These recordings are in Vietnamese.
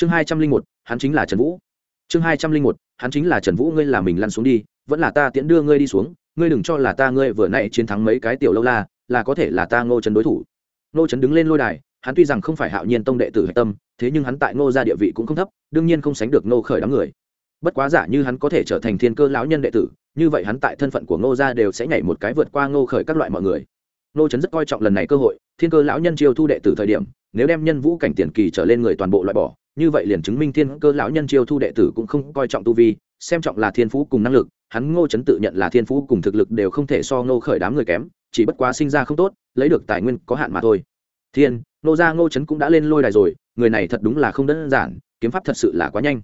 chương hai trăm linh một, hắn chính là trần vũ. Chương hai trăm linh một, hắn chính là trần vũ, ngươi là mình lăn xuống đi, vẫn là ta tiễn đưa ngươi đi xuống, ngươi đừng cho là ta ngươi vừa nãy chiến thắng mấy cái tiểu lâu la, là có thể là ta ngô trấn đối thủ. Ngô trấn đứng lên lôi đài, hắn tuy rằng không phải hạo nhiên tông đệ tử hạch tâm, thế nhưng hắn tại ngô gia địa vị cũng không thấp, đương nhiên không sánh được ngô khởi đám người. Bất quá giả như hắn có thể trở thành thiên cơ lão nhân đệ tử, như vậy hắn tại thân phận của ngô gia đều sẽ nhảy một cái vượt qua ngô khởi các loại mọi người. Ngô trấn rất coi trọng lần này cơ hội, thiên cơ lão nhân chiêu thu đệ tử thời điểm, nếu đem nhân vũ cảnh tiền kỳ trở lên người toàn bộ loại bỏ như vậy liền chứng minh thiên cơ lão nhân chiêu thu đệ tử cũng không coi trọng tu vi, xem trọng là thiên phú cùng năng lực, hắn ngô trấn tự nhận là thiên phú cùng thực lực đều không thể so ngô khởi đám người kém, chỉ bất quá sinh ra không tốt, lấy được tài nguyên có hạn mà thôi. Thiên, ngô gia ngô trấn cũng đã lên lôi đài rồi, người này thật đúng là không đơn giản, kiếm pháp thật sự là quá nhanh.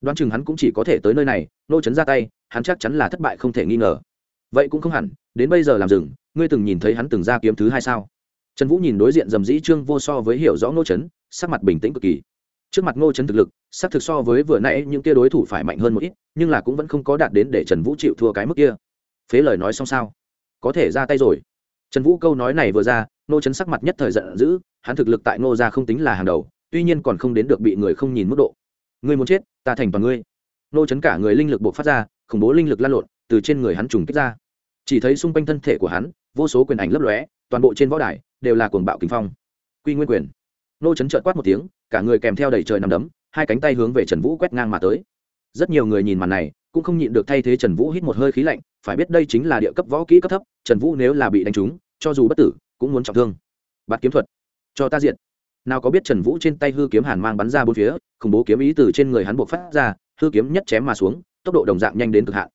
Đoán chừng hắn cũng chỉ có thể tới nơi này, ngô trấn ra tay, hắn chắc chắn là thất bại không thể nghi ngờ. Vậy cũng không hẳn, đến bây giờ làm rừng ngươi từng nhìn thấy hắn từng ra kiếm thứ hai sao? Trần vũ nhìn đối diện dầm dĩ trương vô so với hiểu rõ ngô trấn sắc mặt bình tĩnh cực kỳ trước mặt ngô trấn thực lực sắc thực so với vừa nãy những kia đối thủ phải mạnh hơn một ít, nhưng là cũng vẫn không có đạt đến để trần vũ chịu thua cái mức kia. Phế lời nói xong sao? Có thể ra tay rồi. Trần vũ câu nói này vừa ra, ngô trấn sắc mặt nhất thời giận dữ, hắn thực lực tại ngô gia không tính là hàng đầu, tuy nhiên còn không đến được bị người không nhìn mức độ. Ngươi muốn chết, ta thành toàn ngươi. Ngô trấn cả người linh lực buộc phát ra, khủng bố linh lực lan lộn, từ trên người hắn trùng kích ra. Chỉ thấy xung quanh thân thể của hắn, vô số quyền ảnh lấp lóe, toàn bộ trên võ đài, đều là cuồng bạo kinh phong. Quy nguyên quyền. Nô chấn trợt quát một tiếng cả người kèm theo đầy trời nằm đấm, hai cánh tay hướng về trần vũ quét ngang mà tới. Rất nhiều người nhìn màn này cũng không nhịn được thay thế trần vũ hít một hơi khí lạnh, phải biết đây chính là địa cấp võ kỹ cấp thấp, trần vũ nếu là bị đánh trúng, cho dù bất tử, cũng muốn trọng thương. Bạt kiếm thuật, cho ta diện nào có biết trần vũ trên tay hư kiếm hàn mang bắn ra bốn phía, khủng bố kiếm ý từ trên người hắn buộc phát ra, hư kiếm nhất chém mà xuống, tốc độ đồng dạng nhanh đến cực hạn.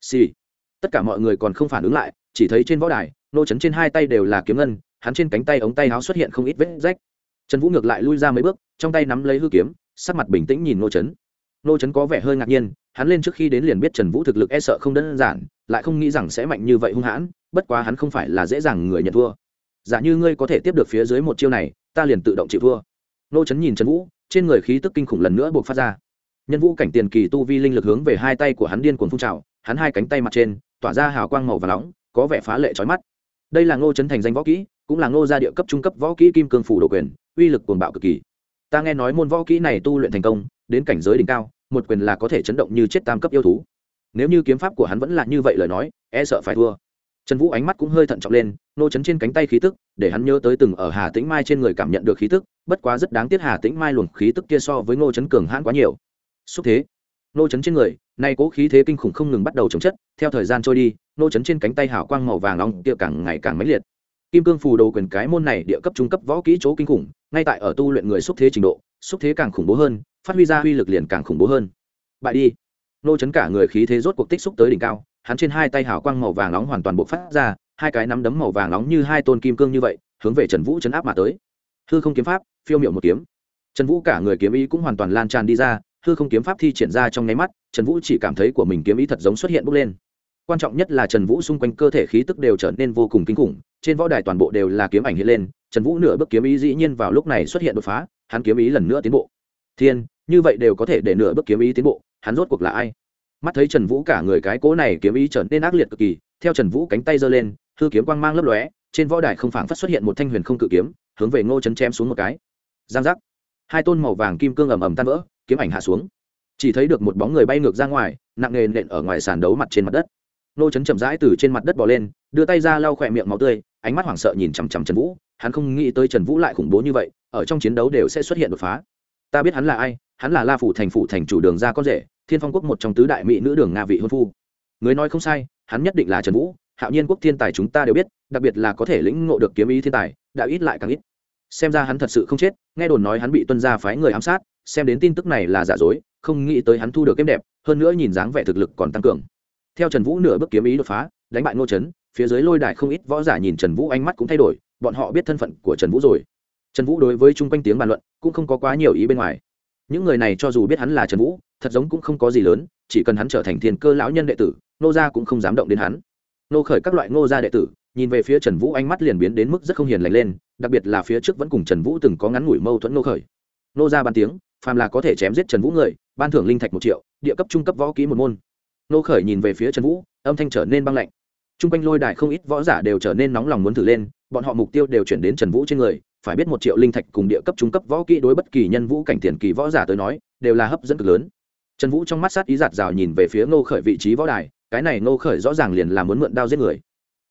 Xì、sì. tất cả mọi người còn không phản ứng lại, chỉ thấy trên võ đài, nô chấn trên hai tay đều là kiếm ngân, hắn trên cánh tay ống tay áo xuất hiện không ít vết rách trần vũ ngược lại lui ra mấy bước, trong tay nắm lấy hư kiếm, sắc mặt bình tĩnh nhìn nô trấn nô trấn có vẻ hơi ngạc nhiên, hắn lên trước khi đến liền biết trần vũ thực lực e sợ không đơn giản, lại không nghĩ rằng sẽ mạnh như vậy hung hãn, bất quá hắn không phải là dễ dàng người nhận thua. Giả như ngươi có thể tiếp được phía dưới một chiêu này, ta liền tự động chịu thua. Nô trấn nhìn trần vũ, trên người khí tức kinh khủng lần nữa buộc phát ra. Nhân vũ cảnh tiền kỳ tu vi linh lực hướng về hai tay của hắn điên cuồng phun trào, hắn hai cánh tay mặt trên, tỏa ra hào quang màu và nóng, có vẻ phá lệ trói mắt. Đây là ngô trấn thành danh võ kỹ, cũng là ngô gia địa cấp trung cấp võ kỹ kim cương phủ độ quyền uy lực cuồng bạo cực kỳ. Ta nghe nói môn võ kỹ này tu luyện thành công, đến cảnh giới đỉnh cao, một quyền là có thể chấn động như chết tam cấp yêu thú. Nếu như kiếm pháp của hắn vẫn là như vậy lời nói e sợ phải thua. Trần vũ ánh mắt cũng hơi thận trọng lên, nô chấn trên cánh tay khí tức, để hắn nhớ tới từng ở hà tĩnh mai trên người cảm nhận được khí tức, bất quá rất đáng tiếc hà tĩnh mai luồng khí tức kia so với nô chấn cường hãn quá nhiều. Xúc thế. Nô chấn trên người, nay cố khí thế kinh khủng không ngừng bắt đầu chống chất, theo thời gian trôi đi, nô chấn trên cánh tay hảo quang màu vàng nóng kia càng ngày càng mãnh liệt kim cương phù đồ quyền cái môn này địa cấp trung cấp võ kỹ chỗ kinh khủng, ngay tại ở tu luyện người xúc thế trình độ, xúc thế càng khủng bố hơn, phát huy ra uy lực liền càng khủng bố hơn. Bại đi. Nô chấn cả người khí thế rốt cuộc tích xúc tới đỉnh cao, hắn trên hai tay hào quang màu vàng nóng hoàn toàn bộc phát ra, hai cái nắm đấm màu vàng nóng như hai tôn kim cương như vậy, hướng về trần vũ chấn áp mà tới. Hư không kiếm pháp, phiêu miệu một kiếm. Trần vũ cả người kiếm ý cũng hoàn toàn lan tràn đi ra, hư không kiếm pháp thi triển ra trong nháy mắt, trần vũ chỉ cảm thấy của mình kiếm ý thật giống xuất hiện bốc lên. Quan trọng nhất là trần vũ xung quanh cơ thể khí tức đều trở nên vô cùng kinh khủng trên võ đài toàn bộ đều là kiếm ảnh hiện lên, trần vũ nửa bước kiếm ý dĩ nhiên vào lúc này xuất hiện đột phá, hắn kiếm ý lần nữa tiến bộ. Thiên, như vậy đều có thể để nửa bước kiếm ý tiến bộ, hắn rốt cuộc là ai? Mắt thấy trần vũ cả người cái cố này kiếm ý trở nên ác liệt cực kỳ, theo trần vũ cánh tay giơ lên thư kiếm quang mang lấp lóe, trên võ đài không phảng phất xuất hiện một thanh huyền không cự kiếm, hướng về ngô chấn chém xuống một cái. Giang giác. Hai tôn màu vàng kim cương ầm ầm tan vỡ, kiếm ảnh hạ xuống. Chỉ thấy được một bóng người bay ngược ra ngoài, nặng nề nện ở ngoài sàn đấu mặt trên mặt đất. Ngô chấn chậm rãi từ trên mặt đất bò lên, đưa tay ra lau khỏe miệng máu tươi ánh mắt hoảng sợ nhìn chằm chằm trần vũ, hắn không nghĩ tới trần vũ lại khủng bố như vậy, ở trong chiến đấu đều sẽ xuất hiện đột phá. Ta biết hắn là ai, hắn là la phủ thành phủ thành chủ đường ra con rể, thiên phong quốc một trong tứ đại mỹ nữ đường nga vị hôn phu. Người nói không sai, hắn nhất định là trần vũ, hạo nhiên quốc thiên tài chúng ta đều biết, đặc biệt là có thể lĩnh ngộ được kiếm ý thiên tài, đã ít lại càng ít. Xem ra hắn thật sự không chết, nghe đồn nói hắn bị tuân gia phái người ám sát, xem đến tin tức này là giả dối, không nghĩ tới hắn thu được kiếm đẹp, hơn nữa nhìn dáng vẻ thực lực còn tăng cường. Theo trần vũ nửa bước kiếm ý đột phá, đánh bại ngô trấn phía dưới lôi đài không ít võ giả nhìn trần vũ ánh mắt cũng thay đổi, bọn họ biết thân phận của trần vũ rồi. Trần vũ đối với chung quanh tiếng bàn luận cũng không có quá nhiều ý bên ngoài. Những người này cho dù biết hắn là trần vũ, thật giống cũng không có gì lớn, chỉ cần hắn trở thành thiên cơ lão nhân đệ tử, nô gia cũng không dám động đến hắn. Nô khởi các loại nô gia đệ tử, nhìn về phía trần vũ ánh mắt liền biến đến mức rất không hiền lành lên, đặc biệt là phía trước vẫn cùng trần vũ từng có ngắn ngủi mâu thuẫn nô khởi. Nô gia bàn tiếng, phàm là có thể chém giết trần vũ người, ban thưởng linh thạch một triệu, địa cấp trung cấp võ ký một môn. Nô khởi nhìn về phía trần vũ, âm thanh trở nên băng lạnh t r u n g quanh lôi đài không ít võ giả đều trở nên nóng lòng muốn thử lên, bọn họ mục tiêu đều chuyển đến trần vũ trên người, phải biết một triệu linh thạch cùng địa cấp trung cấp võ kỹ đối bất kỳ nhân vũ cảnh tiền kỳ võ giả tới nói, đều là hấp dẫn cực lớn. Trần vũ trong mắt sát ý giạt rào nhìn về phía ngô khởi vị trí võ đài, cái này ngô khởi rõ ràng liền là muốn mượn đao giết người.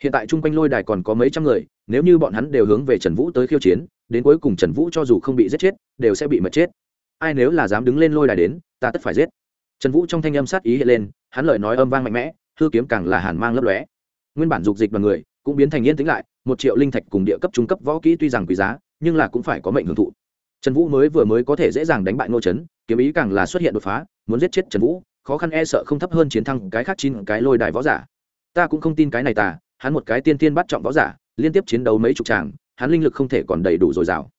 Hiện tại chung quanh lôi đài còn có mấy trăm người, nếu như bọn hắn đều hướng về trần vũ tới khiêu chiến, đến cuối cùng trần vũ cho dù không bị giết chết, đều sẽ bị mật chết. Ai nếu là dám đứng lên lôi đài đến, ta tất phải giết. Trần vũ trong thanh âm sát ý hiện lên, hắn lời nói âm vang mạnh mẽ, hư kiếm càng là hàn mang lấp lóe nguyên bản dục dịch đoàn người cũng biến thành yên tĩnh lại, một triệu linh thạch cùng địa cấp trung cấp võ kỹ tuy rằng quý giá, nhưng là cũng phải có mệnh hưởng thụ. Trần vũ mới vừa mới có thể dễ dàng đánh bại ngô trấn kiếm ý càng là xuất hiện đột phá, muốn giết chết trần vũ, khó khăn e sợ không thấp hơn chiến thắng cái khác chín cái lôi đài võ giả. Ta cũng không tin cái này tà hắn một cái tiên tiên bắt trọng võ giả, liên tiếp chiến đấu mấy chục tràng, hắn linh lực không thể còn đầy đủ dồi dào.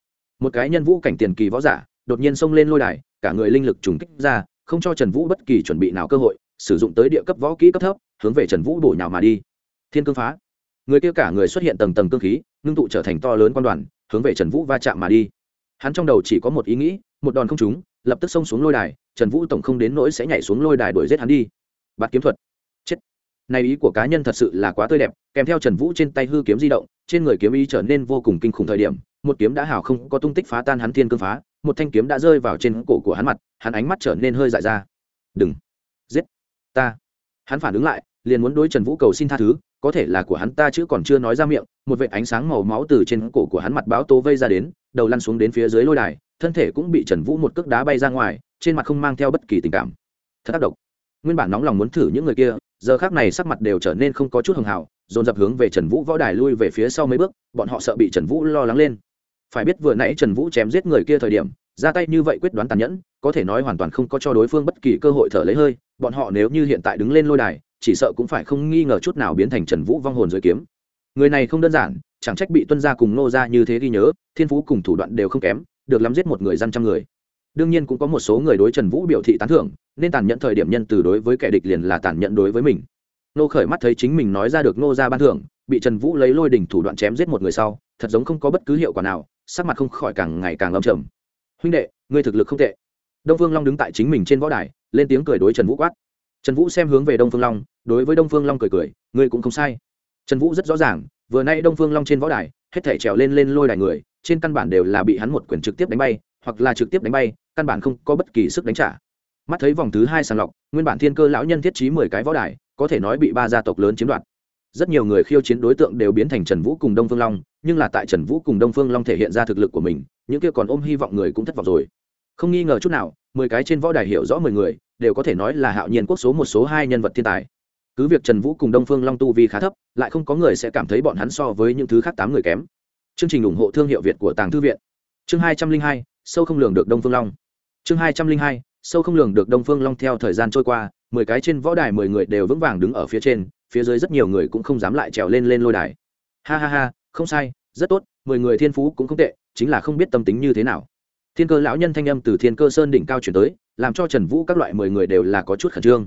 Một cái nhân vũ cảnh tiền kỳ võ giả, đột nhiên xông lên lôi đài, cả người linh lực trùng kích ra, không cho trần vũ bất kỳ chuẩn bị nào cơ hội, sử dụng tới địa cấp võ kỹ cấp thấp, hướng về trần vũ bổ nhào mà đi thiên cương phá. Người kia cả người xuất hiện tầng tầng cương khí, ngưng tụ trở thành to lớn quan đoàn, hướng về trần vũ va chạm mà đi. Hắn trong đầu chỉ có một ý nghĩ, một đòn không trúng, lập tức xông xuống lôi đài, trần vũ tổng không đến nỗi sẽ nhảy xuống lôi đài đuổi giết hắn đi. Bạt kiếm thuật. Chết. Này ý của cá nhân thật sự là quá tươi đẹp, kèm theo trần vũ trên tay hư kiếm di động, trên người kiếm ý trở nên vô cùng kinh khủng thời điểm, một kiếm đã hào không có tung tích phá tan hắn thiên cương phá, một thanh kiếm đã rơi vào trên cổ của hắn mặt, hắn ánh mắt trở nên hơi dại ra. Đừng. Giết. Ta. Hắn phản ứng lại, liền muốn đối trần vũ cầu xin tha thứ có thể là của hắn ta chứ còn chưa nói ra miệng, một vệt ánh sáng màu máu từ trên cổ của hắn mặt báo tố vây ra đến, đầu lăn xuống đến phía dưới lôi đài, thân thể cũng bị trần vũ một cước đá bay ra ngoài, trên mặt không mang theo bất kỳ tình cảm. Thật tác động nguyên bản nóng lòng muốn thử những người kia, giờ khác này sắc mặt đều trở nên không có chút hưng hào, dồn dập hướng về trần vũ võ đài lui về phía sau mấy bước, bọn họ sợ bị trần vũ lo lắng lên. Phải biết vừa nãy trần vũ chém giết người kia thời điểm, ra tay như vậy quyết đoán tàn nhẫn, có thể nói hoàn toàn không có cho đối phương bất kỳ cơ hội thở lấy hơi, bọn họ nếu như hiện tại đứng lên lôi đài chỉ sợ cũng phải không nghi ngờ chút nào biến thành trần vũ vong hồn dưới kiếm. Người này không đơn giản, chẳng trách bị tuân gia cùng nô gia như thế ghi nhớ, thiên phú cùng thủ đoạn đều không kém, được lắm giết một người dân trăm người. Đương nhiên cũng có một số người đối trần vũ biểu thị tán thưởng, nên tàn nhẫn thời điểm nhân từ đối với kẻ địch liền là tàn nhẫn đối với mình. Nô khởi mắt thấy chính mình nói ra được nô ra ban thưởng, bị trần vũ lấy lôi đỉnh thủ đoạn chém giết một người sau, thật giống không có bất cứ hiệu quả nào, sắc mặt không khỏi càng ngày càng âm trầm. Huynh đệ, ngươi thực lực không tệ. Đông phương long đứng tại chính mình trên võ đài, lên tiếng cười đối trần vũ quát trần vũ xem hướng về đông phương long, đối với đông phương long cười cười, ngươi cũng không sai. Trần vũ rất rõ ràng, vừa nay đông phương long trên võ đài, hết thể trèo lên lên lôi đài người, trên căn bản đều là bị hắn một quyền trực tiếp đánh bay, hoặc là trực tiếp đánh bay, căn bản không có bất kỳ sức đánh trả. Mắt thấy vòng thứ hai sàng lọc, nguyên bản thiên cơ lão nhân thiết trí mười cái võ đài, có thể nói bị ba gia tộc lớn chiếm đoạt. Rất nhiều người khiêu chiến đối tượng đều biến thành trần vũ cùng đông phương long, nhưng là tại trần vũ cùng đông phương long thể hiện ra thực lực của mình, những kia còn ôm hy vọng người cũng thất vọng rồi. Không nghi ngờ chút nào, mười cái trên võ đài hiểu rõ mười người đều có thể nói là hạo nhiên quốc số một số hai nhân vật thiên tài. Cứ việc trần vũ cùng đông phương long tu vi khá thấp, lại không có người sẽ cảm thấy bọn hắn so với những thứ khác tám người kém. Chương trình ủng hộ thương hiệu việt của tàng thư viện. Chương hai trăm linh hai, sâu không lường được đông phương long. Chương hai trăm linh hai, sâu không lường được đông phương long theo thời gian trôi qua, mười cái trên võ đài mười người đều vững vàng đứng ở phía trên, phía dưới rất nhiều người cũng không dám lại trèo lên lên lôi đài. Ha ha ha, không sai, rất tốt, mười người thiên phú cũng không tệ, chính là không biết tâm tính như thế nào thiên cơ lão nhân thanh âm từ thiên cơ sơn đỉnh cao chuyển tới, làm cho trần vũ các loại mười người đều là có chút khẩn trương.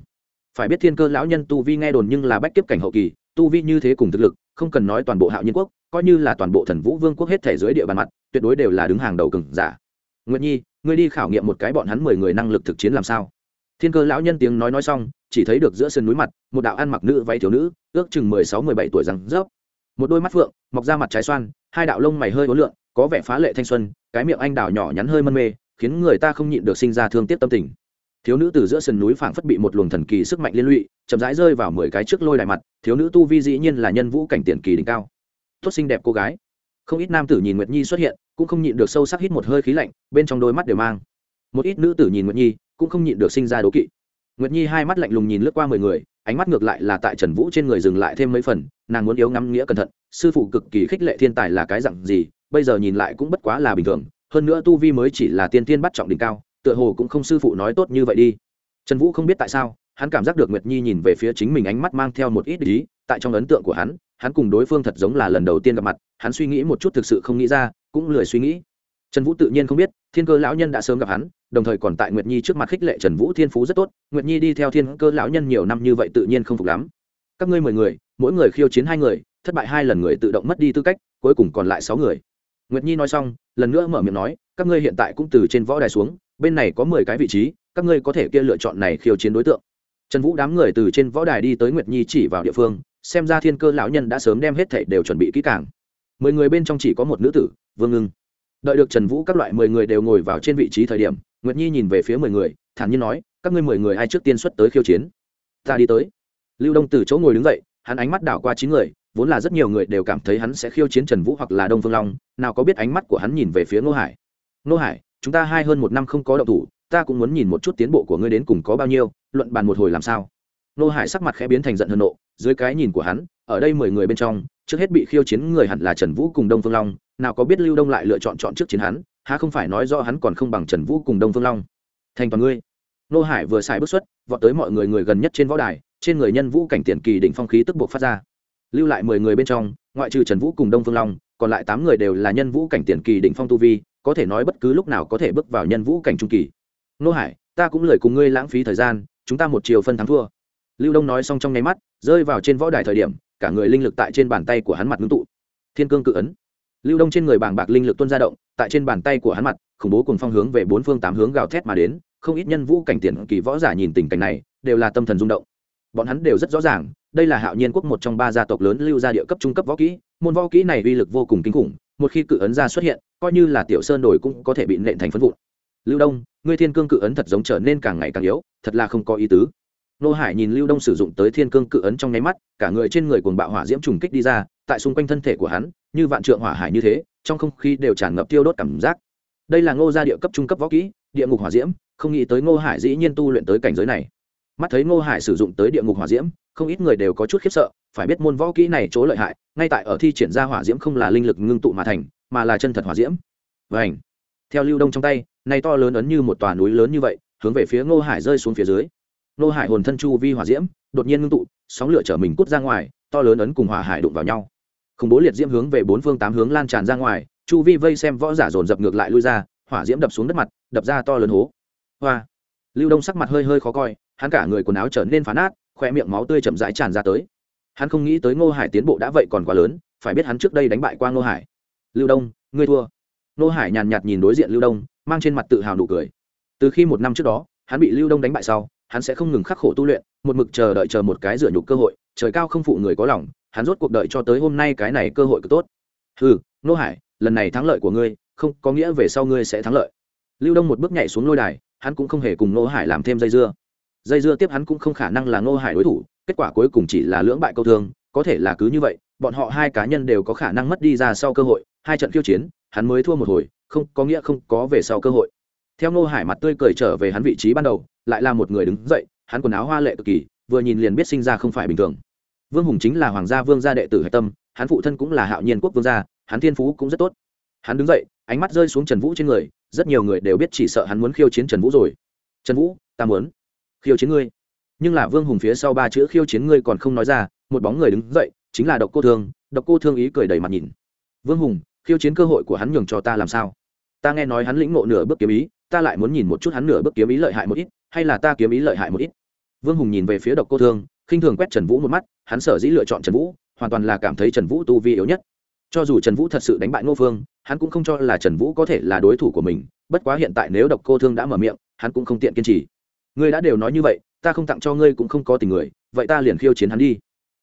Phải biết thiên cơ lão nhân tu vi nghe đồn nhưng là bách kiếp cảnh hậu kỳ, tu vi như thế cùng thực lực, không cần nói toàn bộ hạo nhiên quốc, coi như là toàn bộ thần vũ vương quốc hết thể dưới địa bàn mặt, tuyệt đối đều là đứng hàng đầu cừng giả. Nguyện nhi, ngươi đi khảo nghiệm một cái bọn hắn mười người năng lực thực chiến làm sao? Thiên cơ lão nhân tiếng nói nói xong, chỉ thấy được giữa sân núi mặt, một đạo ăn mặc nữ váy thiếu nữ, ước chừng mười sáu mười bảy tuổi rằng rớp một đôi mắt phượng, mọc ra mặt trái xoan, hai đạo lông mày hơi ố lượn có vẻ phá lệ thanh xuân, cái miệng anh đào nhỏ nhắn hơi mân mê, khiến người ta không nhịn được sinh ra thương tiếc tâm tình. Thiếu nữ từ giữa sườn núi phảng phất bị một luồng thần kỳ sức mạnh liên lụy, chậm rãi rơi vào mười cái trước lôi đài mặt, thiếu nữ tu vi dĩ nhiên là nhân vũ cảnh tiền kỳ đỉnh cao. Tốt xinh đẹp cô gái. Không ít nam tử nhìn nguyệt nhi xuất hiện, cũng không nhịn được sâu sắc hít một hơi khí lạnh, bên trong đôi mắt đều mang. Một ít nữ tử nhìn nguyệt nhi, cũng không nhịn được sinh ra đố kỵ. Nguyệt nhi hai mắt lạnh lùng nhìn lướt qua mười người, ánh mắt ngược lại là tại trần vũ trên người dừng lại thêm mấy phần, nàng muốn yếu ngắm nghĩa cẩn thận, sư phụ cực kỳ khích lệ thiên tài là cái dặn gì bây giờ nhìn lại cũng bất quá là bình thường, hơn nữa tu vi mới chỉ là tiên tiên bắt trọng đỉnh cao, tựa hồ cũng không sư phụ nói tốt như vậy đi. Trần vũ không biết tại sao, hắn cảm giác được nguyệt nhi nhìn về phía chính mình ánh mắt mang theo một ít ý, tại trong ấn tượng của hắn hắn cùng đối phương thật giống là lần đầu tiên gặp mặt, hắn suy nghĩ một chút thực sự không nghĩ ra, cũng lười suy nghĩ. Trần vũ tự nhiên không biết, thiên cơ lão nhân đã sớm gặp hắn, đồng thời còn tại nguyệt nhi trước mặt khích lệ trần vũ thiên phú rất tốt, nguyệt nhi đi theo thiên cơ lão nhân nhiều năm như vậy tự nhiên không phục lắm. Các ngươi mười người, mỗi người khiêu chiến hai người, thất bại hai lần người tự động mất đi tư cách, cuối cùng còn lại sáu người nguyệt nhi nói xong, lần nữa mở miệng nói, các ngươi hiện tại cũng từ trên võ đài xuống, bên này có mười cái vị trí, các ngươi có thể kia lựa chọn này khiêu chiến đối tượng. Trần vũ đám người từ trên võ đài đi tới nguyệt nhi chỉ vào địa phương, xem ra thiên cơ lão nhân đã sớm đem hết thảy đều chuẩn bị kỹ càng. Mười người bên trong chỉ có một nữ tử, vương ngưng. Đợi được trần vũ các loại mười người đều ngồi vào trên vị trí thời điểm, nguyệt nhi nhìn về phía mười người, thản nhiên nói, các ngươi mười người ai trước tiên xuất tới khiêu chiến? Ta đi tới. Lưu đông từ chỗ ngồi đứng dậy, hắn ánh mắt đảo qua chín người vốn là rất nhiều người đều cảm thấy hắn sẽ khiêu chiến trần vũ hoặc là đông phương long, nào có biết ánh mắt của hắn nhìn về phía ngô hải. Ngô hải, chúng ta hai hơn một năm không có động thủ, ta cũng muốn nhìn một chút tiến bộ của ngươi đến cùng có bao nhiêu, luận bàn một hồi làm sao? Ngô hải sắc mặt khẽ biến thành giận hờn nộ, dưới cái nhìn của hắn, ở đây mười người bên trong, trước hết bị khiêu chiến người hẳn là trần vũ cùng đông phương long, nào có biết lưu đông lại lựa chọn chọn trước chiến hắn, há không phải nói do hắn còn không bằng trần vũ cùng đông phương long. Thành toàn ngươi. Nô hải vừa xài bước xuất, vọt tới mọi người người gần nhất trên võ đài, trên người nhân vũ cảnh tiền kỳ đỉnh phong khí tức buộc phát ra lưu lại mười người bên trong, ngoại trừ trần vũ cùng đông phương long, còn lại tám người đều là nhân vũ cảnh tiền kỳ đỉnh phong tu vi, có thể nói bất cứ lúc nào có thể bước vào nhân vũ cảnh trung kỳ. Nô hải, ta cũng lời cùng ngươi lãng phí thời gian, chúng ta một chiều phân thắng thua. Lưu đông nói xong trong nháy mắt, rơi vào trên võ đài thời điểm, cả người linh lực tại trên bàn tay của hắn mặt ngưng tụ. Thiên cương cự ấn. Lưu đông trên người bàng bạc linh lực tuôn ra động, tại trên bàn tay của hắn mặt, khủng bố cùng phong hướng về bốn phương tám hướng gào thét mà đến, không ít nhân vũ cảnh tiền kỳ võ giả nhìn tình cảnh này, đều là tâm thần rung động bọn hắn đều rất rõ ràng, đây là hạo nhiên quốc một trong ba gia tộc lớn lưu gia địa cấp trung cấp võ kỹ, môn võ kỹ này uy lực vô cùng kinh khủng, một khi cự ấn ra xuất hiện, coi như là tiểu sơn đồi cũng có thể bị nện thành phân vụn. Lưu đông, ngươi thiên cương cự ấn thật giống trở nên càng ngày càng yếu, thật là không có ý tứ. Nô hải nhìn lưu đông sử dụng tới thiên cương cự ấn trong nháy mắt, cả người trên người cuồng bạo hỏa diễm trùng kích đi ra, tại xung quanh thân thể của hắn, như vạn trượng hỏa hải như thế, trong không khí đều tràn ngập tiêu đốt cảm giác. Đây là ngô gia địa cấp trung cấp võ kỹ, địa ngục hỏa diễm, không nghĩ tới ngô hải dĩ nhiên tu luyện tới cảnh giới này mắt thấy ngô hải sử dụng tới địa ngục hỏa diễm, không ít người đều có chút khiếp sợ, phải biết môn võ kỹ này chỗ lợi hại, ngay tại ở thi triển ra hỏa diễm không là linh lực ngưng tụ mà thành, mà là chân thật hỏa diễm. Và ảnh theo lưu đông trong tay nay to lớn ấn như một tòa núi lớn như vậy, hướng về phía ngô hải rơi xuống phía dưới. Ngô hải hồn thân chu vi hỏa diễm, đột nhiên ngưng tụ, sóng lửa chở mình cút ra ngoài, to lớn ấn cùng hỏa hải đụng vào nhau. Khủng bố liệt diễm hướng về bốn phương tám hướng lan tràn ra ngoài, chu vi vây xem võ giả dồn dập ngược lại lui ra, hỏa diễm đập xuống đất mặt, đập ra to lớn hố. Hoa. Lưu đông sắc mặt hơi hơi khó coi hắn cả người quần áo trở nên phá nát, khoe miệng máu tươi chậm rãi tràn ra tới. Hắn không nghĩ tới ngô hải tiến bộ đã vậy còn quá lớn, phải biết hắn trước đây đánh bại qua ngô hải. Lưu đông, ngươi thua. Ngô hải nhàn nhạt nhìn đối diện lưu đông, mang trên mặt tự hào nụ cười. Từ khi một năm trước đó, hắn bị lưu đông đánh bại sau, hắn sẽ không ngừng khắc khổ tu luyện, một mực chờ đợi chờ một cái dựa nhục cơ hội, trời cao không phụ người có lòng, hắn rốt cuộc đợi cho tới hôm nay cái này cơ hội cứ tốt. Ừ ngô hải, lần này thắng lợi của ngươi, không có nghĩa về sau ngươi sẽ thắng lợi. Lưu đông một bước nhảy xuống lôi đài, hắn cũng không hề cùng ngô hải làm thêm dây dưa dây dưa tiếp hắn cũng không khả năng là ngô hải đối thủ, kết quả cuối cùng chỉ là lưỡng bại câu thương, có thể là cứ như vậy, bọn họ hai cá nhân đều có khả năng mất đi ra sau cơ hội, hai trận khiêu chiến, hắn mới thua một hồi, không, có nghĩa không có về sau cơ hội. Theo ngô hải mặt tươi cười trở về hắn vị trí ban đầu, lại là một người đứng dậy, hắn quần áo hoa lệ cực kỳ, vừa nhìn liền biết sinh ra không phải bình thường. Vương hùng chính là hoàng gia vương gia đệ tử hạch tâm, hắn phụ thân cũng là hạo nhiên quốc vương gia, hắn thiên phú cũng rất tốt. Hắn đứng dậy, ánh mắt rơi xuống trần vũ trên người, rất nhiều người đều biết chỉ sợ hắn muốn khiêu chiến trần vũ rồi. Trần vũ, ta muốn khiêu chiến ngươi. Nhưng là vương hùng phía sau ba chữ khiêu chiến ngươi còn không nói ra, một bóng người đứng dậy, chính là độc cô thương. Độc cô thương ý cười đầy mặt nhìn. Vương hùng, khiêu chiến cơ hội của hắn nhường cho ta làm sao? Ta nghe nói hắn lĩnh ngộ nửa bước kiếm ý, ta lại muốn nhìn một chút hắn nửa bước kiếm ý lợi hại một ít, hay là ta kiếm ý lợi hại một ít? Vương hùng nhìn về phía độc cô thương, khinh thường quét trần vũ một mắt, hắn sở dĩ lựa chọn trần vũ, hoàn toàn là cảm thấy trần vũ tu vi yếu nhất. Cho dù trần vũ thật sự đánh bại ngô phương, hắn cũng không cho là trần vũ có thể là đối thủ của mình, bất quá hiện tại nếu độc cô thương đã mở miệng, hắn cũng không tiện kiên trì ngươi đã đều nói như vậy, ta không tặng cho ngươi cũng không có tình người, vậy ta liền khiêu chiến hắn đi.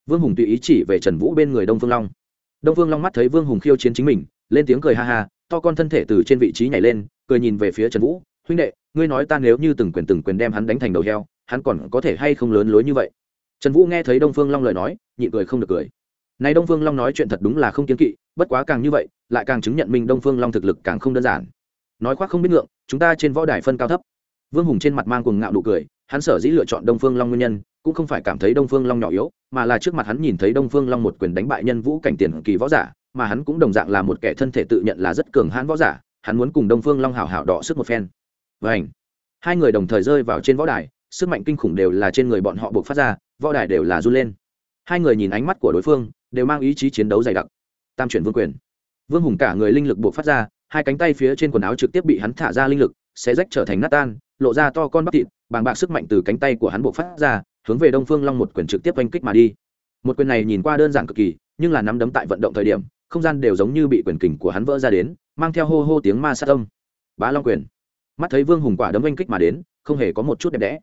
Vương hùng tùy ý chỉ về trần vũ bên người đông phương long. Đông phương long mắt thấy vương hùng khiêu chiến chính mình, lên tiếng cười ha ha, to con thân thể từ trên vị trí nhảy lên, cười nhìn về phía trần vũ, huynh đệ, ngươi nói ta nếu như từng quyền từng quyền đem hắn đánh thành đầu heo, hắn còn có thể hay không lớn lối như vậy? Trần vũ nghe thấy đông phương long lời nói, nhịn cười không được cười. Này đông phương long nói chuyện thật đúng là không kiến kỵ, bất quá càng như vậy, lại càng chứng nhận mình đông phương long thực lực càng không đơn giản. Nói khoác không biết ngượng, chúng ta trên võ đài phân cao thấp vương hùng trên mặt mang cuồng ngạo nụ cười, hắn sở dĩ lựa chọn đông phương long nguyên nhân, cũng không phải cảm thấy đông phương long nhỏ yếu, mà là trước mặt hắn nhìn thấy đông phương long một quyền đánh bại nhân vũ cảnh tiền kỳ võ giả, mà hắn cũng đồng dạng là một kẻ thân thể tự nhận là rất cường hãn võ giả, hắn muốn cùng đông phương long hào hào đọ sức một phen. Và hai người đồng thời rơi vào trên võ đài, sức mạnh kinh khủng đều là trên người bọn họ buộc phát ra, võ đài đều là run lên. Hai người nhìn ánh mắt của đối phương, đều mang ý chí chiến đấu dày đặc. Tam chuyển vương quyền. Vương hùng cả người linh lực buộc phát ra, hai cánh tay phía trên quần áo trực tiếp bị hắn thả ra linh lực sẽ rách trở thành nát tan lộ ra to con bắp thịt, bàng bạc sức mạnh từ cánh tay của hắn buộc phát ra, hướng về đông phương long một quyền trực tiếp oanh kích mà đi. Một quyền này nhìn qua đơn giản cực kỳ, nhưng là nắm đấm tại vận động thời điểm, không gian đều giống như bị quyền kình của hắn vỡ ra đến, mang theo hô hô tiếng ma sát âm. Bá long quyền. Mắt thấy vương hùng quả đấm oanh kích mà đến, không hề có một chút đẹp đẽ.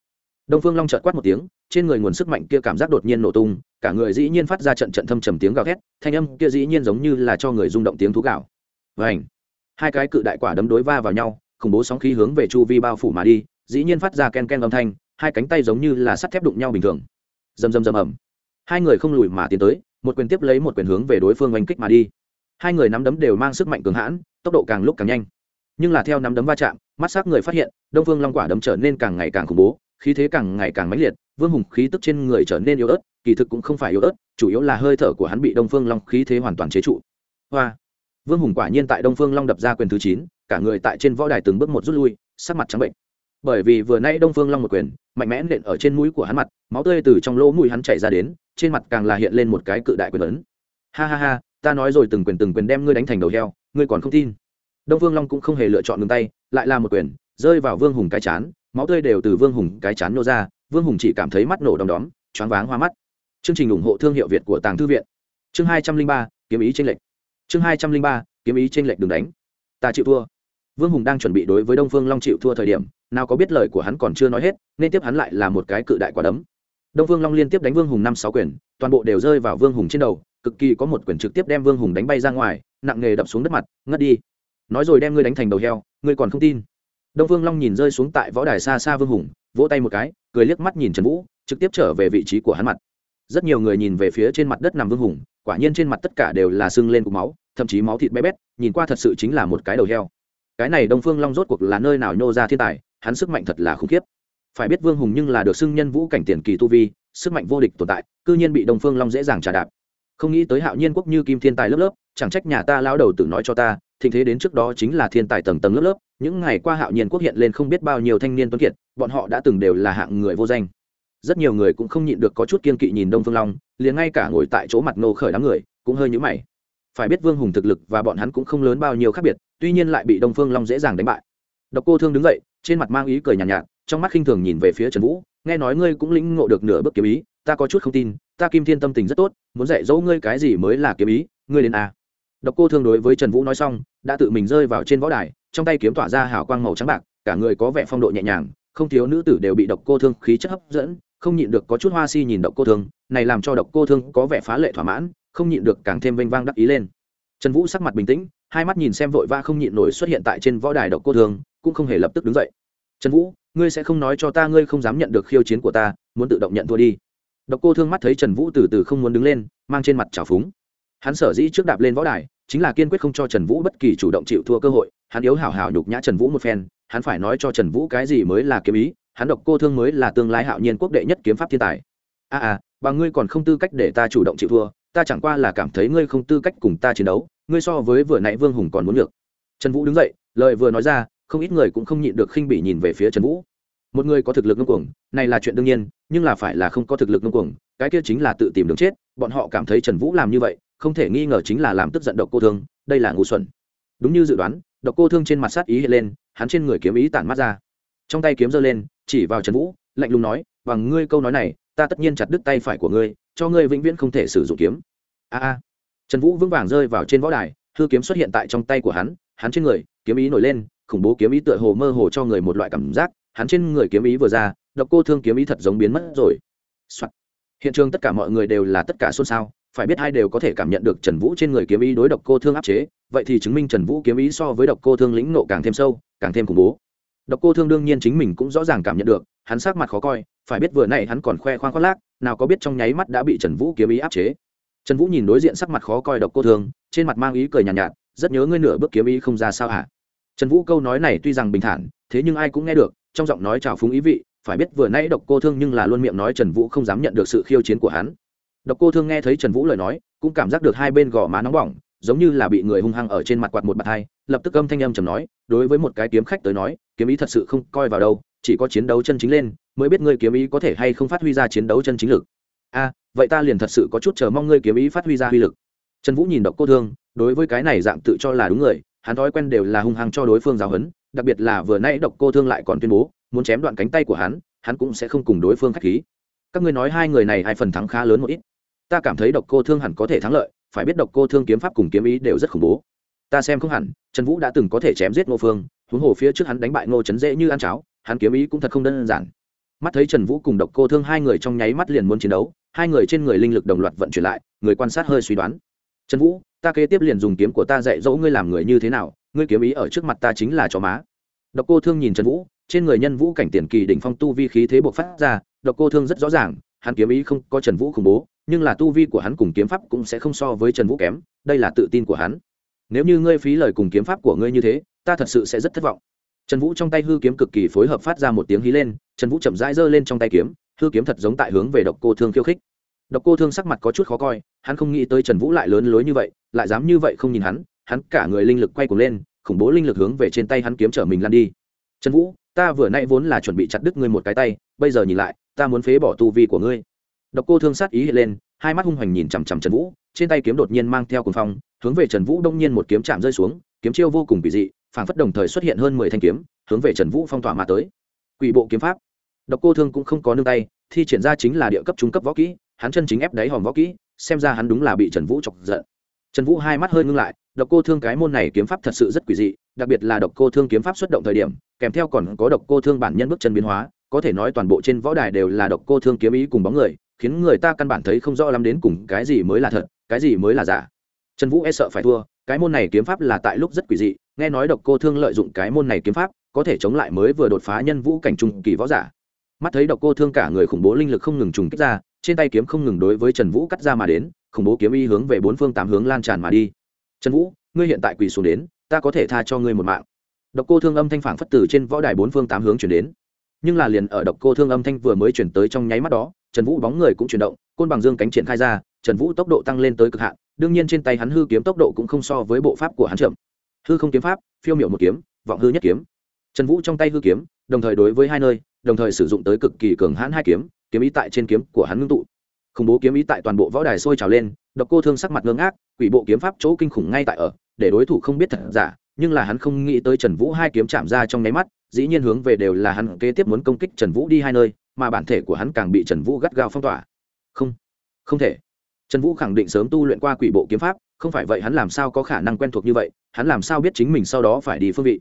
Đông phương long trợt quát một tiếng, trên người nguồn sức mạnh kia cảm giác đột nhiên nổ tung, cả người dĩ nhiên phát ra trận trận thâm trầm tiếng gào thét, thanh âm kia dĩ nhiên giống như là cho người rung động tiếng thú gạo. Vảnh hai cái cự đại quả đấm đối va vào nhau khủng bố sóng khí hướng về chu vi bao phủ mà đi, dĩ nhiên phát ra ken ken âm thanh, hai cánh tay giống như là sắt thép đụng nhau bình thường. Rầm rầm rầm ầm. Hai người không lùi mà tiến tới, một quyền tiếp lấy một quyền hướng về đối phương oanh kích mà đi. Hai người nắm đấm đều mang sức mạnh cường hãn, tốc độ càng lúc càng nhanh. Nhưng là theo nắm đấm va chạm, mắt s c người phát hiện, đông phương long quả đấm trở nên càng ngày càng khủng bố, khí thế càng ngày càng mãnh liệt, vương hùng khí tức trên người trở nên yếu ớt, kỳ thực cũng không phải yếu ớt, chủ yếu là hơi thở của hắn bị đông phương long khí thế hoàn toàn chế trụ. Hoa. Vương hùng quả nhiên tại đông phương long đập ra quyền thứ chín cả người tại trên võ đài từng bước một rút lui, sắc mặt trắng bệnh. Bởi vì vừa nay đông phương long một quyền, mạnh mẽ nện ở trên mũi của hắn mặt, máu tươi từ trong lỗ mũi hắn chảy ra đến, trên mặt càng là hiện lên một cái cự đại quyền lớn. ha ha ha, ta nói rồi từng quyền từng quyền đem ngươi đánh thành đầu heo, ngươi còn không tin. Đông phương long cũng không hề lựa chọn ngừng tay, lại là một quyền, rơi vào vương hùng cái chán, máu tươi đều từ vương hùng cái chán nô ra, vương hùng chỉ cảm thấy mắt nổ đom đóm, choáng váng hoa mắt. Chương trình ủng hộ thương hiệu việt của tàng thư viện. Chương hai trăm linh ba, kiếm ý tranh lệch. Chương hai trăm linh ba, kiếm ý tranh lệch đường đánh. Ta chịu thua vương hùng đang chuẩn bị đối với đông phương long chịu thua thời điểm, nào có biết lời của hắn còn chưa nói hết, nên tiếp hắn lại là một cái cự đại quả đấm. Đông phương long liên tiếp đánh vương hùng năm sáu quyền, toàn bộ đều rơi vào vương hùng trên đầu, cực kỳ có một quyền trực tiếp đem vương hùng đánh bay ra ngoài, nặng nghề đập xuống đất mặt, ngất đi. Nói rồi đem ngươi đánh thành đầu heo, ngươi còn không tin. Đông phương long nhìn rơi xuống tại võ đài xa xa vương hùng, vỗ tay một cái, cười liếc mắt nhìn trần vũ, trực tiếp trở về vị trí của hắn mặt. Rất nhiều người nhìn về phía trên mặt đất nằm vương hùng, quả nhiên trên mặt tất cả đều là sưng lên cục máu, thậm chí máu thịt bé bét, nhìn qua thật sự chính là một cái đầu heo cái này đông phương long rốt cuộc là nơi nào nhô ra thiên tài, hắn sức mạnh thật là khủng khiếp. Phải biết vương hùng nhưng là được xưng nhân vũ cảnh tiền kỳ tu vi, sức mạnh vô địch tồn tại, cư nhiên bị đông phương long dễ dàng trả đạp. Không nghĩ tới hạo nhiên quốc như kim thiên tài lớp lớp, chẳng trách nhà ta lao đầu tự nói cho ta, thịnh thế đến trước đó chính là thiên tài tầng tầng lớp lớp, những ngày qua hạo nhiên quốc hiện lên không biết bao nhiêu thanh niên tuấn kiệt, bọn họ đã từng đều là hạng người vô danh. Rất nhiều người cũng không nhịn được có chút kiên kỵ nhìn đông phương long, liền ngay cả ngồi tại chỗ mặt nô khởi đám người, cũng hơi nhũ mày phải biết vương hùng thực lực và bọn hắn cũng không lớn bao nhiêu khác biệt tuy nhiên lại bị đông phương long dễ dàng đánh bại độc cô thương đứng dậy trên mặt mang ý cười nhàn nhạt, nhạt trong mắt khinh thường nhìn về phía trần vũ nghe nói ngươi cũng lĩnh ngộ được nửa bước kiếm ý ta có chút không tin ta kim thiên tâm tình rất tốt muốn dạy dỗ ngươi cái gì mới là kiếm ý ngươi đến à. độc cô thương đối với trần vũ nói xong đã tự mình rơi vào trên võ đài trong tay kiếm tỏa ra hào quang màu trắng bạc cả người có vẻ phong độ nhẹ nhàng không thiếu nữ tử đều bị độc cô thương khí chất hấp dẫn không nhịn được có chút hoa si nhìn độc cô thương này làm cho độc cô thương có vẻ phá lệ thỏa mãn không nhịn được càng thêm vênh vang đắc ý lên. Trần vũ sắc mặt bình tĩnh hai mắt nhìn xem vội vã không nhịn nổi xuất hiện tại trên võ đài độc cô thương cũng không hề lập tức đứng dậy. Trần vũ ngươi sẽ không nói cho ta ngươi không dám nhận được khiêu chiến của ta muốn tự động nhận thua đi. Độc cô thương mắt thấy trần vũ từ từ không muốn đứng lên mang trên mặt trào phúng. Hắn sở dĩ trước đạp lên võ đài chính là kiên quyết không cho trần vũ bất kỳ chủ động chịu thua cơ hội hắn yếu hảo hảo nhục nhã trần vũ một phen hắn phải nói cho trần vũ cái gì mới là kiếm ý hắn độc cô thương mới là tương lai hạo nhiên quốc đệ nhất kiếm pháp thiên tài. A à, à và ngươi còn không tư cách để ta chủ động chịu thua ta chẳng qua là cảm thấy ngươi không tư cách cùng ta chiến đấu, ngươi so với vừa nãy vương hùng còn muốn được trần vũ đứng dậy, lời vừa nói ra, không ít người cũng không nhịn được khinh bỉ nhìn về phía trần vũ. Một người có thực lực ngưng cuồng, này là chuyện đương nhiên, nhưng là phải là không có thực lực ngưng cuồng, cái kia chính là tự tìm đường chết, bọn họ cảm thấy trần vũ làm như vậy, không thể nghi ngờ chính là làm tức giận độc cô thương, đây là ngu xuẩn. Đúng như dự đoán, độc cô thương trên mặt sát ý hiện lên, hắn trên người kiếm ý tản mắt ra. Trong tay kiếm giơ lên, chỉ vào trần vũ, lạnh lùng nói, bằng ngươi câu nói này, ta tất nhiên chặt đứt tay phải của ngươi cho ngươi vĩnh viễn không thể sử dụng kiếm. A a. Trần vũ vững vàng rơi vào trên võ đài, hư kiếm xuất hiện tại trong tay của hắn hắn trên người, kiếm ý nổi lên, khủng bố kiếm ý tựa hồ mơ hồ cho người một loại cảm giác, hắn trên người kiếm ý vừa ra, độc cô thương kiếm ý thật giống biến mất rồi、Soạn. hiện trường tất cả mọi người đều là tất cả xôn xao, phải biết hai đều có thể cảm nhận được trần vũ trên người kiếm ý đối độc cô thương áp chế, vậy thì chứng minh trần vũ kiếm ý so với độc cô thương lĩnh nộ càng thêm sâu, càng thêm khủng bố. Độc cô thương đương nhiên chính mình cũng rõ ràng cảm nhận được, hắn sắc mặt khó coi phải biết vừa nãy hắn còn khoe khoang khoác lác nào có biết trong nháy mắt đã bị trần vũ kiếm ý áp chế. Trần vũ nhìn đối diện sắc mặt khó coi độc cô thương trên mặt mang ý cười nhàn nhạt, nhạt rất nhớ ngươi nửa bước kiếm ý không ra sao hả? Trần vũ câu nói này tuy rằng bình thản thế nhưng ai cũng nghe được trong giọng nói trào phúng ý vị phải biết vừa nãy độc cô thương nhưng là luôn miệng nói trần vũ không dám nhận được sự khiêu chiến của hắn. Độc cô thương nghe thấy trần vũ lời nói cũng cảm giác được hai bên gò má nóng bỏng giống như là bị người hung hăng ở trên mặt quạt một bạt hai lập tức âm thanh âm trầm nói đối với một cái kiếm khách tới nói kiếm ý thật sự không coi vào đâu chỉ có chiến đấu chân chính lên, mới biết ngươi kiếm ý có thể hay không phát huy ra chiến đấu chân chính lực. A, vậy ta liền thật sự có chút chờ mong ngươi kiếm ý phát huy ra uy lực. Trần vũ nhìn độc cô thương, đối với cái này dạng tự cho là đúng người, hắn thói quen đều là hung hăng cho đối phương giáo huấn, đặc biệt là vừa nãy độc cô thương lại còn tuyên bố, muốn chém đoạn cánh tay của hắn hắn cũng sẽ không cùng đối phương khách khí. Các ngươi nói hai người này hai phần thắng khá lớn một ít. Ta cảm thấy độc cô thương hẳn có thể thắng lợi, phải biết độc cô thương kiếm pháp cùng kiếm ý đều rất khủng bố. Ta xem không hẳn, trần vũ đã từng có thể chém giết ngô phương, huống hồ phía trước hắn đánh bại ngô trấn dễ như ăn cháo hắn kiếm ý cũng thật không đơn giản. Mắt thấy trần vũ cùng độc cô thương hai người trong nháy mắt liền muốn chiến đấu, hai người trên người linh lực đồng loạt vận chuyển lại, người quan sát hơi suy đoán. Trần vũ, ta kế tiếp liền dùng kiếm của ta dạy dỗ ngươi làm người như thế nào, ngươi kiếm ý ở trước mặt ta chính là chó má. Độc cô thương nhìn trần vũ, trên người nhân vũ cảnh tiền kỳ đỉnh phong tu vi khí thế bộc phát ra, độc cô thương rất rõ ràng, hắn kiếm ý không có trần vũ khủng bố, nhưng là tu vi của hắn cùng kiếm pháp cũng sẽ không so với trần vũ kém, đây là tự tin của hắn. Nếu như ngươi phí lời cùng kiếm pháp của ngươi như thế, ta thật sự sẽ rất thất vọng trần vũ trong tay hư kiếm cực kỳ phối hợp phát ra một tiếng hí lên, trần vũ chậm rãi giơ lên trong tay kiếm, hư kiếm thật giống tại hướng về độc cô thương khiêu khích. Độc cô thương sắc mặt có chút khó coi, hắn không nghĩ tới trần vũ lại lớn lối như vậy, lại dám như vậy không nhìn hắn hắn cả người linh lực quay cuồng lên, khủng bố linh lực hướng về trên tay hắn kiếm trở mình lăn đi. Trần vũ, ta vừa nay vốn là chuẩn bị chặt đứt ngươi một cái tay, bây giờ nhìn lại, ta muốn phế bỏ tu vi của ngươi. Độc cô thương sát ý hiện lên, hai mắt hung hoành nhìn chằm chằm trần vũ, trên tay kiếm đột nhiên mang theo cuồng phong, hướng về trần vũ đông nhiên một kiếm chạm rơi xuống, kiếm chiêu vô cùng kỳ dị phảng phất đồng thời xuất hiện hơn mười thanh kiếm, hướng về trần vũ phong tỏa mà tới. Quỷ bộ kiếm pháp. Độc cô thương cũng không có nương tay, thi triển ra chính là địa cấp trung cấp võ kỹ, hắn chân chính ép đáy hòm võ kỹ, xem ra hắn đúng là bị trần vũ chọc giận. Trần vũ hai mắt hơi ngưng lại, độc cô thương cái môn này kiếm pháp thật sự rất quỷ dị, đặc biệt là độc cô thương kiếm pháp xuất động thời điểm, kèm theo còn có độc cô thương bản nhân bước chân biến hóa, có thể nói toàn bộ trên võ đài đều là độc cô thương kiếm ý cùng bóng người, khiến người ta căn bản thấy không rõ lắm đến cùng cái gì mới là thật, cái gì mới là giả. Trần vũ e sợ phải thua, cái môn này kiếm pháp là tại lúc rất quỷ dị nghe nói độc cô thương lợi dụng cái môn này kiếm pháp, có thể chống lại mới vừa đột phá nhân vũ cảnh trung kỳ võ giả. Mắt thấy độc cô thương cả người khủng bố linh lực không ngừng trùng kích ra, trên tay kiếm không ngừng đối với trần vũ cắt ra mà đến, khủng bố kiếm y hướng về bốn phương tám hướng lan tràn mà đi. Trần vũ, ngươi hiện tại quỳ xuống đến, ta có thể tha cho ngươi một mạng. Độc cô thương âm thanh phản phất tử trên võ đài bốn phương tám hướng chuyển đến. Nhưng là liền ở độc cô thương âm thanh vừa mới chuyển tới trong nháy mắt đó, trần vũ bóng người cũng chuyển động, côn bằng dương cánh triển khai ra, trần vũ tốc độ tăng lên tới cực hạn, đương nhiên trên tay hắn hư kiếm tốc độ cũng không so với bộ pháp của hắn chậm hư không kiếm pháp, phiêu miệu một kiếm, vọng hư nhất kiếm. Trần vũ trong tay hư kiếm, đồng thời đối với hai nơi, đồng thời sử dụng tới cực kỳ cường hãn hai kiếm kiếm ý tại trên kiếm của hắn ngưng tụ. Khủng bố kiếm ý tại toàn bộ võ đài sôi trào lên, độc cô thương sắc mặt ngưng ác quỷ bộ kiếm pháp chỗ kinh khủng ngay tại ở, để đối thủ không biết thật giả, nhưng là hắn không nghĩ tới trần vũ hai kiếm chạm ra trong nháy mắt, dĩ nhiên hướng về đều là hắn kế tiếp muốn công kích trần vũ đi hai nơi, mà bản thể của hắn càng bị trần vũ gắt gao phong tỏa. Không không thể. Trần vũ khẳng định sớm tu luyện qua quỷ bộ kiếm pháp, không phải vậy hắn làm sao có khả năng quen thuộc như vậy hắn làm sao biết chính mình sau đó phải đi phương vị?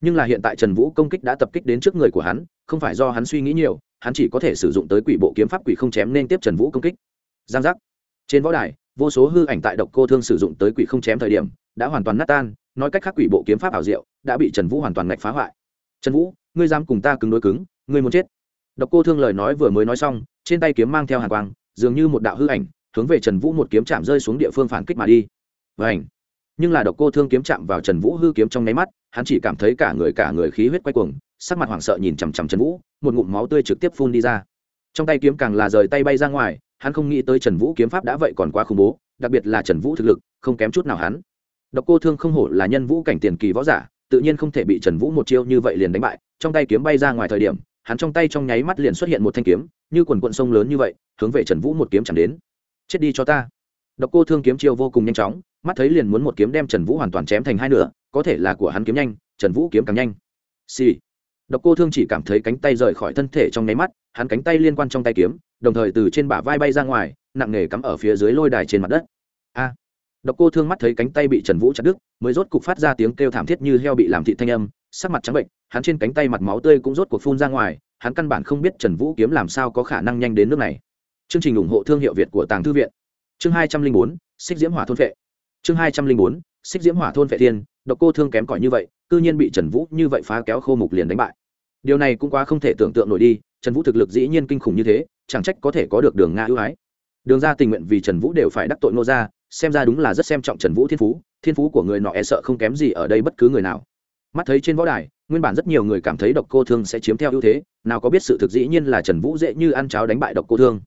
Nhưng là hiện tại trần vũ công kích đã tập kích đến trước người của hắn, không phải do hắn suy nghĩ nhiều, hắn chỉ có thể sử dụng tới quỷ bộ kiếm pháp quỷ không chém nên tiếp trần vũ công kích. Giang giác. Trên võ đài, vô số hư ảnh tại độc cô thương sử dụng tới quỷ không chém thời điểm, đã hoàn toàn nát tan, nói cách khác quỷ bộ kiếm pháp ảo diệu đã bị trần vũ hoàn toàn ngạch phá hoại. Trần vũ, ngươi dám cùng ta cứng đối cứng, ngươi muốn chết. Độc cô thương lời nói vừa mới nói xong, trên tay kiếm mang theo hàn quang, dường như một đạo hư ảnh, hướng về trần vũ một kiếm chạm rơi xuống địa phương phản kích mà đi. Và ảnh nhưng là độc cô thương kiếm chạm vào trần vũ hư kiếm trong nháy mắt, hắn chỉ cảm thấy cả người cả người khí huyết quay cuồng, sắc mặt hoảng sợ nhìn chằm chằm trần vũ, một ngụm máu tươi trực tiếp phun đi ra. Trong tay kiếm càng là rời tay bay ra ngoài, hắn không nghĩ tới trần vũ kiếm pháp đã vậy còn quá khủng bố, đặc biệt là trần vũ thực lực, không kém chút nào hắn. Độc cô thương không hổ là nhân vũ cảnh tiền kỳ võ giả, tự nhiên không thể bị trần vũ một chiêu như vậy liền đánh bại. Trong tay kiếm bay ra ngoài thời điểm, hắn trong tay trong nháy mắt liền xuất hiện một thanh kiếm, như quần quận sông lớn như vậy, hướng về trần vũ một kiếm chẳng đến. Chết đi cho ta. Độc cô thương kiếm chiêu vô cùng nhanh chóng mắt thấy liền muốn một kiếm đem trần vũ hoàn toàn chém thành hai nửa, có thể là của hắn kiếm nhanh, trần vũ kiếm càng nhanh. Xì、sì. độc cô thương chỉ cảm thấy cánh tay rời khỏi thân thể trong nháy mắt, hắn cánh tay liên quan trong tay kiếm, đồng thời từ trên bả vai bay ra ngoài, nặng nề cắm ở phía dưới lôi đài trên mặt đất. A. Độc cô thương mắt thấy cánh tay bị trần vũ chặt đứt, mới rốt cục phát ra tiếng kêu thảm thiết như heo bị làm thị thanh âm, sắc mặt trắng bệnh, hắn trên cánh tay mặt máu tươi cũng rốt cuộc phun ra ngoài, hắn căn bản không biết trần vũ kiếm làm sao có khả năng nhanh đến nước này. Chương trình ủng hộ thương hiệu việt của tàng thư viện. Chương hai trăm linh bốn, xích diễm hỏa thôn vệ chương hai trăm linh bốn, xích diễm hỏa thôn vệ thiên, độc cô thương kém cỏi như vậy, cư nhiên bị trần vũ như vậy phá kéo khô mục liền đánh bại. Điều này cũng quá không thể tưởng tượng nổi đi, trần vũ thực lực dĩ nhiên kinh khủng như thế, chẳng trách có thể có được đường nga ưu ái. Đường ra tình nguyện vì trần vũ đều phải đắc tội nô ra xem ra đúng là rất xem trọng trần vũ thiên phú thiên phú của người nọ e sợ không kém gì ở đây bất cứ người nào. Mắt thấy trên võ đài, nguyên bản rất nhiều người cảm thấy độc cô thương sẽ chiếm theo ưu thế, nào có biết sự thực dĩ nhiên là trần vũ dễ như ăn cháo đánh bại độc cô thương.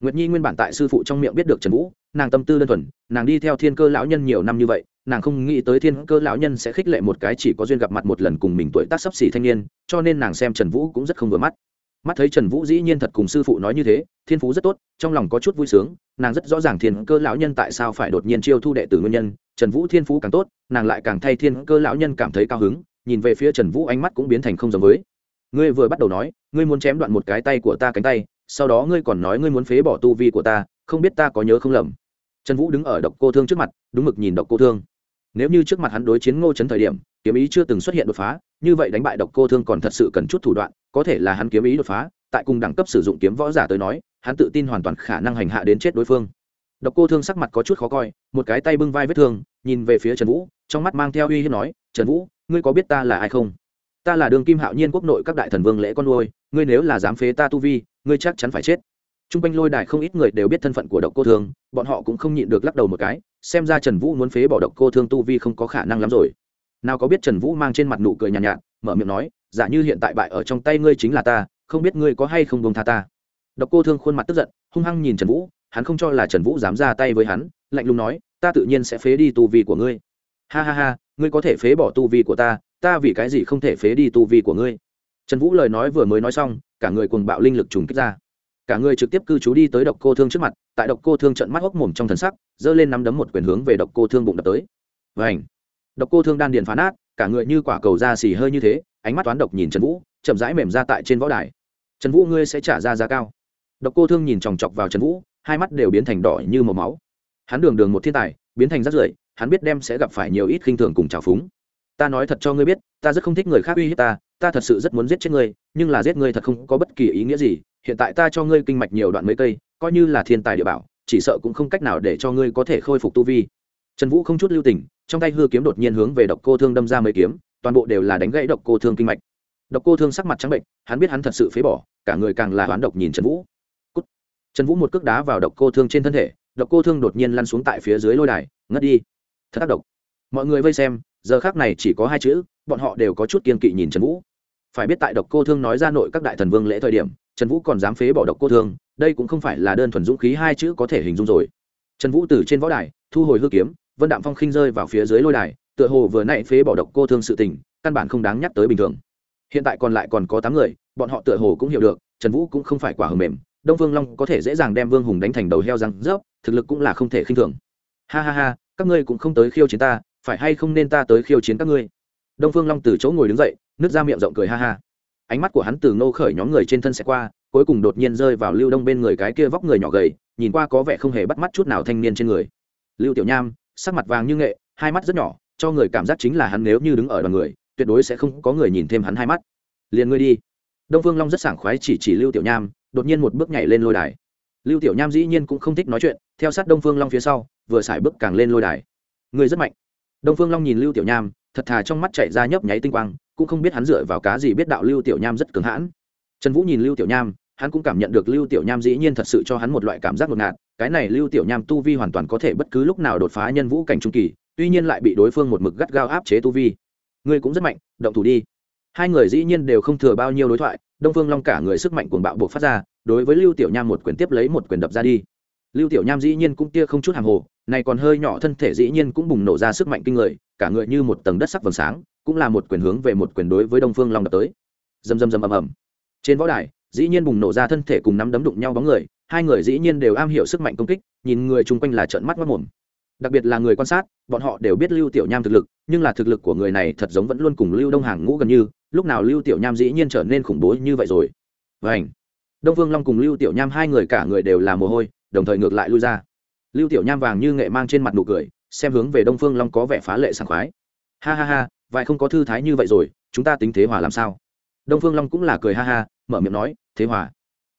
Nguyệt nhi nguyên bản tại sư phụ trong miệng biết được trần vũ nàng tâm tư đơn thuần, nàng đi theo thiên cơ lão nhân nhiều năm như vậy, nàng không nghĩ tới thiên cơ lão nhân sẽ khích lệ một cái chỉ có duyên gặp mặt một lần cùng mình tuổi tác sắp xỉ thanh niên, cho nên nàng xem trần vũ cũng rất không vừa mắt. Mắt thấy trần vũ dĩ nhiên thật cùng sư phụ nói như thế, thiên phú rất tốt, trong lòng có chút vui sướng, nàng rất rõ ràng thiên cơ lão nhân tại sao phải đột nhiên chiêu thu đệ tử nguyên nhân, trần vũ thiên phú càng tốt, nàng lại càng thay thiên cơ lão nhân cảm thấy cao hứng, nhìn về phía trần vũ ánh mắt cũng biến thành không giống với. Ngươi vừa bắt đầu nói, ngươi muốn chém đoạn một cái tay của ta cánh tay, sau đó ngươi còn nói ngươi muốn phế bỏ tu vi của ta, không biết ta có nhớ không lầm trần vũ đứng ở độc cô thương trước mặt, đúng mực nhìn độc cô thương. Nếu như trước mặt hắn đối chiến ngô trấn thời điểm, kiếm ý chưa từng xuất hiện đột phá, như vậy đánh bại độc cô thương còn thật sự cần chút thủ đoạn, có thể là hắn kiếm ý đột phá, tại cùng đẳng cấp sử dụng kiếm võ giả tới nói, hắn tự tin hoàn toàn khả năng hành hạ đến chết đối phương. Độc cô thương sắc mặt có chút khó coi, một cái tay bưng vai vết thương, nhìn về phía trần vũ, trong mắt mang theo uy hiếp nói, trần vũ, ngươi có biết ta là ai không? Ta là đường kim hạo nhiên quốc nội các đại thần vương lễ con nuôi, ngươi nếu là dám phế ta tu vi, ngươi chắc chắn phải chết t r u n g quanh lôi đài không ít người đều biết thân phận của độc cô thương bọn họ cũng không nhịn được lắc đầu một cái xem ra trần vũ muốn phế bỏ độc cô thương tu vi không có khả năng lắm rồi. Nào có biết trần vũ mang trên mặt nụ cười nhàn nhạt, nhạt mở miệng nói giả như hiện tại bại ở trong tay ngươi chính là ta không biết ngươi có hay không bông tha ta? Độc cô thương khuôn mặt tức giận hung hăng nhìn trần vũ hắn không cho là trần vũ dám ra tay với hắn lạnh lùng nói ta tự nhiên sẽ phế đi tu vi của ngươi. Ha ha ha ngươi có thể phế bỏ tu vi của ta ta vì cái gì không thể phế đi tu vi của ngươi? Trần vũ lời nói vừa mới nói xong cả người cuồng bạo linh lực trùng kích ra cả người trực tiếp cư trú đi tới độc cô thương trước mặt, tại độc cô thương trận mắt hốc mồm trong thần sắc, giơ lên nắm đấm một quyền hướng về độc cô thương bụng đập tới. Và ảnh độc cô thương đan điền phá nát, cả người như quả cầu da xì hơi như thế, ánh mắt toán độc nhìn trần vũ, chậm rãi mềm ra tại trên võ đài. Trần vũ, ngươi sẽ trả ra giá cao? Độc cô thương nhìn chòng chọc vào trần vũ, hai mắt đều biến thành đỏ như màu máu. Hắn đường đường một thiên tài, biến thành rắt rưởi, hắn biết đem sẽ gặp phải nhiều ít khinh thường cùng trào phúng. Ta nói thật cho ngươi biết, ta rất không thích người khác uy hiếp ta ta thật sự rất muốn giết chết ngươi, nhưng là giết ngươi thật không có bất kỳ ý nghĩa gì. Hiện tại ta cho ngươi kinh mạch nhiều đoạn mấy cây, coi như là thiên tài địa bảo, chỉ sợ cũng không cách nào để cho ngươi có thể khôi phục tu vi. Trần vũ không chút lưu tình, trong tay hư kiếm đột nhiên hướng về độc cô thương đâm ra mấy kiếm, toàn bộ đều là đánh gãy độc cô thương kinh mạch. Độc cô thương sắc mặt trắng bệnh, hắn biết hắn thật sự phế bỏ, cả người càng là hoán độc nhìn trần vũ. Cút. trần vũ một cước đá vào độc cô thương trên thân thể, độc cô thương đột nhiên lăn xuống tại phía dưới lôi đài, ngất đi. Thật độc. mọi người vây xem, giờ khác này chỉ có hai chữ, bọn họ đều có chút kiên kỵ nhìn trần vũ phải biết tại độc cô thương nói ra nội các đại thần vương lễ thời điểm, trần vũ còn dám phế bỏ độc cô thương, đây cũng không phải là đơn thuần dũng khí hai chữ có thể hình dung rồi. Trần vũ từ trên võ đài, thu hồi hư kiếm, vân đạm phong khinh rơi vào phía dưới lôi đài, tựa hồ vừa nãy phế bỏ độc cô thương sự tình, căn bản không đáng nhắc tới bình thường. Hiện tại còn lại còn có tám người, bọn họ tựa hồ cũng hiểu được, trần vũ cũng không phải quả hờ mềm, đông vương long có thể dễ dàng đem vương hùng đánh thành đầu heo răng rớp, thực lực cũng là không thể khinh thường. Ha ha ha, các ngươi cũng không tới khiêu chiến ta, phải hay không nên ta tới khiêu chiến các ngươi? Đông phương long từ chỗ ngồi đứng dậy nứt ra miệng rộng cười ha ha. Ánh mắt của hắn từ nô khởi nhóm người trên thân sẽ qua, cuối cùng đột nhiên rơi vào lưu đông bên người cái kia vóc người nhỏ gầy, nhìn qua có vẻ không hề bắt mắt chút nào thanh niên trên người. Lưu tiểu nham, sắc mặt vàng như nghệ, hai mắt rất nhỏ, cho người cảm giác chính là hắn nếu như đứng ở đoàn người, tuyệt đối sẽ không có người nhìn thêm hắn hai mắt. Liền ngươi đi. Đông phương long rất sảng khoái chỉ chỉ lưu tiểu nham, đột nhiên một bước nhảy lên lôi đài. Lưu tiểu nham dĩ nhiên cũng không thích nói chuyện, theo sát đông phương long phía sau, vừa xài bước càng lên lôi đài. Người rất mạnh. Đông phương long nhìn lưu tiểu nham, thật thà trong mắt chạy ra nhấp nháy tinh quang cũng không biết hắn dựa vào cá gì biết đạo lưu tiểu nham rất cứng hãn. Trần vũ nhìn lưu tiểu nham, hắn cũng cảm nhận được lưu tiểu nham dĩ nhiên thật sự cho hắn một loại cảm giác ngột ngạt, cái này lưu tiểu nham tu vi hoàn toàn có thể bất cứ lúc nào đột phá nhân vũ cảnh trung kỳ, tuy nhiên lại bị đối phương một mực gắt gao áp chế tu vi. Ngươi cũng rất mạnh, động thủ đi. Hai người dĩ nhiên đều không thừa bao nhiêu đối thoại, đông phương long cả người sức mạnh cuồng bạo buộc phát ra, đối với lưu tiểu nham một quyền tiếp lấy một quyền đập ra đi. Lưu tiểu nham dĩ nhiên cũng tia không chút hàng hồ, này còn hơi nhỏ thân thể dĩ nhiên cũng bùng nổ ra sức mạnh kinh người, cả người như một tầng đất sắc vầng sáng cũng là một quyền hướng về một quyền đối với đông phương long đập tới. Dầm dầm dầm ầm ầm. Trên võ đài, dĩ nhiên bùng nổ ra thân thể cùng nắm đấm đụng nhau bóng người, hai người dĩ nhiên đều am hiểu sức mạnh công kích, nhìn người chung quanh là trợn mắt mất mồm đặc biệt là người quan sát, bọn họ đều biết lưu tiểu nham thực lực, nhưng là thực lực của người này thật giống vẫn luôn cùng lưu đông hàng ngũ gần như, lúc nào lưu tiểu nham dĩ nhiên trở nên khủng bố như vậy rồi. Vảnh đông phương long cùng lưu tiểu nham hai người cả người đều là mồ hôi, đồng thời ngược lại lui ra. Lưu tiểu nham vàng như nghệ mang trên mặt nụ cười, xem hướng về đông phương long có vẻ phá lệ sảng khoái. Ha ha ha vài không có thư thái như vậy rồi, chúng ta tính thế hòa làm sao? Đông phương long cũng là cười ha ha, mở miệng nói, thế hòa.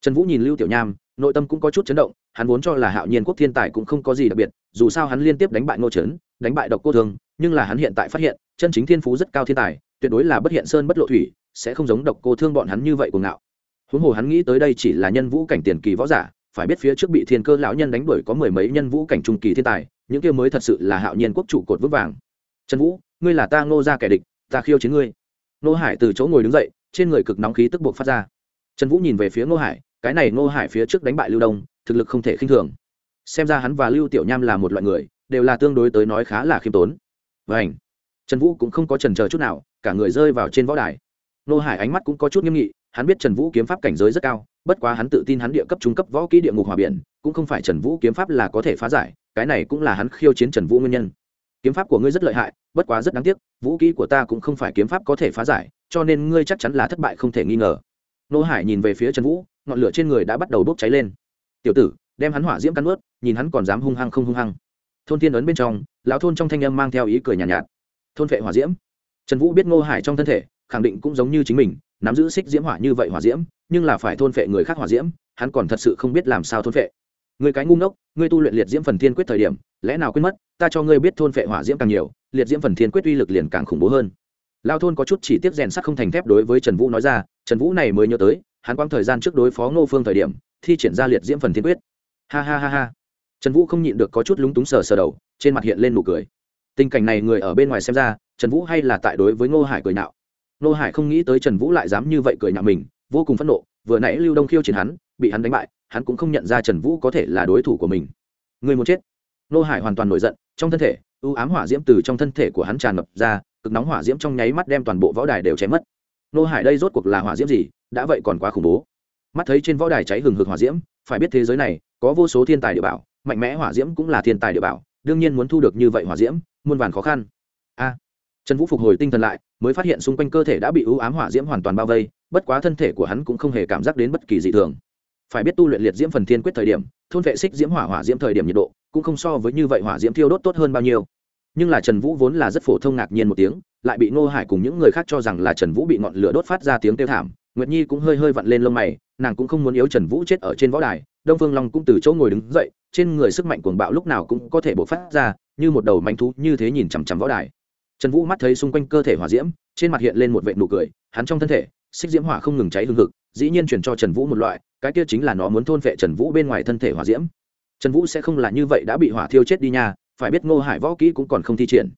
Trần vũ nhìn lưu tiểu nham, nội tâm cũng có chút chấn động, hắn vốn cho là hạo nhiên quốc thiên tài cũng không có gì đặc biệt, dù sao hắn liên tiếp đánh bại ngô trấn đánh bại độc cô thường nhưng là hắn hiện tại phát hiện, chân chính thiên phú rất cao thiên tài, tuyệt đối là bất hiện sơn bất lộ thủy, sẽ không giống độc cô thương bọn hắn như vậy cuồng ngạo. Huống hồ hắn nghĩ tới đây chỉ là nhân vũ cảnh tiền kỳ võ giả, phải biết phía trước bị thiên cơ lão nhân đánh đuổi có mười mấy nhân vũ cảnh trung kỳ thiên tài, những kia mới thật sự là hạo nhiên quốc trụ cột vững vàng. Trần vũ ngươi là ta ngô ra kẻ địch, ta khiêu chiến ngươi. Ngô hải từ chỗ ngồi đứng dậy, trên người cực nóng khí tức buộc phát ra. Trần vũ nhìn về phía ngô hải, cái này ngô hải phía trước đánh bại lưu đông, thực lực không thể khinh thường. Xem ra hắn và lưu tiểu nham là một loại người, đều là tương đối tới nói khá là khiêm tốn. Và ảnh trần vũ cũng không có trần chờ chút nào, cả người rơi vào trên võ đài. Ngô hải ánh mắt cũng có chút nghiêm nghị, hắn biết trần vũ kiếm pháp cảnh giới rất cao, bất quá hắn tự tin hắn địa cấp trung cấp võ kỹ địa ngục hòa biển, cũng không phải trần vũ kiếm pháp là có thể phá giải, cái này cũng là hắn khiêu chiến trần vũ nguyên nhân kiếm pháp của ngươi rất lợi hại bất quá rất đáng tiếc vũ kỹ của ta cũng không phải kiếm pháp có thể phá giải cho nên ngươi chắc chắn là thất bại không thể nghi ngờ. Nô hải nhìn về phía trần vũ ngọn lửa trên người đã bắt đầu bốc cháy lên. Tiểu tử đem hắn hỏa diễm cắn ướt nhìn hắn còn dám hung hăng không hung hăng. Thôn thiên ấn bên trong lão thôn trong thanh âm mang theo ý cười nhàn nhạt, nhạt thôn vệ hỏa diễm. Trần vũ biết ngô hải trong thân thể khẳng định cũng giống như chính mình nắm giữ xích diễm hỏa như vậy hỏa diễm nhưng là phải thôn phệ người khác hỏa diễm hắn còn thật sự không biết làm sao thôn phệ người cái ngu ngốc ngươi tu luyện liệt diễm phần thiên quyết thời điểm lẽ nào quên mất, ta cho ngươi biết thôn phệ hỏa diễm càng nhiều, liệt diễm phần thiên quyết uy lực liền càng khủng bố hơn. Lao thôn có chút chỉ tiếp rèn sắt không thành thép đối với trần vũ nói ra, trần vũ này mới nhớ tới, hắn quang thời gian trước đối phó ngô phương thời điểm, thi triển ra liệt diễm phần thiên quyết. Ha ha ha ha. Trần vũ không nhịn được có chút lúng túng sờ sờ đầu, trên mặt hiện lên nụ cười. Tình cảnh này người ở bên ngoài xem ra, trần vũ hay là tại đối với ngô hải cười nạo ngô hải không nghĩ tới trần vũ lại dám như vậy cười nhạo mình, vô cùng phẫn nộ, vừa nãy lưu đông khiêu chiến hắn, bị hắn đánh bại, hắn cũng không nhận ra trần vũ có thể là đối thủ của mình. Người muốn chết. Nô hải hoàn toàn nổi giận, trong thân thể ưu ám hỏa diễm từ trong thân thể của hắn tràn ngập ra, cực nóng hỏa diễm trong nháy mắt đem toàn bộ võ đài đều cháy mất. Nô hải đây rốt cuộc là hỏa diễm gì? Đã vậy còn quá khủng bố. Mắt thấy trên võ đài cháy hừng hực hỏa diễm, phải biết thế giới này có vô số thiên tài địa bảo, mạnh mẽ hỏa diễm cũng là thiên tài địa bảo, đương nhiên muốn thu được như vậy hỏa diễm, muôn vàn khó khăn. A. Trần vũ phục hồi tinh thần lại, mới phát hiện xung quanh cơ thể đã bị ưu ám hỏa diễm hoàn toàn bao vây, bất quá thân thể của hắn cũng không hề cảm giác đến bất kỳ dị thường. Phải biết tu luyện liệt diễm phần thiên quyết thời điểm, thôn vệ xích diễm hỏa hỏa diễm thời điểm nhiệt độ cũng không so với như vậy hỏa diễm thiêu đốt tốt hơn bao nhiêu. Nhưng là trần vũ vốn là rất phổ thông ngạc nhiên một tiếng, lại bị ngô hải cùng những người khác cho rằng là trần vũ bị ngọn lửa đốt phát ra tiếng kêu thảm. Nguyệt nhi cũng hơi hơi vặn lên lông mày, nàng cũng không muốn yếu trần vũ chết ở trên võ đài. Đông phương long cũng từ chỗ ngồi đứng dậy, trên người sức mạnh cuồng bạo lúc nào cũng có thể bộc phát ra, như một đầu manh thú như thế nhìn chằm chằm võ đài. Trần vũ mắt thấy xung quanh cơ thể hỏa diễm, trên mặt hiện lên một vệ nụ cười, hắn trong thân thể, xích diễm hỏa không ngừng cháy hương thực dĩ nhiên chuyển cho trần vũ một loại, cái kia chính là nó muốn thôn vệ trần vũ bên ngoài thân thể hỏa diễm trần vũ sẽ không là như vậy đã bị hỏa thiêu chết đi nha, phải biết ngô hải võ kỹ cũng còn không thi triển.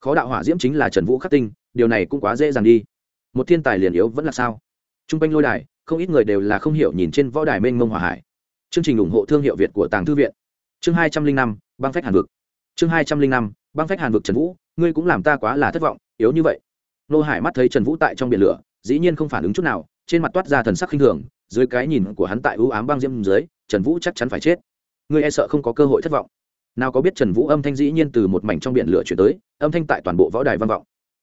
Khó đạo hỏa diễm chính là trần vũ khắc tinh, điều này cũng quá dễ dàng đi. Một thiên tài liền yếu vẫn là sao? T r u n g quanh lôi đài, không ít người đều là không hiểu nhìn trên võ đài mênh mông hỏa hải. Chương trình ủng hộ thương hiệu việt của tàng thư viện. Chương hai trăm linh năm, băng phách hàn vực. Chương hai trăm linh năm, băng phách hàn vực trần vũ, ngươi cũng làm ta quá là thất vọng, yếu như vậy. Nô hải mắt thấy trần vũ tại trong biển lửa, dĩ nhiên không phản ứng chút nào, trên mặt toát ra thần sắc khinh thường, dưới cái nhìn của hắn tại ưu ám băng diêm dưới, trần vũ chắc chắn phải chết ngươi e sợ không có cơ hội thất vọng. Nào có biết trần vũ âm thanh dĩ nhiên từ một mảnh trong biển lửa chuyển tới, âm thanh tại toàn bộ võ đài vang vọng.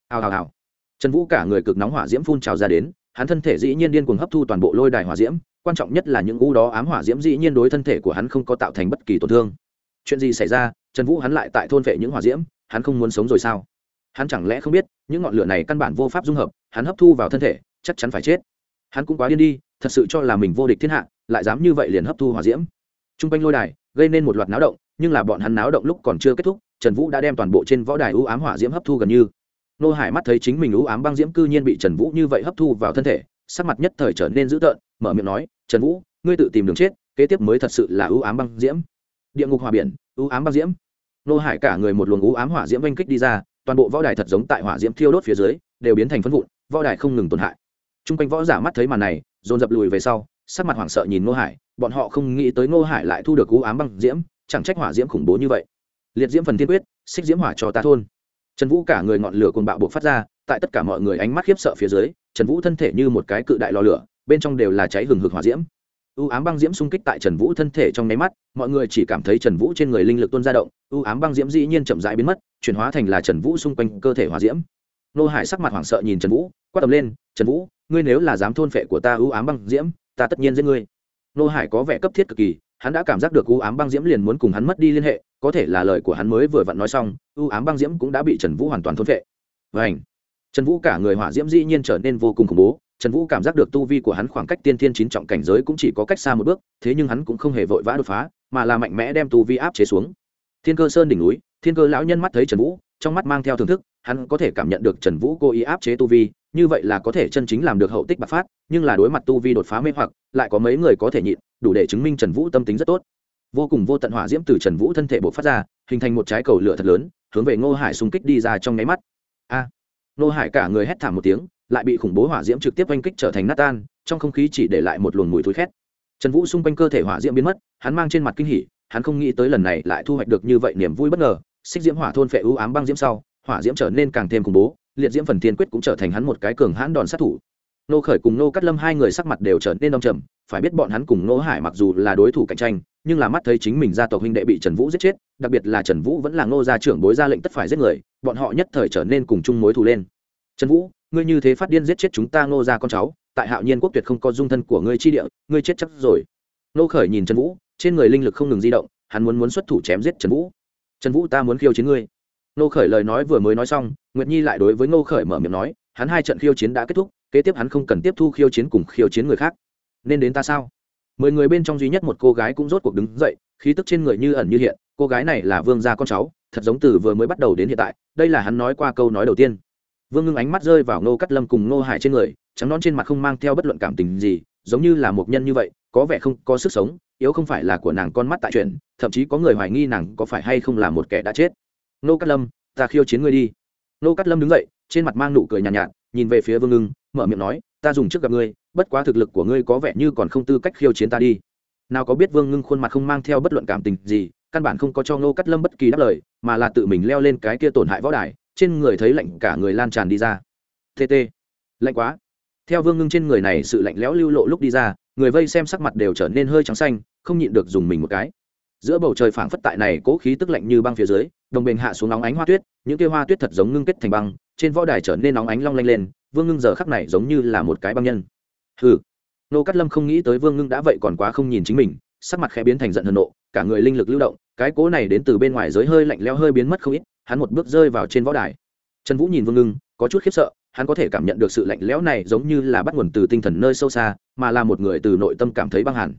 Hào hào hào. Trần vũ cả người cực nóng hỏa diễm phun trào ra đến, hắn thân thể dĩ nhiên điên cuồng hấp thu toàn bộ lôi đài hỏa diễm, quan trọng nhất là những u đó ám hỏa diễm dĩ nhiên đối thân thể của hắn không có tạo thành bất kỳ tổn thương. Chuyện gì xảy ra, trần vũ hắn lại tại thôn vệ những hỏa diễm, hắn không muốn sống rồi sao? Hắn chẳng lẽ không biết, những ngọn lửa này căn bản vô pháp dung hợp, hắn hấp thu vào thân thể, chắc chắn phải chết. Hắn cũng quá điên đi, thật sự cho là mình vô địch thiên hạ, lại dám như vậy liền hấp thu hỏa diễm t r u n g quanh lôi đài, gây nên một loạt náo động, nhưng là bọn hắn náo động lúc còn chưa kết thúc, trần vũ đã đem toàn bộ trên võ đài ưu ám hỏa diễm hấp thu gần như. Nô hải mắt thấy chính mình ưu ám băng diễm cư nhiên bị trần vũ như vậy hấp thu vào thân thể, sắc mặt nhất thời trở nên dữ tợn, mở miệng nói, trần vũ, ngươi tự tìm đường chết, kế tiếp mới thật sự là ưu ám băng diễm. Địa ngục hòa biển ưu ám băng diễm. Nô hải cả người một luồng ưu ám hỏa diễm oanh kích đi ra, toàn bộ võ đài thật giống tại hỏa diễm thiêu đốt phía dưới, đều biến thành phân vụn, võ đài không ngừng tổn hại. T r u n g quanh võ giả mắt thấy màn này, dồn dập lùi về sau, sắc mặt hoảng sợ nhìn nô hải bọn họ không nghĩ tới nô hải lại thu được ưu ám băng diễm, chẳng trách hỏa diễm khủng bố như vậy. Liệt diễm phần thiên quyết, xích diễm hỏa cho ta thôn. Trần vũ cả người ngọn lửa cồn bạo buộc phát ra, tại tất cả mọi người ánh mắt khiếp sợ phía dưới, trần vũ thân thể như một cái cự đại lò lửa, bên trong đều là cháy hừng hực hỏa diễm. U ám băng diễm xung kích tại trần vũ thân thể trong nháy mắt, mọi người chỉ cảm thấy trần vũ trên người linh lực tuôn ra động, u ám băng diễm dĩ nhiên chậm rãi biến mất, chuyển hóa thành là trần vũ xung quanh cơ thể hỏa diễm. Nô hải sắc mặt hoảng sợ nhìn trần vũ, quát tầm lên, trần vũ, ngươi nếu là dám thôn phệ của ta u ám băng diễm, ta tất nhiên giết ngươi nô hải có vẻ cấp thiết cực kỳ, hắn đã cảm giác được u ám băng diễm liền muốn cùng hắn mất đi liên hệ, có thể là lời của hắn mới vừa vặn nói xong, u ám băng diễm cũng đã bị trần vũ hoàn toàn thôn phệ. Vảnh trần vũ cả người hỏa diễm dĩ nhiên trở nên vô cùng khủng bố, trần vũ cảm giác được tu vi của hắn khoảng cách tiên thiên chín trọng cảnh giới cũng chỉ có cách xa một bước, thế nhưng hắn cũng không hề vội vã đột phá, mà là mạnh mẽ đem tu vi áp chế xuống. Thiên cơ sơn đỉnh núi, thiên cơ lão nhân mắt thấy trần vũ, trong mắt mang theo thưởng thức, hắn có thể cảm nhận được trần vũ cố ý áp chế tu vi như vậy là có thể chân chính làm được hậu tích bạc phát, nhưng là đối mặt tu vi đột phá mê hoặc, lại có mấy người có thể nhịn, đủ để chứng minh trần vũ tâm tính rất tốt. Vô cùng vô tận hỏa diễm từ trần vũ thân thể bộc phát ra, hình thành một trái cầu lửa thật lớn, hướng về ngô hải xung kích đi ra trong nháy mắt. A! Ngô hải cả người hét thảm một tiếng, lại bị khủng bố hỏa diễm trực tiếp oanh kích trở thành nát tan, trong không khí chỉ để lại một luồng mùi thối khét. Trần vũ xung quanh cơ thể hỏa diễm biến mất, hắn mang trên mặt kinh hỉ, hắn không nghĩ tới lần này lại thu hoạch được như vậy niềm vui bất ngờ, xích diễm hỏa thôn phệ ưu ám băng diễm sau, hỏa diễm trở nên càng thêm khủng bố liệt diễm phần thiên quyết cũng trở thành hắn một cái cường hãn đòn sát thủ. Nô khởi cùng nô cắt lâm hai người sắc mặt đều trở nên đông trầm, phải biết bọn hắn cùng nô hải mặc dù là đối thủ cạnh tranh, nhưng là mắt thấy chính mình gia tộc huynh đệ bị trần vũ giết chết, đặc biệt là trần vũ vẫn là ngô gia trưởng bối ra lệnh tất phải giết người, bọn họ nhất thời trở nên cùng chung mối thù lên. Trần vũ, ngươi như thế phát điên giết chết chúng ta ngô gia con cháu, tại hạo nhiên quốc tuyệt không có dung thân của ngươi chi địa, ngươi chết chắc rồi. Nô khởi nhìn trần vũ, trên người linh lực không ngừng di động, hắn muốn muốn xuất thủ chém giết trần vũ. Trần vũ, ta muốn khiêu chiến ngươi nô khởi lời nói vừa mới nói xong, nguyệt nhi lại đối với nô khởi mở miệng nói, hắn hai trận khiêu chiến đã kết thúc, kế tiếp hắn không cần tiếp thu khiêu chiến cùng khiêu chiến người khác. Nên đến ta sao? Mười người bên trong duy nhất một cô gái cũng rốt cuộc đứng dậy, khí tức trên người như ẩn như hiện, cô gái này là vương gia con cháu, thật giống từ vừa mới bắt đầu đến hiện tại, đây là hắn nói qua câu nói đầu tiên. Vương ngưng ánh mắt rơi vào ngô cắt lâm cùng ngô hải trên người, trắng non trên mặt không mang theo bất luận cảm tình gì, giống như là một nhân như vậy, có vẻ không có sức sống, yếu không phải là của nàng con mắt tại chuyện, thậm chí có người hoài nghi nàng có phải hay không là một kẻ đã chết. Nô Cát lâm ta khiêu chiến ngươi đi. Nô Cát lâm đứng dậy trên mặt mang nụ cười nhàn nhạt, nhạt nhìn về phía vương ngưng mở miệng nói ta dùng trước gặp ngươi bất quá thực lực của ngươi có vẻ như còn không tư cách khiêu chiến ta đi. Nào có biết vương ngưng khuôn mặt không mang theo bất luận cảm tình gì căn bản không có cho Nô Cát lâm bất kỳ đáp lời mà là tự mình leo lên cái kia tổn hại võ đài trên người thấy lạnh cả người lan tràn đi ra. Tt lạnh quá. Theo vương ngưng trên người này sự lạnh lẽo lưu lộ lúc đi ra người vây xem sắc mặt đều trở nên hơi trắng xanh không nhịn được dùng mình một cái giữa bầu trời phảng phất tại này cố khí tức lạnh như băng phía dưới, đồng bền hạ xuống nóng ánh hoa tuyết, những kia hoa tuyết thật giống ngưng kết thành băng, trên võ đài trở nên nóng ánh long lanh lên, vương ngưng giờ khắc này giống như là một cái băng nhân. Hừ. Nô cát lâm không nghĩ tới vương ngưng đã vậy còn quá không nhìn chính mình, sắc mặt khẽ biến thành giận hờn nộ, cả người linh lực lưu động, cái cố này đến từ bên ngoài giới hơi lạnh leo hơi biến mất không ít, hắn một bước rơi vào trên võ đài. Trần vũ nhìn vương ngưng, có chút khiếp sợ, hắn có thể cảm nhận được sự lạnh lẽo này giống như là bắt nguồn từ tinh thần nơi sâu xa, mà là một người từ nội tâm cảm thấy băng hẳn.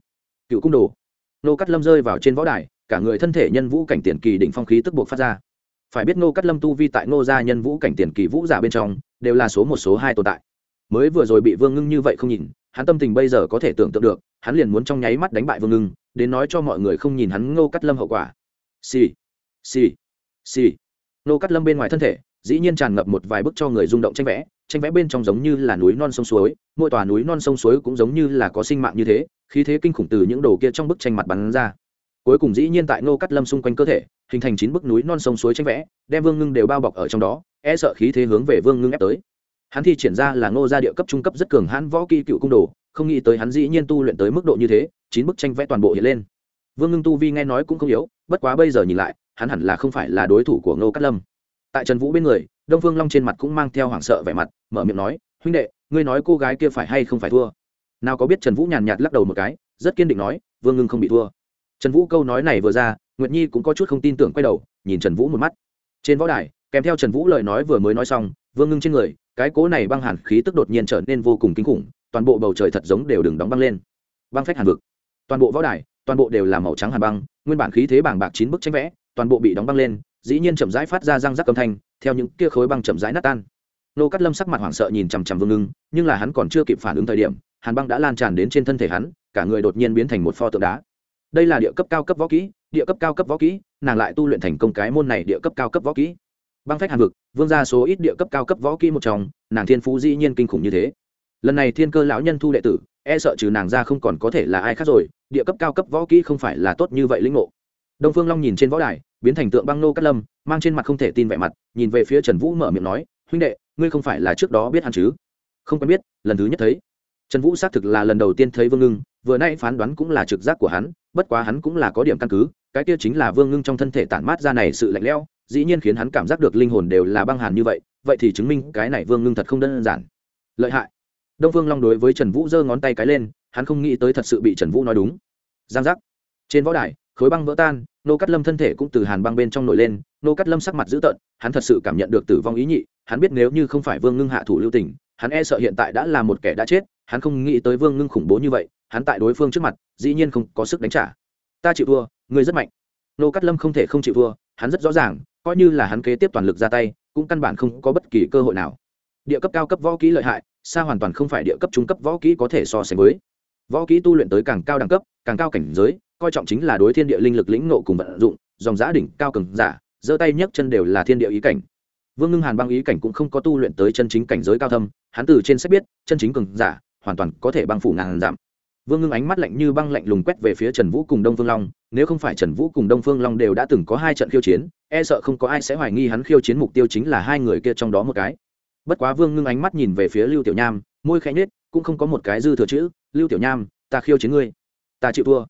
Cựu cung đồ nô cát lâm rơi vào trên võ đài, cả người thân thể nhân vũ cảnh tiền kỳ đỉnh phong khí tức buộc phát ra. Phải biết nô cát lâm tu vi tại nô gia nhân vũ cảnh tiền kỳ vũ giả bên trong, đều là số một, số hai tồn tại. Mới vừa rồi bị vương ngưng như vậy không nhìn, hắn tâm tình bây giờ có thể tưởng tượng được, hắn liền muốn trong nháy mắt đánh bại vương ngưng, đến nói cho mọi người không nhìn hắn Nô cắt lâm hậu quả. Xì xì xì. Nô cắt lâm bên ngoài thân thể, dĩ nhiên tràn ngập một vài bức cho người rung động tranh vẽ tranh vẽ bên trong giống như là núi non sông suối, mỗi tòa núi non sông suối cũng giống như là có sinh mạng như thế, khí thế kinh khủng từ những đồ kia trong bức tranh mặt bắn ra. Cuối cùng dĩ nhiên tại ngô cắt lâm xung quanh cơ thể, hình thành chín bức núi non sông suối tranh vẽ, đem vương ngưng đều bao bọc ở trong đó e sợ khí thế hướng về vương ngưng ép tới. Hắn thi triển ra là ngô gia địa cấp trung cấp rất cường hãn võ kỳ cựu cung đồ, không nghĩ tới hắn dĩ nhiên tu luyện tới mức độ như thế, chín bức tranh vẽ toàn bộ hiện lên. Vương ngưng tu vi nghe nói cũng không yếu, bất quá bây giờ nhìn lại, hắn hẳn là không phải là đối thủ của ngô cát lâm tại trần vũ bên người, đông phương long trên mặt cũng mang theo hoảng sợ vẻ mặt, mở miệng nói, huynh đệ, ngươi nói cô gái kia phải hay không phải thua? Nào có biết trần vũ nhàn nhạt lắc đầu một cái, rất kiên định nói, vương ngưng không bị thua. Trần vũ câu nói này vừa ra, nguyệt nhi cũng có chút không tin tưởng quay đầu, nhìn trần vũ một mắt. Trên võ đài, kèm theo trần vũ lời nói vừa mới nói xong, vương ngưng trên người, cái cố này băng hàn khí tức đột nhiên trở nên vô cùng kinh khủng, toàn bộ bầu trời thật giống đều đừng đóng băng lên. Băng phách hàn vực. Toàn bộ võ đài, toàn bộ đều là màu trắng hàn băng, nguyên bản khí thế bảng bạc chín bức tranh vẽ, toàn bộ bị đóng băng lên dĩ nhiên chậm rãi phát ra răng rắc âm thanh, theo những kia khối băng chậm rãi nát tan. Nô cắt lâm sắc mặt hoảng sợ nhìn chằm chằm vương ngưng, nhưng là hắn còn chưa kịp phản ứng thời điểm, hàn băng đã lan tràn đến trên thân thể hắn, cả người đột nhiên biến thành một pho tượng đá. Đây là địa cấp cao cấp võ kỹ, địa cấp cao cấp võ kỹ, nàng lại tu luyện thành công cái môn này địa cấp cao cấp võ kỹ. Băng phách hàn vực, vương ra số ít địa cấp cao cấp võ kỹ một trong, nàng thiên phú dĩ nhiên kinh khủng như thế. Lần này thiên cơ lão nhân thu đệ tử e sợ trừ nàng ra không còn có thể là ai khác rồi, địa cấp cao cấp võ kỹ không phải là tốt như vậy lĩnh ngộ đông phương long nhìn trên võ đài, biến thành tượng băng nô cát lâm, mang trên mặt không thể tin vẻ mặt, nhìn về phía trần vũ mở miệng nói, huynh đệ, ngươi không phải là trước đó biết hắn chứ? Không quen biết, lần thứ nhất thấy. Trần vũ xác thực là lần đầu tiên thấy vương ngưng, vừa nay phán đoán cũng là trực giác của hắn, bất quá hắn cũng là có điểm căn cứ, cái kia chính là vương ngưng trong thân thể tản mát ra này sự lạnh lẽo, dĩ nhiên khiến hắn cảm giác được linh hồn đều là băng hàn như vậy vậy thì chứng minh cái này vương ngưng thật không đơn giản. Lợi hại. Đông phương long đối với trần vũ giơ ngón tay cái lên, hắn không nghĩ tới thật sự bị trần vũ nói đúng. Giang giác. Trên võ đài khối băng vỡ tan, nô cắt lâm thân thể cũng từ hàn băng bên trong nổi lên, nô cắt lâm sắc mặt dữ tợn, hắn thật sự cảm nhận được tử vong ý nhị, hắn biết nếu như không phải vương ngưng hạ thủ lưu tình, hắn e sợ hiện tại đã là một kẻ đã chết, hắn không nghĩ tới vương ngưng khủng bố như vậy, hắn tại đối phương trước mặt, dĩ nhiên không có sức đánh trả. Ta chịu thua, ngươi rất mạnh. Nô cắt lâm không thể không chịu thua, hắn rất rõ ràng, coi như là hắn kế tiếp toàn lực ra tay, cũng căn bản không có bất kỳ cơ hội nào. Địa cấp cao cấp võ kỹ lợi hại, xa hoàn toàn không phải địa cấp trung cấp võ kỹ có thể so sánh với. Võ kỹ tu luyện tới càng cao đẳng cấp, càng cao cảnh giới coi trọng chính là đối thiên địa linh lực lĩnh nộ cùng vận dụng, dòng giã đỉnh cao cường giả, giơ tay nhấc chân đều là thiên địa ý cảnh. Vương ngưng hàn băng ý cảnh cũng không có tu luyện tới chân chính cảnh giới cao thâm, hắn từ trên sách biết, chân chính cường giả hoàn toàn có thể băng phủ ngàn giảm vương ngưng ánh mắt lạnh như băng lạnh lùng quét về phía trần vũ cùng đông phương long, nếu không phải trần vũ cùng đông phương long đều đã từng có hai trận khiêu chiến e sợ không có ai sẽ hoài nghi hắn khiêu chiến mục tiêu chính là hai người kia trong đó một cái. Bất quá vương ngưng ánh mắt nhìn về phía lưu tiểu nham, môi khẽ nhết cũng không có một cái dư thừa chữ, lưu tiểu nham, ta khiêu chiến ngươi, ta chịu thua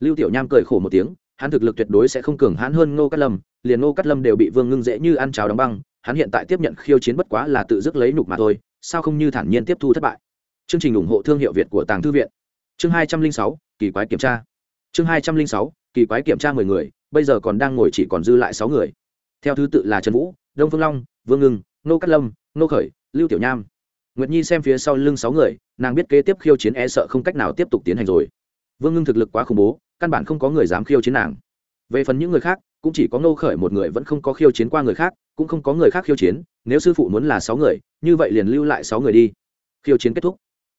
lưu tiểu nham cười khổ một tiếng, hắn thực lực tuyệt đối sẽ không cường hãn hơn ngô cát lâm, liền ngô cát lâm đều bị vương ngưng dễ như ăn cháo đóng băng, hắn hiện tại tiếp nhận khiêu chiến bất quá là tự dứt lấy nục mà thôi, sao không như thản nhiên tiếp thu thất bại. Chương trình ủng hộ thương hiệu việt của tàng thư viện. Chương hai trăm linh sáu, kỳ quái kiểm tra. Chương hai trăm linh sáu, kỳ quái kiểm tra mười người, bây giờ còn đang ngồi chỉ còn dư lại sáu người. Theo thứ tự là trần vũ, đông phương long, vương ngưng nô cát lâm nô khởi, lưu tiểu nham. Nguyệt nhi xem phía sau lưng sáu người, nàng biết kế tiếp khiêu chiến e sợ không cách nào tiếp tục tiến hành rồi vương ngưng thực lực quá khủng bố, căn bản không có người dám khiêu chiến nàng. Về phần những người khác, cũng chỉ có ngô khởi một người vẫn không có khiêu chiến qua người khác, cũng không có người khác khiêu chiến, nếu sư phụ muốn là sáu người, như vậy liền lưu lại sáu người đi. Khiêu chiến kết thúc.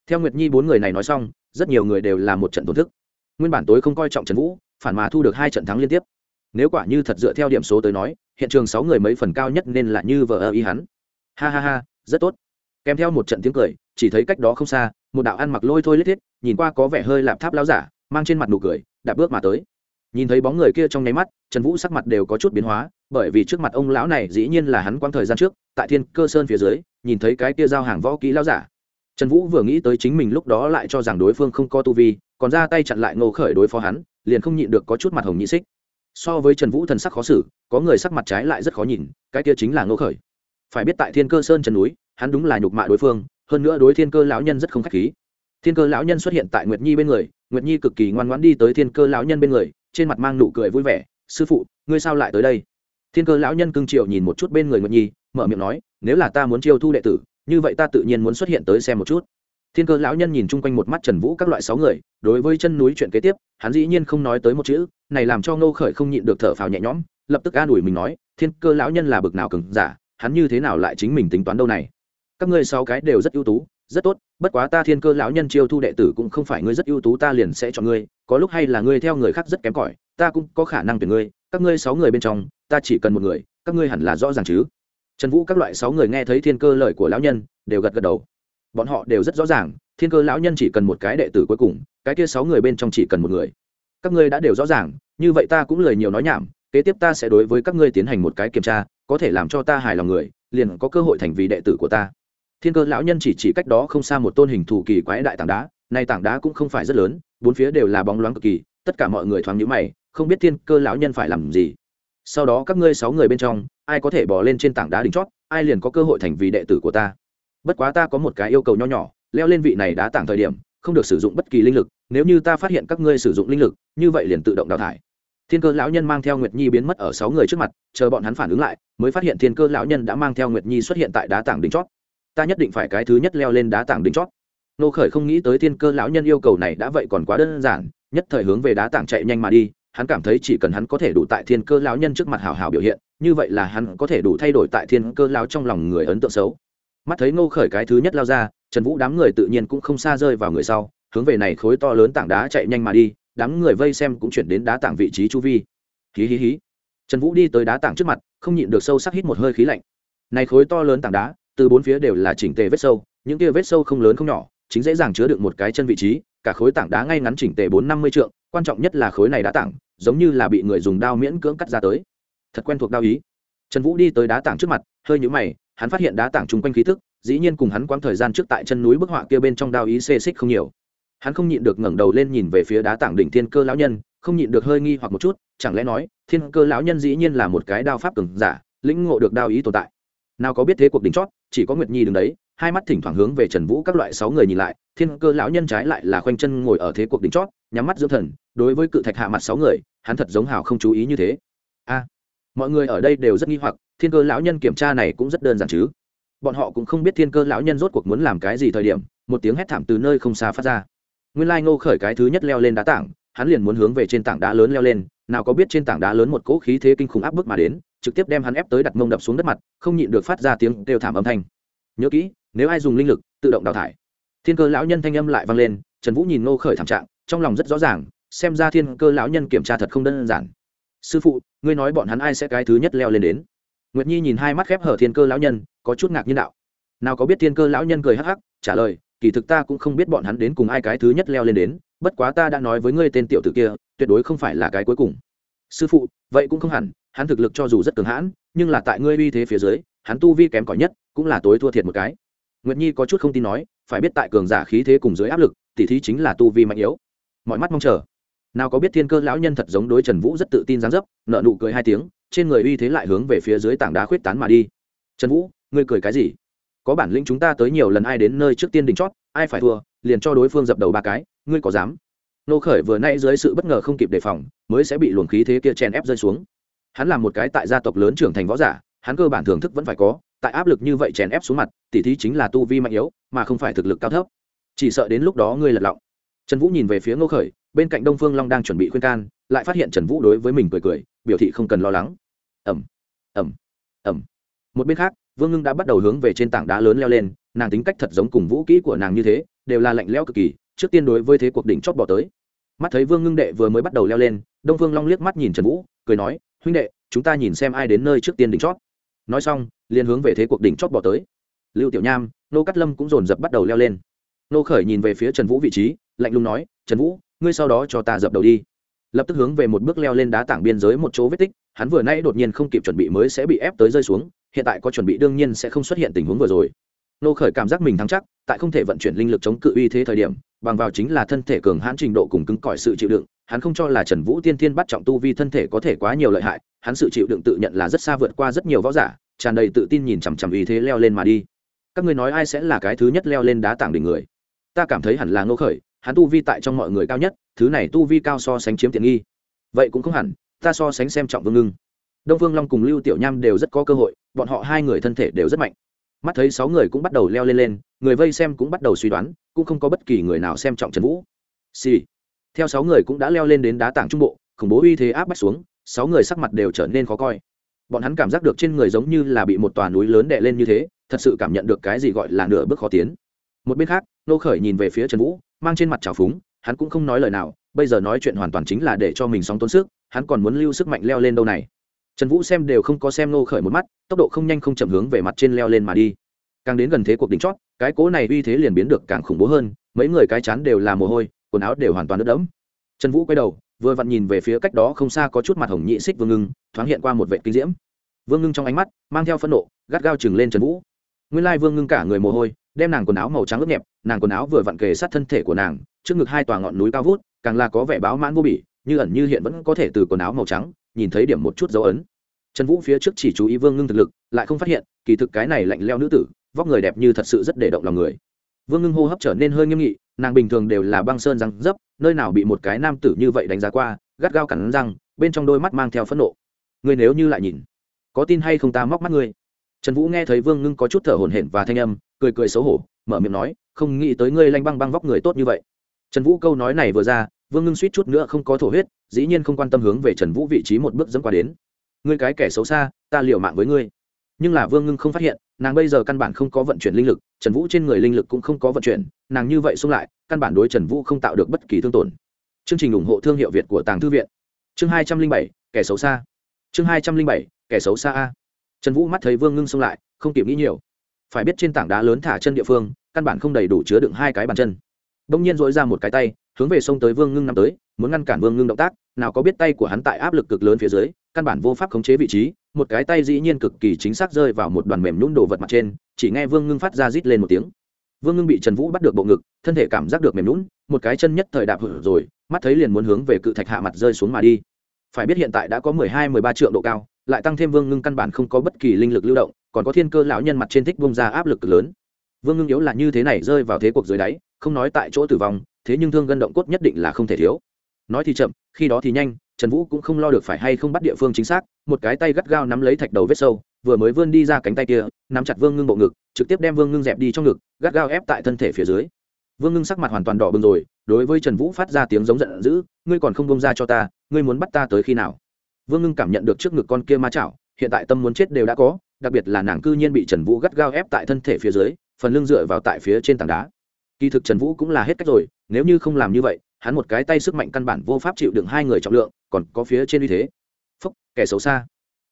Theo nguyệt nhi bốn người này nói xong, rất nhiều người đều là một trận tổn thức. Nguyên bản tối không coi trọng trần vũ, phản mà thu được hai trận thắng liên tiếp. Nếu quả như thật dựa theo điểm số tới nói, hiện trường sáu người mấy phần cao nhất nên là như vờ ơ ý hắn. Ha ha ha, rất tốt kèm theo một trận tiếng cười, chỉ thấy cách đó không xa, một đạo ăn mặc lôi thôi lết thiết, nhìn qua có vẻ hơi lạp tháp láo giả, mang trên mặt nụ cười đạp bước mà tới. Nhìn thấy bóng người kia trong nháy mắt, trần vũ sắc mặt đều có chút biến hóa, bởi vì trước mặt ông lão này dĩ nhiên là hắn quang thời gian trước, tại thiên cơ sơn phía dưới, nhìn thấy cái kia giao hàng võ kỹ lão giả. Trần vũ vừa nghĩ tới chính mình lúc đó lại cho rằng đối phương không có tu vi, còn ra tay chặn lại ngô khởi đối phó hắn, liền không nhịn được có chút mặt hồng nhị xích. So với trần vũ thần sắc khó xử, có người sắc mặt trái lại rất khó nhìn, cái kia chính là ngô khởi. Phải biết tại thiên cơ sơn trần núi hắn đúng là nhục mạ đối phương, hơn nữa đối thiên cơ lão nhân rất không k h á c h khí. Thiên cơ lão nhân xuất hiện tại nguyệt nhi bên người, nguyệt nhi cực kỳ ngoan ngoãn đi tới thiên cơ lão nhân bên người, trên mặt mang nụ cười vui vẻ, sư phụ, ngươi sao lại tới đây? Thiên cơ lão nhân cưng triệu nhìn một chút bên người nguyệt nhi, mở miệng nói, nếu là ta muốn chiêu thu đệ tử, như vậy ta tự nhiên muốn xuất hiện tới xem một chút. Thiên cơ lão nhân nhìn chung quanh một mắt trần vũ các loại sáu người, đối với chân núi chuyện kế tiếp, hắn dĩ nhiên không nói tới một chữ, này làm cho ngô khởi không nhịn được thở phào nhẹ nhõm, lập tức an ủi mình nói, thiên cơ lão nhân là bực nào cừng giả, hắn như thế nào lại chính mình tính toán đâu này? Các ngươi sáu cái đều rất ưu tú, rất tốt, bất quá ta thiên cơ lão nhân chiêu thu đệ tử cũng không phải ngươi rất ưu tú, ta liền sẽ chọn ngươi, có lúc hay là ngươi theo người khác rất kém cỏi, ta cũng có khả năng tuyển ngươi, các ngươi sáu người bên trong, ta chỉ cần một người, các ngươi hẳn là rõ ràng chứ. Trần vũ các loại sáu người nghe thấy thiên cơ lời của lão nhân, đều gật gật đầu. Bọn họ đều rất rõ ràng, thiên cơ lão nhân chỉ cần một cái đệ tử cuối cùng, cái kia sáu người bên trong chỉ cần một người. Các ngươi đã đều rõ ràng, như vậy ta cũng lời nhiều nói nhảm, kế tiếp ta sẽ đối với các ngươi tiến hành một cái kiểm tra, có thể làm cho ta hài lòng người, liền có cơ hội thành vì đệ tử của ta thiên cơ lão nhân chỉ chỉ cách đó không xa một tôn hình thù kỳ quái đại tảng đá, nay tảng đá cũng không phải rất lớn, bốn phía đều là bóng loáng cực kỳ, tất cả mọi người thoáng nhíu mày, không biết thiên cơ lão nhân phải làm gì. Sau đó các ngươi sáu người bên trong, ai có thể bỏ lên trên tảng đá đỉnh chót, ai liền có cơ hội thành vì đệ tử của ta. Bất quá ta có một cái yêu cầu nho nhỏ, leo lên vị này đá tảng thời điểm, không được sử dụng bất kỳ linh lực, nếu như ta phát hiện các ngươi sử dụng linh lực, như vậy liền tự động đào thải. Thiên cơ lão nhân mang theo nguyệt nhi biến mất ở sáu người trước mặt, chờ bọn hắn phản ứng lại, mới phát hiện thiên cơ lão nhân đã mang theo nguyệt nhi xuất hiện tại đá tảng đỉnh chót ta nhất định phải cái thứ nhất leo lên đá tảng đỉnh chót. Nô khởi không nghĩ tới thiên cơ lão nhân yêu cầu này đã vậy còn quá đơn giản, nhất thời hướng về đá tảng chạy nhanh mà đi, hắn cảm thấy chỉ cần hắn có thể đủ tại thiên cơ lão nhân trước mặt hào hào biểu hiện, như vậy là hắn có thể đủ thay đổi tại thiên cơ lão trong lòng người ấn tượng xấu. Mắt thấy ngô khởi cái thứ nhất lao ra, trần vũ đám người tự nhiên cũng không xa rơi vào người sau, hướng về này khối to lớn tảng đá chạy nhanh mà đi, đám người vây xem cũng chuyển đến đá tảng vị trí chu vi. Hí hí hí. Trần vũ đi tới đá tảng trước mặt, không nhịn được sâu sắc hít một hơi khí lạnh. Này khối to lớn tảng đá từ bốn phía đều là chỉnh tề vết sâu, những kia vết sâu không lớn không nhỏ, chính dễ dàng chứa được một cái chân vị trí, cả khối tảng đá ngay ngắn chỉnh tề bốn năm mươi trượng, quan trọng nhất là khối này đá tảng, giống như là bị người dùng đao miễn cưỡng cắt ra tới. Thật quen thuộc đao ý. Trần vũ đi tới đá tảng trước mặt, hơi nhũ mày, hắn phát hiện đá tảng chung quanh khí thức dĩ nhiên cùng hắn quãng thời gian trước tại chân núi bức họa kia bên trong đao ý xê xích không nhiều. Hắn không nhịn được ngẩng đầu lên nhìn về phía đá tảng đỉnh thiên cơ lão nhân, không nhịn được hơi nghi hoặc một chút, chẳng lẽ nói, thiên cơ lão nhân dĩ nhiên là một cái đao pháp cường giả, lĩnh ngộ được đao ý tồn tại nào có biết thế cuộc đỉnh chót, chỉ có nguyệt nhi đứng đấy, hai mắt thỉnh thoảng hướng về trần vũ các loại sáu người nhìn lại, thiên cơ lão nhân trái lại là khoanh chân ngồi ở thế cuộc đỉnh chót, nhắm mắt dưỡng thần, đối với cự thạch hạ mặt sáu người, hắn thật giống hào không chú ý như thế. A, mọi người ở đây đều rất nghi hoặc, thiên cơ lão nhân kiểm tra này cũng rất đơn giản chứ. Bọn họ cũng không biết thiên cơ lão nhân rốt cuộc muốn làm cái gì thời điểm, một tiếng hét thảm từ nơi không xa phát ra. Nguyên lai ngô khởi cái thứ nhất leo lên đá tảng, hắn liền muốn hướng về trên tảng đá lớn leo lên, nào có biết trên tảng đá lớn một cỗ khí thế kinh khủng áp bức mà đến trực tiếp đem hắn ép tới đặt mông đập xuống đất mặt, không nhịn được phát ra tiếng kêu thảm âm thanh. Nhớ kỹ, nếu ai dùng linh lực, tự động đào thải. Thiên cơ lão nhân thanh âm lại vang lên, trần vũ nhìn ngô khởi thảm trạng, trong lòng rất rõ ràng, xem ra thiên cơ lão nhân kiểm tra thật không đơn giản. Sư phụ, ngươi nói bọn hắn ai sẽ cái thứ nhất leo lên đến? Nguyệt nhi nhìn hai mắt khép hở thiên cơ lão nhân, có chút ngạc nhiên đạo. Nào có biết thiên cơ lão nhân cười hắc hắc, trả lời, kỳ thực ta cũng không biết bọn hắn đến cùng ai cái thứ nhất leo lên đến, bất quá ta đã nói với ngươi tên tiểu tử kia, tuyệt đối không phải là cái cuối cùng. Sư phụ, vậy cũng không hẳn hắn thực lực cho dù rất cường hãn, nhưng là tại ngươi uy thế phía dưới, hắn tu vi kém cỏi nhất, cũng là tối thua thiệt một cái. Nguyệt nhi có chút không tin nói, phải biết tại cường giả khí thế cùng dưới áp lực tỉ thí chính là tu vi mạnh yếu. Mọi mắt mong chờ. Nào có biết thiên cơ lão nhân thật giống đối trần vũ rất tự tin dáng dấp nợ nụ cười hai tiếng, trên người uy thế lại hướng về phía dưới tảng đá khuyết tán mà đi. Trần vũ, ngươi cười cái gì? Có bản lĩnh chúng ta tới nhiều lần ai đến nơi trước tiên đỉnh chót, ai phải thua, liền cho đối phương dập đầu ba cái, ngươi có dám? Nô khởi vừa nay dưới sự bất ngờ không kịp đề phòng, mới sẽ bị luồng khí thế kia chèn ép rơi xuống hắn là một cái tại gia tộc lớn trưởng thành võ giả, hắn cơ bản thưởng thức vẫn phải có, tại áp lực như vậy chèn ép xuống mặt, tỉ thí chính là tu vi mạnh yếu, mà không phải thực lực cao thấp. Chỉ sợ đến lúc đó ngươi lật lọng. Trần vũ nhìn về phía ngô khởi, bên cạnh đông phương long đang chuẩn bị khuyên can, lại phát hiện trần vũ đối với mình cười cười, biểu thị không cần lo lắng. Ẩm ẩm ẩm một bên khác, vương ngưng đã bắt đầu hướng về trên tảng đá lớn leo lên, nàng tính cách thật giống cùng vũ kỹ của nàng như thế, đều là lạnh leo cực kỳ, trước tiên đối với thế cuộc đỉnh chót bỏ tới. Mắt thấy vương ngưng đệ vừa mới bắt đầu leo lên, đông phương long liếc mắt nhìn trần vũ, cười nói huynh đệ, chúng ta nhìn xem ai đến nơi trước tiên đỉnh chót. Nói xong, liền hướng về thế cuộc đỉnh chót bỏ tới. Lưu tiểu nham, nô cát lâm cũng dồn dập bắt đầu leo lên. Nô khởi nhìn về phía trần vũ vị trí, lạnh lùng nói, trần vũ, ngươi sau đó cho ta dập đầu đi. Lập tức hướng về một bước leo lên đá tảng biên giới một chỗ vết tích, hắn vừa nay đột nhiên không kịp chuẩn bị mới sẽ bị ép tới rơi xuống, hiện tại có chuẩn bị đương nhiên sẽ không xuất hiện tình huống vừa rồi. Nô khởi cảm giác mình thắng chắc, tại không thể vận chuyển linh lực chống cự uy thế thời điểm, bằng vào chính là thân thể cường hãn trình độ cùng cứng cỏi sự chịu đựng hắn không cho là trần vũ tiên thiên bắt trọng tu vi thân thể có thể quá nhiều lợi hại, hắn sự chịu đựng tự nhận là rất xa vượt qua rất nhiều võ giả, tràn đầy tự tin nhìn chằm chằm uy thế leo lên mà đi. Các ngươi nói ai sẽ là cái thứ nhất leo lên đá tảng đỉnh người? Ta cảm thấy hẳn là ngô khởi, hắn tu vi tại trong mọi người cao nhất, thứ này tu vi cao so sánh chiếm tiện nghi. Vậy cũng không hẳn, ta so sánh xem trọng vương ngưng. Đông phương long cùng lưu tiểu nham đều rất có cơ hội, bọn họ hai người thân thể đều rất mạnh. Mắt thấy sáu người cũng bắt đầu leo lên lên, người vây xem cũng bắt đầu suy đoán, cũng không có bất kỳ người nào xem trọng trần vũ. Xì、sì theo sáu người cũng đã leo lên đến đá tảng trung bộ, khủng bố uy thế áp bách xuống, sáu người sắc mặt đều trở nên khó coi. Bọn hắn cảm giác được trên người giống như là bị một tòa núi lớn đè lên như thế, thật sự cảm nhận được cái gì gọi là nửa bước khó tiến. Một bên khác, nô khởi nhìn về phía trần vũ, mang trên mặt trào phúng, hắn cũng không nói lời nào, bây giờ nói chuyện hoàn toàn chính là để cho mình sóng tốn sức, hắn còn muốn lưu sức mạnh leo lên đâu này. Trần vũ xem đều không có xem nô khởi một mắt, tốc độ không nhanh không chậm hướng về mặt trên leo lên mà đi. Càng đến gần thế cuộc đỉnh chót, cái cố này uy thế liền biến được càng khủng bố hơn, mấy người cái chán đều là mồ hôi quần áo đều hoàn toàn ướt đẫm. Trần vũ quay đầu, vừa vặn nhìn về phía cách đó không xa có chút mặt hồng nhị xích vương ngưng, thoáng hiện qua một vệ kinh diễm. Vương ngưng trong ánh mắt mang theo phẫn nộ, gắt gao chừng lên trần vũ. Nguyên lai vương ngưng cả người mồ hôi, đem nàng quần áo màu trắng ướt nhẹp, nàng quần áo vừa vặn kề sát thân thể của nàng, trước ngực hai tòa ngọn núi cao vút, càng là có vẻ báo mãn vô bỉ, như ẩn như hiện vẫn có thể từ quần áo màu trắng, nhìn thấy điểm một chút dấu ấn. Trần vũ phía trước chỉ chú ý vương ngưng thực lực, lại không phát hiện, kỳ thực cái này lạnh leo nữ tử, vóc người đẹp như thật sự rất để động lòng người vương ngưng hô hấp trở nên hơi nghiêm nghị, nàng bình thường đều là băng sơn răng dấp, nơi nào bị một cái nam tử như vậy đánh giá qua, gắt gao cắn răng, bên trong đôi mắt mang theo phẫn nộ. Người nếu như lại nhìn, có tin hay không ta móc mắt ngươi? Trần vũ nghe thấy vương ngưng có chút thở hổn hển và thanh âm, cười cười xấu hổ, mở miệng nói, không nghĩ tới ngươi lanh băng băng vóc người tốt như vậy. Trần vũ câu nói này vừa ra, vương ngưng suýt chút nữa không có thổ huyết, dĩ nhiên không quan tâm hướng về trần vũ vị trí một bước dẫm qua đến. Ngươi cái kẻ xấu xa, ta liều mạng với ngươi nhưng là vương ngưng không phát hiện, nàng bây giờ căn bản không có vận chuyển linh lực, trần vũ trên người linh lực cũng không có vận chuyển, nàng như vậy xung lại, căn bản đối trần vũ không tạo được bất kỳ thương tổn. Chương trình ủng hộ thương hiệu việt của tàng thư viện. Chương hai trăm linh bảy, kẻ xấu xa. Chương hai trăm linh bảy, kẻ xấu xa a. Trần vũ mắt thấy vương ngưng xung lại, không kịp nghĩ nhiều. Phải biết trên tảng đá lớn thả chân địa phương, căn bản không đầy đủ chứa đựng hai cái bàn chân. Đông nhiên dỗi ra một cái tay, hướng về sông tới vương ngưng năm tới, muốn ngăn cản vương ngưng động tác, nào có biết tay của hắn tại áp lực cực lớn phía dưới, căn bản vô pháp khống chế vị trí một cái tay dĩ nhiên cực kỳ chính xác rơi vào một đoàn mềm nhún đồ vật mặt trên, chỉ nghe vương ngưng phát ra rít lên một tiếng. Vương ngưng bị trần vũ bắt được bộ ngực, thân thể cảm giác được mềm nhún một cái chân nhất thời đạp hử rồi, mắt thấy liền muốn hướng về cự thạch hạ mặt rơi xuống mà đi. Phải biết hiện tại đã có mười hai, mười ba triệu độ cao, lại tăng thêm vương ngưng căn bản không có bất kỳ linh lực lưu động, còn có thiên cơ lão nhân mặt trên thích bông ra áp lực lớn. Vương ngưng yếu là như thế này rơi vào thế cuộc dưới đáy, không nói tại chỗ tử vong, thế nhưng thương gân động cốt nhất định là không thể thiếu. Nói thì chậm, khi đó thì nhanh trần vũ cũng không lo được phải hay không bắt địa phương chính xác, một cái tay gắt gao nắm lấy thạch đầu vết sâu, vừa mới vươn đi ra cánh tay kia, nắm chặt vương ngưng bộ ngực, trực tiếp đem vương ngưng dẹp đi trong ngực, gắt gao ép tại thân thể phía dưới. Vương ngưng sắc mặt hoàn toàn đỏ bừng rồi, đối với trần vũ phát ra tiếng giống giận dữ, ngươi còn không bông ra cho ta, ngươi muốn bắt ta tới khi nào? Vương ngưng cảm nhận được trước ngực con kia ma chảo, hiện tại tâm muốn chết đều đã có, đặc biệt là nàng cư nhiên bị trần vũ gắt gao ép tại thân thể phía dưới, phần lưng dựa vào tại phía trên tảng đá. Kỳ thực trần vũ cũng là hết cách rồi, nếu như không làm như vậy hắn một cái tay sức mạnh căn bản vô pháp chịu đựng hai người trọng lượng còn có phía trên uy thế. Phúc kẻ xấu xa.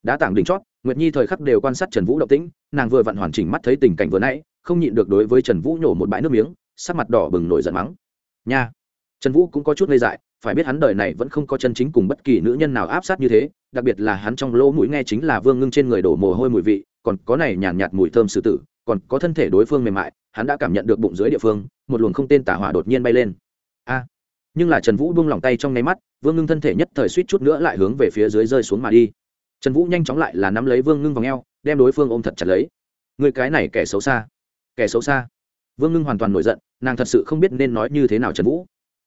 Đá tảng đỉnh chót nguyệt nhi thời khắc đều quan sát trần vũ động tĩnh nàng vừa vặn hoàn chỉnh mắt thấy tình cảnh vừa nãy không nhịn được đối với trần vũ nhổ một bãi nước miếng sắc mặt đỏ bừng nổi giận mắng. Nha. Trần vũ cũng có chút ngây dại phải biết hắn đời này vẫn không có chân chính cùng bất kỳ nữ nhân nào áp sát như thế đặc biệt là hắn trong lỗ mũi nghe chính là vương ngưng trên người đổ mồ hôi mùi vị còn có này nhàn nhạt, nhạt mùi thơm sư tử còn có thân thể đối phương mềm mại hắn đã cảm nhận được bụng dưới địa phương một luồng không tên tả hỏa đột nhiên bay lên nhưng là trần vũ buông lỏng tay trong nháy mắt, vương ngưng thân thể nhất thời suýt chút nữa lại hướng về phía dưới rơi xuống mà đi. Trần vũ nhanh chóng lại là nắm lấy vương ngưng vào ngheo đem đối phương ôm thật chặt lấy. Người cái này kẻ xấu xa, kẻ xấu xa. Vương ngưng hoàn toàn nổi giận, nàng thật sự không biết nên nói như thế nào trần vũ.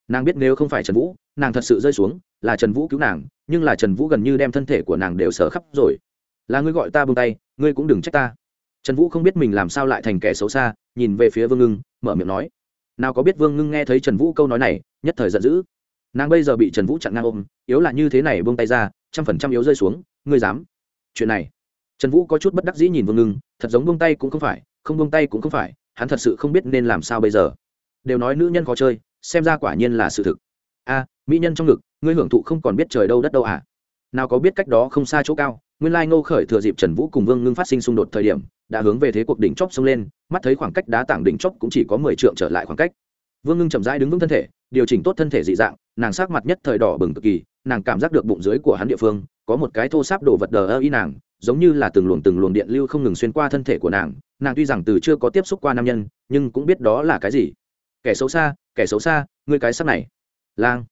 Nàng biết nếu không phải trần vũ, nàng thật sự rơi xuống, là trần vũ cứu nàng, nhưng là trần vũ gần như đem thân thể của nàng đều sở khắp rồi. Là ngươi gọi ta bông tay, ngươi cũng đừng trách ta. Trần vũ không biết mình làm sao lại thành kẻ xấu xa, nhìn về phía vương ngưng, mở miệng nói nào có biết vương ngưng nghe thấy trần vũ câu nói này nhất thời giận dữ nàng bây giờ bị trần vũ chặn ngang ôm yếu là như thế này buông tay ra trăm phần trăm yếu rơi xuống ngươi dám chuyện này trần vũ có chút bất đắc dĩ nhìn vương ngưng thật giống buông tay cũng không phải không buông tay cũng không phải hắn thật sự không biết nên làm sao bây giờ đều nói nữ nhân khó chơi xem ra quả nhiên là sự thực a mỹ nhân trong ngực ngươi hưởng thụ không còn biết trời đâu đất đâu à nào có biết cách đó không xa chỗ cao nguyên lai ngô khởi thừa dịp trần vũ cùng vương ngưng phát sinh xung đột thời điểm đã hướng về thế cuộc đỉnh chóp xông lên, mắt thấy khoảng cách đá tảng đỉnh chóp cũng chỉ có mười trượng trở lại khoảng cách. Vương ngưng chậm rãi đứng vững thân thể, điều chỉnh tốt thân thể dị dạng, nàng sắc mặt nhất thời đỏ bừng cực kỳ, nàng cảm giác được bụng dưới của hắn địa phương, có một cái thô sáp đổ vật đờ ơ y nàng, giống như là từng luồng từng luồng điện lưu không ngừng xuyên qua thân thể của nàng. Nàng tuy rằng từ chưa có tiếp xúc qua nam nhân, nhưng cũng biết đó là cái gì. Kẻ xấu xa, kẻ xấu xa, ngươi cái sắc này. Lang.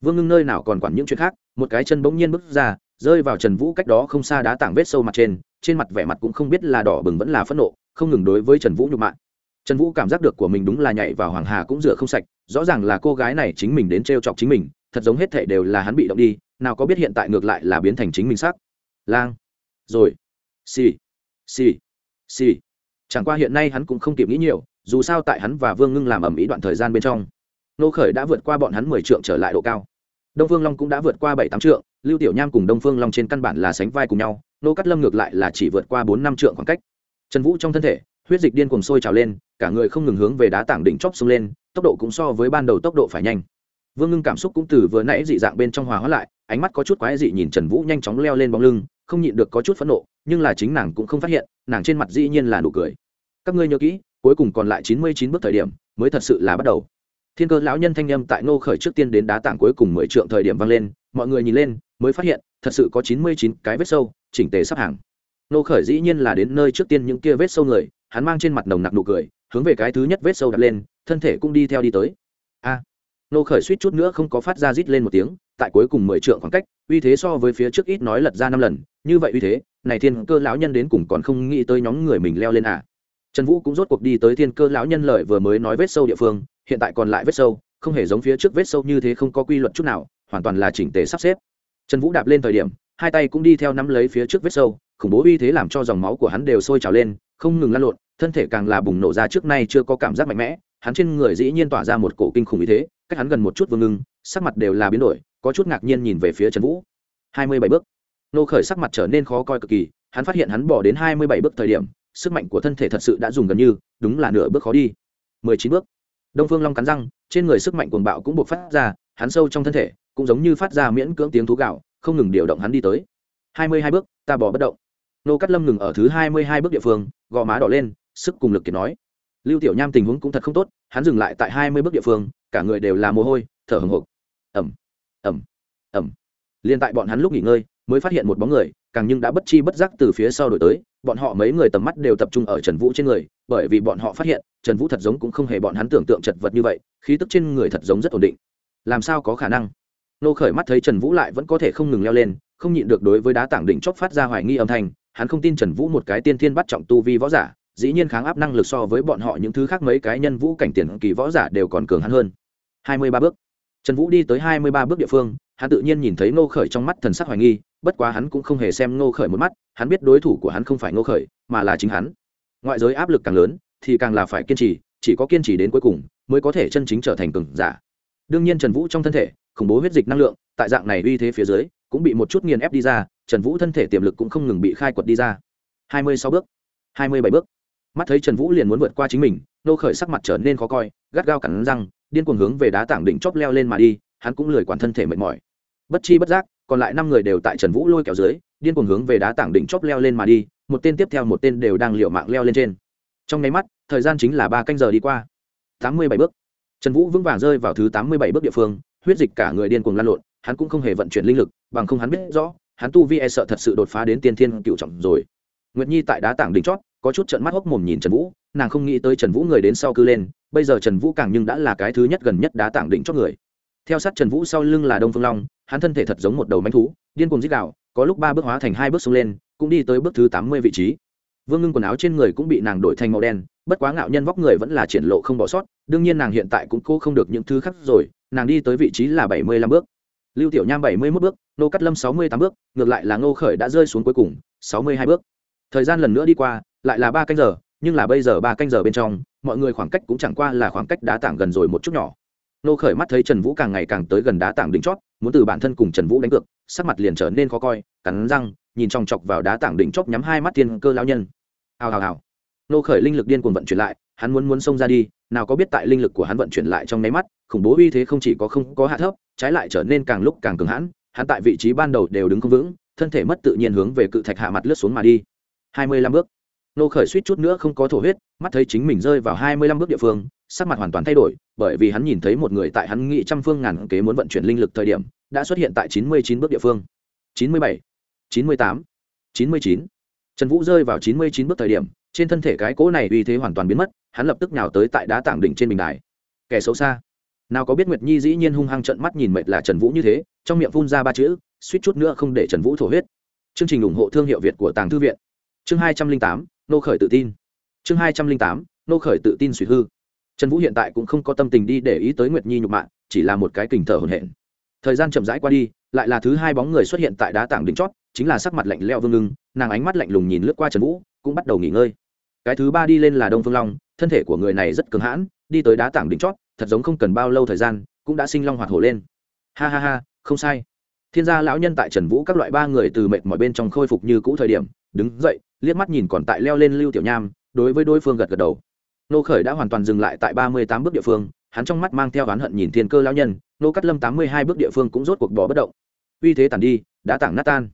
Vương ngưng nơi nào còn quản những chuyện khác, một cái chân bỗng nhiên bước ra, rơi vào trần vũ cách đó không xa đá tảng vết sâu mặt trên trên mặt vẻ mặt cũng không biết là đỏ bừng vẫn là phẫn nộ, không ngừng đối với trần vũ nhục mạ. Trần vũ cảm giác được của mình đúng là nhảy vào hoàng hà cũng rửa không sạch, rõ ràng là cô gái này chính mình đến t r e o chọc chính mình, thật giống hết thể đều là hắn bị động đi, nào có biết hiện tại ngược lại là biến thành chính mình sắc lang. Rồi. Xì. Xì. Xì. Chẳng qua hiện nay hắn cũng không kịp nghĩ nhiều, dù sao tại hắn và vương ngưng làm ẩm ý đoạn thời gian bên trong, nô khởi đã vượt qua bọn hắn mười trượng trở lại độ cao. Đông phương long cũng đã vượt qua bảy tám trượng, lưu tiểu nham cùng đông phương long trên căn bản là sánh vai cùng nhau nô cắt lâm ngược lại là chỉ vượt qua bốn năm trượng khoảng cách. Trần vũ trong thân thể, huyết dịch điên cuồng sôi trào lên, cả người không ngừng hướng về đá tảng đỉnh chóp xông lên, tốc độ cũng so với ban đầu tốc độ phải nhanh. Vương ngưng cảm xúc cũng từ vừa nãy dị dạng bên trong hòa hóa lại, ánh mắt có chút quái dị nhìn trần vũ nhanh chóng leo lên bóng lưng, không nhịn được có chút phẫn nộ, nhưng là chính nàng cũng không phát hiện, nàng trên mặt dĩ nhiên là nụ cười. Các ngươi nhớ kỹ, cuối cùng còn lại chín mươi chín bước thời điểm, mới thật sự là bắt đầu. Thiên cơ lão nhân thanh â m tại ngô khởi trước tiên đến đá tảng cuối cùng mười trượng thời điểm vang lên, mọi người nhìn lên, mới phát hiện thật sự có chín mươi chín cái vết sâu chỉnh tề sắp hàng. Nô khởi dĩ nhiên là đến nơi trước tiên những kia vết sâu người hắn mang trên mặt nồng nặc nụ cười hướng về cái thứ nhất vết sâu đặt lên thân thể cũng đi theo đi tới. A! À, khởi suýt chút nữa không có phát ra rít lên một tiếng tại cuối cùng mười trượng khoảng cách uy thế so với phía trước ít nói lật ra năm lần như vậy uy thế này thiên cơ lão nhân đến cùng còn không nghĩ tới nhóm người mình leo lên à. Trần vũ cũng rốt cuộc đi tới thiên cơ lão nhân lợi vừa mới nói vết sâu địa phương hiện tại còn lại vết sâu không hề giống phía trước vết sâu như thế không có quy luật chút nào hoàn toàn là chỉnh tề sắp xếp trần vũ đạp lên thời điểm, hai tay cũng đi theo nắm lấy phía trước vết sâu, khủng bố uy thế làm cho dòng máu của hắn đều sôi trào lên, không ngừng lăn lộn, thân thể càng là bùng nổ ra trước nay chưa có cảm giác mạnh mẽ, hắn trên người dĩ nhiên tỏa ra một cổ kinh khủng uy thế, cách hắn gần một chút vương ngưng, sắc mặt đều là biến đổi, có chút ngạc nhiên nhìn về phía trần vũ. Hai mươi bảy bước. Nô khởi sắc mặt trở nên khó coi cực kỳ, hắn phát hiện hắn bỏ đến hai mươi bảy bước thời điểm, sức mạnh của thân thể thật sự đã dùng gần như, đúng là nửa bước khó đi. mười chín bước. Đông phương long cắn răng, trên người sức mạnh cuồng bạo cũng buộc phát ra, hắn sâu trong thân thể cũng giống như phát ra miễn cưỡng tiếng thú gạo, không ngừng điều động hắn đi tới. Hai mươi hai bước, ta bỏ bất động. Nô cắt lâm ngừng ở thứ hai mươi hai bước địa phương gò má đỏ lên, sức cùng lực kiệt nói. Lưu tiểu nham tình huống cũng thật không tốt, hắn dừng lại tại hai mươi bước địa phương, cả người đều là mồ hôi, thở hồng hộc. Ẩm ẩm ẩm liên tại bọn hắn lúc nghỉ ngơi, mới phát hiện một bóng người, càng nhưng đã bất chi bất giác từ phía sau đổi tới, bọn họ mấy người tầm mắt đều tập trung ở trần vũ trên người, bởi vì bọn họ phát hiện, trần vũ thật giống cũng không hề bọn hắn tưởng tượng chật vật như vậy, khí tức trên người thật giống rất ổn định. Làm sao có khả năng? Nô khởi mắt thấy trần vũ lại vẫn có thể không ngừng leo lên, không nhịn được đối với đá tảng đỉnh chóp phát ra hoài nghi âm thanh, hắn không tin trần vũ một cái tiên thiên bắt trọng tu vi võ giả, dĩ nhiên kháng áp năng lực so với bọn họ những thứ khác mấy cái nhân vũ cảnh tiền kỳ võ giả đều còn cường hắn hơn. Hai mươi ba bước. Trần vũ đi tới hai mươi ba bước địa phương, hắn tự nhiên nhìn thấy Nô khởi trong mắt thần sắc hoài nghi, bất quá hắn cũng không hề xem Nô khởi một mắt, hắn biết đối thủ của hắn không phải Nô khởi, mà là chính hắn. Ngoại giới áp lực càng lớn, thì càng là phải kiên trì, chỉ có kiên trì đến cuối cùng, mới có thể chân chính trở thành cường giả. Đương nhiên trần vũ trong thân thể khủng bố huyết dịch năng lượng, tại dạng này uy thế phía dưới, cũng bị một chút nghiền ép đi ra, trần vũ thân thể tiềm lực cũng không ngừng bị khai quật đi ra. Hai mươi sáu bước, hai mươi bảy bước. Mắt thấy trần vũ liền muốn vượt qua chính mình, nô khởi sắc mặt trở nên khó coi, gắt gao cắn răng, điên cuồng hướng về đá tảng đỉnh chóp leo lên mà đi, hắn cũng lười quản thân thể mệt mỏi. Bất chi bất giác, còn lại năm người đều tại trần vũ lôi kéo dưới, điên cuồng hướng về đá tảng đỉnh chóp leo lên mà đi, một tên tiếp theo một tên đều đang liệu mạng leo lên trên. Trong nháy mắt, thời gian chính là ba canh giờ đi qua. Tám mươi bảy bước. Trần vũ vững vàng rơi vào thứ tám mươi bảy bước địa phương huyết dịch cả người điên cuồng lan lộn, hắn cũng không hề vận chuyển linh lực, bằng không hắn biết rõ, hắn tu vi e sợ thật sự đột phá đến tiên thiên cựu trọng rồi. Nguyệt nhi tại đá tảng đỉnh chót, có chút trận mắt hốc mồm nhìn trần vũ, nàng không nghĩ tới trần vũ người đến sau cư lên, bây giờ trần vũ càng nhưng đã là cái thứ nhất gần nhất đá tảng đỉnh chót người. Theo sát trần vũ sau lưng là đông phương long, hắn thân thể thật giống một đầu mánh thú, điên cuồng dích đạo có lúc ba bước hóa thành hai bước xông lên, cũng đi tới bước thứ tám mươi vị trí vương ngưng quần áo trên người cũng bị nàng đổi thành màu đen, bất quá ngạo nhân vóc người vẫn là triển lộ không bỏ sót, đương nhiên nàng hiện tại cũng cố không được những thứ khác rồi, nàng đi tới vị trí là bảy mươi lăm bước. Lưu tiểu nham bảy mươi mốt bước, nô cắt lâm sáu mươi tám bước, ngược lại là ngô khởi đã rơi xuống cuối cùng, sáu mươi hai bước. Thời gian lần nữa đi qua, lại là ba canh giờ, nhưng là bây giờ ba canh giờ bên trong, mọi người khoảng cách cũng chẳng qua là khoảng cách đá tảng gần rồi một chút nhỏ. Nô khởi mắt thấy trần vũ càng ngày càng tới gần đá tảng đỉnh chót, muốn từ bản thân cùng trần vũ đánh cược, sắc mặt liền trở nên khó coi, cắn răng nhìn chòng chọc vào đá tảng đỉnh chóp nhắm hai mắt thiên cơ lão nhân. Hào hào hào. Nô khởi linh lực điên cuồng vận chuyển lại, hắn muốn muốn xông ra đi, nào có biết tại linh lực của hắn vận chuyển lại trong nháy mắt, khủng bố uy thế không chỉ có không có hạ thấp, trái lại trở nên càng lúc càng cứng hãn, hắn tại vị trí ban đầu đều đứng không vững, thân thể mất tự nhiên hướng về cự thạch hạ mặt lướt xuống mà đi. Hai mươi lăm bước. Nô khởi suýt chút nữa không có thổ huyết, mắt thấy chính mình rơi vào hai mươi lăm bước địa phương, sắc mặt hoàn toàn thay đổi, bởi vì hắn nhìn thấy một người tại hắn nghĩ trăm phương ngàn kế muốn vận chuyển linh lực thời điểm, đã xuất hiện tại chín mươi chín bước địa phương. Chín mươi bảy chín mươi tám. Chín mươi chín. Trần vũ rơi vào chín mươi chín bước thời điểm, trên thân thể cái cỗ này uy thế hoàn toàn biến mất, hắn lập tức nhào tới tại đá tảng đỉnh trên bình đài. Kẻ xấu xa. Nào có biết nguyệt nhi dĩ nhiên hung hăng trận mắt nhìn mệt là trần vũ như thế, trong miệng phun ra ba chữ, suýt chút nữa không để trần vũ thổ huyết. Chương trình ủng hộ thương hiệu việt của tàng thư viện. Chương hai trăm linh tám, nô khởi tự tin. Chương hai trăm linh tám, nô khởi tự tin suy hư. Trần vũ hiện tại cũng không có tâm tình đi để ý tới nguyệt nhi nhục mạ, chỉ là một cái kình thở hồn hển. Thời gian chậm rãi qua đi, lại là thứ hai bóng người xuất hiện tại đá tảng đỉnh chót chính là sắc mặt lạnh leo vương ngưng, nàng ánh mắt lạnh lùng nhìn lướt qua trần vũ, cũng bắt đầu nghỉ ngơi. Cái thứ ba đi lên là đông phương long, thân thể của người này rất cường hãn, đi tới đá tảng đỉnh chót, thật giống không cần bao lâu thời gian, cũng đã sinh long hoạt hổ lên. Ha ha ha, không sai. Thiên gia lão nhân tại trần vũ các loại ba người từ mệt mọi bên trong khôi phục như cũ thời điểm, đứng dậy, liếc mắt nhìn còn tại leo lên lưu tiểu nham, đối với đối phương gật gật đầu. Nô khởi đã hoàn toàn dừng lại tại ba mươi tám bước địa phương, hắn trong mắt mang theo oán hận nhìn thiên cơ lão nhân, nô cắt lâm tám mươi hai bước địa phương cũng rốt cuộc bỏ bất động. Uy thế tàn đi đã tảng nát tan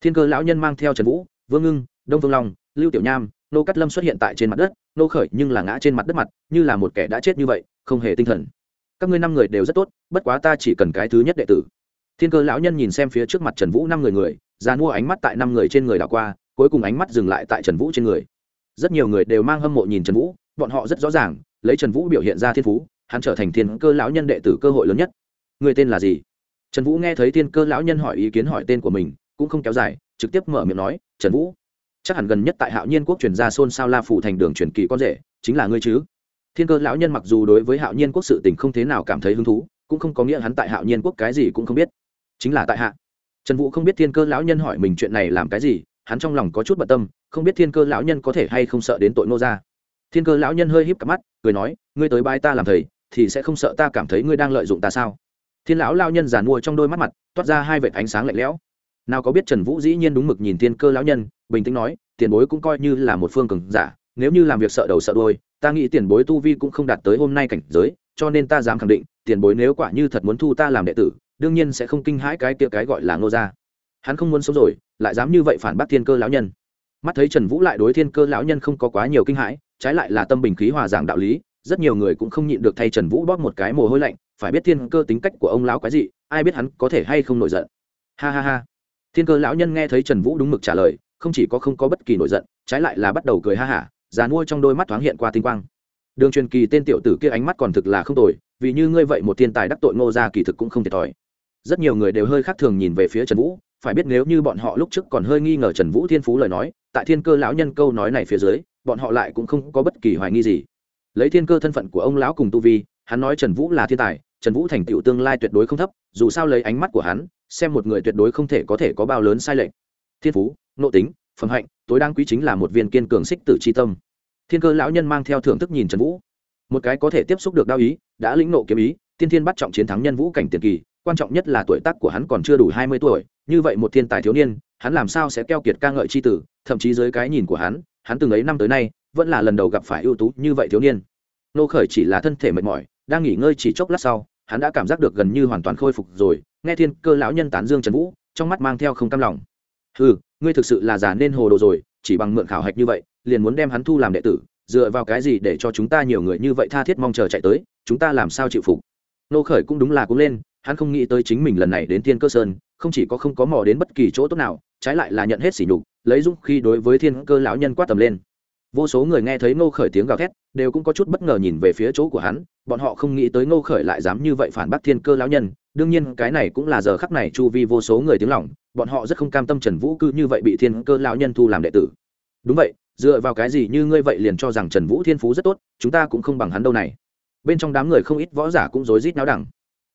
thiên cơ lão nhân mang theo trần vũ, vương ngưng, đông vương long, lưu tiểu nham, nô cắt lâm xuất hiện tại trên mặt đất, nô khởi nhưng là ngã trên mặt đất mặt, như là một kẻ đã chết như vậy, không hề tinh thần. Các ngươi năm người đều rất tốt, bất quá ta chỉ cần cái thứ nhất đệ tử. Thiên cơ lão nhân nhìn xem phía trước mặt trần vũ năm người người, ra mua ánh mắt tại năm người trên người đảo qua, cuối cùng ánh mắt dừng lại tại trần vũ trên người. Rất nhiều người đều mang hâm mộ nhìn trần vũ, bọn họ rất rõ ràng, lấy trần vũ biểu hiện ra thiên phú, hắn trở thành thiên cơ lão nhân đệ tử cơ hội lớn nhất. Người tên là gì? Trần vũ nghe thấy thiên cơ lão nhân hỏi ý kiến hỏi tên của mình cũng không kéo dài, trực tiếp mở miệng nói, trần vũ, chắc hẳn gần nhất tại hạo nhiên quốc truyền ra xôn xao la phủ thành đường truyền kỳ con rể, chính là ngươi chứ? Thiên cơ lão nhân mặc dù đối với hạo nhiên quốc sự tình không thế nào cảm thấy hứng thú, cũng không có nghĩa hắn tại hạo nhiên quốc cái gì cũng không biết. Chính là tại hạ. Trần vũ không biết thiên cơ lão nhân hỏi mình chuyện này làm cái gì, hắn trong lòng có chút bận tâm, không biết thiên cơ lão nhân có thể hay không sợ đến tội nô ra. Thiên cơ lão nhân hơi híp cặp mắt, cười nói, ngươi tới bái ta làm thầy, thì sẽ không sợ ta cảm thấy ngươi đang lợi dụng ta sao? Thiên lão lao nhân giàn mua trong đôi mắt mặt, toát ra hai vệt ánh sáng lạnh lẽo nào có biết trần vũ dĩ nhiên đúng mực nhìn thiên cơ lão nhân, bình tĩnh nói, tiền bối cũng coi như là một phương cường giả, nếu như làm việc sợ đầu sợ đôi ta nghĩ tiền bối tu vi cũng không đạt tới hôm nay cảnh giới, cho nên ta dám khẳng định, tiền bối nếu quả như thật muốn thu ta làm đệ tử, đương nhiên sẽ không kinh hãi cái kia cái gọi là ngô gia. Hắn không muốn sống rồi, lại dám như vậy phản bác thiên cơ lão nhân. Mắt thấy trần vũ lại đối thiên cơ lão nhân không có quá nhiều kinh hãi, trái lại là tâm bình khí hòa giảng đạo lý, rất nhiều người cũng không nhịn được thay trần vũ bóp một cái mồ hôi lạnh, phải biết thiên cơ tính cách của ông lão cái gì ai biết hắn có thể hay không nổi giận. Ha ha ha thiên cơ lão nhân nghe thấy trần vũ đúng mực trả lời, không chỉ có không có bất kỳ nổi giận, trái lại là bắt đầu cười ha hả, già nuôi trong đôi mắt thoáng hiện qua tinh quang. Đường truyền kỳ tên tiểu tử kia ánh mắt còn thực là không tồi, vì như ngươi vậy một thiên tài đắc tội ngô ra kỳ thực cũng không thiệt thòi. Rất nhiều người đều hơi khác thường nhìn về phía trần vũ, phải biết nếu như bọn họ lúc trước còn hơi nghi ngờ trần vũ thiên phú lời nói, tại thiên cơ lão nhân câu nói này phía dưới, bọn họ lại cũng không có bất kỳ hoài nghi gì. Lấy thiên cơ thân phận của ông lão cùng tu vi, hắn nói trần vũ là thiên tài trần vũ thành tựu tương lai tuyệt đối không thấp, dù sao lấy ánh mắt của hắn, xem một người tuyệt đối không thể có thể có bao lớn sai lệch. Thiên phú, nội tính, phẩm hạnh, tối đáng quý chính là một viên kiên cường xích tử c tâm. Thiên cơ lão nhân mang theo thưởng thức nhìn trần vũ. Một cái có thể tiếp xúc được đao ý, đã lĩnh nộ kiếm ý, tiên thiên bắt trọng chiến thắng nhân vũ cảnh tiền kỳ, quan trọng nhất là tuổi tác của hắn còn chưa đủ hai mươi tuổi, như vậy một thiên tài thiếu niên, hắn làm sao sẽ keo kiệt ca ngợi c h i tử, thậm chí dưới cái nhìn của hắn hắn từng ấy năm tới nay, vẫn là lần đầu gặp phải ưu tú như vậy thiếu niên. Nô khởi chỉ là thân thể mệt mỏi đang nghỉ ngơi chỉ chốc lát sau, hắn đã cảm giác được gần như hoàn toàn khôi phục rồi, nghe thiên cơ lão nhân tán dương trần vũ, trong mắt mang theo không cam lòng. Ừ ngươi thực sự là già nên hồ đồ rồi, chỉ bằng mượn khảo hạch như vậy, liền muốn đem hắn thu làm đệ tử, dựa vào cái gì để cho chúng ta nhiều người như vậy tha thiết mong chờ chạy tới, chúng ta làm sao chịu phục? Nô khởi cũng đúng là cũng lên, hắn không nghĩ tới chính mình lần này đến thiên cơ sơn, không chỉ có không có mò đến bất kỳ chỗ tốt nào, trái lại là nhận hết sỉ nhục, lấy dũng khi đối với thiên cơ lão nhân quát tầm lên vô số người nghe thấy ngô khởi tiếng gào thét, đều cũng có chút bất ngờ nhìn về phía chỗ của hắn, bọn họ không nghĩ tới ngô khởi lại dám như vậy phản bác thiên cơ lão nhân, đương nhiên cái này cũng là giờ khắc này chu vi vô số người tiếng lòng, bọn họ rất không cam tâm trần vũ cư như vậy bị thiên cơ lão nhân thu làm đệ tử. Đúng vậy, dựa vào cái gì như ngươi vậy liền cho rằng trần vũ thiên phú rất tốt, chúng ta cũng không bằng hắn đâu này. Bên trong đám người không ít võ giả cũng rối rít náo đẳng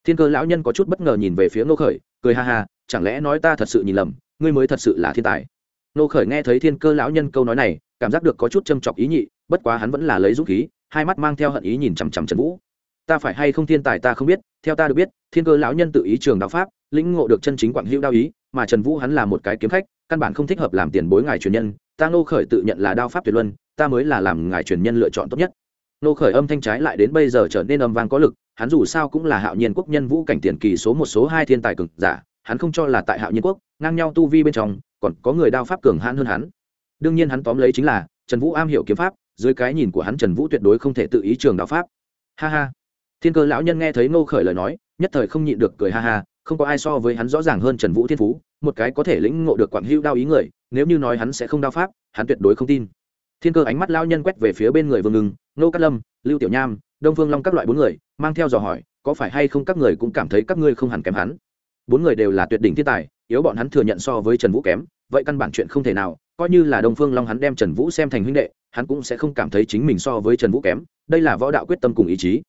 thiên cơ lão nhân có chút bất ngờ nhìn về phía ngô khởi, cười ha ha, chẳng lẽ nói ta thật sự nhìn lầm, ngươi mới thật sự là thiên tài. Ngô khởi nghe thấy thiên cơ lão nhân câu nói này cảm giác được có chút châm chọc ý nhị, bất quá hắn vẫn là lấy dũng khí, hai mắt mang theo hận ý nhìn chằm chằm trần vũ. Ta phải hay không thiên tài ta không biết, theo ta được biết, thiên cơ lão nhân tự ý trường đạo pháp, lĩnh ngộ được chân chính quảng hữu đao ý, mà trần vũ hắn là một cái kiếm khách, căn bản không thích hợp làm tiền bối ngài truyền nhân, ta ngô khởi tự nhận là đao pháp tuyệt luân, ta mới là làm ngài truyền nhân lựa chọn tốt nhất. Ngô khởi âm thanh trái lại đến bây giờ trở nên âm vang có lực, hắn dù sao cũng là hạo nhiên quốc nhân vũ cảnh tiền kỳ số một số hai thiên tài cực giả, hắn không cho là tại hạo nhiên quốc, ngang nhau tu vi bên trong, còn có người đao pháp cường hãn hơn hắn đương nhiên hắn tóm lấy chính là, trần vũ am hiểu kiếm pháp, dưới cái nhìn của hắn trần vũ tuyệt đối không thể tự ý trường đạo pháp. Ha ha. Thiên cơ lão nhân nghe thấy ngô khởi lời nói, nhất thời không nhịn được cười ha ha, không có ai so với hắn rõ ràng hơn trần vũ thiên phú, một cái có thể lĩnh ngộ được quảng hữu đao ý người, nếu như nói hắn sẽ không đao pháp, hắn tuyệt đối không tin. Thiên cơ ánh mắt lao nhân quét về phía bên người vương ngừng nô cát lâm, lưu tiểu nham, đông phương long các loại bốn người, mang theo dò hỏi, có phải hay không các người cũng cảm thấy các ngươi không hẳn kém hắn? Bốn người đều là tuyệt đỉnh thiên tài, yếu bọn hắn thừa nhận so với trần vũ kém, vậy căn bản chuyện không thể nào coi như là đông phương long hắn đem trần vũ xem thành huynh đệ, hắn cũng sẽ không cảm thấy chính mình so với trần vũ kém, đây là võ đạo quyết tâm cùng ý chí.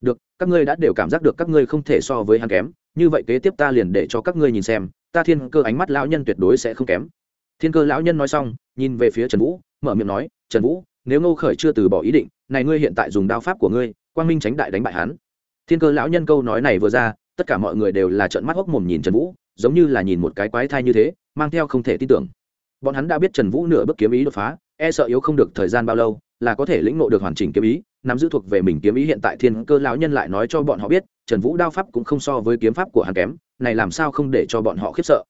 Được, các ngươi đã đều cảm giác được các ngươi không thể so với hắn kém, như vậy kế tiếp ta liền để cho các ngươi nhìn xem, ta thiên cơ ánh mắt lão nhân tuyệt đối sẽ không kém. Thiên cơ lão nhân nói xong, nhìn về phía trần vũ, mở miệng nói, trần vũ, nếu ngô khởi chưa từ bỏ ý định, này ngươi hiện tại dùng đao pháp của ngươi, quang minh tránh đại đánh bại hắn. Thiên cơ lão nhân câu nói này vừa ra, tất cả mọi người đều là trợn mắt hốc mồm nhìn trần vũ, giống như là nhìn một cái quái thai như thế, mang theo không thể tin tưởng bọn hắn đã biết trần vũ nửa bước kiếm ý đột phá e sợ yếu không được thời gian bao lâu, là có thể lĩnh ngộ được hoàn chỉnh kiếm ý, nắm giữ thuộc về mình kiếm ý hiện tại thiên cơ lão nhân lại nói cho bọn họ biết, trần vũ đao pháp cũng không so với kiếm pháp của hắn kém, này làm sao không để cho bọn họ khiếp sợ.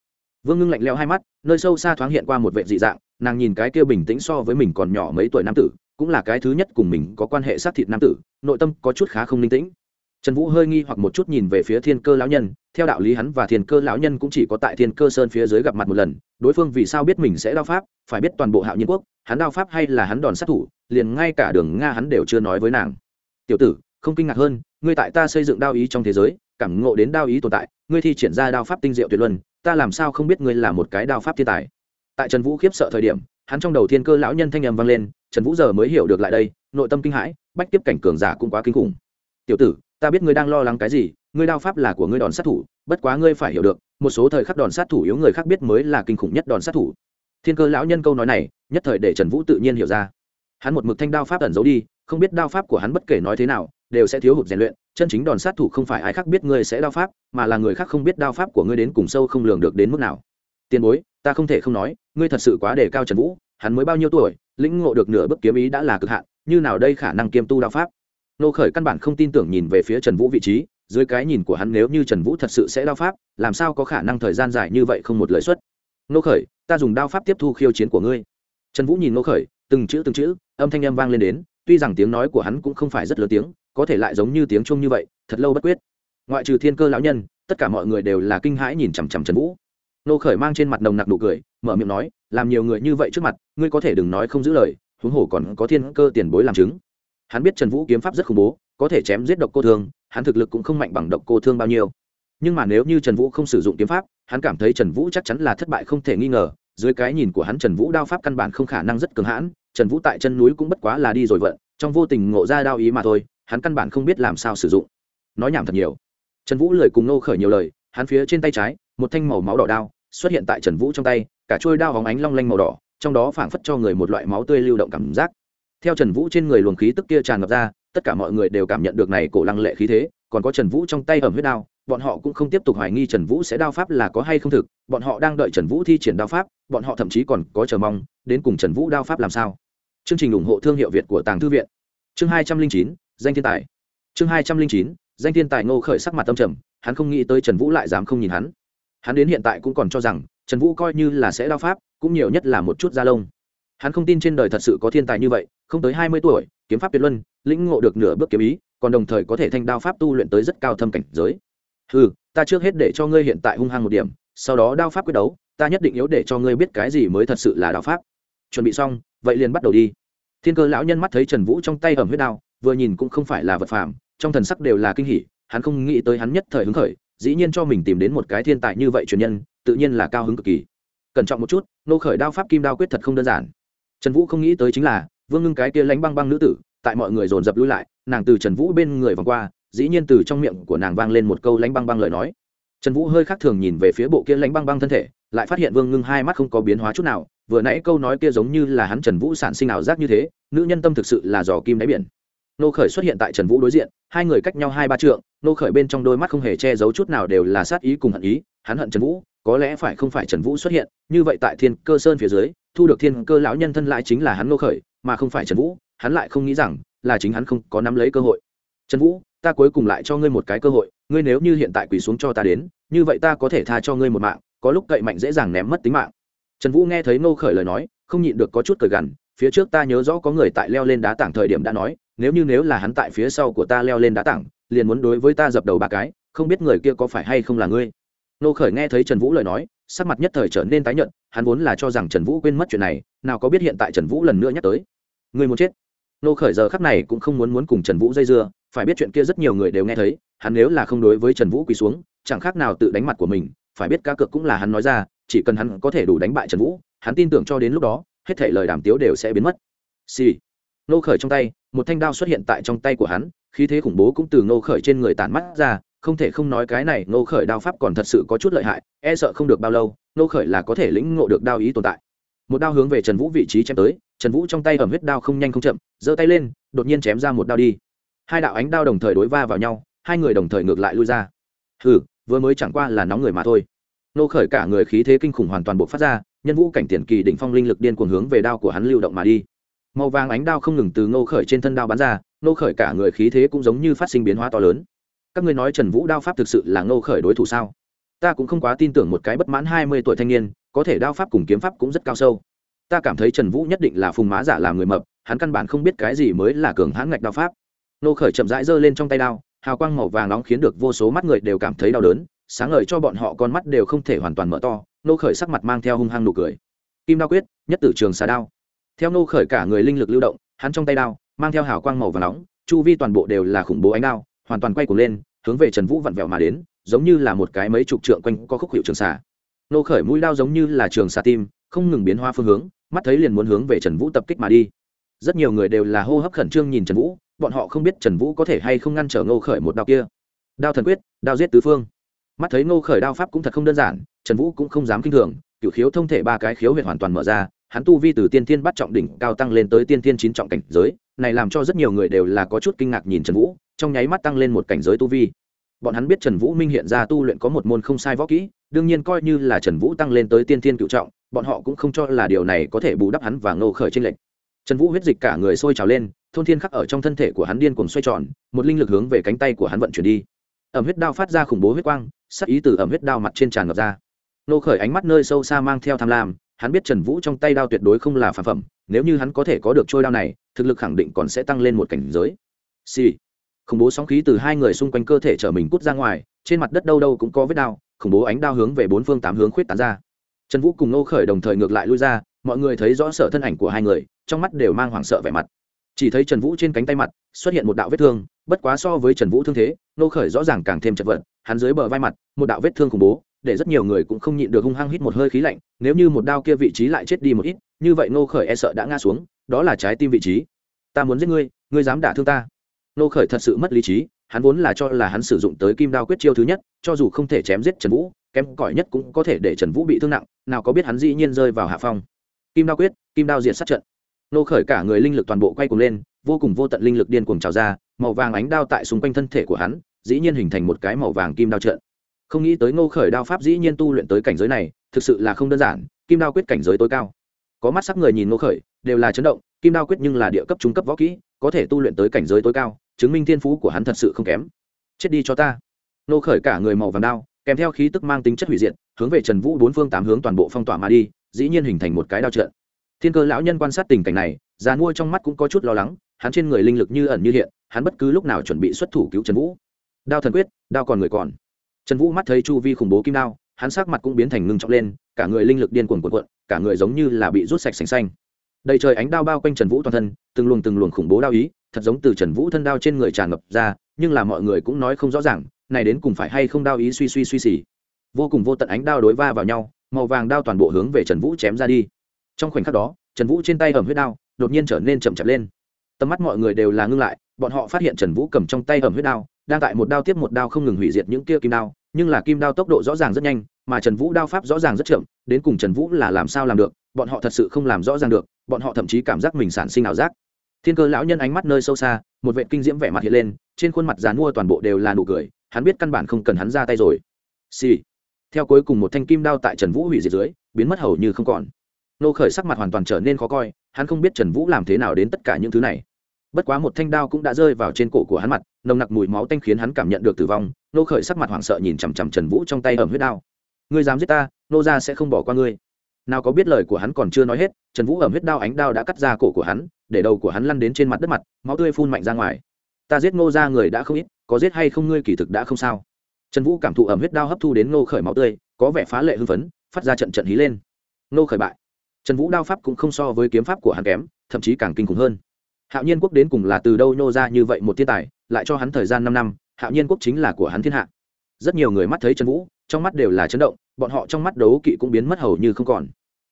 Vương ngưng lạnh leo hai mắt, nơi sâu xa thoáng hiện qua một vệ dị dạng, nàng nhìn cái kia bình tĩnh so với mình còn nhỏ mấy tuổi nam tử, cũng là cái thứ nhất cùng mình có quan hệ sát thịt nam tử, nội tâm có chút khá không linh tĩnh trần vũ hơi nghi hoặc một chút nhìn về phía thiên cơ lão nhân, theo đạo lý hắn và thiên cơ lão nhân cũng chỉ có tại thiên cơ sơn phía dưới gặp mặt một lần, đối phương vì sao biết mình sẽ đao pháp, phải biết toàn bộ hạo nhiên quốc, hắn đao pháp hay là hắn đòn sát thủ, liền ngay cả đường nga hắn đều chưa nói với nàng. Tiểu tử, không kinh ngạc hơn, ngươi tại ta xây dựng đao ý trong thế giới, cảm ngộ đến đao ý tồn tại, ngươi thi triển ra đao pháp tinh diệu tuyệt luân, ta làm sao không biết ngươi là một cái đao pháp thiên tài? Tại trần vũ khiếp sợ thời điểm, hắn trong đầu thiên cơ lão nhân thanh â m vang lên, trần vũ giờ mới hiểu được lại đây, nội tâm kinh hãi, bách tiếp cảnh cường giả cũng quá kinh khủng. Tiểu tử ta biết ngươi đang lo lắng cái gì, ngươi đao pháp là của ngươi đòn sát thủ, bất quá ngươi phải hiểu được, một số thời khắc đòn sát thủ yếu người khác biết mới là kinh khủng nhất đòn sát thủ. Thiên cơ lão nhân câu nói này, nhất thời để trần vũ tự nhiên hiểu ra. Hắn một mực thanh đao pháp ẩn giấu đi, không biết đao pháp của hắn bất kể nói thế nào, đều sẽ thiếu hụt rèn luyện, chân chính đòn sát thủ không phải ai khác biết ngươi sẽ đao pháp, mà là người khác không biết đao pháp của ngươi đến cùng sâu không lường được đến mức nào. Tiền bối, ta không thể không nói, ngươi thật sự quá đề cao trần vũ, hắn mới bao nhiêu tuổi, lĩnh ngộ được nửa bước kiếm ý đã là cực hạn, như nào đây khả năng kiêm tu đao pháp? Nô khởi căn bản không tin tưởng nhìn về phía trần vũ vị trí, dưới cái nhìn của hắn nếu như trần vũ thật sự sẽ đao pháp, làm sao có khả năng thời gian dài như vậy không một lời xuất? Nô khởi, ta dùng đao pháp tiếp thu khiêu chiến của ngươi. Trần vũ nhìn nô khởi, từng chữ từng chữ, âm thanh âm vang lên đến, tuy rằng tiếng nói của hắn cũng không phải rất lớn tiếng, có thể lại giống như tiếng chung như vậy, thật lâu bất quyết. Ngoại trừ thiên cơ lão nhân, tất cả mọi người đều là kinh hãi nhìn chằm chằm trần vũ. Nô khởi mang trên mặt nồng nặc nụ cười, mở miệng nói, làm nhiều người như vậy trước mặt, ngươi có thể đừng nói không giữ lời, huống hồ còn có thiên cơ tiền bối làm chứng hắn biết trần vũ kiếm pháp rất khủng bố, có thể chém giết độc cô thương, hắn thực lực cũng không mạnh bằng độc cô thương bao nhiêu. Nhưng mà nếu như trần vũ không sử dụng kiếm pháp, hắn cảm thấy trần vũ chắc chắn là thất bại không thể nghi ngờ, dưới cái nhìn của hắn trần vũ đao pháp căn bản không khả năng rất cường hãn, trần vũ tại chân núi cũng bất quá là đi rồi vận, trong vô tình ngộ ra đao ý mà thôi, hắn căn bản không biết làm sao sử dụng. Nói nhảm thật nhiều. Trần vũ lời cùng nô khởi nhiều lời, hắn phía trên tay trái, một thanh màu máu đỏ đao, xuất hiện tại trần vũ trong tay, cả trôi đao hóng ánh long lanh màu đỏ, trong đó phảng phất cho người một loại máu tươi lưu động cảm giác theo trần vũ trên người luồng khí tức kia tràn ngập ra, tất cả mọi người đều cảm nhận được này cổ lăng lệ khí thế, còn có trần vũ trong tay ẩm huyết đao, bọn họ cũng không tiếp tục hoài nghi trần vũ sẽ đao pháp là có hay không thực, bọn họ đang đợi trần vũ thi triển đao pháp, bọn họ thậm chí còn có chờ mong, đến cùng trần vũ đao pháp làm sao. Chương trình ủng hộ thương hiệu việt của tàng thư viện. Chương hai trăm linh chín, danh thiên tài. Chương hai trăm linh chín, danh thiên tài ngô khởi sắc mặt tâm trầm, hắn không nghĩ tới trần vũ lại dám không nhìn hắn. Hắn đến hiện tại cũng còn cho rằng, trần vũ coi như là sẽ đao pháp, cũng nhiều nhất là một chút da lông. Hắn không tin trên đời thật sự có thiên tài như vậy không tới hai mươi tuổi, kiếm pháp tuyệt luân, lĩnh ngộ được nửa bước kiếm ý, còn đồng thời có thể thanh đao pháp tu luyện tới rất cao thâm cảnh giới. Ừ ta trước hết để cho ngươi hiện tại hung hăng một điểm, sau đó đao pháp quyết đấu, ta nhất định yếu để cho ngươi biết cái gì mới thật sự là đao pháp. Chuẩn bị xong, vậy liền bắt đầu đi. Thiên cơ lão nhân mắt thấy trần vũ trong tay ẩm huyết đao, vừa nhìn cũng không phải là vật phàm, trong thần sắc đều là kinh hỉ, hắn không nghĩ tới hắn nhất thời hứng khởi, dĩ nhiên cho mình tìm đến một cái thiên tài như vậy truyền nhân, tự nhiên là cao hứng cực kỳ. Cẩn trọng một chút, nô khởi đao pháp kim đao quyết thật không đơn giản. Trần vũ không nghĩ tới chính là vương ngưng cái kia lánh băng băng nữ tử, tại mọi người dồn dập lui lại, nàng từ trần vũ bên người vòng qua, dĩ nhiên từ trong miệng của nàng vang lên một câu lánh băng băng lời nói. Trần vũ hơi khác thường nhìn về phía bộ kia lánh băng băng thân thể, lại phát hiện vương ngưng hai mắt không có biến hóa chút nào, vừa nãy câu nói kia giống như là hắn trần vũ sản sinh ảo giác như thế, nữ nhân tâm thực sự là giò kim đáy biển. Nô khởi xuất hiện tại trần vũ đối diện, hai người cách nhau hai ba trượng, nô khởi bên trong đôi mắt không hề che giấu chút nào đều là sát ý cùng hận ý, hắn hận trần vũ, có lẽ phải không phải trần vũ xuất hiện, như vậy tại thiên cơ sơn phía dưới, thu được thiên cơ lão nhân thân lại chính là hắn nô khởi mà không phải trần vũ, hắn lại không nghĩ rằng là chính hắn không có nắm lấy cơ hội. Trần vũ, ta cuối cùng lại cho ngươi một cái cơ hội, ngươi nếu như hiện tại quỳ xuống cho ta đến, như vậy ta có thể tha cho ngươi một mạng, có lúc cậy mạnh dễ dàng ném mất tính mạng. Trần vũ nghe thấy nô khởi lời nói, không nhịn được có chút cười gằn, phía trước ta nhớ rõ có người tại leo lên đá tảng thời điểm đã nói, nếu như nếu là hắn tại phía sau của ta leo lên đá tảng, liền muốn đối với ta dập đầu ba cái, không biết người kia có phải hay không là ngươi. Nô khởi nghe thấy trần vũ lời nói, sắc mặt nhất thời trở nên tái nhợt, hắn vốn là cho rằng trần vũ quên mất chuyện này nào có biết hiện tại trần vũ lần nữa nhắc tới. Người muốn chết. Nô khởi giờ khắc này cũng không muốn muốn cùng trần vũ dây dưa, phải biết chuyện kia rất nhiều người đều nghe thấy, hắn nếu là không đối với trần vũ quỳ xuống, chẳng khác nào tự đánh mặt của mình, phải biết cá cược cũng là hắn nói ra, chỉ cần hắn có thể đủ đánh bại trần vũ, hắn tin tưởng cho đến lúc đó, hết thể lời đàm tiếu đều sẽ biến mất. Xì、sì. nô khởi trong tay, một thanh đao xuất hiện tại trong tay của hắn, khí thế khủng bố cũng từ nô khởi trên người tản mắt ra, không thể không nói cái này nô khởi đao pháp còn thật sự có chút lợi hại e sợ không được bao lâu, nô khởi là có thể lĩnh ngộ được đao ý tồn tại một đao hướng về trần vũ vị trí chém tới, trần vũ trong tay ẩm huyết đao không nhanh không chậm, giơ tay lên, đột nhiên chém ra một đao đi. Hai đạo ánh đao đồng thời đối va vào nhau, hai người đồng thời ngược lại lui ra. Hừ, vừa mới chẳng qua là nóng người mà thôi. Nô khởi cả người khí thế kinh khủng hoàn toàn bộ phát ra, nhân vũ cảnh tiền kỳ đỉnh phong linh lực điên cuồng hướng về đao của hắn lưu động mà đi. Màu vàng ánh đao không ngừng từ nô khởi trên thân đao bắn ra, nô khởi cả người khí thế cũng giống như phát sinh biến hóa to lớn. Các ngươi nói trần vũ đao pháp thực sự là nô khởi đối thủ sao? Ta cũng không quá tin tưởng một cái bất mãn hai mươi tuổi thanh niên có thể đao pháp cùng kiếm pháp cũng rất cao sâu. Ta cảm thấy trần vũ nhất định là phùng má giả làm người mập, hắn căn bản không biết cái gì mới là cường hãn ngạch đao pháp. Nô khởi chậm rãi giơ lên trong tay đao, hào quang màu vàng nóng khiến được vô số mắt người đều cảm thấy đau đớn, sáng ngời cho bọn họ con mắt đều không thể hoàn toàn mở to, nô khởi sắc mặt mang theo hung hăng nụ cười. Kim đao quyết, nhất tử trường xà đao. Theo nô khởi cả người linh lực lưu động, hắn trong tay đao, mang theo hào quang màu vàng nóng, chu vi toàn bộ đều là khủng bố ánh đao, hoàn toàn quay cuồng lên, hướng về trần vũ vặn vẹo mà đến, giống như là một cái mấy chục trượng quanh có khúc hiệu trường xà nô khởi mũi đao giống như là trường xà tim, không ngừng biến hoa phương hướng, mắt thấy liền muốn hướng về trần vũ tập kích mà đi. Rất nhiều người đều là hô hấp khẩn trương nhìn trần vũ, bọn họ không biết trần vũ có thể hay không ngăn trở ngô khởi một đao kia. Đao thần quyết, đao giết tứ phương. Mắt thấy ngô khởi đao pháp cũng thật không đơn giản, trần vũ cũng không dám kinh thường cựu khiếu thông thể ba cái khiếu huyệt hoàn toàn mở ra, hắn tu vi từ tiên thiên bắt trọng đỉnh cao tăng lên tới tiên thiên chín trọng cảnh giới, này làm cho rất nhiều người đều là có chút kinh ngạc nhìn trần vũ, trong nháy mắt tăng lên một cảnh giới tu vi. Bọn hắn biết trần vũ minh hiện ra tu luyện có một môn không sai võ kỹ đương nhiên coi như là trần vũ tăng lên tới tiên thiên cựu trọng, bọn họ cũng không cho là điều này có thể bù đắp hắn và ngô khởi trên lệnh trần vũ huyết dịch cả người sôi trào lên, thôn thiên khắc ở trong thân thể của hắn điên cuồng xoay tròn, một linh lực hướng về cánh tay của hắn vận chuyển đi. Ẩm huyết đao phát ra khủng bố huyết quang, sắc ý từ ẩm huyết đao mặt trên tràn ngập ra. Nô khởi ánh mắt nơi sâu xa mang theo tham lam, hắn biết trần vũ trong tay đao tuyệt đối không là phản phẩm, nếu như hắn có thể có được trôi đao này, thực lực khẳng định còn sẽ tăng lên một cảnh giới. Xì、sì. khủng bố sóng khí từ hai người xung quanh cơ thể chở mình cút ra ngoài, trên mặt đất đâu đâu cũng có vết đao khủng bố ánh đao hướng về bốn phương tám hướng khuyết tán ra. Trần vũ cùng nô khởi đồng thời ngược lại lui ra, mọi người thấy rõ sợ thân ảnh của hai người, trong mắt đều mang hoảng sợ vẻ mặt. Chỉ thấy trần vũ trên cánh tay mặt xuất hiện một đạo vết thương, bất quá so với trần vũ thương thế nô khởi rõ ràng càng thêm chật vật, hắn dưới bờ vai mặt, một đạo vết thương khủng bố, để rất nhiều người cũng không nhịn được hung hăng hít một hơi khí lạnh, nếu như một đao kia vị trí lại chết đi một ít, như vậy nô khởi e sợ đã ngã xuống, đó là trái tim vị trí. Ta muốn giết ngươi ngươi dám đả thương ta. Nô khởi thật sự mất lý trí hắn vốn là cho là hắn sử dụng tới kim đao quyết chiêu thứ nhất, cho dù không thể chém giết trần vũ, kém cỏi nhất cũng có thể để trần vũ bị thương nặng, nào có biết hắn dĩ nhiên rơi vào hạ phong. Kim đao quyết, kim đao diệt sát trận. Nô khởi cả người linh lực toàn bộ quay cuồng lên, vô cùng vô tận linh lực điên cuồng trào ra, màu vàng ánh đao tại xung quanh thân thể của hắn, dĩ nhiên hình thành một cái màu vàng kim đao trận. Không nghĩ tới ngô khởi đao pháp dĩ nhiên tu luyện tới cảnh giới này, thực sự là không đơn giản, kim đao quyết cảnh giới tối cao. Có mắt sắc người nhìn ngô khởi, đều là chấn động, kim đao quyết nhưng là địa cấp trung cấp võ kỹ, có thể tu luyện tới cảnh giới tối cao chứng minh thiên phú của hắn thật sự không kém. Chết đi cho ta. Nô khởi cả người màu vàng đao, kèm theo khí tức mang tính chất hủy diệt, hướng về trần vũ bốn phương tám hướng toàn bộ phong tỏa mà đi, dĩ nhiên hình thành một cái đao trận thiên cơ lão nhân quan sát tình cảnh này, già mua trong mắt cũng có chút lo lắng, hắn trên người linh lực như ẩn như hiện, hắn bất cứ lúc nào chuẩn bị xuất thủ cứu trần vũ. Đao thần quyết, đao còn người còn. Trần vũ mắt thấy chu vi khủng bố kim đao, hắn sắc mặt cũng biến thành ngưng trọng lên, cả người linh lực điên cuồng cuộn cuộn, cả người giống như là bị rút sạch sành xanh đầy trời ánh đao bao quanh trần vũ toàn thân, từng luồng từng luồng khủng bố đao ý, thật giống từ trần vũ thân đao trên người tràn ngập ra, nhưng là mọi người cũng nói không rõ ràng, này đến cùng phải hay không đao ý suy suy suy xỉ vô cùng vô tận ánh đao đối va vào nhau, màu vàng đao toàn bộ hướng về trần vũ chém ra đi. Trong khoảnh khắc đó, trần vũ trên tay ẩm huyết đao đột nhiên trở nên chậm chậm lên. Tầm mắt mọi người đều là ngưng lại, bọn họ phát hiện trần vũ cầm trong tay ẩm huyết đao, đang tại một đao tiếp một đao không ngừng hủy diệt những kia kim đao, nhưng là kim đao tốc độ rõ ràng rất nhanh mà trần vũ đao pháp rõ ràng rất chậm, đến cùng trần vũ là làm sao làm được, bọn họ thật sự không làm rõ ràng được, bọn họ thậm chí cảm giác mình sản sinh ảo giác. Thiên cơ lão nhân ánh mắt nơi sâu xa, một vệ kinh diễm vẻ mặt hiện lên, trên khuôn mặt dán mua toàn bộ đều là nụ cười, hắn biết căn bản không cần hắn ra tay rồi. Xì、sì. theo cuối cùng một thanh kim đao tại trần vũ hủy diệt dưới, biến mất hầu như không còn. Nô khởi sắc mặt hoàn toàn trở nên khó coi, hắn không biết trần vũ làm thế nào đến tất cả những thứ này. Bất quá một thanh đao cũng đã rơi vào trên cổ của hắn mặt, nồng nặc mùi máu tanh khiến hắn cảm nhận được tử vong. Nô khởi sắc mặt hoảng sợ nhìn chằm chằm trần vũ trong tay ẩm huyết đao ngươi dám giết ta, nô ra sẽ không bỏ qua ngươi. Nào có biết lời của hắn còn chưa nói hết, trần vũ ẩm huyết đao ánh đao đã cắt ra cổ của hắn, để đầu của hắn lăn đến trên mặt đất mặt, máu tươi phun mạnh ra ngoài. Ta giết ngô ra người đã không ít, có giết hay không ngươi kỳ thực đã không sao. Trần vũ cảm thụ ẩm huyết đao hấp thu đến ngô khởi máu tươi, có vẻ phá lệ hưng phấn, phát ra trận trận hí lên. Ngô khởi bại. Trần vũ đao pháp cũng không so với kiếm pháp của hắn kém, thậm chí càng kinh khủng hơn. Hạo nhiên quốc đến cùng là từ đâu nhô ra như vậy một thiên tài, lại cho hắn thời gian năm năm, hạo nhiên quốc chính là của hắn thiên hạ rất nhiều người mắt thấy trần vũ, trong mắt đều là chấn động, bọn họ trong mắt đấu kỵ cũng biến mất hầu như không còn.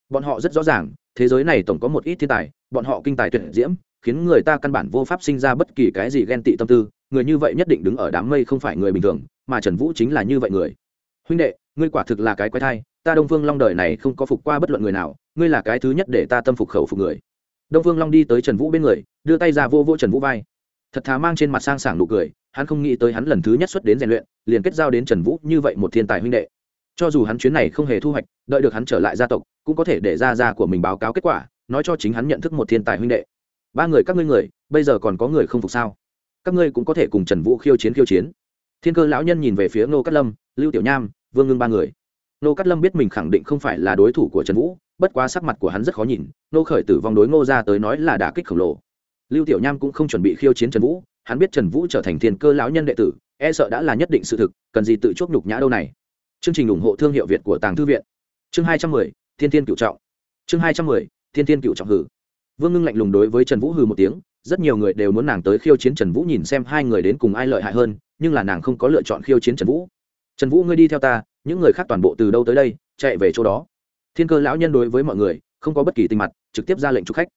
Bọn họ rất rõ ràng, thế giới này tổng có một ít thiên tài, bọn họ kinh tài tuyệt diễm, khiến người ta căn bản vô pháp sinh ra bất kỳ cái gì ghen tị tâm tư, người như vậy nhất định đứng ở đám mây không phải người bình thường, mà trần vũ chính là như vậy người. Huynh đệ, ngươi quả thực là cái quái thai, ta đông phương long đời này không có phục qua bất luận người nào, ngươi là cái thứ nhất để ta tâm phục khẩu phục người. Đông phương long đi tới trần vũ bên người, đưa tay ra vô vô trần vũ vai thật thà mang trên mặt sang sảng nụ cười, hắn không nghĩ tới hắn lần thứ nhất xuất đến rèn luyện, liền kết giao đến trần vũ như vậy một thiên tài huynh đệ. Cho dù hắn chuyến này không hề thu hoạch, đợi được hắn trở lại gia tộc, cũng có thể để ra ra của mình báo cáo kết quả, nói cho chính hắn nhận thức một thiên tài huynh đệ. Ba người các ngươi người, bây giờ còn có người không phục sao? Các ngươi cũng có thể cùng trần vũ khiêu chiến khiêu chiến. Thiên cơ lão nhân nhìn về phía ngô cát lâm, lưu tiểu nham, vương ngưng ba người. Ngô cát lâm biết mình khẳng định không phải là đối thủ của trần vũ, bất quá sắc mặt của hắn rất khó nhìn, ngô khởi tử vong đối ngô ra tới nói là đả kích khổng lồ lưu tiểu nham cũng không chuẩn bị khiêu chiến trần vũ, hắn biết trần vũ trở thành thiên cơ lão nhân đệ tử e sợ đã là nhất định sự thực, cần gì tự chuốc nhục nhã đâu này. Chương trình ủng hộ thương hiệu việt của tàng thư viện. Chương hai trăm mười, thiên thiên cựu trọng. Chương hai trăm mười, thiên thiên cựu trọng hử. Vương ngưng lạnh lùng đối với trần vũ hừ một tiếng, rất nhiều người đều muốn nàng tới khiêu chiến trần vũ nhìn xem hai người đến cùng ai lợi hại hơn, nhưng là nàng không có lựa chọn khiêu chiến trần vũ. Trần vũ ngươi đi theo ta, những người khác toàn bộ từ đâu tới đây, chạy về chỗ đó. Thiên cơ lão nhân đối với mọi người, không có bất kỳ tình mặt, trực tiếp ra lệnh chúc khách.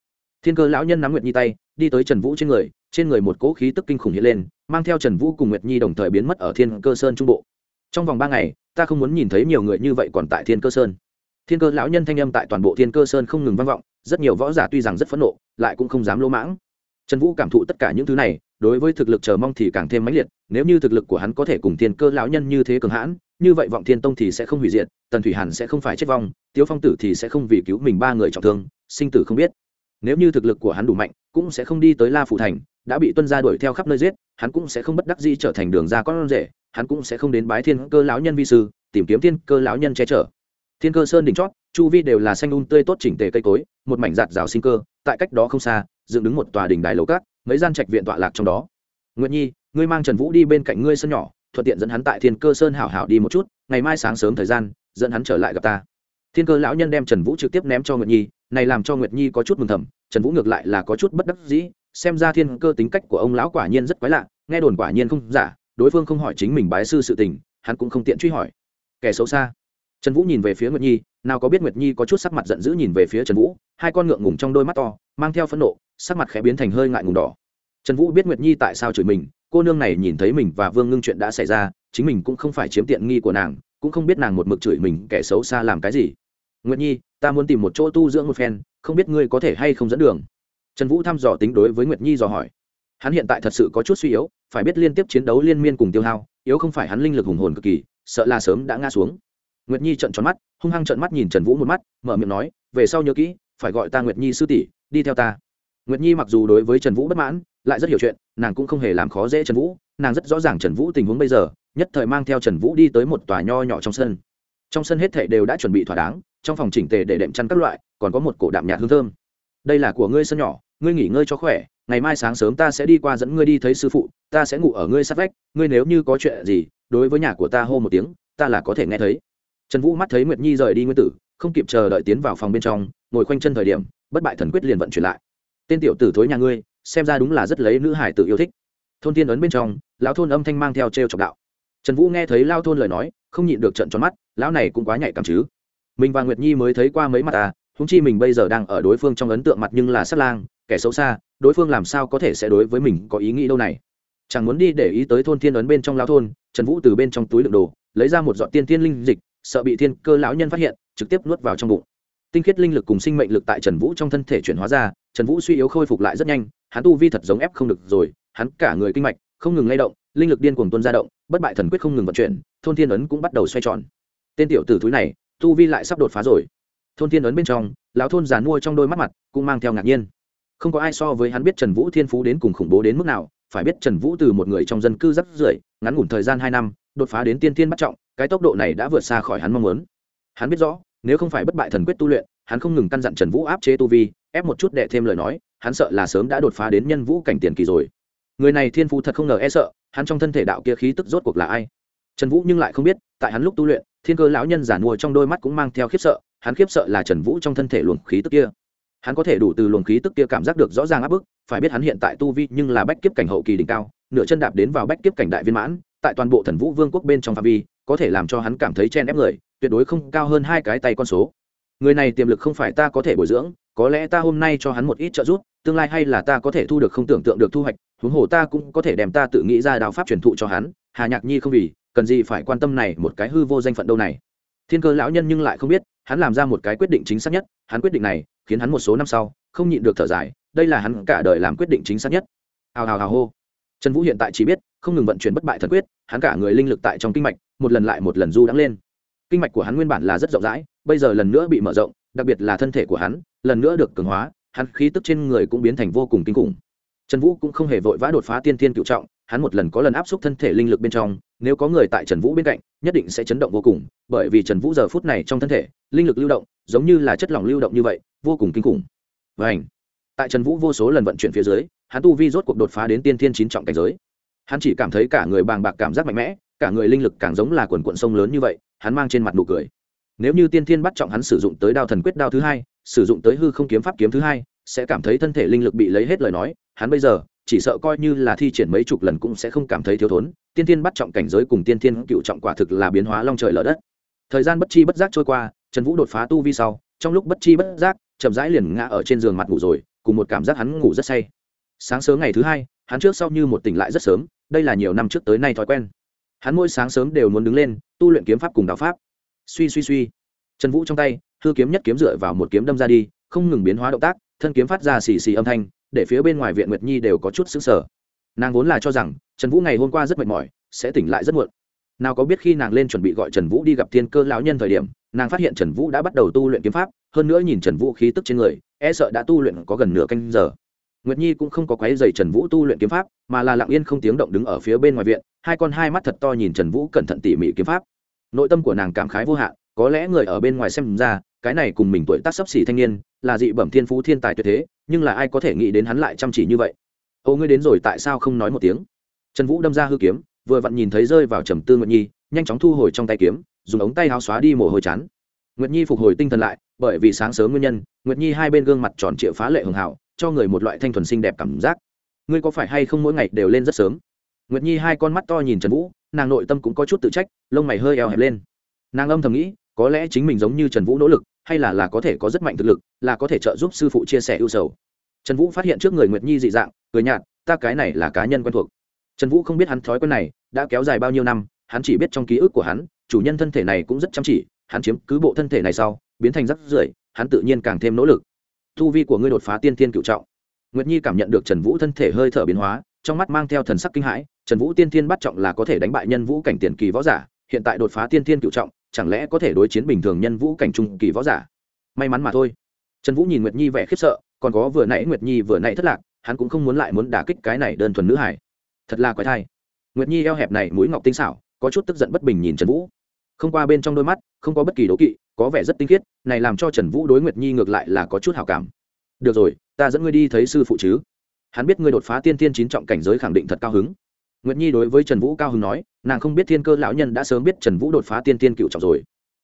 Thiên cơ lão nhân nắm nguyệt nhi tay đi tới trần vũ trên người trên người một cỗ khí tức kinh khủng hiện lên, mang theo trần vũ cùng nguyệt nhi đồng thời biến mất ở thiên cơ sơn trung bộ. Trong vòng ba ngày, ta không muốn nhìn thấy nhiều người như vậy còn tại thiên cơ sơn. Thiên cơ lão nhân thanh âm tại toàn bộ thiên cơ sơn không ngừng vang vọng, rất nhiều võ giả tuy rằng rất phẫn nộ, lại cũng không dám lỗ mãng. Trần vũ cảm thụ tất cả những thứ này, đối với thực lực chờ mong thì càng thêm mãnh liệt, nếu như thực lực của hắn có thể cùng thiên cơ lão nhân như thế cường hãn, như vậy vọng thiên tông thì sẽ không hủy diệt, tần thủy hàn sẽ không phải chết vong, tiếu phong tử thì sẽ không vì cứu mình ba người trọng thương, sinh tử không biết nếu như thực lực của hắn đủ mạnh, cũng sẽ không đi tới la phủ thành, đã bị tuân gia đuổi theo khắp nơi giết, hắn cũng sẽ không bất đắc dĩ trở thành đường ra con rể, hắn cũng sẽ không đến bái thiên cơ lão nhân vi sư, tìm kiếm thiên cơ lão nhân che chở. Thiên cơ sơn đỉnh chót, chu vi đều là xanh un tươi tốt chỉnh tề cây cối, một mảnh giạt rào sinh cơ, tại cách đó không xa, dựng đứng một tòa đỉnh đài lầu cát, mấy gian trạch viện tọa lạc trong đó. Nguyện nhi, ngươi mang trần vũ đi bên cạnh ngươi sân nhỏ, thuận tiện dẫn hắn tại thiên cơ sơn hảo hảo đi một chút, ngày mai sáng sớm thời gian, dẫn hắn trở lại gặp ta. Thiên cơ lão nhân đem trần vũ trực tiếp ném cho nguyệt nhi này làm cho nguyệt nhi có chút mừng thầm, trần vũ ngược lại là có chút bất đắc dĩ, xem ra thiên cơ tính cách của ông lão quả nhiên rất quái lạ, nghe đồn quả nhiên không giả, đối phương không hỏi chính mình bái sư sự tình, hắn cũng không tiện truy hỏi. Kẻ xấu xa. Trần vũ nhìn về phía nguyệt nhi, nào có biết nguyệt nhi có chút sắc mặt giận dữ nhìn về phía trần vũ, hai con ngượng ngùng trong đôi mắt to, mang theo phẫn nộ, sắc mặt khẽ biến thành hơi ngại ngùng đỏ. Trần vũ biết nguyệt nhi tại sao chửi mình, cô nương này nhìn thấy mình và vương ngưng chuyện đã xảy ra, chính mình cũng không phải chiếm tiện nghi của nàng, cũng không biết nàng một mực chửi mình kẻ xấu xa làm cái gì nguyệt nhi, ta muốn tìm một chỗ tu dưỡng một phen, không biết ngươi có thể hay không dẫn đường. Trần vũ thăm dò tính đối với nguyệt nhi dò hỏi. Hắn hiện tại thật sự có chút suy yếu, phải biết liên tiếp chiến đấu liên miên cùng tiêu hao, yếu không phải hắn linh lực hùng hồn cực kỳ, sợ là sớm đã ngã xuống. Nguyệt nhi trợn tròn mắt, hung hăng trợn mắt nhìn trần vũ một mắt, mở miệng nói, về sau nhớ kỹ, phải gọi ta nguyệt nhi sư tỷ, đi theo ta. Nguyệt nhi mặc dù đối với trần vũ bất mãn, lại rất hiểu chuyện, nàng cũng không hề làm khó dễ trần vũ, nàng rất rõ ràng trần vũ tình huống bây giờ, nhất thời mang theo trần vũ đi tới một tòa nho nhỏ trong sân. Trong sân hết thệ đều đã chuẩn bị thỏa đáng trong phòng chỉnh tề để đệm chăn các loại, còn có một cổ đạm nhạt hương thơm. Đây là của ngươi sân nhỏ, ngươi nghỉ ngơi cho khỏe, ngày mai sáng sớm ta sẽ đi qua dẫn ngươi đi thấy sư phụ, ta sẽ ngủ ở ngươi sát vách, ngươi nếu như có chuyện gì, đối với nhà của ta hô một tiếng, ta là có thể nghe thấy. Trần vũ mắt thấy nguyệt nhi rời đi nguyên tử, không kịp chờ đợi tiến vào phòng bên trong, ngồi khoanh chân thời điểm, bất bại thần quyết liền vận chuyển lại. Tên tiểu tử thối nhà ngươi, xem ra đúng là rất lấy nữ hải tự yêu thích. Thôn tiên ấn bên trong, lão thôn âm thanh mang theo t r e o chọc đạo. Trần vũ nghe thấy lao thôn lời nói, không nhịn được trận tròn mắt, lão này cũng quá nhạy cảm chứ mình và nguyệt nhi mới thấy qua mấy mặt à húng chi mình bây giờ đang ở đối phương trong ấn tượng mặt nhưng là sát lang, kẻ xấu xa, đối phương làm sao có thể sẽ đối với mình có ý nghĩ đâu này. Chẳng muốn đi để ý tới thôn thiên ấn bên trong lao thôn, trần vũ từ bên trong túi đựng đồ, lấy ra một dọn tiên tiên linh dịch, sợ bị thiên cơ lão nhân phát hiện, trực tiếp nuốt vào trong bụng. Tinh khiết linh lực cùng sinh mệnh lực tại trần vũ trong thân thể chuyển hóa ra, trần vũ suy yếu khôi phục lại rất nhanh, hắn tu vi thật giống ép không được rồi, hắn cả người kinh mạch, không ngừng lay động, linh lực điên cuồng tuôn ra động, bất bại thần quyết không ngừng vận chuyển, thôn thiên ấn cũng bắt đầu xoay tròn. Tên tiểu tử thúi này tu vi lại sắp đột phá rồi. Thôn thiên ấn bên trong, lão thôn giàn mua trong đôi mắt mặt cũng mang theo ngạc nhiên. Không có ai so với hắn biết trần vũ thiên phú đến cùng khủng bố đến mức nào, phải biết trần vũ từ một người trong dân cư rất rưỡi ngắn ngủn thời gian hai năm, đột phá đến tiên tiên bắt trọng, cái tốc độ này đã vượt xa khỏi hắn mong muốn. Hắn biết rõ, nếu không phải bất bại thần quyết tu luyện, hắn không ngừng căn dặn trần vũ áp chế tu vi, ép một chút đệ thêm lời nói, hắn sợ là sớm đã đột phá đến nhân vũ cảnh tiền kỳ rồi. Người này thiên phú thật không ngờ e sợ, hắn trong thân thể đạo kia khí tức rốt cuộc là ai? Trần vũ nhưng lại không biết, tại hắn lúc tu luyện thiên cơ lão nhân giản mua trong đôi mắt cũng mang theo khiếp sợ, hắn khiếp sợ là trần vũ trong thân thể luồng khí tức kia. Hắn có thể đủ từ luồng khí tức kia cảm giác được rõ ràng áp bức, phải biết hắn hiện tại tu vi nhưng là bách kiếp cảnh hậu kỳ đỉnh cao, nửa chân đạp đến vào bách kiếp cảnh đại viên mãn, tại toàn bộ thần vũ vương quốc bên trong phạm vi, có thể làm cho hắn cảm thấy chen ép người, tuyệt đối không cao hơn hai cái tay con số. Người này tiềm lực không phải ta có thể bồi dưỡng, có lẽ ta hôm nay cho hắn một ít trợ giúp, tương lai hay là ta có thể thu được không tưởng tượng được thu hoạch, huống hồ ta cũng có thể đem ta tự nghĩ ra đạo pháp truyền thụ cho hắn, hà nhạc nhi không vì cần gì phải quan tâm này một cái hư vô danh phận đâu này? Thiên cơ lão nhân nhưng lại không biết, hắn làm ra một cái quyết định chính xác nhất, hắn quyết định này, khiến hắn một số năm sau, không nhịn được thở dài, đây là hắn cả đời làm quyết định chính xác nhất. Hào hào hào hô. Trần vũ hiện tại chỉ biết, không ngừng vận chuyển bất bại thần quyết, hắn cả người linh lực tại trong kinh mạch, một lần lại một lần du đắng lên. Kinh mạch của hắn nguyên bản là rất rộng rãi, bây giờ lần nữa bị mở rộng, đặc biệt là thân thể của hắn, lần nữa được cường hóa, hắn khí tức trên người cũng biến thành vô cùng kinh khủng trần vũ cũng không hề vội vã đột phá tiên tiên cựu trọng, hắn một lần có lần áp xúc thân thể linh lực bên trong, nếu có người tại trần vũ bên cạnh, nhất định sẽ chấn động vô cùng, bởi vì trần vũ giờ phút này trong thân thể, linh lực lưu động, giống như là chất lỏng lưu động như vậy, vô cùng kinh khủng. Và ảnh tại trần vũ vô số lần vận chuyển phía dưới, hắn tu vi rốt cuộc đột phá đến tiên thiên chín trọng cảnh giới. Hắn chỉ cảm thấy cả người bàng bạc cảm giác mạnh mẽ, cả người linh lực càng giống là quần quận sông lớn như vậy, hắn mang trên mặt nụ cười. Nếu như tiên thiên bắt trọng hắn sử dụng tới đao thần quyết đao thứ hai, sử dụng tới hư không kiếm pháp kiếm thứ hai sẽ cảm thấy thân thể linh lực bị lấy hết lời nói, hắn bây giờ, chỉ sợ coi như là thi triển mấy chục lần cũng sẽ không cảm thấy thiếu thốn, tiên thiên bắt trọng cảnh giới cùng tiên thiên cựu trọng quả thực là biến hóa long trời lở đất. Thời gian bất chi bất giác trôi qua, trần vũ đột phá tu vi sau, trong lúc bất chi bất giác, chậm rãi liền ngã ở trên giường mặt ngủ rồi, cùng một cảm giác hắn ngủ rất say. Sáng sớm ngày thứ hai, hắn trước sau như một tỉnh lại rất sớm, đây là nhiều năm trước tới nay thói quen. Hắn mỗi sáng sớm đều muốn đứng lên, tu luyện kiếm pháp cùng đạo pháp. Suy suy suy. Trần vũ trong tay, hư kiếm nhất kiếm dựa vào một kiếm đâm ra đi, không ngừng biến hóa động tác thân kiếm phát ra xì xì âm thanh, để phía bên ngoài viện nguyệt nhi đều có chút xứng sở nàng vốn là cho rằng, trần vũ ngày hôm qua rất mệt mỏi, sẽ tỉnh lại rất muộn. Nào có biết khi nàng lên chuẩn bị gọi trần vũ đi gặp thiên cơ lão nhân thời điểm, nàng phát hiện trần vũ đã bắt đầu tu luyện kiếm pháp, hơn nữa nhìn trần vũ khí tức trên người e sợ đã tu luyện có gần nửa canh giờ. Nguyệt nhi cũng không có quấy dày trần vũ tu luyện kiếm pháp, mà là lặng yên không tiếng động đứng ở phía bên ngoài viện, hai con hai mắt thật to nhìn trần vũ cẩn thận tỉ mỉ kiếm pháp. Nội tâm của nàng cảm khái vô hạn có lẽ người ở bên ngoài xem ra, cái này cùng mình tuổi tác sấp xỉ thanh niên, là dị bẩm thiên phú thiên tài tuyệt thế, nhưng là ai có thể nghĩ đến hắn lại chăm chỉ như vậy? Ô, ngươi đến rồi tại sao không nói một tiếng? Trần vũ đâm ra hư kiếm, vừa vặn nhìn thấy rơi vào trầm tư nguyệt nhi, nhanh chóng thu hồi trong tay kiếm, dùng ống tay áo xóa đi mồ hôi chán. Nguyệt nhi phục hồi tinh thần lại, bởi vì sáng sớm nguyên nhân, nguyệt nhi hai bên gương mặt tròn trịa phá lệ hường hảo, cho người một loại thanh thuần xinh đẹp cảm giác. Ngươi có phải hay không mỗi ngày đều lên rất sớm? Nguyệt nhi hai con mắt to nhìn trần vũ, nàng nội tâm cũng có chút tự trách, lông mày hơi eo hẹp lên. Nàng âm thầm nghĩ có lẽ chính mình giống như trần vũ nỗ lực, hay là là có thể có rất mạnh thực lực, là có thể trợ giúp sư phụ chia sẻ ưu sầu. Trần vũ phát hiện trước người nguyệt nhi dị dạng, cười nhạt, ta cái này là cá nhân quen thuộc. Trần vũ không biết hắn thói quen này đã kéo dài bao nhiêu năm, hắn chỉ biết trong ký ức của hắn, chủ nhân thân thể này cũng rất chăm chỉ, hắn chiếm cứ bộ thân thể này sau, biến thành rắc rưởi, hắn tự nhiên càng thêm nỗ lực. Thu vi của ngươi đột phá tiên tiên cựu trọng. Nguyệt nhi cảm nhận được trần vũ thân thể hơi thở biến hóa, trong mắt mang theo thần sắc kinh hãi, trần vũ tiên tiên bắt trọng là có thể đánh bại nhân vũ cảnh tiền kỳ võ giả, hiện tại đột phá tiên tiên cựu trọng chẳng lẽ có thể đối chiến bình thường nhân vũ cảnh trung kỳ võ giả? May mắn mà thôi. Trần vũ nhìn nguyệt nhi vẻ khiếp sợ, còn có vừa nãy nguyệt nhi vừa nãy thất lạc, hắn cũng không muốn lại muốn đả kích cái này đơn thuần nữ hải thật là quái thai. Nguyệt nhi eo hẹp này mũi ngọc tinh xảo, có chút tức giận bất bình nhìn trần vũ. Không qua bên trong đôi mắt, không có bất kỳ đố kỵ, có vẻ rất tinh khiết, này làm cho trần vũ đối nguyệt nhi ngược lại là có chút hào cảm. Được rồi, ta dẫn ngươi đi thấy sư phụ chứ. Hắn biết ngươi đột phá tiên tiên chín trọng cảnh giới khẳng định thật cao hứng nguyệt nhi đối với trần vũ cao hứng nói nàng không biết thiên cơ lão nhân đã sớm biết trần vũ đột phá tiên tiên cựu trọng rồi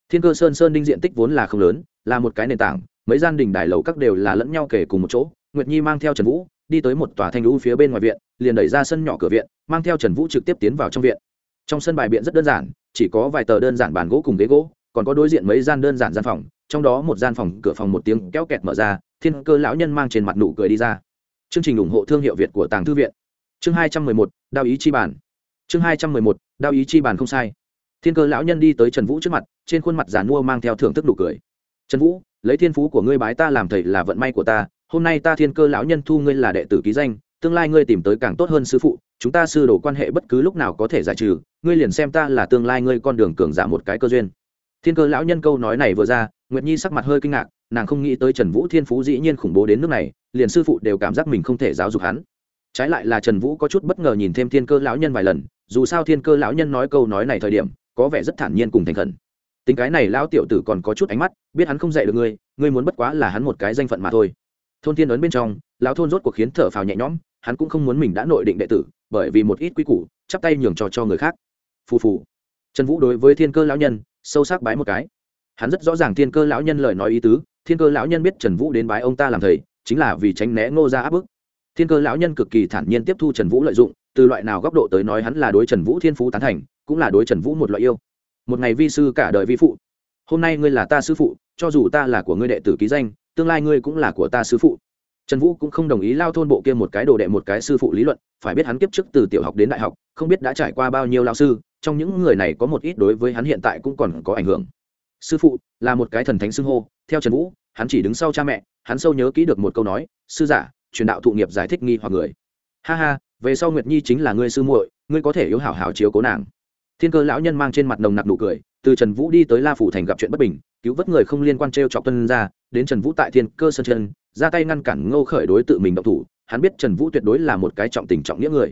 thiên cơ sơn sơn đinh diện tích vốn là không lớn là một cái nền tảng mấy gian đình đài lầu các đều là lẫn nhau kể cùng một chỗ nguyệt nhi mang theo trần vũ đi tới một tòa thanh lũ phía bên ngoài viện liền đẩy ra sân nhỏ cửa viện mang theo trần vũ trực tiếp tiến vào trong viện trong sân bài biện rất đơn giản chỉ có vài tờ đơn giản bàn gỗ cùng ghế gỗ còn có đối diện mấy gian đơn giản gian phòng trong đó một gian phòng cửa phòng một tiếng kéo kẹt mở ra thiên cơ lão nhân mang trên mặt nụ cười đi ra chương trình ủng hộ thương hiệu việt của tàng thư viện chương hai trăm mười một đao ý chi bản. Chương hai trăm mười một, đao ý chi bản không sai. Thiên cơ lão nhân đi tới trần vũ trước mặt, trên khuôn mặt giàn mua mang theo thưởng thức nụ cười. Trần vũ, lấy thiên phú của ngươi bái ta làm thầy là vận may của ta, hôm nay ta thiên cơ lão nhân thu ngươi là đệ tử ký danh, tương lai ngươi tìm tới càng tốt hơn sư phụ, chúng ta sư đồ quan hệ bất cứ lúc nào có thể giải trừ, ngươi liền xem ta là tương lai ngươi con đường cường giả một cái cơ duyên. Thiên cơ lão nhân câu nói này vừa ra, nguyệt nhi sắc mặt hơi kinh ngạc, nàng không nghĩ tới trần vũ thiên phú dĩ nhiên khủng bố đến nước này, liền sư phụ đều cảm giác mình không thể giáo dục hắn trái lại là trần vũ có chút bất ngờ nhìn thêm thiên cơ lão nhân vài lần, dù sao thiên cơ lão nhân nói câu nói này thời điểm, có vẻ rất thản nhiên cùng thành khẩn. Tính cái này lão tiểu tử còn có chút ánh mắt, biết hắn không dạy được ngươi ngươi muốn bất quá là hắn một cái danh phận mà thôi. Thôn thiên ấn bên trong, lão thôn rốt cuộc khiến thở phào nhẹ nhõm, hắn cũng không muốn mình đã nội định đệ tử, bởi vì một ít quy củ, chắp tay nhường trò cho người khác. Phù phù. Trần vũ đối với thiên cơ lão nhân, sâu sắc bái một cái. Hắn rất rõ ràng thiên cơ lão nhân lời nói ý tứ, thiên cơ lão nhân biết trần vũ đến bái ông ta làm thầy, chính là vì tránh né ngô ra áp bức thiên cơ lão nhân cực kỳ thản nhiên tiếp thu trần vũ lợi dụng, từ loại nào góc độ tới nói hắn là đối trần vũ thiên phú tán thành, cũng là đối trần vũ một loại yêu. Một ngày vi sư cả đời vi phụ. Hôm nay ngươi là ta sư phụ, cho dù ta là của ngươi đệ tử ký danh, tương lai ngươi cũng là của ta sư phụ. Trần vũ cũng không đồng ý lao thôn bộ kia một cái đồ đệ một cái sư phụ lý luận, phải biết hắn kiếp trước từ tiểu học đến đại học, không biết đã trải qua bao nhiêu lao sư, trong những người này có một ít đối với hắn hiện tại cũng còn có ảnh hưởng. Sư phụ là một cái thần thánh xưng hô, theo trần vũ, hắn chỉ đứng sau cha mẹ, hắn sâu nhớ kỹ được một câu nói, sư giả truyền đạo thụ nghiệp giải thích nghi hoặc người. Ha ha, về sau nguyệt nhi chính là ngươi sư muội, ngươi có thể yếu hảo hảo chiếu cố nàng. Thiên cơ lão nhân mang trên mặt nồng nặc nụ cười, từ trần vũ đi tới la phủ thành gặp chuyện bất bình, cứu vớt người không liên quan t r e o chọc tuân ra, đến trần vũ tại thiên cơ sơn chân ra tay ngăn cản ngô khởi đối tự mình động thủ, hắn biết trần vũ tuyệt đối là một cái trọng tình trọng nghĩa người.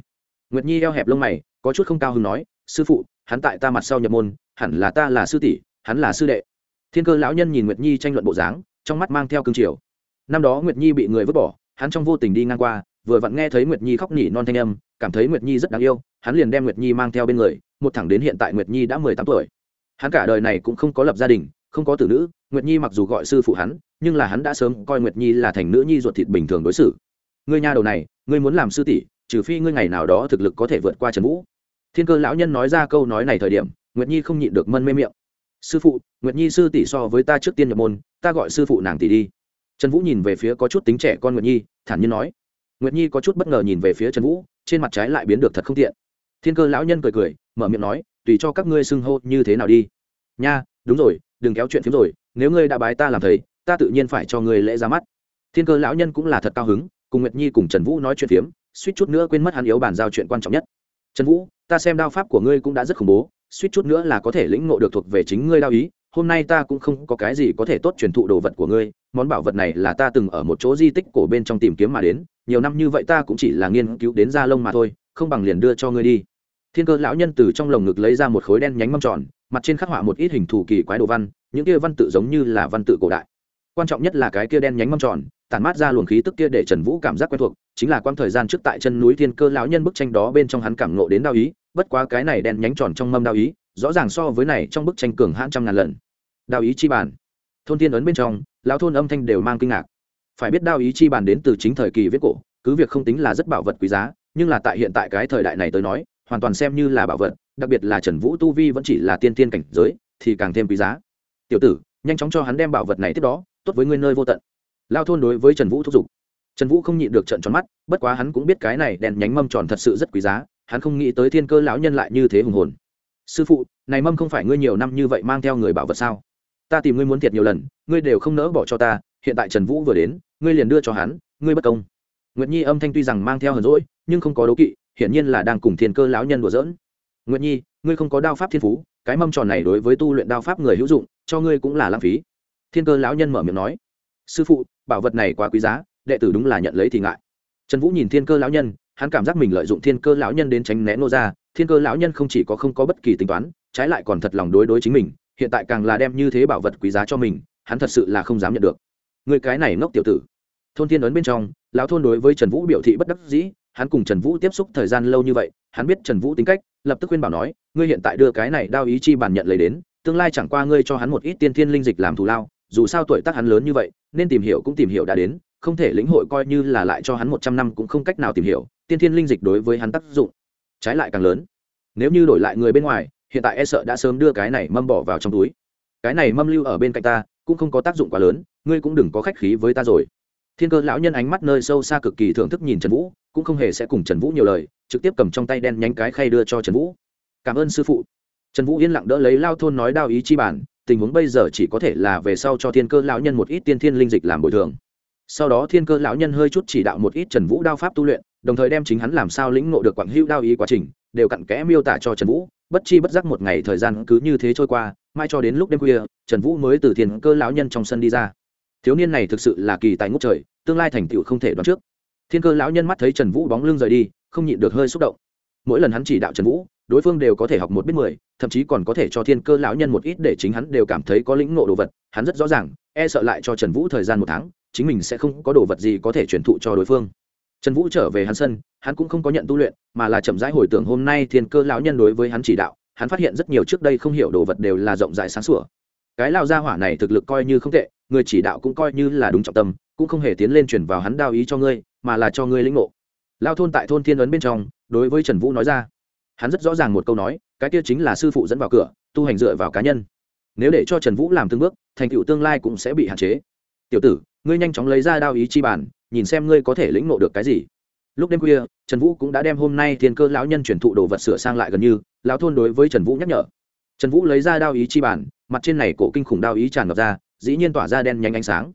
Nguyệt nhi eo hẹp lông mày, có chút không cao hứng nói, sư phụ, hắn tại ta mặt sau nhập môn, hẳn là ta là sư tỷ, hắn là sư đệ. Thiên cơ lão nhân nhìn nguyệt nhi tranh luận bộ dáng, trong mắt mang theo cương triều. Năm đó nguyệt nhi bị người vứt bỏ hắn trong vô tình đi ngang qua, vừa vặn nghe thấy nguyệt nhi khóc nhỉ non thanh âm, cảm thấy nguyệt nhi rất đáng yêu, hắn liền đem nguyệt nhi mang theo bên người, một thẳng đến hiện tại nguyệt nhi đã mười tám tuổi. Hắn cả đời này cũng không có lập gia đình, không có tử nữ, nguyệt nhi mặc dù gọi sư phụ hắn, nhưng là hắn đã sớm coi nguyệt nhi là thành nữ nhi ruột thịt bình thường đối xử. Ngươi nhà đầu này, ngươi muốn làm sư tỷ, trừ phi ngươi ngày nào đó thực lực có thể vượt qua trần vũ. Thiên cơ lão nhân nói ra câu nói này thời điểm, nguyệt nhi không nhịn được mân mê miệng. Sư phụ, nguyệt nhi sư tỷ so với ta trước tiên nhập môn, ta gọi sư phụ nàng tỷ đi trần vũ nhìn về phía có chút tính trẻ con nguyệt nhi, thản nhiên nói. Nguyệt nhi có chút bất ngờ nhìn về phía trần vũ, trên mặt trái lại biến được thật không tiện. Thiên cơ lão nhân cười cười, mở miệng nói, tùy cho các ngươi xưng hô như thế nào đi. Nha, đúng rồi, đừng kéo chuyện phiếm rồi, nếu ngươi đã bái ta làm thầy, ta tự nhiên phải cho ngươi lễ ra mắt. Thiên cơ lão nhân cũng là thật cao hứng, cùng nguyệt nhi cùng trần vũ nói chuyện phiếm, suýt chút nữa quên mất hắn yếu bàn giao chuyện quan trọng nhất. Trần vũ, ta xem đao pháp của ngươi cũng đã rất khủng bố, suýt chút nữa là có thể lĩnh ngộ được thuộc về chính ngươi đao ý hôm nay ta cũng không có cái gì có thể tốt truyền thụ đồ vật của ngươi, món bảo vật này là ta từng ở một chỗ di tích cổ bên trong tìm kiếm mà đến, nhiều năm như vậy ta cũng chỉ là nghiên cứu đến da lông mà thôi, không bằng liền đưa cho ngươi đi. Thiên cơ lão nhân từ trong lồng ngực lấy ra một khối đen nhánh mâm tròn, mặt trên khắc họa một ít hình thù kỳ quái đồ văn, những kia văn tự giống như là văn tự cổ đại. Quan trọng nhất là cái kia đen nhánh mâm tròn, tản mát ra luồng khí tức kia để trần vũ cảm giác quen thuộc, chính là quang thời gian trước tại chân núi thiên cơ lão nhân bức tranh đó bên trong hắn cảm ngộ đến đao ý, bất quá cái này đen nhánh tròn trong mâm đao ý, rõ ràng so với này trong bức tranh cường hãn trăm ngàn lần đao ý chi bản. Thôn tiên ấn bên trong, lão thôn âm thanh đều mang kinh ngạc. Phải biết đao ý chi bản đến từ chính thời kỳ viết cổ, cứ việc không tính là rất bảo vật quý giá, nhưng là tại hiện tại cái thời đại này tới nói, hoàn toàn xem như là bảo vật, đặc biệt là trần vũ tu vi vẫn chỉ là tiên tiên cảnh giới, thì càng thêm quý giá. Tiểu tử, nhanh chóng cho hắn đem bảo vật này tiếp đó, tốt với ngươi nơi vô tận. Lao thôn đối với trần vũ thúc giục. Trần vũ không nhịn được trận tròn mắt, bất quá hắn cũng biết cái này đèn nhánh mâm tròn thật sự rất quý giá, hắn không nghĩ tới thiên cơ lão nhân lại như thế hùng hồn. Sư phụ, này mâm không phải ngươi nhiều năm như vậy mang theo người bảo vật sao? Ta tìm ngươi muốn thiệt nhiều lần, ngươi đều không nỡ bỏ cho ta, hiện tại trần vũ vừa đến, ngươi liền đưa cho hắn, ngươi bất công. Nguyệt nhi âm thanh tuy rằng mang theo hờn rỗi nhưng không có đố kỵ, hiển nhiên là đang cùng thiên cơ lão nhân đùa giỡn. Nguyệt nhi, ngươi không có đao pháp thiên phú, cái mâm tròn này đối với tu luyện đao pháp người hữu dụng, cho ngươi cũng là lãng phí. Thiên cơ lão nhân mở miệng nói, sư phụ, bảo vật này quá quý giá, đệ tử đúng là nhận lấy thì ngại. Trần vũ nhìn thiên cơ lão nhân, hắn cảm giác mình lợi dụng thiên cơ lão nhân đến tránh né nô ra, thiên cơ lão nhân không chỉ có không có bất kỳ tính toán, trái lại còn thật lòng đối đối chính mình hiện tại càng là đem như thế bảo vật quý giá cho mình, hắn thật sự là không dám nhận được. Người cái này ngốc tiểu tử. Thôn thiên ấn bên trong, lão thôn đối với trần vũ biểu thị bất đắc dĩ, hắn cùng trần vũ tiếp xúc thời gian lâu như vậy, hắn biết trần vũ tính cách, lập tức khuyên bảo nói, ngươi hiện tại đưa cái này đao ý chi bản nhận lấy đến, tương lai chẳng qua ngươi cho hắn một ít tiên thiên linh dịch làm thù lao, dù sao tuổi tác hắn lớn như vậy, nên tìm hiểu cũng tìm hiểu đã đến, không thể lĩnh hội coi như là lại cho hắn một trăm năm cũng không cách nào tìm hiểu, tiên thiên linh dịch đối với hắn tác dụng trái lại càng lớn. Nếu như đổi lại người bên ngoài hiện tại e sợ đã sớm đưa cái này mâm bỏ vào trong túi. Cái này mâm lưu ở bên cạnh ta, cũng không có tác dụng quá lớn, ngươi cũng đừng có khách khí với ta rồi. Thiên cơ lão nhân ánh mắt nơi sâu xa cực kỳ thưởng thức nhìn trần vũ, cũng không hề sẽ cùng trần vũ nhiều lời, trực tiếp cầm trong tay đen nhánh cái khay đưa cho trần vũ. Cảm ơn sư phụ. Trần vũ yên lặng đỡ lấy lao thôn nói đao ý chi bản, tình huống bây giờ chỉ có thể là về sau cho thiên cơ lão nhân một ít tiên thiên linh dịch làm bồi thường. Sau đó thiên cơ lão nhân hơi chút chỉ đạo một ít trần vũ đao pháp tu luyện, đồng thời đem chính hắn làm sao lĩnh ngộ được quảng hữu đao ý quá trình, đều cặn kẽ miêu tả cho trần vũ bất chi bất giác một ngày thời gian cứ như thế trôi qua, mai cho đến lúc đêm khuya, trần vũ mới từ thiên cơ lão nhân trong sân đi ra. Thiếu niên này thực sự là kỳ tài ngốc trời, tương lai thành tựu không thể đoán trước. Thiên cơ lão nhân mắt thấy trần vũ bóng lưng rời đi, không nhịn được hơi xúc động. Mỗi lần hắn chỉ đạo trần vũ, đối phương đều có thể học một biết mười, thậm chí còn có thể cho thiên cơ lão nhân một ít để chính hắn đều cảm thấy có lĩnh ngộ đồ vật, hắn rất rõ ràng e sợ lại cho trần vũ thời gian một tháng, chính mình sẽ không có đồ vật gì có thể truyền thụ cho đối phương trần vũ trở về hắn sân, hắn cũng không có nhận tu luyện, mà là chậm rãi hồi tưởng hôm nay thiên cơ lão nhân đối với hắn chỉ đạo, hắn phát hiện rất nhiều trước đây không hiểu đồ vật đều là rộng rãi sáng sủa. Cái lao gia hỏa này thực lực coi như không tệ, người chỉ đạo cũng coi như là đúng trọng tâm, cũng không hề tiến lên truyền vào hắn đao ý cho ngươi, mà là cho ngươi lĩnh ngộ. Lao thôn tại thôn thiên ấn bên trong, đối với trần vũ nói ra, hắn rất rõ ràng một câu nói, cái kia chính là sư phụ dẫn vào cửa, tu hành dựa vào cá nhân. Nếu để cho trần vũ làm từng bước, thành tựu tương lai cũng sẽ bị hạn chế. Tiểu tử, ngươi nhanh chóng lấy ra đao ý chi bản nhìn xem ngươi có thể lĩnh ngộ được cái gì. Lúc đêm khuya, trần vũ cũng đã đem hôm nay thiên cơ lão nhân chuyển thụ đồ vật sửa sang lại gần như, lão thôn đối với trần vũ nhắc nhở. Trần vũ lấy ra đao ý chi bản, mặt trên này cổ kinh khủng đao ý tràn ngập ra, dĩ nhiên tỏa ra đen nhanh ánh sáng.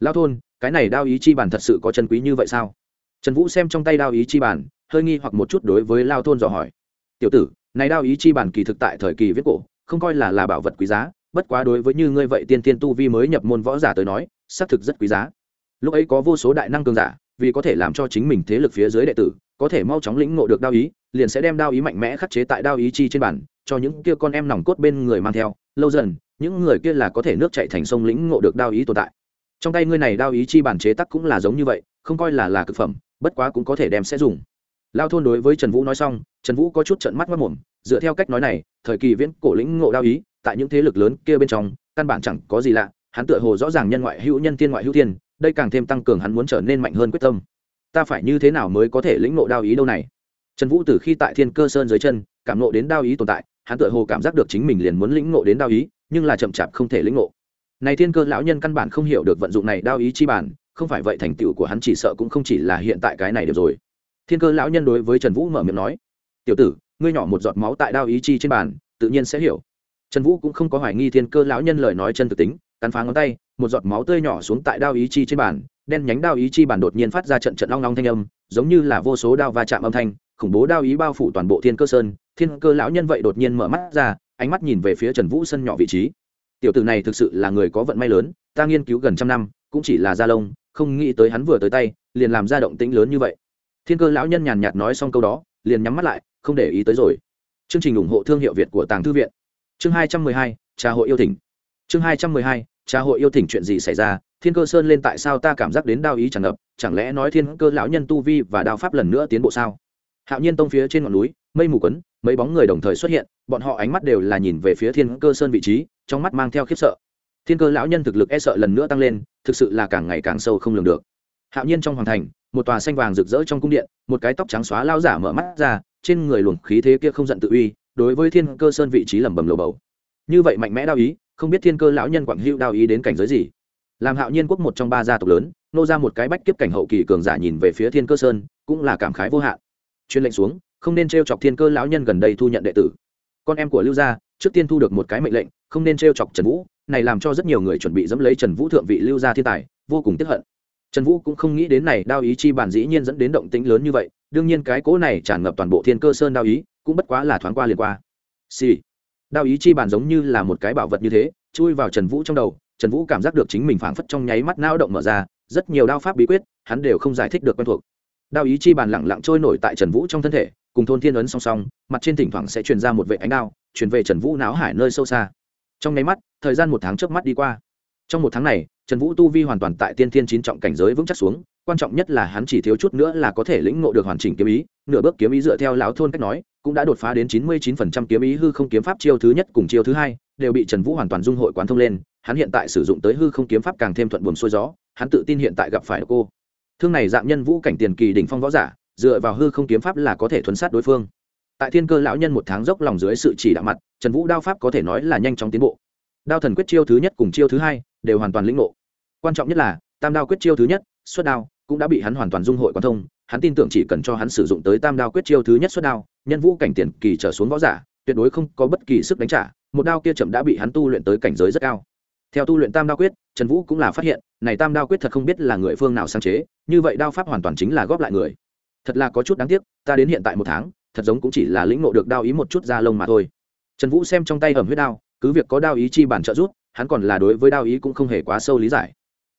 Lão thôn, cái này đao ý chi bản thật sự có chân quý như vậy sao? Trần vũ xem trong tay đao ý chi bản, hơi nghi hoặc một chút đối với lao thôn dò hỏi. Tiểu tử, này đao ý chi bản kỳ thực tại thời kỳ viết cổ, không coi là là bảo vật quý giá, bất quá đối với như ngươi vậy tiên tiên tu vi mới nhập môn võ giả tới nói, xác thực rất quý giá lúc ấy có vô số đại năng cường giả, vì có thể làm cho chính mình thế lực phía dưới đệ tử, có thể mau chóng lĩnh ngộ được đao ý, liền sẽ đem đao ý mạnh mẽ khắc chế tại đao ý chi trên bản cho những kia con em nòng cốt bên người mang theo. Lâu dần, những người kia là có thể nước chạy thành sông lĩnh ngộ được đao ý tồn tại. Trong tay ngươi này đao ý chi bản chế tắc cũng là giống như vậy, không coi là là cực phẩm, bất quá cũng có thể đem sẽ dùng. Lao thôn đối với trần vũ nói xong, trần vũ có chút trận mắt mất mồm, dựa theo cách nói này, thời kỳ viễn cổ lĩnh ngộ đao ý, tại những thế lực lớn kia bên trong, căn bản chẳng có gì lạ, hắn tựa hồ rõ ràng nhân ngoại hữu nhân, tiên ngoại hữu tiên đây càng thêm tăng cường hắn muốn trở nên mạnh hơn quyết tâm. Ta phải như thế nào mới có thể lĩnh ngộ đao ý đâu này? Trần vũ từ khi tại thiên cơ sơn dưới chân, cảm ngộ đến đao ý tồn tại, hắn tựa hồ cảm giác được chính mình liền muốn lĩnh ngộ đến đao ý, nhưng là chậm chạp không thể lĩnh ngộ. Này thiên cơ lão nhân căn bản không hiểu được vận dụng này đao ý chi bản, không phải vậy thành tựu của hắn chỉ sợ cũng không chỉ là hiện tại cái này được rồi. Thiên cơ lão nhân đối với trần vũ mở miệng nói, tiểu tử, ngươi nhỏ một giọt máu tại đao ý chi trên bàn tự nhiên sẽ hiểu. Trần vũ cũng không có hoài nghi thiên cơ lão nhân lời nói chân thực tính cắn phá ngón tay, một giọt máu tươi nhỏ xuống tại đao ý chi trên bàn, đen nhánh đao ý chi bàn đột nhiên phát ra trận trận long long thanh âm, giống như là vô số đao va chạm âm thanh, khủng bố đao ý bao phủ toàn bộ thiên cơ sơn, thiên cơ lão nhân vậy đột nhiên mở mắt ra, ánh mắt nhìn về phía trần vũ sân nhỏ vị trí. Tiểu tử này thực sự là người có vận may lớn, ta nghiên cứu gần trăm năm, cũng chỉ là da lông, không nghĩ tới hắn vừa tới tay, liền làm ra động tĩnh lớn như vậy. Thiên cơ lão nhân nhàn nhạt nói xong câu đó, liền nhắm mắt lại, không để ý tới rồi. Chương trình ủng hộ thương hiệu việt của tàng thư viện. Chương hai trăm mười hai, trà hội yêu thỉnh. Chương hai trăm mười hai trà hội yêu thỉnh chuyện gì xảy ra? Thiên cơ sơn lên tại sao ta cảm giác đến đao ý tràn ngập? Chẳng lẽ nói thiên cơ lão nhân tu vi và đao pháp lần nữa tiến bộ sao? Hạo nhiên tông phía trên ngọn núi, mây mù quấn, mấy bóng người đồng thời xuất hiện, bọn họ ánh mắt đều là nhìn về phía thiên cơ sơn vị trí, trong mắt mang theo khiếp sợ. Thiên cơ lão nhân thực lực e sợ lần nữa tăng lên, thực sự là càng ngày càng sâu không lường được. Hạo nhiên trong hoàng thành, một tòa xanh vàng rực rỡ trong cung điện, một cái tóc trắng xóa lao giả mở mắt ra, trên người luồng khí thế kia không giận tự uy, đối với thiên cơ sơn vị trí lẩm bẩm lầu bầu. Như vậy mạnh mẽ đao ý không biết thiên cơ lão nhân quảng hữu đao ý đến cảnh giới gì. Làm hạo nhiên quốc một trong ba gia tộc lớn, nô ra một cái bách kiếp cảnh hậu kỳ cường giả nhìn về phía thiên cơ sơn, cũng là cảm khái vô hạn. Chuyên lệnh xuống, không nên t r e o chọc thiên cơ lão nhân gần đây thu nhận đệ tử. Con em của lưu gia, trước tiên thu được một cái mệnh lệnh, không nên t r e o chọc trần vũ, này làm cho rất nhiều người chuẩn bị dẫm lấy trần vũ thượng vị lưu gia thiên tài, vô cùng tiếp hận. Trần vũ cũng không nghĩ đến này đao ý chi bản dĩ nhiên dẫn đến động tĩnh lớn như vậy, đương nhiên cái cố này tràn ngập toàn bộ thiên cơ sơn đao ý, cũng bất quá là thoáng qua liền qua đao ý chi bàn giống như là một cái bảo vật như thế, chui vào trần vũ trong đầu, trần vũ cảm giác được chính mình phảng phất trong nháy mắt não động mở ra, rất nhiều đao pháp bí quyết, hắn đều không giải thích được quen thuộc. Đao ý chi bàn lẳng lặng trôi nổi tại trần vũ trong thân thể, cùng thôn thiên ấn song song, mặt trên thỉnh thoảng sẽ truyền ra một vệ ánh đao, truyền về trần vũ náo hải nơi sâu xa. Trong nháy mắt, thời gian một tháng trước mắt đi qua. Trong một tháng này, trần vũ tu vi hoàn toàn tại tiên thiên chín trọng cảnh giới vững chắc xuống, quan trọng nhất là hắn chỉ thiếu chút nữa là có thể lĩnh ngộ được hoàn chỉnh kiếm ý, nửa bước kiếm ý dựa theo lão thôn cách nói cũng đã đột phá đến chín mươi chín phần trăm kiếm ý hư không kiếm pháp chiêu thứ nhất cùng chiêu thứ hai, đều bị trần vũ hoàn toàn dung hội quán thông lên, hắn hiện tại sử dụng tới hư không kiếm pháp càng thêm thuận buồm xuôi gió, hắn tự tin hiện tại gặp phải cô. Thương này dạng nhân vũ cảnh tiền kỳ đỉnh phong võ giả, dựa vào hư không kiếm pháp là có thể thuấn sát đối phương. Tại thiên cơ lão nhân một tháng dốc lòng dưới sự chỉ đạo mặt, trần vũ đao pháp có thể nói là nhanh chóng tiến bộ. Đao thần quyết chiêu thứ nhất cùng chiêu thứ hai đều hoàn toàn lĩnh ngộ. Quan trọng nhất là, tam đao quyết chiêu thứ nhất, xuất đao, cũng đã bị hắn hoàn toàn dung hội quán thông hắn tin tưởng chỉ cần cho hắn sử dụng tới tam đao quyết chiêu thứ nhất xuất đao nhân vũ cảnh tiền kỳ trở xuống võ giả tuyệt đối không có bất kỳ sức đánh trả một đao kia chậm đã bị hắn tu luyện tới cảnh giới rất cao. Theo tu luyện tam đao quyết trần vũ cũng là phát hiện này tam đao quyết thật không biết là người phương nào sáng chế như vậy đao pháp hoàn toàn chính là góp lại người. Thật là có chút đáng tiếc ta đến hiện tại một tháng thật giống cũng chỉ là lĩnh ngộ được đao ý một chút da lông mà thôi. Trần vũ xem trong tay ẩm huyết đao cứ việc có đao ý chi bản trợ rút, hắn còn là đối với đao ý cũng không hề quá sâu lý giải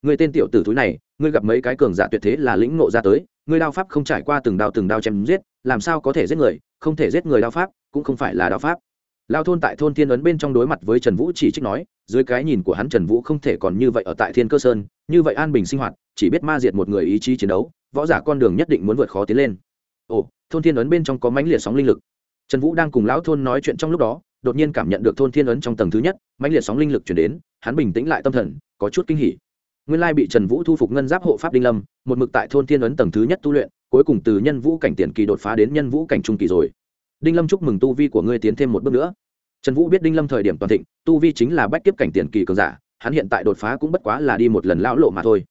người tên tiểu tử thúi này, ngươi gặp mấy cái cường giả tuyệt thế là lĩnh ngộ ra tới, ngươi đao pháp không trải qua từng đao từng đao chém giết, làm sao có thể giết người, không thể giết người đao pháp, cũng không phải là đao pháp. Lao thôn tại thôn thiên ấn bên trong đối mặt với trần vũ chỉ trích nói, dưới cái nhìn của hắn trần vũ không thể còn như vậy ở tại thiên cơ sơn, như vậy an bình sinh hoạt, chỉ biết ma diệt một người ý chí chiến đấu, võ giả con đường nhất định muốn vượt khó tiến lên. Ồ, thôn thiên ấn bên trong có mãnh liệt sóng linh lực. Trần vũ đang cùng lão thôn nói chuyện trong lúc đó, đột nhiên cảm nhận được thôn thiên ấn trong tầng thứ nhất, mãnh liệt sóng linh lực chuyển đến, hắn bình tĩnh lại tâm thần, có chút kinh hỉ nguyên lai bị trần vũ thu phục ngân giáp hộ pháp đinh lâm, một mực tại thôn thiên ấn tầng thứ nhất tu luyện, cuối cùng từ nhân vũ cảnh tiền kỳ đột phá đến nhân vũ cảnh trung kỳ rồi. Đinh lâm chúc mừng tu vi của ngươi tiến thêm một bước nữa. Trần vũ biết đinh lâm thời điểm toàn thịnh, tu vi chính là bách tiếp cảnh tiền kỳ cường giả, hắn hiện tại đột phá cũng bất quá là đi một lần lão lộ mà thôi.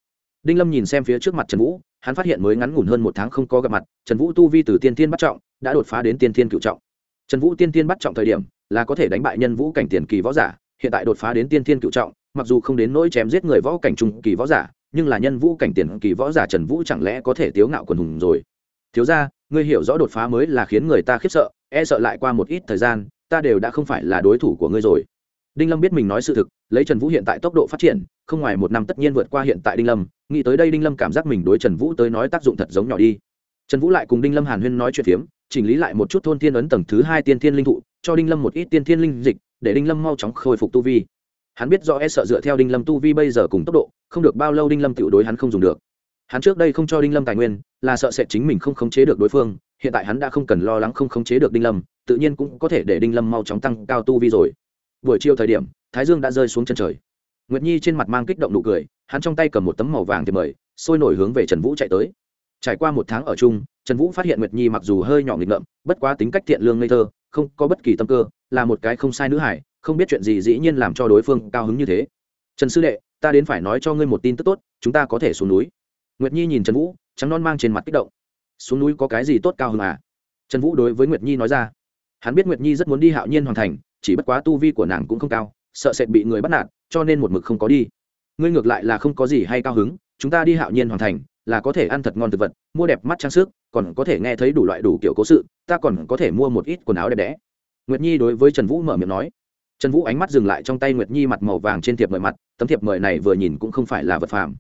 Đinh lâm nhìn xem phía trước mặt trần vũ, hắn phát hiện mới ngắn ngủn hơn một tháng không có gặp mặt, trần vũ tu vi từ tiên thiên bắt trọng, đã đột phá đến tiên thiên cựu trọng. Trần vũ tiên thiên bắt trọng thời điểm, là có thể đánh bại nhân vũ cảnh tiền kỳ võ giả, hiện tại đột phá đến tiên thiên cựu trọng mặc dù không đến nỗi chém giết người võ cảnh trung kỳ võ giả, nhưng là nhân vũ cảnh tiền kỳ võ giả trần vũ chẳng lẽ có thể tiếu ngạo quần hùng rồi? Thiếu ra ngươi hiểu rõ đột phá mới là khiến người ta khiếp sợ e sợ lại qua một ít thời gian, ta đều đã không phải là đối thủ của ngươi rồi. Đinh lâm biết mình nói sự thực, lấy trần vũ hiện tại tốc độ phát triển, không ngoài một năm tất nhiên vượt qua hiện tại đinh lâm, nghĩ tới đây đinh lâm cảm giác mình đối trần vũ tới nói tác dụng thật giống nhỏ đi. Trần vũ lại cùng đinh lâm hàn huyên nói chuyện phiếm, chỉnh lý lại một chút thôn thiên ấn tầng thứ hai tiên thiên linh thụ, cho đinh lâm một ít tiên thiên linh dịch, để đinh lâm mau chóng khôi phục tu vi hắn biết do e sợ dựa theo đinh lâm tu vi bây giờ cùng tốc độ, không được bao lâu đinh lâm tự đối hắn không dùng được. Hắn trước đây không cho đinh lâm tài nguyên, là sợ sẽ chính mình không khống chế được đối phương, hiện tại hắn đã không cần lo lắng không khống chế được đinh lâm, tự nhiên cũng có thể để đinh lâm mau chóng tăng cao tu vi rồi. Buổi chiều thời điểm, thái dương đã rơi xuống chân trời. Nguyệt nhi trên mặt mang kích động nụ cười, hắn trong tay cầm một tấm màu vàng thì mời, sôi nổi hướng về trần vũ chạy tới. Trải qua một tháng ở chung, trần vũ phát hiện nguyệt nhi mặc dù hơi nhỏ nghịch ngợm, bất quá tính cách thiện lương ngây thơ, không có bất kỳ tâm cơ, là một cái không sai nữ hải không biết chuyện gì dĩ nhiên làm cho đối phương cao hứng như thế. Trần sư đệ, ta đến phải nói cho ngươi một tin tức tốt, chúng ta có thể xuống núi. Nguyệt nhi nhìn trần vũ, trắng non mang trên mặt kích động. Xuống núi có cái gì tốt cao hơn à? Trần vũ đối với nguyệt nhi nói ra. Hắn biết nguyệt nhi rất muốn đi hạo nhiên hoàn thành, chỉ bất quá tu vi của nàng cũng không cao, sợ sệt bị người bắt nạt, cho nên một mực không có đi. Ngươi ngược lại là không có gì hay cao hứng, chúng ta đi hạo nhiên hoàn thành, là có thể ăn thật ngon thực vật, mua đẹp mắt trang sức, còn có thể nghe thấy đủ loại đủ kiểu cố sự, ta còn có thể mua một ít quần áo đẹp đẽ. Nguyệt nhi đối với trần vũ mở miệng nói trần vũ ánh mắt dừng lại trong tay nguyệt nhi mặt màu vàng trên thiệp mời mặt tấm thiệp mời này vừa nhìn cũng không phải là vật phàm.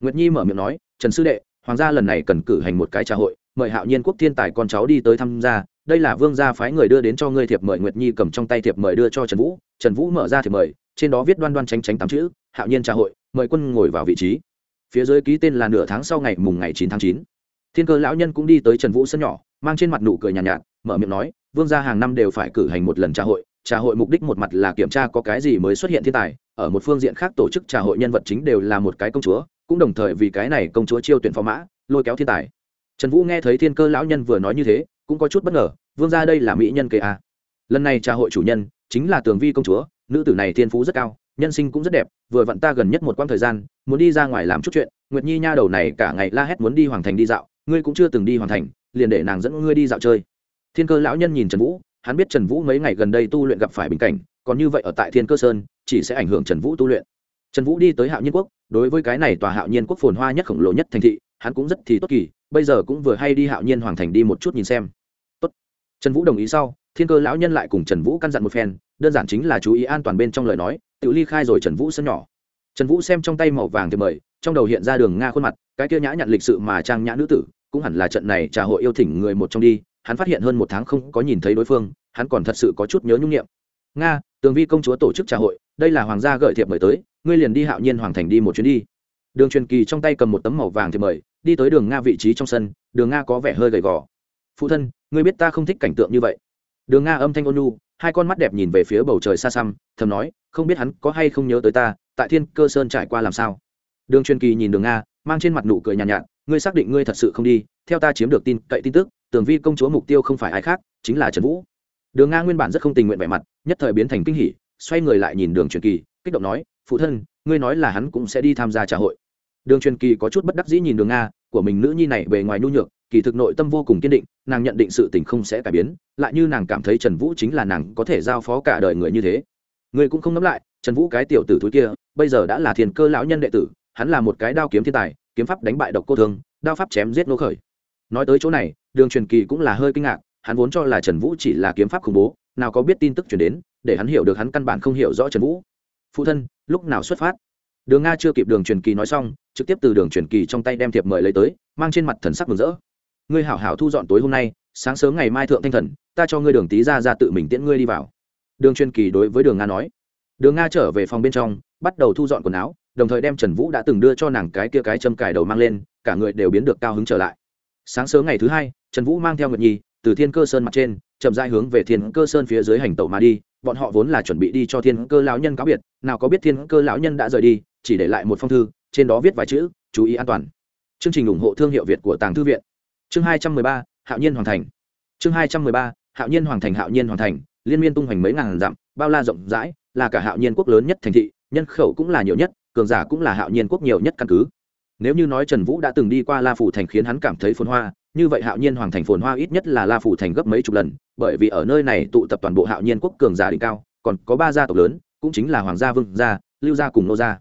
Nguyệt nhi mở miệng nói trần sư đệ hoàng gia lần này cần cử hành một cái trà hội mời hạo nhiên quốc thiên tài con cháu đi tới tham gia. Đây là vương gia phái người đưa đến cho ngươi thiệp mời. Nguyệt nhi cầm trong tay thiệp mời đưa cho trần vũ. Trần vũ mở ra thiệp mời trên đó viết đoan đoan tránh tránh tám chữ hạo nhiên trà hội mời quân ngồi vào vị trí. Phía dưới ký tên là nửa tháng sau ngày mùng ngày chín tháng chín. Thiên cơ lão nhân cũng đi tới trần vũ sân nhỏ mang trên mặt nụ cười nhàn nhạt, nhạt mở miệng nói vương gia hàng năm đều phải cử hành một lần trà hội trà hội mục đích một mặt là kiểm tra có cái gì mới xuất hiện thiên tài, ở một phương diện khác tổ chức trà hội nhân vật chính đều là một cái công chúa, cũng đồng thời vì cái này công chúa chiêu tuyển phò mã, lôi kéo thiên tài. Trần vũ nghe thấy thiên cơ lão nhân vừa nói như thế, cũng có chút bất ngờ, vương gia đây là mỹ nhân kề a à. lần này trà hội chủ nhân, chính là tường vi công chúa, nữ tử này thiên phú rất cao, nhân sinh cũng rất đẹp, vừa vặn ta gần nhất một quãng thời gian, muốn đi ra ngoài làm chút chuyện, nguyệt nhi nha đầu này cả ngày la hét muốn đi hoàng thành đi dạo, ngươi cũng chưa từng đi hoàng thành, liền để nàng dẫn ngươi đi dạo chơi. Thiên cơ lão nhân nhìn trần vũ hắn biết trần vũ mấy ngày gần đây tu luyện gặp phải bình cảnh, còn như vậy ở tại thiên cơ sơn, chỉ sẽ ảnh hưởng trần vũ tu luyện. Trần vũ đi tới hạo nhiên quốc, đối với cái này tòa hạo nhiên quốc phồn hoa nhất khổng lồ nhất thành thị, hắn cũng rất thì tốt kỳ, bây giờ cũng vừa hay đi hạo nhiên hoàng thành đi một chút nhìn xem. Tốt. trần vũ đồng ý sau, thiên cơ lão nhân lại cùng trần vũ căn dặn một phen, đơn giản chính là chú ý an toàn bên trong lời nói, tự ly khai rồi trần vũ sân nhỏ. Trần vũ xem trong tay màu vàng thì mời, trong đầu hiện ra đường nga khuôn mặt, cái kia nhã nhận lịch sự mà trang nhã nữ tử, cũng hẳn là trận này trà hội yêu thỉnh người một trong đi hắn phát hiện hơn một tháng không có nhìn thấy đối phương hắn còn thật sự có chút nhớ nhung niệm. Nga tường vi công chúa tổ chức trà hội đây là hoàng gia gợi thiệp mời tới ngươi liền đi hạo nhiên hoàng thành đi một chuyến đi. Đường truyền kỳ trong tay cầm một tấm màu vàng thiệp mời đi tới đường nga vị trí trong sân đường nga có vẻ hơi gầy gò. Phụ thân ngươi biết ta không thích cảnh tượng như vậy. Đường nga âm thanh ôn nhu hai con mắt đẹp nhìn về phía bầu trời xa xăm thầm nói không biết hắn có hay không nhớ tới ta tại thiên cơ sơn trải qua làm sao? Đường truyền kỳ nhìn đường nga mang trên mặt nụ cười nhàn nhạt, nhạt ngươi xác định ngươi thật sự không đi theo ta chiếm được tin cậy tin tức tường vi công chúa mục tiêu không phải ai khác, chính là trần vũ. Đường nga nguyên bản rất không tình nguyện vẻ mặt, nhất thời biến thành kinh hỉ, xoay người lại nhìn đường truyền kỳ, kích động nói, phụ thân, ngươi nói là hắn cũng sẽ đi tham gia trà hội. Đường truyền kỳ có chút bất đắc dĩ nhìn đường nga, của mình nữ nhi này bề ngoài nhu nhược, kỳ thực nội tâm vô cùng kiên định, nàng nhận định sự tình không sẽ cải biến, lại như nàng cảm thấy trần vũ chính là nàng có thể giao phó cả đời người như thế. Ngươi cũng không ngẫm lại, trần vũ cái tiểu tử thúi kia, bây giờ đã là thiền cơ lão nhân đệ tử, hắn là một cái đao kiếm thiên tài, kiếm pháp đánh bại độc cô thương, đao pháp chém giết nô khởi nói tới chỗ này, đường truyền kỳ cũng là hơi kinh ngạc, hắn vốn cho là trần vũ chỉ là kiếm pháp khủng bố, nào có biết tin tức chuyển đến, để hắn hiểu được hắn căn bản không hiểu rõ trần vũ. Phụ thân, lúc nào xuất phát? Đường nga chưa kịp đường truyền kỳ nói xong, trực tiếp từ đường truyền kỳ trong tay đem thiệp mời lấy tới, mang trên mặt thần sắc mừng rỡ. Ngươi hảo hảo thu dọn tối hôm nay, sáng sớm ngày mai thượng thanh thần, ta cho ngươi đường tý ra ra tự mình tiễn ngươi đi vào. Đường truyền kỳ đối với đường nga nói. Đường nga trở về phòng bên trong, bắt đầu thu dọn quần áo, đồng thời đem trần vũ đã từng đưa cho nàng cái kia cái châm cài đầu mang lên, cả người đều biến được cao hứng trở lại sáng sớm ngày thứ hai, trần vũ mang theo nguyệt nhi từ thiên cơ sơn mặt trên, chậm dai hướng về thiên cơ sơn phía dưới hành tẩu mà đi. Bọn họ vốn là chuẩn bị đi cho thiên cơ lão nhân cáo biệt, nào có biết thiên cơ lão nhân đã rời đi, chỉ để lại một phong thư, trên đó viết vài chữ, chú ý an toàn. Chương trình ủng hộ thương hiệu việt của tàng thư viện. Chương hai trăm mười ba, hạo nhiên hoàn thành. Chương hai trăm mười ba, hạo nhiên hoàn thành, hạo nhiên hoàn thành, liên miên tung hoành mấy ngàn dặm, bao la rộng rãi, là cả hạo nhiên quốc lớn nhất thành thị, nhân khẩu cũng là nhiều nhất, cường giả cũng là hạo nhiên quốc nhiều nhất căn cứ nếu như nói trần vũ đã từng đi qua la phủ thành khiến hắn cảm thấy phồn hoa, như vậy hạo nhiên hoàng thành phồn hoa ít nhất là la phủ thành gấp mấy chục lần, bởi vì ở nơi này tụ tập toàn bộ hạo nhiên quốc cường giả đỉnh cao, còn có ba gia tộc lớn, cũng chính là hoàng gia vương gia, lưu gia cùng nô gia.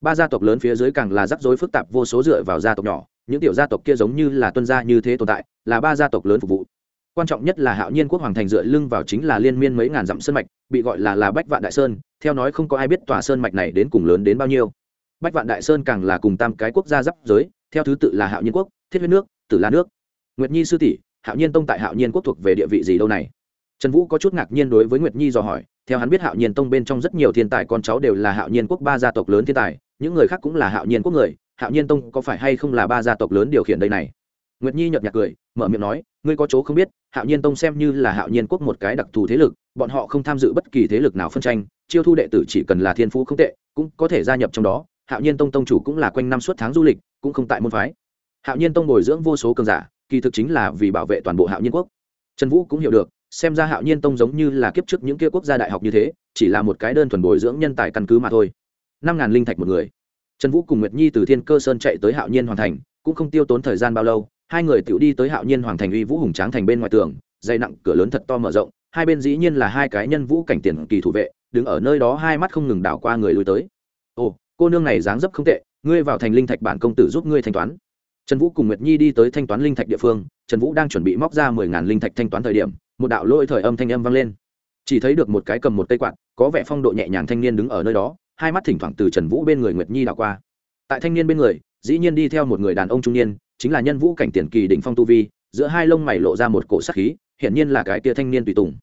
Ba gia tộc lớn phía dưới càng là rắc rối phức tạp vô số dựa vào gia tộc nhỏ, những tiểu gia tộc kia giống như là tuân gia như thế tồn tại, là ba gia tộc lớn phục vụ. Quan trọng nhất là hạo nhiên quốc hoàng thành dựa lưng vào chính là liên miên mấy ngàn dặm sơn mạch, bị gọi là là bách vạn đại sơn, theo nói không có ai biết tòa sơn mạch này đến cùng lớn đến bao nhiêu bách vạn đại sơn càng là cùng tam cái quốc gia giáp giới, theo thứ tự là hạo nhiên quốc, thiết huyết nước, tử la nước. Nguyệt nhi sư tỷ, hạo nhiên tông tại hạo nhiên quốc thuộc về địa vị gì đâu này? Trần vũ có chút ngạc nhiên đối với nguyệt nhi dò hỏi, theo hắn biết hạo nhiên tông bên trong rất nhiều thiên tài con cháu đều là hạo nhiên quốc ba gia tộc lớn thiên tài, những người khác cũng là hạo nhiên quốc người, hạo nhiên tông có phải hay không là ba gia tộc lớn điều khiển đây này? Nguyệt nhi nhợt nhạt cười, mở miệng nói, ngươi có chỗ không biết, hạo nhiên tông xem như là hạo nhiên quốc một cái đặc thù thế lực, bọn họ không tham dự bất kỳ thế lực nào phân tranh, chiêu thu đệ tử chỉ cần là thiên phú không tệ, cũng có thể gia nhập trong đó hạo nhiên tông tông chủ cũng là quanh năm suốt tháng du lịch, cũng không tại môn phái. Hạo nhiên tông bồi dưỡng vô số cường giả, kỳ thực chính là vì bảo vệ toàn bộ hạo nhiên quốc. Trần vũ cũng hiểu được, xem ra hạo nhiên tông giống như là kiếp trước những kia quốc gia đại học như thế, chỉ là một cái đơn thuần bồi dưỡng nhân tài căn cứ mà thôi. Năm ngàn linh thạch một người. Trần vũ cùng nguyệt nhi từ thiên cơ sơn chạy tới hạo nhiên Hoàng thành, cũng không tiêu tốn thời gian bao lâu, hai người tự đi tới hạo nhiên hoàng thành uy vũ hùng tráng thành bên ngoài tường dày nặng cửa lớn thật to mở rộng, hai bên dĩ nhiên là hai cái nhân vũ cảnh tiền kỳ thủ vệ, đứng ở nơi đó hai mắt không ngừng đảo qua người lui tới. Ồ cô nương này dáng dấp không tệ, ngươi vào thành linh thạch bản công tử giúp ngươi thanh toán. Trần vũ cùng nguyệt nhi đi tới thanh toán linh thạch địa phương, trần vũ đang chuẩn bị móc ra mười ngàn linh thạch thanh toán thời điểm, một đạo lôi thời âm thanh âm vang lên. Chỉ thấy được một cái cầm một cây quạt, có vẻ phong độ nhẹ nhàng thanh niên đứng ở nơi đó, hai mắt thỉnh thoảng từ trần vũ bên người nguyệt nhi đảo qua. Tại thanh niên bên người, dĩ nhiên đi theo một người đàn ông trung niên, chính là nhân vũ cảnh tiền kỳ đỉnh phong tu vi, giữa hai lông mày lộ ra một cổ sắc khí, hiển nhiên là cái kia thanh niên tùy tùng.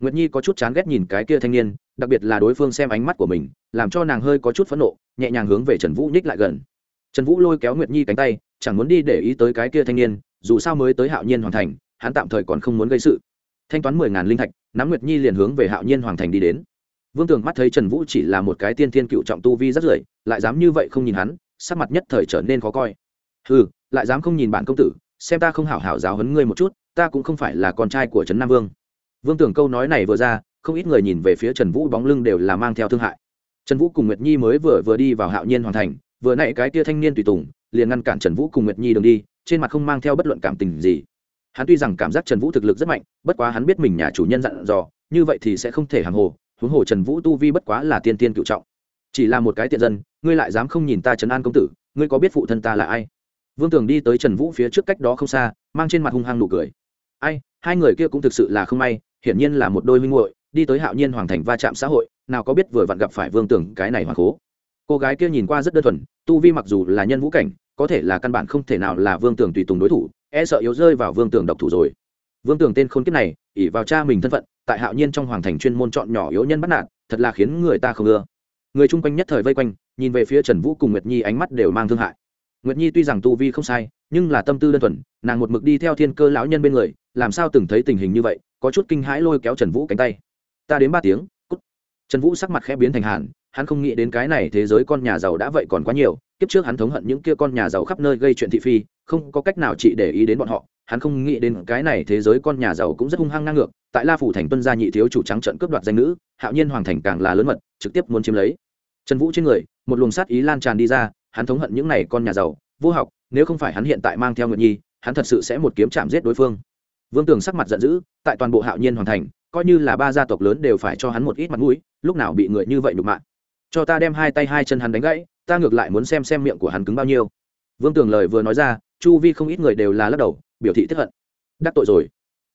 Nguyệt nhi có chút chán ghét nhìn cái kia thanh niên đặc biệt là đối phương xem ánh mắt của mình, làm cho nàng hơi có chút phẫn nộ, nhẹ nhàng hướng về trần vũ nhích lại gần. Trần vũ lôi kéo nguyệt nhi cánh tay, chẳng muốn đi để ý tới cái kia thanh niên, dù sao mới tới hạo nhiên hoàn thành, hắn tạm thời còn không muốn gây sự. Thanh toán mười ngàn linh thạch, nắm nguyệt nhi liền hướng về hạo nhiên hoàng thành đi đến. Vương tường mắt thấy trần vũ chỉ là một cái tiên thiên cựu trọng tu vi rất rưởi, lại dám như vậy không nhìn hắn, sắc mặt nhất thời trở nên khó coi. Ừ lại dám không nhìn bản công tử, xem ta không hảo hảo giáo hấn ngươi một chút, ta cũng không phải là con trai của trấn nam vương. Vương tưởng câu nói này vừa ra không ít người nhìn về phía trần vũ bóng lưng đều là mang theo thương hại. Trần vũ cùng nguyệt nhi mới vừa vừa đi vào hạo nhiên hoàn thành, vừa nãy cái tia thanh niên tùy tùng, liền ngăn cản trần vũ cùng nguyệt nhi đường đi, trên mặt không mang theo bất luận cảm tình gì. Hắn tuy rằng cảm giác trần vũ thực lực rất mạnh, bất quá hắn biết mình nhà chủ nhân dặn dò, như vậy thì sẽ không thể hàng hồ, huống hồ trần vũ tu vi bất quá là tiên tiên cựu trọng. Chỉ là một cái tiện dân, ngươi lại dám không nhìn ta trấn an công tử, ngươi có biết phụ thân ta là ai? Vương tường đi tới trần vũ phía trước cách đó không xa, mang trên mặt hung hăng nụ cười. Ai, hai người kia cũng thực sự là không may, hiển nhiên là một đôi minh muội đi tới hạo nhiên hoàng thành va chạm xã hội, nào có biết vừa vặn gặp phải vương tường cái này hoàng cố. Cô gái kia nhìn qua rất đơn thuần, tu vi mặc dù là nhân vũ cảnh, có thể là căn bản không thể nào là vương tường tùy tùng đối thủ e sợ yếu rơi vào vương tường độc thủ rồi. Vương tường tên khôn kiếp này ỉ vào cha mình thân phận, tại hạo nhiên trong hoàng thành chuyên môn chọn nhỏ yếu nhân bắt nạt, thật là khiến người ta không ưa. Người chung quanh nhất thời vây quanh, nhìn về phía trần vũ cùng nguyệt nhi ánh mắt đều mang thương hại. Nguyệt nhi tuy rằng tu vi không sai, nhưng là tâm tư đơn thuần, nàng một mực đi theo thiên cơ lão nhân bên người, làm sao từng thấy tình hình như vậy, có chút kinh hãi lôi kéo trần vũ cánh tay ta đến ba tiếng, cút. Trần vũ sắc mặt khẽ biến thành hàn, hắn không nghĩ đến cái này thế giới con nhà giàu đã vậy còn quá nhiều, kiếp trước hắn thống hận những kia con nhà giàu khắp nơi gây chuyện thị phi, không có cách nào chị để ý đến bọn họ. Hắn không nghĩ đến cái này thế giới con nhà giàu cũng rất hung hăng ngang ngược, tại la phủ thành tuân gia nhị thiếu chủ trắng trận cướp đoạt danh nữ hạo nhiên hoàng thành càng là lớn mật, trực tiếp muốn chiếm lấy. Trần vũ trên người, một luồng sát ý lan tràn đi ra, hắn thống hận những này con nhà giàu, vô học, nếu không phải hắn hiện tại mang theo nguyện nhi, hắn thật sự sẽ một kiếm chạm giết đối phương. Vương tường sắc mặt giận dữ, tại toàn bộ hạo nhiên hoàn thành coi như là ba gia tộc lớn đều phải cho hắn một ít mặt mũi, lúc nào bị người như vậy nhục mạ. Cho ta đem hai tay hai chân hắn đánh gãy, ta ngược lại muốn xem xem miệng của hắn cứng bao nhiêu. Vương tường lời vừa nói ra, chu vi không ít người đều là lắc đầu, biểu thị tiếp hận. Đắc tội rồi.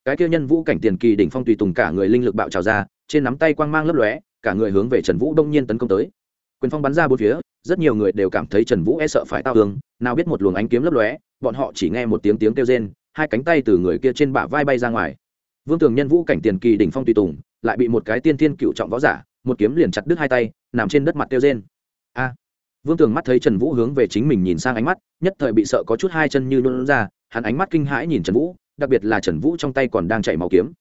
Cái kia nhân vũ cảnh tiền kỳ đỉnh phong tùy tùng cả người linh lực bạo trào ra, trên nắm tay quang mang lấp lóe, cả người hướng về trần vũ đông nhiên tấn công tới. Quyền phong bắn ra bốn phía, rất nhiều người đều cảm thấy trần vũ e sợ phải tao tường nào biết một luồng ánh kiếm lấp lóe, bọn họ chỉ nghe một tiếng tiếng kêu rên, hai cánh tay từ người kia trên bả vai bay ra ngoài vương tường nhân vũ cảnh tiền kỳ đỉnh phong tùy tùng, lại bị một cái tiên thiên cựu trọng võ giả, một kiếm liền chặt đứt hai tay, nằm trên đất mặt tiêu rên. A! Vương tường mắt thấy trần vũ hướng về chính mình nhìn sang ánh mắt, nhất thời bị sợ có chút hai chân như luôn ra, hắn ánh mắt kinh hãi nhìn trần vũ, đặc biệt là trần vũ trong tay còn đang chảy máu kiếm.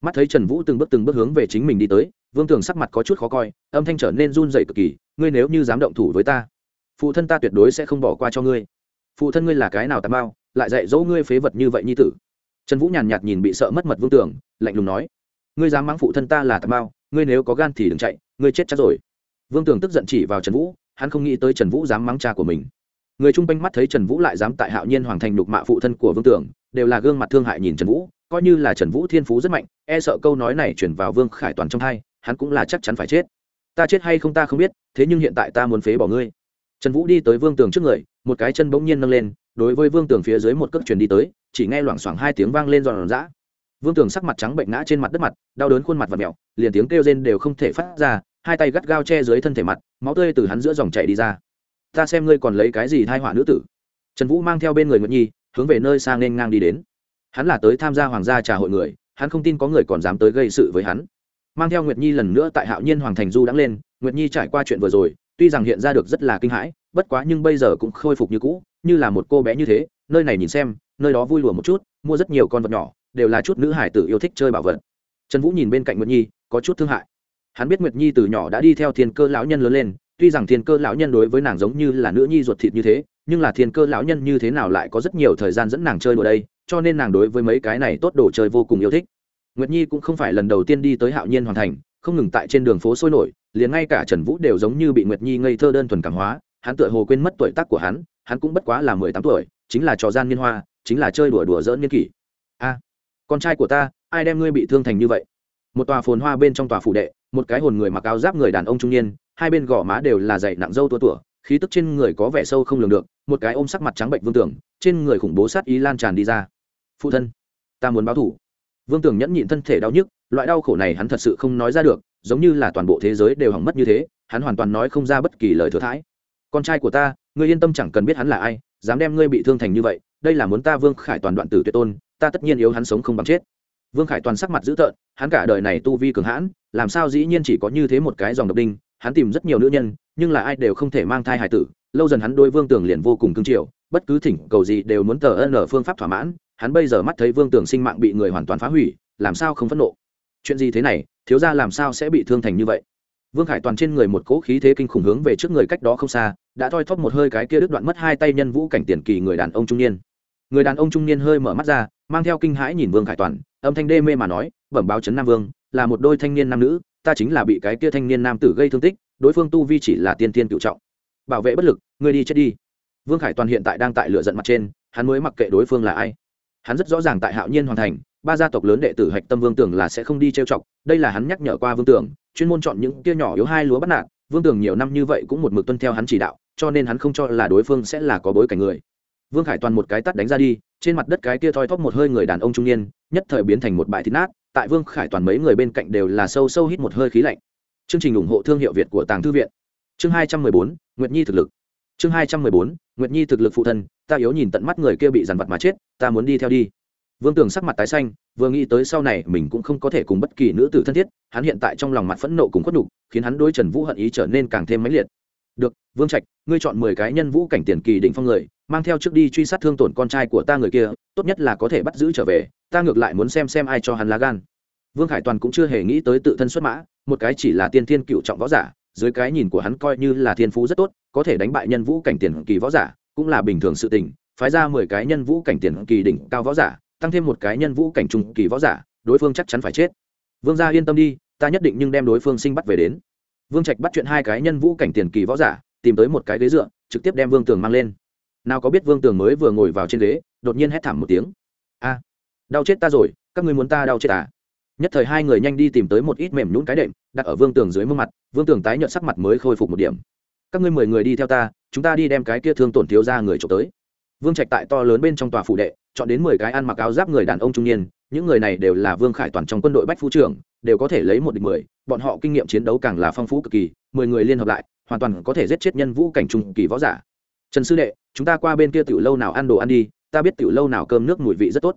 Mắt thấy trần vũ từng bước từng bước hướng về chính mình đi tới, vương tường sắc mặt có chút khó coi, âm thanh trở nên run dậy cực kỳ, ngươi nếu như dám động thủ với ta, phụ thân ta tuyệt đối sẽ không bỏ qua cho ngươi. Phụ thân ngươi là cái nào tà mao, lại dạy dỗ ngươi phế vật như vậy như tử? Trần vũ nhàn nhạt nhìn bị sợ mất mật vương tường, lạnh lùng nói, ngươi dám mắng phụ thân ta là tà mao, ngươi nếu có gan thì đừng chạy, ngươi chết chắc rồi. Vương tường tức giận chỉ vào trần vũ, hắn không nghĩ tới trần vũ dám mắng cha của mình. Người chung quanh mắt thấy trần vũ lại dám tại hạo nhiên hoàng thành đục mạ phụ thân của vương tường, đều là gương mặt thương hại nhìn trần vũ, coi như là trần vũ thiên phú rất mạnh e sợ câu nói này chuyển vào vương khải toàn trong hai, hắn cũng là chắc chắn phải chết. Ta chết hay không ta không biết, thế nhưng hiện tại ta muốn phế bỏ ngươi. Trần vũ đi tới vương tường trước người, một cái chân bỗng nhiên nâng lên đối với vương tường phía dưới một cước truyền đi tới, chỉ nghe loảng xoảng hai tiếng vang lên giòn giã. Vương tường sắc mặt trắng bệnh ngã trên mặt đất mặt, đau đớn khuôn mặt và mẹo, liền tiếng kêu rên đều không thể phát ra, hai tay gắt gao che dưới thân thể mặt, máu tươi từ hắn giữa dòng chảy đi ra. Ta xem ngươi còn lấy cái gì thai họa nữ tử? Trần vũ mang theo bên người nguyệt nhi, hướng về nơi sang nên ngang đi đến. Hắn là tới tham gia hoàng gia trà hội người, hắn không tin có người còn dám tới gây sự với hắn. Mang theo nguyệt nhi lần nữa tại hạo nhiên hoàng thành du đắng lên, nguyệt nhi trải qua chuyện vừa rồi, tuy rằng hiện ra được rất là kinh hãi, bất quá nhưng bây giờ cũng khôi phục như cũ như là một cô bé như thế, nơi này nhìn xem, nơi đó vui lùa một chút, mua rất nhiều con vật nhỏ, đều là chút nữ hải tử yêu thích chơi bảo vật. Trần vũ nhìn bên cạnh nguyệt nhi, có chút thương hại. Hắn biết nguyệt nhi từ nhỏ đã đi theo thiên cơ lão nhân lớn lên, tuy rằng thiên cơ lão nhân đối với nàng giống như là nữ nhi ruột thịt như thế, nhưng là thiên cơ lão nhân như thế nào lại có rất nhiều thời gian dẫn nàng chơi đùa đây, cho nên nàng đối với mấy cái này tốt đồ chơi vô cùng yêu thích. Nguyệt nhi cũng không phải lần đầu tiên đi tới hạo nhiên hoàn thành, không ngừng tại trên đường phố sôi nổi, liền ngay cả trần vũ đều giống như bị nguyệt nhi ngây thơ đơn thuần cảm hóa, hắn tựa hồ quên mất tuổi tác của hắn hắn cũng bất quá là mười tám tuổi, chính là trò gian niên hoa, chính là chơi đùa đùa dỡn niên kỷ. A, con trai của ta, ai đem ngươi bị thương thành như vậy? Một tòa phồn hoa bên trong tòa phủ đệ, một cái hồn người mặc áo giáp người đàn ông trung niên, hai bên gò má đều là dày nặng dâu tua tủa, khí tức trên người có vẻ sâu không lường được, một cái ôm sắc mặt trắng bệnh vương tưởng, trên người khủng bố sát ý lan tràn đi ra. Phụ thân, ta muốn báo thủ. Vương tưởng nhẫn nhịn thân thể đau nhức, loại đau khổ này hắn thật sự không nói ra được, giống như là toàn bộ thế giới đều hỏng mất như thế, hắn hoàn toàn nói không ra bất kỳ lời thừa thãi con trai của ta, ngươi yên tâm chẳng cần biết hắn là ai, dám đem ngươi bị thương thành như vậy, đây là muốn ta vương khải toàn đoạn tử tuyệt tôn, ta tất nhiên yếu hắn sống không bằng chết. Vương khải toàn sắc mặt dữ tợn, hắn cả đời này tu vi cường hãn, làm sao dĩ nhiên chỉ có như thế một cái dòng độc đinh, hắn tìm rất nhiều nữ nhân, nhưng là ai đều không thể mang thai hài tử, lâu dần hắn đôi vương tường liền vô cùng cương triều, bất cứ thỉnh cầu gì đều muốn tờ ân ở phương pháp thỏa mãn, hắn bây giờ mắt thấy vương tường sinh mạng bị người hoàn toàn phá hủy, làm sao không phẫn nộ? Chuyện gì thế này, thiếu ra làm sao sẽ bị thương thành như vậy? Vương khải toàn trên người một cỗ khí thế kinh khủng hướng về trước người cách đó không xa đã thoi thóp một hơi cái kia đứt đoạn mất hai tay nhân vũ cảnh tiền kỳ người đàn ông trung niên. Người đàn ông trung niên hơi mở mắt ra, mang theo kinh hãi nhìn vương khải toàn, âm thanh đê mê mà nói, bẩm báo chấn nam vương, là một đôi thanh niên nam nữ, ta chính là bị cái kia thanh niên nam tử gây thương tích, đối phương tu vi chỉ là tiên tiên cựu trọng. Bảo vệ bất lực, ngươi đi chết đi. Vương khải toàn hiện tại đang tại lựa giận mặt trên, hắn mới mặc kệ đối phương là ai. Hắn rất rõ ràng tại hạo nhiên hoàn thành, ba gia tộc lớn đệ tử hạch tâm vương tưởng là sẽ không đi trêu chọc, đây là hắn nhắc nhở qua vương tưởng chuyên môn chọn những kia nhỏ yếu hai lúa bắt nạt, vương tưởng nhiều năm như vậy cũng một mực tuân theo hắn chỉ đạo cho nên hắn không cho là đối phương sẽ là có bối cảnh người. Vương khải toàn một cái tắt đánh ra đi, trên mặt đất cái kia thoi thóp một hơi người đàn ông trung niên, nhất thời biến thành một bãi thịt nát, tại vương khải toàn mấy người bên cạnh đều là sâu sâu hít một hơi khí lạnh. Chương trình ủng hộ thương hiệu việt của tàng thư viện. Chương hai trăm mười bốn, nguyệt nhi thực lực. Chương hai trăm mười bốn, nguyệt nhi thực lực phụ thân, ta yếu nhìn tận mắt người kia bị dằn vặt mà chết, ta muốn đi theo đi. Vương tường sắc mặt tái xanh, vừa nghĩ tới sau này mình cũng không có thể cùng bất kỳ nữ tử thân thiết, hắn hiện tại trong lòng mặt phẫn nộ cùng khuất nhục, khiến hắn đối trần vũ hận ý trở nên càng thêm mãnh liệt được, vương trạch, ngươi chọn mười cái nhân vũ cảnh tiền kỳ đỉnh phong người, mang theo trước đi truy sát thương tổn con trai của ta người kia, tốt nhất là có thể bắt giữ trở về, ta ngược lại muốn xem xem ai cho hắn lá gan. Vương khải toàn cũng chưa hề nghĩ tới tự thân xuất mã, một cái chỉ là tiên thiên cựu trọng võ giả, dưới cái nhìn của hắn coi như là thiên phú rất tốt, có thể đánh bại nhân vũ cảnh tiền kỳ võ giả, cũng là bình thường sự tình, phái ra mười cái nhân vũ cảnh tiền kỳ đỉnh cao võ giả, tăng thêm một cái nhân vũ cảnh trung kỳ võ giả, đối phương chắc chắn phải chết. Vương gia yên tâm đi, ta nhất định nhưng đem đối phương sinh bắt về đến vương trạch bắt chuyện hai cái nhân vũ cảnh tiền kỳ võ giả, tìm tới một cái ghế dựa, trực tiếp đem vương tường mang lên. Nào có biết vương tường mới vừa ngồi vào trên ghế, đột nhiên hét thảm một tiếng. A, đau chết ta rồi, các ngươi muốn ta đau chết à? Nhất thời hai người nhanh đi tìm tới một ít mềm nhún cái đệm, đặt ở vương tường dưới mông mặt, vương tường tái nhợt sắc mặt mới khôi phục một điểm. Các ngươi mười người đi theo ta, chúng ta đi đem cái kia thương tổn thiếu ra người trộm tới. Vương trạch tại to lớn bên trong tòa phủ đệ, chọn đến mười cái ăn mặc áo giáp người đàn ông trung niên, những người này đều là vương khải toàn trong quân đội bách phu trưởng đều có thể lấy một địch mười, bọn họ kinh nghiệm chiến đấu càng là phong phú cực kỳ, mười người liên hợp lại, hoàn toàn có thể giết chết nhân vũ cảnh trung kỳ võ giả. Trần sư đệ, chúng ta qua bên kia tiểu lâu nào ăn đồ ăn đi, ta biết tiểu lâu nào cơm nước mùi vị rất tốt.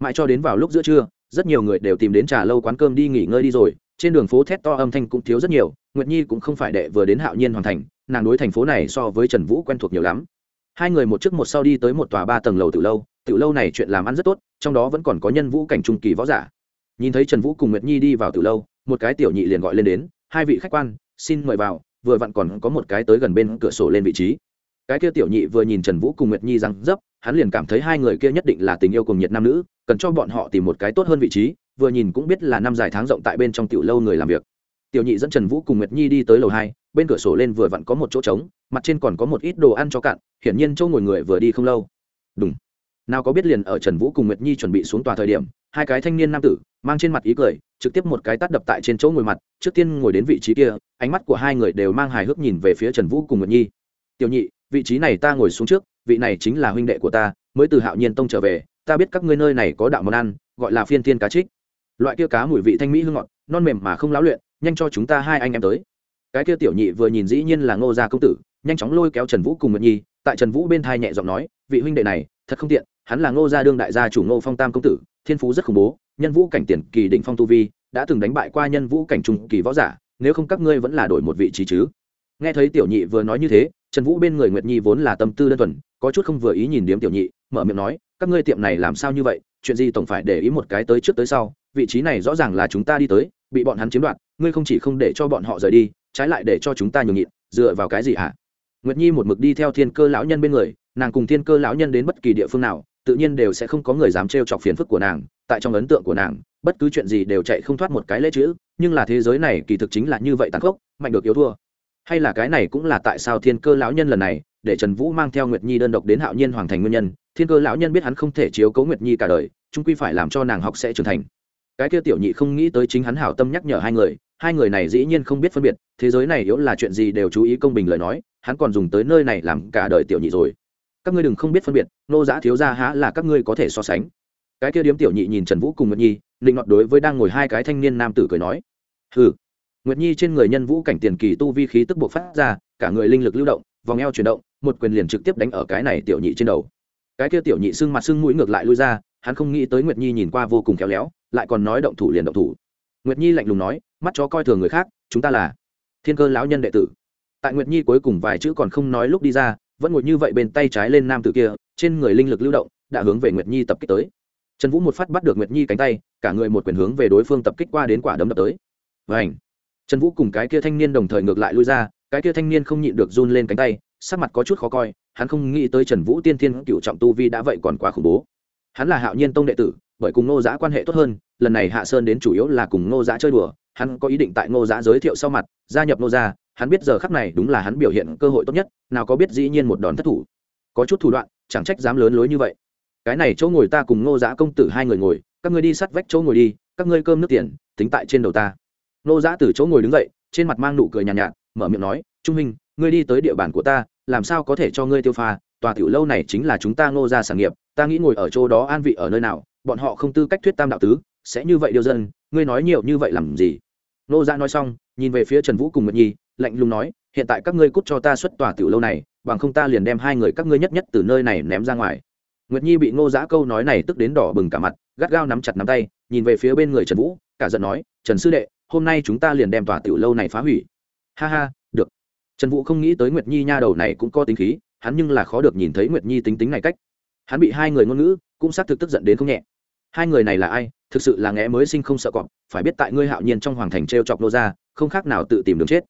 Mãi cho đến vào lúc giữa trưa, rất nhiều người đều tìm đến trà lâu quán cơm đi nghỉ ngơi đi rồi, trên đường phố thét to âm thanh cũng thiếu rất nhiều, nguyệt nhi cũng không phải đệ vừa đến hạo nhiên hoàn thành, nàng đối thành phố này so với trần vũ quen thuộc nhiều lắm. Hai người một trước một sau đi tới một tòa ba tầng lầu tiểu lâu tiểu lâu này chuyện làm ăn rất tốt, trong đó vẫn còn có nhân vũ cảnh trung kỳ võ giả nhìn thấy trần vũ cùng nguyệt nhi đi vào từ lâu, một cái tiểu nhị liền gọi lên đến, hai vị khách quan, xin mời vào, vừa vặn còn có một cái tới gần bên cửa sổ lên vị trí. Cái kia tiểu nhị vừa nhìn trần vũ cùng nguyệt nhi răng dấp, hắn liền cảm thấy hai người kia nhất định là tình yêu cùng nhiệt nam nữ, cần cho bọn họ tìm một cái tốt hơn vị trí, vừa nhìn cũng biết là năm dài tháng rộng tại bên trong tiểu lâu người làm việc. Tiểu nhị dẫn trần vũ cùng nguyệt nhi đi tới lầu hai, bên cửa sổ lên vừa vặn có một chỗ trống, mặt trên còn có một ít đồ ăn cho cạn, hiển nhiên chỗ ngồi người vừa đi không lâu. Đúng nào có biết liền ở trần vũ cùng nguyệt nhi chuẩn bị xuống tòa thời điểm, hai cái thanh niên nam tử mang trên mặt ý cười, trực tiếp một cái tắt đập tại trên chỗ ngồi mặt, trước tiên ngồi đến vị trí kia, ánh mắt của hai người đều mang hài hước nhìn về phía trần vũ cùng nguyệt nhi. Tiểu nhị, vị trí này ta ngồi xuống trước, vị này chính là huynh đệ của ta, mới từ hạo nhiên tông trở về, ta biết các ngươi nơi này có đạo món ăn, gọi là phiên tiên cá trích. Loại kia cá mùi vị thanh mỹ hương ngọt, non mềm mà không láo luyện, nhanh cho chúng ta hai anh em tới. Cái kia tiểu nhị vừa nhìn dĩ nhiên là ngô gia công tử, nhanh chóng lôi kéo trần vũ cùng nguyệt nhi, tại trần vũ bên thai nhẹ giọng nói, vị huynh đệ này, thật không tiện, hắn là ngô gia đương đại gia chủ ngô phong tam công tử thiên phú rất khủng bố, nhân vũ cảnh tiền kỳ định phong tu vi, đã từng đánh bại qua nhân vũ cảnh trung kỳ võ giả, nếu không các ngươi vẫn là đổi một vị trí chứ. Nghe thấy tiểu nhị vừa nói như thế, trần vũ bên người nguyệt nhi vốn là tâm tư đơn thuần, có chút không vừa ý nhìn điếm tiểu nhị, mở miệng nói, các ngươi tiệm này làm sao như vậy? Chuyện gì tổng phải để ý một cái tới trước tới sau, vị trí này rõ ràng là chúng ta đi tới, bị bọn hắn chiếm đoạt, ngươi không chỉ không để cho bọn họ rời đi, trái lại để cho chúng ta nhường nhịn, dựa vào cái gì hả? Nguyệt nhi một mực đi theo thiên cơ lão nhân bên người, nàng cùng thiên cơ lão nhân đến bất kỳ địa phương nào tự nhiên đều sẽ không có người dám trêu chọc phiền phức của nàng, tại trong ấn tượng của nàng, bất cứ chuyện gì đều chạy không thoát một cái lễ chữ, nhưng là thế giới này kỳ thực chính là như vậy tàn khốc, mạnh được yếu thua. Hay là cái này cũng là tại sao thiên cơ lão nhân lần này, để trần vũ mang theo nguyệt nhi đơn độc đến hạo nhiên hoàng thành nguyên nhân, thiên cơ lão nhân biết hắn không thể chiếu cấu nguyệt nhi cả đời trung quy phải làm cho nàng học sẽ trưởng thành. Cái kia tiểu nhị không nghĩ tới chính hắn hảo tâm nhắc nhở hai người hai người này dĩ nhiên không biết phân biệt, thế giới này yếu là chuyện gì đều chú ý công bình lời nói, hắn còn dùng tới nơi này làm cả đời tiểu nhị rồi các ngươi đừng không biết phân biệt, nô giã thiếu gia há là các ngươi có thể so sánh. Cái kia điếm tiểu nhị nhìn trần vũ cùng nguyệt nhi định nọt đối với đang ngồi hai cái thanh niên nam tử cười nói, hừ. Nguyệt nhi trên người nhân vũ cảnh tiền kỳ tu vi khí tức buộc phát ra, cả người linh lực lưu động, vòng eo chuyển động, một quyền liền trực tiếp đánh ở cái này tiểu nhị trên đầu. Cái kia tiểu nhị xưng mặt xưng mũi ngược lại lui ra, hắn không nghĩ tới nguyệt nhi nhìn qua vô cùng khéo léo, lại còn nói động thủ liền động thủ. Nguyệt nhi lạnh lùng nói, mắt chó coi thường người khác, chúng ta là thiên cơ lão nhân đệ tử. Tại nguyệt nhi cuối cùng vài chữ còn không nói lúc đi ra vẫn ngồi như vậy bên tay trái lên nam tử kia, trên người linh lực lưu động, đã hướng về nguyệt nhi tập kích tới. Trần vũ một phát bắt được nguyệt nhi cánh tay, cả người một quyền hướng về đối phương tập kích qua đến quả đấm đập tới. Vảnh trần vũ cùng cái kia thanh niên đồng thời ngược lại lui ra, cái kia thanh niên không nhịn được run lên cánh tay, sắc mặt có chút khó coi, hắn không nghĩ tới trần vũ tiên thiên cựu trọng tu vi đã vậy còn quá khủng bố. Hắn là hạo nhiên tông đệ tử, bởi cùng ngô giã quan hệ tốt hơn, lần này hạ sơn đến chủ yếu là cùng ngô giã chơi đùa, hắn có ý định tại ngô giã giới thiệu sau mặt, gia nhập ngô gia hắn biết giờ khắc này đúng là hắn biểu hiện cơ hội tốt nhất nào có biết dĩ nhiên một đòn thất thủ. Có chút thủ đoạn chẳng trách dám lớn lối như vậy. Cái này chỗ ngồi ta cùng ngô giã công tử hai người ngồi các ngươi đi sát vách chỗ ngồi đi các ngươi cơm nước tiền tính tại trên đầu ta. Ngô giã từ chỗ ngồi đứng dậy trên mặt mang nụ cười nhàn nhạt, nhạt mở miệng nói trung minh ngươi đi tới địa bàn của ta làm sao có thể cho ngươi tiêu pha? Tòa tiểu lâu này chính là chúng ta ngô gia sản nghiệp ta nghĩ ngồi ở chỗ đó an vị ở nơi nào bọn họ không tư cách thuyết tam đạo tứ sẽ như vậy điều dân ngươi nói nhiều như vậy làm gì? Ngô gia nói xong nhìn về phía trần vũ cùng nguyệt nhi lạnh lùng nói, hiện tại các ngươi cút cho ta xuất tòa tiểu lâu này, bằng không ta liền đem hai người các ngươi nhất nhất từ nơi này ném ra ngoài. Nguyệt nhi bị ngô giã câu nói này tức đến đỏ bừng cả mặt, gắt gao nắm chặt nắm tay, nhìn về phía bên người trần vũ, cả giận nói, trần sư đệ, hôm nay chúng ta liền đem tòa tiểu lâu này phá hủy. Ha ha, được. Trần vũ không nghĩ tới nguyệt nhi nha đầu này cũng có tính khí, hắn nhưng là khó được nhìn thấy nguyệt nhi tính tính này cách. Hắn bị hai người ngôn ngữ cũng xác thực tức giận đến không nhẹ. Hai người này là ai? Thực sự là ngẽ mới sinh không sợ cọp, phải biết tại ngươi hạo nhiên trong hoàng thành t r e o chọc nô ra không khác nào tự tìm đường chết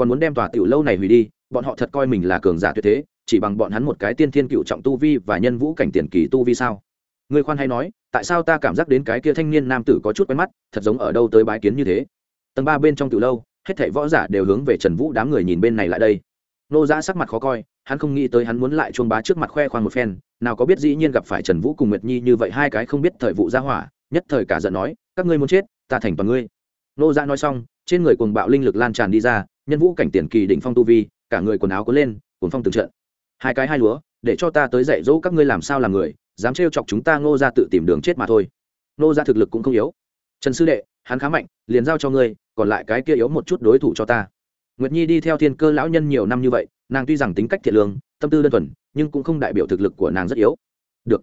còn muốn đem tòa tiểu lâu này hủy đi, bọn họ thật coi mình là cường giả tuyệt thế, chỉ bằng bọn hắn một cái tiên thiên cựu trọng tu vi và nhân vũ cảnh tiền kỳ tu vi sao? Ngươi khoan hay nói, tại sao ta cảm giác đến cái kia thanh niên nam tử có chút quen mắt, thật giống ở đâu tới bái kiến như thế? Tầng ba bên trong tiểu lâu, hết thảy võ giả đều hướng về trần vũ đám người nhìn bên này lại đây. Nô giã sắc mặt khó coi, hắn không nghĩ tới hắn muốn lại chuông bá trước mặt khoe khoang một phen, nào có biết dĩ nhiên gặp phải trần vũ cùng nguyệt nhi như vậy hai cái không biết thời vụ ra hỏa, nhất thời cả giận nói, các ngươi muốn chết, ta thành toàn ngươi. Nô giã nói xong, trên người cuồng bạo linh lực lan tràn đi ra nhân vũ cảnh tiền kỳ đỉnh phong tu vi cả người quần áo có lên cuốn phong từng trận. Hai cái hai lúa để cho ta tới dạy dỗ các ngươi làm sao làm người dám trêu chọc chúng ta ngô ra tự tìm đường chết mà thôi. Ngô ra thực lực cũng không yếu. Trần sư đệ hắn khá mạnh liền giao cho ngươi còn lại cái kia yếu một chút đối thủ cho ta. Nguyệt nhi đi theo thiên cơ lão nhân nhiều năm như vậy nàng tuy rằng tính cách thiện lương tâm tư đơn thuần nhưng cũng không đại biểu thực lực của nàng rất yếu. Được.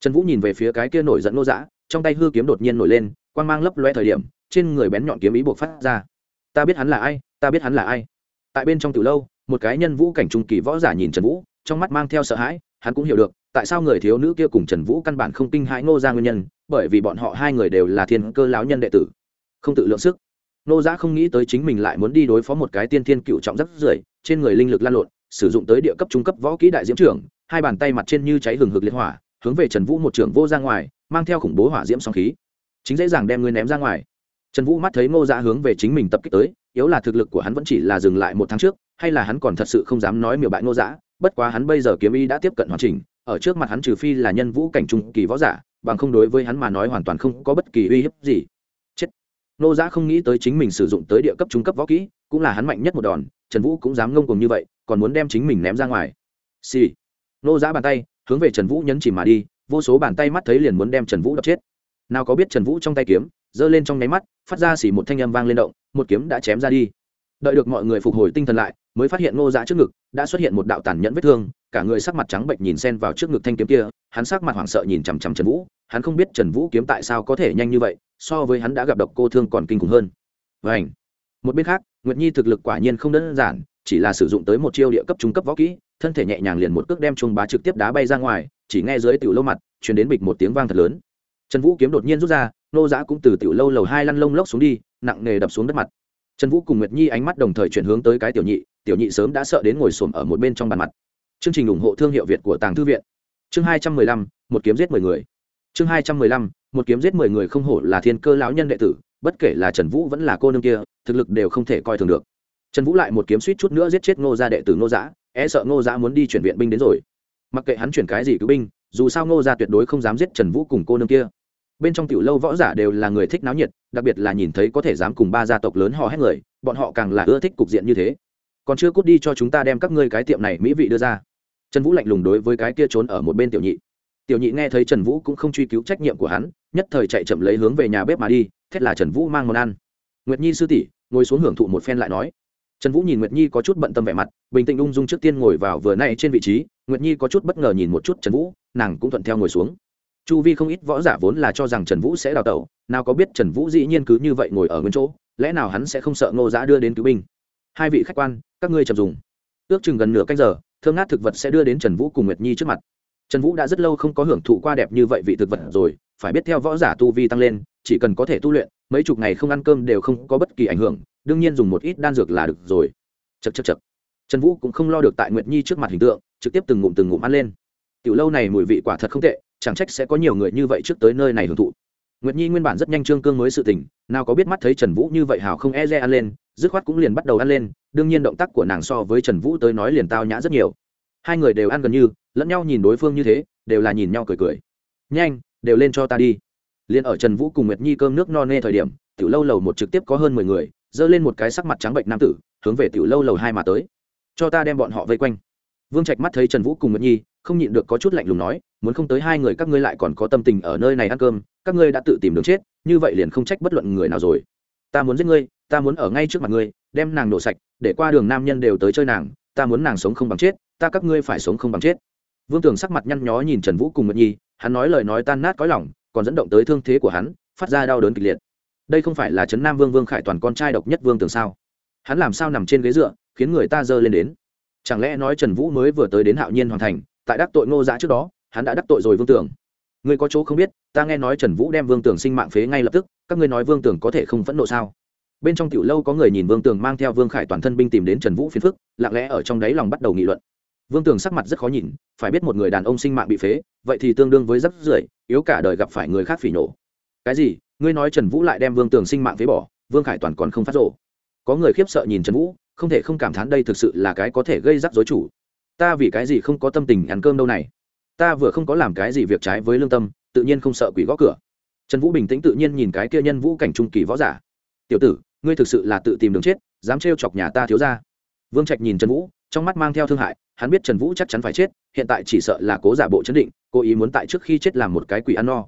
Trần vũ nhìn về phía cái kia nổi giận Ngô dã, trong tay hư kiếm đột nhiên nổi lên quan g mang lấp loe thời điểm trên người bén nhọn kiếm ý buộc phát ra. Ta biết hắn là ai ta biết hắn là ai. Tại bên trong từ lâu, một cái nhân vũ cảnh trung kỳ võ giả nhìn trần vũ, trong mắt mang theo sợ hãi, hắn cũng hiểu được, tại sao người thiếu nữ kia cùng trần vũ căn bản không kinh hãi ngô ra nguyên nhân, bởi vì bọn họ hai người đều là thiên cơ lão nhân đệ tử. Không tự lượng sức. Nô giã không nghĩ tới chính mình lại muốn đi đối phó một cái tiên thiên cựu trọng rất rưởi, trên người linh lực lan lộn, sử dụng tới địa cấp trung cấp võ kỹ đại diễm trưởng, hai bàn tay mặt trên như cháy hừng hực liên hỏa, hướng về trần vũ một trưởng vô ra ngoài, mang theo khủng bố hỏa diễm song khí. Chính dễ dàng đem ngươi ném ra ngoài trần vũ mắt thấy ngô dạ hướng về chính mình tập kích tới, yếu là thực lực của hắn vẫn chỉ là dừng lại một tháng trước, hay là hắn còn thật sự không dám nói miểu bại ngô dạ bất quá hắn bây giờ kiếm ý đã tiếp cận hoàn chỉnh, ở trước mặt hắn trừ phi là nhân vũ cảnh trung kỳ võ giả, bằng không đối với hắn mà nói hoàn toàn không có bất kỳ uy hiếp gì. Chết. Ngô dạ không nghĩ tới chính mình sử dụng tới địa cấp trung cấp võ kỹ, cũng là hắn mạnh nhất một đòn, trần vũ cũng dám ngông cùng như vậy, còn muốn đem chính mình ném ra ngoài. Xì、sì. nô giã dạ bàn tay, hướng về trần vũ nhấn chìm mà đi, vô số bàn tay mắt thấy liền muốn đem trần vũ đập chết. Nào có biết trần vũ trong tay kiếm giơ lên trong nháy mắt, phát ra xỉ một thanh âm vang lên động, một kiếm đã chém ra đi. Đợi được mọi người phục hồi tinh thần lại, mới phát hiện ngô dã trước ngực đã xuất hiện một đạo tàn nhẫn vết thương, cả người sắc mặt trắng bệnh nhìn xen vào trước ngực thanh kiếm kia, hắn sắc mặt hoảng sợ nhìn chằm chằm trần vũ, hắn không biết trần vũ kiếm tại sao có thể nhanh như vậy, so với hắn đã gặp độc cô thương còn kinh khủng hơn. Vảnh một bên khác, nguyệt nhi thực lực quả nhiên không đơn giản, chỉ là sử dụng tới một chiêu địa cấp trung cấp võ kỹ, thân thể nhẹ nhàng liền một cước đem trung bá trực tiếp đá bay ra ngoài, chỉ nghe dưới tiểu lâu mặt chuyển đến bịch một tiếng vang thật lớn. Trần vũ kiếm đột nhiên rút ra nô giã cũng từ tiểu lâu lầu hai lăn lông lốc xuống đi, nặng nề đập xuống đất mặt. Trần vũ cùng nguyệt nhi ánh mắt đồng thời chuyển hướng tới cái tiểu nhị tiểu nhị sớm đã sợ đến ngồi xổm ở một bên trong bàn mặt. Chương trình ủng hộ thương hiệu việt của tàng thư viện. Chương hai trăm mười lăm, một kiếm giết mười người. Chương hai trăm mười lăm, một kiếm giết mười người không hổ là thiên cơ lão nhân đệ tử, bất kể là trần vũ vẫn là cô nương kia, thực lực đều không thể coi thường được. Trần vũ lại một kiếm suýt chút nữa giết chết ngô gia đệ tử ngô giã e sợ ngô giã muốn đi chuyển viện binh đến rồi. Mặc kệ hắn chuyển cái gì cứu binh, dù sao ngô gia tuyệt đối không dám giết trần vũ cùng cô nương kia bên trong tiểu lâu võ giả đều là người thích náo nhiệt, đặc biệt là nhìn thấy có thể dám cùng ba gia tộc lớn hò hét người, bọn họ càng là ưa thích cục diện như thế. Còn chưa cút đi cho chúng ta đem các ngươi cái tiệm này mỹ vị đưa ra. Trần vũ lạnh lùng đối với cái kia trốn ở một bên tiểu nhị. Tiểu nhị nghe thấy trần vũ cũng không truy cứu trách nhiệm của hắn, nhất thời chạy chậm lấy hướng về nhà bếp mà đi, thét là trần vũ mang món ăn. Nguyệt nhi sư tỷ, ngồi xuống hưởng thụ một phen lại nói. Trần vũ nhìn nguyệt nhi có chút bận tâm vẻ mặt, bình tĩnh ung dung trước tiên ngồi vào vừa nay trên vị trí, nguyệt nhi có chút bất ngờ nhìn một chút trần vũ, nàng cũng thuận theo ngồi xuống chu vi không ít võ giả vốn là cho rằng trần vũ sẽ đào tẩu, nào có biết trần vũ dĩ nhiên cứ như vậy ngồi ở nguyên chỗ, lẽ nào hắn sẽ không sợ ngô giã đưa đến cứu binh? Hai vị khách quan, các ngươi chậm dùng. Ước chừng gần nửa canh giờ thương ngát thực vật sẽ đưa đến trần vũ cùng nguyệt nhi trước mặt. Trần vũ đã rất lâu không có hưởng thụ qua đẹp như vậy vị thực vật rồi, phải biết theo võ giả tu vi tăng lên, chỉ cần có thể tu luyện, mấy chục ngày không ăn cơm đều không có bất kỳ ảnh hưởng, đương nhiên dùng một ít đan dược là được rồi. Chật chật chật trần vũ cũng không lo được tại nguyệt nhi trước mặt hình tượng, trực tiếp từng ngụm từng ngụm ăn lên. Tiểu lâu này mùi vị quả thật không tệ chẳng trách sẽ có nhiều người như vậy trước tới nơi này hưởng thụ. Nguyệt nhi nguyên bản rất nhanh trương cương mới sự tình, nào có biết mắt thấy trần vũ như vậy hào không e dè ăn lên, dứt khoát cũng liền bắt đầu ăn lên, đương nhiên động tác của nàng so với trần vũ tới nói liền tao nhã rất nhiều. Hai người đều ăn gần như, lẫn nhau nhìn đối phương như thế, đều là nhìn nhau cười cười. Nhanh, đều lên cho ta đi. Liền ở trần vũ cùng nguyệt nhi cơm nước no nê thời điểm, tiểu lâu lầu một trực tiếp có hơn mười người dơ lên một cái sắc mặt trắng bệnh nam tử, hướng về tiểu lâu lầu hai mà tới. Cho ta đem bọn họ vây quanh. Vương trạch mắt thấy trần vũ cùng nguyệt nhi không nhịn được có chút lạnh lùng nói, muốn không tới hai người các ngươi lại còn có tâm tình ở nơi này ăn cơm, các ngươi đã tự tìm đường chết, như vậy liền không trách bất luận người nào rồi. Ta muốn giết ngươi, ta muốn ở ngay trước mặt ngươi, đem nàng nổ sạch, để qua đường nam nhân đều tới chơi nàng, ta muốn nàng sống không bằng chết, ta các ngươi phải sống không bằng chết. Vương tường sắc mặt nhăn nhó nhìn trần vũ cùng nguyệt nhi, hắn nói lời nói tan nát có lòng, còn dẫn động tới thương thế của hắn, phát ra đau đớn kịch liệt. Đây không phải là trấn nam vương vương khải toàn con trai độc nhất vương tường sao? Hắn làm sao nằm trên ghế dựa, khiến người ta dơ lên đến? Chẳng lẽ nói trần vũ mới vừa tới đến hạo nhiên hoàn thành tại đắc tội ngô giã trước đó, hắn đã đắc tội rồi vương tưởng. Người có chỗ không biết, ta nghe nói trần vũ đem vương tưởng sinh mạng phế ngay lập tức, các ngươi nói vương tưởng có thể không phẫn nộ sao? Bên trong tiểu lâu có người nhìn vương tường mang theo vương khải toàn thân binh tìm đến trần vũ phiền phức, lặng lẽ ở trong đáy lòng bắt đầu nghị luận. Vương tường sắc mặt rất khó nhìn, phải biết một người đàn ông sinh mạng bị phế, vậy thì tương đương với rắc rưởi, yếu cả đời gặp phải người khác phỉ nổ cái gì? Ngươi nói trần vũ lại đem vương tường sinh mạng phế bỏ, vương khải toàn còn không phát rộ có người khiếp sợ nhìn trần vũ, không thể không cảm thán đây thực sự là cái có thể gây rắc rối chủ ta vì cái gì không có tâm tình ăn cơm đâu này? Ta vừa không có làm cái gì việc trái với lương tâm, tự nhiên không sợ quỷ gõ cửa. Trần vũ bình tĩnh tự nhiên nhìn cái kia nhân vũ cảnh trung kỳ võ giả. Tiểu tử, ngươi thực sự là tự tìm đường chết, dám trêu chọc nhà ta thiếu ra vương trạch nhìn trần vũ, trong mắt mang theo thương hại, hắn biết trần vũ chắc chắn phải chết, hiện tại chỉ sợ là cố giả bộ chấn định, cố ý muốn tại trước khi chết làm một cái quỷ ăn no.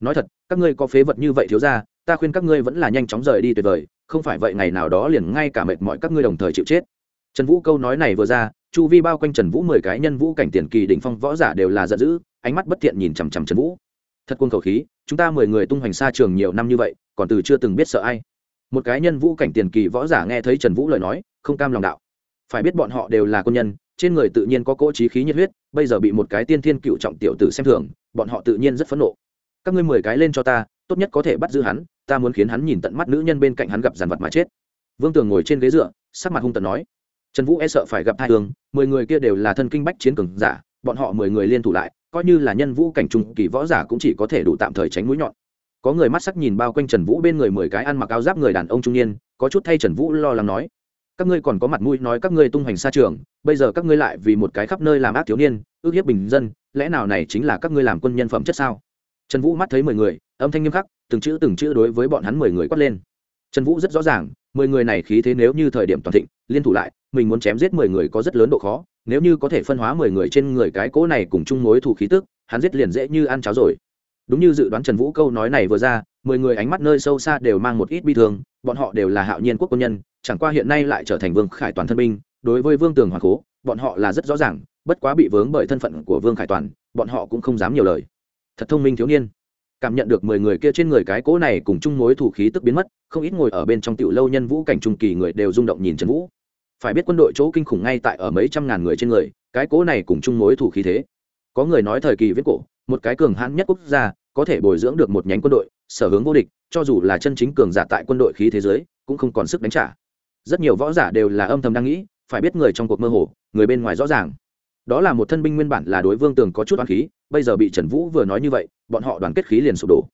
Nói thật, các ngươi có phế vật như vậy thiếu ra ta khuyên các ngươi vẫn là nhanh chóng rời đi tuyệt vời, không phải vậy ngày nào đó liền ngay cả mệt mọi các ngươi đồng thời chịu chết. Trần vũ câu nói này vừa ra chu vi bao quanh trần vũ mười cái nhân vũ cảnh tiền kỳ đỉnh phong võ giả đều là giận dữ, ánh mắt bất thiện nhìn chằm chằm trần vũ. Thật quân khẩu khí, chúng ta mười người tung hoành xa trường nhiều năm như vậy, còn từ chưa từng biết sợ ai. Một cái nhân vũ cảnh tiền kỳ võ giả nghe thấy trần vũ lời nói, không cam lòng đạo. Phải biết bọn họ đều là quân nhân, trên người tự nhiên có cỗ trí khí nhiệt huyết, bây giờ bị một cái tiên thiên cựu trọng tiểu tử xem thường, bọn họ tự nhiên rất phẫn nộ. Các ngươi mười cái lên cho ta, tốt nhất có thể bắt giữ hắn, ta muốn khiến hắn nhìn tận mắt nữ nhân bên cạnh hắn gặp dàn vật mà chết. Vương tường ngồi trên ghế dựa, sắc mặt hung tận nói trần vũ e sợ phải gặp hai hướng mười người kia đều là thân kinh bách chiến cường giả, bọn họ mười người liên thủ lại, coi như là nhân vũ cảnh trung kỳ võ giả cũng chỉ có thể đủ tạm thời tránh mũi nhọn. Có người mắt sắc nhìn bao quanh trần vũ bên người mười cái ăn mặc áo giáp người đàn ông trung niên, có chút thay trần vũ lo lắng nói, các ngươi còn có mặt mũi nói các ngươi tung hoành xa trường, bây giờ các ngươi lại vì một cái khắp nơi làm ác thiếu niên, ước hiếp bình dân, lẽ nào này chính là các ngươi làm quân nhân phẩm chất sao? Trần vũ mắt thấy mười người, âm thanh nghiêm khắc, từng chữ từng chữ đối với bọn hắn mười người quát lên. Trần vũ rất rõ ràng mười người này khí thế nếu như thời điểm toàn thịnh, liên thủ lại, mình muốn chém giết mười người có rất lớn độ khó, nếu như có thể phân hóa mười người trên người cái cỗ này cùng chung mối thủ khí tức, hắn giết liền dễ như ăn cháo rồi. Đúng như dự đoán trần vũ câu nói này vừa ra, mười người ánh mắt nơi sâu xa đều mang một ít bi thương, bọn họ đều là hạo nhiên quốc quân nhân, chẳng qua hiện nay lại trở thành vương khải toàn thân binh, đối với vương tường hoàng cố, bọn họ là rất rõ ràng, bất quá bị vướng bởi thân phận của vương khải toàn, bọn họ cũng không dám nhiều lời. Thật thông minh thiếu niên cảm nhận được mười người kia trên người cái cỗ này cùng chung mối thủ khí tức biến mất, không ít ngồi ở bên trong tiểu lâu nhân vũ cảnh trung kỳ người đều rung động nhìn trần vũ. Phải biết quân đội chỗ kinh khủng ngay tại ở mấy trăm ngàn người trên người, cái cỗ này cùng chung mối thủ khí thế. Có người nói thời kỳ viết cổ, một cái cường hãn nhất quốc gia, có thể bồi dưỡng được một nhánh quân đội, sở hướng vô địch, cho dù là chân chính cường giả tại quân đội khí thế giới, cũng không còn sức đánh trả. Rất nhiều võ giả đều là âm thầm đang nghĩ, phải biết người trong cuộc mơ hồ, người bên ngoài rõ ràng đó là một thân binh nguyên bản là đối vương tường có chút oán khí, bây giờ bị trần vũ vừa nói như vậy, bọn họ đoàn kết khí liền sụp đổ.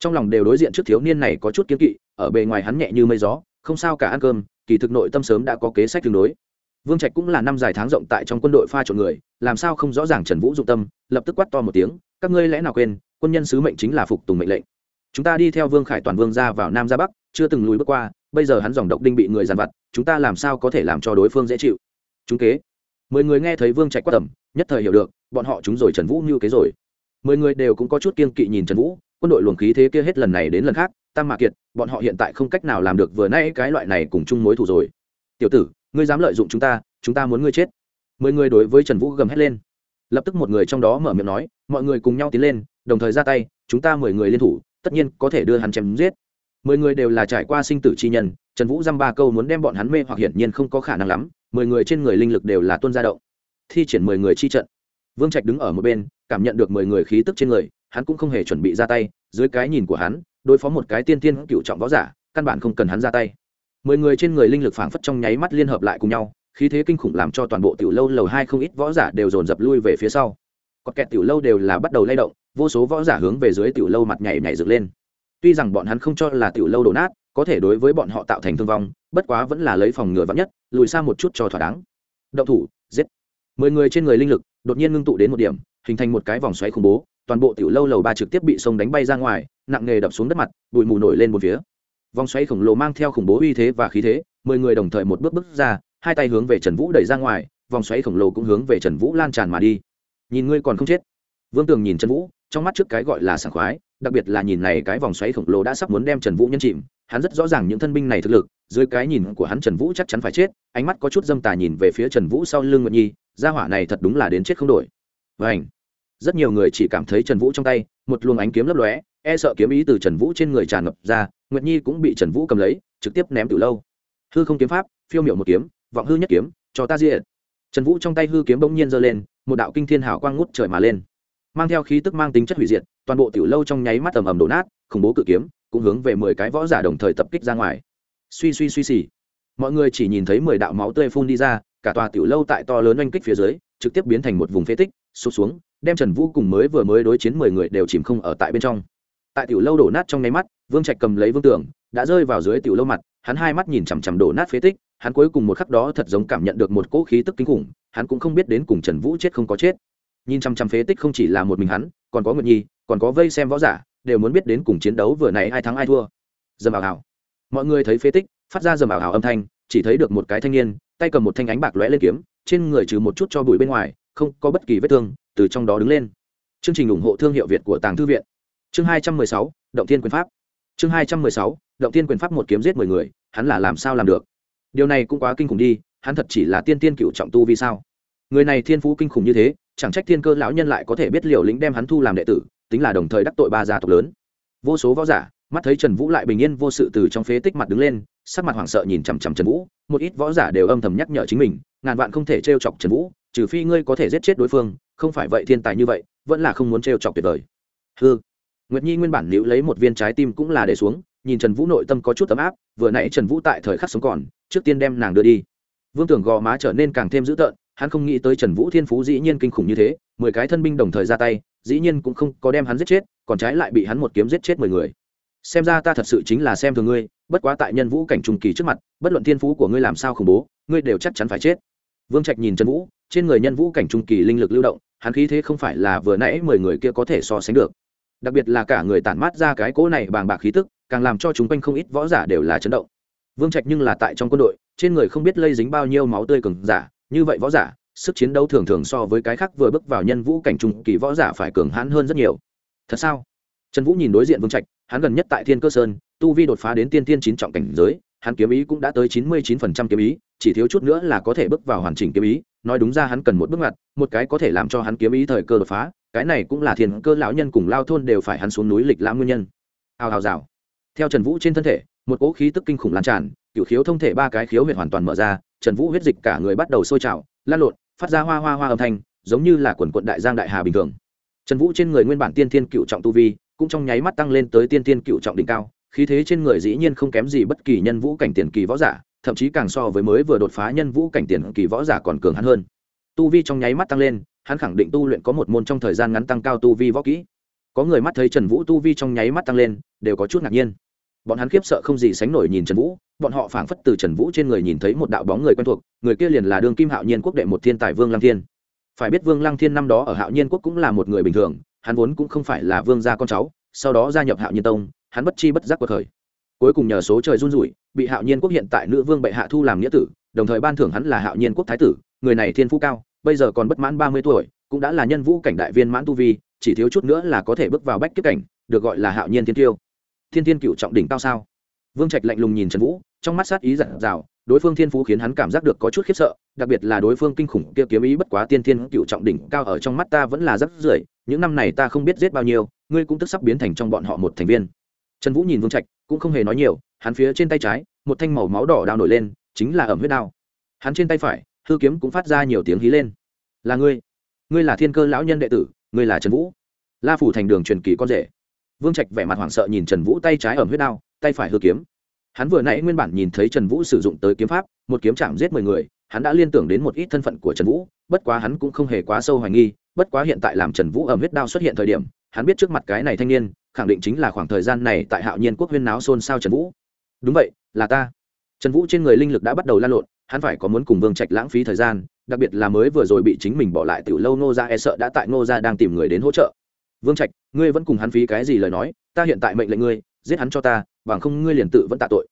Trong lòng đều đối diện trước thiếu niên này có chút kiếm kỵ, ở bề ngoài hắn nhẹ như mây gió, không sao cả ăn cơm, kỳ thực nội tâm sớm đã có kế sách tương đối. Vương trạch cũng là năm dài tháng rộng tại trong quân đội pha trộn người, làm sao không rõ ràng trần vũ dụng tâm, lập tức quát to một tiếng, các ngươi lẽ nào quên, quân nhân sứ mệnh chính là phục tùng mệnh lệnh. Chúng ta đi theo vương khải toàn vương ra vào nam ra bắc, chưa từng lùi bước qua, bây giờ hắn dòng độc đinh bị người dàn vặt, chúng ta làm sao có thể làm cho đối phương dễ chịu? Chúng kế mười người nghe thấy vương trạch quát tầm, nhất thời hiểu được, bọn họ chúng rồi trần vũ như kế rồi. Mười người đều cũng có chút kiên kỵ nhìn trần vũ, quân đội luồng khí thế kia hết lần này đến lần khác, tam mạc kiệt, bọn họ hiện tại không cách nào làm được vừa nay cái loại này cùng chung mối thủ rồi. Tiểu tử, ngươi dám lợi dụng chúng ta chúng ta muốn ngươi chết. Mười người đối với trần vũ gầm hét lên. Lập tức một người trong đó mở miệng nói, mọi người cùng nhau tiến lên, đồng thời ra tay, chúng ta mười người liên thủ, tất nhiên có thể đưa hắn chém giết. Mười người đều là trải qua sinh tử chi nhân, trần vũ dăm ba câu muốn đem bọn hắn mê hoặc hiển nhiên không có khả năng lắm mười người trên người linh lực đều là tuân gia động, thi triển mười người chi trận. Vương trạch đứng ở một bên, cảm nhận được mười người khí tức trên người, hắn cũng không hề chuẩn bị ra tay, dưới cái nhìn của hắn, đối phó một cái tiên tiên cựu trọng võ giả, căn bản không cần hắn ra tay. Mười người trên người linh lực phảng phất trong nháy mắt liên hợp lại cùng nhau, khí thế kinh khủng làm cho toàn bộ tiểu lâu lầu hai không ít võ giả đều dồn dập lui về phía sau. Còn kẹt tiểu lâu đều là bắt đầu lay động, vô số võ giả hướng về dưới tiểu lâu mặt nhảy nhảy dựng lên. Tuy rằng bọn hắn không cho là tiểu lâu đổ nát, có thể đối với bọn họ tạo thành thương vong bất quá vẫn là lấy phòng ngừa vắn nhất, lùi xa một chút cho thỏa đáng. Động thủ, giết. Mười người trên người linh lực đột nhiên ngưng tụ đến một điểm, hình thành một cái vòng xoáy khủng bố, toàn bộ tiểu lâu lầu ba trực tiếp bị sông đánh bay ra ngoài, nặng nghề đập xuống đất mặt, bụi mù nổi lên một phía. Vòng xoáy khổng lồ mang theo khủng bố uy thế và khí thế, mười người đồng thời một bước bước ra, hai tay hướng về trần vũ đẩy ra ngoài, vòng xoáy khổng lồ cũng hướng về trần vũ lan tràn mà đi. Nhìn ngươi còn không chết. Vương tường nhìn trần vũ, trong mắt trước cái gọi là sảng khoái, đặc biệt là nhìn này cái vòng xoáy khổng lồ đã sắp muốn đem trần vũ nhân chìm hắn rất rõ ràng những thân binh này thực lực, dưới cái nhìn của hắn trần vũ chắc chắn phải chết, ánh mắt có chút dâm tà nhìn về phía trần vũ sau lưng nguyệt nhi, gia hỏa này thật đúng là đến chết không đổi. Vảnh rất nhiều người chỉ cảm thấy trần vũ trong tay, một luồng ánh kiếm lấp lóe e sợ kiếm ý từ trần vũ trên người tràn ngập ra, nguyệt nhi cũng bị trần vũ cầm lấy, trực tiếp ném từ lâu. Hư không kiếm pháp, phiêu miểu một kiếm, vọng hư nhất kiếm, cho ta diện trần vũ trong tay hư kiếm bỗng nhiên giơ lên, một đạo kinh thiên hảo quang ngút trời mà lên. Mang theo khí tức mang tính chất hủy diệt, toàn bộ tiểu lâu trong nháy mắt ầm ầm đổ nát, khủng bố cự kiếm cũng hướng về mười cái võ giả đồng thời tập kích ra ngoài. Suy suy suy xì mọi người chỉ nhìn thấy mười đạo máu tươi phun đi ra, cả tòa tiểu lâu tại to lớn oanh kích phía dưới, trực tiếp biến thành một vùng phế tích, sụp xuống, đem trần vũ cùng mới vừa mới đối chiến mười người đều chìm không ở tại bên trong. Tại tiểu lâu đổ nát trong nháy mắt, vương trạch cầm lấy vương Tưởng đã rơi vào dưới tiểu lâu mặt, hắn hai mắt nhìn chằm chằm đổ nát phế tích, hắn cuối cùng một khắc đó thật giống cảm nhận được một cỗ khí tức kinh khủng, hắn cũng không biết đến cùng trần vũ chết không có chết. Nhìn chằm chằm phế tích không chỉ là một mình hắn, còn có nguyệt nhi, còn có vây xem võ giả đều muốn biết đến cùng chiến đấu vừa nãy ai thắng ai thua. Dầm ảo hảo mọi người thấy phế tích, phát ra dầm ảo hảo âm thanh, chỉ thấy được một cái thanh niên, tay cầm một thanh ánh bạc lóe lên kiếm, trên người trừ một chút cho bụi bên ngoài, không có bất kỳ vết thương, từ trong đó đứng lên. Chương trình ủng hộ thương hiệu việt của tàng thư viện. Chương hai trăm mười sáu, động thiên quyền pháp. Chương hai trăm mười sáu, động thiên quyền pháp một kiếm giết mười người, hắn là làm sao làm được? Điều này cũng quá kinh khủng đi, hắn thật chỉ là tiên tiên cựu trọng tu vì sao? Người này thiên phú kinh khủng như thế, chẳng trách thiên cơ lão nhân lại có thể biết liều lĩnh đem hắn thu làm đệ tử tính là đồng thời đắc tội ba gia tộc lớn. Vô số võ giả, mắt thấy trần vũ lại bình yên vô sự từ trong phế tích mặt đứng lên, sắc mặt hoảng sợ nhìn chằm chằm trần vũ, một ít võ giả đều âm thầm nhắc nhở chính mình, ngàn vạn không thể t chọc trần vũ, trừ phi ngươi có thể giết chết đối phương, không phải vậy thiên tài như vậy, vẫn là không muốn t chọc tuyệt vời. Hư nguyệt nhi nguyên bản liễu lấy một viên trái tim cũng là để xuống, nhìn trần vũ nội tâm có chút ấm áp, vừa nãy trần vũ tại thời khắc sống còn, trước tiên đem nàng đưa đi. Vương tưởng gò má trở nên càng thêm dữ tợn, hắn không nghĩ tới trần vũ thiên phú dĩ nhiên kinh khủng như thế, mười cái thân binh đồng thời ra tay dĩ nhiên cũng không có đem hắn giết chết, còn trái lại bị hắn một kiếm giết chết mười người. Xem ra ta thật sự chính là xem thường ngươi, bất quá tại nhân vũ cảnh trùng kỳ trước mặt, bất luận thiên phú của ngươi làm sao khủng bố, ngươi đều chắc chắn phải chết. Vương trạch nhìn trần vũ, trên người nhân vũ cảnh trung kỳ linh lực lưu động, hắn khí thế không phải là vừa nãy mười người kia có thể so sánh được. Đặc biệt là cả người tản mát ra cái cỗ này bàng bạc khí tức, càng làm cho chúng quanh không ít võ giả đều là chấn động. Vương trạch nhưng là tại trong quân đội, trên người không biết lây dính bao nhiêu máu tươi cường giả, như vậy võ giả sức chiến đấu thường thường so với cái khác vừa bước vào nhân vũ cảnh trung kỳ võ giả phải cường hãn hơn rất nhiều. Thật sao? Trần vũ nhìn đối diện vương trạch, hắn gần nhất tại thiên cơ sơn, tu vi đột phá đến tiên tiên chín trọng cảnh giới, hắn kiếm ý cũng đã tới chín mươi chín phần trăm kiếm ý, chỉ thiếu chút nữa là có thể bước vào hoàn chỉnh kiếm ý, nói đúng ra hắn cần một bước ngoặt, một cái có thể làm cho hắn kiếm ý thời cơ đột phá, cái này cũng là thiên cơ lão nhân cùng lao thôn đều phải hắn xuống núi lịch lãm nguyên nhân. Hào hào rào. Theo trần vũ trên thân thể, một cỗ khí tức kinh khủng lan tràn cựu khiếu thông thể ba cái khiếu huyệt hoàn toàn mở ra, trần vũ huyết dịch cả người bắt đầu sôi trào, lan lộn phát ra hoa hoa hoa âm thanh, giống như là quần quận đại giang đại hà bình thường. Trần vũ trên người nguyên bản tiên thiên cựu trọng tu vi, cũng trong nháy mắt tăng lên tới tiên thiên cựu trọng đỉnh cao, khí thế trên người dĩ nhiên không kém gì bất kỳ nhân vũ cảnh tiền kỳ võ giả, thậm chí càng so với mới vừa đột phá nhân vũ cảnh tiền kỳ võ giả còn cường hắn hơn. Tu vi trong nháy mắt tăng lên, hắn khẳng định tu luyện có một môn trong thời gian ngắn tăng cao tu vi võ kỹ. Có người mắt thấy trần vũ tu vi trong nháy mắt tăng lên, đều có chút ngạc nhiên bọn hắn khiếp sợ không gì sánh nổi nhìn trần vũ, bọn họ phảng phất từ trần vũ trên người nhìn thấy một đạo bóng người quen thuộc, người kia liền là đương kim hạo nhiên quốc đệ một thiên tài vương lăng thiên. Phải biết vương lăng thiên năm đó ở hạo nhiên quốc cũng là một người bình thường, hắn vốn cũng không phải là vương gia con cháu, sau đó gia nhập hạo nhiên tông, hắn bất chi bất giác cuộc khởi. Cuối cùng nhờ số trời run rủi, bị hạo nhiên quốc hiện tại nữ vương bệ hạ thu làm nghĩa tử, đồng thời ban thưởng hắn là hạo nhiên quốc thái tử, người này thiên phú cao, bây giờ còn bất mãn ba mươi tuổi, cũng đã là nhân vũ cảnh đại viên mãn tu vi, chỉ thiếu chút nữa là có thể bước vào bách kiếp cảnh, được gọi là hạo nhiên thiên tiêu thiên thiên cựu trọng đỉnh cao sao? Vương trạch lạnh lùng nhìn trần vũ, trong mắt sát ý giản rào đối phương thiên phú khiến hắn cảm giác được có chút khiếp sợ, đặc biệt là đối phương kinh khủng kia kiếm ý bất quá tiên thiên cựu trọng đỉnh cao ở trong mắt ta vẫn là rất rưởi, những năm này ta không biết giết bao nhiêu, ngươi cũng tức sắp biến thành trong bọn họ một thành viên. Trần vũ nhìn vương trạch, cũng không hề nói nhiều, hắn phía trên tay trái, một thanh màu máu đỏ đao nổi lên, chính là ẩm huyết đao. Hắn trên tay phải, hư kiếm cũng phát ra nhiều tiếng hí lên. Là ngươi ngươi là thiên cơ lão nhân đệ tử, ngươi là trần vũ. La phủ thành đường truyền kỳ con rể vương trạch vẻ mặt hoảng sợ nhìn trần vũ tay trái ẩm huyết đao, tay phải hư kiếm. Hắn vừa nãy nguyên bản nhìn thấy trần vũ sử dụng tới kiếm pháp, một kiếm chạm giết mười người, hắn đã liên tưởng đến một ít thân phận của trần vũ, bất quá hắn cũng không hề quá sâu hoài nghi, bất quá hiện tại làm trần vũ ẩm huyết đao xuất hiện thời điểm, hắn biết trước mặt cái này thanh niên, khẳng định chính là khoảng thời gian này tại hạo nhiên quốc huyên náo xôn xao trần vũ. Đúng vậy, là ta. Trần vũ trên người linh lực đã bắt đầu lan lộn, hắn phải có muốn cùng vương trạch lãng phí thời gian, đặc biệt là mới vừa rồi bị chính mình bỏ lại từ lâu nô ra e sợ đã tại nô ra đang tìm người đến hỗ trợ vương trạch, ngươi vẫn cùng hắn phí cái gì lời nói, ta hiện tại mệnh lệnh ngươi, giết hắn cho ta, bằng không ngươi liền tự vẫn tạ tội.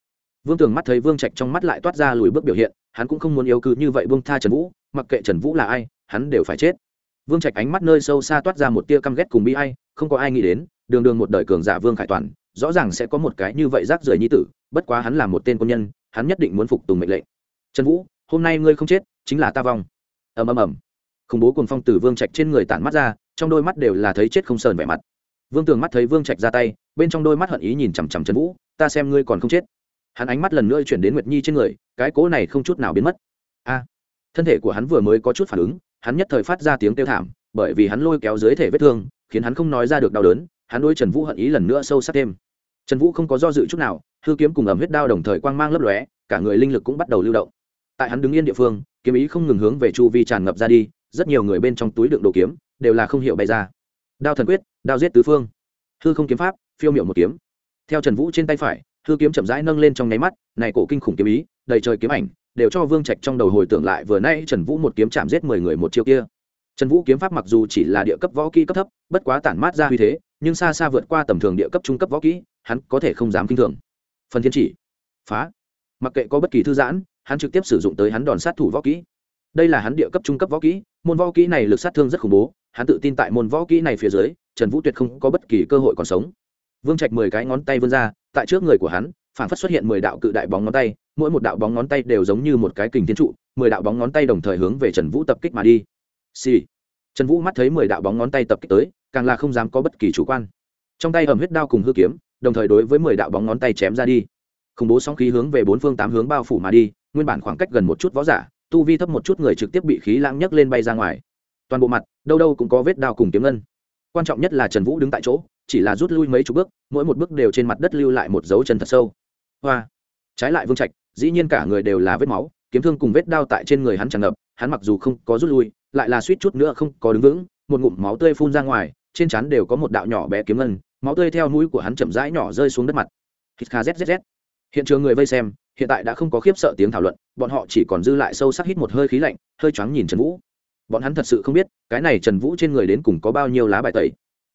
Vương tường mắt thấy vương trạch trong mắt lại toát ra lùi bước biểu hiện, hắn cũng không muốn yêu cứ như vậy vương tha trần vũ, mặc kệ trần vũ là ai, hắn đều phải chết. Vương trạch ánh mắt nơi sâu xa toát ra một tia căm ghét cùng bi ai, không có ai nghĩ đến, đường đường một đời cường giả vương khải toàn, rõ ràng sẽ có một cái như vậy rác rưởi nhi tử, bất quá hắn là một tên quân nhân, hắn nhất định muốn phục tùng mệnh lệnh. Trần vũ, hôm nay ngươi không chết, chính là ta vong. Ầm ầm ầm. Khủng bố cuồng phong từ vương trạch trên người tản mắt ra trong đôi mắt đều là thấy chết không sờn vẻ mặt. Vương tường mắt thấy vương trạch ra tay, bên trong đôi mắt hận ý nhìn chằm chằm trần vũ, ta xem ngươi còn không chết. Hắn ánh mắt lần nữa chuyển đến nguyệt nhi trên người, cái cố này không chút nào biến mất. A. Thân thể của hắn vừa mới có chút phản ứng, hắn nhất thời phát ra tiếng kêu thảm, bởi vì hắn lôi kéo dưới thể vết thương, khiến hắn không nói ra được đau đớn, hắn đôi trần vũ hận ý lần nữa sâu sắc thêm. Trần vũ không có do dự chút nào, hư kiếm cùng ẩm huyết đao đồng thời quang mang lấp lóe, cả người linh lực cũng bắt đầu lưu động. Tại hắn đứng yên địa phương, kiếm ý không ngừng hướng về chu vi tràn ngập ra đi, rất nhiều người bên trong túi đựng đồ kiếm đều là không hiểu bày ra. Đao thần quyết, đao giết tứ phương. Hư không kiếm pháp, phiêu miệu một kiếm. Theo trần vũ trên tay phải, hư kiếm chậm rãi nâng lên trong nháy mắt, này cổ kinh khủng kiếm ý, đầy trời kiếm ảnh, đều cho vương trạch trong đầu hồi tưởng lại vừa nay trần vũ một kiếm chạm giết mười người một chiêu kia. Trần vũ kiếm pháp mặc dù chỉ là địa cấp võ kỹ cấp thấp, bất quá tản mát ra uy thế, nhưng xa xa vượt qua tầm thường địa cấp trung cấp võ kỹ, hắn có thể không dám kinh thường. Phần thiên chỉ. Phá. Mặc kệ có bất kỳ thư giãn, hắn trực tiếp sử dụng tới hắn đòn sát thủ võ kỹ đây là hắn địa cấp trung cấp võ kỹ, môn võ kỹ này lực sát thương rất khủng bố, hắn tự tin tại môn võ kỹ này phía dưới, trần vũ tuyệt không có bất kỳ cơ hội còn sống. Vương trạch mười cái ngón tay vươn ra, tại trước người của hắn, phản phất xuất hiện mười đạo cự đại bóng ngón tay, mỗi một đạo bóng ngón tay đều giống như một cái kình thiên trụ, mười đạo bóng ngón tay đồng thời hướng về trần vũ tập kích mà đi. Xì、sì. trần vũ mắt thấy mười đạo bóng ngón tay tập kích tới, càng là không dám có bất kỳ chủ quan. Trong tay ẩm huyết đao cùng hư kiếm, đồng thời đối với mười đạo bóng ngón tay chém ra đi. Khủng bố sóng khí hướng về bốn phương tám hướng bao phủ mà đi, nguyên bản khoảng cách gần một chút võ giả tu vi thấp một chút người trực tiếp bị khí lãng nhấc lên bay ra ngoài. Toàn bộ mặt, đâu đâu cũng có vết đao cùng kiếm ngân. Quan trọng nhất là trần vũ đứng tại chỗ, chỉ là rút lui mấy chục bước, mỗi một bước đều trên mặt đất lưu lại một dấu chân thật sâu. Hoa! Trái lại vương trạch, dĩ nhiên cả người đều là vết máu, kiếm thương cùng vết đao tại trên người hắn tràn ngập, hắn mặc dù không có rút lui, lại là suýt chút nữa không có đứng vững, một ngụm máu tươi phun ra ngoài, trên trán đều có một đạo nhỏ bé kiếm ngân, máu tươi theo mũi của hắn chậm rãi nhỏ rơi xuống đất mặt. Hít kha zzz hiện trường người vây xem hiện tại đã không có khiếp sợ tiếng thảo luận, bọn họ chỉ còn dư lại sâu sắc hít một hơi khí lạnh, hơi choáng nhìn trần vũ. Bọn hắn thật sự không biết, cái này trần vũ trên người đến cùng có bao nhiêu lá bài tẩy.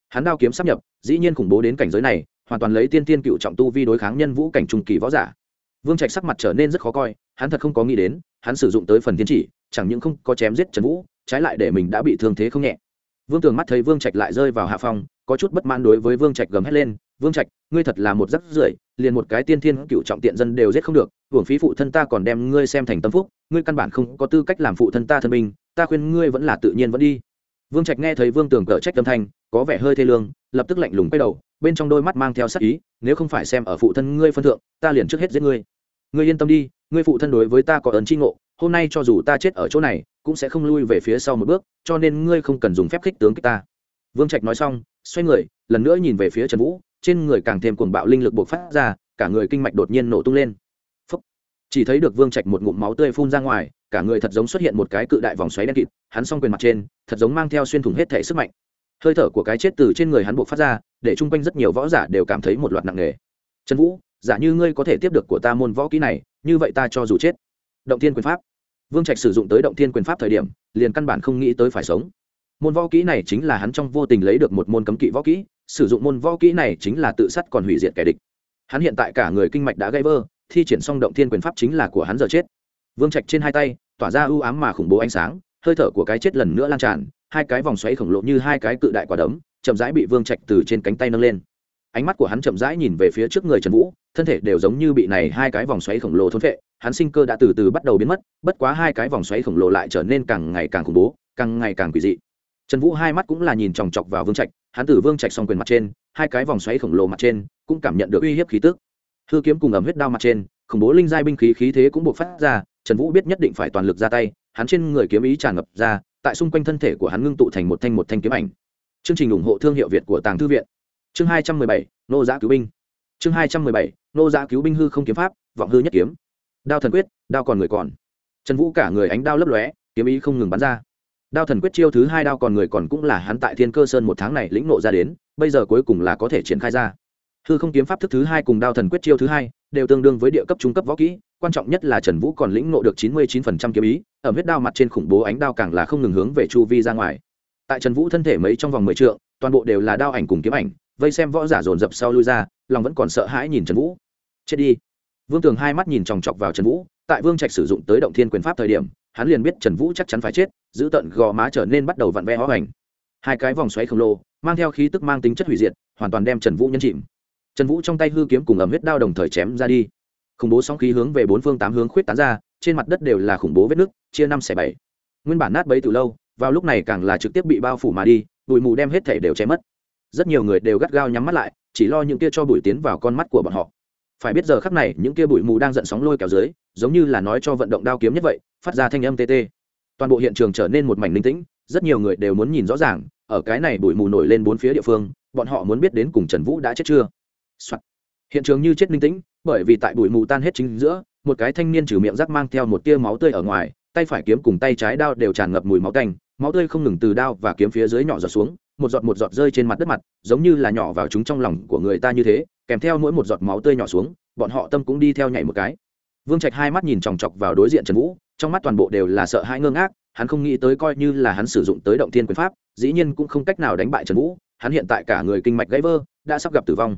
Hắn đao kiếm sắp nhập, dĩ nhiên khủng bố đến cảnh giới này, hoàn toàn lấy tiên tiên cựu trọng tu vi đối kháng nhân vũ cảnh trung kỳ võ giả. Vương trạch sắc mặt trở nên rất khó coi, hắn thật không có nghĩ đến, hắn sử dụng tới phần tiên chỉ, chẳng những không có chém giết trần vũ, trái lại để mình đã bị thương thế không nhẹ. Vương tường mắt thấy vương trạch lại rơi vào hạ phong, có chút bất mãn đối với vương trạch gầm hét lên, vương trạch, ngươi thật là một rắc rưởi liền một cái tiên thiên cựu trọng tiện dân đều giết không được, hưởng phí phụ thân ta còn đem ngươi xem thành tâm phúc, ngươi căn bản không có tư cách làm phụ thân ta thân mình ta khuyên ngươi vẫn là tự nhiên vẫn đi. Vương trạch nghe thấy vương tường cở trách tâm thanh, có vẻ hơi thê lương, lập tức lạnh lùng quay đầu, bên trong đôi mắt mang theo sắc ý, nếu không phải xem ở phụ thân ngươi phân thượng, ta liền trước hết giết ngươi. Ngươi yên tâm đi, ngươi phụ thân đối với ta có ơn tri ngộ, hôm nay cho dù ta chết ở chỗ này, cũng sẽ không lui về phía sau một bước, cho nên ngươi không cần dùng phép khích tướng kích ta. Vương trạch nói xong, xoay người, lần nữa nhìn về phía trần vũ trên người càng thêm cuồng bạo linh lực bộc phát ra, cả người kinh mạch đột nhiên nổ tung lên. Phúc. chỉ thấy được vương trạch một ngụm máu tươi phun ra ngoài, cả người thật giống xuất hiện một cái cự đại vòng xoáy đen kịt, hắn s o n g quyền mặt trên, thật giống mang theo xuyên thủng hết thể sức mạnh. Hơi thở của cái chết từ trên người hắn buộc phát ra, để chung quanh rất nhiều võ giả đều cảm thấy một loạt nặng nề. Trần vũ, giả như ngươi có thể tiếp được của ta môn võ kỹ này, như vậy ta cho dù chết. Động thiên quyền pháp. Vương trạch sử dụng tới động thiên quyền pháp thời điểm, liền căn bản không nghĩ tới phải sống. Môn võ kỹ này chính là hắn trong vô tình lấy được một môn cấm kỵ võ kỹ sử dụng môn võ kỹ này chính là tự sát còn hủy diệt kẻ địch. Hắn hiện tại cả người kinh mạch đã gây vơ thi triển xong động thiên quyền pháp chính là của hắn giờ chết. Vương trạch trên hai tay, tỏa ra ưu ám mà khủng bố ánh sáng, hơi thở của cái chết lần nữa lan tràn, hai cái vòng xoáy khổng lồ như hai cái cự đại quả đấm, chậm rãi bị vương trạch từ trên cánh tay nâng lên. Ánh mắt của hắn chậm rãi nhìn về phía trước người trần vũ, thân thể đều giống như bị này hai cái vòng xoáy khổng lồ thôn vệ hắn sinh cơ đã từ từ bắt đầu biến mất, bất quá hai cái vòng xoáy khổng lồ lại trở nên càng ngày càng khủng bố, càng ngày càng quỷ dị. Trần vũ hai mắt cũng là nhìn chòng chọc vào vương trạch hắn từ vương trạch xong quyền mặt trên, hai cái vòng xoáy khổng lồ mặt trên, cũng cảm nhận được uy hiếp khí tức. Hư kiếm cùng ẩm huyết đao mặt trên, khủng bố linh giai binh khí khí thế cũng buộc phát ra, trần vũ biết nhất định phải toàn lực ra tay, hắn trên người kiếm ý tràn ngập ra, tại xung quanh thân thể của hắn ngưng tụ thành một thanh một thanh kiếm ảnh. Chương trình ủng hộ thương hiệu việt của tàng thư viện. Chương hai trăm mười bảy, nô giã cứu binh. Chương hai trăm mười bảy, nô giã cứu binh hư không kiếm pháp, vọng hư nhất kiếm. Đao thần quyết, đao còn người còn. Trần vũ cả người ánh đao lấp lóe, kiếm ý không ngừng bắn ra đao thần quyết chiêu thứ hai đao còn người còn cũng là hắn tại thiên cơ sơn một tháng này lĩnh nộ ra đến, bây giờ cuối cùng là có thể triển khai ra. Hư không kiếm pháp thức thứ hai cùng đao thần quyết chiêu thứ hai đều tương đương với địa cấp trung cấp võ kỹ, quan trọng nhất là trần vũ còn lĩnh nộ được chín mươi chín phần trăm kiếm ý ở huyết đao mặt trên khủng bố ánh đao càng là không ngừng hướng về chu vi ra ngoài. Tại trần vũ thân thể mấy trong vòng mười trượng, toàn bộ đều là đao ảnh cùng kiếm ảnh, vây xem võ giả dồn dập sau lui ra, lòng vẫn còn sợ hãi nhìn trần vũ. Chết đi. Vương tường hai mắt nhìn chòng chọc vào trần vũ, tại vương trạch sử dụng tới động thiên quyền pháp thời điểm, hắn liền biết trần vũ chắc chắn phải chết giữ tận gò má trở nên bắt đầu vặn ve hóa hoành. Hai cái vòng xoáy khổng lồ, mang theo khí tức mang tính chất hủy diệt, hoàn toàn đem trần vũ nhấn chìm. Trần vũ trong tay hư kiếm cùng ẩm huyết đao đồng thời chém ra đi. Khủng bố sóng khí hướng về bốn phương tám hướng khuyết tán ra, trên mặt đất đều là khủng bố vết nứt, chia năm xẻ bảy. Nguyên bản nát bấy từ lâu, vào lúc này càng là trực tiếp bị bao phủ mà đi, bụi mù đem hết thể đều chém mất. Rất nhiều người đều gắt gao nhắm mắt lại, chỉ lo những kia cho bụi tiến vào con mắt của bọn họ. Phải biết giờ khắc này, những kia bụi mù đang giận sóng lôi kéo dưới, giống như là nói cho vận động đao kiếm nhất vậy, phát ra thanh âm tê tê toàn bộ hiện trường trở nên một mảnh linh tĩnh, rất nhiều người đều muốn nhìn rõ ràng, ở cái này bụi mù nổi lên bốn phía địa phương, bọn họ muốn biết đến cùng trần vũ đã chết chưa、Soạn. hiện trường như chết linh tĩnh, bởi vì tại bụi mù tan hết chính giữa, một cái thanh niên trừ miệng rác mang theo một tia máu tươi ở ngoài, tay phải kiếm cùng tay trái đao đều tràn ngập mùi máu canh máu tươi không ngừng từ đao và kiếm phía dưới nhỏ giọt xuống, một giọt một giọt rơi trên mặt đất mặt, giống như là nhỏ vào chúng trong lòng của người ta như thế, kèm theo mỗi một giọt máu tươi nhỏ xuống, bọn họ tâm cũng đi theo nhảy một cái vương trạch hai mắt nhìn chòng chọc vào đối diện trần vũ trong mắt toàn bộ đều là sợ hãi ngơ ngác, hắn không nghĩ tới coi như là hắn sử dụng tới động thiên quyền pháp, dĩ nhiên cũng không cách nào đánh bại trần vũ, hắn hiện tại cả người kinh mạch gãy vỡ, đã sắp gặp tử vong.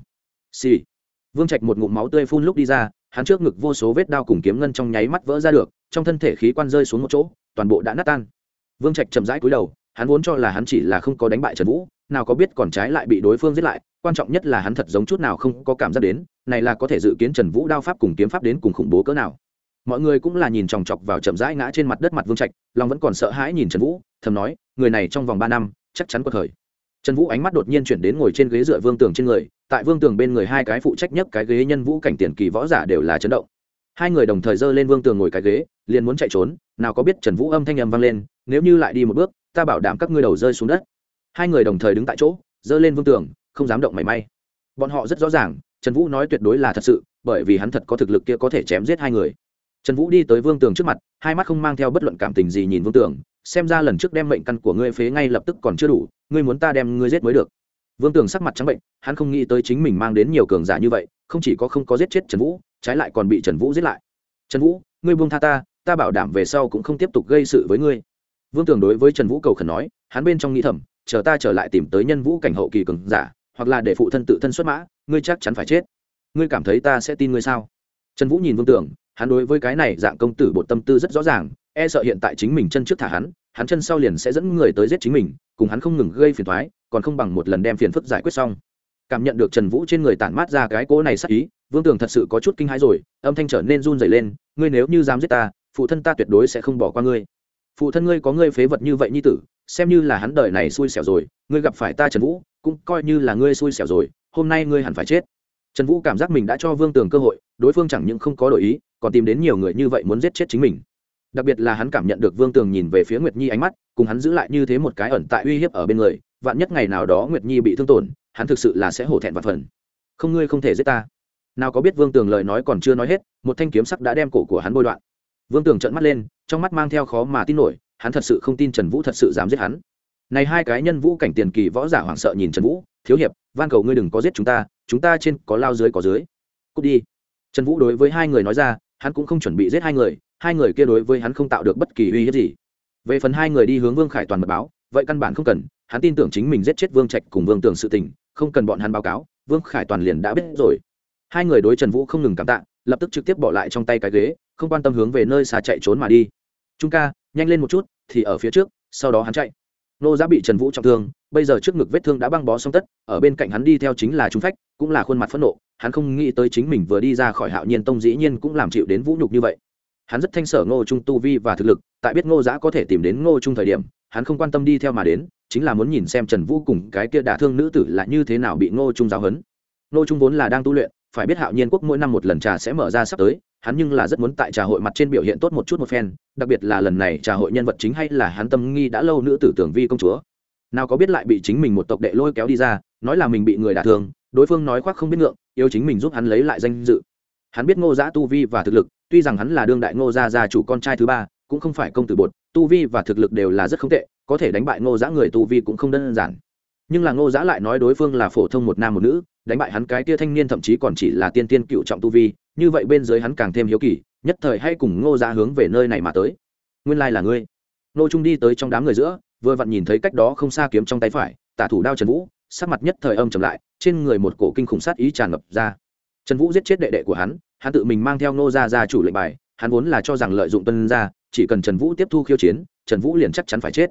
Xì、sì. vương trạch một ngụm máu tươi phun lúc đi ra, hắn trước ngực vô số vết đao cùng kiếm ngân trong nháy mắt vỡ ra được, trong thân thể khí quan rơi xuống một chỗ, toàn bộ đã nát tan. Vương trạch chậm rãi cúi đầu, hắn vốn cho là hắn chỉ là không có đánh bại trần vũ, nào có biết còn trái lại bị đối phương giết lại, quan trọng nhất là hắn thật giống chút nào không có cảm giác đến, này là có thể dự kiến trần vũ đao pháp cùng kiếm pháp đến cùng khủng bố cỡ nào mọi người cũng là nhìn chòng chọc vào chậm rãi ngã trên mặt đất mặt vương trạch long vẫn còn sợ hãi nhìn trần vũ, thầm nói, người này trong vòng ba năm, chắc chắn có thời. Trần vũ ánh mắt đột nhiên chuyển đến ngồi trên ghế dựa vương tường trên người, tại vương tường bên người hai cái phụ trách nhất cái ghế nhân vũ cảnh tiền kỳ võ giả đều là chấn động. Hai người đồng thời giơ lên vương tường ngồi cái ghế, liền muốn chạy trốn, nào có biết trần vũ âm thanh âm vang lên, nếu như lại đi một bước, ta bảo đảm các ngươi đầu rơi xuống đất. Hai người đồng thời đứng tại chỗ, giơ lên vương tường, không dám động mảy may. Bọn họ rất rõ ràng, trần vũ nói tuyệt đối là thật sự, bởi vì hắn thật có thực lực kia có thể chém giết hai người trần vũ đi tới vương tường trước mặt, hai mắt không mang theo bất luận cảm tình gì nhìn vương tường, xem ra lần trước đem mệnh căn của ngươi phế ngay lập tức còn chưa đủ, ngươi muốn ta đem ngươi giết mới được. Vương tường sắc mặt trắng bệnh, hắn không nghĩ tới chính mình mang đến nhiều cường giả như vậy, không chỉ có không có giết chết trần vũ, trái lại còn bị trần vũ giết lại. Trần vũ, ngươi buông tha ta ta bảo đảm về sau cũng không tiếp tục gây sự với ngươi. Vương tường đối với trần vũ cầu khẩn nói, hắn bên trong nghĩ thầm, chờ ta trở lại tìm tới nhân vũ cảnh hậu kỳ cường giả, hoặc là để phụ thân tự thân xuất mã, ngươi chắc chắn phải chết. Ngươi cảm thấy ta sẽ tin ngươi sao? Trần vũ nhìn vương tường hắn đối với cái này dạng công tử bột tâm tư rất rõ ràng e sợ hiện tại chính mình chân trước thả hắn hắn chân sau liền sẽ dẫn người tới giết chính mình, cùng hắn không ngừng gây phiền thoái còn không bằng một lần đem phiền phức giải quyết xong. Cảm nhận được trần vũ trên người tản mát ra cái cỗ này sắc ý, vương tường thật sự có chút kinh hãi rồi, âm thanh trở nên run dày lên, ngươi nếu như dám giết ta, phụ thân ta tuyệt đối sẽ không bỏ qua ngươi. Phụ thân ngươi có ngươi phế vật như vậy như tử, xem như là hắn đời này xui xẻo rồi, ngươi gặp phải ta trần vũ, cũng coi như là ngươi xui xẻo rồi, hôm nay ngươi hẳn phải chết. Trần vũ cảm giác mình đã cho vương tường cơ hội, đối phương chẳng những không có đổi ý còn tìm đến nhiều người như vậy muốn giết chết chính mình. Đặc biệt là hắn cảm nhận được vương tường nhìn về phía nguyệt nhi ánh mắt, cùng hắn giữ lại như thế một cái ẩn tại uy hiếp ở bên người, vạn nhất ngày nào đó nguyệt nhi bị thương tổn, hắn thực sự là sẽ hổ thẹn và phần. Không, ngươi không thể giết ta. Nào có biết vương tường lời nói còn chưa nói hết, một thanh kiếm sắc đã đem cổ của hắn bôi đoạn. Vương tường trợn mắt lên, trong mắt mang theo khó mà tin nổi, hắn thật sự không tin trần vũ thật sự dám giết hắn. Này hai cái nhân vũ cảnh tiền kỳ võ giả hoảng sợ nhìn trần vũ, thiếu hiệp, van cầu ngươi đừng có giết chúng ta chúng ta trên có lao dưới có dưới. Cút đi. Trần vũ đối với hai người nói ra hắn cũng không chuẩn bị giết hai người hai người kia đối với hắn không tạo được bất kỳ uy hiếp gì. Về phần hai người đi hướng vương khải toàn mật báo, vậy căn bản không cần, hắn tin tưởng chính mình giết chết vương trạch cùng vương Tưởng sự tình, không cần bọn hắn báo cáo, vương khải toàn liền đã biết rồi. Hai người đối trần vũ không ngừng cảm tạ, lập tức trực tiếp bỏ lại trong tay cái ghế, không quan tâm hướng về nơi xa chạy trốn mà đi. Trung ca, nhanh lên một chút, thì ở phía trước, sau đó hắn chạy. Nô giá bị trần vũ trọng thương, bây giờ trước ngực vết thương đã băng bó xong tất, ở bên cạnh hắn đi theo chính là trung phách, cũng là khuôn mặt phẫn nộ hắn không nghĩ tới chính mình vừa đi ra khỏi hạo nhiên tông dĩ nhiên cũng làm chịu đến vũ nhục như vậy. Hắn rất thanh sở ngô trung tu vi và thực lực, tại biết ngô giã có thể tìm đến ngô trung thời điểm, hắn không quan tâm đi theo mà đến, chính là muốn nhìn xem trần vũ cùng cái kia đả thương nữ tử là như thế nào bị ngô trung giáo hấn ngô trung vốn là đang tu luyện, phải biết hạo nhiên quốc mỗi năm một lần trà sẽ mở ra sắp tới, hắn nhưng là rất muốn tại trà hội mặt trên biểu hiện tốt một chút một phen, đặc biệt là lần này trà hội nhân vật chính hay là hắn tâm nghi đã lâu nữ tử tưởng vi công chúa. Nào có biết lại bị chính mình một tộc đệ lôi kéo đi ra, nói là mình bị người đả thương đối phương nói khoác không biết ngượng, yêu chính mình giúp hắn lấy lại danh dự. Hắn biết ngô giã tu vi và thực lực, tuy rằng hắn là đương đại ngô gia gia chủ con trai thứ ba, cũng không phải công tử bột, tu vi và thực lực đều là rất không tệ, có thể đánh bại ngô giã người tu vi cũng không đơn giản. Nhưng là ngô giã lại nói đối phương là phổ thông một nam một nữ, đánh bại hắn cái tia thanh niên thậm chí còn chỉ là tiên tiên cựu trọng tu vi, như vậy bên dưới hắn càng thêm hiếu kỳ, nhất thời hay cùng ngô giã hướng về nơi này mà tới. Nguyên lai là ngươi. Ngô trung đi tới trong đám người giữa, vừa vặn nhìn thấy cách đó không xa kiếm trong tay phải, tả thủ đao trần vũ, sắc mặt nhất thời âm trầm lại trên người một cổ kinh khủng sát ý tràn ngập ra. Trần vũ giết chết đệ đệ của hắn hắn tự mình mang theo ngô gia gia chủ lệnh bài, hắn vốn là cho rằng lợi dụng tuân gia, chỉ cần trần vũ tiếp thu khiêu chiến, trần vũ liền chắc chắn phải chết.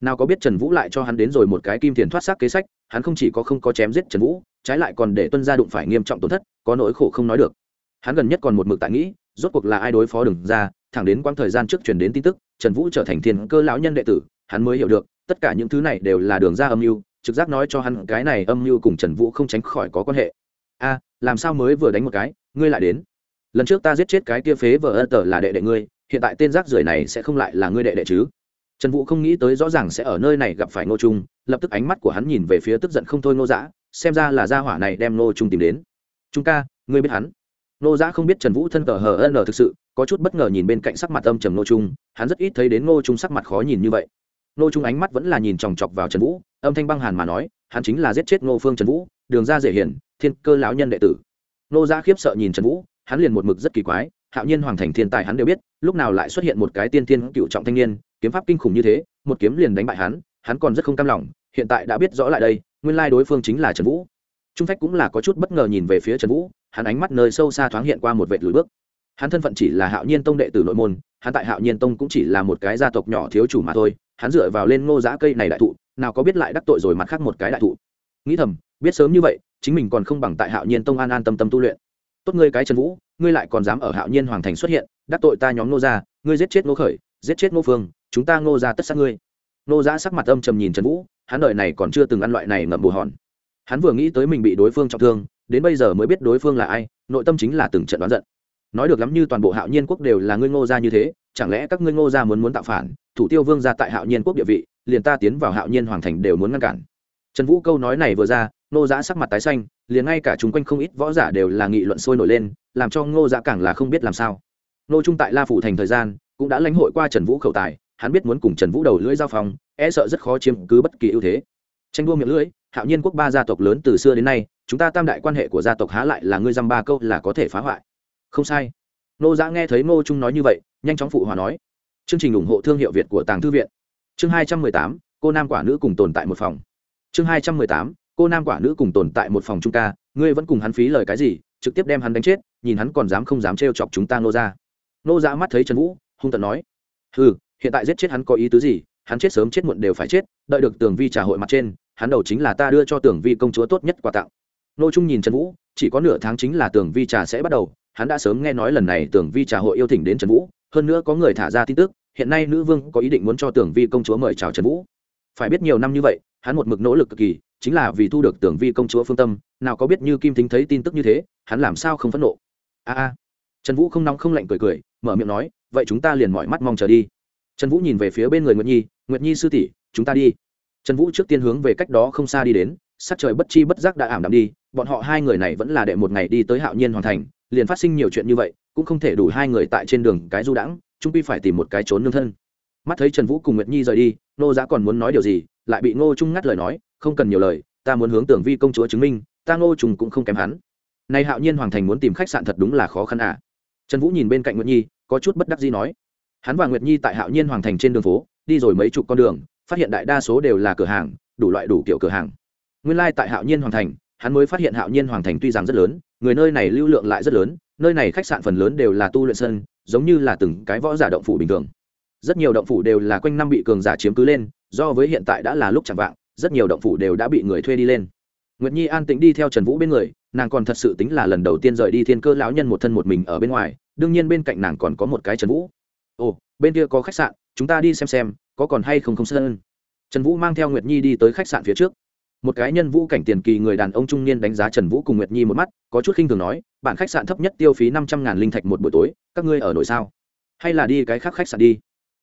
Nào có biết trần vũ lại cho hắn đến rồi một cái kim tiền thoát xác kế sách, hắn không chỉ có không có chém giết trần vũ, trái lại còn để tuân gia đụng phải nghiêm trọng tổn thất, có nỗi khổ không nói được. Hắn gần nhất còn một mực tại nghĩ, rốt cuộc là ai đối phó đừng ra thẳng đến quãng thời gian trước truyền đến tin tức, trần vũ trở thành thiên cơ lão nhân đệ tử, hắn mới hiểu được, tất cả những thứ này đều là đường ra âm mưu trực giác nói cho hắn cái này âm mưu cùng trần vũ không tránh khỏi có quan hệ. A, làm sao mới vừa đánh một cái, ngươi lại đến? Lần trước ta giết chết cái kia phế vợ ân tờ là đệ đệ ngươi, hiện tại tên rác rưởi này sẽ không lại là ngươi đệ đệ chứ? Trần vũ không nghĩ tới rõ ràng sẽ ở nơi này gặp phải ngô trung, lập tức ánh mắt của hắn nhìn về phía tức giận không thôi ngô giã xem ra là gia hỏa này đem ngô trung tìm đến. Chúng ta ngươi biết hắn? Ngô giã không biết trần vũ thân cờ hờ ân thực sự, có chút bất ngờ nhìn bên cạnh sắc mặt âm trầm ngô trung, hắn rất ít thấy đến ngô trung sắc mặt khó nhìn như vậy. Ngô trung ánh mắt vẫn là nhìn chòng chọc vào trần vũ âm thanh băng hàn mà nói, hắn chính là giết chết ngô phương trần vũ, đường ra dễ hiển, thiên cơ lão nhân đệ tử. Ngô Gia khiếp sợ nhìn trần vũ, hắn liền một mực rất kỳ quái, hạo nhiên hoàng thành thiên tài hắn đều biết, lúc nào lại xuất hiện một cái tiên tiên cựu trọng thanh niên, kiếm pháp kinh khủng như thế, một kiếm liền đánh bại hắn hắn còn rất không cam lòng, hiện tại đã biết rõ lại đây, nguyên lai đối phương chính là trần vũ. Trung phách cũng là có chút bất ngờ nhìn về phía trần vũ, hắn ánh mắt nơi sâu xa thoáng hiện qua một vệt lùi bước. Hắn thân phận chỉ là hạo nhiên tông đệ tử nội môn, hắn tại hạo nhiên tông cũng chỉ là một cái gia tộc nhỏ thiếu chủ mà thôi, hắn dựa vào lên ngô giã cây này đại thụ nào có biết lại đắc tội rồi mặt khác một cái đại thụ. Nghĩ thầm, biết sớm như vậy, chính mình còn không bằng tại hạo nhiên tông an an tâm tâm tu luyện. Tốt ngươi cái trần vũ, ngươi lại còn dám ở hạo nhiên hoàng thành xuất hiện, đắc tội ta nhóm nô gia, ngươi giết chết nô khởi, giết chết nô phương, chúng ta nô gia tất sát ngươi. Nô gia sắc mặt âm trầm nhìn trần vũ, hắn đời này còn chưa từng ăn loại này ngậm bù hòn. Hắn vừa nghĩ tới mình bị đối phương trọng thương, đến bây giờ mới biết đối phương là ai, nội tâm chính là từng trận đoán giận. Nói được lắm như toàn bộ hạo nhiên quốc đều là ngươi ngô gia như thế, chẳng lẽ các ngươi ngô gia muốn muốn tạo phản, thủ tiêu vương gia tại hạo nhiên quốc địa vị liền ta tiến vào hạo nhiên hoàng thành đều muốn ngăn cản. Trần vũ câu nói này vừa ra, ngô giã sắc mặt tái xanh, liền ngay cả chúng quanh không ít võ giả đều là nghị luận sôi nổi lên, làm cho ngô giã càng là không biết làm sao. Ngô trung tại la phủ thành thời gian, cũng đã lãnh hội qua trần vũ khẩu tài, hắn biết muốn cùng trần vũ đầu lưỡi giao phòng e sợ rất khó chiếm cứ bất kỳ ưu thế. Tranh đua miệng lưỡi, hạo nhiên quốc ba gia tộc lớn từ xưa đến nay, chúng ta tam đại quan hệ của gia tộc há lại là ngươi dăm ba câu là có thể phá hoại. Không sai. Nô giã nghe thấy ngô trung nói như vậy, nhanh chóng phụ hòa nói. Chương trình ủng hộ thương hiệu việt của tàng thư viện chương hai trăm mười tám, cô nam quả nữ cùng tồn tại một phòng. Chương hai trăm mười tám, cô nam quả nữ cùng tồn tại một phòng chúng ca, ngươi vẫn cùng hắn phí lời cái gì, trực tiếp đem hắn đánh chết, nhìn hắn còn dám không dám trêu chọc chúng ta nô ra nô ra mắt thấy trần vũ, hung tận nói ừ hiện tại giết chết hắn có ý tứ gì? Hắn chết sớm chết muộn đều phải chết, đợi được tường vi trà hội mặt trên, hắn đầu chính là ta đưa cho tường vi công chúa tốt nhất quà tặng. Nô trung nhìn trần vũ, chỉ có nửa tháng chính là tường vi trà sẽ bắt đầu, hắn đã sớm nghe nói lần này tường vi trà hội yêu thỉnh đến trần vũ, hơn nữa có người thả ra tin tức hiện nay nữ vương có ý định muốn cho Tưởng vi công chúa mời chào trần vũ phải biết nhiều năm như vậy hắn một mực nỗ lực cực kỳ chính là vì thu được Tưởng vi công chúa phương tâm nào có biết như kim thính thấy tin tức như thế hắn làm sao không phẫn nộ a a trần vũ không nóng không lạnh cười cười mở miệng nói vậy chúng ta liền mọi mắt mong chờ đi trần vũ nhìn về phía bên người nguyệt nhi nguyệt nhi sư tỷ chúng ta đi trần vũ trước tiên hướng về cách đó không xa đi đến sắc trời bất chi bất giác đã ảm đạm đi bọn họ hai người này vẫn là đệ một ngày đi tới hạo nhiên hoàn thành liền phát sinh nhiều chuyện như vậy cũng không thể đủ hai người tại trên đường cái du đãng trung quy phải tìm một cái trốn nương thân. Mắt thấy trần vũ cùng nguyệt nhi rời đi nô giá còn muốn nói điều gì, lại bị ngô trung ngắt lời nói, không cần nhiều lời, ta muốn hướng tưởng vi công chúa chứng minh, ta ngô trùng cũng không kém hắn. Nay hạo nhiên hoàng thành muốn tìm khách sạn thật đúng là khó khăn à. Trần vũ nhìn bên cạnh nguyệt nhi, có chút bất đắc gì nói, hắn và nguyệt nhi tại hạo nhiên hoàng thành trên đường phố, đi rồi mấy chục con đường, phát hiện đại đa số đều là cửa hàng, đủ loại đủ kiểu cửa hàng. Nguyên lai、like、tại hạo nhiên hoàng thành, hắn mới phát hiện hạo nhiên hoàng thành tuy rằng rất lớn, người nơi này lưu lượng lại rất lớn, nơi này khách sạn phần lớn đều là tu luyện sân giống như là từng cái võ giả động phủ bình thường. Rất nhiều động phủ đều là quanh năm bị cường giả chiếm cứ lên, do với hiện tại đã là lúc chẳng vạng, rất nhiều động phủ đều đã bị người thuê đi lên. Nguyệt nhi an tĩnh đi theo trần vũ bên người, nàng còn thật sự tính là lần đầu tiên rời đi thiên cơ lão nhân một thân một mình ở bên ngoài, đương nhiên bên cạnh nàng còn có một cái trần vũ. Ồ, bên kia có khách sạn, chúng ta đi xem xem, có còn hay không không sơn trần vũ mang theo nguyệt nhi đi tới khách sạn phía trước một cái nhân vũ cảnh tiền kỳ người đàn ông trung niên đánh giá trần vũ cùng nguyệt nhi một mắt, có chút khinh thường nói bản khách sạn thấp nhất tiêu phí năm trăm ngàn linh thạch một buổi tối, các ngươi ở nội sao? Hay là đi cái khác khách sạn đi.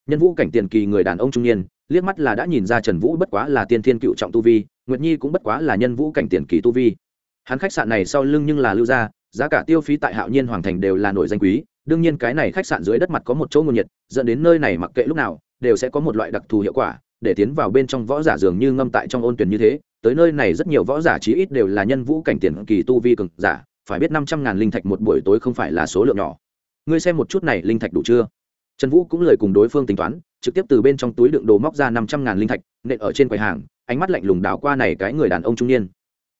Nhân vũ cảnh tiền kỳ người đàn ông trung niên, liếc mắt là đã nhìn ra trần vũ bất quá là tiên thiên cựu trọng tu vi, nguyệt nhi cũng bất quá là nhân vũ cảnh tiền kỳ tu vi. Hắn khách sạn này sau lưng nhưng là lưu gia, giá cả tiêu phí tại hạo nhiên hoàng thành đều là nổi danh quý, đương nhiên cái này khách sạn dưới đất mặt có một chỗ nguồn nhiệt, dẫn đến nơi này mặc kệ lúc nào, đều sẽ có một loại đặc thù hiệu quả để tiến vào bên trong võ giả dường như ngâm tại trong ôn tuyển như thế, tới nơi này rất nhiều võ giả chí ít đều là nhân vũ cảnh tiền kỳ tu vi cực giả, phải biết năm trăm ngàn linh thạch một buổi tối không phải là số lượng nhỏ. Ngươi xem một chút này linh thạch đủ chưa? Trần vũ cũng lời cùng đối phương tính toán, trực tiếp từ bên trong túi đựng đồ móc ra năm trăm ngàn linh thạch, nện ở trên quầy hàng, ánh mắt lạnh lùng đảo qua này cái người đàn ông trung niên.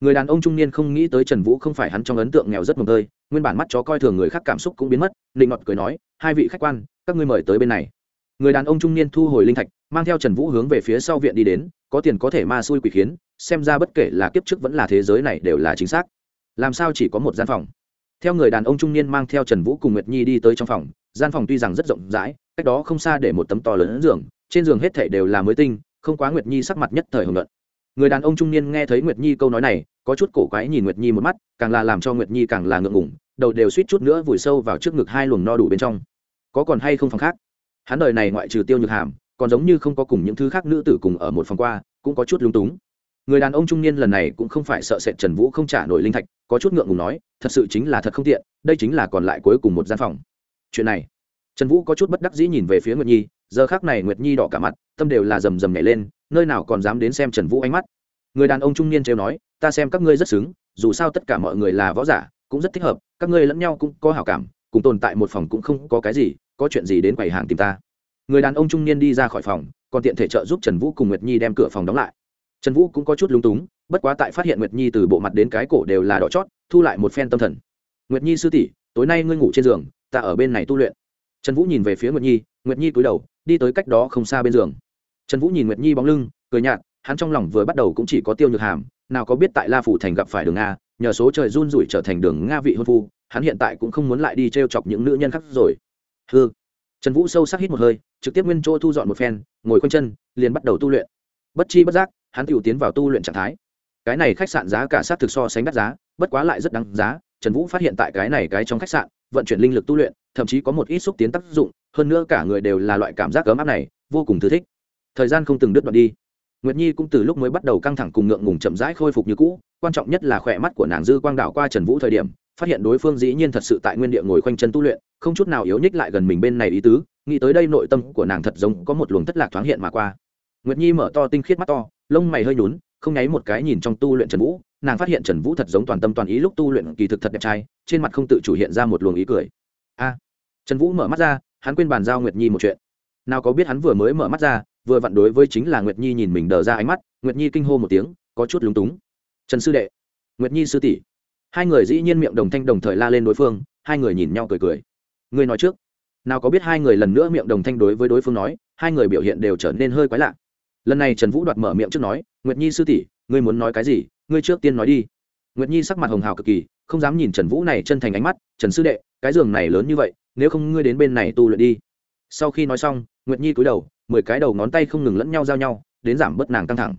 Người đàn ông trung niên không nghĩ tới trần vũ không phải hắn trong ấn tượng nghèo rất mồm tơi, nguyên bản mắt chó coi thường người khác cảm xúc cũng biến mất, nịnh ngọt cười nói, hai vị khách quan, các ngươi mời tới bên này. Người đàn ông trung niên thu hồi linh thạch mang theo trần vũ hướng về phía sau viện đi đến, có tiền có thể ma xui quỷ khiến, xem ra bất kể là kiếp trước vẫn là thế giới này đều là chính xác. Làm sao chỉ có một gian phòng? Theo người đàn ông trung niên mang theo trần vũ cùng nguyệt nhi đi tới trong phòng, gian phòng tuy rằng rất rộng rãi, cách đó không xa để một tấm to lớn giường, trên giường hết thảy đều là mới tinh, không quá nguyệt nhi sắc mặt nhất thời hưởng luận người đàn ông trung niên nghe thấy nguyệt nhi câu nói này, có chút cổ quái nhìn nguyệt nhi một mắt, càng là làm cho nguyệt nhi càng là ngượng ngủng đầu đều suýt chút nữa vùi sâu vào trước ngực hai luồng no đủ bên trong. Có còn hay không phòng khác? Hắn đời này ngoại trừ tiêu nhược hàm còn giống như không có cùng những thứ khác nữ tử cùng ở một phòng qua, cũng có chút lung túng. Người đàn ông trung niên lần này cũng không phải sợ sệt trần vũ không trả nổi linh thạch, có chút ngượng ngùng nói, thật sự chính là thật không tiện, đây chính là còn lại cuối cùng một gian phòng. Chuyện này, trần vũ có chút bất đắc dĩ nhìn về phía nguyệt nhi, giờ khác này nguyệt nhi đỏ cả mặt, tâm đều là rầm rầm nhảy lên, nơi nào còn dám đến xem trần vũ ánh mắt. Người đàn ông trung niên trêu nói, ta xem các ngươi rất xứng, dù sao tất cả mọi người là võ giả, cũng rất thích hợp, các ngươi lẫn nhau cũng có hảo cảm, cùng tồn tại một phòng cũng không có cái gì, có chuyện gì đến quầy hàng tìm ta người đàn ông trung niên đi ra khỏi phòng, còn tiện thể trợ giúp trần vũ cùng nguyệt nhi đem cửa phòng đóng lại. Trần vũ cũng có chút lúng túng, bất quá tại phát hiện nguyệt nhi từ bộ mặt đến cái cổ đều là đỏ chót, thu lại một phen tâm thần. Nguyệt nhi sư tỷ, tối nay ngươi ngủ trên giường, ta ở bên này tu luyện. Trần vũ nhìn về phía nguyệt nhi nguyệt nhi cúi đầu, đi tới cách đó không xa bên giường. Trần vũ nhìn nguyệt nhi bóng lưng, cười nhạt, hắn trong lòng vừa bắt đầu cũng chỉ có tiêu nhược hàm, nào có biết tại la phủ thành gặp phải đường nga nhờ số trời run rủi trở thành đường nga vị hôn phu, hắn hiện tại cũng không muốn lại đi t r e o chọc những nữ nhân khác rồi. Hư trần vũ sâu sắc hít một hơi, trực tiếp nguyên chỗ thu dọn một phen, ngồi quanh chân, liền bắt đầu tu luyện. Bất chi bất giác, hắn tự tiến vào tu luyện trạng thái. Cái này khách sạn giá cả sát thực so sánh đắt giá, bất quá lại rất đáng giá, trần vũ phát hiện tại cái này cái trong khách sạn, vận chuyển linh lực tu luyện, thậm chí có một ít xúc tiến tác dụng, hơn nữa cả người đều là loại cảm giác ấm áp này, vô cùng thư thích. Thời gian không từng đứt đoạn đi. Nguyệt nhi cũng từ lúc mới bắt đầu căng thẳng cùng ngượng ngùng chậm rãi khôi phục như cũ, quan trọng nhất là khỏe mắt của nàng dư quang đảo qua trần vũ thời điểm, phát hiện đối phương dĩ nhiên thật sự tại nguyên địa ngồi khoanh chân tu luyện không chút nào yếu nhích lại gần mình bên này ý tứ, nghĩ tới đây nội tâm của nàng thật giống có một luồng thất lạc thoáng hiện mà qua. Nguyệt nhi mở to tinh khiết mắt to, lông mày hơi nhún, không nháy một cái nhìn trong tu luyện trần vũ, nàng phát hiện trần vũ thật giống toàn tâm toàn ý lúc tu luyện kỳ thực thật đẹp trai, trên mặt không tự chủ hiện ra một luồng ý cười. A! Trần vũ mở mắt ra, hắn quên bàn giao nguyệt nhi một chuyện. Nào có biết hắn vừa mới mở mắt ra, vừa vặn đối với chính là nguyệt nhi nhìn mình đờ ra ánh mắt, nguyệt nhi kinh hô một tiếng, có chút lúng túng. Trần sư đệ. Nguyệt nhi sư tỷ. Hai người dĩ nhiên miệng đồng thanh đồng thời la lên đối phương, hai người nhìn nhau cười cười. Ngươi nói trước. Nào có biết hai người lần nữa miệng đồng thanh đối với đối phương nói, hai người biểu hiện đều trở nên hơi quái lạ. Lần này trần vũ đoạt mở miệng trước nói, nguyệt nhi sư tỷ, ngươi muốn nói cái gì? Ngươi trước tiên nói đi. Nguyệt nhi sắc mặt hồng hào cực kỳ, không dám nhìn trần vũ này chân thành ánh mắt, trần sư đệ, cái giường này lớn như vậy, nếu không ngươi đến bên này tu luyện đi. Sau khi nói xong, nguyệt nhi cúi đầu, mười cái đầu ngón tay không ngừng lẫn nhau giao nhau, đến giảm bớt nàng căng thẳng.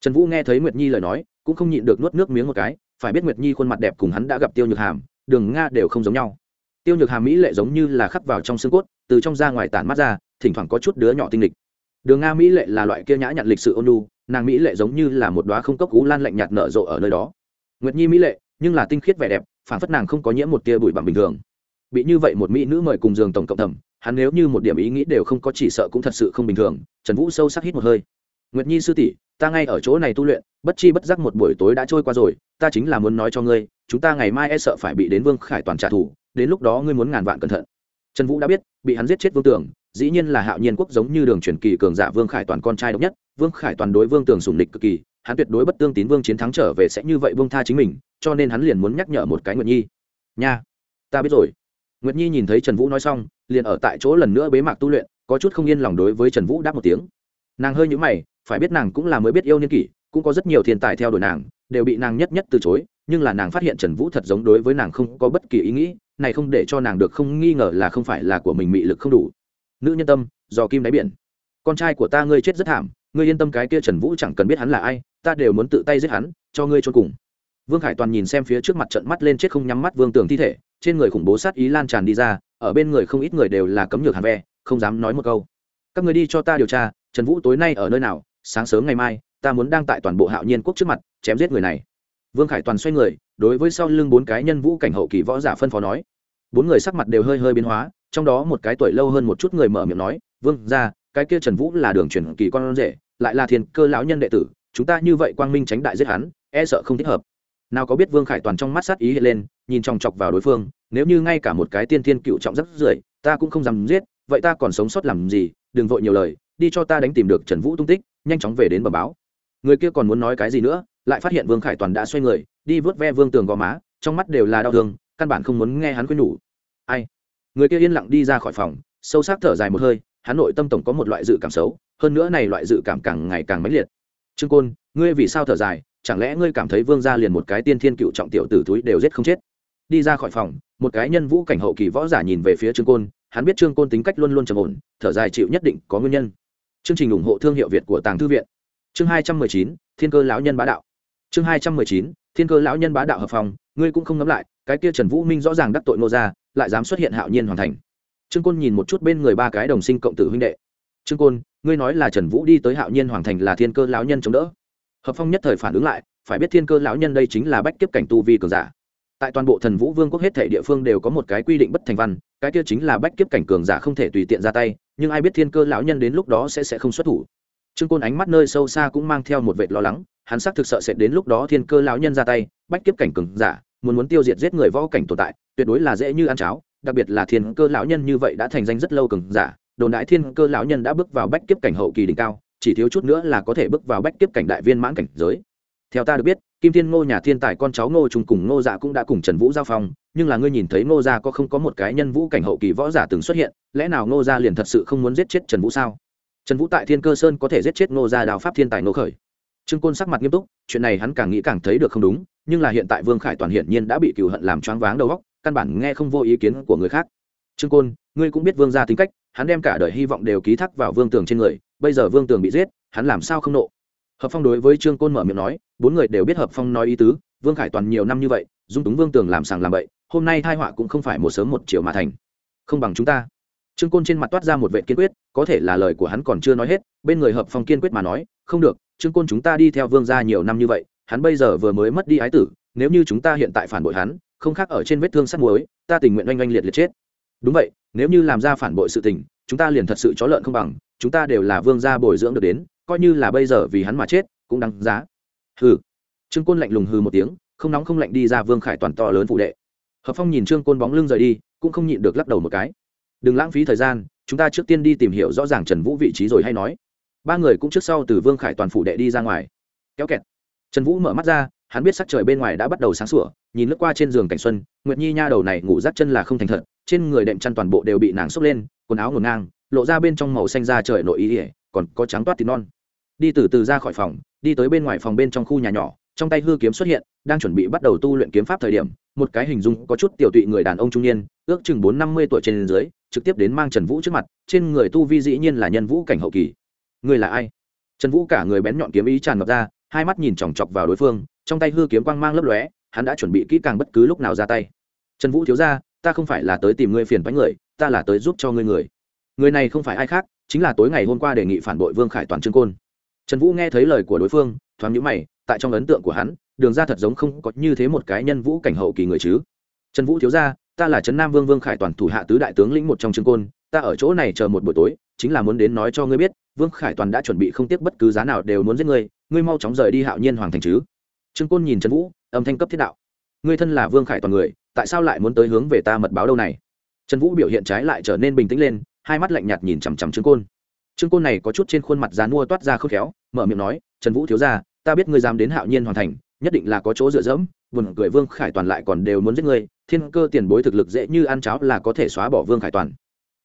Trần vũ nghe thấy nguyệt nhi lời nói, cũng không nhịn được nuốt nước miếng một cái, phải biết nguyệt nhi khuôn mặt đẹp cùng hắn đã gặp tiêu nhược hàm, đường nga đều không giống nhau tiêu nhược hàm mỹ lệ giống như là khắc vào trong xương cốt, từ trong ra ngoài tản mắt ra, thỉnh thoảng có chút đứa nhỏ tinh lịch đường nga mỹ lệ là loại kia nhã nhặn lịch sự ôn lu nàng mỹ lệ giống như là một đoá không cốc cú lan lạnh nhạt nở rộ ở nơi đó. Nguyệt nhi mỹ lệ, nhưng là tinh khiết vẻ đẹp phản phất nàng không có nhiễm một tia bụi bặm bình thường. Bị như vậy một mỹ nữ mời cùng giường tổng cộng thẩm, hắn nếu như một điểm ý nghĩ đều không có chỉ sợ cũng thật sự không bình thường, trần vũ sâu sắc hít một hơi. Nguyệt nhi sư tỷ, ta ngay ở chỗ này tu luyện, bất chi bất giác một buổi tối đã trôi qua rồi, ta chính là muốn nói cho ngươi, chúng ta ngày mai e sợ phải bị đến vương khải toàn trả thù đến lúc đó ngươi muốn ngàn vạn cẩn thận. Trần vũ đã biết, bị hắn giết chết vương tưởng, dĩ nhiên là hạo nhiên quốc giống như đường truyền kỳ cường giả vương khải toàn con trai độc nhất, vương khải toàn đối vương Tường sùng địch cực kỳ, hắn tuyệt đối bất tương tín vương chiến thắng trở về sẽ như vậy vương tha chính mình, cho nên hắn liền muốn nhắc nhở một cái nguyệt nhi. Nha, ta biết rồi. Nguyệt nhi nhìn thấy trần vũ nói xong, liền ở tại chỗ lần nữa bế mạc tu luyện, có chút không yên lòng đối với trần vũ đáp một tiếng. Nàng hơi nhữ mày, phải biết nàng cũng là mới biết yêu niên kỷ, cũng có rất nhiều thiên tài theo đuổi nàng, đều bị nàng nhất nhất từ chối, nhưng là nàng phát hiện trần vũ thật giống đối với nàng không có bất kỳ ý nghĩ này không để cho nàng được không nghi ngờ là không phải là của mình mị lực không đủ. Nữ nhân tâm, do kim đáy biển. Con trai của ta ngươi chết rất thảm, ngươi yên tâm cái kia trần vũ chẳng cần biết hắn là ai, ta đều muốn tự tay giết hắn, cho ngươi cho cùng. Vương khải toàn nhìn xem phía trước mặt trận mắt lên chết không nhắm mắt vương tường thi thể, trên người khủng bố sát ý lan tràn đi ra, ở bên người không ít người đều là cấm nhược hàn ve không dám nói một câu. Các người đi cho ta điều tra, trần vũ tối nay ở nơi nào, sáng sớm ngày mai, ta muốn đang tại toàn bộ hạo nhiên quốc trước mặt, chém giết người này. Vương khải toàn xoay người, đối với sau lưng bốn cái nhân vũ cảnh hậu kỳ võ giả phân phó nói bốn người sắc mặt đều hơi hơi biến hóa, trong đó một cái tuổi lâu hơn một chút người mở miệng nói, vương ra cái kia trần vũ là đường truyền kỳ con rể, lại là thiền cơ lão nhân đệ tử, chúng ta như vậy quang minh tránh đại giết hắn e sợ không thích hợp. Nào có biết vương khải toàn trong mắt sát ý hiện lên, nhìn chòng chọc vào đối phương, nếu như ngay cả một cái tiên thiên cựu trọng rất rưởi, ta cũng không dám giết, vậy ta còn sống sót làm gì? Đừng vội nhiều lời, đi cho ta đánh tìm được trần vũ tung tích, nhanh chóng về đến bờ báo. Người kia còn muốn nói cái gì nữa, lại phát hiện vương khải toàn đã xoay người, đi vớt ve vương tường gò má, trong mắt đều là đau thương căn bản không muốn nghe hắn khuyên nhủ. Ai? Người kia yên lặng đi ra khỏi phòng, sâu sắc thở dài một hơi, hắn nội tâm tổng có một loại dự cảm xấu, hơn nữa này loại dự cảm càng ngày càng mãnh liệt. Trương côn, ngươi vì sao thở dài? Chẳng lẽ ngươi cảm thấy vương gia liền một cái tiên thiên cựu trọng tiểu tử túi đều giết không chết? Đi ra khỏi phòng, một cái nhân vũ cảnh hậu kỳ võ giả nhìn về phía trương côn, hắn biết trương côn tính cách luôn luôn trầm ổn, thở dài chịu nhất định có nguyên nhân. Chương trình ủng hộ thương hiệu việt của tàng thư viện. Chương hai trăm mười chín, thiên cơ lão nhân bá đạo. Chương hai trăm mười chín, thiên cơ lão nhân bá đạo hợp phòng, ngươi cũng không ngẫm lại cái kia trần vũ minh rõ ràng đắc tội Ngô gia, lại dám xuất hiện hạo nhiên hoàn thành. Trương côn nhìn một chút bên người ba cái đồng sinh cộng tử huynh đệ. Trương côn ngươi nói là trần vũ đi tới hạo nhiên hoàng thành là thiên cơ lão nhân chống đỡ. Hợp phong nhất thời phản ứng lại phải biết thiên cơ lão nhân đây chính là bách kiếp cảnh tu vi cường giả. Tại toàn bộ thần vũ vương quốc hết thể địa phương đều có một cái quy định bất thành văn cái kia chính là bách kiếp cảnh cường giả không thể tùy tiện ra tay nhưng ai biết thiên cơ lão nhân đến lúc đó sẽ sẽ không xuất thủ. Trương côn ánh mắt nơi sâu xa cũng mang theo một vệt lo lắng hắn xác thực sợ sẽ đến lúc đó thiên cơ lão nhân ra tay bách kiếp cảnh cường giả muốn muốn tiêu diệt giết người võ cảnh tồn tại, tuyệt đối là dễ như ăn cháo, đặc biệt là thiên cơ lão nhân như vậy đã thành danh rất lâu cường giả, đồn đại thiên cơ lão nhân đã bước vào bách kiếp cảnh hậu kỳ đỉnh cao, chỉ thiếu chút nữa là có thể bước vào bách kiếp cảnh đại viên mãn cảnh giới. Theo ta được biết, kim thiên ngô nhà thiên tài con cháu ngô trung cùng ngô dạ cũng đã cùng trần vũ giao phong, nhưng là ngươi nhìn thấy ngô gia có không có một cái nhân vũ cảnh hậu kỳ võ giả từng xuất hiện, lẽ nào ngô gia liền thật sự không muốn giết chết trần vũ sao? Trần vũ tại thiên cơ sơn có thể giết chết ngô gia đào pháp thiên tài ngô khởi trương côn sắc mặt nghiêm túc, chuyện này hắn càng nghĩ càng thấy được không đúng, nhưng là hiện tại vương khải toàn hiển nhiên đã bị cựu hận làm choáng váng đầu óc, căn bản nghe không vô ý kiến của người khác. Trương côn, ngươi cũng biết vương gia tính cách, hắn đem cả đời hy vọng đều ký thác vào vương tường trên người, bây giờ vương tường bị giết, hắn làm sao không nộ? Hợp phong đối với trương côn mở miệng nói, bốn người đều biết hợp phong nói ý tứ, vương khải toàn nhiều năm như vậy, dung túng vương tường làm sàng làm bậy, hôm nay thai họa cũng không phải một sớm một chiều mà thành. Không bằng chúng ta. Trương côn trên mặt toát ra một vệ kiên quyết, có thể là lời của hắn còn chưa nói hết, bên người hợp phong kiên quyết mà nói, không được trương côn chúng ta đi theo vương gia nhiều năm như vậy, hắn bây giờ vừa mới mất đi ái tử, nếu như chúng ta hiện tại phản bội hắn, không khác ở trên vết thương sắt muối, ta tình nguyện oanh oanh liệt liệt chết. Đúng vậy, nếu như làm ra phản bội sự tình, chúng ta liền thật sự chó lợn không bằng, chúng ta đều là vương gia bồi dưỡng được đến, coi như là bây giờ vì hắn mà chết, cũng đáng giá. Hừ. Trương côn lạnh lùng hừ một tiếng, không nóng không lạnh đi ra vương khải toàn to lớn phụ đệ. Hợp phong nhìn trương côn bóng lưng rời đi, cũng không nhịn được lắc đầu một cái. Đừng lãng phí thời gian, chúng ta trước tiên đi tìm hiểu rõ ràng trần vũ vị trí rồi hay nói ba người cũng trước sau từ vương khải toàn phủ đệ đi ra ngoài kéo kẹt trần vũ mở mắt ra hắn biết sắc trời bên ngoài đã bắt đầu sáng sủa nhìn lướt qua trên giường cảnh xuân nguyệt nhi nha đầu này ngủ rắt chân là không thành thật trên người đệm chăn toàn bộ đều bị nàng xốc lên quần áo ngổn ngang lộ ra bên trong màu xanh da trời nội ý ỉa còn có trắng toát tí non đi từ từ ra khỏi phòng đi tới bên ngoài phòng bên trong khu nhà nhỏ trong tay hư kiếm xuất hiện đang chuẩn bị bắt đầu tu luyện kiếm pháp thời điểm một cái hình dung có chút tiểu tụy người đàn ông trung niên ước chừng bốn năm mươi tuổi trên dưới trực tiếp đến mang trần vũ trước mặt trên người tu vi dĩ nhiên là nhân vũ cảnh hậu kỳ ngươi là ai? Trần vũ cả người bén nhọn kiếm ý tràn ngập ra, hai mắt nhìn chòng chọc vào đối phương, trong tay hư kiếm quang mang lấp lóe, hắn đã chuẩn bị kỹ càng bất cứ lúc nào ra tay. Trần vũ thiếu ra ta không phải là tới tìm ngươi phiền bánh người, ta là tới giúp cho ngươi người. Người này không phải ai khác, chính là tối ngày hôm qua đề nghị phản bội vương khải toàn trương côn. Trần vũ nghe thấy lời của đối phương, thoáng nhữ mày, tại trong ấn tượng của hắn, đường ra thật giống không có như thế một cái nhân vũ cảnh hậu kỳ người chứ. Trần vũ thiếu ra ta là trấn nam vương vương khải toàn thủ hạ tứ đại tướng lĩnh một trong trương côn ta ở chỗ này chờ một buổi tối, chính là muốn đến nói cho ngươi biết, vương khải toàn đã chuẩn bị không tiếc bất cứ giá nào đều muốn giết ngươi ngươi mau chóng rời đi hạo nhiên hoàng thành chứ. Trương côn nhìn trần vũ, âm thanh cấp thiết đạo. Ngươi thân là vương khải toàn người, tại sao lại muốn tới hướng về ta mật báo đâu này? Trần vũ biểu hiện trái lại trở nên bình tĩnh lên, hai mắt lạnh nhạt nhìn chằm chằm trương côn. Trương côn này có chút trên khuôn mặt dán mua toát ra khớp khéo, mở miệng nói, trần vũ thiếu ra ta biết ngươi dám đến hạo nhiên hoàn thành, nhất định là có chỗ dựa dẫm, buồn cười vương khải toàn lại còn đều muốn giết ngươi, thiên cơ tiền bối thực lực dễ như ăn cháo là có thể xóa bỏ vương khải toàn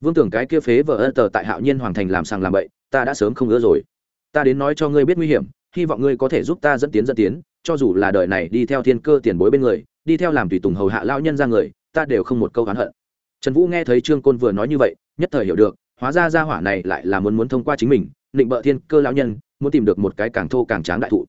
vương tưởng cái kia phế vợ ơ tờ tại hạo nhiên hoàng thành làm sàng làm bậy, ta đã sớm không ngỡ rồi. Ta đến nói cho ngươi biết nguy hiểm, hy vọng ngươi có thể giúp ta dẫn tiến dẫn tiến, cho dù là đời này đi theo thiên cơ tiền bối bên người, đi theo làm tùy tùng hầu hạ lao nhân ra người, ta đều không một câu oán hận. Trần vũ nghe thấy trương côn vừa nói như vậy, nhất thời hiểu được, hóa ra gia hỏa này lại là muốn muốn thông qua chính mình, định bợ thiên cơ lão nhân, muốn tìm được một cái càng thô càng tráng đại thụ.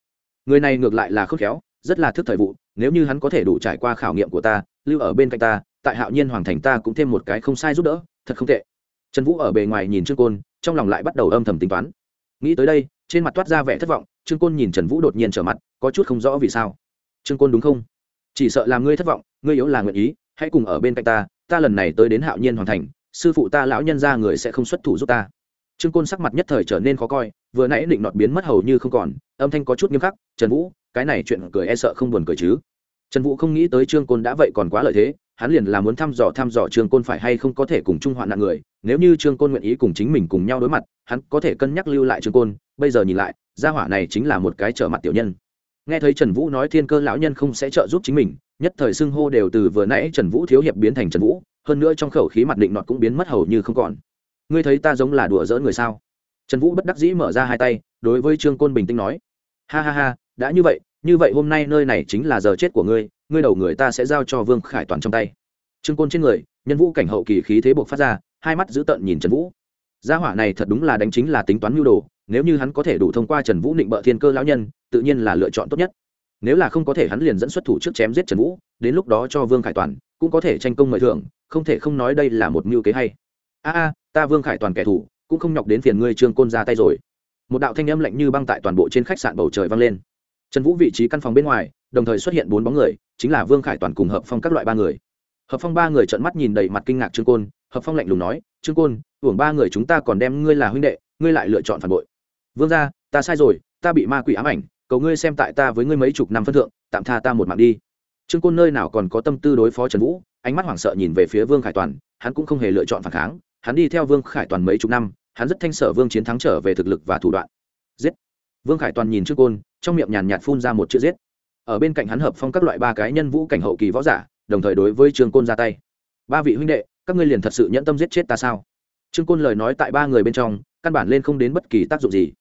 Người này ngược lại là khớp khéo, rất là thức thời vụ, nếu như hắn có thể đủ trải qua khảo nghiệm của ta, lưu ở bên cạnh ta tại hạo nhiên hoàng thành ta cũng thêm một cái không sai giúp đỡ, thật không tệ. Trần vũ ở bề ngoài nhìn trương côn, trong lòng lại bắt đầu âm thầm tính toán. Nghĩ tới đây, trên mặt toát ra vẻ thất vọng, trương côn nhìn trần vũ đột nhiên trở mặt, có chút không rõ vì sao. Trương côn đúng không? Chỉ sợ làm ngươi thất vọng, ngươi yếu là nguyện ý, hãy cùng ở bên cạnh ta ta lần này tới đến hạo nhiên hoàn thành, sư phụ ta lão nhân ra người sẽ không xuất thủ giúp ta. Trương côn sắc mặt nhất thời trở nên khó coi, vừa nãy định nọt biến mất hầu như không còn, âm thanh có chút nghiêm khắc, trần vũ, cái này chuyện cười e sợ không buồn cười chứ? Trần vũ không nghĩ tới trương côn đã vậy còn quá lợi thế hắn liền là muốn thăm dò thăm dò trương côn phải hay không có thể cùng chung hoạn nạn người, nếu như trương côn nguyện ý cùng chính mình cùng nhau đối mặt, hắn có thể cân nhắc lưu lại trương côn, bây giờ nhìn lại, gia hỏa này chính là một cái trở mặt tiểu nhân. Nghe thấy trần vũ nói thiên cơ lão nhân không sẽ trợ giúp chính mình, nhất thời xưng hô đều từ vừa nãy trần vũ thiếu hiệp biến thành trần vũ, hơn nữa trong khẩu khí mặt định nọt cũng biến mất hầu như không còn. Ngươi thấy ta giống là đùa dỡ người sao? Trần vũ bất đắc dĩ mở ra hai tay, đối với trương côn bình tĩnh nói. Ha ha ha, đã như vậy như vậy hôm nay nơi này chính là giờ chết của ngươi ngươi đầu người ta sẽ giao cho vương khải toàn trong tay. Trương côn trên người, nhân vũ cảnh hậu kỳ khí thế buộc phát ra, hai mắt dữ tợn nhìn trần vũ. Gia hỏa này thật đúng là đánh chính là tính toán mưu đồ, nếu như hắn có thể đủ thông qua trần vũ định bợ thiên cơ lão nhân, tự nhiên là lựa chọn tốt nhất. Nếu là không có thể hắn liền dẫn xuất thủ trước chém giết trần vũ, đến lúc đó cho vương khải toàn, cũng có thể tranh công mời thưởng, không thể không nói đây là một mưu kế hay. A a, ta vương khải toàn kẻ thù, cũng không nhọc đến phiền ngươi trương côn ra tay rồi. Một đạo thanh âm lạnh như băng tại toàn bộ trên khách sạn bầu trời vang lên trần vũ vị trí căn phòng bên ngoài, đồng thời xuất hiện bốn bóng người, chính là vương khải toàn cùng hợp phong các loại ba người. Hợp phong ba người trợn mắt nhìn đầy mặt kinh ngạc trương côn, hợp phong lạnh lùng nói, trương côn, hưởng ba người chúng ta còn đem ngươi là huynh đệ, ngươi lại lựa chọn phản bội. Vương gia, ta sai rồi, ta bị ma quỷ ám ảnh, cầu ngươi xem tại ta với ngươi mấy chục năm phân thượng, tạm tha ta một mạng đi. Trương côn nơi nào còn có tâm tư đối phó trần vũ, ánh mắt hoảng sợ nhìn về phía vương khải toàn, hắn cũng không hề lựa chọn phản kháng, hắn đi theo vương khải toàn mấy chục năm, hắn rất thanh sở vương chiến thắng trở về thực lực và thủ đoạn. Giết! Vương khải toàn nhìn trước côn, trong miệng nhàn nhạt phun ra một chữ giết. Ở bên cạnh hắn hợp phong các loại ba cái nhân vũ cảnh hậu kỳ võ giả, đồng thời đối với trương côn ra tay. Ba vị huynh đệ, các ngươi liền thật sự nhẫn tâm giết chết ta sao? Trương côn lời nói tại ba người bên trong, căn bản lên không đến bất kỳ tác dụng gì.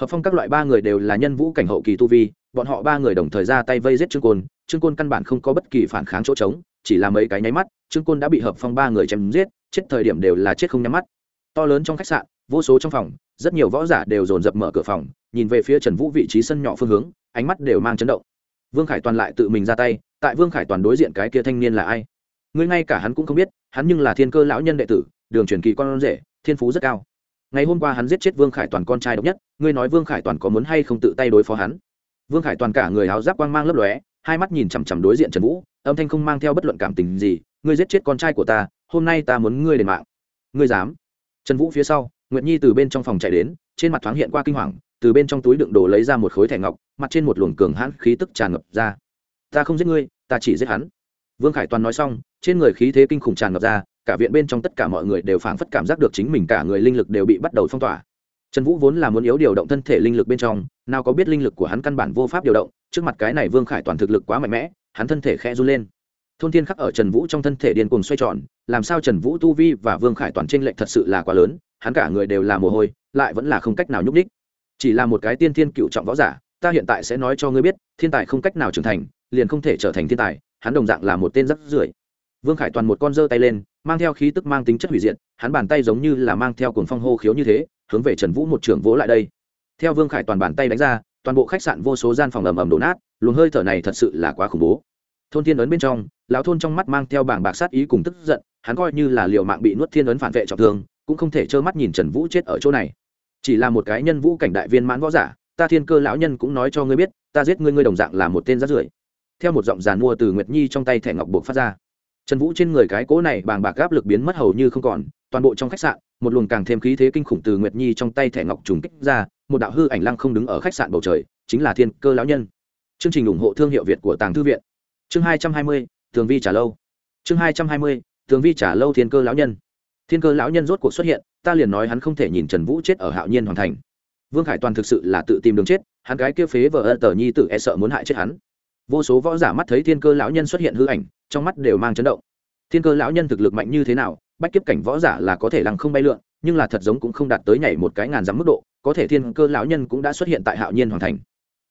Hợp phong các loại ba người đều là nhân vũ cảnh hậu kỳ tu vi, bọn họ ba người đồng thời ra tay vây giết trương côn trương côn căn bản không có bất kỳ phản kháng chỗ trống, chỉ là mấy cái nháy mắt, trương côn đã bị hợp phong ba người chém giết, chết thời điểm đều là chết không nhắm mắt. To lớn trong khách sạn, vô số trong phòng rất nhiều võ giả đều dồn dập mở cửa phòng, nhìn về phía trần vũ vị trí sân nhỏ phương hướng, ánh mắt đều mang chấn động. Vương khải toàn lại tự mình ra tay, tại vương khải toàn đối diện cái kia thanh niên là ai? Ngươi ngay cả hắn cũng không biết, hắn nhưng là thiên cơ lão nhân đệ tử, đường truyền kỳ con rể, thiên phú rất cao. Ngày hôm qua hắn giết chết vương khải toàn con trai độc nhất, ngươi nói vương khải toàn có muốn hay không tự tay đối phó hắn? Vương khải toàn cả người áo giáp quang mang lấp lóe, hai mắt nhìn chằm chằm đối diện trần vũ, âm thanh không mang theo bất luận cảm tình gì, ngươi giết chết con trai của ta, hôm nay ta muốn ngươi đền mạng. Ngươi dám? Trần vũ phía sau nguyệt nhi từ bên trong phòng chạy đến, trên mặt thoáng hiện qua kinh hoàng, từ bên trong túi đựng đồ lấy ra một khối thẻ ngọc, mặt trên một luồng cường hãn khí tức tràn ngập ra. Ta không giết ngươi, ta chỉ giết hắn. Vương khải toàn nói xong, trên người khí thế kinh khủng tràn ngập ra, cả viện bên trong tất cả mọi người đều phảng phất cảm giác được chính mình cả người linh lực đều bị bắt đầu phong tỏa. Trần vũ vốn là muốn yếu điều động thân thể linh lực bên trong, nào có biết linh lực của hắn căn bản vô pháp điều động, trước mặt cái này vương khải toàn thực lực quá mạnh mẽ, hắn thân thể khẽ run lên. Thôn thiên khắc ở trần vũ trong thân thể điên cuồng xoay tròn, làm sao trần vũ tu vi và vương khải toàn t r ê n lệch thật sự là quá lớn hắn cả người đều là mồ hôi, lại vẫn là không cách nào nhúc ních chỉ là một cái tiên thiên cựu trọng võ giả, ta hiện tại sẽ nói cho ngươi biết, thiên tài không cách nào trưởng thành, liền không thể trở thành thiên tài, hắn đồng dạng là một tên rắc rưởi. Vương khải toàn một con giơ tay lên, mang theo khí tức mang tính chất hủy diệt, hắn bàn tay giống như là mang theo cuồng phong hô khiếu như thế, hướng về trần vũ một trưởng vỗ lại đây. Theo vương khải toàn bàn tay đánh ra, toàn bộ khách sạn vô số gian phòng ầm ầm đổ nát, luồng hơi thở này thật sự là quá khủng bố. Thôn thiên ấn bên trong, lão thôn trong mắt mang theo bảng bạc sát ý cùng tức giận, hắn coi như là liều mạng bị nuốt thiên ấn phản vệ trọng thương cũng không thể trơ mắt nhìn trần vũ chết ở chỗ này. Chỉ là một cái nhân vũ cảnh đại viên mãn võ giả, ta thiên cơ lão nhân cũng nói cho ngươi biết, ta giết ngươi ngươi đồng dạng là một tên rát rưởi. Theo một giọng giàn mua từ nguyệt nhi trong tay thẻ ngọc buộc phát ra. Trần vũ trên người cái cỗ này bàng bạc áp lực biến mất hầu như không còn, toàn bộ trong khách sạn, một luồng càng thêm khí thế kinh khủng từ nguyệt nhi trong tay thẻ ngọc trùng kích ra, một đạo hư ảnh lăng không đứng ở khách sạn bầu trời, chính là thiên cơ lão nhân. Chương trình ủng hộ thương hiệu việt của tàng thư viện. Chương hai trăm hai mươi, tường vi trả lâu. Chương hai trăm hai mươi, tường vi trả lâu thiên cơ lão nhân thiên cơ lão nhân rốt cuộc xuất hiện, ta liền nói hắn không thể nhìn trần vũ chết ở hạo nhiên hoàn thành. Vương khải toàn thực sự là tự tìm đường chết, hắn cái kia phế vợ ân tờ nhi tự e sợ muốn hại chết hắn. Vô số võ giả mắt thấy thiên cơ lão nhân xuất hiện hư ảnh, trong mắt đều mang chấn động. Thiên cơ lão nhân thực lực mạnh như thế nào, bách kiếp cảnh võ giả là có thể lăng không bay lượn, nhưng là thật giống cũng không đạt tới nhảy một cái ngàn dặm mức độ, có thể thiên cơ lão nhân cũng đã xuất hiện tại hạo nhiên hoàn thành.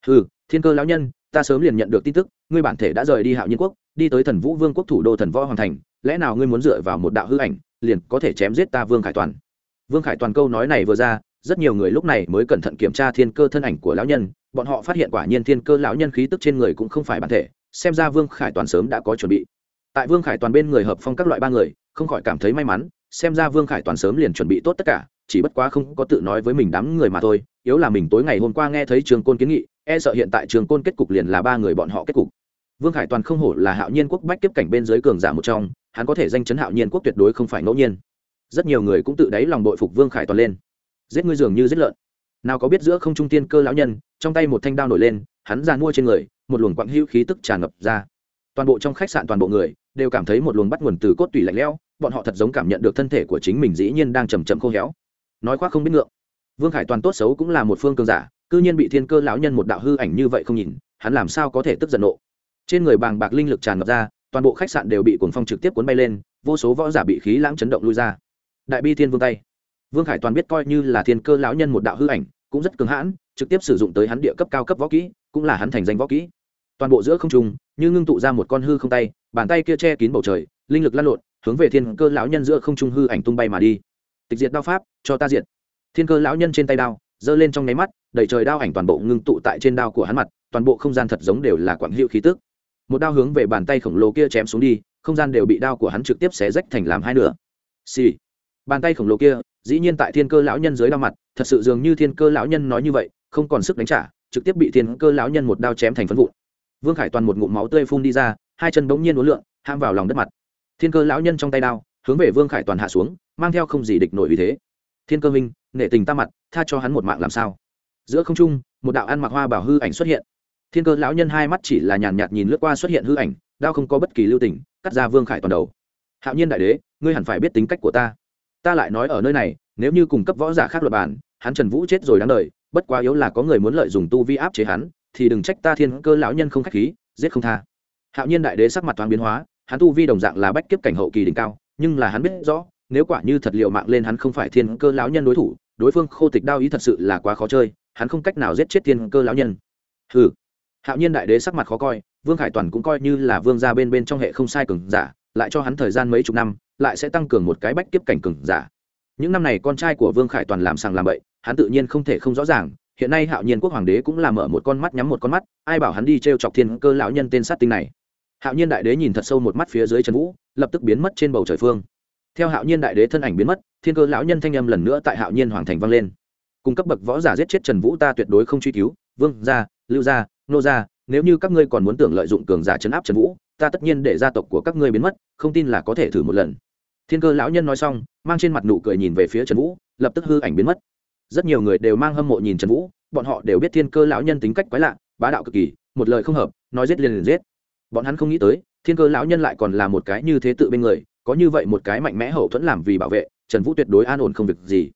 Ừ thiên cơ lão nhân, ta sớm liền nhận được tin tức, ngươi bản thể đã rời đi hạo nhiên quốc, đi tới thần vũ vương quốc thủ đô thần võ hoàn thành, lẽ nào ngươi muốn dựa vào một đạo hư ảnh liền có thể chém giết ta vương khải toàn. Vương khải toàn câu nói này vừa ra, rất nhiều người lúc này mới cẩn thận kiểm tra thiên cơ thân ảnh của lão nhân, bọn họ phát hiện quả nhiên thiên cơ lão nhân khí tức trên người cũng không phải bản thể, xem ra vương khải toàn sớm đã có chuẩn bị. Tại vương khải toàn bên người hợp phong các loại ba người, không khỏi cảm thấy may mắn, xem ra vương khải toàn sớm liền chuẩn bị tốt tất cả, chỉ bất quá không có tự nói với mình đám người mà thôi, yếu là mình tối ngày hôm qua nghe thấy trường côn kiến nghị e sợ hiện tại trường côn kết cục liền là ba người bọn họ kết cục. Vương khải toàn không hổ là hạo nhiên quốc bách kiếp cảnh bên dưới cường giả một trong hắn có thể danh chấn hạo nhiên quốc tuyệt đối không phải ngẫu nhiên. Rất nhiều người cũng tự đáy lòng đội phục vương khải toàn lên. Giết ngươi dường như giết lợn. Nào có biết giữa không trung tiên cơ lão nhân, trong tay một thanh đao nổi lên, hắn giàn mua trên người, một luồng quặng hữu khí tức tràn ngập ra. Toàn bộ trong khách sạn toàn bộ người đều cảm thấy một luồng bắt nguồn từ cốt tủy lạnh lẽo, bọn họ thật giống cảm nhận được thân thể của chính mình dĩ nhiên đang chầm chậm khô héo. Nói khoác không biết ngượng. Vương khải toàn tốt xấu cũng là một phương cường giả, cư nhiên bị thiên cơ lão nhân một đạo hư ảnh như vậy không nhìn, hắn làm sao có thể tức giận nộ? Trên người bàng bạc linh lực tràn ngập ra toàn bộ khách sạn đều bị cuồng phong trực tiếp cuốn bay lên, vô số võ giả bị khí lãng chấn động lui ra. Đại bi thiên vương tay. Vương khải toàn biết coi như là thiên cơ lão nhân một đạo hư ảnh, cũng rất cứng hãn, trực tiếp sử dụng tới hắn địa cấp cao cấp võ kỹ, cũng là hắn thành danh võ kỹ. Toàn bộ giữa không trung, như ngưng tụ ra một con hư không tay, bàn tay kia che kín bầu trời, linh lực lan lộn, hướng về thiên cơ lão nhân giữa không trung hư ảnh tung bay mà đi. Tịch diệt đao pháp, cho ta diệt. Thiên cơ lão nhân trên tay đao, giơ lên trong nháy mắt, đẩy trời đao ảnh toàn bộ ngưng tụ tại trên đao của hắn mặt, toàn bộ không gian thật giống đều là quảng hiệu khí tức một đao hướng về bàn tay khổng lồ kia chém xuống đi, không gian đều bị đao của hắn trực tiếp xé rách thành làm hai nửa. Xì、sì. bàn tay khổng lồ kia, dĩ nhiên tại thiên cơ lão nhân dưới đao mặt, thật sự dường như thiên cơ lão nhân nói như vậy, không còn sức đánh trả, trực tiếp bị thiên cơ lão nhân một đao chém thành phân vụn. Vương khải toàn một ngụm máu tươi phun đi ra, hai chân bỗng nhiên uốn lượn ham vào lòng đất mặt. Thiên cơ lão nhân trong tay đao, hướng về vương khải toàn hạ xuống, mang theo không gì địch nổi vì thế. Thiên cơ minh, nể tình ta mặt, tha cho hắn một mạng làm sao? Giữa không trung, một đạo ăn mặc hoa bảo hư ảnh xuất hiện thiên cơ lão nhân hai mắt chỉ là nhàn nhạt nhìn lướt qua xuất hiện hư ảnh, đao không có bất kỳ lưu tình, cắt ra vương khải toàn đầu. Hạo nhiên đại đế, ngươi hẳn phải biết tính cách của ta. Ta lại nói ở nơi này, nếu như cùng cấp võ giả khác luật bản, hắn trần vũ chết rồi đáng đời, bất quá yếu là có người muốn lợi dụng tu vi áp chế hắn, thì đừng trách ta thiên cơ lão nhân không khách khí, giết không tha. Hạo nhiên đại đế sắc mặt thoáng biến hóa, hắn tu vi đồng dạng là bách kiếp cảnh hậu kỳ đỉnh cao, nhưng là hắn biết rõ, nếu quả như thật liệu mạng lên hắn không phải thiên cơ lão nhân đối thủ, đối phương khô tịch đao ý thật sự là quá khó chơi, hắn không cách nào giết chết thiên cơ lão nhân. Hừ hạo nhiên đại đế sắc mặt khó coi, vương khải toàn cũng coi như là vương gia bên bên trong hệ không sai cường giả, lại cho hắn thời gian mấy chục năm, lại sẽ tăng cường một cái bách kiếp cảnh cường giả. Những năm này con trai của vương khải toàn làm sàng làm bậy, hắn tự nhiên không thể không rõ ràng, hiện nay hạo nhiên quốc hoàng đế cũng làm mở một con mắt nhắm một con mắt, ai bảo hắn đi t r e o chọc thiên cơ lão nhân tên sát tinh này. Hạo nhiên đại đế nhìn thật sâu một mắt phía dưới trần vũ, lập tức biến mất trên bầu trời phương. Theo hạo nhiên đại đế thân ảnh biến mất, thiên cơ lão nhân thanh âm lần nữa tại hạo nhiên hoàng thành vang lên. Cung cấp bậc võ giả giết chết trần vũ ta tuyệt đối không truy cứu, vương gia, lưu gia nô gia, nếu như các ngươi còn muốn tưởng lợi dụng cường giả chấn áp trần vũ, ta tất nhiên để gia tộc của các ngươi biến mất, không tin là có thể thử một lần. Thiên cơ lão nhân nói xong, mang trên mặt nụ cười nhìn về phía trần vũ, lập tức hư ảnh biến mất. Rất nhiều người đều mang hâm mộ nhìn trần vũ, bọn họ đều biết thiên cơ lão nhân tính cách quái lạ, bá đạo cực kỳ, một lời không hợp, nói giết liền liền giết. Bọn hắn không nghĩ tới, thiên cơ lão nhân lại còn là một cái như thế tự bên người, có như vậy một cái mạnh mẽ hậu thuẫn làm vì bảo vệ, trần vũ tuyệt đối an ổn không việc gì.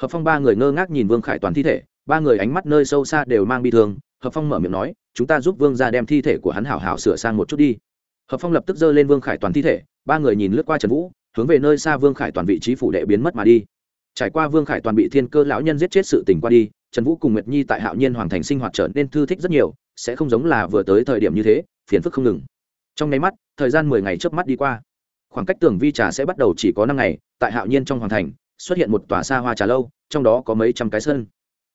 Hợp phong ba người ngơ ngác nhìn vương khải toàn thi thể, ba người ánh mắt nơi sâu xa đều mang bi thương hợp phong mở miệng nói, chúng ta giúp vương ra đem thi thể của hắn hảo hảo sửa sang một chút đi. Hợp phong lập tức giơ lên vương khải toàn thi thể, ba người nhìn lướt qua trần vũ, hướng về nơi xa vương khải toàn vị trí phủ đệ biến mất mà đi. Trải qua vương khải toàn bị thiên cơ lão nhân giết chết sự tình qua đi, trần vũ cùng nguyệt nhi tại hạo nhiên hoàng thành sinh hoạt trở nên thư thích rất nhiều, sẽ không giống là vừa tới thời điểm như thế, phiền phức không ngừng. Trong nháy mắt, thời gian mười ngày trước mắt đi qua. Khoảng cách tường vi trà sẽ bắt đầu chỉ có năm ngày, tại hạo nhiên trong hoàng thành, xuất hiện một tòa xa hoa trà lâu, trong đó có mấy trăm cái sân.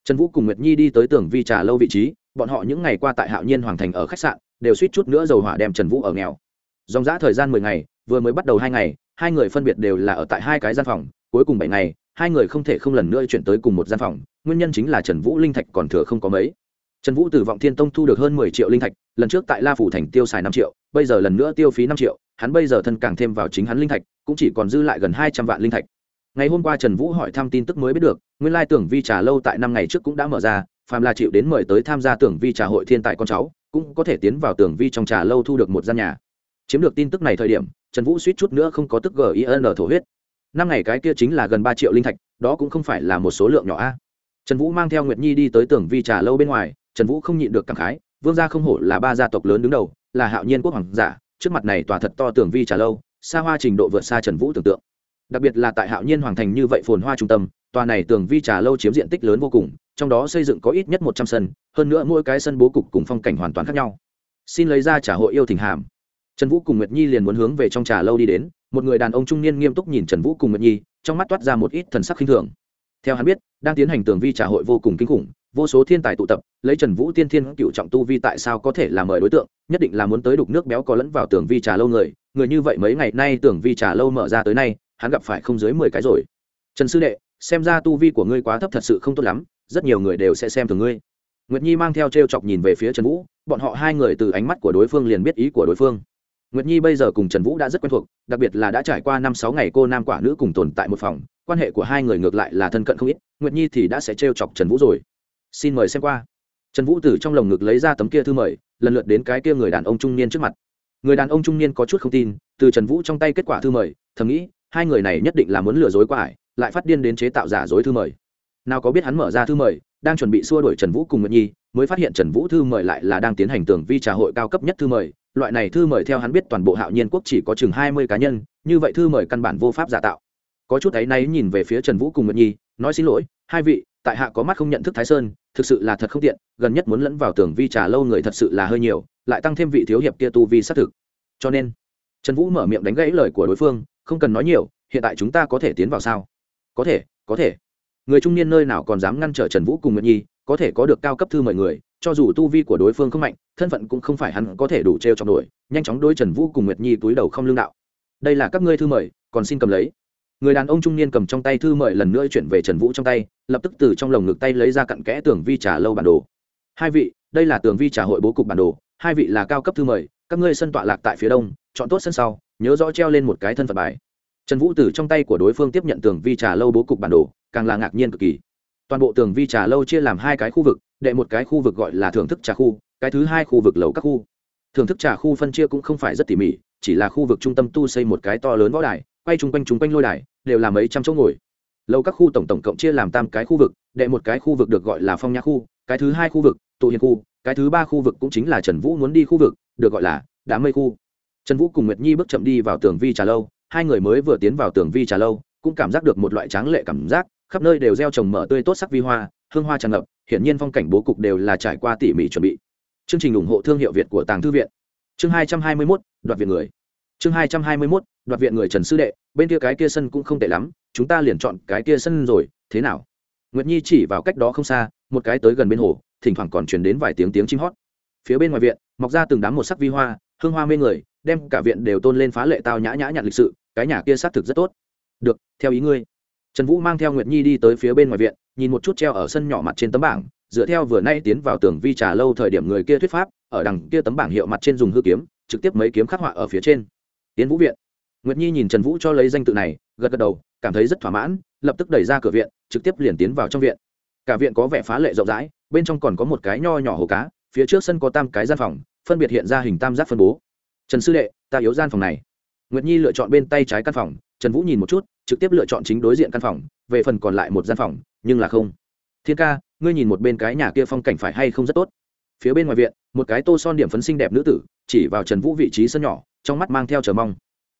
Trần vũ cùng nguyệt nhi đi tới tường vi trà lâu vị trí bọn họ những ngày qua tại hạo nhiên hoàng thành ở khách sạn, đều suýt chút nữa dầu hỏa đem trần vũ ở nghèo. Dòng giã thời gian mười ngày, vừa mới bắt đầu hai ngày, hai người phân biệt đều là ở tại hai cái gian phòng, cuối cùng bảy ngày, hai người không thể không lần nữa chuyển tới cùng một gian phòng, nguyên nhân chính là trần vũ linh thạch còn thừa không có mấy. Trần vũ từ vọng thiên tông thu được hơn mười triệu linh thạch, lần trước tại la phủ thành tiêu xài năm triệu, bây giờ lần nữa tiêu phí năm triệu, hắn bây giờ thân càng thêm vào chính hắn linh thạch, cũng chỉ còn dư lại gần hai trăm vạn linh thạch. Ngày hôm qua trần vũ hỏi thăm tin tức mới biết được, nguyên lai tưởng vi trà lâu tại năm ngày trước cũng đã mở ra phàm là chịu đến mời tới tham gia tưởng vi trà hội thiên tài con cháu, cũng có thể tiến vào tưởng vi trong trà lâu thu được một gian nhà. Chiếm được tin tức này thời điểm, trần vũ suýt chút nữa không có tức gin thổ huyết. Năm ngày cái kia chính là gần ba triệu linh thạch, đó cũng không phải là một số lượng nhỏ a. Trần vũ mang theo nguyệt nhi đi tới tưởng vi trà lâu bên ngoài, trần vũ không nhịn được cảm khái, vương gia không hổ là ba gia tộc lớn đứng đầu, là hạo nhiên quốc hoàng giả, trước mặt này tòa thật to tưởng vi trà lâu, xa hoa trình độ vượt xa trần vũ tưởng tượng. Đặc biệt là tại hạo nhiên hoàng thành như vậy phồn hoa trung tâm, tòa này tường vi trà lâu chiếm diện tích lớn vô cùng trong đó xây dựng có ít nhất một trăm sân, hơn nữa mỗi cái sân bố cục cùng phong cảnh hoàn toàn khác nhau. Xin lấy ra trà hội yêu thỉnh hàm. Trần vũ cùng nguyệt nhi liền muốn hướng về trong trà lâu đi đến, một người đàn ông trung niên nghiêm túc nhìn trần vũ cùng nguyệt nhi, trong mắt toát ra một ít thần sắc khinh thường. Theo hắn biết, đang tiến hành tường vi trà hội vô cùng kinh khủng, vô số thiên tài tụ tập, lấy trần vũ tiên thiên cựu trọng tu vi tại sao có thể là mời đối tượng, nhất định là muốn tới đục nước béo có lẫn vào tường vi trà lâu người người như vậy mấy ngày nay tường vi trà lâu mở ra tới nay, hắn gặp phải không dưới mười cái rồi. Trần sư đệ, xem ra tu vi của ngươi quá thấp thật sự không tốt lắm rất nhiều người đều sẽ xem thường ngươi. Nguyệt nhi mang theo t r e o chọc nhìn về phía trần vũ, bọn họ hai người từ ánh mắt của đối phương liền biết ý của đối phương. Nguyệt nhi bây giờ cùng trần vũ đã rất quen thuộc, đặc biệt là đã trải qua năm sáu ngày cô nam quả nữ cùng tồn tại một phòng, quan hệ của hai người ngược lại là thân cận không ít, nguyệt nhi thì đã sẽ t r e o chọc trần vũ rồi. Xin mời xem qua. Trần vũ từ trong lồng ngực lấy ra tấm kia thư mời, lần lượt đến cái kia người đàn ông trung niên trước mặt. Người đàn ông trung niên có chút không tin, từ trần vũ trong tay kết quả thư mời, thầm nghĩ, hai người này nhất định là muốn lừa dối qua ải lại phát điên đến chế tạo giả dối thư mời nào có biết hắn mở ra thư mời, đang chuẩn bị xua đuổi trần vũ cùng nguyệt nhi, mới phát hiện trần vũ thư mời lại là đang tiến hành tưởng vi trà hội cao cấp nhất thư mời. Loại này thư mời theo hắn biết toàn bộ hạo nhiên quốc chỉ có chừng hai mươi cá nhân, như vậy thư mời căn bản vô pháp giả tạo. Có chút ấy nay nhìn về phía trần vũ cùng nguyệt nhi, nói xin lỗi, hai vị, tại hạ có mắt không nhận thức thái sơn, thực sự là thật không tiện, gần nhất muốn lẫn vào tưởng vi trà lâu người thật sự là hơi nhiều, lại tăng thêm vị thiếu hiệp kia tu vi xác thực. Cho nên, trần vũ mở miệng đánh gãy lời của đối phương, không cần nói nhiều, hiện tại chúng ta có thể tiến vào sao? Có thể có thể người trung niên nơi nào còn dám ngăn trở trần vũ cùng nguyệt nhi, có thể có được cao cấp thư mời người, cho dù tu vi của đối phương không mạnh, thân phận cũng không phải hắn có thể đủ t r e o trong đuổi. nhanh chóng đôi trần vũ cùng nguyệt nhi túi đầu không lương đạo. Đây là các ngươi thư mời, còn xin cầm lấy. Người đàn ông trung niên cầm trong tay thư mời lần nữa chuyển về trần vũ trong tay, lập tức từ trong lồng ngực tay lấy ra cặn kẽ tường vi trà lâu bản đồ. Hai vị, đây là tường vi trà hội bố cục bản đồ, hai vị là cao cấp thư mời, các ngươi sân tọa lạc tại phía đông, chọn tốt sân sau, nhớ rõ treo lên một cái thân phận bài trần vũ từ trong tay của đối phương tiếp nhận tường vi trà lâu bố cục bản đồ, càng là ngạc nhiên cực kỳ. Toàn bộ tường vi trà lâu chia làm hai cái khu vực, đệ một cái khu vực gọi là thưởng thức trà khu, cái thứ hai khu vực lầu các khu. Thưởng thức trà khu phân chia cũng không phải rất tỉ mỉ, chỉ là khu vực trung tâm tu xây một cái to lớn võ đài, quay chung quanh chung quanh lôi đài, đều là mấy trăm chỗ ngồi. Lầu các khu tổng tổng cộng chia làm tam cái khu vực, đệ một cái khu vực được gọi là phong nhã khu, cái thứ hai khu vực, tụ hiền khu, cái thứ ba khu vực cũng chính là trần vũ muốn đi khu vực, được gọi là đám mây khu. Trần vũ cùng nguyệt nhi bước chậm đi vào tường vi trà lâu hai người mới vừa tiến vào tường vi trà lâu, cũng cảm giác được một loại tráng lệ cảm giác, khắp nơi đều gieo trồng mở tươi tốt sắc vi hoa, hương hoa tràn ngập, hiển nhiên phong cảnh bố cục đều là trải qua tỉ mỉ chuẩn bị. Chương trình ủng hộ thương hiệu việt của tàng thư viện. Chương hai trăm hai mươi mốt, đoạt viện người. Chương hai trăm hai mươi mốt, đoạt viện người trần sư đệ, bên kia cái kia sân cũng không tệ lắm, chúng ta liền chọn cái kia sân rồi, thế nào? Nguyệt nhi chỉ vào cách đó không xa, một cái tới gần bên hồ, thỉnh thoảng còn truyền đến vài tiếng tiếng chim hót. Phía bên ngoài viện, mọc ra từng đám một sắc vi hoa, hương hoa mê người đem cả viện đều tôn lên phá lệ tao nhã nhã nhặn lịch sự, cái nhà kia xác thực rất tốt. Được, theo ý ngươi. Trần vũ mang theo nguyệt nhi đi tới phía bên ngoài viện, nhìn một chút treo ở sân nhỏ mặt trên tấm bảng, dựa theo vừa nay tiến vào tường vi trà lâu thời điểm người kia thuyết pháp, ở đằng kia tấm bảng hiệu mặt trên dùng hư kiếm, trực tiếp mấy kiếm khắc họa ở phía trên. Tiến vũ viện. Nguyệt nhi nhìn trần vũ cho lấy danh tự này, gật gật đầu, cảm thấy rất thỏa mãn, lập tức đẩy ra cửa viện, trực tiếp liền tiến vào trong viện. Cả viện có vẻ phá lệ rộng rãi, bên trong còn có một cái nho nhỏ hồ cá, phía trước sân có tam cái gian phòng, phân biệt hiện ra hình tam giác phân bố trần sư đệ, ta yếu gian phòng này. Nguyệt nhi lựa chọn bên tay trái căn phòng, trần vũ nhìn một chút, trực tiếp lựa chọn chính đối diện căn phòng, về phần còn lại một gian phòng, nhưng là không. Thiên ca, ngươi nhìn một bên cái nhà kia phong cảnh phải hay không rất tốt. Phía bên ngoài viện, một cái tô son điểm phấn xinh đẹp nữ tử, chỉ vào trần vũ vị trí sân nhỏ, trong mắt mang theo chờ mong.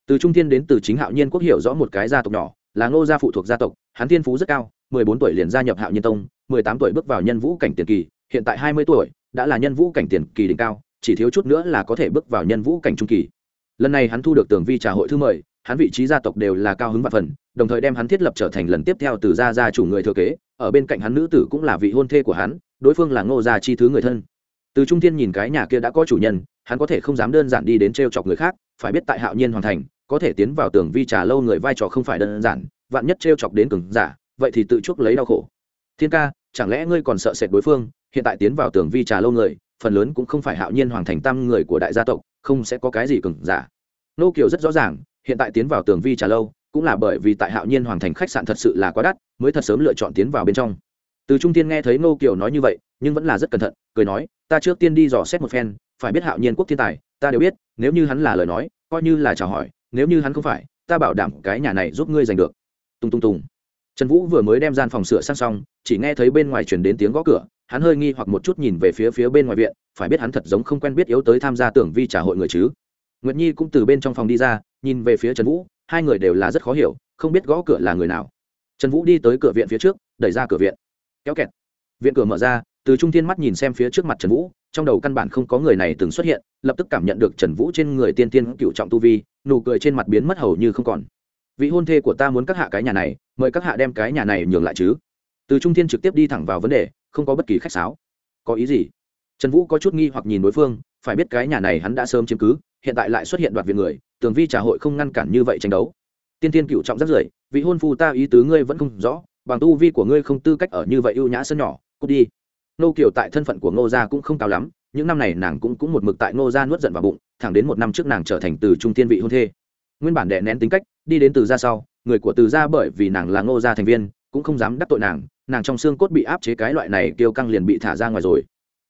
Từ trung thiên đến từ chính hạo nhiên quốc hiểu rõ một cái gia tộc nhỏ, là ngô gia phụ thuộc gia tộc, hắn thiên phú rất cao, mười bốn tuổi liền gia nhập hạo nhiên tông, mười tám tuổi bước vào nhân vũ cảnh tiền kỳ, hiện tại hai mươi tuổi, đã là nhân vũ cảnh tiền kỳ đỉnh cao chỉ thiếu chút nữa là có thể bước vào nhân vũ cảnh trung kỳ. Lần này hắn thu được tường vi trà hội thư mời, hắn vị trí gia tộc đều là cao hứng và phần, đồng thời đem hắn thiết lập trở thành lần tiếp theo từ gia gia chủ người thừa kế, ở bên cạnh hắn nữ tử cũng là vị hôn thê của hắn, đối phương là ngô gia chi thứ người thân. Từ trung thiên nhìn cái nhà kia đã có chủ nhân, hắn có thể không dám đơn giản đi đến t r e o chọc người khác, phải biết tại hạo nhiên hoàn thành, có thể tiến vào tường vi trà lâu người vai trò không phải đơn giản, vạn nhất t r e o chọc đến cường giả, vậy thì tự chuốc lấy đau khổ. Thiên ca, chẳng lẽ ngươi còn sợ sệt đối phương, hiện tại tiến vào tường vi trà lâu người phần lớn cũng không phải hạo nhiên hoàng thành tam người của đại gia tộc, không sẽ có cái gì cường giả. Nô kiều rất rõ ràng, hiện tại tiến vào tường vi trà lâu, cũng là bởi vì tại hạo nhiên hoàng thành khách sạn thật sự là quá đắt, mới thật sớm lựa chọn tiến vào bên trong. Từ trung tiên nghe thấy nô kiều nói như vậy, nhưng vẫn là rất cẩn thận, cười nói, ta trước tiên đi dò xét một phen, phải biết hạo nhiên quốc thiên tài, ta đều biết, nếu như hắn là lời nói, coi như là chào hỏi, nếu như hắn không phải, ta bảo đảm cái nhà này giúp ngươi giành được. Tung tung tung trần vũ vừa mới đem gian phòng sửa sang xong, chỉ nghe thấy bên ngoài chuyển đến tiếng gõ cửa hắn hơi nghi hoặc một chút nhìn về phía phía bên ngoài viện, phải biết hắn thật giống không quen biết yếu tới tham gia tưởng vi trả hội người chứ. Nguyệt nhi cũng từ bên trong phòng đi ra, nhìn về phía trần vũ, hai người đều là rất khó hiểu, không biết gõ cửa là người nào. Trần vũ đi tới cửa viện phía trước, đẩy ra cửa viện. Kéo kẹt. Viện cửa mở ra, từ trung thiên mắt nhìn xem phía trước mặt trần vũ, trong đầu căn bản không có người này từng xuất hiện, lập tức cảm nhận được trần vũ trên người tiên tiên cựu trọng tu vi, nụ cười trên mặt biến mất hầu như không còn. Vị hôn thê của ta muốn các hạ cái nhà này, mời các hạ đem cái nhà này nhường lại chứ. Từ trung thiên trực tiếp đi thẳng vào vấn đề không có bất kỳ khách sáo. Có ý gì? Trần vũ có chút nghi hoặc nhìn đối phương, phải biết cái nhà này hắn đã sớm chiếm cứ, hiện tại lại xuất hiện đoạt viện người, tường vi trà hội không ngăn cản như vậy tranh đấu. Tiên tiên cựu trọng rất rưởi, vị hôn phu ta ý tứ ngươi vẫn không rõ, bằng tu vi của ngươi không tư cách ở như vậy ưu nhã sân nhỏ, cút đi. Nô kiều tại thân phận của ngô gia cũng không cao lắm, những năm này nàng cũng cũng một mực tại ngô gia nuốt giận vào bụng, thẳng đến một năm trước nàng trở thành từ trung tiên vị hôn thê. Nguyên bản đè nén tính cách, đi đến từ gia sau, người của từ gia bởi vì nàng là ngô gia thành viên, cũng không dám đắc tội nàng nàng trong xương cốt bị áp chế cái loại này kêu căng liền bị thả ra ngoài rồi.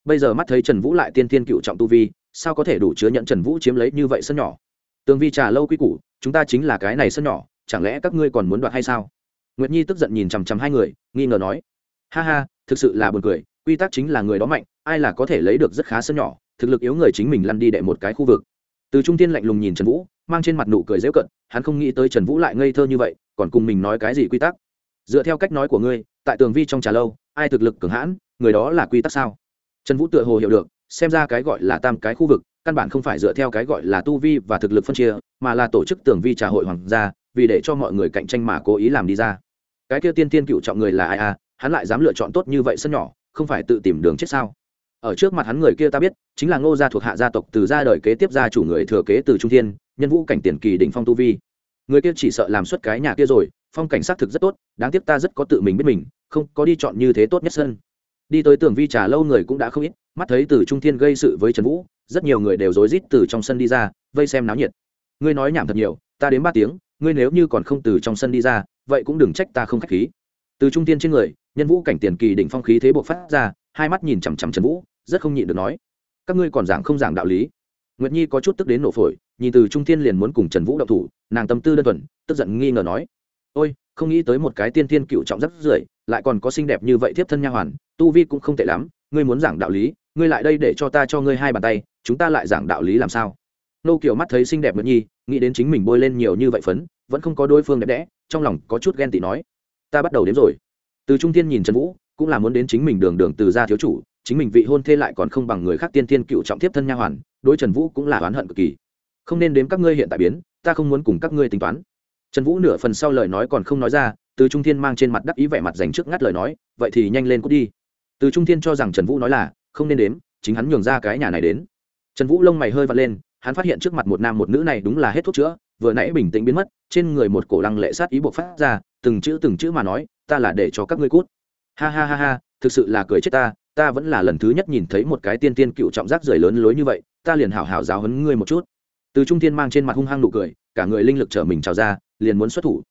Bây giờ mắt thấy trần vũ lại tiên tiên cựu trọng tu vi, sao có thể đủ chứa nhận trần vũ chiếm lấy như vậy sân nhỏ? Tường vi trà lâu quy củ, chúng ta chính là cái này sân nhỏ, chẳng lẽ các ngươi còn muốn đoạt hay sao? Nguyệt nhi tức giận nhìn chằm chằm hai người, nghi ngờ nói. Ha ha, thực sự là buồn cười, quy tắc chính là người đó mạnh, ai là có thể lấy được rất khá sân nhỏ, thực lực yếu người chính mình lăn đi đệ một cái khu vực. Từ trung tiên lạnh lùng nhìn trần vũ, mang trên mặt nụ cười dễu cận, hắn không nghĩ tới trần vũ lại ngây thơ như vậy, còn cùng mình nói cái gì quy tắc? Dựa theo cách nói của ngươi, tại tường vi trong trà lâu, ai thực lực cường hãn, người đó là quy tắc sao? Trần vũ tựa hồ hiểu được, xem ra cái gọi là tam cái khu vực, căn bản không phải dựa theo cái gọi là tu vi và thực lực phân chia, mà là tổ chức tường vi trà hội hoàng gia, vì để cho mọi người cạnh tranh mà cố ý làm đi ra. Cái kia tiên tiên cựu trọng người là ai à? Hắn lại dám lựa chọn tốt như vậy sân nhỏ, không phải tự tìm đường chết sao? Ở trước mặt hắn người kia ta biết, chính là ngô gia thuộc hạ gia tộc từ gia đời kế tiếp gia chủ người thừa kế từ trung thiên, nhân vũ cảnh tiền kỳ đỉnh phong tu vi. Người kia chỉ sợ làm xuất cái nhà kia rồi phong cảnh xác thực rất tốt, đáng tiếc ta rất có tự mình biết mình, không có đi chọn như thế tốt nhất sân. Đi tới tường vi trà lâu người cũng đã không ít, mắt thấy từ trung thiên gây sự với trần vũ, rất nhiều người đều rối rít từ trong sân đi ra, vây xem náo nhiệt. Ngươi nói nhảm thật nhiều, ta đến ba tiếng, ngươi nếu như còn không từ trong sân đi ra, vậy cũng đừng trách ta không khách khí. Từ trung tiên trên người, nhân vũ cảnh tiền kỳ đỉnh phong khí thế buộc phát ra, hai mắt nhìn chằm chằm trần vũ, rất không nhịn được nói, các ngươi còn giảng không giảng đạo lý? Nguyệt nhi có chút tức đến nổ phổi, nhìn từ trung tiên liền muốn cùng trần vũ đậu thủ, nàng tâm tư đơn thuần, tức giận nghi ngờ nói ôi, không nghĩ tới một cái tiên tiên cựu trọng rất rưởi, lại còn có xinh đẹp như vậy thiếp thân nha hoàn, tu vi cũng không tệ lắm, ngươi muốn giảng đạo lý, ngươi lại đây để cho ta cho ngươi hai bàn tay, chúng ta lại giảng đạo lý làm sao? Nô kiều mắt thấy xinh đẹp mượn nhi, nghĩ đến chính mình bôi lên nhiều như vậy phấn, vẫn không có đối phương đẹp đẽ, trong lòng có chút ghen tị nói, ta bắt đầu đếm rồi. Từ trung thiên nhìn trần vũ, cũng là muốn đến chính mình đường đường từ gia thiếu chủ, chính mình vị hôn thê lại còn không bằng người khác tiên tiên cựu trọng tiếp thân nha hoàn, đối trần vũ cũng là oán hận cực kỳ. Không nên đếm các ngươi hiện tại biến, ta không muốn cùng các ngươi tính toán trần vũ nửa phần sau lời nói còn không nói ra, từ trung thiên mang trên mặt đắc ý vẻ mặt dành trước ngắt lời nói, vậy thì nhanh lên cút đi. Từ trung thiên cho rằng trần vũ nói là không nên đếm, chính hắn nhường ra cái nhà này đến. Trần vũ lông mày hơi vặt lên, hắn phát hiện trước mặt một nam một nữ này đúng là hết thuốc chữa, vừa nãy bình tĩnh biến mất, trên người một cổ lăng lệ sát ý buộc phát ra, từng chữ từng chữ mà nói, ta là để cho các ngươi cút. Ha ha ha ha, thực sự là cười chết ta ta vẫn là lần thứ nhất nhìn thấy một cái tiên tiên cựu trọng giác rời lớn lối như vậy, ta liền hảo hảo giáo hấn ngươi một chút từ trung Thiên mang trên mặt hung hăng nụ cười, cả người linh lực trở mình trào ra, liền muốn xuất thủ.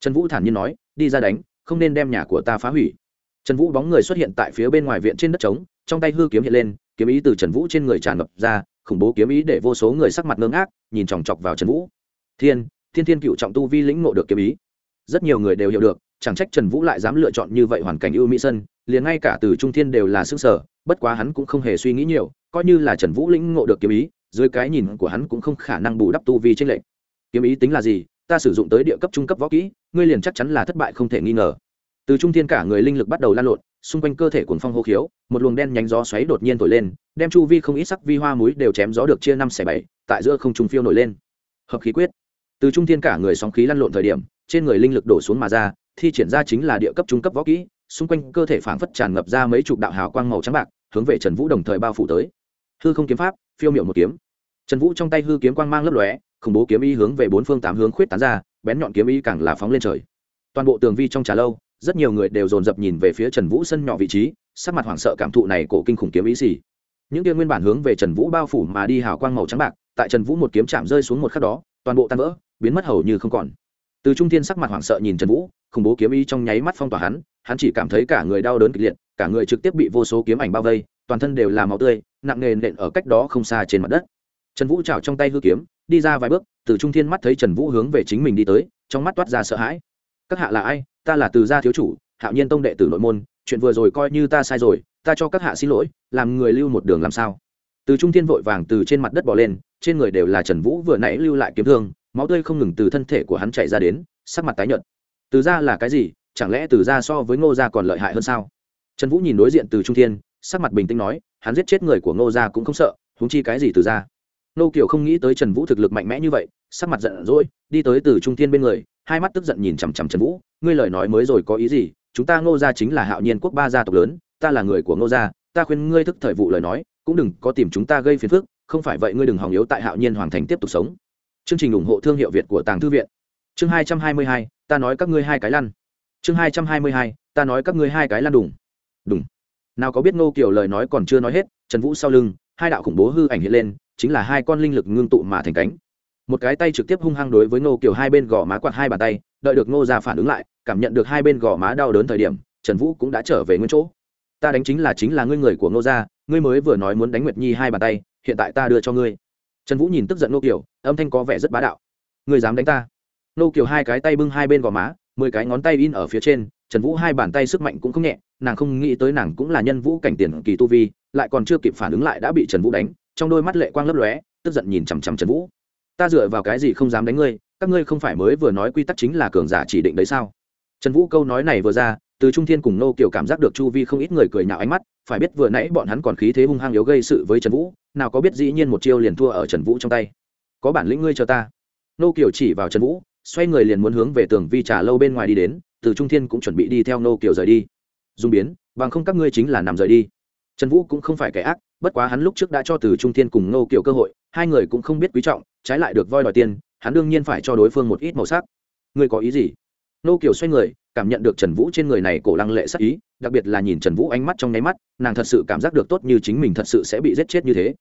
Trần vũ thản nhiên nói, đi ra đánh, không nên đem nhà của ta phá hủy. Trần vũ bóng người xuất hiện tại phía bên ngoài viện trên đất trống, trong tay hư kiếm hiện lên, kiếm ý từ trần vũ trên người tràn ngập ra, khủng bố kiếm ý để vô số người sắc mặt ngơ ngác, nhìn chòng chọc vào trần vũ. Thiên thiên thiên cựu trọng tu vi lĩnh ngộ được kiếm ý. Rất nhiều người đều hiểu được, chẳng trách trần vũ lại dám lựa chọn như vậy hoàn cảnh ưu mỹ sân, liền ngay cả từ trung thiên đều là sức sở bất quá hắn cũng không hề suy nghĩ nhiều, coi như là trần vũ lĩnh ngộ được kiếm ý dưới cái nhìn của hắn cũng không khả năng bù đắp tu vi trên lệnh kiếm ý tính là gì? Ta sử dụng tới địa cấp trung cấp võ kỹ, ngươi liền chắc chắn là thất bại không thể nghi ngờ. Từ trung thiên cả người linh lực bắt đầu lan lộn, xung quanh cơ thể cuồng phong hô khiếu, một luồng đen nhánh gió xoáy đột nhiên thổi lên, đem chu vi không ít sắc vi hoa muối đều chém gió được chia năm xẻ bảy, tại giữa không trung phiêu nổi lên. Hợp khí quyết. Từ trung thiên cả người sóng khí lăn lộn thời điểm, trên người linh lực đổ xuống mà ra, thi triển ra chính là địa cấp trung cấp võ kỹ, xung quanh cơ thể phảng phất tràn ngập ra mấy chục đạo hào quang màu trắng bạc, hướng về trần vũ đồng thời bao phủ tới hư không kiếm pháp, phiêu miệu một kiếm. Trần vũ trong tay hư kiếm quang mang lấp lóe, khủng bố kiếm ý hướng về bốn phương tám hướng khuyết tán ra, bén nhọn kiếm ý càng là phóng lên trời. Toàn bộ tường vi trong trà lâu, rất nhiều người đều dồn dập nhìn về phía trần vũ sân nhỏ vị trí, sắc mặt hoảng sợ cảm thụ này cổ kinh khủng kiếm ý gì những kia nguyên bản hướng về trần vũ bao phủ mà đi hào quang màu trắng bạc, tại trần vũ một kiếm chạm rơi xuống một khắc đó, toàn bộ tan vỡ, biến mất hầu như không còn. Từ trung thiên sắc mặt hoảng sợ nhìn trần vũ, khủng bố kiếm ý trong nháy mắt phong tỏa hắn hắn chỉ cảm thấy cả người đau đớn kịch liệt, cả người trực tiếp bị vô số kiếm ảnh bao vây toàn thân đều là máu tươi, nặng nề nện ở cách đó không xa trên mặt đất. Trần vũ chảo trong tay hư kiếm, đi ra vài bước, từ trung thiên mắt thấy trần vũ hướng về chính mình đi tới, trong mắt toát ra sợ hãi. Các hạ là ai? Ta là từ gia thiếu chủ, hạo nhiên tông đệ tử nội môn, chuyện vừa rồi coi như ta sai rồi, ta cho các hạ xin lỗi, làm người lưu một đường làm sao? Từ trung thiên vội vàng từ trên mặt đất bỏ lên, trên người đều là trần vũ vừa nãy lưu lại kiếm thương, máu tươi không ngừng từ thân thể của hắn chạy ra đến, sắc mặt tái nhợt. Từ gia là cái gì? Chẳng lẽ từ gia so với ngô gia còn lợi hại hơn sao? Trần vũ nhìn đối diện từ trung thiên sắc mặt bình tĩnh nói, hắn giết chết người của ngô gia cũng không sợ húng chi cái gì từ gia nô kiều không nghĩ tới trần vũ thực lực mạnh mẽ như vậy, sắc mặt giận dỗi, đi tới từ trung thiên bên người, hai mắt tức giận nhìn chằm chằm trần vũ, ngươi lời nói mới rồi có ý gì? Chúng ta ngô gia chính là hạo nhiên quốc ba gia tộc lớn, ta là người của ngô gia, ta khuyên ngươi thức thời vụ lời nói, cũng đừng có tìm chúng ta gây phiền phức, không phải vậy ngươi đừng hòng yếu tại hạo nhiên hoàng thành tiếp tục sống. Chương trình ủng hộ thương hiệu việt của tàng thư viện. Chương hai trăm hai mươi hai, ta nói các ngươi hai cái lăn. Chương hai trăm hai mươi hai, ta nói các ngươi hai cái lăn đùng. Đùng nào có biết ngô kiều lời nói còn chưa nói hết, trần vũ sau lưng, hai đạo khủng bố hư ảnh hiện lên, chính là hai con linh lực ngưng tụ mà thành cánh. Một cái tay trực tiếp hung hăng đối với ngô kiều hai bên gò má quạt hai bàn tay, đợi được ngô ra phản ứng lại, cảm nhận được hai bên gò má đau đớn thời điểm, trần vũ cũng đã trở về nguyên chỗ. Ta đánh chính là chính là ngươi người của ngô gia, ngươi mới vừa nói muốn đánh nguyệt nhi hai bàn tay, hiện tại ta đưa cho ngươi. Trần vũ nhìn tức giận ngô kiều, âm thanh có vẻ rất bá đạo. Ngươi dám đánh ta? Ngô kiều hai cái tay bưng hai bên gò má, mười cái ngón tay in ở phía trên trần vũ hai bàn tay sức mạnh cũng không nhẹ, nàng không nghĩ tới nàng cũng là nhân vũ cảnh tiền kỳ tu vi, lại còn chưa kịp phản ứng lại đã bị trần vũ đánh, trong đôi mắt lệ quang lấp lóe, tức giận nhìn chằm chằm trần vũ. Ta dựa vào cái gì không dám đánh ngươi? Các ngươi không phải mới vừa nói quy tắc chính là cường giả chỉ định đấy sao? Trần vũ câu nói này vừa ra, từ trung thiên cùng nô kiều cảm giác được chu vi không ít người cười nhạo ánh mắt, phải biết vừa nãy bọn hắn còn khí thế hung hăng yếu gây sự với trần vũ, nào có biết dĩ nhiên một chiêu liền thua ở trần vũ trong tay. Có bản lĩnh ngươi cho ta. Nô kiều chỉ vào trần vũ, xoay người liền muốn hướng về tường vi trà lâu bên ngoài đi đến từ trung thiên cũng chuẩn bị đi theo nô kiều rời đi. Dung biến, bằng không các ngươi chính là nằm rời đi. Trần vũ cũng không phải kẻ ác, bất quá hắn lúc trước đã cho từ trung thiên cùng nô kiều cơ hội, hai người cũng không biết quý trọng, trái lại được voi đòi tiền, hắn đương nhiên phải cho đối phương một ít màu sắc. Ngươi có ý gì? Nô kiều xoay người, cảm nhận được trần vũ trên người này cổ lăng lệ sắc ý, đặc biệt là nhìn trần vũ ánh mắt trong nháy mắt, nàng thật sự cảm giác được tốt như chính mình thật sự sẽ bị giết chết như thế.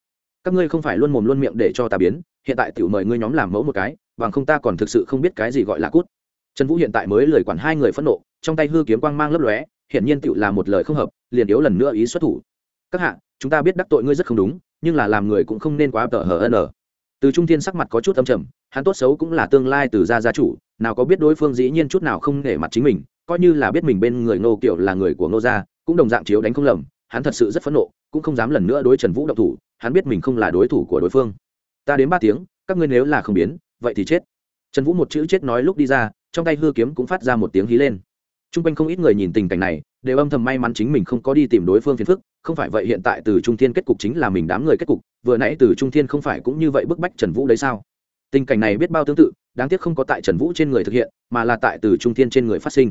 Các ngươi không phải luôn mồm luôn miệng để cho ta biến, hiện tại tiểu mời ngươi nhóm làm mẫu một cái, bằng không ta còn thực sự không biết cái gì gọi là cút trần vũ hiện tại mới lời quản hai người phẫn nộ, trong tay hư kiếm quang mang lấp lóe hiện nhiên tựu là một lời không hợp, liền yếu lần nữa ý xuất thủ. Các hạ, chúng ta biết đắc tội ngươi rất không đúng, nhưng là làm người cũng không nên quá tờ hờ ở." từ trung thiên sắc mặt có chút âm trầm, hắn tốt xấu cũng là tương lai từ gia gia chủ, nào có biết đối phương dĩ nhiên chút nào không để mặt chính mình, coi như là biết mình bên người ngô kiểu là người của ngô gia, cũng đồng dạng chiếu đánh không lầm, hắn thật sự rất phẫn nộ, cũng không dám lần nữa đối trần vũ động thủ, hắn biết mình không là đối thủ của đối phương. Ta đến ba tiếng, các ngươi nếu là không biến, vậy thì chết. Trần vũ một chữ chết nói lúc đi ra trong tay hư kiếm cũng phát ra một tiếng hí lên. T r u n g quanh không ít người nhìn tình cảnh này, đều âm thầm may mắn chính mình không có đi tìm đối phương phiền phức, không phải vậy hiện tại từ trung thiên kết cục chính là mình đám người kết cục, vừa nãy từ trung thiên không phải cũng như vậy bức bách trần vũ đấy sao? Tình cảnh này biết bao tương tự, đáng tiếc không có tại trần vũ trên người thực hiện, mà là tại từ trung thiên trên người phát sinh.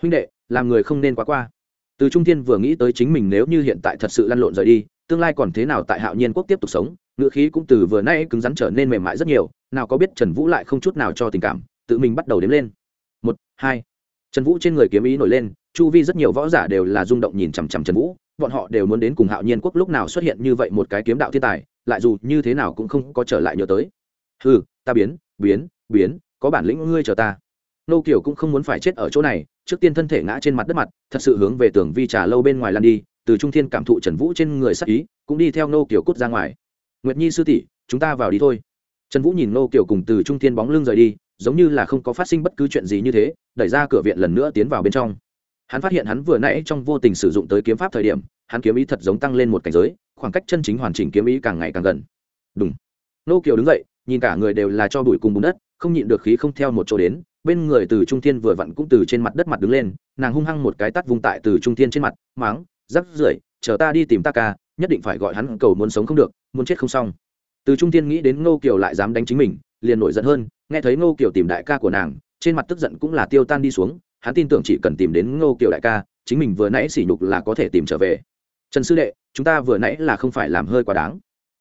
Huynh đệ, làm người không nên quá qua. Từ trung thiên vừa nghĩ tới chính mình nếu như hiện tại thật sự lăn lộn rời đi, tương lai còn thế nào tại hạo nhiên quốc tiếp tục sống ngựa khí cũng từ vừa nay cứng rắn trở nên mềm mại rất nhiều, nào có biết trần vũ lại không chút nào cho tình cảm tự mình bắt đầu đếm lên. Một, hai. Trần vũ trên người kiếm ý nổi lên, chu vi rất nhiều võ giả đều là rung động nhìn chằm chằm trần vũ, bọn họ đều muốn đến cùng hạo nhiên quốc lúc nào xuất hiện như vậy một cái kiếm đạo thiên tài, lại dù như thế nào cũng không có trở lại nhớ tới. Ừ ta biến biến biến, có bản lĩnh ngươi chờ ta. Nô kiều cũng không muốn phải chết ở chỗ này, trước tiên thân thể ngã trên mặt đất mặt, thật sự hướng về tường vi trà lâu bên ngoài lan đi, từ trung thiên cảm thụ trần vũ trên người sắc ý, cũng đi theo nô kiều cút ra ngoài. Nguyệt nhi sư tỷ, chúng ta vào đi thôi. Trần vũ nhìn nô kiều cùng từ trung thiên bóng lưng rời đi giống như là không có phát sinh bất cứ chuyện gì như thế, đẩy ra cửa viện lần nữa tiến vào bên trong. Hắn phát hiện hắn vừa nãy trong vô tình sử dụng tới kiếm pháp thời điểm, hắn kiếm ý thật giống tăng lên một cảnh giới, khoảng cách chân chính hoàn chỉnh kiếm ý càng ngày càng gần. Đúng nô kiều đứng dậy, nhìn cả người đều là cho bụi cùng bùn đất, không nhịn được khí không theo một chỗ đến, bên người từ trung thiên vừa vặn cũng từ trên mặt đất mặt đứng lên, nàng hung hăng một cái tắt vung tại từ trung thiên trên mặt, máng, rắc rưởi, chờ ta đi tìm ta ca, nhất định phải gọi hắn cầu muốn sống không được, muốn chết không xong. Từ trung Thiên nghĩ đến ngô kiều lại dám đánh chính mình, liền nổi giận hơn nghe thấy ngô kiều tìm đại ca của nàng, trên mặt tức giận cũng là tiêu tan đi xuống, hắn tin tưởng chỉ cần tìm đến ngô kiều đại ca, chính mình vừa nãy sỉ nhục là có thể tìm trở về. Trần sư đệ, chúng ta vừa nãy là không phải làm hơi quá đáng.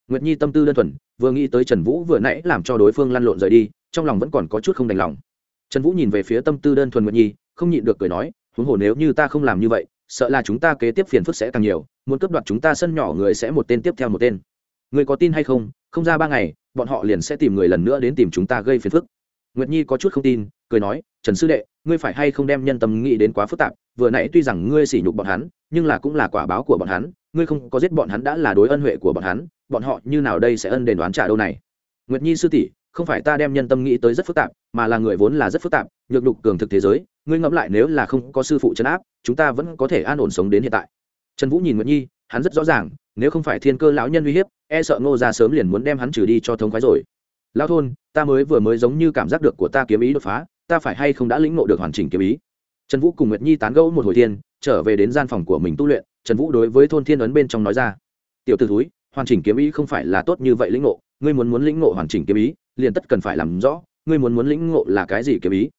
Nguyệt nhi tâm tư đơn thuần, vừa nghĩ tới trần vũ vừa nãy làm cho đối phương lăn lộn rời đi, trong lòng vẫn còn có chút không đành lòng. Trần vũ nhìn về phía tâm tư đơn thuần nguyệt nhi, không nhịn được cười nói, huống hồ nếu như ta không làm như vậy, sợ là chúng ta kế tiếp phiền phức sẽ càng nhiều, muốn cướp đoạt chúng ta sân nhỏ người sẽ một tên tiếp theo một tên. Người có tin hay không không ra ba ngày, bọn họ liền sẽ tìm người lần nữa đến tìm chúng ta gây phiền phức. Nguyệt nhi có chút không tin, cười nói, trần sư đệ, ngươi phải hay không đem nhân tâm nghĩ đến quá phức tạp, vừa nãy tuy rằng ngươi sỉ nhục bọn hắn, nhưng là cũng là quả báo của bọn hắn, ngươi không có giết bọn hắn đã là đối ân huệ của bọn hắn, bọn họ như nào đây sẽ ân đền đoán trả đâu này? Nguyệt nhi sư tỷ, không phải ta đem nhân tâm nghĩ tới rất phức tạp, mà là người vốn là rất phức tạp, nhược đục cường thực thế giới, ngươi ngẫm lại nếu là không có sư phụ trấn áp, chúng ta vẫn có thể an ổn sống đến hiện tại. Trần vũ nhìn nguyệt nhi, hắn rất rõ ràng nếu không phải thiên cơ lão nhân uy hiếp e sợ ngô ra sớm liền muốn đem hắn trừ đi cho thống khoái rồi. Lão thôn, ta mới vừa mới giống như cảm giác được của ta kiếm ý đột phá, ta phải hay không đã lĩnh ngộ được hoàn chỉnh kiếm ý? Trần vũ cùng nguyệt nhi tán gẫu một hồi thiên, trở về đến gian phòng của mình tu luyện, trần vũ đối với thôn thiên ấn bên trong nói ra. Tiểu t ử thúi, hoàn chỉnh kiếm ý không phải là tốt như vậy lĩnh ngộ, ngươi muốn muốn lĩnh ngộ hoàn chỉnh kiếm ý, liền tất cần phải làm rõ, ngươi muốn muốn lĩnh ngộ là cái gì kiếm ý?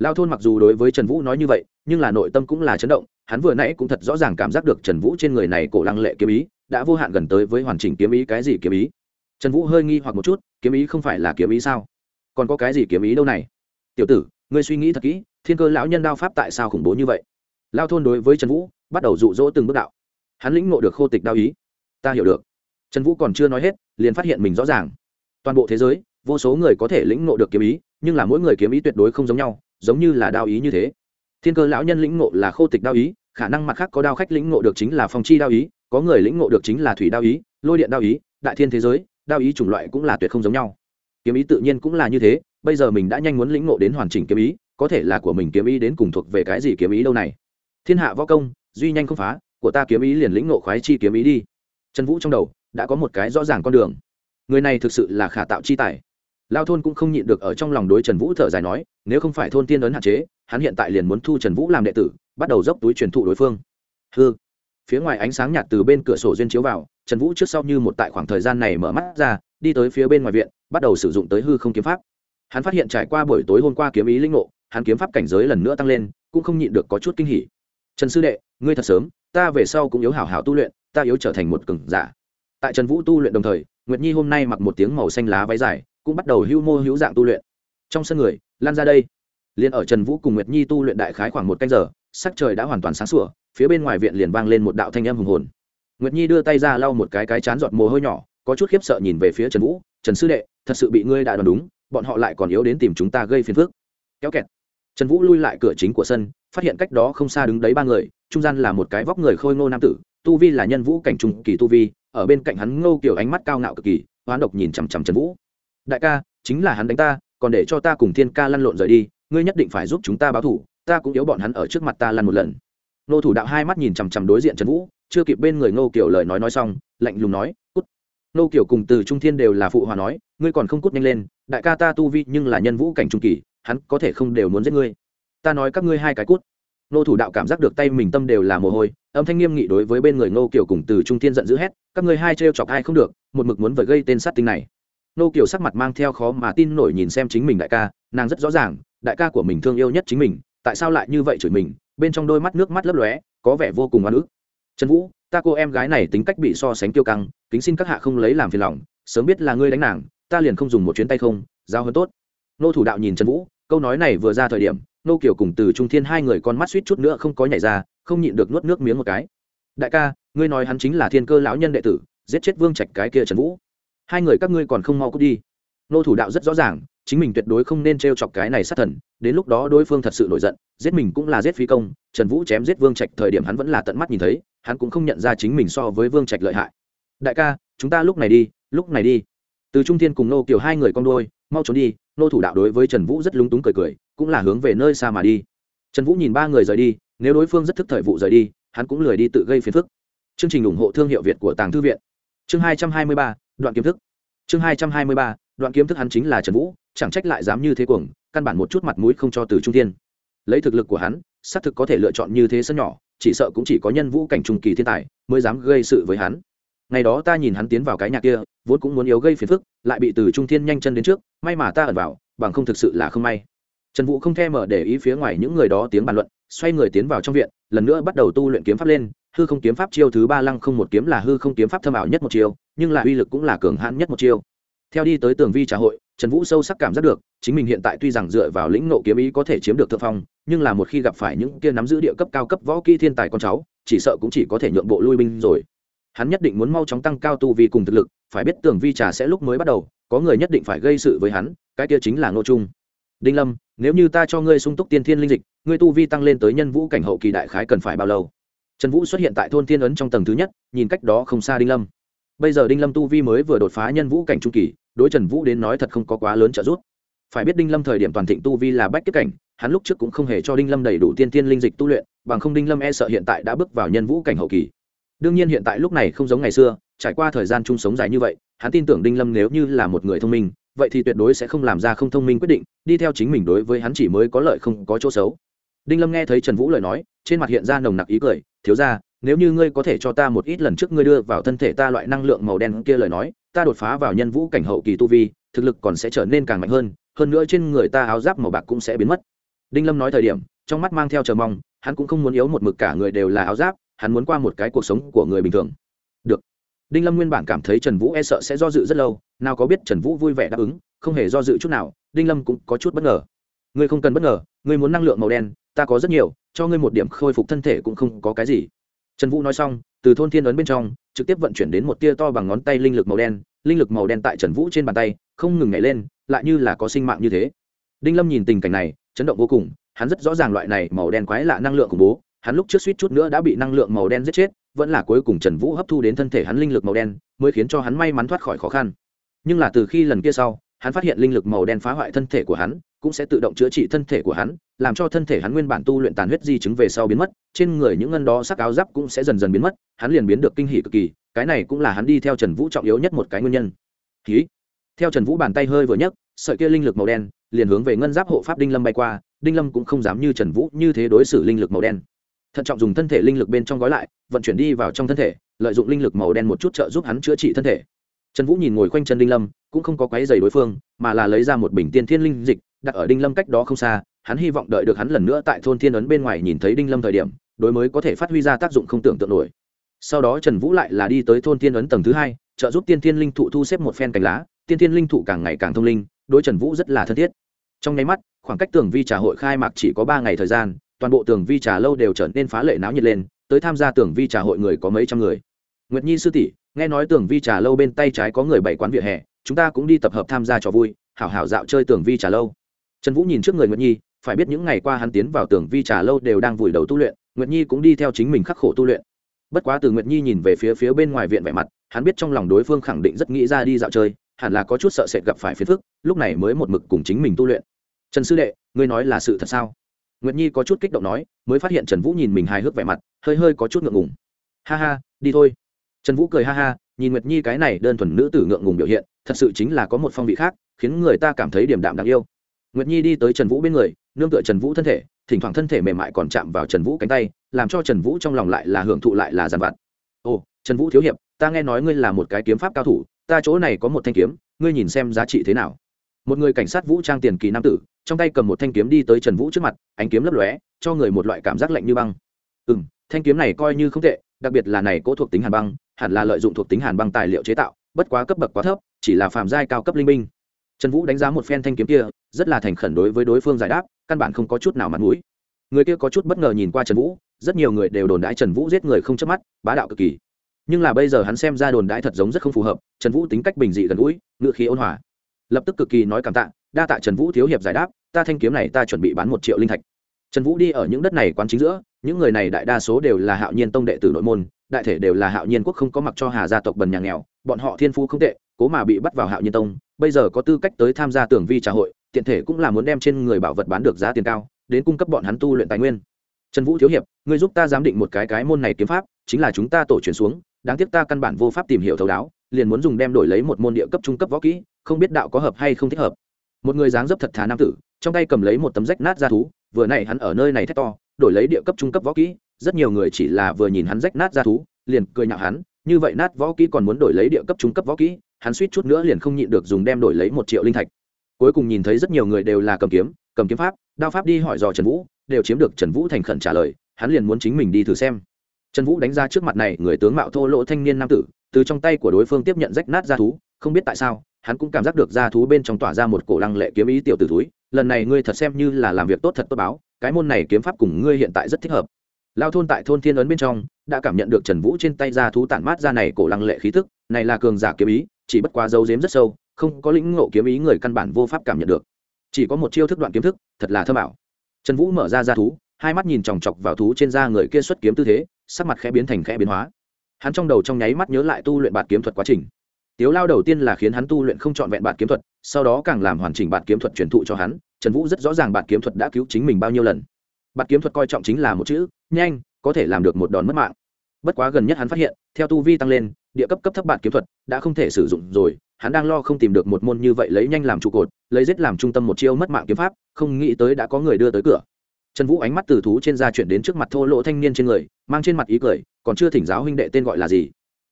Lao thôn mặc dù đối với trần vũ nói như vậy, nhưng là nội tâm cũng là chấn động, hắn vừa nãy cũng thật rõ ràng cảm giác được trần vũ trên người này cổ lăng lệ kiếm ý, đã vô hạn gần tới với hoàn chỉnh kiếm ý cái gì kiếm ý. Trần vũ hơi nghi hoặc một chút, kiếm ý không phải là kiếm ý sao? Còn có cái gì kiếm ý đâu này? Tiểu tử, ngươi suy nghĩ thật kỹ, thiên cơ lão nhân đao pháp tại sao khủng bố như vậy? Lao thôn đối với trần vũ bắt đầu rụ rỗ từng bước đạo. Hắn lĩnh ngộ được khô tịch đao ý. Ta hiểu được. Trần vũ còn chưa nói hết, liền phát hiện mình rõ ràng. Toàn bộ thế giới, vô số người có thể lĩnh ngộ được kiếm ý, nhưng là mỗi người kiếm ý tuyệt đối không giống nhau giống như là đao ý như thế. Thiên cơ lão nhân lĩnh ngộ là khô tịch đao ý, khả năng mặt khác có đao khách lĩnh ngộ được chính là phong chi đao ý, có người lĩnh ngộ được chính là thủy đao ý, lôi điện đao ý, đại thiên thế giới, đao ý chủng loại cũng là tuyệt không giống nhau. Kiếm ý tự nhiên cũng là như thế, bây giờ mình đã nhanh muốn lĩnh ngộ đến hoàn chỉnh kiếm ý, có thể là của mình kiếm ý đến cùng thuộc về cái gì kiếm ý đâu này. Thiên hạ võ công, duy nhanh không phá, của ta kiếm ý liền lĩnh ngộ khoái chi kiếm ý đi. Trần vũ trong đầu, đã có một cái rõ ràng con đường. Người này thực sự là khả tạo chi tài lao thôn cũng không nhịn được ở trong lòng đối trần vũ thở dài nói, nếu không phải thôn tiên ấn hạn chế, hắn hiện tại liền muốn thu trần vũ làm đệ tử, bắt đầu dốc túi truyền thụ đối phương. Hư phía ngoài ánh sáng nhạt từ bên cửa sổ duyên chiếu vào, trần vũ trước sau như một tại khoảng thời gian này mở mắt ra, đi tới phía bên ngoài viện, bắt đầu sử dụng tới hư không kiếm pháp. Hắn phát hiện trải qua buổi tối hôm qua kiếm ý linh ngộ, hắn kiếm pháp cảnh giới lần nữa tăng lên, cũng không nhịn được có chút kinh hỉ. Trần sư đệ, ngươi thật sớm, ta về sau cũng yếu hảo hảo tu luyện, ta yếu trở thành một cường giả. Tại trần vũ tu luyện đồng thời, nguyệt nhi hôm nay mặc một tiếng màu xanh lá váy dài cũng bắt đầu hưu mô hữu dạng tu luyện. Trong sân người, lan ra đây. Liền ở trần vũ cùng nguyệt nhi tu luyện đại khái khoảng một canh giờ, sắc trời đã hoàn toàn sáng sủa, phía bên ngoài viện liền vang lên một đạo thanh âm hùng hồn. Nguyệt nhi đưa tay ra lau một cái cái chán giọt mồ hôi nhỏ, có chút khiếp sợ nhìn về phía trần vũ, trần sư đệ, thật sự bị ngươi đã đoán đúng, bọn họ lại còn yếu đến tìm chúng ta gây phiền phức. Kéo kẹt. Trần vũ lui lại cửa chính của sân, phát hiện cách đó không xa đứng đấy ba người, trung gian là một cái vóc người khôi ngô nam tử, tu vi là nhân vũ cảnh trung kỳ tu vi, ở bên cạnh hắn ngô kiểu ánh mắt cao ngạo cực kỳ, hoán độc nhìn chằm chằm trần vũ đại ca, chính là hắn đánh ta, còn để cho ta cùng thiên ca lăn lộn rời đi, ngươi nhất định phải giúp chúng ta báo thủ, ta cũng yếu bọn hắn ở trước mặt ta lăn một lần. Nô thủ đạo hai mắt nhìn chằm chằm đối diện trần vũ, chưa kịp bên người ngô kiểu lời nói nói xong, lạnh lùng nói, cút. Nô kiểu cùng từ trung thiên đều là phụ hòa nói, ngươi còn không cút nhanh lên, đại ca ta tu vi nhưng là nhân vũ cảnh trung kỳ, hắn có thể không đều muốn giết ngươi. Ta nói các ngươi hai cái cút. Nô thủ đạo cảm giác được tay mình tâm đều là mồ hôi, âm thanh nghiêm nghị đối với bên người ngô kiểu cùng từ trung thiên giận dữ hét, các ngươi hai trêu chọc ai không được, một mực muốn vợi gây tên sát tinh này nô kiều sắc mặt mang theo khó mà tin nổi nhìn xem chính mình đại ca, nàng rất rõ ràng, đại ca của mình thương yêu nhất chính mình, tại sao lại như vậy chửi mình, bên trong đôi mắt nước mắt lấp lóe, có vẻ vô cùng oan ức. Trần vũ, ta cô em gái này tính cách bị so sánh tiêu căng, kính xin các hạ không lấy làm phiền lòng, sớm biết là ngươi đánh nàng, ta liền không dùng một chuyến tay không, giao hơn tốt. Nô thủ đạo nhìn trần vũ, câu nói này vừa ra thời điểm, nô kiều cùng từ trung thiên hai người con mắt suýt chút nữa không có nhảy ra, không nhịn được nuốt nước miếng một cái. Đại ca, ngươi nói hắn chính là thiên cơ lão nhân đệ tử, giết chết vương trạch cái kia trần vũ hai người các ngươi còn không mau cút đi. Nô thủ đạo rất rõ ràng, chính mình tuyệt đối không nên t r e o chọc cái này sát thần, đến lúc đó đối phương thật sự nổi giận, giết mình cũng là giết phi công, trần vũ chém giết vương trạch thời điểm hắn vẫn là tận mắt nhìn thấy, hắn cũng không nhận ra chính mình so với vương trạch lợi hại. Đại ca, chúng ta lúc này đi, lúc này đi. Từ trung thiên cùng nô kiểu hai người con đôi mau trốn đi, nô thủ đạo đối với trần vũ rất lúng túng cười cười, cũng là hướng về nơi xa mà đi. Trần vũ nhìn ba người rời đi, nếu đối phương rất thức thời vụ rời đi, hắn cũng lười đi tự gây phiền phức. Chương trình ủng hộ thương hiệu việt của tàng thư viện. Chương hai trăm hai mươi ba đoạn kiếm thức. Chương hai trăm hai mươi ba, đoạn kiếm thức hắn chính là trần vũ, chẳng trách lại dám như thế cuồng, căn bản một chút mặt mũi không cho từ trung thiên. Lấy thực lực của hắn, xác thực có thể lựa chọn như thế sân nhỏ, chỉ sợ cũng chỉ có nhân vũ cảnh trung kỳ thiên tài mới dám gây sự với hắn. Ngày đó ta nhìn hắn tiến vào cái nhà kia, vốn cũng muốn yếu gây phiền phức, lại bị từ trung thiên nhanh chân đến trước, may mà ta ẩn vào, bằng không thực sự là không may. Trần vũ không thèm mở để ý phía ngoài những người đó tiếng bàn luận, xoay người tiến vào trong viện, lần nữa bắt đầu tu luyện kiếm pháp lên hư không kiếm pháp chiêu thứ ba lăng không một kiếm là hư không kiếm pháp thâm ảo nhất một chiêu, nhưng là uy lực cũng là cường hãn nhất một chiêu. Theo đi tới tường vi trà hội, trần vũ sâu sắc cảm giác được, chính mình hiện tại tuy rằng dựa vào lĩnh nộ kiếm ý có thể chiếm được thượng phong, nhưng là một khi gặp phải những kia nắm giữ địa cấp cao cấp võ kỹ thiên tài con cháu, chỉ sợ cũng chỉ có thể nhượng bộ lui binh rồi. Hắn nhất định muốn mau chóng tăng cao tu vi cùng thực lực, phải biết tường vi trà sẽ lúc mới bắt đầu, có người nhất định phải gây sự với hắn, cái kia chính là ngô trung. Đinh lâm, nếu như ta cho ngươi sung túc tiên thiên linh dịch, ngươi tu vi tăng lên tới nhân vũ cảnh hậu kỳ đại khái cần phải bao lâu? Trần vũ xuất hiện tại thôn thiên ấn trong tầng thứ nhất, nhìn cách đó không xa đinh lâm. Bây giờ đinh lâm tu vi mới vừa đột phá nhân vũ cảnh trung kỳ, đối trần vũ đến nói thật không có quá lớn trợ giúp. Phải biết đinh lâm thời điểm toàn thịnh tu vi là bách kiếp cảnh, hắn lúc trước cũng không hề cho đinh lâm đầy đủ tiên tiên linh dịch tu luyện, bằng không đinh lâm e sợ hiện tại đã bước vào nhân vũ cảnh hậu kỳ. Đương nhiên hiện tại lúc này không giống ngày xưa, trải qua thời gian chung sống dài như vậy, hắn tin tưởng đinh lâm nếu như là một người thông minh, vậy thì tuyệt đối sẽ không làm ra không thông minh quyết định, đi theo chính mình đối với hắn chỉ mới có lợi không có chỗ xấu đinh lâm nghe thấy trần vũ lời nói, trên mặt hiện ra nồng nặc ý cười, thiếu ra nếu như ngươi có thể cho ta một ít lần trước ngươi đưa vào thân thể ta loại năng lượng màu đen kia lời nói, ta đột phá vào nhân vũ cảnh hậu kỳ tu vi, thực lực còn sẽ trở nên càng mạnh hơn hơn nữa trên người ta áo giáp màu bạc cũng sẽ biến mất. Đinh lâm nói thời điểm, trong mắt mang theo chờ mong, hắn cũng không muốn yếu một mực cả người đều là áo giáp, hắn muốn qua một cái cuộc sống của người bình thường. Được. Đinh lâm nguyên bản cảm thấy trần vũ e sợ sẽ do dự rất lâu, nào có biết trần vũ vui vẻ đáp ứng, không hề do dự chút nào, đinh lâm cũng có chút bất ngờ. Ngươi không cần bất ngờ ngươi muốn năng lượng màu đen, ta có rất nhiều, cho ngươi một điểm khôi phục thân thể cũng không có cái gì. Trần vũ nói xong, từ thôn thiên ấn bên trong, trực tiếp vận chuyển đến một tia to bằng ngón tay linh lực màu đen, linh lực màu đen tại trần vũ trên bàn tay, không ngừng nhảy lên, lại như là có sinh mạng như thế. Đinh lâm nhìn tình cảnh này, chấn động vô cùng, hắn rất rõ ràng loại này màu đen quái lạ năng lượng khủng bố, hắn lúc trước suýt chút nữa đã bị năng lượng màu đen giết chết, vẫn là cuối cùng trần vũ hấp thu đến thân thể hắn linh lực màu đen, mới khiến cho hắn may mắn thoát khỏi khó khăn. Nhưng là từ khi lần kia sau, hắn phát hiện linh lực màu đen phá hoại thân thể của hắn cũng sẽ tự động chữa trị thân thể của hắn, làm cho thân thể hắn nguyên bản tu luyện tàn huyết di chứng về sau biến mất, trên người những ngân đó sắc áo giáp cũng sẽ dần dần biến mất, hắn liền biến được kinh hỉ cực kỳ, cái này cũng là hắn đi theo trần vũ trọng yếu nhất một cái nguyên nhân. Ký theo trần vũ bàn tay hơi vừa nhấc, sợi kia linh lực màu đen liền hướng về ngân giáp hộ pháp đinh lâm bay qua, đinh lâm cũng không dám như trần vũ như thế đối xử linh lực màu đen. Thận trọng dùng thân thể linh lực bên trong gói lại, vận chuyển đi vào trong thân thể, lợi dụng linh lực màu đen một chút trợ giúp hắn chữa trị thân thể. Trần vũ nhìn ngồi quanh chân đinh lâm, cũng không có quáy dày đối phương, mà là lấy ra một bình tiên thiên linh dịch đặt ở đinh lâm cách đó không xa, hắn hy vọng đợi được hắn lần nữa tại thôn thiên ấn bên ngoài nhìn thấy đinh lâm thời điểm, đối mới có thể phát huy ra tác dụng không tưởng tượng nổi. Sau đó trần vũ lại là đi tới thôn thiên ấn tầng thứ hai, trợ giúp tiên thiên linh thụ thu xếp một phen cành lá, tiên thiên linh thụ càng ngày càng thông linh, đối trần vũ rất là thân thiết. Trong nháy mắt, khoảng cách tường vi trà hội khai mạc chỉ có ba ngày thời gian, toàn bộ tường vi trà lâu đều trở nên phá lệ náo nhiệt lên, tới tham gia tường vi trà hội người có mấy trăm người. Nguyệt nhi sư tỷ, nghe nói tường vi trà lâu bên tay trái có người bảy quán vỉa hè, chúng ta cũng đi tập hợp tham gia trò vui, hảo hảo dạo chơi tường vi trà lâu trần vũ nhìn trước người nguyệt nhi, phải biết những ngày qua hắn tiến vào tường vi trà lâu đều đang vùi đầu tu luyện, nguyệt nhi cũng đi theo chính mình khắc khổ tu luyện. Bất quá từ nguyệt nhi nhìn về phía phía bên ngoài viện vẻ mặt, hắn biết trong lòng đối phương khẳng định rất nghĩ ra đi dạo chơi, hẳn là có chút sợ sệt gặp phải phiền phức, lúc này mới một mực cùng chính mình tu luyện. Trần sư đệ, ngươi nói là sự thật sao? Nguyệt nhi có chút kích động nói, mới phát hiện trần vũ nhìn mình hài hước vẻ mặt, hơi hơi có chút ngượng ngùng. Ha ha, đi thôi. Trần vũ cười ha ha, nhìn nguyệt nhi cái này đơn thuần nữ tử ngượng ngùng biểu hiện, thật sự chính là có một phong vị khác, khiến người ta cảm thấy điểm đạm đáng yêu nguyệt nhi đi tới trần vũ bên người, nương tựa trần vũ thân thể, thỉnh thoảng thân thể mềm mại còn chạm vào trần vũ cánh tay, làm cho trần vũ trong lòng lại là hưởng thụ lại là giàn vặt. Ồ, trần vũ thiếu hiệp, ta nghe nói ngươi là một cái kiếm pháp cao thủ, ta chỗ này có một thanh kiếm, ngươi nhìn xem giá trị thế nào. Một người cảnh sát vũ trang tiền kỳ nam tử, trong tay cầm một thanh kiếm đi tới trần vũ trước mặt, ánh kiếm lấp lóe, cho người một loại cảm giác lạnh như băng. Ừ m thanh kiếm này coi như không tệ, đặc biệt là này cố thuộc tính hàn băng, hẳn là lợi dụng thuộc tính hàn băng tài liệu chế tạo, bất quá cấp bậc quá thấp, chỉ là phàm giai cao cấp linh binh. trần vũ đánh giá một phen thanh kiếm kia rất là thành khẩn đối với đối phương giải đáp, căn bản không có chút nào mặt mũi. Người kia có chút bất ngờ nhìn qua trần vũ, rất nhiều người đều đồn đãi trần vũ giết người không chớp mắt, bá đạo cực kỳ. Nhưng là bây giờ hắn xem ra đồn đãi thật giống rất không phù hợp, trần vũ tính cách bình dị gần gũi ngự khí ôn hòa. Lập tức cực kỳ nói cảm tạ, đa tạ trần vũ thiếu hiệp giải đáp, ta thanh kiếm này ta chuẩn bị bán một triệu linh thạch. Trần vũ đi ở những đất này quán chính giữa, những người này đại đa số đều là hạo nhiên tông đệ tử nội môn, đại thể đều là hạo nhiên quốc không có mặc cho hà gia tộc bần nhà nghèo, bọn họ thiên phú không tệ, cố mà bị bắt vào hạo nhiên tông, bây giờ có tư cách tới tham gia tưởng vi trà hội tiện thể cũng là muốn đem trên người bảo vật bán được giá tiền cao, đến cung cấp bọn hắn tu luyện tài nguyên. Trần vũ thiếu hiệp, ngươi giúp ta giám định một cái cái môn này kiếm pháp, chính là chúng ta tổ truyền xuống, đáng tiếc ta căn bản vô pháp tìm hiểu thấu đáo, liền muốn dùng đem đổi lấy một môn địa cấp trung cấp võ kỹ, không biết đạo có hợp hay không thích hợp. Một người dáng dấp thật thà nam tử, trong tay cầm lấy một tấm rách nát ra thú, vừa n hắn ở nơi này thét to, đổi lấy địa cấp trung cấp võ kỹ, rất nhiều người chỉ là vừa nhìn hắn rách nát ra thú, liền cười nhạo hắn, như vậy nát võ kỹ còn muốn đổi lấy địa cấp trung cấp võ kỹ, hắn suýt chút nữa liền không nhịn được dùng đem đổi lấy một triệu linh thạch cuối cùng nhìn thấy rất nhiều người đều là cầm kiếm cầm kiếm pháp, đao pháp đi hỏi dò trần vũ, đều chiếm được trần vũ thành khẩn trả lời, hắn liền muốn chính mình đi thử xem. Trần vũ đánh ra trước mặt này người tướng mạo thô lỗ thanh niên nam tử, từ trong tay của đối phương tiếp nhận rách nát ra thú, không biết tại sao, hắn cũng cảm giác được ra thú bên trong tỏa ra một cổ lăng lệ kiếm ý tiểu t túi lần này ngươi thật xem như là làm việc tốt thật tốt báo, cái môn này kiếm pháp cùng ngươi hiện tại rất thích hợp. Lao thôn tại thôn thiên ấn bên trong, đã cảm nhận được trần vũ trên tay ra thú tản mát ra này cổ lăng lệ khí tức, này là cường giả kiếm ý, chỉ bất quá dấu dếm rất sâu không có lĩnh ngộ kiếm ý người căn bản vô pháp cảm nhận được. Chỉ có một chiêu thức đoạn kiếm thức, thật là thơ bảo trần vũ mở ra ra thú, hai mắt nhìn chòng chọc vào thú trên da người kia xuất kiếm tư thế, sắc mặt khẽ biến thành khẽ biến hóa. Hắn trong đầu trong nháy mắt nhớ lại tu luyện bạt kiếm thuật quá trình. Tiếu lao đầu tiên là khiến hắn tu luyện không trọn vẹn bạt kiếm thuật, sau đó càng làm hoàn chỉnh bạt kiếm thuật truyền thụ cho hắn. Trần vũ rất rõ ràng bạt kiếm thuật đã cứu chính mình bao nhiêu lần. Bạt kiếm thuật coi trọng chính là một chữ, nhanh, có thể làm được một đòn mất mạng. Bất quá gần nhất hắn phát hiện, theo tu vi tăng lên, địa cấp cấp thấp bạt kiếm thuật đã không thể sử dụng rồi hắn đang lo không tìm được một môn như vậy lấy nhanh làm trụ cột, lấy giết làm trung tâm một chiêu mất mạng kiếm pháp, không nghĩ tới đã có người đưa tới cửa. Trần vũ ánh mắt từ thú trên da chuyển đến trước mặt thô lỗ thanh niên trên người, mang trên mặt ý cười, còn chưa thỉnh giáo huynh đệ tên gọi là gì.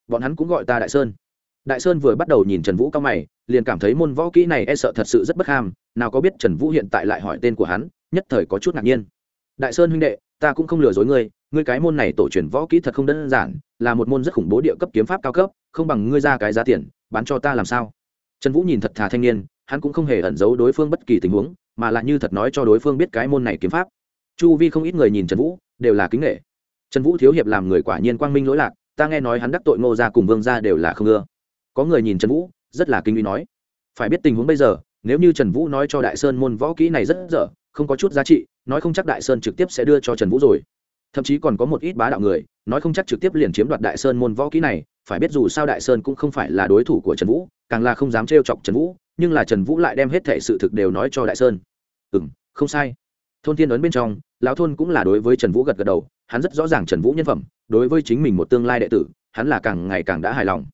Bọn hắn cũng gọi ta đại sơn. Đại sơn vừa bắt đầu nhìn trần vũ cao mày, liền cảm thấy môn võ kỹ này e sợ thật sự rất bất ham, nào có biết trần vũ hiện tại lại hỏi tên của hắn, nhất thời có chút ngạc nhiên. Đại sơn huynh đệ, ta cũng không lừa dối ngươi ngươi cái môn này tổ truyền võ kỹ thật không đơn giản, là một môn rất khủng bố địa cấp kiếm pháp cao cấp, không bằng ngươi ra cái giá tiền bán cho ta làm sao? Trần vũ nhìn thật thà thanh niên, hắn cũng không hề ẩn giấu đối phương bất kỳ tình huống, mà là như thật nói cho đối phương biết cái môn này kiếm pháp. Chu vi không ít người nhìn trần vũ, đều là kính nghệ trần vũ thiếu hiệp làm người quả nhiên quang minh lỗi lạc, ta nghe nói hắn đắc tội ngô gia cùng vương gia đều là không ưa. Có người nhìn trần vũ, rất là kinh uy nói. Phải biết tình huống bây giờ, nếu như trần vũ nói cho đại sơn môn võ kỹ này rất dở, không có chút giá trị, nói không chắc đại sơn trực tiếp sẽ đưa cho trần vũ rồi. Thậm chí còn có một ít bá đạo người, nói không chắc trực tiếp liền chiếm đoạt đại sơn môn võ kỹ này phải biết dù sao đại sơn cũng không phải là đối thủ của trần vũ, càng là không dám trêu chọc trần vũ, nhưng là trần vũ lại đem hết thể sự thực đều nói cho đại sơn. Ừ m không sai. Thôn thiên ấn bên trong, lão thôn cũng là đối với trần vũ gật gật đầu, hắn rất rõ ràng trần vũ nhân phẩm, đối với chính mình một tương lai đệ tử, hắn là càng ngày càng đã hài lòng.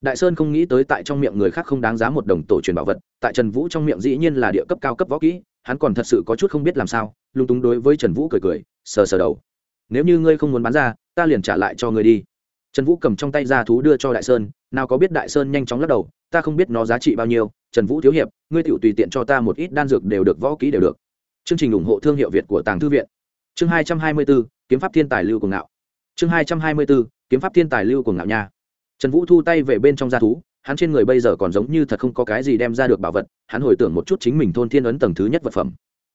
Đại sơn không nghĩ tới tại trong miệng người khác không đáng giá một đồng tổ truyền bảo vật, tại trần vũ trong miệng dĩ nhiên là địa cấp cao cấp võ kỹ, hắn còn thật sự có chút không biết làm sao lung túng đối với trần vũ cười cười, sờ sờ đầu. Nếu như ngươi không muốn bán ra, ta liền trả lại cho ngươi đi trần vũ cầm trong tay ra thú đưa cho đại sơn nào có biết đại sơn nhanh chóng lắc đầu ta không biết nó giá trị bao nhiêu trần vũ thiếu hiệp ngươi tựu tùy tiện cho ta một ít đan dược đều được võ kỹ đều được. Chương trình ủng hộ thương hiệu việt của tàng thư viện. Chương hai trăm hai mươi b ố kiếm pháp thiên tài lưu cùng ngạo. Chương hai trăm hai mươi b ố kiếm pháp thiên tài lưu cùng ngạo nha. Trần vũ thu tay về bên trong g thú hắn trên người bây giờ còn giống như thật không có cái gì đem ra được bảo vật hắn hồi tưởng một chút chính mình thôn thiên ấn tầng thứ nhất vật phẩm.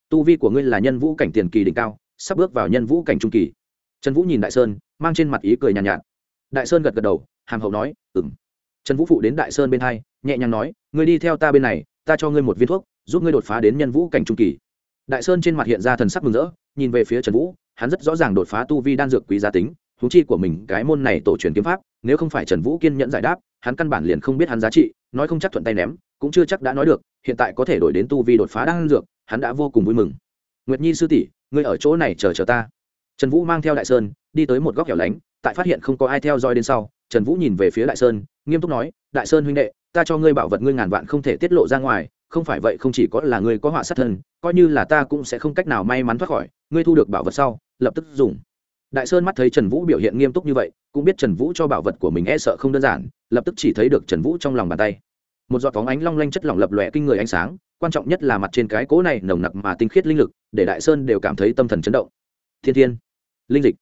Tu vi của ngươi là nhân vũ cảnh tiền kỳ đỉnh cao sắp bước vào nhân vũ cảnh trung kỳ. Trần vũ nhìn đại sơn mang trên mặt ý cười nhàn nhạt, nhạt đại sơn gật gật đầu, hàm hậu nói ừng trần vũ phụ đến đại sơn bên hai, nhẹ nhàng nói, ngươi đi theo ta bên này, ta cho ngươi một viên thuốc, giúp ngươi đột phá đến nhân vũ cảnh trung kỳ. Đại sơn trên mặt hiện ra thần sắc mừng rỡ, nhìn về phía trần vũ, hắn rất rõ ràng đột phá tu vi đan dược quý giá tính thú chi của mình cái môn này tổ truyền kiếm pháp, nếu không phải trần vũ kiên nhẫn giải đáp, hắn căn bản liền không biết hắn giá trị, nói không chắc thuận tay ném, cũng chưa chắc đã nói được, hiện tại có thể đổi đến tu vi đột phá đan dược, hắn đã vô cùng vui mừng. Nguyệt nhi sư tỷ, ngươi ở chỗ này chờ chờ ta. Trần vũ mang theo đại sơn, đi tới một góc hẻo lánh tại phát hiện không có ai theo dõi đến sau, trần vũ nhìn về phía đại sơn, nghiêm túc nói, đại sơn huynh đệ, ta cho ngươi bảo vật ngươi ngàn vạn không thể tiết lộ ra ngoài, không phải vậy không chỉ có là ngươi có họa sát thân, coi như là ta cũng sẽ không cách nào may mắn thoát khỏi, ngươi thu được bảo vật sau, lập tức dùng. Đại sơn mắt thấy trần vũ biểu hiện nghiêm túc như vậy, cũng biết trần vũ cho bảo vật của mình e sợ không đơn giản, lập tức chỉ thấy được trần vũ trong lòng bàn tay. Một giọt phóng ánh long lanh chất lỏng lập lòe kinh người ánh sáng, quan trọng nhất là mặt trên cái cố này nồng nặc mà tinh khiết linh lực, để đại sơn đều cảm thấy tâm thần chấn động. Thiên thiên, linh dịch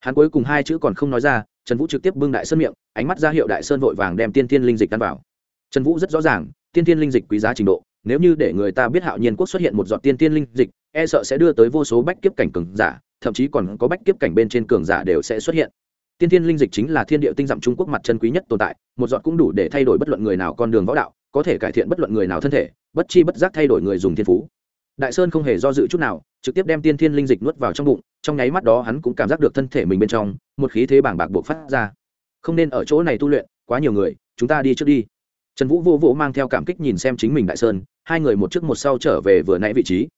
hắn cuối cùng hai chữ còn không nói ra, trần vũ trực tiếp bưng đại sơn miệng, ánh mắt ra hiệu đại sơn vội vàng đem tiên thiên linh dịch đan vào. Trần vũ rất rõ ràng, tiên thiên linh dịch quý giá trình độ, nếu như để người ta biết hạo nhiên quốc xuất hiện một giọt tiên thiên linh dịch e sợ sẽ đưa tới vô số bách kiếp cảnh cường giả, thậm chí còn có bách kiếp cảnh bên trên cường giả đều sẽ xuất hiện. Tiên thiên linh dịch chính là thiên địa tinh dặm trung quốc mặt chân quý nhất tồn tại, một giọt cũng đủ để thay đổi bất luận người nào con đường võ đạo, có thể cải thiện bất luận người nào thân thể, bất chi bất giác thay đổi người dùng thiên phú. Đại sơn không hề do dự chút nào trực tiếp đem tiên thiên linh dịch nuốt vào trong bụng, trong nháy mắt đó hắn cũng cảm giác được thân thể mình bên trong, một khí thế bảng bạc buộc phát ra. Không nên ở chỗ này tu luyện, quá nhiều người, chúng ta đi trước đi. Trần vũ vô vỗ mang theo cảm kích nhìn xem chính mình đại sơn, hai người một trước một sau trở về vừa nãy vị trí.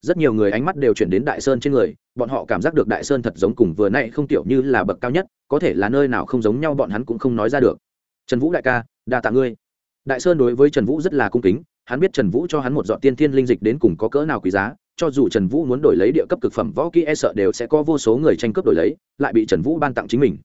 Rất nhiều người ánh mắt đều chuyển đến đại sơn trên người, bọn họ cảm giác được đại sơn thật giống cùng vừa nãy không tiểu như là bậc cao nhất, có thể là nơi nào không giống nhau bọn hắn cũng không nói ra được. Trần vũ đại ca, đa tạ ngươi. Đại sơn đối với trần vũ rất là cung kính, hắn biết trần vũ cho hắn một dọn tiên thiên linh dịch đến cùng có cỡ nào quý giá cho dù trần vũ muốn đổi lấy địa cấp cực phẩm võ kỹ e sợ đều sẽ có vô số người tranh cướp đổi lấy, lại bị trần vũ ban tặng chính mình.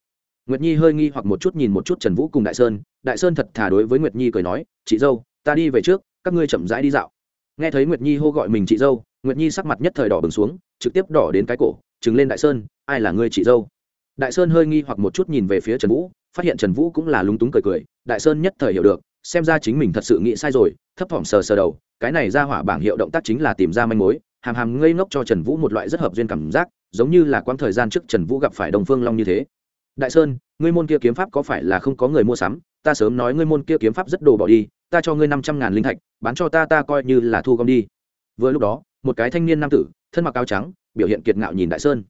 Nguyệt nhi hơi nghi hoặc một chút nhìn một chút trần vũ cùng đại sơn đại sơn thật thà đối với nguyệt nhi cười nói, chị dâu, ta đi về trước, các ngươi chậm rãi đi dạo. Nghe thấy nguyệt nhi hô gọi mình chị dâu, nguyệt nhi sắc mặt nhất thời đỏ bừng xuống, trực tiếp đỏ đến cái cổ chứng lên đại sơn, ai là ngươi chị dâu? Đại sơn hơi nghi hoặc một chút nhìn về phía trần vũ, phát hiện trần vũ cũng là lúng túng cười cười, đại sơn nhất thời hiểu được, xem ra chính mình thật sự nghĩ sai rồi, thấp thỏm sờ sờ đầu, cái này ra hỏa bảng hiệu động tác chính là tìm ra manh mối hàm hàm ngây ngốc cho trần vũ một loại rất hợp duyên cảm giác, giống như là quãng thời gian trước trần vũ gặp phải đồng phương long như thế. Đại sơn, ngươi môn kia kiếm pháp có phải là không có người mua sắm? Ta sớm nói ngươi môn kia kiếm pháp rất đồ bỏ đi, ta cho ngươi năm trăm ngàn linh thạch, bán cho ta ta coi như là thu gom đi. Vừa lúc đó, một cái thanh niên nam tử, thân mặc áo trắng, biểu hiện kiệt ngạo nhìn đại sơn.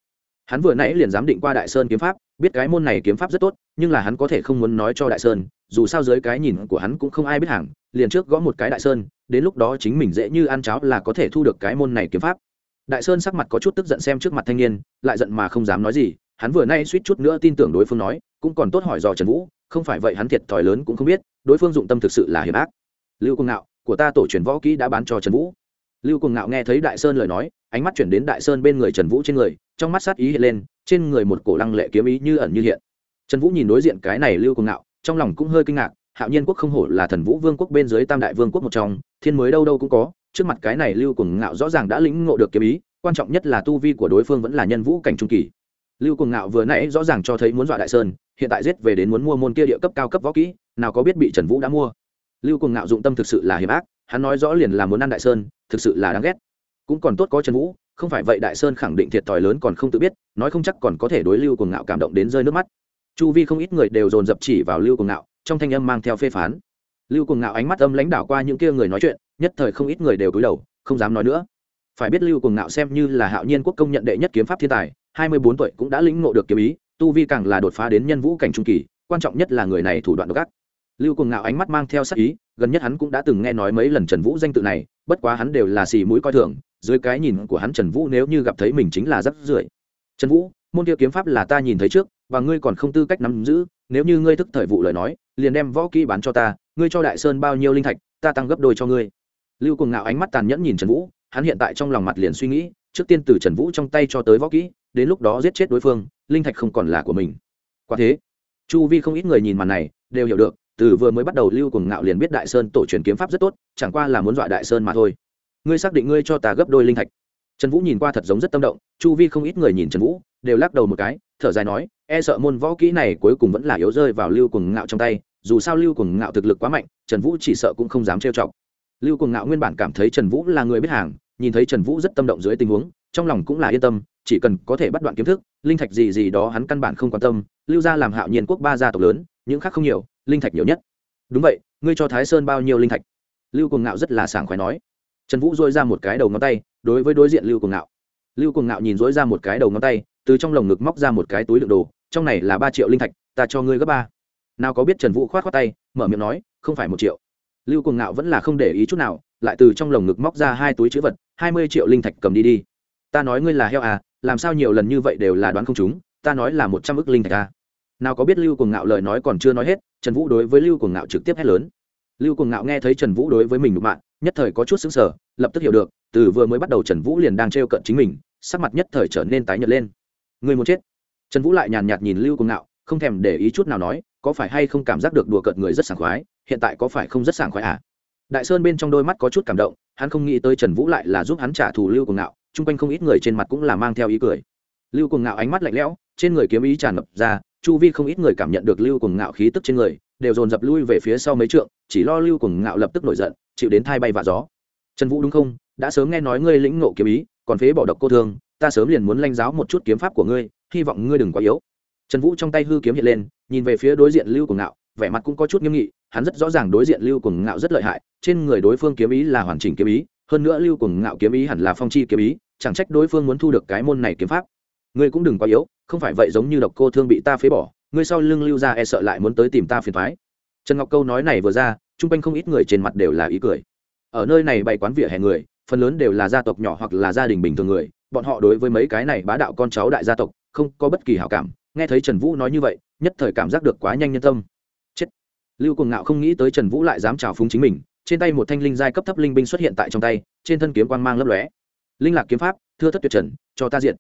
Hắn vừa nãy liền giám định qua đại sơn kiếm pháp, biết cái môn này kiếm pháp rất tốt, nhưng là hắn có thể không muốn nói cho đại sơn, dù sao dưới cái nhìn của hắn cũng không ai biết hàng liền trước gõ một cái đại sơn, đến lúc đó chính mình dễ như ăn cháo là có thể thu được cái môn này kiếm pháp. Đại sơn sắc mặt có chút tức giận xem trước mặt thanh niên, lại giận mà không dám nói gì, hắn vừa nay suýt chút nữa tin tưởng đối phương nói, cũng còn tốt hỏi dò trần vũ, không phải vậy hắn thiệt thòi lớn cũng không biết, đối phương dụng tâm thực sự là hiểm ác. Lưu cung ngạo, của ta tổ truyền võ kỹ đã bán cho trần vũ. Lưu cung ngạo nghe thấy đại sơn lời nói, ánh mắt chuyển đến đại sơn bên người trần vũ trên người, trong mắt sát ý hiện lên, trên người một cổ lăng lệ kiếm ý như ẩn như hiện. Trần vũ nhìn đối diện cái này lưu cung ngạo, trong lòng cũng hơi kinh ngạc hạo nhiên quốc không hổ là thần vũ vương quốc bên dưới tam đại vương quốc một trong, thiên mới đâu đâu cũng có, trước mặt cái này lưu cùng ngạo rõ ràng đã lĩnh ngộ được kiếm ý, quan trọng nhất là tu vi của đối phương vẫn là nhân vũ cảnh trung kỳ. Lưu cùng ngạo vừa nãy rõ ràng cho thấy muốn dọa đại sơn, hiện tại giết về đến muốn mua môn kia địa cấp cao cấp võ kỹ, nào có biết bị trần vũ đã mua. Lưu cùng ngạo dụng tâm thực sự là hiểm ác, hắn nói rõ liền là muốn ăn đại sơn, thực sự là đáng ghét. Cũng còn tốt có trần vũ, không phải vậy đại sơn khẳng định thiệt thòi lớn còn không tự biết, nói không chắc còn có thể đối lưu cùng ngạo cảm động đến rơi nước mắt. Chu vi không ít người đều dồn dập chỉ vào lưu cùng ngạo trong thanh âm mang theo phê phán. Lưu cùng ngạo ánh mắt âm lãnh đạo qua những kia người nói chuyện, nhất thời không ít người đều cúi đầu, không dám nói nữa. Phải biết lưu cùng ngạo xem như là hạo nhiên quốc công nhận đệ nhất kiếm pháp thiên tài, hai mươi bốn tuổi cũng đã lĩnh ngộ được kiếm ý, tu vi càng là đột phá đến nhân vũ cảnh trung kỳ, quan trọng nhất là người này thủ đoạn độc ác. Lưu cùng ngạo ánh mắt mang theo sắc ý, gần nhất hắn cũng đã từng nghe nói mấy lần trần vũ danh tự này, bất quá hắn đều là xì mũi coi thường, dưới cái nhìn của hắn trần vũ nếu như gặp thấy mình chính là rất rưởi. Trần vũ môn kia kiếm pháp là ta nhìn thấy trước, và ngươi còn không tư cách nắm giữ, nếu như ngươi thức thời vụ lời nói, liền đem võ kỹ bán cho ta, ngươi cho đại sơn bao nhiêu linh thạch, ta tăng gấp đôi cho ngươi. Lưu cùng ngạo ánh mắt tàn nhẫn nhìn trần vũ, hắn hiện tại trong lòng mặt liền suy nghĩ, trước tiên từ trần vũ trong tay cho tới võ kỹ, đến lúc đó giết chết đối phương, linh thạch không còn là của mình. Quả thế, chu vi không ít người nhìn màn này, đều hiểu được, từ vừa mới bắt đầu lưu cùng ngạo liền biết đại sơn tổ truyền kiếm pháp rất tốt, chẳng qua là muốn dọa đại sơn mà thôi. Ngươi xác định ngươi cho ta gấp đôi linh thạch? Trần vũ nhìn qua thật giống rất tâm động, chu vi không ít người nhìn trần vũ đều lắc đầu một cái, thở dài nói e sợ môn võ kỹ này cuối cùng vẫn là yếu rơi vào lưu cuồng ngạo trong tay, dù sao lưu cuồng ngạo thực lực quá mạnh, trần vũ chỉ sợ cũng không dám trêu chọc. Lưu cuồng ngạo nguyên bản cảm thấy trần vũ là người biết hàng, nhìn thấy trần vũ rất tâm động dưới tình huống, trong lòng cũng là yên tâm, chỉ cần có thể bắt đoạn kiếm thức, linh thạch gì gì đó hắn căn bản không quan tâm, lưu gia làm hạo nhiên quốc ba gia tộc lớn, những khác không nhiều, linh thạch nhiều nhất. Đúng vậy, ngươi cho thái sơn bao nhiêu linh thạch? Lưu cuồng ngạo rất là sảng khoái nói. Trần vũ dôi ra một cái đầu ngón tay, đối với đối diện lưu cuồng ngạo. Lưu cuồng ngạo nhìn dối ra một cái đầu ngón tay từ trong lồng ngực móc ra một cái túi đựng đồ, trong này là ba triệu linh thạch, ta cho ngươi gấp ba. Nào có biết trần vũ k h o á t khoác tay, mở miệng nói, không phải một triệu. Lưu cùng ngạo vẫn là không để ý chút nào, lại từ trong lồng ngực móc ra hai túi chữ vật, hai mươi triệu linh thạch cầm đi đi. Ta nói ngươi là heo à làm sao nhiều lần như vậy đều là đoán không chúng ta nói là một trăm ước linh thạch à. Nào có biết lưu cuồng ngạo lời nói còn chưa nói hết, trần vũ đối với lưu cuồng ngạo trực tiếp hét lớn. Lưu cuồng ngạo nghe thấy trần vũ đối với mình đục mạng nhất thời có chút xứng sở lập tức hiểu được, từ vừa mới bắt đầu trần vũ liền đang trêu cận chính mình, sắc mặt nhất thời trở nên tái nhợt lên người muốn chết. Trần vũ lại nhàn nhạt nhìn lưu cùng ngạo, không thèm để ý chút nào nói, có phải hay không cảm giác được đùa cợt người rất sảng khoái, hiện tại có phải không rất sảng khoái à? Đại sơn bên trong đôi mắt có chút cảm động, hắn không nghĩ tới trần vũ lại là giúp hắn trả thù lưu cùng ngạo, chung quanh không ít người trên mặt cũng là mang theo ý cười. Lưu cùng ngạo ánh mắt lạnh lẽo, trên người kiếm ý tràn ngập ra, chu vi không ít người cảm nhận được lưu cùng ngạo khí tức trên người, đều dồn dập lui về phía sau mấy trượng, chỉ lo lưu cùng ngạo lập tức nổi giận, chịu đến thai bay và gió. Trần vũ đúng không? Đã sớm nghe nói ngươi lĩnh ngộ kiếm ý, còn phế bỏ độc cô thương ta sớm liền muốn lanh giáo một chút kiếm pháp của ngươi, hy vọng ngươi đừng quá yếu. Trần vũ trong tay hư kiếm hiện lên, nhìn về phía đối diện lưu cuồng ngạo, vẻ mặt cũng có chút nghiêm nghị, hắn rất rõ ràng đối diện lưu cuồng ngạo rất lợi hại, trên người đối phương kiếm ý là hoàn chỉnh kiếm ý, hơn nữa lưu cuồng ngạo kiếm ý hẳn là phong chi kiếm ý, chẳng trách đối phương muốn thu được cái môn này kiếm pháp. Ngươi cũng đừng quá yếu, không phải vậy giống như độc cô thương bị ta phế bỏ, ngươi sau lưng lưu ra e sợ lại muốn tới tìm ta phiền thoái trần ngọc câu nói này vừa ra, chung quanh không ít người trên mặt đều là ý cười. Ở nơi này bày quán vỉa hè người, phần lớn đều là gia tộc nhỏ hoặc là gia đình bình thường người bọn họ đối với mấy cái này bá đạo con cháu đại gia tộc, không có bất kỳ hảo cảm. Nghe thấy trần vũ nói như vậy, nhất thời cảm giác được quá nhanh nhân tâm. Chết. Lưu cuồng ngạo không nghĩ tới trần vũ lại dám trào phúng chính mình. Trên tay một thanh linh giai cấp thấp linh binh xuất hiện tại trong tay, trên thân kiếm quang mang lấp lóe. Linh lạc kiếm pháp, thưa thất tuyệt trần, cho ta diện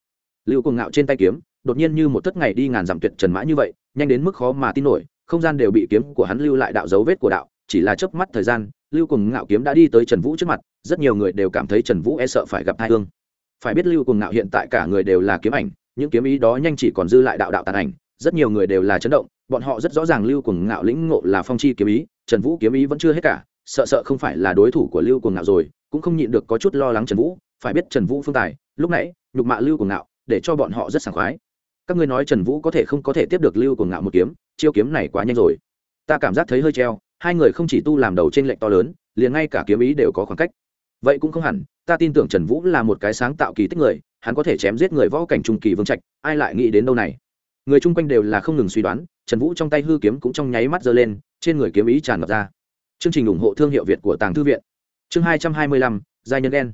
lưu cuồng ngạo trên tay kiếm, đột nhiên như một thất ngày đi ngàn dặm tuyệt trần mã như vậy, nhanh đến mức khó mà tin nổi, không gian đều bị kiếm của hắn lưu lại đạo dấu vết của đạo, chỉ là chớp mắt thời gian, lưu cuồng ngạo kiếm đã đi tới trần vũ trước mặt, rất nhiều người đều cảm thấy trần vũ e sợ phải gặp hai hương phải biết lưu cùng ngạo hiện tại cả người đều là kiếm ảnh, những kiếm ý đó nhanh chỉ còn dư lại đạo đạo tàn ảnh, rất nhiều người đều là chấn động, bọn họ rất rõ ràng lưu cùng ngạo lĩnh ngộ là phong chi kiếm ý, trần vũ kiếm ý vẫn chưa hết cả, sợ sợ không phải là đối thủ của lưu cùng ngạo rồi, cũng không nhịn được có chút lo lắng trần vũ, phải biết trần vũ phương tài, lúc nãy, nhục mạ lưu cùng ngạo, để cho bọn họ rất sảng khoái. Các ngươi nói trần vũ có thể không có thể tiếp được lưu cùng ngạo một kiếm, chiêu kiếm này quá nhanh rồi. Ta cảm giác thấy hơi treo, hai người không chỉ tu làm đầu trên lệnh to lớn, liền ngay cả kiếm ý đều có khoảng cách vậy cũng không hẳn, ta tin tưởng trần vũ là một cái sáng tạo kỳ tích người, hắn có thể chém giết người võ cảnh trung kỳ vương trạch, ai lại nghĩ đến đâu này? Người chung quanh đều là không ngừng suy đoán, trần vũ trong tay hư kiếm cũng trong nháy mắt giơ lên, trên người kiếm ý tràn ngập ra. Chương trình ủng hộ thương hiệu việt của tàng thư viện. Chương hai trăm hai mươi lăm, giai nhân ghen.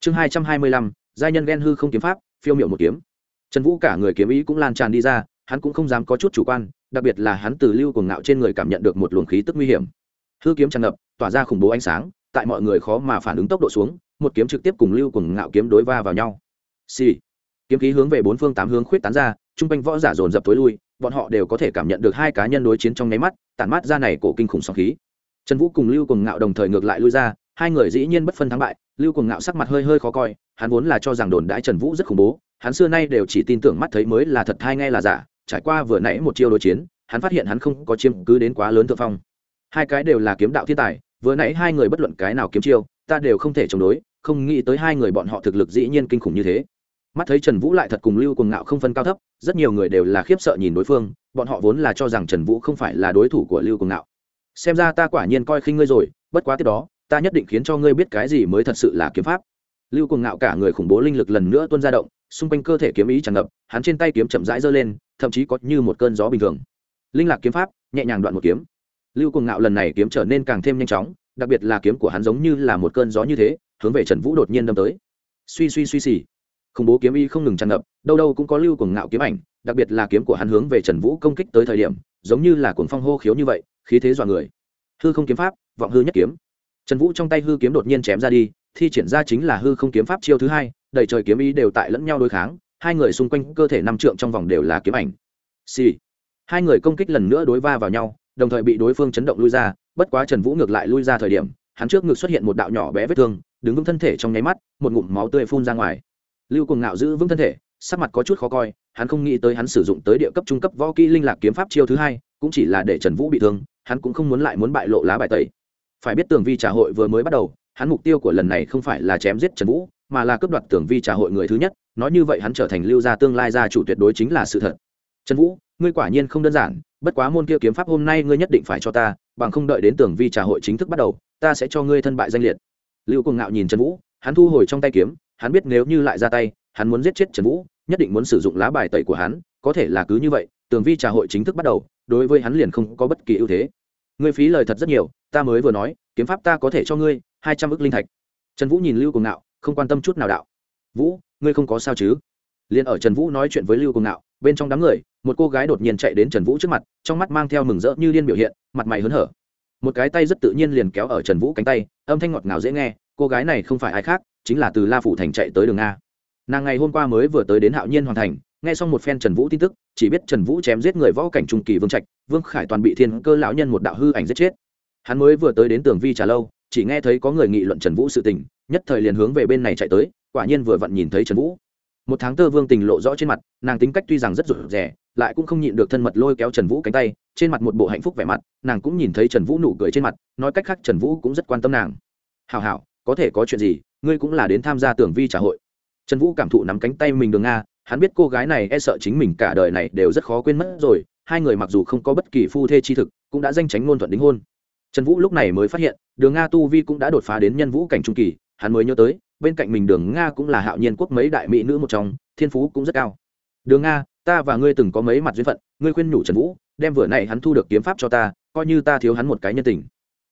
chương hai trăm hai mươi lăm, giai nhân ghen hư không kiếm pháp, phiêu miệu một kiếm. Trần vũ cả người kiếm ý cũng lan tràn đi ra, hắn cũng không dám có chút chủ quan, đặc biệt là hắn từ lưu cuồng ngạo trên người cảm nhận được một luồng khí tức nguy hiểm. Hư kiếm tràn ngập, tỏa ra khủng bố ánh sáng tại mọi người khó mà phản ứng tốc độ xuống, một kiếm trực tiếp cùng lưu cuồng ngạo kiếm đối va vào nhau. Xì、sì. kiếm khí hướng về bốn phương tám hướng khuyết tán ra, trung quanh võ giả dồn dập tối lui, bọn họ đều có thể cảm nhận được hai cá nhân đối chiến trong nháy mắt, tản mát ra này cổ kinh khủng sóng khí. Trần vũ cùng lưu cuồng ngạo đồng thời ngược lại lui ra, hai người dĩ nhiên bất phân thắng bại, lưu cuồng ngạo sắc mặt hơi hơi khó coi, hắn vốn là cho rằng đồn đãi trần vũ rất khủng bố, hắn xưa nay đều chỉ tin tưởng mắt thấy mới là thật hay nghe là giả, trải qua vừa nãy một chiêu đối chiến, hắn phát hiện hắn không có chiếm cứ đến quá lớn thượng phong. Hai cái đều là kiếm đạo thiên tài vừa nãy hai người bất luận cái nào kiếm chiêu, ta đều không thể chống đối, không nghĩ tới hai người bọn họ thực lực dĩ nhiên kinh khủng như thế. Mắt thấy trần vũ lại thật cùng lưu cùng ngạo không phân cao thấp, rất nhiều người đều là khiếp sợ nhìn đối phương, bọn họ vốn là cho rằng trần vũ không phải là đối thủ của lưu cùng ngạo. Xem ra ta quả nhiên coi khinh ngươi rồi, bất quá tiếp đó, ta nhất định khiến cho ngươi biết cái gì mới thật sự là kiếm pháp. Lưu cùng ngạo cả người khủng bố linh lực lần nữa tuôn ra động, xung quanh cơ thể kiếm ý tràn ngập, hắn trên tay kiếm chậm rãi giơ lên, thậm chí có như một cơn gió bình thường. Linh lạc kiếm pháp, nhẹ nhàng đoạn một kiếm lưu cùng ngạo lần này kiếm trở nên càng thêm nhanh chóng, đặc biệt là kiếm của hắn giống như là một cơn gió như thế, hướng về trần vũ đột nhiên đâm tới. Suy suy suy xì khủng bố kiếm y không ngừng tràn ngập, đâu đâu cũng có lưu cùng ngạo kiếm ảnh, đặc biệt là kiếm của hắn hướng về trần vũ công kích tới thời điểm, giống như là cuồng phong hô khiếu như vậy, khí thế dọa người. Hư không kiếm pháp, vọng hư nhất kiếm. Trần vũ trong tay hư kiếm đột nhiên chém ra đi, thi triển ra chính là hư không kiếm pháp chiêu thứ hai, đầy trời kiếm ý đều tại lẫn nhau đối kháng, hai người xung quanh cơ thể năm trượng trong vòng đều là kiếm ảnh. Xì、sì. hai người công kích lần nữa đối va vào nhau đồng thời bị đối phương chấn động lui ra, bất quá trần vũ ngược lại lui ra thời điểm, hắn trước ngực xuất hiện một đạo nhỏ bé vết thương, đứng vững thân thể trong nháy mắt, một ngụm máu tươi phun ra ngoài. Lưu cùng ngạo giữ vững thân thể, sắc mặt có chút khó coi, hắn không nghĩ tới hắn sử dụng tới địa cấp trung cấp võ kỹ linh lạc kiếm pháp chiêu thứ hai, cũng chỉ là để trần vũ bị thương, hắn cũng không muốn lại muốn bại lộ lá bài tẩy. Phải biết tường vi trà hội vừa mới bắt đầu, hắn mục tiêu của lần này không phải là chém giết trần vũ, mà là cướp đoạt tường vi trà hội người thứ nhất, nói như vậy hắn trở thành lưu gia tương lai gia chủ tuyệt đối chính là sự thật. Trần vũ, ngươi quả nhiên không đơn giản bất quá môn kia kiếm pháp hôm nay ngươi nhất định phải cho ta, bằng không đợi đến tường vi trà hội chính thức bắt đầu, ta sẽ cho ngươi thân bại danh liệt. Lưu cùng ngạo nhìn trần vũ, hắn thu hồi trong tay kiếm, hắn biết nếu như lại ra tay, hắn muốn giết chết trần vũ, nhất định muốn sử dụng lá bài tẩy của hắn, có thể là cứ như vậy, tường vi trà hội chính thức bắt đầu, đối với hắn liền không có bất kỳ ưu thế. Ngươi phí lời thật rất nhiều, ta mới vừa nói, kiếm pháp ta có thể cho ngươi, hai trăm ước linh thạch. Trần vũ nhìn lưu cùng ngạo, không quan tâm chút nào đạo. Vũ, ngươi không có sao chứ? Liền ở trần vũ nói chuyện với lưu cùng ngạo bên trong đám người, một cô gái đột nhiên chạy đến trần vũ trước mặt, trong mắt mang theo mừng rỡ như điên biểu hiện, mặt mày hớn hở. Một cái tay rất tự nhiên liền kéo ở trần vũ cánh tay, âm thanh ngọt ngào dễ nghe, cô gái này không phải ai khác, chính là từ la phủ thành chạy tới đường nga nàng ngày hôm qua mới vừa tới đến hạo nhiên hoàn thành, nghe xong một phen trần vũ tin tức, chỉ biết trần vũ chém giết người võ cảnh trung kỳ vương trạch, vương khải toàn bị thiên cơ lão nhân một đạo hư ảnh giết chết. Hắn mới vừa tới đến tường vi trà lâu, chỉ nghe thấy có người nghị luận trần vũ sự tình, nhất thời liền hướng về bên này chạy tới, quả nhiên vừa vặn nhìn thấy trần vũ một tháng tơ vương tình lộ rõ trên mặt, nàng tính cách tuy rằng rất rụt rè, lại cũng không nhịn được thân mật lôi kéo trần vũ cánh tay, trên mặt một bộ hạnh phúc vẻ mặt, nàng cũng nhìn thấy trần vũ nụ cười trên mặt, nói cách khác trần vũ cũng rất quan tâm nàng. Hào hào có thể có chuyện gì, ngươi cũng là đến tham gia tưởng vi trả hội. Trần vũ cảm thụ nắm cánh tay mình đường nga hắn biết cô gái này e sợ chính mình cả đời này đều rất khó quên mất rồi, hai người mặc dù không có bất kỳ phu thê chi thực, cũng đã danh tránh ngôn thuận đính hôn. Trần vũ lúc này mới phát hiện, đường nga tu vi cũng đã đột phá đến nhân vũ cảnh trung kỳ hắn mới nhớ tới, bên cạnh mình đường nga cũng là hạo nhiên quốc mấy đại mỹ nữ một trong, thiên phú cũng rất cao. Đường nga, ta và ngươi từng có mấy mặt duyên phận, ngươi khuyên nhủ trần vũ, đem vừa này hắn thu được kiếm pháp cho ta, coi như ta thiếu hắn một cái nhân tình.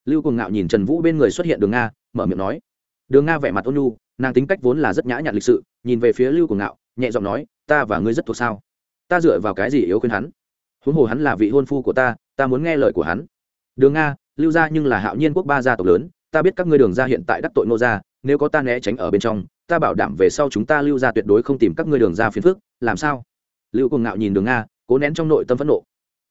Lưu cùng ngạo nhìn trần vũ bên người xuất hiện đường nga, mở miệng nói. Đường nga vẻ mặt ôn nhu, nàng tính cách vốn là rất nhã nhặn lịch sự, nhìn về phía lưu cùng ngạo, nhẹ giọng nói, ta và ngươi rất thuộc sao? Ta dựa vào cái gì yếu khuyên hắn? Huống hồ hắn là vị hôn phu của ta ta muốn nghe lời của hắn. Đường nga, lưu gia nhưng là hạo nhiên quốc ba gia tộc lớn, ta biết các ngươi đường gia hiện tại đắc tội nô gia nếu có ta né tránh ở bên trong, ta bảo đảm về sau chúng ta lưu ra tuyệt đối không tìm các ngươi đường ra phiền phức, làm sao? Lưu cùng ngạo nhìn đường nga, cố nén trong nội tâm phẫn nộ.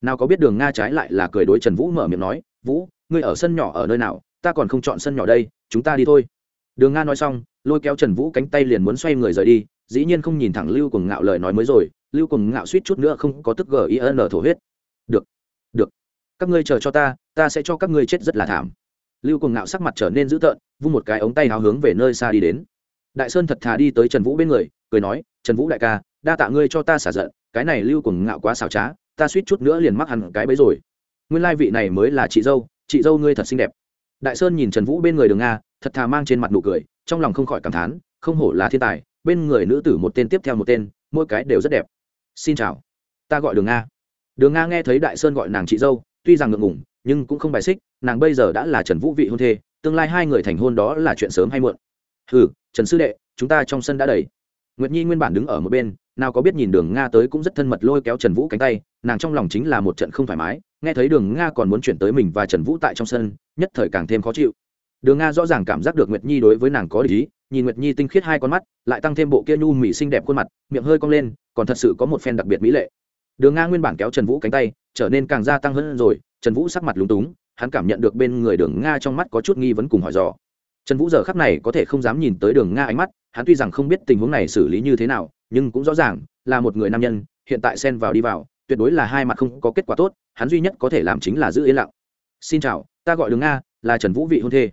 Nào có biết đường nga trái lại là cười đối trần vũ mở miệng nói, vũ, ngươi ở sân nhỏ ở nơi nào? Ta còn không chọn sân nhỏ đây, chúng ta đi thôi. Đường nga nói xong, lôi kéo trần vũ cánh tay liền muốn xoay người rời đi, dĩ nhiên không nhìn thẳng lưu cùng ngạo lời nói mới rồi, lưu cùng ngạo suýt chút nữa không có tức gin thổ huyết. Được được, các ngươi chờ cho ta ta sẽ cho các ngươi chết rất là thảm lưu cùng ngạo sắc mặt trở nên dữ tợn, vung một cái ống tay háo hướng về nơi xa đi đến. Đại sơn thật thà đi tới trần vũ bên người, cười nói, trần vũ đại ca, đa tạ ngươi cho ta xả giận, cái này lưu cùng ngạo quá xảo trá, ta suýt chút nữa liền mắc hẳn cái bấy rồi. Nguyên lai vị này mới là chị dâu chị dâu ngươi thật xinh đẹp. Đại sơn nhìn trần vũ bên người đường nga thật thà mang trên mặt nụ cười, trong lòng không khỏi cảm thán, không hổ là thiên tài, bên người nữ tử một tên tiếp theo một tên, mỗi cái đều rất đẹp. Xin chào, ta gọi đường nga đường nga nghe thấy đại sơn gọi nàng chị dâu, tuy rằng ngượng ngủng nhưng cũng không bài xích, nàng bây giờ đã là trần vũ vị hôn thê, tương lai hai người thành hôn đó là chuyện sớm hay muộn. Ừ trần sư đệ, chúng ta trong sân đã đầy. Nguyệt nhi nguyên bản đứng ở một bên, nào có biết nhìn đường nga tới cũng rất thân mật lôi kéo trần vũ cánh tay, nàng trong lòng chính là một trận không thoải mái, nghe thấy đường nga còn muốn chuyển tới mình và trần vũ tại trong sân, nhất thời càng thêm khó chịu. Đường nga rõ ràng cảm giác được nguyệt nhi đối với nàng có lý, nhìn nguyệt nhi tinh khiết hai con mắt, lại tăng thêm bộ kia nhu mỹ xinh đẹp khuôn mặt, miệng hơi cong lên, còn thật sự có một phen đặc biệt mỹ lệ. Đường nga nguyên bản kéo trần vũ cánh tay, trở nên càng gia tăng hơn rồi trần vũ sắc mặt lúng túng, hắn cảm nhận được bên người đường nga trong mắt có chút nghi vấn cùng hỏi dò. Trần vũ giờ khắc này có thể không dám nhìn tới đường nga ánh mắt, hắn tuy rằng không biết tình huống này xử lý như thế nào, nhưng cũng rõ ràng, là một người nam nhân, hiện tại xen vào đi vào, tuyệt đối là hai mặt không có kết quả tốt, hắn duy nhất có thể làm chính là giữ yên lặng. Xin chào, ta gọi đường nga, là trần vũ vị hôn thê.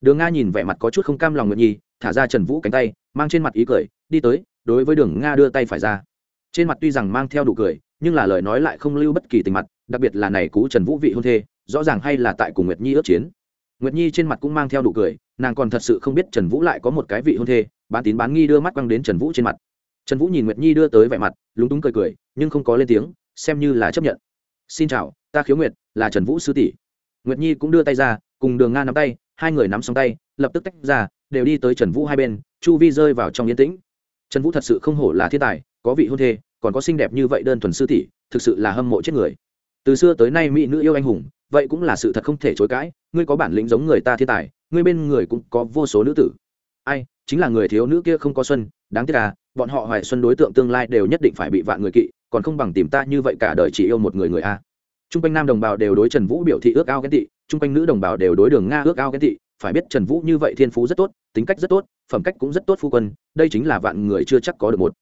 Đường nga nhìn vẻ mặt có chút không cam lòng nguyện nhi, thả ra trần vũ cánh tay, mang trên mặt ý cười, đi tới, đối với đường nga đưa tay phải ra. Trên mặt tuy rằng mang theo đủ cười, nhưng là lời nói lại không lưu bất kỳ tình mặt đặc biệt là này cú trần vũ vị hôn thê, rõ ràng hay là tại cùng nguyệt nhi ước chiến. Nguyệt nhi trên mặt cũng mang theo đủ cười, nàng còn thật sự không biết trần vũ lại có một cái vị hôn thê, bán tín bán nghi đưa mắt quăng đến trần vũ trên mặt. Trần vũ nhìn nguyệt nhi đưa tới vẻ mặt, lúng túng cười cười, nhưng không có lên tiếng, xem như là chấp nhận. Xin chào, ta khiếu nguyệt, là trần vũ sư tỷ. Nguyệt nhi cũng đưa tay ra, cùng đường nga nắm tay, hai người nắm xong tay, lập tức tách ra, đều đi tới trần vũ hai bên, chu vi rơi vào trong yên tĩnh. Trần vũ thật sự không hổ là thiên tài, có vị hôn thê, còn có xinh đẹp như vậy đơn thuần sư tỷ, thực sự là hâm mộ chết người từ xưa tới nay mỹ nữ yêu anh hùng, vậy cũng là sự thật không thể chối cãi, ngươi có bản lĩnh giống người ta thiên tài, ngươi bên người cũng có vô số nữ tử. Ai, chính là người thiếu nữ kia không có xuân, đáng tiếc là bọn họ hoài xuân đối tượng tương lai đều nhất định phải bị vạn người kỵ, còn không bằng tìm ta như vậy cả đời chỉ yêu một người người a. T r u n g quanh nam đồng bào đều đối trần vũ biểu thị ước ao ghen tị t r u n g quanh nữ đồng bào đều đối đường nga ước ao ghen tị, phải biết trần vũ như vậy thiên phú rất tốt, tính cách rất tốt, phẩm cách cũng rất tốt phu quân, đây chính là vạn người chưa chắc có được một.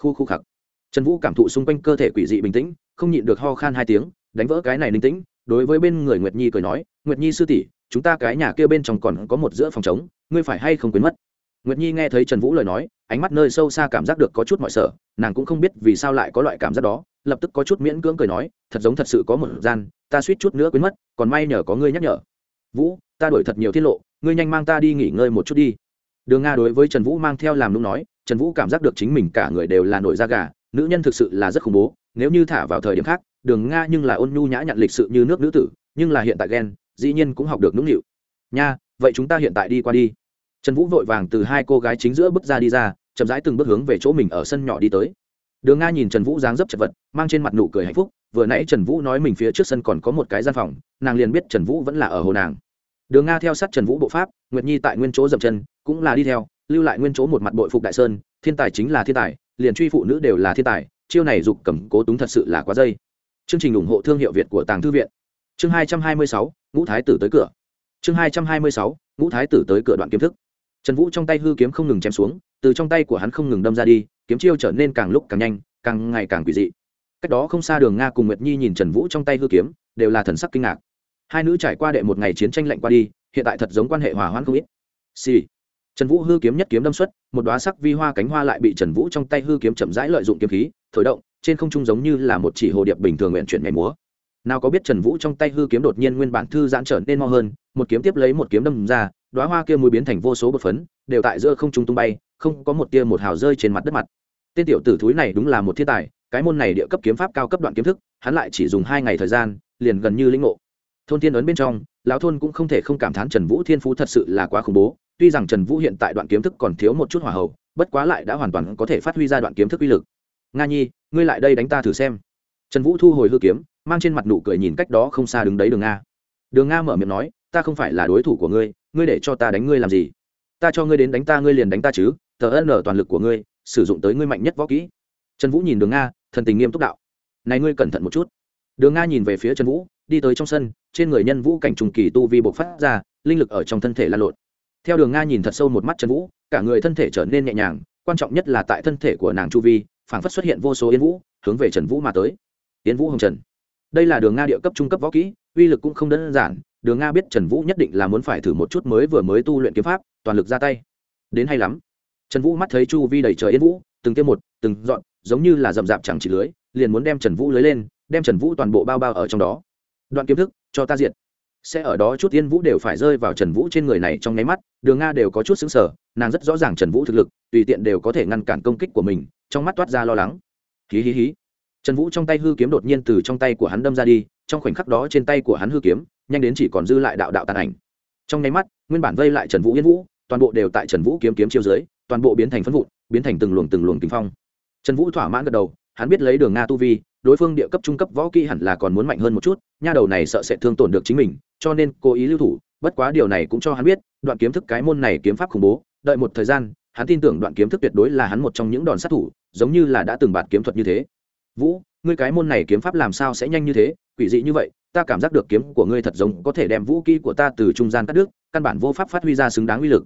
Khu khu khặc. Trần vũ cảm thụ xung quanh cơ thể quỷ dị bình tĩnh, không nhịn được ho khan hai tiếng đánh vỡ cái này linh tĩnh đối với bên người nguyệt nhi cười nói nguyệt nhi sư tỷ chúng ta cái nhà kia bên trong còn có một giữa phòng trống ngươi phải hay không quên mất? Nguyệt nhi nghe thấy trần vũ lời nói ánh mắt nơi sâu xa cảm giác được có chút mọi sở, nàng cũng không biết vì sao lại có loại cảm giác đó lập tức có chút miễn cưỡng cười nói thật giống thật sự có một gian ta suýt chút nữa quên mất còn may nhờ có ngươi nhắc nhở. Vũ ta đổi thật nhiều tiết lộ ngươi nhanh mang ta đi nghỉ ngơi một chút đi. Đường nga đối với trần vũ mang theo làm lúc nói trần vũ cảm giác được chính mình cả người đều là nổi da gà nữ nhân thực sự là rất khủng bố nếu như thả vào thời điểm khác đường nga nhưng là ôn nhu nhã nhặn lịch sự như nước nữ tử, nhưng là hiện tại ghen, dĩ nhiên cũng học được nũng nịu. Nha, vậy chúng ta hiện tại đi qua đi. Trần vũ vội vàng từ hai cô gái chính giữa bước ra đi ra, chậm rãi từng bước hướng về chỗ mình ở sân nhỏ đi tới. Đường nga nhìn trần vũ dáng dấp chật vật, mang trên mặt nụ cười hạnh phúc, vừa nãy trần vũ nói mình phía trước sân còn có một cái gian phòng, nàng liền biết trần vũ vẫn là ở hồ nàng. Đường nga theo sát trần vũ bộ pháp, nguyệt nhi tại nguyên chỗ dậm chân, cũng là đi theo, lưu lại nguyên chỗ một mặt bội phục đại sơn, thiên tài chính là thiên tài, liền truy phụ nữ đều là thiên tài, chiêu này dục cầm cố túng thật sự là quá dây chương trình ủng hộ thương hiệu việt của tàng thư viện. Chương hai trăm hai mươi sáu, ngũ thái tử tới cửa. Chương hai trăm hai mươi sáu, ngũ thái tử tới cửa đoạn kiếm thức. Trần vũ trong tay hư kiếm không ngừng chém xuống, từ trong tay của hắn không ngừng đâm ra đi, kiếm chiêu trở nên càng lúc càng nhanh, càng ngày càng quỷ dị. Cách đó không xa đường nga cùng nguyệt nhi nhìn trần vũ trong tay hư kiếm, đều là thần sắc kinh ngạc. Hai nữ trải qua đệ một ngày chiến tranh lạnh qua đi, hiện tại thật giống quan hệ hòa hoãn không ít. Xì、sì. trần vũ hư kiếm nhất kiếm đâm xuất, một đoá sắc vi hoa cánh hoa lại bị trần vũ trong tay hư kiếm chậm rãi lợi dụng kiếm khí, thổi động trên không trung giống như là một chỉ hồ điệp bình thường nguyện chuyển nhảy múa. Nào có biết trần vũ trong tay hư kiếm đột nhiên nguyên bản thư giãn trở nên mau hơn, một kiếm tiếp lấy một kiếm đâm ra đoá hoa kia mùi biến thành vô số bột phấn, đều tại giữa không trung tung bay, không có một tia một hào rơi trên mặt đất mặt. Tên tiểu tử thúi này đúng là một thiên tài, cái môn này địa cấp kiếm pháp cao cấp đoạn kiếm thức, hắn lại chỉ dùng hai ngày thời gian, liền gần như lĩnh ngộ. Thôn thiên ấn bên trong, lão thôn cũng không thể không cảm thán trần vũ thiên phú thật sự là quá khủng bố, tuy rằng trần vũ hiện tại đoạn kiếm thức còn thiếu một chút hỏa hậu bất quá lại đã hoàn toàn có thể phát huy ra đoạn kiếm thức uy lực. Nga nhi ngươi lại đây đánh ta thử xem. Trần vũ thu hồi hư kiếm, mang trên mặt nụ cười nhìn cách đó không xa đứng đấy đường nga. Đường nga mở miệng nói, ta không phải là đối thủ của ngươi ngươi để cho ta đánh ngươi làm gì? Ta cho ngươi đến đánh ta, ngươi liền đánh ta chứ, tờ ân ở toàn lực của ngươi, sử dụng tới ngươi mạnh nhất võ kỹ. Trần vũ nhìn đường nga, thần tình nghiêm túc đạo, này ngươi cẩn thận một chút. Đường nga nhìn về phía trần vũ, đi tới trong sân, trên người nhân vũ cảnh trùng kỳ tu vi bộc phát ra, linh lực ở trong thân thể lan lộn. Theo đường nga nhìn thật sâu một mắt trần vũ, cả người thân thể trở nên nhẹ nhàng, quan trọng nhất là tại thân thể của nàng chu vi phảng phất xuất hiện vô số yên vũ, hướng về trần vũ mà tới. Yên vũ hồng trần. Đây là đường nga địa cấp trung cấp võ kỹ, uy lực cũng không đơn giản, đường nga biết trần vũ nhất định là muốn phải thử một chút mới vừa mới tu luyện kiếm pháp, toàn lực ra tay. Đến hay lắm. Trần vũ mắt thấy chu vi đầy trời yên vũ, từng tiêm một, từng dọn, giống như là rậm rạp chẳng chỉ lưới, liền muốn đem trần vũ lưới lên, đem trần vũ toàn bộ bao bao ở trong đó. Đoạn kiếm thức, cho ta diệt sẽ ở đó chút yên vũ đều phải rơi vào trần vũ trên người này trong nháy mắt, đường nga đều có chút xứng sở nàng rất rõ ràng trần vũ thực lực, tùy tiện đều có thể ngăn cản công kích của mình, trong mắt toát ra lo lắng. Hí hí hí. Trần vũ trong tay hư kiếm đột nhiên từ trong tay của hắn đâm ra đi, trong khoảnh khắc đó trên tay của hắn hư kiếm, nhanh đến chỉ còn dư lại đạo đạo tàn ảnh. Trong nháy mắt, nguyên bản vây lại trần vũ yên vũ, toàn bộ đều tại trần vũ kiếm kiếm chiêu dưới, toàn bộ biến thành phân vụn, biến thành từng luồng từng luồng kinh phong. Trần vũ thỏa mãn gật đầu hắn biết lấy đường nga tu vi, đối phương địa cấp trung cấp võ kỹ hẳn là còn muốn mạnh hơn một chút, nha đầu này sợ sẽ thương tổn được chính mình, cho nên cố ý lưu thủ, bất quá điều này cũng cho hắn biết, đoạn kiếm thức cái môn này kiếm pháp khủng bố, đợi một thời gian, hắn tin tưởng đoạn kiếm thức tuyệt đối là hắn một trong những đòn sát thủ, giống như là đã từng bạt kiếm thuật như thế. Vũ, ngươi cái môn này kiếm pháp làm sao sẽ nhanh như thế, quỷ dị như vậy, ta cảm giác được kiếm của ngươi thật giống có thể đem vũ kỹ của ta từ trung gian cắt đứt, căn bản vô pháp phát huy ra xứng đáng uy lực.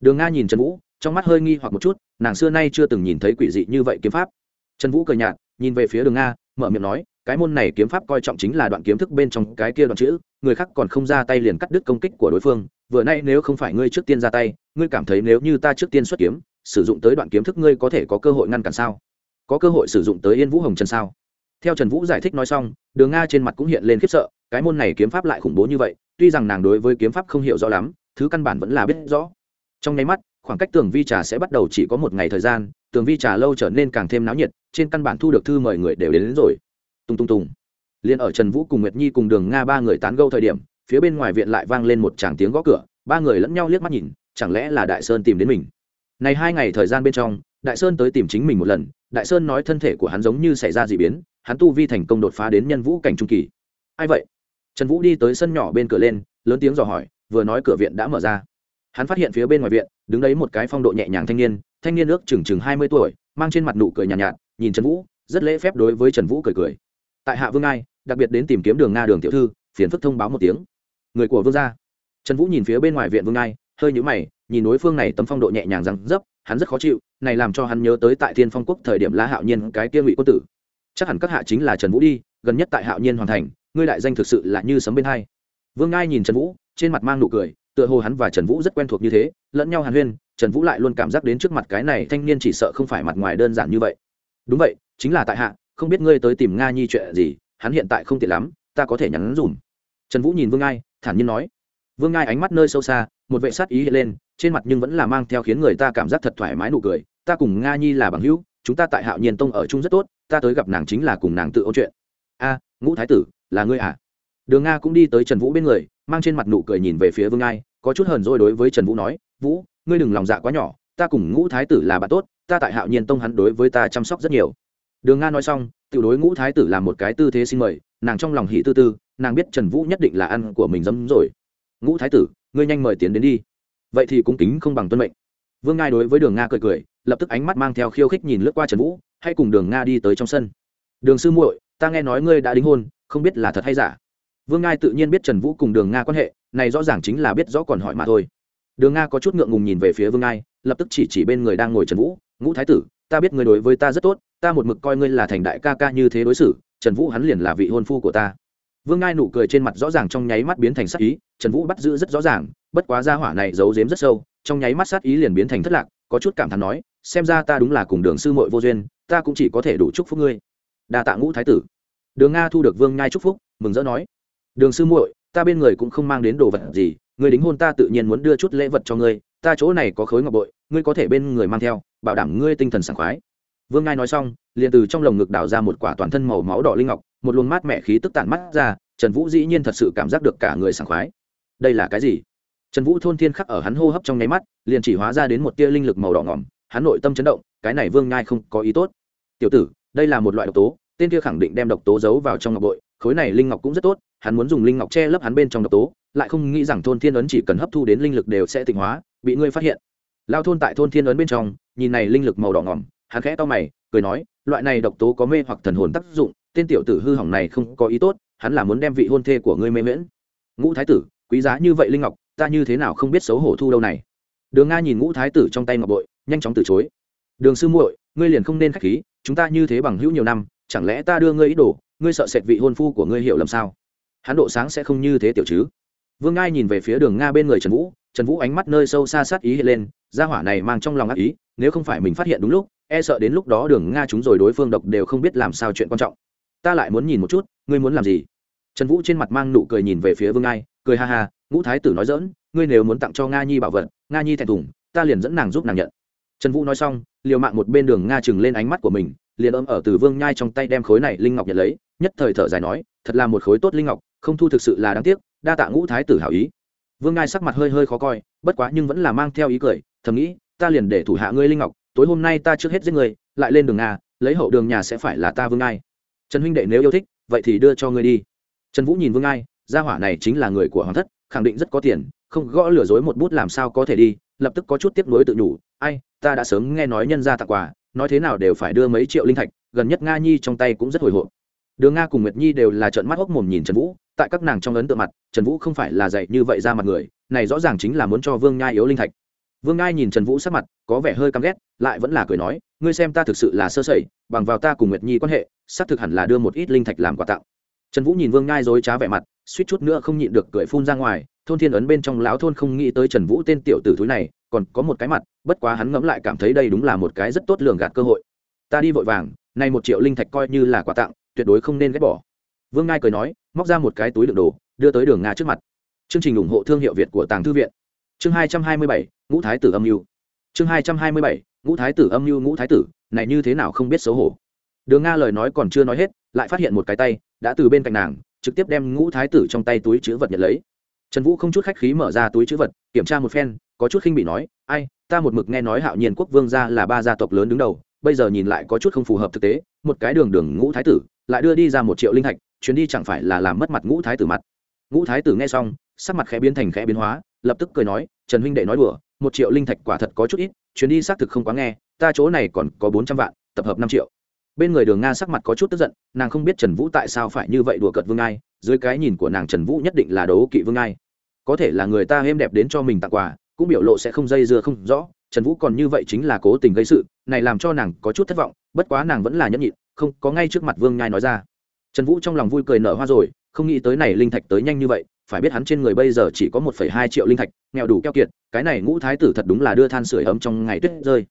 Đường nga nhìn trần vũ, trong mắt hơi nghi hoặc một chút, nàng xưa nay chưa từng nhìn thấy quỷ dị như vậy kiếm pháp trần vũ cười nhạt, nhìn về phía đường nga, mở miệng nói, cái môn này kiếm pháp coi trọng chính là đoạn kiếm thức bên trong cái kia đoạn chữ, người khác còn không ra tay liền cắt đứt công kích của đối phương, vừa nay nếu không phải ngươi trước tiên ra tay, ngươi cảm thấy nếu như ta trước tiên xuất kiếm, sử dụng tới đoạn kiếm thức ngươi có thể có cơ hội ngăn cản sao? Có cơ hội sử dụng tới yên vũ hồng trần sao? Theo trần vũ giải thích nói xong, đường nga trên mặt cũng hiện lên khiếp sợ, cái môn này kiếm pháp lại khủng bố như vậy, tuy rằng nàng đối với kiếm pháp không hiểu rõ lắm, thứ căn bản vẫn là biết rõ. Trong nháy mắt, khoảng cách tường vi trà sẽ bắt đầu chỉ có một ngày thời gian tường vi trà lâu trở nên càng thêm náo nhiệt trên căn bản thu được thư mời người đều đến, đến rồi. Tung tung tung liền ở trần vũ cùng nguyệt nhi cùng đường nga ba người tán gâu thời điểm phía bên ngoài viện lại vang lên một tràng tiếng gõ cửa ba người lẫn nhau liếc mắt nhìn chẳng lẽ là đại sơn tìm đến mình? Này hai ngày thời gian bên trong đại sơn tới tìm chính mình một lần đại sơn nói thân thể của hắn giống như xảy ra d ị biến hắn tu vi thành công đột phá đến nhân vũ cảnh trung kỳ. Ai vậy? Trần vũ đi tới sân nhỏ bên cửa lên lớn tiếng dò hỏi vừa nói cửa viện đã mở ra. Hắn phát hiện phía bên ngoài viện đứng đấy một cái phong độ nhẹ nhàng thanh niên thanh niên ước chừng chừng hai mươi tuổi mang trên mặt nụ cười nhàn nhạt, nhạt nhìn trần vũ rất lễ phép đối với trần vũ cười cười. Tại hạ vương ai đặc biệt đến tìm kiếm đường nga đường tiểu thư phiền phức thông báo một tiếng. Người của vương gia. Trần vũ nhìn phía bên ngoài viện vương ai hơi nhũ mày nhìn đối phương này tấm phong độ nhẹ nhàng rằng dấp hắn rất khó chịu này làm cho hắn nhớ tới tại thiên phong quốc thời điểm la hạo nhiên cái kia ngụy quân tử. Chắc hẳn các hạ chính là trần vũ đi gần nhất tại hạo nhiên hoàn thành ngươi đại danh thực sự là như sấm bên hai. Vương ngai nhìn trần vũ trên mặt mang nụ cười tựa hồ hắn và trần vũ rất quen thuộc như thế lẫn nhau hàn huyên, trần vũ lại luôn cảm giác đến trước mặt cái này thanh niên chỉ sợ không phải mặt ngoài đơn giản như vậy. Đúng vậy, chính là tại hạ, không biết ngươi tới tìm nga nhi chuyện gì, hắn hiện tại không tiện lắm, ta có thể nhắn dùm. Trần vũ nhìn vương ngai, thản nhiên nói. Vương ngai ánh mắt nơi sâu xa, một vệ sát ý hiện lên, trên mặt nhưng vẫn là mang theo khiến người ta cảm giác thật thoải mái nụ cười. Ta cùng nga nhi là bằng hữu, chúng ta tại hạo nhiên tông ở chung rất tốt, ta tới gặp nàng chính là cùng nàng tự ôn chuyện. A, ngũ thái tử, là ngươi à? Đường nga cũng đi tới trần vũ bên người, mang trên mặt nụ cười nhìn về phía vương ngai có chút hờn rồi đối với trần vũ nói, vũ, ngươi đừng lòng dạ quá nhỏ, ta cùng ngũ thái tử là bạn tốt, ta tại hạo nhiên tông hắn đối với ta chăm sóc rất nhiều. Đường nga nói xong, tiểu đối ngũ thái tử làm một cái tư thế xin mời, nàng trong lòng hỉ tư tư, nàng biết trần vũ nhất định là ăn của mình dấm rồi. Ngũ thái tử, ngươi nhanh mời tiến đến đi. Vậy thì cũng kính không bằng tuân mệnh. Vương ngai đối với đường nga cười cười, lập tức ánh mắt mang theo khiêu khích nhìn lướt qua trần vũ hay cùng đường nga đi tới trong sân. Đường sư muội, ta nghe nói ngươi đã đính hôn, không biết là thật hay giả. Vương ngai tự nhiên biết trần vũ cùng đường nga quan hệ này rõ ràng chính là biết rõ còn hỏi mà thôi. Đường nga có chút ngượng ngùng nhìn về phía vương ngai, lập tức chỉ chỉ bên người đang ngồi trần vũ, ngũ thái tử, ta biết ngươi đối với ta rất tốt, ta một mực coi ngươi là thành đại ca ca như thế đối xử, trần vũ hắn liền là vị hôn phu của ta. Vương ngai nụ cười trên mặt rõ ràng trong nháy mắt biến thành sắc ý, trần vũ bắt giữ rất rõ ràng, bất quá gia hỏa này giấu giếm rất sâu, trong nháy mắt sát ý liền biến thành thất lạc, có chút cảm thán nói, xem ra ta đúng là cùng đường sư mội vô duyên, ta cũng chỉ có thể đủ chúc phúc ngươi. Đa tạ ngũ thái tử. Đường nga thu được vương Ngai chúc phúc, mừng rỡ nói, đường sư muội ta bên người cũng không mang đến đồ vật gì, người đính hôn ta tự nhiên muốn đưa chút lễ vật cho ngươi, ta chỗ này có khối ngọc bội, ngươi có thể bên người mang theo, bảo đảm ngươi tinh thần sảng khoái. Vương ngai nói xong, liền từ trong lồng ngực đào ra một quả toàn thân màu máu đỏ linh ngọc, một luồng mát mẻ khí tức tản mắt ra, trần vũ dĩ nhiên thật sự cảm giác được cả người sảng khoái. Đây là cái gì? Trần vũ thôn thiên khắc ở hắn hô hấp trong nháy mắt, liền chỉ hóa ra đến một tia linh lực màu đỏ ngỏm, hắn nội tâm chấn động, cái này vương ngai không có ý tốt. Tiểu tử, đây là một loại độc tố, tên kia khẳng định đem độc tố giấu vào trong ngọc bội, khối này linh ngọc cũng rất tốt hắn muốn dùng linh ngọc che lấp hắn bên trong độc tố, lại không nghĩ rằng thôn thiên ấn chỉ cần hấp thu đến linh lực đều sẽ tịnh hóa, bị ngươi phát hiện. Lao thôn tại thôn thiên ấn bên trong, nhìn này linh lực màu đỏ ngỏm, hắn khẽ to mày, cười nói, loại này độc tố có mê hoặc thần hồn tác dụng, tên tiểu tử hư hỏng này không có ý tốt, hắn là muốn đem vị hôn thê của ngươi mê miễn ngũ thái tử, quý giá như vậy linh ngọc, ta như thế nào không biết xấu hổ thu đâu này? Đường nga nhìn ngũ thái tử trong tay ngọc bội, nhanh chóng từ chối. Đường sư muội, ngươi liền không nên k h á c h khí, chúng ta như thế bằng hữu nhiều năm, chẳng lẽ ta đưa ngươi ý đồ, ngươi sợ sệt vị hôn phu của ngươi hiểu lầm sao? Hắn độ sáng sẽ không như thế tiểu chứ. Vương ngai nhìn về phía đường nga bên người trần vũ trần vũ ánh mắt nơi sâu xa sát ý hiện lên, gia hỏa này mang trong lòng ác ý, nếu không phải mình phát hiện đúng lúc e sợ đến lúc đó đường nga chúng rồi đối phương độc đều không biết làm sao chuyện quan trọng. Ta lại muốn nhìn một chút, ngươi muốn làm gì? Trần vũ trên mặt mang nụ cười nhìn về phía vương ngai, cười ha ha, ngũ thái tử nói dỡn ngươi nếu muốn tặng cho nga nhi bảo vật, nga nhi thẹn thùng, ta liền dẫn nàng giúp nàng nhận. Trần vũ nói xong, liều mạng một bên đường nga chừng lên ánh mắt của mình, liền ôm ở từ vương nhai trong tay đem khối này linh ngọc nhận lấy, nhất thời thở dài nói, thật là một khối tốt linh ngọc không thu thực sự là đáng tiếc đa tạ ngũ thái tử hảo ý. Vương ngai sắc mặt hơi hơi khó coi bất quá nhưng vẫn là mang theo ý cười thầm nghĩ ta liền để thủ hạ ngươi linh ngọc tối hôm nay ta trước hết giết người lại lên đường nga lấy hậu đường nhà sẽ phải là ta vương ngai. trần huynh đệ nếu yêu thích vậy thì đưa cho ngươi đi. Trần vũ nhìn vương ngai, gia hỏa này chính là người của hoàng thất khẳng định rất có tiền không gõ lừa dối một bút làm sao có thể đi lập tức có chút tiếp nối tự nhủ ai ta đã sớm nghe nói nhân ra tặng quà nói thế nào đều phải đưa mấy triệu linh thạch gần nhất nga nhi trong tay cũng rất hồi hộp. Đường nga cùng nguyệt nhi đều là trợn mắt hốc mồm nhìn trần vũ tại các nàng trong ấn tượng mặt, trần vũ không phải là dạy như vậy ra mặt người, này rõ ràng chính là muốn cho vương nhai yếu linh thạch. Vương nhai nhìn trần vũ sắc mặt, có vẻ hơi căm ghét, lại vẫn là cười nói, ngươi xem ta thực sự là sơ sẩy, bằng vào ta cùng nguyệt nhi quan hệ, xác thực hẳn là đưa một ít linh thạch làm quà tặng. Trần vũ nhìn vương nhai dối trá vẻ mặt, suýt chút nữa không nhịn được cười phun ra ngoài, thôn thiên ấn bên trong lão thôn không nghĩ tới trần vũ tên tiểu tử thúi này, còn có một cái mặt, bất quá hắn ngẫm lại cảm thấy đây đúng là một cái rất tốt lường gạt cơ hội. Ta đi vội vàng nay một triệu linh thạch coi như là quà tặng, tuyệt đối không nên ghét bỏ. Vương ngai cười nói móc ra một cái túi đựng đồ, đưa tới đường nga trước mặt. Chương trình ủng hộ thương hiệu việt của tàng thư viện. Chương hai trăm hai mươi bảy, ngũ thái tử âm mưu chương hai trăm hai mươi bảy, ngũ thái tử âm mưu ngũ thái tử, này như thế nào không biết xấu hổ. Đường nga lời nói còn chưa nói hết, lại phát hiện một cái tay, đã từ bên cạnh nàng, trực tiếp đem ngũ thái tử trong tay túi chữ vật nhận lấy. Trần vũ không chút khách khí mở ra túi chữ vật, kiểm tra một phen, có chút khinh bị nói, ai, ta một mực nghe nói hạo nhiên quốc vương gia là ba gia tộc lớn đứng đầu, bây giờ nhìn lại có chút không phù hợp thực tế, một cái đường đường ngũ thái tử, lại đưa đi ra một triệu linh thạch chuyến đi chẳng phải là làm mất mặt ngũ thái tử mặt. Ngũ thái tử nghe xong, sắc mặt khẽ biến thành khẽ biến hóa, lập tức cười nói, trần huynh đệ nói đùa, một triệu linh thạch quả thật có chút ít, chuyến đi xác thực không quá nghe, ta chỗ này còn có bốn trăm vạn, tập hợp năm triệu. Bên người đường nga sắc mặt có chút tức giận, nàng không biết trần vũ tại sao phải như vậy đùa cợt vương ai dưới cái nhìn của nàng trần vũ nhất định là đấu kỵ vương ai có thể là người ta êm đẹp đến cho mình tặng quà, cũng biểu lộ sẽ không dây dưa không rõ, trần vũ còn như vậy chính là cố tình gây sự, này làm cho nàng có chút thất vọng, bất quá nàng vẫn là nhẫn nhịn, không có ngay trước mặt vương nhai nói ra trần vũ trong lòng vui cười nở hoa rồi, không nghĩ tới này linh thạch tới nhanh như vậy, phải biết hắn trên người bây giờ chỉ có một phẩy hai triệu linh thạch, nghèo đủ keo kiệt, cái này ngũ thái tử thật đúng là đưa than sửa ấm trong ngày tuyết rơi.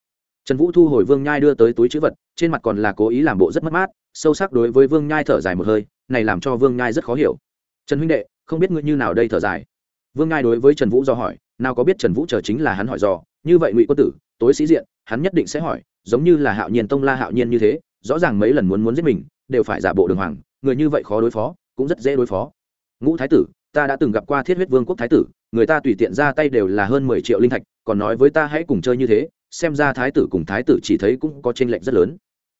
Trần vũ thu hồi vương nhai đưa tới túi chữ vật, trên mặt còn là cố ý làm bộ rất mất mát, sâu sắc đối với vương nhai thở dài một hơi, này làm cho vương nhai rất khó hiểu. Trần huynh đệ, không biết ngươi như nào đây thở dài? Vương nhai đối với trần vũ do hỏi, nào có biết trần vũ chờ chính là hắn hỏi dò, như vậy ngụy quân tử, tối sĩ diện, hắn nhất định sẽ hỏi, giống như là hạo nhiên tông la hạo nhiên như thế, rõ ràng mấy lần muốn muốn giết mình, đều phải giả bộ đường hoàng người như vậy khó đối phó, cũng rất dễ đối phó. Ngũ thái tử, ta đã từng gặp qua thiết huyết vương quốc thái tử, người ta tùy tiện ra tay đều là hơn mười triệu linh thạch, còn nói với ta hãy cùng chơi như thế, xem ra thái tử cùng thái tử chỉ thấy cũng có t r ê n lệch rất lớn.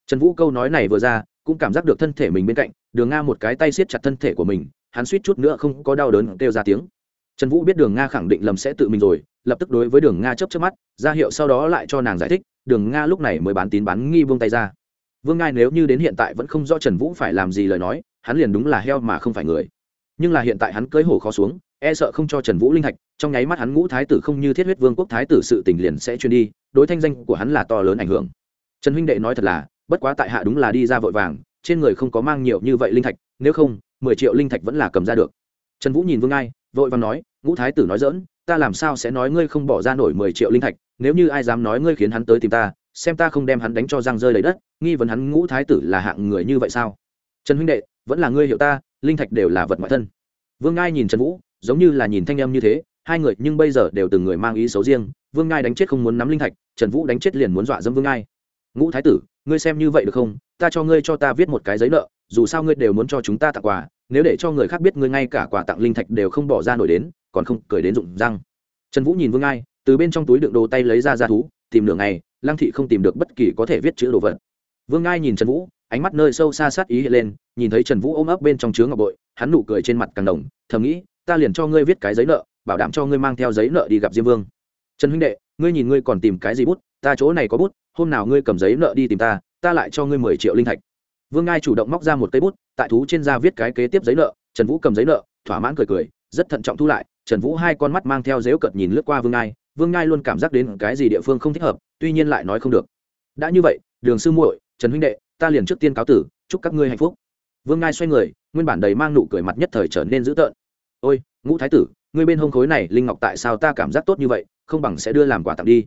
Trần vũ câu nói này vừa ra, cũng cảm giác được thân thể mình bên cạnh, đường nga một cái tay siết chặt thân thể của mình, hắn suýt chút nữa không có đau đớn kêu ra tiếng. Trần vũ biết đường nga khẳng định lầm sẽ tự mình rồi, lập tức đối với đường nga chấp chấp mắt, ra hiệu sau đó lại cho nàng giải thích, đường nga lúc này mới bán tín bán nghi vung tay ra vương ngai nếu như đến hiện tại vẫn không do trần vũ phải làm gì lời nói, hắn liền đúng là heo mà không phải người. Nhưng là hiện tại hắn cưới hổ khó xuống e sợ không cho trần vũ linh thạch trong nháy mắt hắn ngũ thái tử không như thiết huyết vương quốc thái tử sự tình liền sẽ truyền đi, đối thanh danh của hắn là to lớn ảnh hưởng. Trần huynh đệ nói thật là, bất quá tại hạ đúng là đi ra vội vàng, trên người không có mang nhiều như vậy linh thạch, nếu không, mười triệu linh thạch vẫn là cầm ra được. Trần vũ nhìn vương ngai, vội vàng nói, ngũ thái tử nói dỡn ta làm sao sẽ nói ngươi không bỏ ra nổi mười triệu linh thạch, nếu như ai dám nói ngươi khiến hắn tới tìm ta xem ta không đem hắn đánh cho răng rơi lấy đất, nghi vấn hắn ngũ thái tử là hạng người như vậy sao? Trần huynh đệ, vẫn là ngươi hiểu ta, linh thạch đều là vật ngoại thân. Vương ngai nhìn trần vũ, giống như là nhìn thanh em như thế, hai người nhưng bây giờ đều từng người mang ý xấu riêng. Vương ngai đánh chết không muốn nắm linh thạch, trần vũ đánh chết liền muốn dọa dâm vương ngai. Ngũ thái tử, ngươi xem như vậy được không? Ta cho ngươi cho ta viết một cái giấy nợ, dù sao ngươi đều muốn cho chúng ta tặng quà, nếu để cho người khác biết ngươi ngay cả quà tặng linh thạch đều không bỏ ra nổi đến, còn không cười đến rụng răng. Trần vũ nhìn vương ngai, từ bên trong túi đựng đồ tay lấy ra ra thú, tìm nửa ngày lăng thị không tìm được bất kỳ có thể viết chữ đồ vật. Vương ngai nhìn trần vũ, ánh mắt nơi sâu xa sát ý hiện lên, nhìn thấy trần vũ ôm ấp bên trong chứa ngọc bội, hắn nụ cười trên mặt càng đồng thầm nghĩ, ta liền cho ngươi viết cái giấy nợ, bảo đảm cho ngươi mang theo giấy nợ đi gặp diêm vương. Trần huynh đệ, ngươi nhìn ngươi còn tìm cái gì bút? Ta chỗ này có bút, hôm nào ngươi cầm giấy nợ đi tìm ta ta lại cho ngươi mười triệu linh thạch. Vương ngai chủ động móc ra một cây bút, tại thú trên da viết cái kế tiếp giấy nợ, trần vũ cầm giấy nợ, thỏa mãn cười cười, rất thận trọng thu lại, trần vũ hai con mắt mang theo dếu cợt nhìn lướt qua vương ngai vương ngai luôn cảm giác đến cái gì địa phương không thích hợp tuy nhiên lại nói không được. Đã như vậy, đường sư muội, trần huynh đệ, ta liền trước tiên cáo tử, chúc các ngươi hạnh phúc. Vương ngai xoay người, nguyên bản đầy mang nụ cười mặt nhất thời trở nên dữ tợn. Ôi, ngũ thái tử, ngươi bên hông khối này linh ngọc tại sao ta cảm giác tốt như vậy, không bằng sẽ đưa làm quà tặng đi.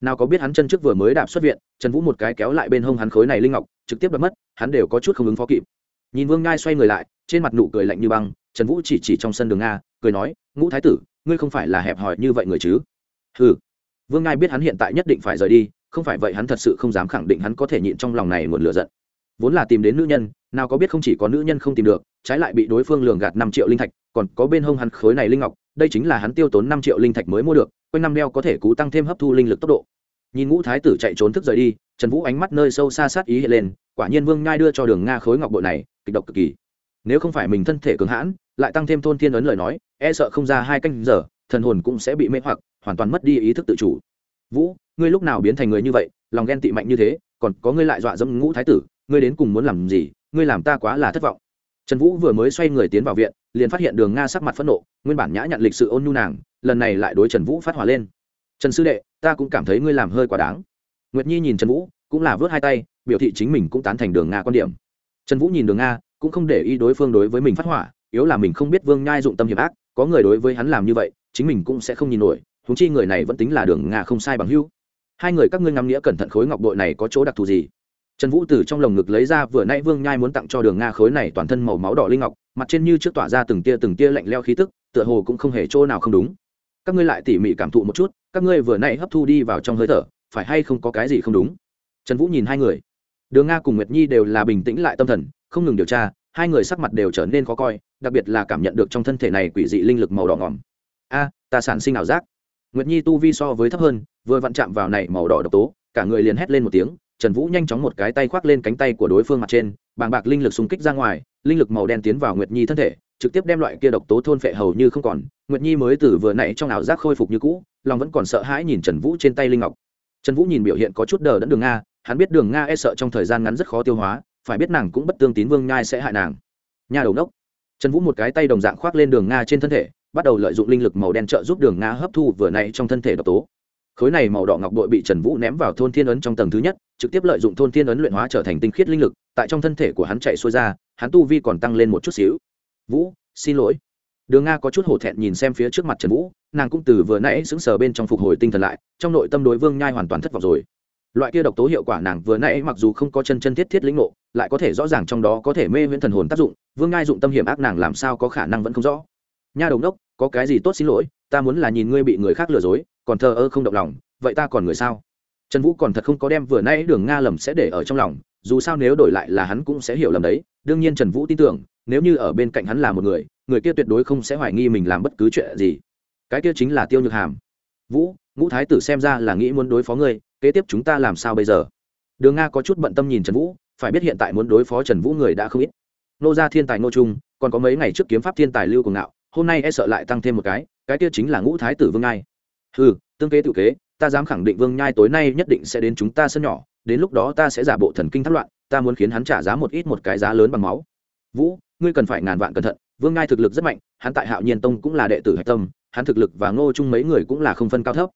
Nào có biết hắn chân trước vừa mới đạp xuất viện, trần vũ một cái kéo lại bên hông hắn khối này linh ngọc, trực tiếp đập mất, hắn đều có chút không ứng phó kịp. Nhìn vương ngai xoay người lại, trên mặt nụ cười lạnh như băng, trần vũ chỉ chỉ trong sân đường nga cười nói, ngũ thái tử, ngươi không phải là hẹp hòi như vậy người chứ? Ừ vương ngai biết hắn hiện tại nhất định phải rời đi, không phải vậy hắn thật sự không dám khẳng định hắn có thể nhịn trong lòng này nguồn lửa giận. Vốn là tìm đến nữ nhân, nào có biết không chỉ có nữ nhân không tìm được, trái lại bị đối phương lường gạt năm triệu linh thạch, còn có bên hông hắn khối này linh ngọc, đây chính là hắn tiêu tốn năm triệu linh thạch mới mua được, quanh năm đeo có thể cú tăng thêm hấp thu linh lực tốc độ. Nhìn ngũ thái tử chạy trốn thức rời đi, trần vũ ánh mắt nơi sâu xa sát ý hiện lên, quả nhiên vương nhai đưa cho đường nga khối ngọc bội này, kịch độc cực kỳ. Nếu không phải mình thân thể cường hãn, lại tăng thêm thôn thiên ấn lời nói e sợ không ra hai canh giờ, thần hồn cũng sẽ bị mê hoặc hoàn toàn mất đi ý thức tự chủ. Vũ, ngươi lúc nào biến thành người như vậy, lòng ghen tị mạnh như thế, còn có ngươi lại dọa dẫm ngũ thái tử, ngươi đến cùng muốn làm gì, ngươi làm ta quá là thất vọng. Trần vũ vừa mới xoay người tiến vào viện, liền phát hiện đường nga sắc mặt phẫn nộ, nguyên bản nhã nhận lịch sự ôn nhu nàng, lần này lại đối trần vũ phát hỏa lên. Trần sư đệ, ta cũng cảm thấy ngươi làm hơi quá đáng. Nguyệt nhi nhìn trần vũ, cũng là vớt hai tay, biểu thị chính mình cũng tán thành đường nga quan điểm. Trần vũ nhìn đường nga, cũng không để ý đối phương đối với mình phát hỏa, yếu là mình không biết vương nhai dụng tâm hiểm ác, có người đối với hắn làm như vậy, chính mình cũng sẽ không nhìn nổi húng chi người này vẫn tính là đường nga không sai bằng hưu hai người các ngươi ngắm nghĩa cẩn thận khối ngọc bội này có chỗ đặc thù gì? Trần vũ từ trong lồng ngực lấy ra vừa nay vương nhai muốn tặng cho đường nga khối này toàn thân màu máu đỏ linh ngọc, mặt trên như trước tỏa ra từng tia từng tia lạnh leo khí tức, tựa hồ cũng không hề chỗ nào không đúng. Các ngươi lại tỉ mỉ cảm thụ một chút, các ngươi vừa nay hấp thu đi vào trong hơi thở, phải hay không có cái gì không đúng? Trần vũ nhìn hai người. Đường nga cùng nguyệt nhi đều là bình tĩnh lại tâm thần, không ngừng điều tra, hai người sắc mặt đều trở nên khó coi, đặc biệt là cảm nhận được trong thân thể này quỷ dị linh lực màu đỏ ngỏm. A, ta sản sinh ảo giác nguyệt nhi tu vi so với thấp hơn, vừa vặn chạm vào này màu đỏ độc tố, cả người liền hét lên một tiếng, trần vũ nhanh chóng một cái tay khoác lên cánh tay của đối phương mặt trên, bàng bạc linh lực xung kích ra ngoài, linh lực màu đen tiến vào nguyệt nhi thân thể, trực tiếp đem loại kia độc tố thôn phệ hầu như không còn. Nguyệt nhi mới từ vừa nãy trong ảo giác khôi phục như cũ, lòng vẫn còn sợ hãi nhìn trần vũ trên tay linh ngọc. Trần vũ nhìn biểu hiện có chút đờ đẫn đường nga, hắn biết đường nga e sợ trong thời gian ngắn rất khó tiêu hóa, phải biết nàng cũng bất tương tín vương nhai sẽ hại nàng. Nhà đầu đốc. Trần vũ một cái tay đồng dạng khoác lên đường nga trên thân thể bắt đầu lợi dụng linh lực màu đen trợ giúp đường nga hấp thu vừa nãy trong thân thể độc tố. Khối này màu đỏ ngọc bội bị trần vũ ném vào thôn thiên ấn trong tầng thứ nhất, trực tiếp lợi dụng thôn thiên ấn luyện hóa trở thành tinh khiết linh lực, tại trong thân thể của hắn chạy xuôi ra, hắn tu vi còn tăng lên một chút xíu. Vũ, xin lỗi. Đường nga có chút hổ thẹn nhìn xem phía trước mặt trần vũ, nàng cũng từ vừa nãy sững sờ bên trong phục hồi tinh thần lại, trong nội tâm đối vương nhai hoàn toàn thất vọng rồi. Loại kia độc tố hiệu quả nàng vừa nãy mặc dù không có chân chân thiết thiết lĩnh ngộ, lại có thể rõ ràng trong đó có thể mê huyễn thần hồn tác dụng, vương nhai dụng tâm hiểm ác nàng làm sao có khả năng vẫn không rõ nha đồng đốc có cái gì tốt xin lỗi, ta muốn là nhìn ngươi bị người khác lừa dối, còn thờ ơ không động lòng, vậy ta còn người sao? Trần vũ còn thật không có đem vừa nay đường nga lầm sẽ để ở trong lòng, dù sao nếu đổi lại là hắn cũng sẽ hiểu lầm đấy. Đương nhiên trần vũ tin tưởng, nếu như ở bên cạnh hắn là một người người kia tuyệt đối không sẽ hoài nghi mình làm bất cứ chuyện gì. Cái kia chính là tiêu nhược hàm. Vũ, ngũ thái tử xem ra là nghĩ muốn đối phó ngươi, kế tiếp chúng ta làm sao bây giờ? Đường nga có chút bận tâm nhìn trần vũ, phải biết hiện tại muốn đối phó trần vũ người đã không ít. Nô gia thiên tài nô trung, còn có mấy ngày trước kiếm pháp thiên tài lưu cường ngạo hôm nay e sợ lại tăng thêm một cái cái kia chính là ngũ thái tử vương ngai ừ tương kế tự kế, ta dám khẳng định vương nhai tối nay nhất định sẽ đến chúng ta sân nhỏ, đến lúc đó ta sẽ giả bộ thần kinh thất loạn, ta muốn khiến hắn trả giá một ít một cái giá lớn bằng máu. Vũ, ngươi cần phải ngàn vạn cẩn thận, vương ngai thực lực rất mạnh, hắn tại hạo nhiên tông cũng là đệ tử hạch tâm, hắn thực lực và ngô chung mấy người cũng là không phân cao thấp.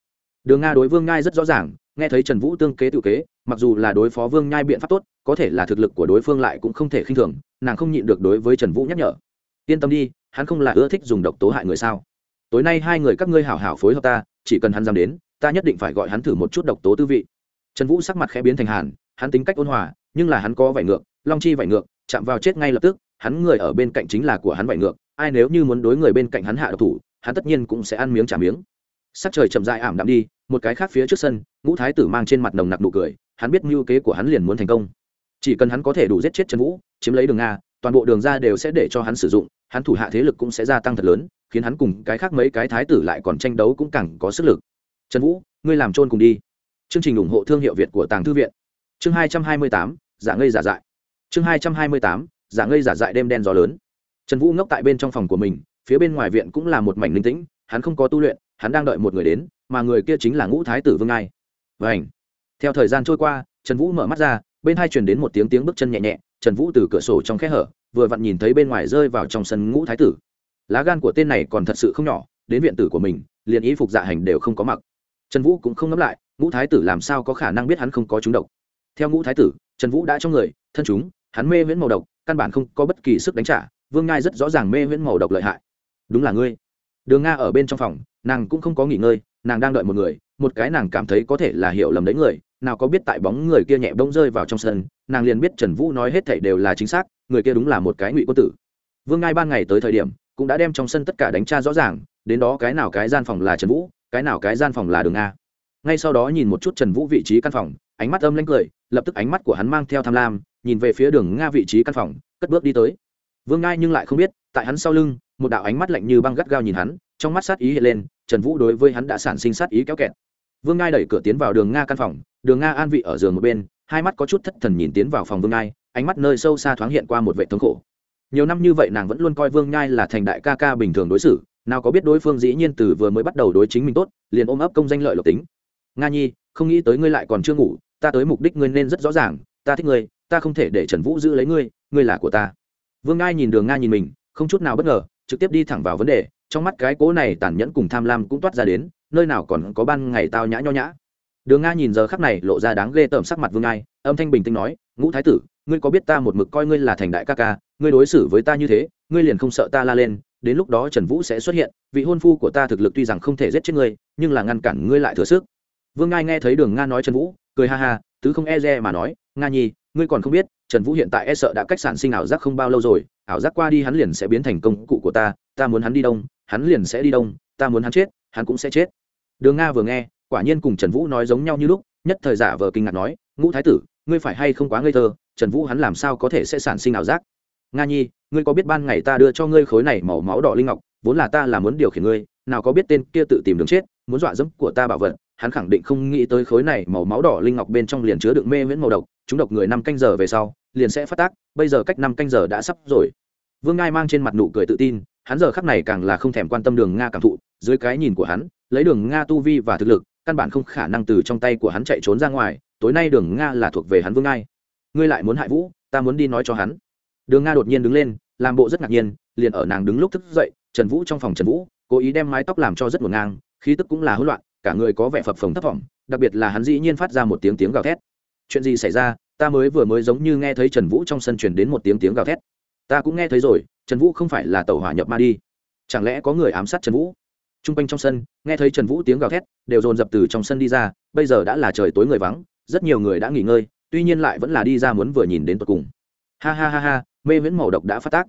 Đường nga đối vương ngai rất rõ ràng, nghe thấy trần vũ tương kế tự kế, mặc dù là đối phó vương nhai biện pháp tốt, có thể là thực lực của đối phương lại cũng không thể khinh thường, nàng không nhịn được đối với trần vũ nhắc nhở. Yên tâm đi hắn không là ưa thích dùng độc tố hại người sao? Tối nay hai người các ngươi hảo hảo phối hợp ta, chỉ cần hắn dám đến, ta nhất định phải gọi hắn thử một chút độc tố tư vị. Trần vũ sắc mặt khẽ biến thành hàn, hắn tính cách ôn hòa, nhưng là hắn có vải ngược, long chi vải ngược, chạm vào chết ngay lập tức, hắn người ở bên cạnh chính là của hắn vải ngược, ai nếu như muốn đối người bên cạnh hắn hạ độc thủ, hắn tất nhiên cũng sẽ ăn miếng trả miếng. Sắc trời chậm dại ảm đạm đi, một cái khác phía trước sân, ngũ thái tử mang trên mặt nồng nặc nụ cười, hắn biết mưu kế của hắn liền muốn thành công. Chỉ cần hắn có thể đủ giết chết trần vũ, chiếm lấy đường nga toàn bộ đường ra đều sẽ để cho hắn sử dụng hắn thủ hạ thế lực cũng sẽ gia tăng thật lớn, khiến hắn cùng cái khác mấy cái thái tử lại còn tranh đấu cũng càng có sức lực. Trần vũ, ngươi làm trôn cùng đi. Chương trình ủng hộ thương hiệu việt của tàng thư viện. Chương hai trăm hai mươi tám giả ngây giả dại. Chương hai trăm hai mươi tám giả ngây giả dại đêm đen gió lớn. Trần vũ ngốc tại bên trong phòng của mình, phía bên ngoài viện cũng là một mảnh linh tĩnh, hắn không có tu luyện, hắn đang đợi một người đến, mà người kia chính là ngũ thái tử vương ai. Vảnh theo thời gian trôi qua, trần vũ mở mắt ra, bên hai truyền đến một tiếng tiếng bước chân nhẹ nhẹ, trần vũ từ cửa sổ trong khe hở vừa vặn nhìn thấy bên ngoài rơi vào trong sân ngũ thái tử. Lá gan của tên này còn thật sự không nhỏ, đến viện tử của mình, liền ý phục dạ hành đều không có mặc. Trần vũ cũng không ngẫm lại, ngũ thái tử làm sao có khả năng biết hắn không có chúng độc. Theo ngũ thái tử, trần vũ đã trong người, thân chúng, hắn mê viễn màu độc, căn bản không có bất kỳ sức đánh trả, vương ngai rất rõ ràng mê viễn màu độc lợi hại. Đúng là ngươi. Đường nga ở bên trong phòng, nàng cũng không có nghỉ ngơi, nàng đang đợi một người, một cái nàng cảm thấy có thể là hiểu lầm đấy người nào có biết tại bóng người kia nhẹ bỗng rơi vào trong sân, nàng liền biết trần vũ nói hết thảy đều là chính xác, người kia đúng là một cái ngụy quân tử. Vương ngai ban ngày tới thời điểm, cũng đã đem trong sân tất cả đánh tra rõ ràng, đến đó cái nào cái gian phòng là trần vũ, cái nào cái gian phòng là đường a. Ngay sau đó nhìn một chút trần vũ vị trí căn phòng, ánh mắt âm lãnh cười, lập tức ánh mắt của hắn mang theo tham lam, nhìn về phía đường nga vị trí căn phòng, cất bước đi tới. Vương ngai nhưng lại không biết, tại hắn sau lưng, một đạo ánh mắt lạnh như băng gắt gao nhìn hắn, trong mắt sát ý hiện lên, trần vũ đối với hắn đã sản sinh sát ý kéo kẹt. Vương ngai đẩy cửa tiến vào đường nga căn phòng đường nga an vị ở giường một bên, hai mắt có chút thất thần nhìn tiến vào phòng vương ngai ánh mắt nơi sâu xa thoáng hiện qua một vệ thống khổ. Nhiều năm như vậy nàng vẫn luôn coi vương ngai là thành đại ca ca bình thường đối xử, nào có biết đối phương dĩ nhiên từ vừa mới bắt đầu đối chính mình tốt, liền ôm ấp công danh lợi lộc tính. Nga nhi, không nghĩ tới ngươi lại còn chưa ngủ, ta tới mục đích ngươi nên rất rõ ràng, ta thích ngươi, ta không thể để trần vũ giữ lấy ngươi ngươi là của ta. Vương ngai nhìn đường nga nhìn mình, không chút nào bất ngờ, trực tiếp đi thẳng vào vấn đề, trong mắt cái cố này tàn nhẫn cùng tham lam cũng toát ra đến, nơi nào còn có ban ngày tao nhã nho nhã đường nga nhìn giờ khắc này lộ ra đáng ghê tởm sắc mặt vương ngai, âm thanh bình tĩnh nói, ngũ thái tử, ngươi có biết ta một mực coi ngươi là thành đại ca ca, ngươi đối xử với ta như thế, ngươi liền không sợ ta la lên, đến lúc đó trần vũ sẽ xuất hiện, vị hôn phu của ta thực lực tuy rằng không thể giết chết ngươi, nhưng là ngăn cản ngươi lại thừa sức. Vương ngai nghe thấy đường nga nói trần vũ, cười ha ha, tứ không e re mà nói, nga nhi, ngươi còn không biết, trần vũ hiện tại e sợ đã cách sản sinh ảo giác không bao lâu rồi, ảo giác qua đi hắn liền sẽ biến thành công cụ của ta ta muốn hắn đi đông, hắn liền sẽ đi đông, ta muốn hắn chết, hắn cũng sẽ chết. Đường nga vừa nghe quả nhiên cùng trần vũ nói giống nhau như lúc, nhất thời giả vờ kinh ngạc nói, ngũ thái tử, ngươi phải hay không quá ngây thơ, trần vũ hắn làm sao có thể sẽ sản sinh ảo giác? Nga nhi, ngươi có biết ban ngày ta đưa cho ngươi khối này màu máu đỏ linh ngọc, vốn là ta là muốn điều khiển ngươi, nào có biết tên kia tự tìm đường chết, muốn dọa dẫm của ta bảo vật, hắn khẳng định không nghĩ tới khối này màu máu đỏ linh ngọc bên trong liền chứa đựng mê miễn màu độc, chúng độc người năm canh giờ về sau, liền sẽ phát tác, bây giờ cách năm canh giờ đã sắp rồi. Vương ngai mang trên mặt nụ cười tự tin, hắn giờ khắc này càng là không thèm quan tâm đường nga cảm thụ, dưới cái nhìn của hắn, lấy đường nga tu vi và thực lực căn bản không khả năng từ trong tay của hắn chạy trốn ra ngoài, tối nay đường nga là thuộc về hắn vương ngai. Ngươi lại muốn hại vũ, ta muốn đi nói cho hắn. Đường nga đột nhiên đứng lên, làm bộ rất ngạc nhiên, liền ở nàng đứng lúc thức dậy, trần vũ trong phòng trần vũ, cố ý đem mái tóc làm cho rất ngổn ngang, khí tức cũng là hỗn loạn, cả người có vẻ phập phồng thấp thỏm, đặc biệt là hắn dĩ nhiên phát ra một tiếng tiếng gào thét. Chuyện gì xảy ra? Ta mới vừa mới giống như nghe thấy trần vũ trong sân truyền đến một tiếng tiếng gào thét. Ta cũng nghe thấy rồi, trần vũ không phải là tàu hỏa nhập ma đi. Chẳng lẽ có người ám sát trần vũ? T r u n g quanh trong sân, nghe thấy trần vũ tiếng gào thét, đều dồn dập từ trong sân đi ra, bây giờ đã là trời tối người vắng, rất nhiều người đã nghỉ ngơi, tuy nhiên lại vẫn là đi ra muốn vừa nhìn đến tột cùng. Ha ha ha ha, mê viễn màu độc đã phát tác.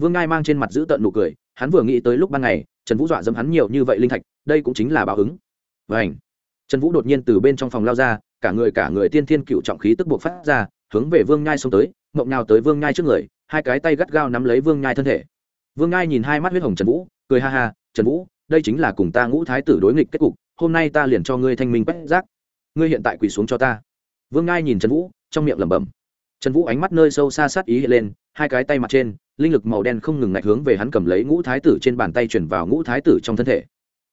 Vương ngai mang trên mặt giữ tợn nụ cười, hắn vừa nghĩ tới lúc ban ngày, trần vũ dọa dẫm hắn nhiều như vậy linh thạch, đây cũng chính là báo ứng. Và ảnh trần vũ đột nhiên từ bên trong phòng lao ra, cả người cả người tiên thiên cựu trọng khí tức buộc phát ra, hướng về vương nhai xông tới, mộng nào tới vương nhai trước người, hai cái tay gắt gao nắm lấy vương nhai thân thể. Vương nhai nhìn hai mắt huyết hồng trần vũ, cười ha ha, trần vũ đây chính là cùng ta ngũ thái tử đối nghịch kết cục, hôm nay ta liền cho ngươi thanh minh quét rác. Ngươi hiện tại quỳ xuống cho ta. Vương ngai nhìn trần vũ, trong miệng lẩm bẩm. Trần vũ ánh mắt nơi sâu xa sát ý hiện lên, hai cái tay mặt trên, linh lực màu đen không ngừng ngạch hướng về hắn cầm lấy ngũ thái tử trên bàn tay chuyển vào ngũ thái tử trong thân thể.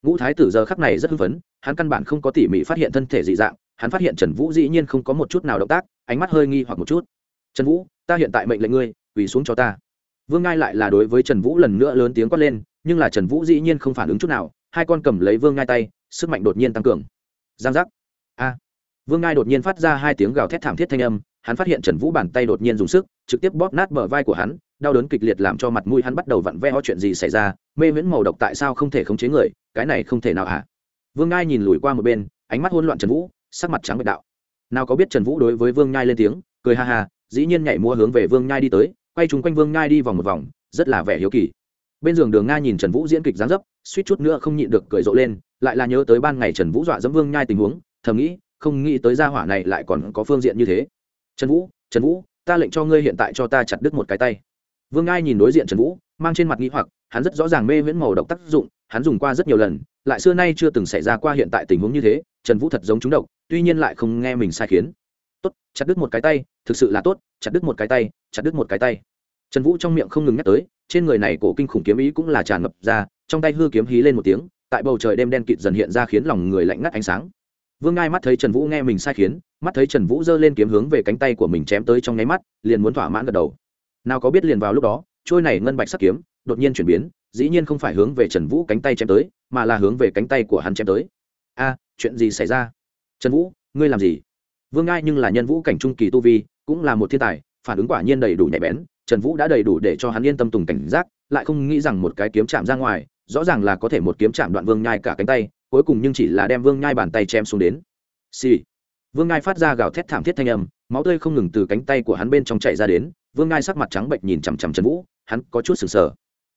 Ngũ thái tử giờ khắc này rất hưng phấn, hắn căn bản không có tỉ mỉ phát hiện thân thể dị dạng, hắn phát hiện trần vũ dĩ nhiên không có một chút nào động tác, ánh mắt hơi nghi hoặc một chút. Trần vũ, ta hiện tại mệnh lệnh ngươi, quỳ xuống cho ta. Vương ngai lại là đối với trần vũ lần nữa lớn tiếng quát lên nhưng là trần vũ dĩ nhiên không phản ứng chút nào, hai con cầm lấy vương ngai tay, sức mạnh đột nhiên tăng cường. Giang giác. A. Vương ngai đột nhiên phát ra hai tiếng gào thét thảm thiết thanh âm, hắn phát hiện trần vũ bàn tay đột nhiên dùng sức, trực tiếp bóp nát bờ vai của hắn, đau đớn kịch liệt làm cho mặt mũi hắn bắt đầu vặn vẹo chuyện gì xảy ra, mê miễn màu độc tại sao không thể khống chế người, cái này không thể nào hả? Vương ngai nhìn lùi qua một bên, ánh mắt hỗn loạn trần vũ, sắc mặt trắng bệ đạo. Nào có biết trần vũ đối với vương nhai lên tiếng, cười ha ha, dĩ nhiên nhảy mua hướng về vương nhai đi tới, quay chung quanh vương nhai đi vòng một vòng, rất là vẻ hiếu kỳ bên giường đường nga nhìn trần vũ diễn kịch gián dấp, suýt chút nữa không nhịn được cười rộ lên, lại là nhớ tới ban ngày trần vũ dọa dẫm vương nhai tình huống, thầm nghĩ, không nghĩ tới gia hỏa này lại còn có phương diện như thế. Trần vũ trần vũ, ta lệnh cho ngươi hiện tại cho ta chặt đứt một cái tay. Vương ngai nhìn đối diện trần vũ, mang trên mặt nghĩ hoặc, hắn rất rõ ràng mê viễn màu độc tác dụng, hắn dùng qua rất nhiều lần, lại xưa nay chưa từng xảy ra qua hiện tại tình huống như thế, trần vũ thật giống chúng độc, tuy nhiên lại không nghe mình sai khiến. Tốt, chặt đứt một cái tay, thực sự là tốt, chặt đứt một cái tay, chặt đứt một cái tay. Trần vũ trong miệng không ngừng nhắc tới trên người này cổ kinh khủng kiếm ý cũng là tràn ngập ra, trong tay hư kiếm hí lên một tiếng, tại bầu trời đêm đen kịt dần hiện ra khiến lòng người lạnh ngắt ánh sáng. Vương ngai mắt thấy trần vũ nghe mình sai khiến, mắt thấy trần vũ giơ lên kiếm hướng về cánh tay của mình chém tới trong nháy mắt, liền muốn thỏa mãn gật đầu. Nào có biết liền vào lúc đó, trôi này ngân bạch sắc kiếm, đột nhiên chuyển biến, dĩ nhiên không phải hướng về trần vũ cánh tay chém tới, mà là hướng về cánh tay của hắn chém tới. A, chuyện gì xảy ra? Trần vũ, ngươi làm gì? Vương ngai nhưng là nhân vũ cảnh trung kỳ tu vi, cũng là một thiên tài, phản ứng quả nhiên đầy đủ nhạy bén trần vũ đã đầy đủ để cho hắn yên tâm tùng cảnh giác, lại không nghĩ rằng một cái kiếm chạm ra ngoài, rõ ràng là có thể một kiếm chạm đoạn vương nhai cả cánh tay, cuối cùng nhưng chỉ là đem vương nhai bàn tay chém xuống đến. Xì、sì. vương nhai phát ra gào thét thảm thiết thanh âm, máu tươi không ngừng từ cánh tay của hắn bên trong chạy ra đến, vương nhai sắc mặt trắng bệnh nhìn chằm chằm trần vũ, hắn có chút sừng sờ.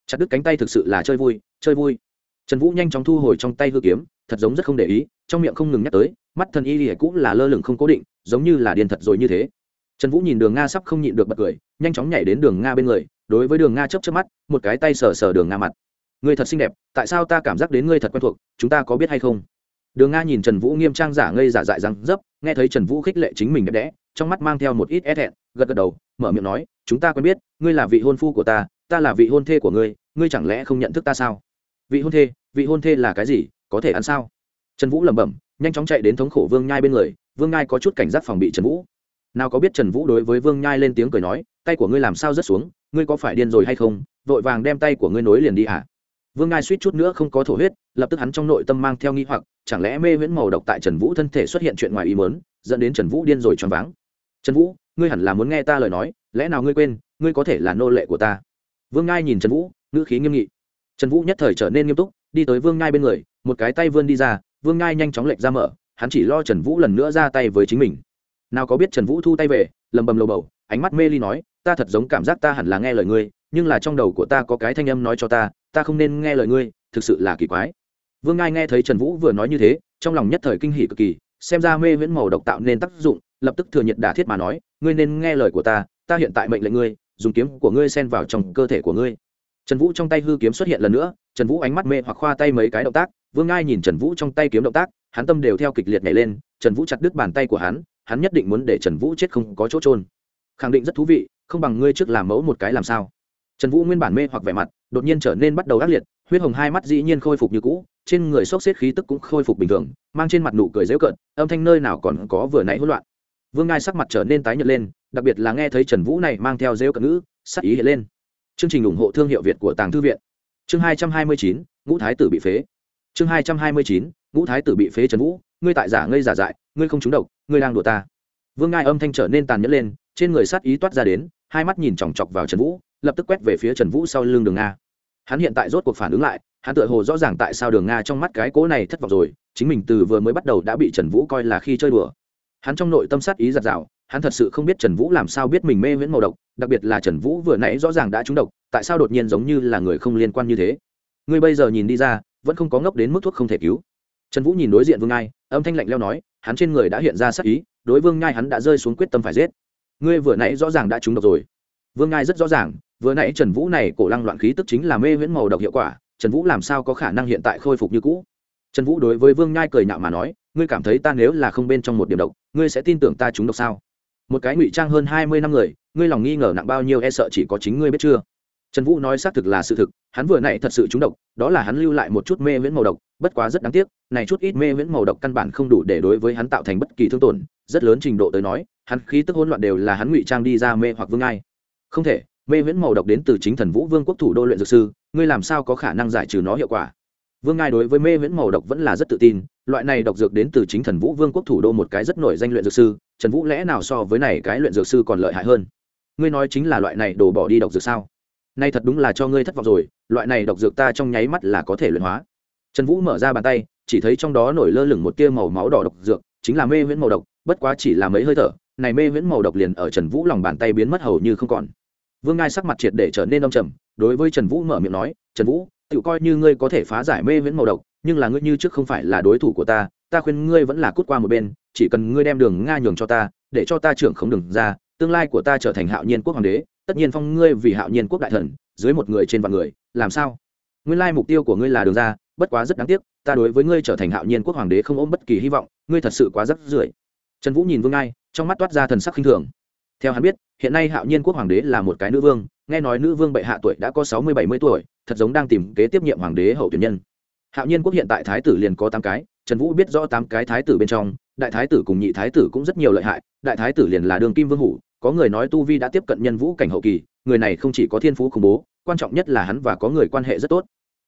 Chặt đứt cánh tay thực sự là chơi vui chơi vui. Trần vũ nhanh chóng thu hồi trong tay hư kiếm, thật giống rất không để ý, trong miệng không ngừng nhắc tới, mắt thần y lìa cũng là lơ lửng không cố định, giống như là điên thật rồi như thế trần vũ nhìn đường nga sắp không nhịn được bật cười, nhanh chóng nhảy đến đường nga bên người, đối với đường nga chấp chấp mắt, một cái tay sờ sờ đường nga mặt. Ngươi thật xinh đẹp, tại sao ta cảm giác đến ngươi thật quen thuộc, chúng ta có biết hay không? Đường nga nhìn trần vũ nghiêm trang giả ngây giả dại răng dấp, nghe thấy trần vũ khích lệ chính mình đẹp đẽ, trong mắt mang theo một ít e ép hẹn gật gật đầu, mở miệng nói, chúng ta quen biết, ngươi là vị hôn phu của ta ta là vị hôn thê của ngươi ngươi chẳng lẽ không nhận thức ta sao? Vị hôn thê, vị hôn thê là cái gì, có thể ăn sao? Trần vũ lẩm bẩm, nhanh chóng chạy đến thống khổ vương nhai bên người, vương nhai có chút cảnh giác phòng bị trần vũ nào có biết trần vũ đối với vương nhai lên tiếng cười nói, tay của ngươi làm sao rớt xuống, ngươi có phải điên rồi hay không? Vội vàng đem tay của ngươi nối liền đi à vương nhai suýt chút nữa không có thổ huyết, lập tức hắn trong nội tâm mang theo nghi hoặc, chẳng lẽ mê viễn màu độc tại trần vũ thân thể xuất hiện chuyện ngoài ý mớn dẫn đến trần vũ điên rồi choáng váng? Trần vũ, ngươi hẳn là muốn nghe ta lời nói, lẽ nào ngươi quên, ngươi có thể là nô lệ của ta? Vương ngai nhìn trần vũ, ngữ khí nghiêm nghị. Trần vũ nhất thời trở nên nghiêm túc, đi tới vương ngai bên người, một cái tay vươn đi ra, vương ngai nhanh chóng lệch ra mở, hắn chỉ lo trần vũ lần nữa ra tay với chính mình nào có biết trần vũ thu tay về, lầm bầm lầu bầu, ánh mắt mê ly nói, ta thật giống cảm giác ta hẳn là nghe lời ngươi, nhưng là trong đầu của ta có cái thanh âm nói cho ta ta không nên nghe lời ngươi, thực sự là kỳ quái. Vương ngai nghe thấy trần vũ vừa nói như thế, trong lòng nhất thời kinh hỉ cực kỳ, xem ra mê viễn màu độc tạo nên tác dụng, lập tức thừa nhận đả thiết mà nói, ngươi nên nghe lời của ta ta hiện tại mệnh lệnh ngươi, dùng kiếm của ngươi xen vào trong cơ thể của ngươi. Trần vũ trong tay hư kiếm xuất hiện lần nữa, trần vũ ánh mắt mê hoặc khoa tay mấy cái động tác, vương ngai nhìn trần vũ trong tay kiếm động tác, hắn tâm đều theo kịch liệt nhảy lên, trần vũ chặt đứt bàn tay của hắn hắn nhất định muốn để trần vũ chết không có chỗ trôn khẳng định rất thú vị, không bằng ngươi trước làm mẫu một cái làm sao? Trần vũ nguyên bản mê hoặc vẻ mặt, đột nhiên trở nên bắt đầu ác liệt, huyết hồng hai mắt dĩ nhiên khôi phục như cũ, trên người sốc xếp khí tức cũng khôi phục bình thường, mang trên mặt nụ cười dễu cợt, âm thanh nơi nào còn có vừa nãy hỗn loạn. Vương ngai sắc mặt trở nên tái nhợt lên, đặc biệt là nghe thấy trần vũ này mang theo dễu cận ngữ, sắc ý hiện lên. Chương trình ủng hộ thương hiệu việt của tàng thư viện. Chương hai trăm hai mươi chín, ngũ thái tử bị phế. Chương hai trăm hai mươi chín, ngũ thái tử bị phế trần vũ ngươi tại giả ngây giả dại, ngươi không trúng độc, ngươi đang đùa ta. Vương ngai âm thanh trở nên tàn nhẫn lên, trên người sát ý toát ra đến, hai mắt nhìn chòng chọc vào trần vũ, lập tức quét về phía trần vũ sau lưng đường nga. Hắn hiện tại rốt cuộc phản ứng lại, hắn tựa hồ rõ ràng tại sao đường nga trong mắt cái cố này thất vọng rồi, chính mình từ vừa mới bắt đầu đã bị trần vũ coi là khi chơi đùa. Hắn trong nội tâm sát ý giặt rào hắn thật sự không biết trần vũ làm sao biết mình mê viễn màu độc, đặc biệt là trần vũ vừa nãy rõ ràng đã trúng độc, tại sao đột nhiên giống như là người không liên quan như thế. Ngươi bây giờ nhìn đi ra, vẫn không có ngốc đến mức thuốc không thể cứu trần vũ nhìn đối diện vương ngai âm thanh lạnh leo nói, hắn trên người đã hiện ra sát ý, đối vương ngai hắn đã rơi xuống quyết tâm phải giết. Ngươi vừa nãy rõ ràng đã trúng độc rồi. Vương ngai rất rõ ràng, vừa nãy trần vũ này cổ lăng loạn khí tức chính là mê viễn màu độc hiệu quả, trần vũ làm sao có khả năng hiện tại khôi phục như cũ? Trần vũ đối với vương nhai cười nhạo mà nói, ngươi cảm thấy ta nếu là không bên trong một điểm độc, ngươi sẽ tin tưởng ta trúng độc sao? Một cái ngụy trang hơn hai mươi năm người, ngươi lòng nghi ngờ nặng bao nhiêu e sợ chỉ có chính ngươi biết chưa? Trần vũ nói xác thực là sự thực, hắn vừa nãy thật sự trúng độc, đó là hắn lưu lại một chút mê viễn màu độc, bất quá rất đáng tiếc, này chút ít mê viễn màu độc căn bản không đủ để đối với hắn tạo thành bất kỳ thương tổn, rất lớn trình độ tới nói, hắn khí tức hỗn loạn đều là hắn ngụy trang đi ra mê hoặc vương ai. Không thể, mê viễn màu độc đến từ chính thần vũ vương quốc thủ đô luyện dược sư, ngươi làm sao có khả năng giải trừ nó hiệu quả? Vương ngai đối với mê viễn màu độc vẫn là rất tự tin, loại này độc dược đến từ chính thần vũ vương quốc thủ đô một cái rất nổi danh luyện dược sư, trần vũ lẽ nào so với này cái luyện dược sư còn lợi hại hơn? Ngươi nói chính là loại này đổ bỏ đi độc dược sao? Nay thật đúng là cho ngươi thất vọng rồi, loại này độc dược ta trong nháy mắt là có thể luyện hóa. Trần vũ mở ra bàn tay, chỉ thấy trong đó nổi lơ lửng một tia màu máu đỏ độc dược, chính là mê viễn màu độc, bất quá chỉ là mấy hơi thở, này mê viễn màu độc liền ở trần vũ lòng bàn tay biến mất hầu như không còn. Vương ngai sắc mặt triệt để trở nên đông trầm, đối với trần vũ mở miệng nói, trần vũ tự coi như ngươi có thể phá giải mê viễn màu độc, nhưng là ngươi như trước không phải là đối thủ của ta ta khuyên ngươi vẫn là cút qua một bên, chỉ cần ngươi đem đường nga nhường cho ta, để cho ta trưởng không đừng ra, tương lai của ta trở thành hạo nhiên quốc hoàng đế tất nhiên phong ngươi vì hạo nhiên quốc đại thần, dưới một người trên vạn người, làm sao? Nguyên lai mục tiêu của ngươi là đường ra, bất quá rất đáng tiếc, ta đối với ngươi trở thành hạo nhiên quốc hoàng đế không ôm bất kỳ hy vọng, ngươi thật sự quá rắc rưởi. Trần vũ nhìn vương ai trong mắt toát ra thần sắc khinh thường. Theo hắn biết, hiện nay hạo nhiên quốc hoàng đế là một cái nữ vương, nghe nói nữ vương bệ hạ tuổi đã có sáu mươi bảy mươi tuổi, thật giống đang tìm kế tiếp nhiệm hoàng đế hậu tuyển nhân. Hạo nhiên quốc hiện tại thái tử liền có tám cái, trần vũ biết rõ tám cái thái tử bên trong, đại thái tử cùng nhị thái tử cũng rất nhiều lợi hại, đại thái tử liền là đường kim vương hủ có người nói tu vi đã tiếp cận nhân vũ cảnh hậu kỳ, người này không chỉ có thiên phú khủng bố, quan trọng nhất là hắn và có người quan hệ rất tốt.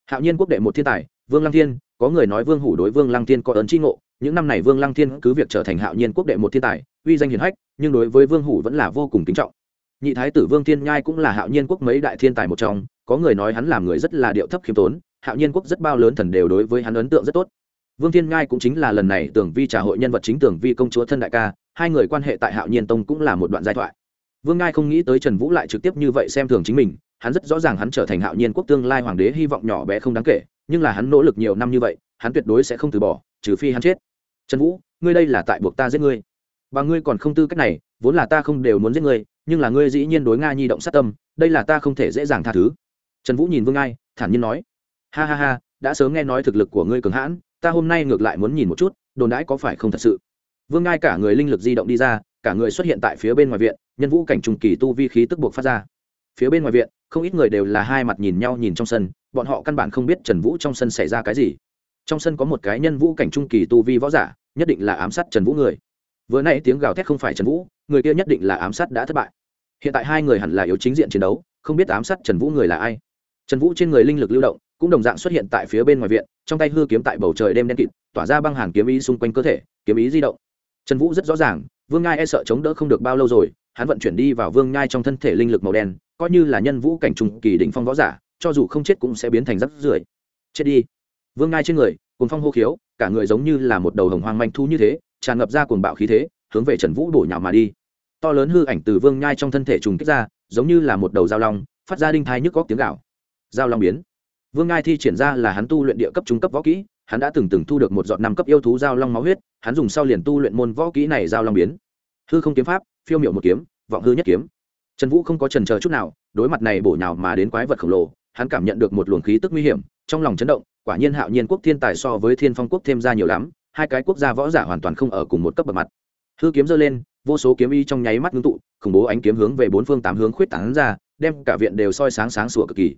Hạo nhiên quốc đệ một thiên tài, vương lăng thiên, có người nói vương hủ đối vương lăng thiên có ấn tri ngộ, những năm này vương lăng thiên cứ việc trở thành hạo nhiên quốc đệ một thiên tài, uy danh hiền hách, nhưng đối với vương hủ vẫn là vô cùng kính trọng. Nhị thái tử vương thiên nhai cũng là hạo nhiên quốc mấy đại thiên tài một trong, có người nói hắn làm người rất là điệu thấp khiêm tốn, hạo nhiên quốc rất bao lớn thần đều đối với hắn ấn tượng rất tốt. Vương thiên nhai cũng chính là lần này tưởng vi trả hội nhân vật chính tưởng vi công chúa thân đại ca hai người quan hệ tại hạo nhiên tông cũng là một đoạn giai thoại. Vương ngai không nghĩ tới trần vũ lại trực tiếp như vậy xem thường chính mình, hắn rất rõ ràng hắn trở thành hạo nhiên quốc tương lai hoàng đế hy vọng nhỏ bé không đáng kể, nhưng là hắn nỗ lực nhiều năm như vậy, hắn tuyệt đối sẽ không từ bỏ, trừ phi hắn chết. Trần vũ, ngươi đây là tại buộc ta giết ngươi. Và ngươi còn không tư cách này, vốn là ta không đều muốn giết ngươi, nhưng là ngươi dĩ nhiên đối nga nhi động sát tâm, đây là ta không thể dễ dàng tha thứ. Trần vũ nhìn vương ngai, thản nhiên nói, ha ha ha, đã sớm nghe nói thực lực của ngươi cường hãn, ta hôm nay ngược lại muốn nhìn một chút, đồn đãi có phải không thật sự? Vương ngai cả người linh lực di động đi ra, cả người xuất hiện tại phía bên ngoài viện, nhân vũ cảnh trùng kỳ tu vi khí tức buộc phát ra. Phía bên ngoài viện, không ít người đều là hai mặt nhìn nhau nhìn trong sân, bọn họ căn bản không biết trần vũ trong sân xảy ra cái gì. Trong sân có một cái nhân vũ cảnh trung kỳ tu vi võ giả, nhất định là ám sát trần vũ người. Vừa nay tiếng gào thét không phải trần vũ, người kia nhất định là ám sát đã thất bại. Hiện tại hai người hẳn là yếu chính diện chiến đấu, không biết ám sát trần vũ người là ai. Trần vũ trên người linh lực lưu động, cũng đồng dạng xuất hiện tại phía bên ngoài viện, trong tay hư kiếm tại bầu trời đêm đen kịt, tỏa ra băng hàn kiếm ý xung quanh cơ thể, kiếm ý di động trần vũ rất rõ ràng, vương ngai e sợ chống đỡ không được bao lâu rồi, hắn vận chuyển đi vào vương ngai trong thân thể linh lực màu đen, coi như là nhân vũ cảnh trùng kỳ đỉnh phong võ giả, cho dù không chết cũng sẽ biến thành rắc rưởi. Chết đi. Vương ngai trên người cùng phong hô khiếu, cả người giống như là một đầu hồng hoang manh thu như thế, tràn ngập ra cuồng bạo khí thế, hướng về trần vũ đổ nhào mà đi. To lớn hư ảnh từ vương nhai trong thân thể trùng kích ra, giống như là một đầu dao long, phát ra đinh thai nhức góc tiếng gạo dao long biến. Vương ngai thi triển ra là hắn tu luyện địa cấp trung cấp võ kỹ hắn đã từng từng thu được một giọt năm cấp yêu thú giao long máu huyết, hắn dùng sau liền tu luyện môn võ kỹ này giao long biến. Hư không kiếm pháp, phiêu miệu một kiếm, vọng hư nhất kiếm. Trần vũ không có trần chờ chút nào, đối mặt này bổ nhào mà đến quái vật khổng lồ, hắn cảm nhận được một luồng khí tức nguy hiểm, trong lòng chấn động, quả nhiên hạo nhiên quốc thiên tài so với thiên phong quốc thêm ra nhiều lắm, hai cái quốc gia võ giả hoàn toàn không ở cùng một cấp bậc mặt. Hư kiếm giơ lên, vô số kiếm y trong nháy mắt ngưng tụ, khủng bố ánh kiếm hướng về bốn phương tám hướng khuyết tán ra, đem cả viện đều soi sáng sáng sủa cực kỳ.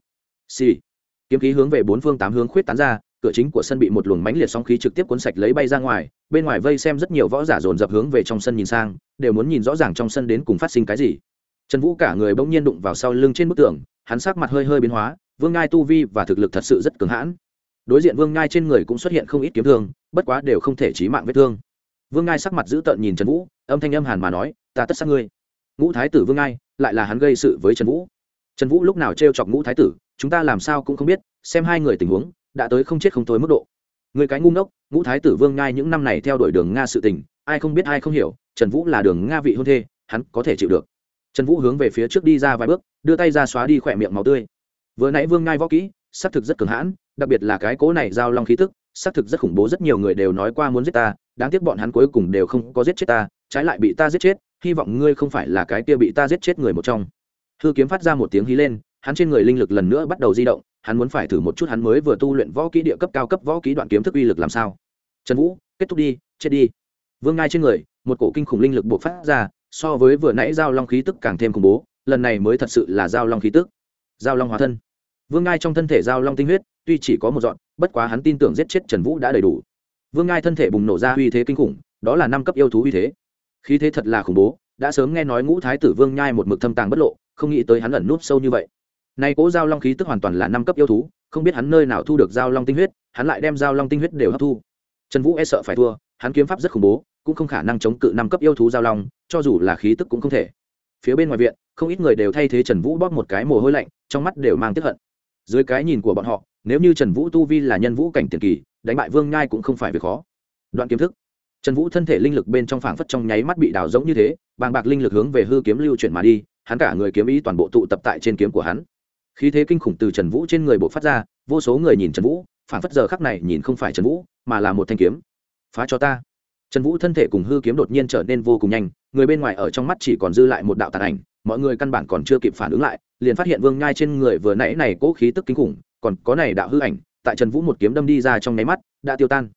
Xì、sì. kiếm khí hướng về bốn phương tám hướng khuyết tán ra cửa chính của sân bị một luồng mánh liệt sóng khí trực tiếp cuốn sạch lấy bay ra ngoài, bên ngoài vây xem rất nhiều võ giả dồn dập hướng về trong sân nhìn sang, đều muốn nhìn rõ ràng trong sân đến cùng phát sinh cái gì. Trần vũ cả người bỗng nhiên đụng vào sau lưng trên bức tường, hắn sắc mặt hơi hơi biến hóa, vương ngai tu vi và thực lực thật sự rất cường hãn. Đối diện vương ngai trên người cũng xuất hiện không ít kiếm thương, bất quá đều không thể chí mạng vết thương. Vương ngai sắc mặt dữ tợn nhìn trần vũ, âm thanh âm hàn mà nói, ta tất sát ngươi. Ngũ thái tử vương ngai lại là hắn gây sự với trần vũ. Trần vũ lúc nào t chọc ngũ thái tử, chúng ta làm sao cũng không biết, xem hai người tình huống đã tới không chết không thôi mức độ. Người cái ngu ngốc, ngũ thái tử vương ngai những năm này theo đuổi đường nga sự tình, ai không biết ai không hiểu, trần vũ là đường nga vị hôn thê, hắn có thể chịu được. Trần vũ hướng về phía trước đi ra vài bước, đưa tay ra xóa đi khỏe miệng máu tươi. Vừa nãy vương ngai võ kỹ, xác thực rất cường hãn, đặc biệt là cái cố này giao long khí tức, xác thực rất khủng bố, rất nhiều người đều nói qua muốn giết ta, đáng tiếc bọn hắn cuối cùng đều không có giết chết ta, trái lại bị ta giết chết, hy vọng ngươi không phải là cái kia bị ta giết chết người một trong. Hư kiếm phát ra một tiếng hí lên, hắn trên người linh lực lần nữa bắt đầu di động hắn muốn phải thử một chút hắn mới vừa tu luyện võ kỹ địa cấp cao cấp võ kỹ đoạn kiếm thức uy lực làm sao? Trần vũ, kết thúc đi, chết đi. Vương ngai trên người, một cổ kinh khủng linh lực buộc phát ra, so với vừa nãy giao long khí tức càng thêm khủng bố, lần này mới thật sự là giao long khí tức. Giao long hóa thân. Vương ngai trong thân thể giao long tinh huyết, tuy chỉ có một dọn, bất quá hắn tin tưởng giết chết trần vũ đã đầy đủ. Vương ngai thân thể bùng nổ ra uy thế kinh khủng, đó là năm cấp yêu thú uy thế. Khí thế thật là khủng bố, đã sớm nghe nói ngũ thái tử vương nhai một mực thâm tàng bất lộ, không nghĩ tới hắn ẩn núp sâu như vậy nay cố giao long khí tức hoàn toàn là năm cấp yêu thú, không biết hắn nơi nào thu được giao long tinh huyết, hắn lại đem giao long tinh huyết đều hấp thu. Trần vũ e sợ phải thua, hắn kiếm pháp rất khủng bố, cũng không khả năng chống cự năm cấp yêu thú giao long, cho dù là khí tức cũng không thể. Phía bên ngoài viện, không ít người đều thay thế trần vũ bóp một cái mồ hôi lạnh, trong mắt đều mang tiếp hận. Dưới cái nhìn của bọn họ, nếu như trần vũ tu vi là nhân vũ cảnh tiền kỳ, đánh bại vương nhai cũng không phải việc khó. Đoạn kiếm thức. Trần vũ thân thể linh lực bên trong phảng phất trong nháy mắt bị đào giống như thế, bàng bạc linh lực hướng về hư kiếm lưu chuyển mà đi, hắn cả người kiếm ý toàn bộ tụ tập tại trên kiếm của hắn khí thế kinh khủng từ trần vũ trên người bộ phát ra, vô số người nhìn trần vũ phản phất giờ khắc này nhìn không phải trần vũ, mà là một thanh kiếm. Phá cho ta. Trần vũ thân thể cùng hư kiếm đột nhiên trở nên vô cùng nhanh, người bên ngoài ở trong mắt chỉ còn dư lại một đạo tàn ảnh, mọi người căn bản còn chưa kịp phản ứng lại, liền phát hiện vương nhai trên người vừa nãy này cố khí tức kinh khủng, còn có này đạo hư ảnh, tại trần vũ một kiếm đâm đi ra trong nháy mắt, đã tiêu tan.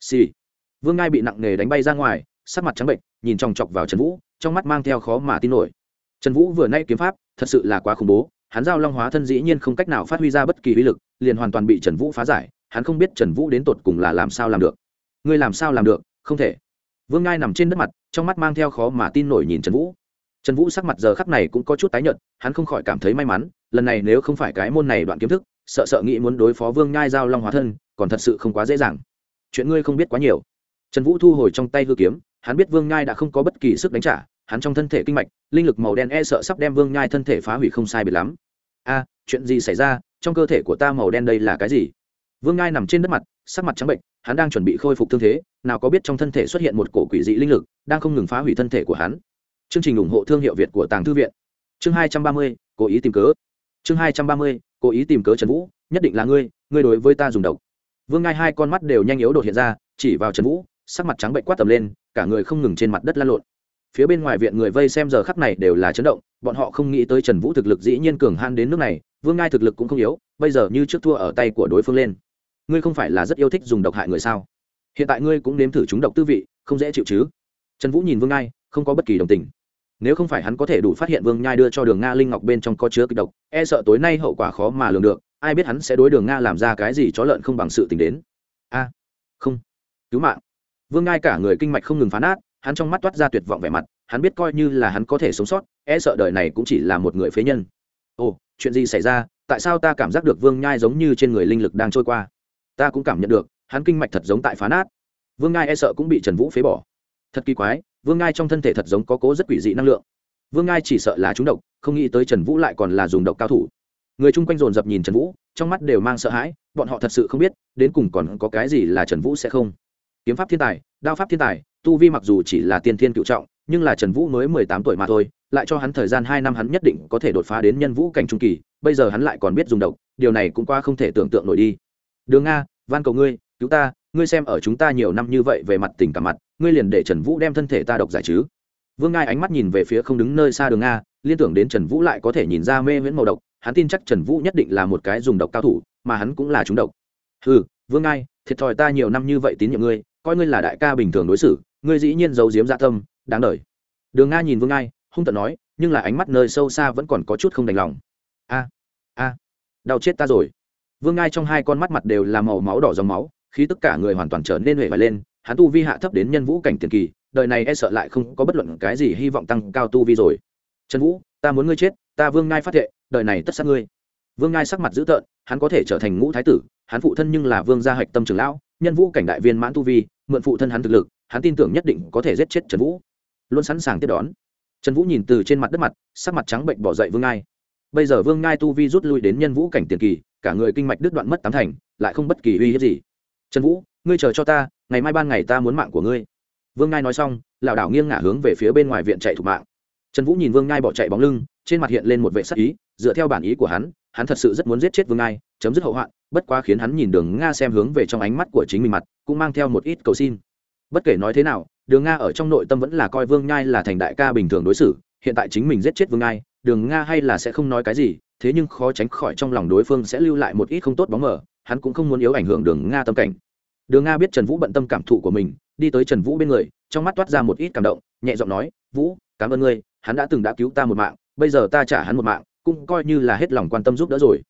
Xì、sì. vương nhai bị nặng nề đánh bay ra ngoài, sắc mặt trắng bệnh nhìn chòng chọc vào trần vũ, trong mắt mang theo khó mà tin nổi. Trần vũ vừa nay kiếm pháp, thật sự là quá khủng bố hắn giao long hóa thân dĩ nhiên không cách nào phát huy ra bất kỳ uy lực, liền hoàn toàn bị trần vũ phá giải, hắn không biết trần vũ đến tột cùng là làm sao làm được. Ngươi làm sao làm được? Không thể. Vương ngai nằm trên đất mặt, trong mắt mang theo khó mà tin nổi nhìn trần vũ. Trần vũ sắc mặt giờ khắc này cũng có chút tái nhợt, hắn không khỏi cảm thấy may mắn, lần này nếu không phải cái môn này đoạn kiếm thức, sợ sợ nghĩ muốn đối phó vương ngai giao long hóa thân, còn thật sự không quá dễ dàng. Chuyện ngươi không biết quá nhiều. Trần vũ thu hồi trong tay hư kiếm, hắn biết vương ngai đã không có bất kỳ sức đánh trả hắn trong thân thể kinh mạch, linh lực màu đen e sợ sắp đem vương nhai thân thể phá hủy không sai biệt lắm. A, chuyện gì xảy ra? Trong cơ thể của ta màu đen đây là cái gì? Vương nhai nằm trên đất mặt, sắc mặt trắng bệnh, hắn đang chuẩn bị khôi phục thương thế, nào có biết trong thân thể xuất hiện một cổ quỷ dị linh lực, đang không ngừng phá hủy thân thể của hắn. Chương trình ủng hộ thương hiệu việt của tàng thư viện. Chương hai trăm ba mươi, cố ý tìm cớ. Chương hai trăm ba mươi, cố ý tìm cớ trần vũ, nhất định là ngươi ngươi đối với ta dùng độc. Vương ngai hai con mắt đều nhanh yếu đột hiện ra, chỉ vào trần vũ, sắc mặt trắng bệnh quát tầm lên, cả người không ngừng trên mặt đất lan lộn phía bên ngoài viện người vây xem giờ khắc này đều là chấn động, bọn họ không nghĩ tới trần vũ thực lực dĩ nhiên cường han đến nước này, vương ngai thực lực cũng không yếu, bây giờ như trước thua ở tay của đối phương lên. Ngươi không phải là rất yêu thích dùng độc hại người sao? Hiện tại ngươi cũng nếm thử chúng độc tư vị, không dễ chịu chứ? Trần vũ nhìn vương ngai, không có bất kỳ đồng tình. Nếu không phải hắn có thể đủ phát hiện vương nhai đưa cho đường nga linh ngọc bên trong có chứa kịch độc e sợ tối nay hậu quả khó mà lường được, ai biết hắn sẽ đối đường nga làm ra cái gì chó lợn không bằng sự t ì n h đến. A, không. Cứu mạng. Vương ngai cả người kinh mạch không ngừng phá nát hắn trong mắt toát ra tuyệt vọng vẻ mặt, hắn biết coi như là hắn có thể sống sót e sợ đời này cũng chỉ là một người phế nhân. Ồ, chuyện gì xảy ra? Tại sao ta cảm giác được vương nhai giống như trên người linh lực đang trôi qua? Ta cũng cảm nhận được, hắn kinh mạch thật giống tại phá nát. Vương ngai e sợ cũng bị trần vũ phế bỏ. Thật kỳ quái, vương ngai trong thân thể thật giống có cố rất quỷ dị năng lượng. Vương ngai chỉ sợ là trúng độc, không nghĩ tới trần vũ lại còn là dùng độc cao thủ. Người chung quanh dồn dập nhìn trần vũ, trong mắt đều mang sợ hãi, bọn họ thật sự không biết, đến cùng còn có cái gì là trần vũ sẽ không. Kiếm pháp thiên tài, đao pháp thiên tài tu vi mặc dù chỉ là tiên thiên cựu trọng, nhưng là trần vũ mới mười tám tuổi mà thôi, lại cho hắn thời gian hai năm hắn nhất định có thể đột phá đến nhân vũ cảnh trung kỳ, bây giờ hắn lại còn biết dùng độc, điều này cũng qua không thể tưởng tượng nổi đi. Đường nga, van cầu ngươi, cứu ta, ngươi xem ở chúng ta nhiều năm như vậy về mặt tình cảm mặt, ngươi liền để trần vũ đem thân thể ta độc giải chứ. Vương ngai ánh mắt nhìn về phía không đứng nơi xa đường nga, liên tưởng đến trần vũ lại có thể nhìn ra mê miễn màu độc, hắn tin chắc trần vũ nhất định là một cái dùng độc cao thủ, mà hắn cũng là chúng độc. Ừ vương ngai, thiệt thòi ta nhiều năm như vậy tín nhiệm ngươi, coi ngươi là đại ca bình thường đối xử ngươi dĩ nhiên giấu giếm dạ tâm, đáng đời. Đường nga nhìn vương ngai hung tận nói, nhưng là ánh mắt nơi sâu xa vẫn còn có chút không đành lòng. A a, đau chết ta rồi. Vương ngai trong hai con mắt mặt đều là màu máu đỏ dòng máu khi tất cả người hoàn toàn trở nên huệ vải lên, hắn tu vi hạ thấp đến nhân vũ cảnh tiền kỳ, đời này e sợ lại không có bất luận cái gì hy vọng tăng cao tu vi rồi. Trần vũ, ta muốn ngươi chết, ta vương ngai phát thệ, đời này tất sát ngươi. Vương ngai sắc mặt dữ tợn, hắn có thể trở thành ngũ thái tử, hắn phụ thân nhưng là vương gia hạch tâm trường lão, nhân vũ cảnh đại viên mãn tu vi mượn phụ thân hắn thực lực, hắn tin tưởng nhất định có thể giết chết trần vũ. Luôn sẵn sàng tiếp đón. Trần vũ nhìn từ trên mặt đất mặt, sắc mặt trắng bệnh bỏ dậy vương ngai. Bây giờ vương ngai tu vi rút lui đến nhân vũ cảnh tiền kỳ, cả người kinh mạch đứt đoạn mất tám thành, lại không bất kỳ uy hiếp gì. Trần vũ, ngươi chờ cho ta, ngày mai ban ngày ta muốn mạng của ngươi. Vương ngai nói xong, lảo đảo nghiêng ngả hướng về phía bên ngoài viện chạy thủ mạng. Trần vũ nhìn vương ngai bỏ chạy bóng lưng, trên mặt hiện lên một vệ sắc ý dựa theo bản ý của hắn hắn thật sự rất muốn giết chết vương ngai chấm dứt hậu hoạn, bất quá khiến hắn nhìn đường nga xem hướng về trong ánh mắt của chính mình mặt, cũng mang theo một ít cầu xin. Bất kể nói thế nào, đường nga ở trong nội tâm vẫn là coi vương nhai là thành đại ca bình thường đối xử, hiện tại chính mình giết chết vương nhai đường nga hay là sẽ không nói cái gì, thế nhưng khó tránh khỏi trong lòng đối phương sẽ lưu lại một ít không tốt bóng mờ, hắn cũng không muốn yếu ảnh hưởng đường nga tâm cảnh. Đường nga biết trần vũ bận tâm cảm thụ của mình, đi tới trần vũ bên người, trong mắt toát ra một ít cảm động, nhẹ giọng nói, vũ, cảm ơn ngươi, hắn đã từng đã cứu ta một mạng, bây giờ ta trả hắn một mạng cũng coi như là hết lòng quan tâm giúp đỡ rồi.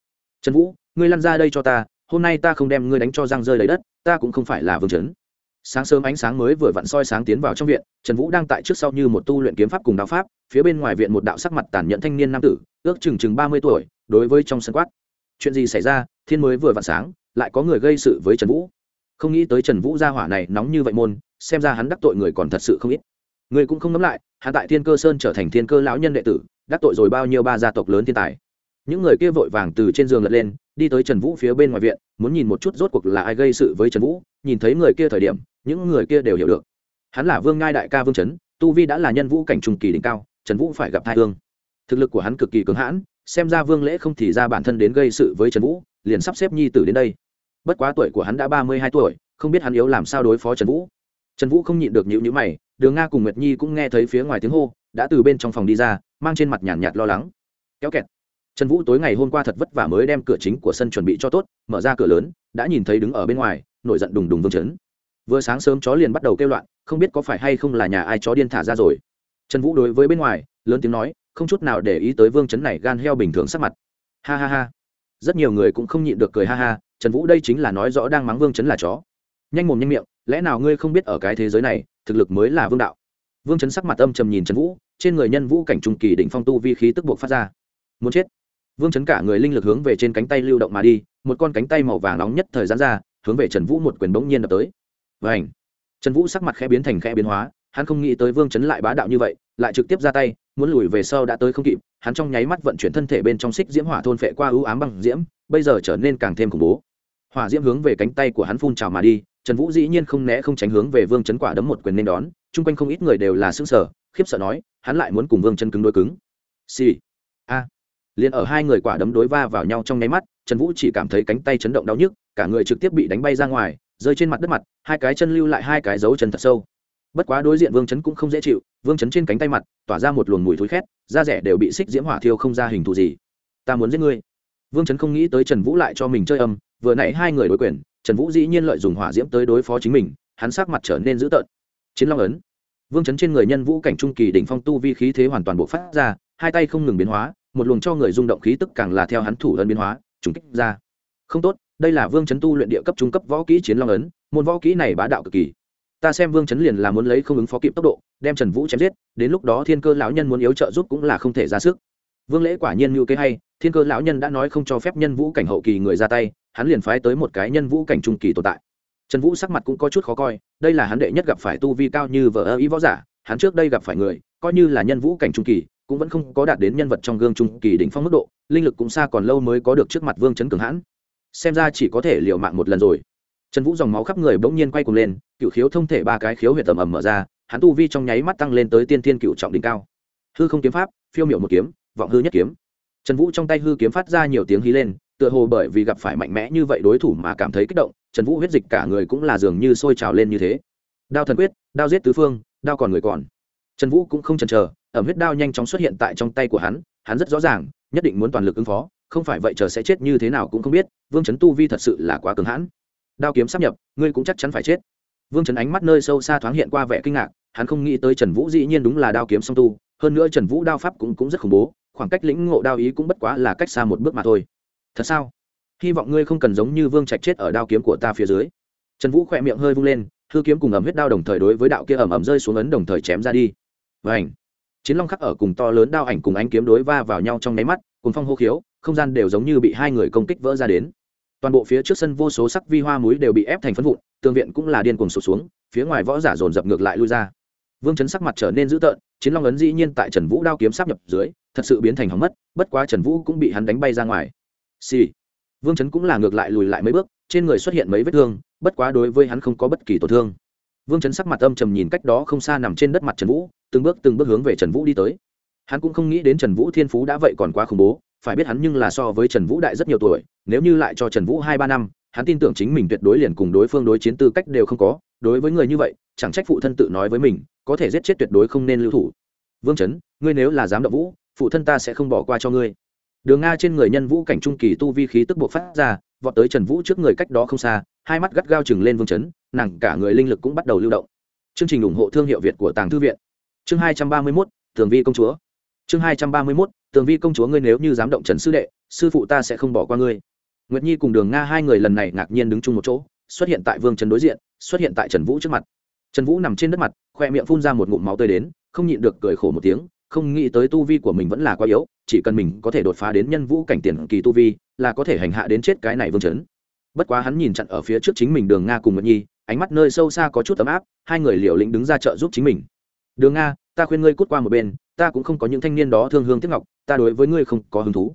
Trần vũ, ngươi lăn ra đây cho ta, hôm nay ta không đem ngươi đánh cho răng rơi lấy đất, ta cũng không phải là vương chấn. Sáng sớm ánh sáng mới vừa vặn soi sáng tiến vào trong viện, trần vũ đang tại trước sau như một tu luyện kiếm pháp cùng đạo pháp, phía bên ngoài viện một đạo sắc mặt tàn nhẫn thanh niên nam tử, ước chừng chừng ba mươi tuổi, đối với trong sân quát. Chuyện gì xảy ra? Thiên mới vừa vặn sáng, lại có người gây sự với trần vũ. Không nghĩ tới trần vũ gia hỏa này nóng như vậy môn, xem ra hắn đắc tội người còn thật sự không ít. Người cũng không nắm lại, hắn tại thiên cơ sơn trở thành thiên cơ lão nhân đệ tử đắc tội rồi bao nhiêu ba gia tộc lớn thiên tài. Những người kia vội vàng từ trên giường lật lên, đi tới trần vũ phía bên ngoài viện, muốn nhìn một chút rốt cuộc là ai gây sự với trần vũ, nhìn thấy người kia thời điểm, những người kia đều hiểu được. Hắn là vương ngai đại ca vương trấn tu vi đã là nhân vũ cảnh trung kỳ đỉnh cao, trần vũ phải gặp thai thương thực lực của hắn cực kỳ cứng hãn, xem ra vương lễ không thì ra bản thân đến gây sự với trần vũ, liền sắp xếp nhi tử đến đây. Bất quá tuổi của hắn đã ba mươi hai tuổi, không biết hắn yếu làm sao đối phó trần vũ. Trần vũ không nhịn được nhịu nhữ mày, đường nga cùng nguyệt nhi cũng nghe thấy phía ngoài tiếng hô đã từ bên trong phòng đi ra mang trên mặt nhàn nhạt, nhạt lo lắng. Kéo kẹt. Trần vũ tối ngày hôm qua thật vất vả mới đem cửa chính của sân chuẩn bị cho tốt mở ra cửa lớn đã nhìn thấy đứng ở bên ngoài nổi giận đùng đùng vương chấn. Vừa sáng sớm chó liền bắt đầu kêu loạn không biết có phải hay không là nhà ai chó điên thả ra rồi. Trần vũ đối với bên ngoài lớn tiếng nói không chút nào để ý tới vương chấn này gan heo bình thường sắc mặt. Ha ha ha. Rất nhiều người cũng không nhịn được cười ha ha trần vũ đây chính là nói rõ đang mắng vương chấn là chó. Nhanh mồm nhanh miệng lẽ nào ngươi không biết ở cái thế giới này thực lực mới là vương đạo? Vương chấn sắc mặt âm trầm nhìn trần vũ, trên người nhân vũ cảnh trung kỳ đỉnh phong tu vi khí tức buộc phát ra. Muốn chết. Vương chấn cả người linh lực hướng về trên cánh tay lưu động mà đi, một con cánh tay màu vàng nóng nhất thời gian ra, hướng về trần vũ một quyền bỗng nhiên đập tới. Vảnh trần vũ sắc mặt khẽ biến thành khẽ biến hóa, hắn không nghĩ tới vương chấn lại bá đạo như vậy, lại trực tiếp ra tay, muốn lùi về sau đã tới không kịp, hắn trong nháy mắt vận chuyển thân thể bên trong xích diễm hỏa thôn phệ qua ưu ám bằng diễm, bây giờ trở nên càng thêm khủng bố. Hỏa diễm hướng về cánh tay của hắn phun trào mà đi, trần vũ dĩ nhiên không né không tránh hướng về vương chấn quả đấm một quyền nên đón chung quanh không ít người đều là xương sở khiếp sợ nói, hắn lại muốn cùng vương chân cứng đối cứng. Xì、sì. a. Liền ở hai người quả đấm đối va vào nhau trong nháy mắt, trần vũ chỉ cảm thấy cánh tay chấn động đau nhức, cả người trực tiếp bị đánh bay ra ngoài, rơi trên mặt đất mặt, hai cái chân lưu lại hai cái dấu chân thật sâu. Bất quá đối diện vương chấn cũng không dễ chịu, vương chấn trên cánh tay mặt, tỏa ra một luồng mùi thối khét, da rẻ đều bị xích diễm hỏa thiêu không ra hình thù gì. Ta muốn giết ngươi. Vương chấn không nghĩ tới trần vũ lại cho mình chơi âm, vừa nãy hai người đối quyền, trần vũ dĩ nhiên lợi dùng hỏa diễm tới đối phó chính mình, hắn sắc mặt trở nên dữ tợn chiến long ấn. Vương chấn trên người nhân vũ cảnh trung kỳ đỉnh phong tu vi khí thế hoàn toàn bộ phát ra, hai tay không ngừng biến hóa, một luồng cho người rung động khí tức càng là theo hắn thủ ấn biến hóa, trùng kích ra. Không tốt, đây là vương chấn tu luyện địa cấp trung cấp võ kỹ chiến long ấn, môn võ kỹ này bá đạo cực kỳ. Ta xem vương chấn liền là muốn lấy không ứng phó kịp tốc độ, đem trần vũ chém giết, đến lúc đó thiên cơ lão nhân muốn yếu trợ giúp cũng là không thể ra sức. Vương lễ quả nhiên như kế hay, thiên cơ lão nhân đã nói không cho phép nhân vũ cảnh hậu kỳ người ra tay, hắn liền phái tới một cái nhân vũ cảnh trung kỳ tồn tại trần vũ sắc mặt cũng có chút khó coi, đây là hắn đệ nhất gặp phải tu vi cao như vợ ơ ý võ giả, hắn trước đây gặp phải người, coi như là nhân vũ cảnh trung kỳ, cũng vẫn không có đạt đến nhân vật trong gương trung kỳ đỉnh phong mức độ, linh lực cũng xa còn lâu mới có được trước mặt vương chấn cường hãn. Xem ra chỉ có thể liều mạng một lần rồi. Trần vũ dòng máu khắp người bỗng nhiên quay cuồng lên, cựu khiếu thông thể ba cái khiếu huyệt tầm ầm mở ra, hắn tu vi trong nháy mắt tăng lên tới tiên thiên cựu trọng đỉnh cao. Hư không kiếm pháp, phiêu miệu một kiếm, vọng hư nhất kiếm. Trần vũ trong tay hư kiếm phát ra nhiều tiếng hí lên, tựa hồ bởi vì gặp phải mạnh mẽ như vậy đối thủ mà cảm thấy kích động trần vũ huyết dịch cả người cũng là dường như sôi trào lên như thế. Đao thần quyết đao giết tứ phương đao còn người còn. Trần vũ cũng không chần chờ ẩm huyết đao nhanh chóng xuất hiện tại trong tay của hắn hắn rất rõ ràng nhất định muốn toàn lực ứng phó không phải vậy chờ sẽ chết như thế nào cũng không biết vương trấn tu vi thật sự là quá cường hãn. Đao kiếm sắp nhập ngươi cũng chắc chắn phải chết. Vương trấn ánh mắt nơi sâu xa thoáng hiện qua vẻ kinh ngạc hắn không nghĩ tới trần vũ dĩ nhiên đúng là đao kiếm song tu hơn nữa trần vũ đao pháp cũng, cũng rất khủng bố khoảng cách lĩnh ngộ đao ý cũng bất quá là cách xa một bước mà thôi. Thật sao? Hy vọng ngươi không cần giống như vương trạch chết ở đao kiếm của ta phía dưới. Trần vũ khỏe miệng hơi vung lên, hư kiếm cùng ẩm huyết đao đồng thời đối với đạo kia ẩm ẩm rơi xuống ấn đồng thời chém ra đi. Và ảnh chiến long khắc ở cùng to lớn đao ảnh cùng ánh kiếm đối va vào nhau trong nháy mắt cùng phong hô khiếu, không gian đều giống như bị hai người công kích vỡ ra đến. Toàn bộ phía trước sân vô số sắc vi hoa muối đều bị ép thành phân vụn, tường viện cũng là điên cuồng sụt xuống, phía ngoài võ giả dồn dập ngược lại lui ra. Vương chấn sắc mặt trở nên dữ tợn, chiến long ấn dĩ nhiên tại trần vũ đao kiếm sắp nhập dưới, thật sự biến thành hỏng mất, bất quá trần vũ cũng bị hắn đánh bay ra ngoài. Xì、sì vương chấn cũng là ngược lại lùi lại mấy bước trên người xuất hiện mấy vết thương bất quá đối với hắn không có bất kỳ tổn thương. Vương chấn sắc mặt âm trầm nhìn cách đó không xa nằm trên đất mặt trần vũ từng bước từng bước hướng về trần vũ đi tới. Hắn cũng không nghĩ đến trần vũ thiên phú đã vậy còn quá khủng bố phải biết hắn nhưng là so với trần vũ đại rất nhiều tuổi nếu như lại cho trần vũ hai ba năm hắn tin tưởng chính mình tuyệt đối liền cùng đối phương đối chiến tư cách đều không có đối với người như vậy chẳng trách phụ thân tự nói với mình có thể giết chết tuyệt đối không nên lưu thủ. Vương Chấn, ngươi nếu là dám động vũ phụ thân ta sẽ không bỏ qua cho ngươi đường nga trên người nhân vũ cảnh trung kỳ tu vi khí tức buộc phát ra, vọt tới trần vũ trước người cách đó không xa, hai mắt gắt gao chừng lên vương chấn, nàng cả người linh lực cũng bắt đầu lưu động. Chương trình ủng hộ thương hiệu việt của tàng thư viện. Chương hai trăm ba mươi mốt, tường vi công chúa. Chương hai trăm ba mươi mốt, tường vi công chúa ngươi nếu như dám động trần sư đệ, sư phụ ta sẽ không bỏ qua ngươi. Nguyệt nhi cùng đường nga hai người lần này ngạc nhiên đứng chung một chỗ, xuất hiện tại vương trần đối diện, xuất hiện tại trần vũ trước mặt. Trần vũ nằm trên đất mặt, khoe miệng phun ra một ngụm máu tươi đến, không nhịn được cười khổ một tiếng không nghĩ tới tu vi của mình vẫn là quá yếu, chỉ cần mình có thể đột phá đến nhân vũ cảnh tiền kỳ tu vi, là có thể hành hạ đến chết cái này vương chấn. Bất quá hắn nhìn chặn ở phía trước chính mình đường nga cùng nguyệt nhi, ánh mắt nơi sâu xa có chút ấm áp, hai người liều lĩnh đứng ra trợ giúp chính mình. Đường nga, ta khuyên ngươi cút qua một bên, ta cũng không có những thanh niên đó thương hương tiếc ngọc, ta đối với ngươi không có hứng thú.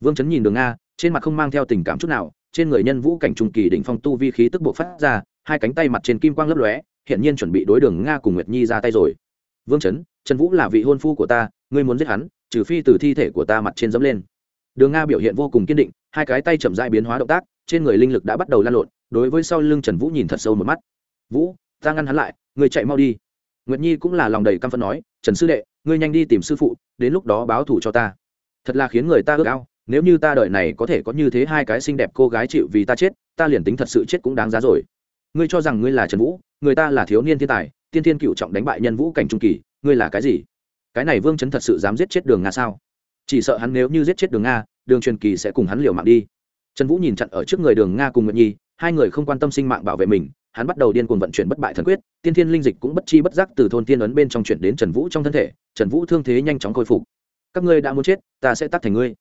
Vương chấn nhìn đường nga, trên mặt không mang theo tình cảm chút nào, trên người nhân vũ cảnh trung kỳ đỉnh phong tu vi khí tức bộ phát ra, hai cánh tay mặt trên kim quang lấp lóe hiện nhiên chuẩn bị đối đường nga cùng nguyệt nhi ra tay rồi vương chấn, trần vũ là vị hôn phu của ta, ngươi muốn giết hắn, trừ phi từ thi thể của ta mặt trên dẫm lên. Đường nga biểu hiện vô cùng kiên định, hai cái tay chậm dại biến hóa động tác, trên người linh lực đã bắt đầu lan lộn, đối với sau lưng trần vũ nhìn thật sâu một mắt. Vũ, ta ngăn hắn lại, ngươi chạy mau đi. Nguyệt nhi cũng là lòng đầy căm phẫn nói, trần sư đệ, ngươi nhanh đi tìm sư phụ, đến lúc đó báo thù cho ta. Thật là khiến người ta ước ao, nếu như ta đợi này có thể có như thế hai cái xinh đẹp cô gái chịu vì ta chết, ta liền tính thật sự chết cũng đáng giá rồi. Ngươi cho rằng ngươi là trần vũ, người ta là thiếu niên thiên tài tiên thiên cựu trọng đánh bại nhân vũ cảnh trung kỳ, ngươi là cái gì? Cái này vương chấn thật sự dám giết chết đường nga sao? Chỉ sợ hắn nếu như giết chết đường nga, đường truyền kỳ sẽ cùng hắn liều mạng đi. Trần vũ nhìn chặn ở trước người đường nga cùng nguyện nhi, hai người không quan tâm sinh mạng bảo vệ mình, hắn bắt đầu điên cuồng vận chuyển bất bại thần quyết, tiên thiên linh dịch cũng bất chi bất giác từ thôn tiên ấn bên trong chuyển đến trần vũ trong thân thể, trần vũ thương thế nhanh chóng khôi phục. Các ngươi đã muốn chết, ta sẽ tắt thành ngươi.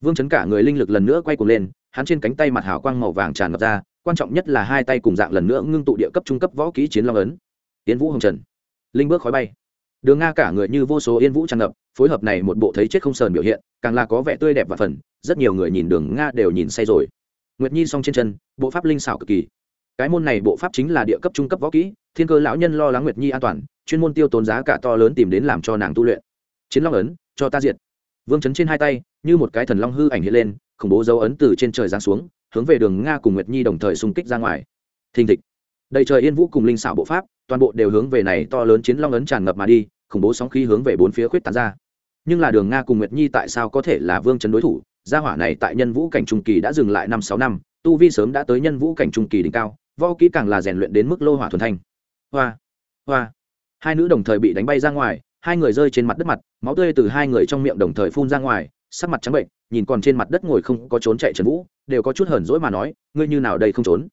Vương chấn cả người linh lực lần nữa quay cuồng lên, hắn trên cánh tay mặt hào quang màu vàng tràn ngập ra, quan trọng nhất là hai tay cùng dạng lần nữa ngưng tụ địa cấp trung cấp võ kỹ chiến long ấn tiến vũ hồng trần. Linh bước khói bay. Đường nga cả người như vô số yên vũ tràn ngập, phối hợp này một bộ thấy chết không sờn biểu hiện, càng là có vẻ tươi đẹp và phần, rất nhiều người nhìn đường nga đều nhìn say rồi. Nguyệt nhi song trên chân, bộ pháp linh xảo cực kỳ. Cái môn này bộ pháp chính là địa cấp trung cấp võ kỹ, thiên cơ lão nhân lo lắng nguyệt nhi an toàn, chuyên môn tiêu tốn giá cả to lớn tìm đến làm cho nàng tu luyện. Chiến long ấn, cho ta diệt. Vương chấn trên hai tay, như một cái thần long hư ảnh hiện lên, khủng bố dấu ấn từ trên trời giáng xuống, hướng về đường nga cùng nguyệt nhi đồng thời xung kích ra ngoài. Thình thịch đầy trời yên vũ cùng linh xảo bộ pháp, toàn bộ đều hướng về này to lớn chiến long ấn tràn ngập mà đi, khủng bố sóng khí hướng về bốn phía khuyết tán ra. Nhưng là đường nga cùng nguyệt nhi tại sao có thể là vương chấn đối thủ? Gia hỏa này tại nhân vũ cảnh trung kỳ đã dừng lại năm sáu năm, tu vi sớm đã tới nhân vũ cảnh trung kỳ đỉnh cao, võ kỹ càng là rèn luyện đến mức lô hỏa thuần thanh. Hoa hoa. Hai nữ đồng thời bị đánh bay ra ngoài, hai người rơi trên mặt đất mặt, máu tươi từ hai người trong miệng đồng thời phun ra ngoài, sắc mặt trắng bệnh, nhìn còn trên mặt đất ngồi không có trốn chạy trần vũ, đều có chút hờn dỗi mà nói, ngươi như nào đây không trốn?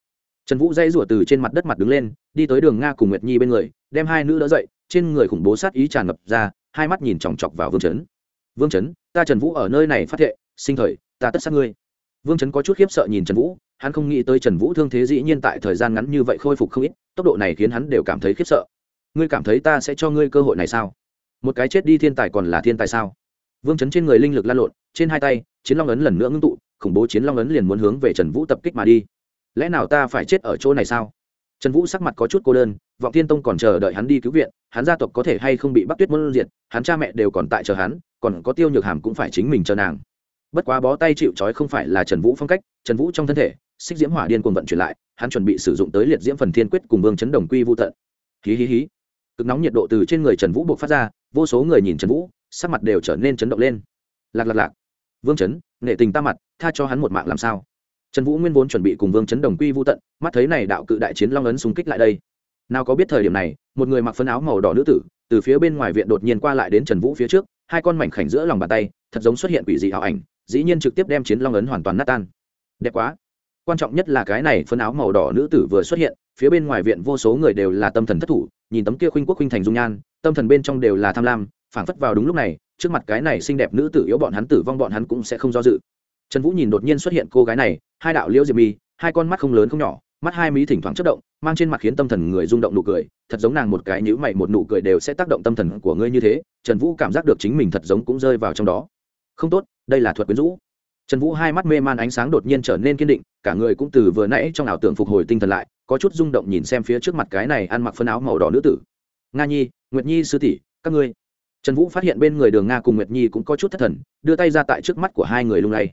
Trần vũ dây rủa từ trên mặt đất mặt đứng lên, đi tới đường nga cùng nguyệt nhi bên người, đem hai nữ đỡ dậy, trên người khủng bố sát ý tràn ngập ra, hai mắt nhìn chòng chọc vào vương trấn vương trấn ta trần vũ ở nơi này phát thệ, sinh thời, ta tất sát ngươi. Vương trấn có chút khiếp sợ nhìn trần vũ, hắn không nghĩ tới trần vũ thương thế dĩ nhiên tại thời gian ngắn như vậy khôi phục không ít, tốc độ này khiến hắn đều cảm thấy khiếp sợ. Ngươi cảm thấy ta sẽ cho ngươi cơ hội này sao? Một cái chết đi thiên tài còn là thiên tài sao? Vương chấn trên người linh lực lan lộn, trên hai tay, chiến long ấn lần nữa ngưng tụ, khủng bố chiến long ấn liền muốn hướng về trần vũ tập kích mà đi lẽ nào ta phải chết ở chỗ này sao? Trần vũ sắc mặt có chút cô đơn, vọng thiên tông còn chờ đợi hắn đi cứu viện, hắn gia tộc có thể hay không bị bắt tuyết môn diệt, hắn cha mẹ đều còn tại chờ hắn, còn có tiêu nhược hàm cũng phải chính mình chờ nàng. Bất quá bó tay chịu trói không phải là trần vũ phong cách, trần vũ trong thân thể, xích diễm hỏa điên cuồng vận chuyển lại, hắn chuẩn bị sử dụng tới liệt diễm phần thiên quyết cùng vương chấn đồng quy vô tận. Hí hí hí. Cực nóng nhiệt độ từ trên người trần vũ buộc phát ra, vô số người nhìn trần vũ, sắc mặt đều trở nên chấn động lên. Lạc lạc lạc. Vương chấn nghệ tình ta mặt, tha cho hắn một mạng làm sao? Trần vũ nguyên vốn chuẩn bị cùng vương chấn đồng quy vô tận, mắt thấy này đạo cự đại chiến long ấn xung kích lại đây. Nào có biết thời điểm này, một người mặc phấn áo màu đỏ nữ tử, từ phía bên ngoài viện đột nhiên qua lại đến trần vũ phía trước, hai con mảnh khảnh giữa lòng bàn tay, thật giống xuất hiện quỷ dị ảo ảnh, dĩ nhiên trực tiếp đem chiến long ấn hoàn toàn nát tan. Đẹp quá. Quan trọng nhất là cái này phấn áo màu đỏ nữ tử vừa xuất hiện, phía bên ngoài viện vô số người đều là tâm thần thất thủ, nhìn tấm kia khuynh quốc khuynh thành dung nhan, tâm thần bên trong đều là tham lam, phảng phất vào đúng lúc này, trước mặt cái này xinh đẹp nữ tử yếu bọn hắn tử vong bọn hắn cũng sẽ không do dự trần vũ nhìn đột nhiên xuất hiện cô gái này, hai đạo liễu diệp mi, hai con mắt không lớn không nhỏ, mắt hai mí thỉnh thoảng chất động, mang trên mặt khiến tâm thần người rung động nụ cười, thật giống nàng một cái nhữ mày một nụ cười đều sẽ tác động tâm thần của ngươi như thế. Trần vũ cảm giác được chính mình thật giống cũng rơi vào trong đó. Không tốt, đây là thuật quyến rũ. Trần vũ hai mắt mê man ánh sáng đột nhiên trở nên kiên định, cả người cũng từ vừa nãy trong ảo tưởng phục hồi tinh thần lại, có chút rung động nhìn xem phía trước mặt cái này ăn mặc phân áo màu đỏ nữ tử. Nga nhi, nguyệt nhi sư tỷ, các ngươi. Trần vũ phát hiện bên người đường nga cùng nguyệt nhi cũng có chút thất thần, đưa tay ra tại trước mắt của hai người lung lay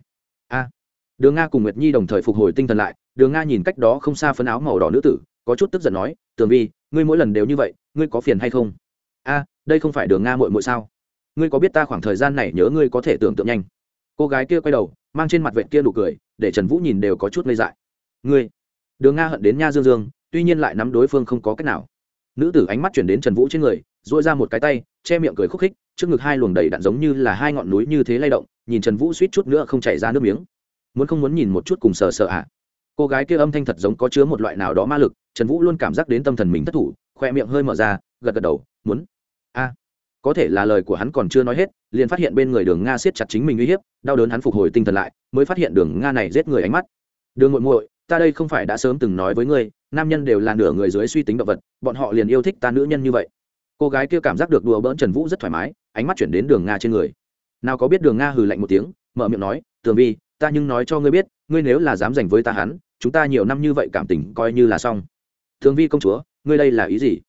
a. Đường nga cùng nguyệt nhi đồng thời phục hồi tinh thần lại, đường nga nhìn cách đó không xa phấn áo màu đỏ nữ tử, có chút tức giận nói, tường vi, ngươi mỗi lần đều như vậy, ngươi có phiền hay không? A, đây không phải đường nga mội mội sao? Ngươi có biết ta khoảng thời gian này nhớ ngươi có thể tưởng tượng nhanh? Cô gái kia quay đầu, mang trên mặt vệ kia nụ cười, để trần vũ nhìn đều có chút ngây dại. Ngươi? Đường nga hận đến nha dương dương, tuy nhiên lại nắm đối phương không có cách nào. Nữ tử ánh mắt chuyển đến trần vũ trên người dội ra một cái tay, che miệng cười khúc khích trước ngực hai luồng đầy đạn giống như là hai ngọn núi như thế lay động, nhìn trần vũ suýt chút nữa không chảy ra nước miếng. Muốn không muốn nhìn một chút cùng sờ sợ ạ. À. cô gái kia âm thanh thật giống có chứa một loại nào đó ma lực, trần vũ luôn cảm giác đến tâm thần mình thất thủ, khoe miệng hơi mở ra, gật gật đầu, muốn. A. Có thể là lời của hắn còn chưa nói hết, liền phát hiện bên người đường nga siết chặt chính mình uy hiếp, đau đớn hắn phục hồi tinh thần lại, mới phát hiện đường nga này giết người ánh mắt. Đường muội muội, ta đây không phải đã sớm từng nói với ngươi, nam nhân đều là nửa người dưới suy tính động vật, bọn họ liền yêu thích ta nữ nhân như vậy. Cô gái kia cảm giác được đùa bỡn trần vũ rất thoải mái ánh mắt chuyển đến đường nga trên người. Nào có biết đường nga hừ lạnh một tiếng, mở miệng nói, tường vi, ta nhưng nói cho ngươi biết, ngươi nếu là dám giành với ta hắn, chúng ta nhiều năm như vậy cảm tình coi như là xong. Thường vi công chúa, ngươi đây là ý gì?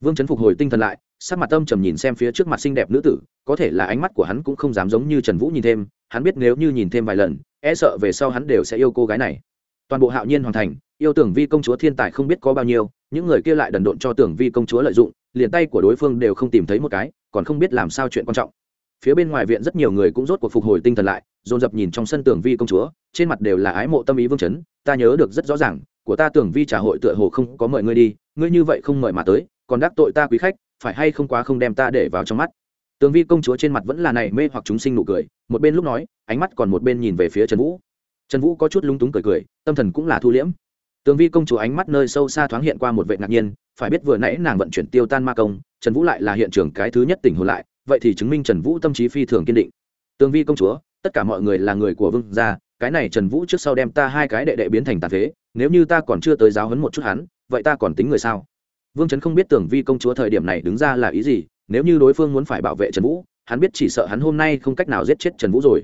Vương trấn phục hồi tinh thần lại, sắc mặt tâm trầm nhìn xem phía trước mặt xinh đẹp nữ tử, có thể là ánh mắt của hắn cũng không dám giống như trần vũ nhìn thêm, hắn biết nếu như nhìn thêm vài lần e sợ về sau hắn đều sẽ yêu cô gái này. Toàn bộ hạo nhiên hoàn thành, yêu tưởng vi công chúa thiên tài không biết có bao nhiêu những người kia lại đần độn cho tưởng vi công chúa lợi dụng, liền tay của đối phương đều không tìm thấy một cái, còn không biết làm sao chuyện quan trọng. Phía bên ngoài viện rất nhiều người cũng rốt cuộc phục hồi tinh thần lại, dồn dập nhìn trong sân tưởng vi công chúa, trên mặt đều là ái mộ tâm ý vương chấn, ta nhớ được rất rõ ràng, của ta tưởng vi trà hội tựa hồ không có mời ngươi đi, ngươi như vậy không mời mà tới, còn đắc tội ta quý khách, phải hay không quá không đem ta để vào trong mắt. Tường vi công chúa trên mặt vẫn là này mê hoặc chúng sinh nụ cười, một bên lúc nói, ánh mắt còn một bên nhìn về phía trần vũ. Trần vũ có chút lúng túng cười cười, tâm thần cũng là thu liễm tường vi công chúa ánh mắt nơi sâu xa thoáng hiện qua một vệ ngạc nhiên, phải biết vừa nãy nàng vận chuyển tiêu tan ma công, trần vũ lại là hiện trường cái thứ nhất tỉnh hồn lại, vậy thì chứng minh trần vũ tâm trí phi thường kiên định. Tường vi công chúa, tất cả mọi người là người của vương gia, cái này trần vũ trước sau đem ta hai cái đệ đệ biến thành tàn phế, nếu như ta còn chưa tới giáo hấn một chút hắn, vậy ta còn tính người sao? Vương trấn không biết tưởng vi công chúa thời điểm này đứng ra là ý gì, nếu như đối phương muốn phải bảo vệ trần vũ, hắn biết chỉ sợ hắn hôm nay không cách nào giết chết trần vũ rồi.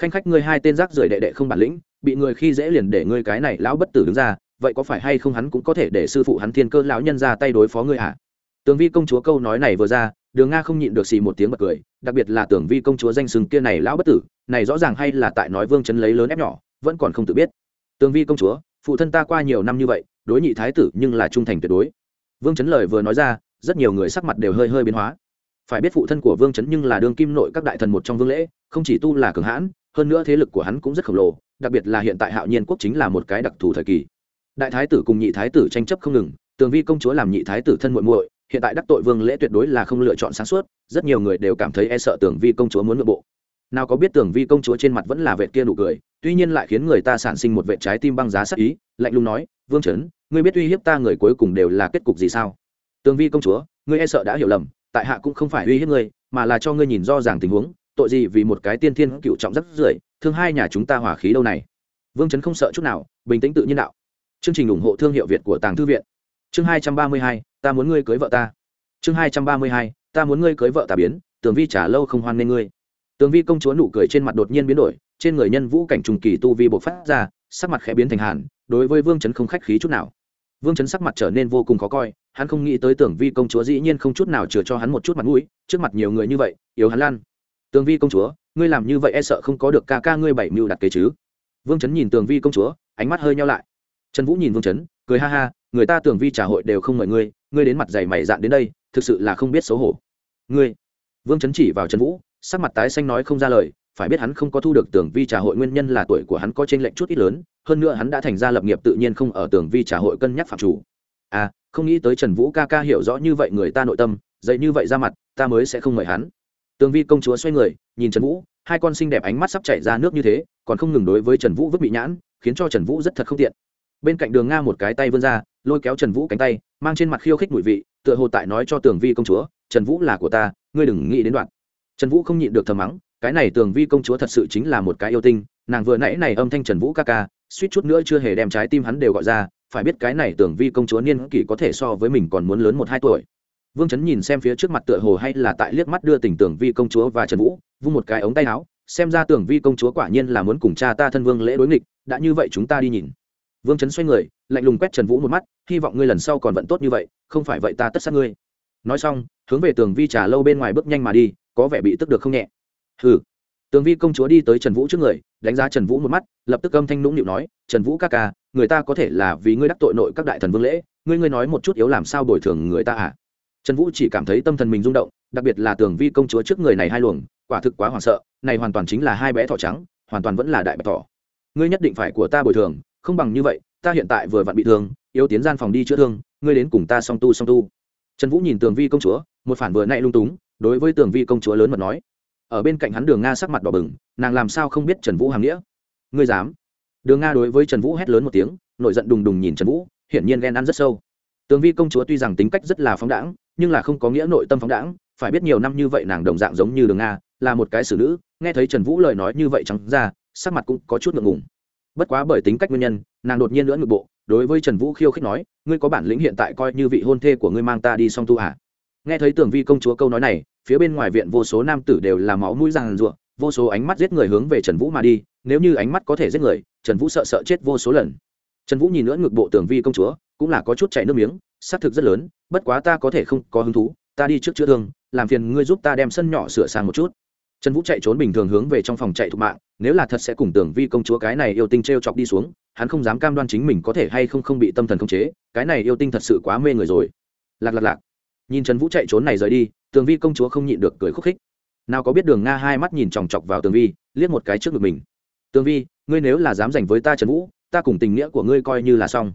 Khanh khách ngươi hai tên rác rưởi đệ đệ không bản lĩnh, bị người khi dễ liền để ngươi cái này lão bất tử đứng ra vậy có phải hay không hắn cũng có thể để sư phụ hắn thiên cơ lão nhân ra tay đối phó ngươi hả? À? tường vi công chúa câu nói này vừa ra, đường nga không nhịn được xì một tiếng bật cười, đặc biệt là tưởng vi công chúa danh sừng kia này lão bất tử, này rõ ràng hay là tại nói vương chấn lấy lớn ép nhỏ, vẫn còn không tự biết. Tường vi công chúa, phụ thân ta qua nhiều năm như vậy, đối nhị thái tử nhưng là trung thành tuyệt đối. Vương chấn lời vừa nói ra, rất nhiều người sắc mặt đều hơi hơi biến hóa. Phải biết phụ thân của vương chấn nhưng là đương kim nội các đại thần một trong vương lễ, không chỉ tu là cường hãn, hơn nữa thế lực của hắn cũng rất khổng lồ, đặc biệt là hiện tại hạo nhiên quốc chính là một cái đặc thù thời kỳ đại thái tử cùng nhị thái tử tranh chấp không ngừng, tường vi công chúa làm nhị thái tử thân muội muội, hiện tại đắc tội vương lễ tuyệt đối là không lựa chọn sáng suốt, rất nhiều người đều cảm thấy e sợ tường vi công chúa muốn nội bộ. Nào có biết tường vi công chúa trên mặt vẫn là vệ kia nụ cười, tuy nhiên lại khiến người ta sản sinh một vệ trái tim băng giá sắc ý, lạnh lùng nói, vương trấn, ngươi biết uy hiếp ta người cuối cùng đều là kết cục gì sao? Tường vi công chúa, ngươi e sợ đã hiểu lầm, tại hạ cũng không phải uy hiếp ngươi, mà là cho ngươi nhìn do ràng tình huống, tội gì vì một cái tiên thiên cựu trọng rất rưởi, thương hai nhà chúng ta hỏa khí đâu này. Vương trấn không sợ chút nào, bình tĩnh tự nhiên đạo chương trình ủng hộ thương hiệu việt của tàng thư viện. Chương hai trăm ba mươi hai, ta muốn ngươi cưới vợ ta. Chương hai trăm ba mươi hai, ta muốn ngươi cưới vợ ta biến, tường vi trả lâu không hoan nghênh ngươi. Tường vi công chúa nụ cười trên mặt đột nhiên biến đổi, trên người nhân vũ cảnh trùng kỳ tu vi bộc phát ra, sắc mặt khẽ biến thành hàn, đối với vương chấn không khách khí chút nào. Vương chấn sắc mặt trở nên vô cùng khó coi, hắn không nghĩ tới tưởng vi công chúa dĩ nhiên không chút nào chừa cho hắn một chút mặt mũi, trước mặt nhiều người như vậy, yếu hắn lan. Tường vi công chúa, ngươi làm như vậy e sợ không có được ca ca ngươi bảy mưu đặt kế chứ? Vương chấn nhìn tường vi công chúa, ánh mắt hơi nhau lại trần vũ nhìn vương chấn, cười ha ha, người ta tưởng vi trả hội đều không mời ngươi ngươi đến mặt dày mày dạn đến đây, thực sự là không biết xấu hổ. Ngươi. Vương chấn chỉ vào trần vũ, sắc mặt tái xanh nói không ra lời, phải biết hắn không có thu được tưởng vi trà hội nguyên nhân là tuổi của hắn có trên lệnh chút ít lớn, hơn nữa hắn đã thành ra lập nghiệp tự nhiên không ở tưởng vi trà hội cân nhắc phạm chủ. À không nghĩ tới trần vũ ca ca hiểu rõ như vậy người ta nội tâm, dậy như vậy ra mặt, ta mới sẽ không mời hắn. Tường vi công chúa xoay người, nhìn trần vũ, hai con xinh đẹp ánh mắt sắp chảy ra nước như thế, còn không ngừng đối với trần vũ vứt bị nhãn, khiến cho trần vũ rất thật không tiện bên cạnh đường nga một cái tay vươn ra, lôi kéo trần vũ cánh tay, mang trên mặt khiêu khích mùi vị, tựa hồ tại nói cho tường vi công chúa, trần vũ là của ta, ngươi đừng nghĩ đến đoạn. Trần vũ không nhịn được thầm mắng, cái này tường vi công chúa thật sự chính là một cái yêu tinh, nàng vừa nãy này âm thanh trần vũ ca ca, suýt chút nữa chưa hề đem trái tim hắn đều gọi ra, phải biết cái này tường vi công chúa niên kỷ có thể so với mình còn muốn lớn một hai tuổi. Vương chấn nhìn xem phía trước mặt tựa hồ hay là tại liếc mắt đưa tình tường vi công chúa và trần vũ, vung một cái ống tay áo, xem ra tường vi công chúa quả nhiên là muốn cùng cha ta thân vương lễ đối nghịch, đã như vậy chúng ta đi nhìn vương Chấn xoay người, lạnh lùng quét trần vũ một mắt, hy vọng ngươi lần sau còn vận tốt như vậy, không phải vậy ta tất sát ngươi. Nói xong, hướng về tường vi trà lâu bên ngoài bước nhanh mà đi, có vẻ bị tức được không nhẹ. Hừ. Tường vi công chúa đi tới trần vũ trước người, đánh giá trần vũ một mắt, lập tức âm thanh nũng nịu nói, trần vũ ca ca, người ta có thể là vì ngươi đắc tội nội các đại thần vương lễ, ngươi ngươi nói một chút yếu làm sao bồi thường người ta à? Trần vũ chỉ cảm thấy tâm thần mình rung động, đặc biệt là tường vi công chúa trước người này hai luồng, quả thực quá hoảng sợ, này hoàn toàn chính là hai bé thỏ trắng, hoàn toàn vẫn là đại bạch thỏ. Ngươi nhất định phải của ta bồi thường không bằng như vậy, ta hiện tại vừa vặn bị thương, yếu tiến gian phòng đi chữa thương, ngươi đến cùng ta song tu song tu. Trần vũ nhìn tường vi công chúa, một phản vừa nãy lung túng, đối với tường vi công chúa lớn mật nói. Ở bên cạnh hắn đường nga sắc mặt đỏ bừng, nàng làm sao không biết trần vũ hàm nghĩa? Ngươi dám? Đường nga đối với trần vũ hét lớn một tiếng, nổi giận đùng đùng nhìn trần vũ, hiển nhiên ghen ăn rất sâu. Tường vi công chúa tuy rằng tính cách rất là phóng đãng, nhưng là không có nghĩa nội tâm phóng đãng, phải biết nhiều năm như vậy nàng đồng dạng giống như đường nga, là một cái xử nữ, nghe thấy trần vũ lời nói như vậy trắng ra, sắc mặt cũng có chút ngượng ngùng bất quá bởi tính cách nguyên nhân, nàng đột nhiên nữa ngực bộ, đối với trần vũ khiêu khích nói, ngươi có bản lĩnh hiện tại coi như vị hôn thê của ngươi mang ta đi song tu à. nghe thấy tường vi công chúa câu nói này, phía bên ngoài viện vô số nam tử đều là máu mũi ràng rụa vô số ánh mắt giết người hướng về trần vũ mà đi, nếu như ánh mắt có thể giết người, trần vũ sợ sợ chết vô số lần trần vũ nhìn nữa ngực bộ tường vi công chúa, cũng là có chút chảy nước miếng, xác thực rất lớn, bất quá ta có thể không có hứng thú, ta đi trước chữa thương, làm phiền ngươi giúp ta đem sân nhỏ sửa sang một chút trần vũ chạy trốn bình thường hướng về trong phòng chạy thục mạng, nếu là thật sẽ cùng tưởng vi công chúa cái này yêu tinh t r e o chọc đi xuống, hắn không dám cam đoan chính mình có thể hay không không bị tâm thần khống chế, cái này yêu tinh thật sự quá mê người rồi. Lạc lạc lạc. Nhìn trần vũ chạy trốn này rời đi tường vi công chúa không nhịn được cười khúc khích. Nào có biết đường nga hai mắt nhìn chòng chọc vào tường vi, liếc một cái trước ngực mình. Tường vi, ngươi nếu là dám giành với ta trần vũ, ta cùng tình nghĩa của ngươi coi như là xong.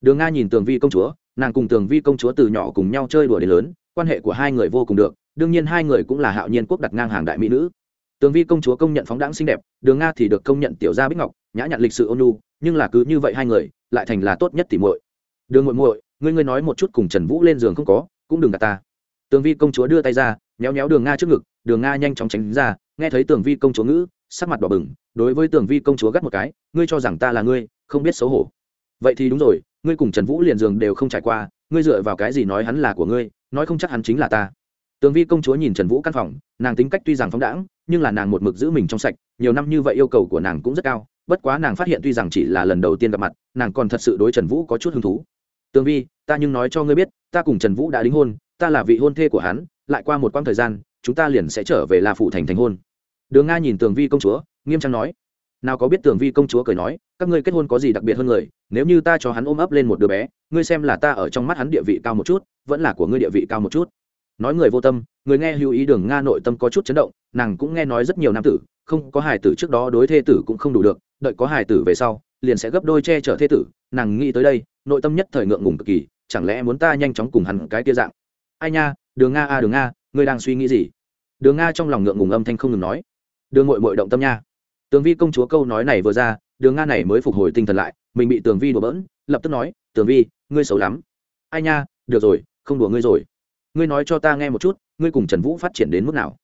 Đường nga nhìn tường vi công chúa, nàng cùng tường vi công chúa từ nhỏ cùng nhau chơi đùa đến lớn, quan hệ của hai người vô cùng được đương nhiên hai người cũng là hạo nhiên quốc đặt ngang hàng đại mỹ nữ. Tường vi công chúa công nhận phóng đáng xinh đẹp, đường nga thì được công nhận tiểu gia bích ngọc, nhã nhặn lịch sự ôn lu nhưng là cứ như vậy hai người, lại thành là tốt nhất tỉ muội. Đường muội muội, ngươi ngươi nói một chút cùng trần vũ lên giường không có, cũng đừng gạt ta. Tường vi công chúa đưa tay ra nhéo nhéo đường nga trước ngực, đường nga nhanh chóng tránh ra, nghe thấy tường vi công chúa ngữ, sắc mặt đỏ bừng, đối với tường vi công chúa gắt một cái, ngươi cho rằng ta là ngươi, không biết xấu hổ. Vậy thì đúng rồi, ngươi cùng trần vũ liền giường đều không trải qua, ngươi dựa vào cái gì nói hắn là của ngươi, nói không chắc hắn chính là ta tường vi công chúa nhìn trần vũ căn phòng, nàng tính cách tuy rằng phóng đãng, nhưng là nàng một mực giữ mình trong sạch, nhiều năm như vậy yêu cầu của nàng cũng rất cao, bất quá nàng phát hiện tuy rằng chỉ là lần đầu tiên gặp mặt, nàng còn thật sự đối trần vũ có chút hứng thú. Tường vi, ta nhưng nói cho ngươi biết, ta cùng trần vũ đã đính hôn, ta là vị hôn thê của hắn, lại qua một quãng thời gian, chúng ta liền sẽ trở về la phủ thành thành hôn. Đường nga nhìn tường vi công chúa, nghiêm trang nói. Nào có biết tường vi công chúa cười nói, các ngươi kết hôn có gì đặc biệt hơn người, nếu như ta cho hắn ôm ấp lên một đứa bé, ngươi xem là ta ở trong mắt hắn địa vị cao một chút, vẫn là của ngươi địa vị cao một chút nói người vô tâm, người nghe hữu ý đường nga nội tâm có chút chấn động, nàng cũng nghe nói rất nhiều nam tử, không có hài tử trước đó đối thê tử cũng không đủ được, đợi có hài tử về sau, liền sẽ gấp đôi che chở thê tử, nàng nghĩ tới đây, nội tâm nhất thời ngượng ngùng cực kỳ, chẳng lẽ muốn ta nhanh chóng cùng hắn cái tia dạng? Ai nha, đường nga a à đường nga ngươi đang suy nghĩ gì? Đường nga trong lòng ngượng ngùng âm thanh không ngừng nói. Đường ngội mội động tâm nha. Tường vi công chúa câu nói này vừa ra, đường nga này mới phục hồi tinh thần lại, mình bị tường vi đùa bỡn, lập tức nói, tường vi, ngươi xấu lắm. Ai nha, được rồi, không đùa ngươi rồi ngươi nói cho ta nghe một chút, ngươi cùng trần vũ phát triển đến mức nào?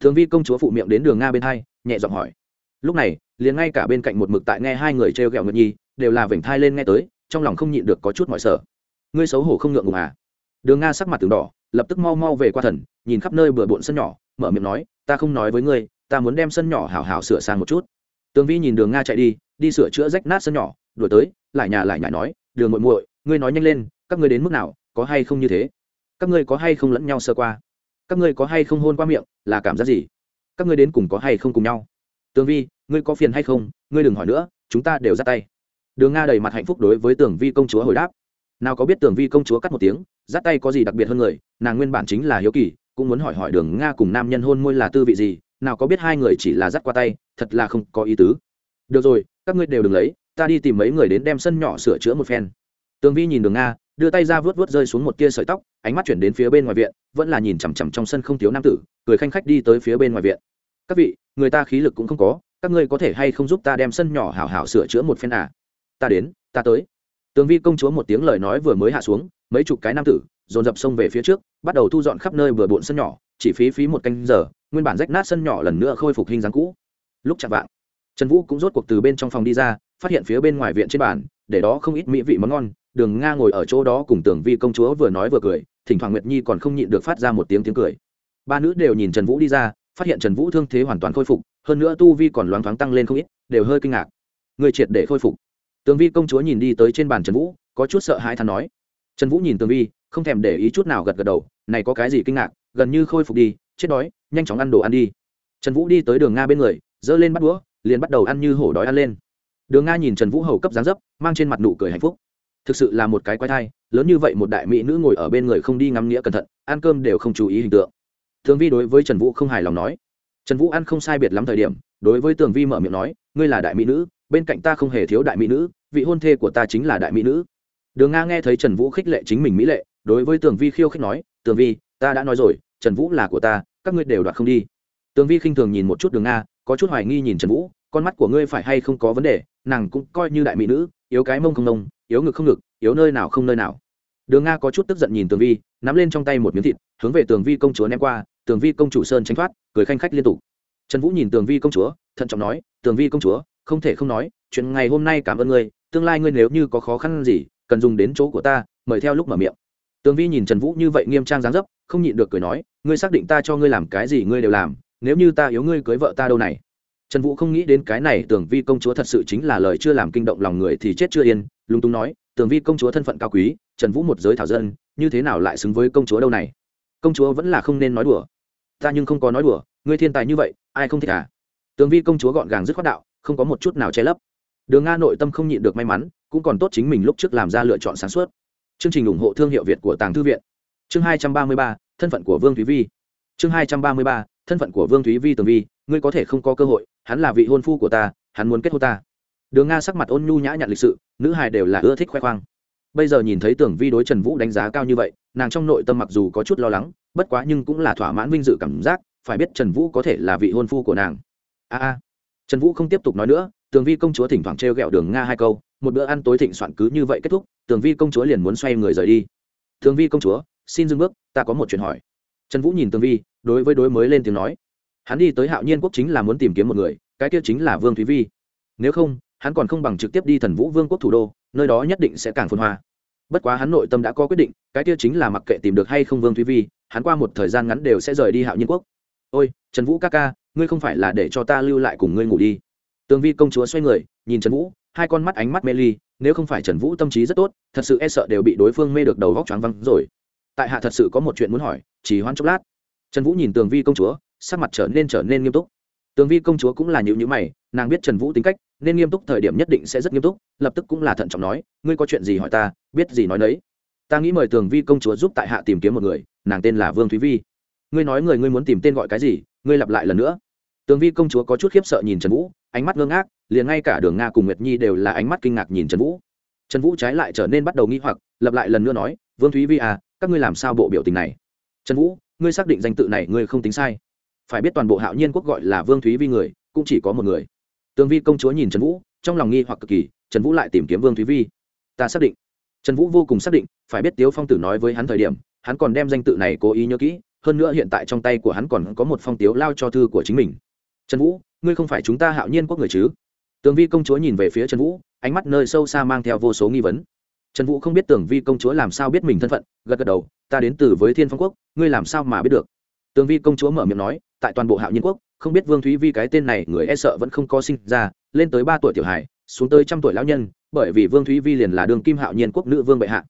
Thường vi công chúa phụ miệng đến đường nga bên hai, nhẹ giọng hỏi. Lúc này, liền ngay cả bên cạnh một mực tại nghe hai người t r e o g ẹ o nguyệt nhi, đều là vểnh thai lên nghe tới, trong lòng không nhịn được có chút mọi sở ngươi xấu hổ không ngượng ngùng à? Đường nga sắc mặt từng đỏ, lập tức mau mau về qua thần, nhìn khắp nơi bừa bộn sân nhỏ, mở miệng nói, ta không nói với ngươi, ta muốn đem sân nhỏ hào hào sửa sang một chút. Tường vi nhìn đường nga chạy đi đi sửa chữa rách nát sân nhỏ, đuổi tới, lại nhà lại nhà nói, đường muội muội, ngươi nói nhanh lên, các ngươi đến mức nào, có hay không như thế? Các ngươi có hay không lẫn nhau sơ qua? Các ngươi có hay không hôn qua miệng, là cảm giác gì? Các ngươi đến cùng có hay không cùng nhau? Tường vi, ngươi có phiền hay không? Ngươi đừng hỏi nữa, chúng ta đều ra tay. Đường nga đầy mặt hạnh phúc đối với tường vi công chúa hồi đáp. Nào có biết tường vi công chúa cắt một tiếng dắt tay có gì đặc biệt hơn người? Nàng nguyên bản chính là hiếu kỳ, cũng muốn hỏi hỏi đường nga cùng nam nhân hôn môi là tư vị gì? Nào có biết hai người chỉ là dắt qua tay, thật là không có ý tứ. Được rồi, các ngươi đều đừng lấy, ta đi tìm mấy người đến đem sân nhỏ sửa chữa một phen. Tường vi nhìn đường nga đưa tay ra vớt vớt rơi xuống một tia sợi tóc, ánh mắt chuyển đến phía bên ngoài viện, vẫn là nhìn chằm chằm trong sân không thiếu nam tử, cười khanh khách đi tới phía bên ngoài viện. Các vị, người ta khí lực cũng không có, các ngươi có thể hay không giúp ta đem sân nhỏ hảo hảo sửa chữa một phen à? Ta đến, ta tới. Tường vi công chúa một tiếng lời nói vừa mới hạ xuống, mấy chục cái nam tử dồn dập xông về phía trước, bắt đầu thu dọn khắp nơi vừa bộn sân nhỏ, chỉ phí phí một canh giờ, nguyên bản rách nát sân nhỏ lần nữa khôi phục hình dáng cũ. Lúc chạm vạng, trần vũ cũng rốt cuộc từ bên trong phòng đi ra, phát hiện phía bên ngoài viện trên bàn, để đó không ít mỹ vị món ngon đường nga ngồi ở chỗ đó cùng tưởng vi công chúa vừa nói vừa cười, thỉnh thoảng nguyệt nhi còn không nhịn được phát ra một tiếng tiếng cười. Ba nữ đều nhìn trần vũ đi ra, phát hiện trần vũ thương thế hoàn toàn khôi phục, hơn nữa tu vi còn loáng thoáng tăng lên không ít, đều hơi kinh ngạc. Người triệt để khôi phục. Tường vi công chúa nhìn đi tới trên bàn trần vũ, có chút sợ hãi thắn nói. Trần vũ nhìn tường vi, không thèm để ý chút nào gật gật đầu, này có cái gì kinh ngạc, gần như khôi phục đi, chết đói, nhanh chóng ăn đồ ăn đi. Trần vũ đi tới đường nga bên người, giơ lên bắt đũa, liền bắt đầu ăn như hổ đói ăn lên. Đường nga nhìn trần vũ hầu cấp dáng dấp, mang trên mặt nụ cười hạnh phúc thực sự là một cái quái thai, lớn như vậy một đại mỹ nữ ngồi ở bên người không đi ngắm nghĩa cẩn thận, ăn cơm đều không chú ý hình tượng. Thường vi đối với trần vũ không hài lòng nói. Trần vũ ăn không sai biệt lắm thời điểm, đối với tường vi mở miệng nói, ngươi là đại mỹ nữ, bên cạnh ta không hề thiếu đại mỹ nữ, vị hôn thê của ta chính là đại mỹ nữ. Đường nga nghe thấy trần vũ khích lệ chính mình mỹ lệ, đối với tường vi khiêu khích nói, tường vi, ta đã nói rồi, trần vũ là của ta, các ngươi đều đoạt không đi. Tường vi khinh thường nhìn một chút đường nga, có chút hoài nghi nhìn trần vũ, con mắt của ngươi phải hay không có vấn đề, nàng cũng coi như đại mỹ nữ, yếu cái mông không nông yếu ngực không ngực, yếu nơi nào không nơi nào. Đường nga có chút tức giận nhìn tường vi, nắm lên trong tay một miếng thịt, hướng về tường vi công chúa ném qua, tường vi công chủ sơn tránh thoát, cười khanh khách liên tục. Trần vũ nhìn tường vi công chúa, thận trọng nói, tường vi công chúa, không thể không nói, chuyện ngày hôm nay cảm ơn ngươi, tương lai ngươi nếu như có khó khăn gì, cần dùng đến chỗ của ta, mời theo lúc mở miệng. Tường vi nhìn trần vũ như vậy nghiêm trang dáng dấp, không nhịn được cười nói, ngươi xác định ta cho ngươi làm cái gì ngươi đều làm, nếu như ta yếu ngươi cưới vợ ta đâu này. Trần vũ không nghĩ đến cái này tường vi công chúa thật sự chính là lời chưa làm kinh động lòng người thì chết chưa yên lúng túng nói, tường vi công chúa thân phận cao quý, trần vũ một giới thảo dân, như thế nào lại xứng với công chúa đâu này? Công chúa vẫn là không nên nói đùa. Ta nhưng không có nói đùa, ngươi thiên tài như vậy, ai không thích à? Tường vi công chúa gọn gàng dứt khoát đạo, không có một chút nào che lấp. Đường nga nội tâm không nhịn được may mắn, cũng còn tốt chính mình lúc trước làm ra lựa chọn sáng suốt. Chương trình ủng hộ thương hiệu việt của tàng thư viện. Chương hai trăm ba mươi ba, thân phận của vương thúy vi. Chương hai trăm ba mươi ba, thân phận của vương thúy vi tường vi, ngươi có thể không có cơ hội, hắn là vị hôn phu của ta, hắn muốn kết hôn ta. Đường nga sắc mặt ôn nhu nhã nhặn lịch sự nữ hài đều là ưa thích khoe khoang. Bây giờ nhìn thấy tưởng vi đối trần vũ đánh giá cao như vậy, nàng trong nội tâm mặc dù có chút lo lắng, bất quá nhưng cũng là thỏa mãn vinh dự cảm giác, phải biết trần vũ có thể là vị hôn phu của nàng. A a. Trần vũ không tiếp tục nói nữa tường vi công chúa thỉnh thoảng t r e o g ẹ o đường nga hai câu, một bữa ăn tối thịnh soạn cứ như vậy kết thúc tường vi công chúa liền muốn xoay người rời đi. Tường vi công chúa, xin dừng bước, ta có một chuyện hỏi. Trần vũ nhìn tường vi, đối với đối mới lên tiếng nói. Hắn đi tới hạo nhiên quốc chính là muốn tìm kiếm một người, cái kia chính là vương thúy vi. Nếu không hắn còn không bằng trực tiếp đi thần vũ vương quốc thủ đô, nơi đó nhất định sẽ càng phân hoa. Bất quá hắn nội tâm đã có quyết định, cái kia chính là mặc kệ tìm được hay không vương thúy vi, hắn qua một thời gian ngắn đều sẽ rời đi hạo nhiên quốc. Ôi, trần vũ ca ca, ngươi không phải là để cho ta lưu lại cùng ngươi ngủ đi. Tường vi công chúa xoay người, nhìn trần vũ, hai con mắt ánh mắt mê ly, nếu không phải trần vũ tâm trí rất tốt, thật sự e sợ đều bị đối phương mê được đầu vóc choáng văng rồi. Tại hạ thật sự có một chuyện muốn hỏi, chỉ hoan chốc lát. Trần vũ nhìn tường vi công chúa, sắc mặt trở nên trở nên nghiêm túc. Tường vi công chúa cũng là nhịu nhữ mày nàng biết trần vũ tính cách, nên nghiêm túc thời điểm nhất định sẽ rất nghiêm túc, lập tức cũng là thận trọng nói, ngươi có chuyện gì hỏi ta, biết gì nói đấy ta nghĩ mời tường vi công chúa giúp tại hạ tìm kiếm một người, nàng tên là vương thúy vi. Ngươi nói người ngươi muốn tìm tên gọi cái gì, ngươi lặp lại lần nữa. Tường vi công chúa có chút khiếp sợ nhìn trần vũ, ánh mắt ngơ ngác, liền ngay cả đường nga cùng nguyệt nhi đều là ánh mắt kinh ngạc nhìn trần vũ. Trần vũ trái lại trở nên bắt đầu nghi hoặc, lặp lại lần nữa nói, vương thúy vi à các ngươi làm sao bộ biểu tình này? Trần vũ, ngươi xác định danh tự này ngươi không tính sai. Phải biết toàn bộ hạo nhiên quốc gọi là vương thúy vi người, cũng chỉ có một người tường vi công chúa nhìn trần vũ, trong lòng nghi hoặc cực kỳ, trần vũ lại tìm kiếm vương thúy vi. Ta xác định. Trần vũ vô cùng xác định, phải biết tiếu phong tử nói với hắn thời điểm, hắn còn đem danh tự này cố ý nhớ kỹ, hơn nữa hiện tại trong tay của hắn còn có một phong tiếu lao cho thư của chính mình. Trần vũ, ngươi không phải chúng ta hạo nhiên quốc người chứ? Tường vi công chúa nhìn về phía trần vũ, ánh mắt nơi sâu xa mang theo vô số nghi vấn. Trần vũ không biết tường vi công chúa làm sao biết mình thân phận, gật gật đầu, ta đến từ với thiên phong quốc, ngươi làm sao mà biết được? Tường vi công chúa mở miệng nói, tại toàn bộ hạo nhiên quốc không biết vương thúy vi cái tên này người e sợ vẫn không có sinh ra, lên tới ba tuổi tiểu hài, xuống tới trăm tuổi lão nhân, bởi vì vương thúy vi liền là đường kim hạo nhiên quốc nữ vương bệ hạ.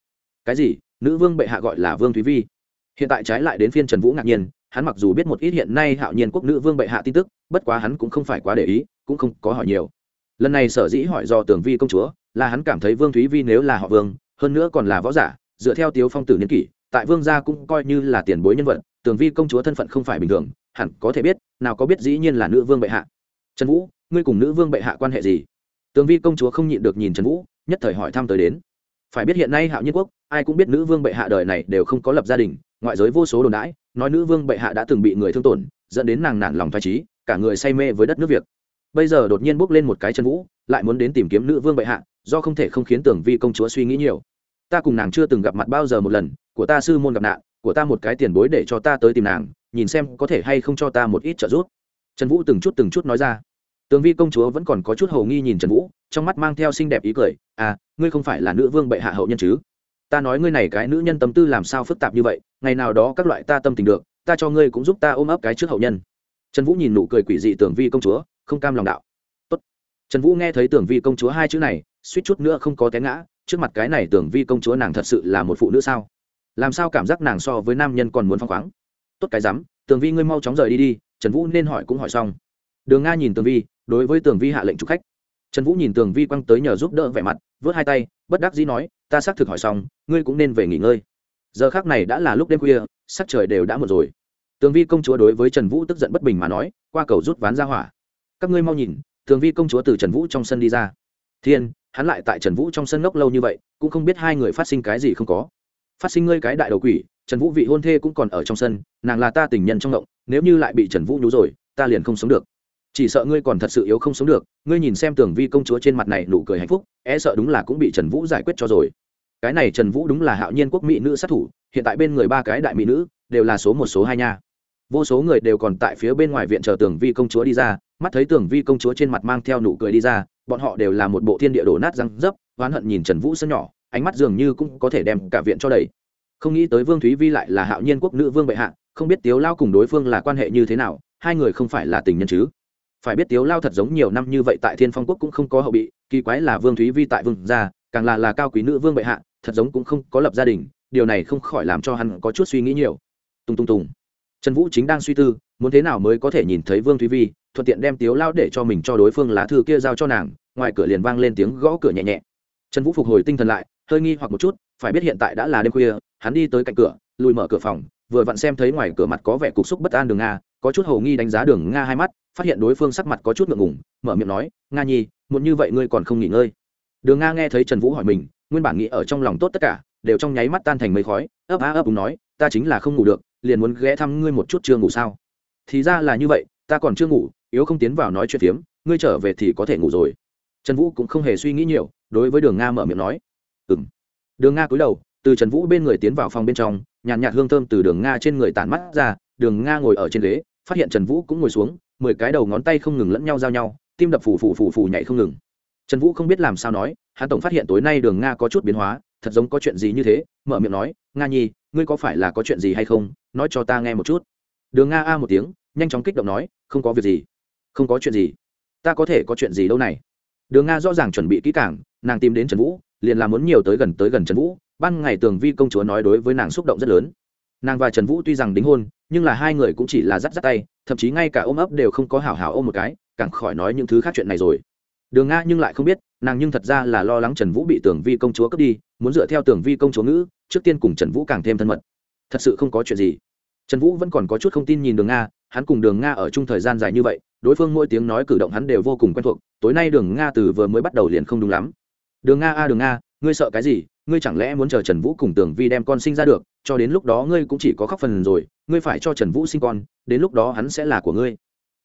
Cái gì? Nữ vương bệ hạ gọi là vương thúy vi? Hiện tại trái lại đến phiên trần vũ ngạc nhiên, hắn mặc dù biết một ít hiện nay hạo nhiên quốc nữ vương bệ hạ tin tức, bất quá hắn cũng không phải quá để ý, cũng không có hỏi nhiều. Lần này sở dĩ hỏi do tường vi công chúa, là hắn cảm thấy vương thúy vi nếu là họ vương, hơn nữa còn là võ giả, dựa theo tiếu phong tử niên kỷ, tại vương gia cũng coi như là tiền bối nhân vật tường vi công chúa thân phận không phải bình thường, hẳn có thể biết, nào có biết dĩ nhiên là nữ vương bệ hạ. Trần vũ, ngươi cùng nữ vương bệ hạ quan hệ gì? Tường vi công chúa không nhịn được nhìn trần vũ, nhất thời hỏi thăm tới đến. Phải biết hiện nay hạo nhiên quốc, ai cũng biết nữ vương bệ hạ đời này đều không có lập gia đình, ngoại giới vô số đồn đãi, nói nữ vương bệ hạ đã từng bị người thương tổn, dẫn đến nàng nản lòng thoải trí, cả người say mê với đất nước việt bây giờ đột nhiên bước lên một cái chân vũ, lại muốn đến tìm kiếm nữ vương bệ hạ, do không thể không khiến tưởng vi công chúa suy nghĩ nhiều. Ta cùng nàng chưa từng gặp mặt bao giờ một lần, của ta sư môn gặp nạn của ta một cái tiền bối để cho ta tới tìm nàng, nhìn xem có thể hay không cho ta một ít trợ giúp. Trần vũ từng chút từng chút nói ra. Tường vi công chúa vẫn còn có chút hầu nghi nhìn trần vũ, trong mắt mang theo xinh đẹp ý cười à ngươi không phải là nữ vương bệ hạ hậu nhân chứ? Ta nói ngươi này cái nữ nhân tâm tư làm sao phức tạp như vậy, ngày nào đó các loại ta tâm tình được, ta cho ngươi cũng giúp ta ôm ấp cái trước hậu nhân. Trần vũ nhìn nụ cười quỷ dị tưởng vi công chúa, không cam lòng đạo. Tốt. trần vũ nghe thấy tưởng vi công chúa hai chữ này, suýt chút nữa không có té ngã, trước mặt cái này tưởng vi công chúa nàng thật sự là một phụ nữ sao? Làm sao cảm giác nàng so với nam nhân còn muốn phăng khoáng? Tốt cái rắm, tường vi ngươi mau chóng rời đi đi, trần vũ nên hỏi cũng hỏi xong. Đường nga nhìn tường vi, đối với tường vi hạ lệnh chụp khách. Trần vũ nhìn tường vi quăng tới nhờ giúp đỡ vẻ mặt, vớt hai tay, bất đắc dĩ nói, ta xác thực hỏi xong, ngươi cũng nên về nghỉ ngơi. Giờ khác này đã là lúc đêm khuya, sắc trời đều đã một rồi. Tường vi công chúa đối với trần vũ tức giận bất bình mà nói, qua cầu rút ván ra hỏa. Các ngươi mau nhìn, tường vi công chúa từ trần vũ trong sân đi ra. Thiên, hắn lại tại trần vũ trong sân ngốc lâu như vậy, cũng không biết hai người phát sinh cái gì không có phát sinh ngươi cái đại đầu quỷ, trần vũ vị hôn thê cũng còn ở trong sân, nàng là ta tình nhân trong động nếu như lại bị trần vũ nhú rồi, ta liền không sống được. Chỉ sợ ngươi còn thật sự yếu không sống được, ngươi nhìn xem tưởng vi công chúa trên mặt này nụ cười hạnh phúc e sợ đúng là cũng bị trần vũ giải quyết cho rồi. Cái này trần vũ đúng là hạo nhiên quốc mỹ nữ sát thủ, hiện tại bên người ba cái đại mỹ nữ, đều là số một, số hai nha. Vô số người đều còn tại phía bên ngoài viện chờ tưởng vi công chúa đi ra, mắt thấy tưởng vi công chúa trên mặt mang theo nụ cười đi ra, bọn họ đều là một bộ thiên địa đổ nát răng dấp, oán hận nhìn trần vũ sân nhỏ ánh mắt dường như cũng có thể đem cả viện cho đầy. Không nghĩ tới vương thúy vi lại là hạo nhiên quốc nữ vương bệ hạ, không biết tiếu lao cùng đối phương là quan hệ như thế nào, hai người không phải là tình nhân chứ? Phải biết tiếu lao thật giống nhiều năm như vậy tại thiên phong quốc cũng không có hậu bị, kỳ quái là vương thúy vi tại vương gia, càng là là cao quý nữ vương bệ hạ, thật giống cũng không có lập gia đình, điều này không khỏi làm cho hắn có chút suy nghĩ nhiều. Tung tung tùng. Trần vũ chính đang suy tư, muốn thế nào mới có thể nhìn thấy vương thúy vi, thuận tiện đem tiếu lao để cho mình cho đối phương lá thư kia giao cho nàng, ngoài cửa liền vang lên tiếng gõ cửa nhẹ nhẹ. Trần vũ phục hồi tinh thần lại hơi nghi hoặc một chút, phải biết hiện tại đã là đêm khuya, hắn đi tới cạnh cửa, lùi mở cửa phòng, vừa vặn xem thấy ngoài cửa mặt có vẻ cục xúc bất an đường nga, có chút hầu nghi đánh giá đường nga hai mắt, phát hiện đối phương sắc mặt có chút ngượng ngùng, mở miệng nói, nga nhi muốn như vậy ngươi còn không nghỉ ngơi. Đường nga nghe thấy trần vũ hỏi mình, nguyên bản nghĩ ở trong lòng tốt tất cả, đều trong nháy mắt tan thành mây khói, ấp á ấp đúng nói, ta chính là không ngủ được, liền muốn ghé thăm ngươi một chút chưa ngủ sao? Thì ra là như vậy, ta còn chưa ngủ, yếu không tiến vào nói chuyện phiếm, ngươi trở về thì có thể ngủ rồi. Trần vũ cũng không hề suy nghĩ nhiều, đối với đường nga mở miệng nói đường nga cúi đầu, từ trần vũ bên người tiến vào phòng bên trong, nhàn nhạt hương thơm từ đường nga trên người tản mắt ra, đường nga ngồi ở trên ghế, phát hiện trần vũ cũng ngồi xuống, mười cái đầu ngón tay không ngừng lẫn nhau giao nhau, tim đập phù phù phù phù nhảy không ngừng. Trần vũ không biết làm sao nói, hắn tổng phát hiện tối nay đường nga có chút biến hóa, thật giống có chuyện gì như thế, mở miệng nói, nga nhi, ngươi có phải là có chuyện gì hay không? Nói cho ta nghe một chút. Đường nga a một tiếng, nhanh chóng kích động nói, không có việc gì. Không có chuyện gì? Ta có thể có chuyện gì đâu này? Đường nga rõ ràng chuẩn bị kỹ càng, nàng tìm đến trần vũ liền làm muốn nhiều tới gần tới gần trần vũ. Ban ngày tường vi công chúa nói đối với nàng xúc động rất lớn. Nàng và trần vũ tuy rằng đính hôn, nhưng là hai người cũng chỉ là dắt dắt tay, thậm chí ngay cả ôm ấp đều không có hảo hảo ôm một cái, càng khỏi nói những thứ khác chuyện này rồi. Đường nga nhưng lại không biết, nàng nhưng thật ra là lo lắng trần vũ bị tưởng vi công chúa cướp đi, muốn dựa theo tưởng vi công chúa ngữ, trước tiên cùng trần vũ càng thêm thân mật. Thật sự không có chuyện gì. Trần vũ vẫn còn có chút không tin nhìn đường nga, hắn cùng đường nga ở chung thời gian dài như vậy, đối phương mỗi tiếng nói cử động hắn đều vô cùng quen thuộc, tối nay đường nga từ vừa mới bắt đầu liền không đúng lắm đường nga a, đường nga, ngươi sợ cái gì? Ngươi chẳng lẽ muốn chờ trần vũ cùng tưởng vi đem con sinh ra được, cho đến lúc đó ngươi cũng chỉ có khóc phần rồi, ngươi phải cho trần vũ sinh con, đến lúc đó hắn sẽ là của ngươi.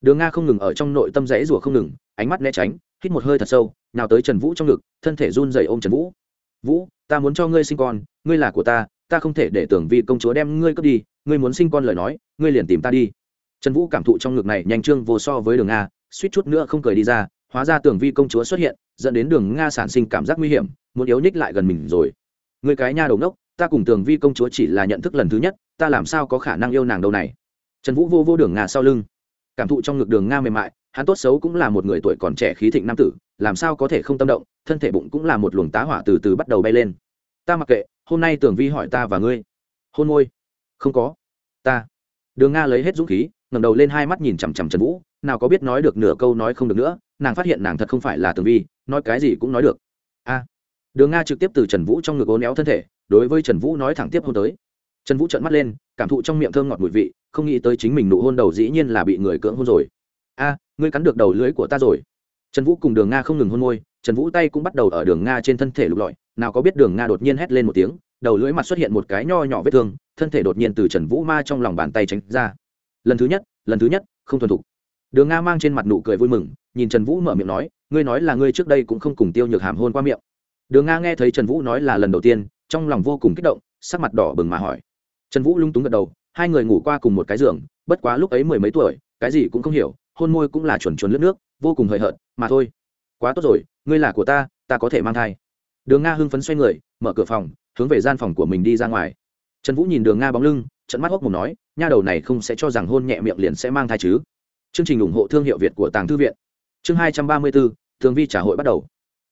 Đường nga không ngừng ở trong nội tâm rẫy rủa không ngừng, ánh mắt né tránh, hít một hơi thật sâu, nào tới trần vũ trong ngực, thân thể run dày ôm trần vũ. Vũ, ta muốn cho ngươi sinh con, ngươi là của ta ta không thể để tưởng vi công chúa đem ngươi cướp đi, ngươi muốn sinh con lời nói, ngươi liền tìm ta đi. Trần vũ cảm thụ trong ngực này nhanh trương vô so với đường nga, suýt chút nữa không cười đi ra hóa ra tưởng vi công chúa xuất hiện, dẫn đến đường nga sản sinh cảm giác nguy hiểm, muốn yếu nhích lại gần mình rồi. Người cái nha đầu ngốc, ta cùng tường vi công chúa chỉ là nhận thức lần thứ nhất, ta làm sao có khả năng yêu nàng đâu này? Trần vũ vô vô đường nga sau lưng. Cảm thụ trong ngực đường nga mềm mại, hắn tốt xấu cũng là một người tuổi còn trẻ khí thịnh nam tử, làm sao có thể không tâm động, thân thể bụng cũng là một luồng tá hỏa từ từ bắt đầu bay lên. Ta mặc kệ, hôm nay Tưởng vi hỏi ta và ngươi. Hôn môi. Không có. Ta. Đường nga lấy hết dũng khí, ngẩng đầu lên hai mắt nhìn chằm chằm trần vũ nào có biết nói được nửa câu nói không được nữa, nàng phát hiện nàng thật không phải là tường vi, nói cái gì cũng nói được. A. Đường nga trực tiếp từ trần vũ trong ngực ố néo thân thể, đối với trần vũ nói thẳng tiếp hôn tới. Trần vũ trợn mắt lên, cảm thụ trong miệng thơm ngọt mùi vị, không nghĩ tới chính mình nụ hôn đầu dĩ nhiên là bị người cưỡng hôn rồi. A, ngươi cắn được đầu lưới của ta rồi. Trần vũ cùng đường nga không ngừng hôn môi, trần vũ tay cũng bắt đầu ở đường nga trên thân thể lục lọi, nào có biết đường nga đột nhiên hét lên một tiếng, đầu lưỡi mặt xuất hiện một cái nho nhỏ vết thương, thân thể đột nhiên từ trần vũ ma trong lòng bàn tay tránh ra. Lần thứ nhất, lần thứ nhất, không thuần thục đường nga mang trên mặt nụ cười vui mừng, nhìn trần vũ mở miệng nói, ngươi nói là ngươi trước đây cũng không cùng tiêu nhược hàm hôn qua miệng. Đường nga nghe thấy trần vũ nói là lần đầu tiên, trong lòng vô cùng kích động, sắc mặt đỏ bừng mà hỏi. Trần vũ lung túng gật đầu, hai người ngủ qua cùng một cái giường, bất quá lúc ấy mười mấy tuổi, cái gì cũng không hiểu, hôn môi cũng là chuẩn chuẩn lướt nước, vô cùng hời hợt, mà thôi. Quá tốt rồi, ngươi là của ta ta có thể mang thai. Đường nga hưng phấn xoay người, mở cửa phòng, hướng về gian phòng của mình đi ra ngoài. Trần vũ nhìn đường nga bóng lưng trận mắt hốc mồm nói, nha đầu này không sẽ cho rằng hôn nhẹ miệng liền sẽ mang thai chứ chương trình ủng hộ thương hiệu việt của tàng thư viện. Chương hai trăm ba mươi bốn tường vi trả hội bắt đầu.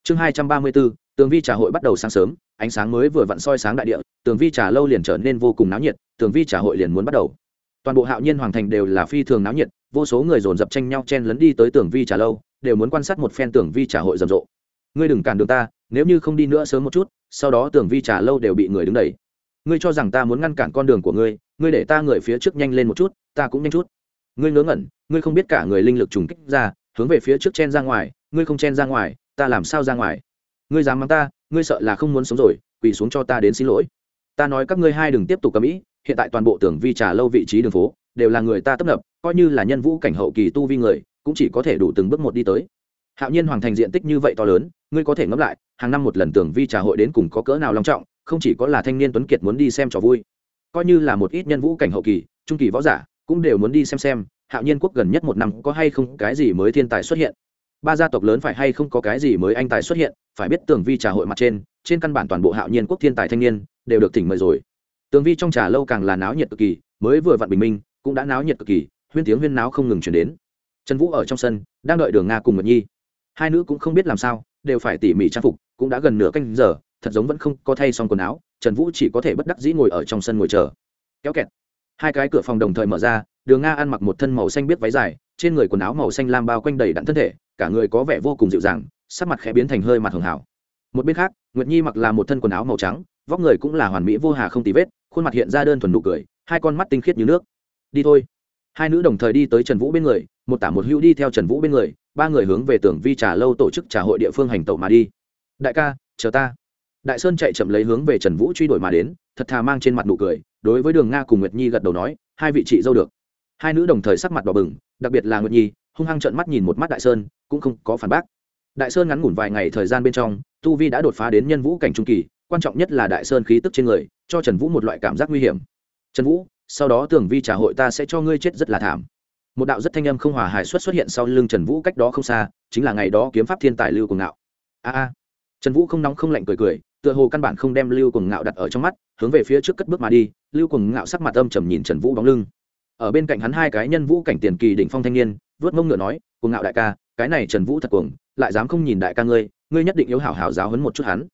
Chương hai trăm ba mươi bốn tường vi trà hội bắt đầu sáng sớm, ánh sáng mới vừa vặn soi sáng đại địa, tường vi trà lâu liền trở nên vô cùng náo nhiệt, tường vi trà hội liền muốn bắt đầu. Toàn bộ hạo nhiên hoàng thành đều là phi thường náo nhiệt, vô số người dồn dập tranh nhau chen lấn đi tới tường vi trà lâu, đều muốn quan sát một phen tường vi trà hội rầm rộ. Ngươi đừng cản đường ta, nếu như không đi nữa sớm một chút, sau đó tường vi trà lâu đều bị người đứng đẩy. Ngươi cho rằng ta muốn ngăn cản con đường của ngươi ngươi để ta người phía trước nhanh lên một chút, ta cũng nhanh chút ngươi ngớ ngẩn, ngươi không biết cả người linh lực trùng kích ra, hướng về phía trước chen ra ngoài, ngươi không chen ra ngoài, ta làm sao ra ngoài? Ngươi dám mắng ta, ngươi sợ là không muốn sống rồi, quỳ xuống cho ta đến xin lỗi. Ta nói các ngươi hai đừng tiếp tục cầm ĩ hiện tại toàn bộ tưởng vi trà lâu vị trí đường phố, đều là người ta tấp nập, coi như là nhân vũ cảnh hậu kỳ tu vi người, cũng chỉ có thể đủ từng bước một đi tới. Hạo nhiên hoàng thành diện tích như vậy to lớn, ngươi có thể ngẫm lại, hàng năm một lần tưởng vi trà hội đến cùng có cỡ nào long trọng, không chỉ có là thanh niên tuấn kiệt muốn đi xem trò vui, coi như là một ít nhân vũ cảnh hậu kỳ, trung kỳ võ giả cũng đều muốn đi xem xem, hạo nhiên quốc gần nhất một năm có hay không cái gì mới thiên tài xuất hiện. Ba gia tộc lớn phải hay không có cái gì mới anh tài xuất hiện, phải biết tường vi trà hội mặt trên trên căn bản toàn bộ hạo nhiên quốc thiên tài thanh niên đều được tỉnh mời rồi. Tường vi trong trà lâu càng là náo nhiệt cực kỳ, mới vừa vặn bình minh, cũng đã náo nhiệt cực kỳ, huyên tiếng huyên náo không ngừng chuyển đến. Trần vũ ở trong sân, đang đợi đường nga cùng mật nhi. Hai nữ cũng không biết làm sao, đều phải tỉ mỉ trang phục, cũng đã gần nửa canh giờ, thật giống vẫn không có thay xong quần áo, trần vũ chỉ có thể bất đắc dĩ ngồi ở trong sân ngồi chờ. Kéo kẹt hai cái cửa phòng đồng thời mở ra, đường nga ăn mặc một thân màu xanh biết váy dài, trên người quần áo màu xanh lam bao quanh đầy đặn thân thể, cả người có vẻ vô cùng dịu dàng, sắc mặt khẽ biến thành hơi mặt hường hảo. Một bên khác, nguyệt nhi mặc là một thân quần áo màu trắng, vóc người cũng là hoàn mỹ vô hà không tì vết, khuôn mặt hiện ra đơn thuần nụ cười, hai con mắt tinh khiết như nước. Đi thôi. Hai nữ đồng thời đi tới trần vũ bên người, một tả một hữu đi theo trần vũ bên người, ba người hướng về tưởng vi trà lâu tổ chức trà hội địa phương hành tẩu mà đi. Đại ca, chờ ta. Đại sơn chạy chậm lấy hướng về trần vũ truy đuổi mà đến, thật thà mang trên mặt nụ cười đối với đường nga cùng nguyệt nhi gật đầu nói, hai vị chị dâu được. Hai nữ đồng thời sắc mặt đỏ bừng, đặc biệt là nguyệt nhi, hung hăng trợn mắt nhìn một mắt đại sơn, cũng không có phản bác. Đại sơn ngắn ngủn vài ngày thời gian bên trong, tu vi đã đột phá đến nhân vũ cảnh trung kỳ, quan trọng nhất là đại sơn khí tức trên người, cho trần vũ một loại cảm giác nguy hiểm. Trần vũ, sau đó tưởng vi trả hội ta sẽ cho ngươi chết rất là thảm. Một đạo rất thanh âm không hòa hài xuất xuất hiện sau lưng trần vũ cách đó không xa, chính là ngày đó kiếm pháp thiên tài lưu cùng ngạo. A a. Trần vũ không nóng không lạnh cười cười tựa hồ căn bản không đem lưu cùng ngạo đặt ở trong mắt, hướng về phía trước cất bước mà đi, lưu cùng ngạo sắc mặt âm trầm nhìn trần vũ bóng lưng. Ở bên cạnh hắn hai cái nhân vũ cảnh tiền kỳ đỉnh phong thanh niên, vớt mông ngựa nói cùng ngạo đại ca, cái này trần vũ thật cuồng, lại dám không nhìn đại ca ngươi ngươi nhất định yếu hảo hảo giáo hấn một chút hắn.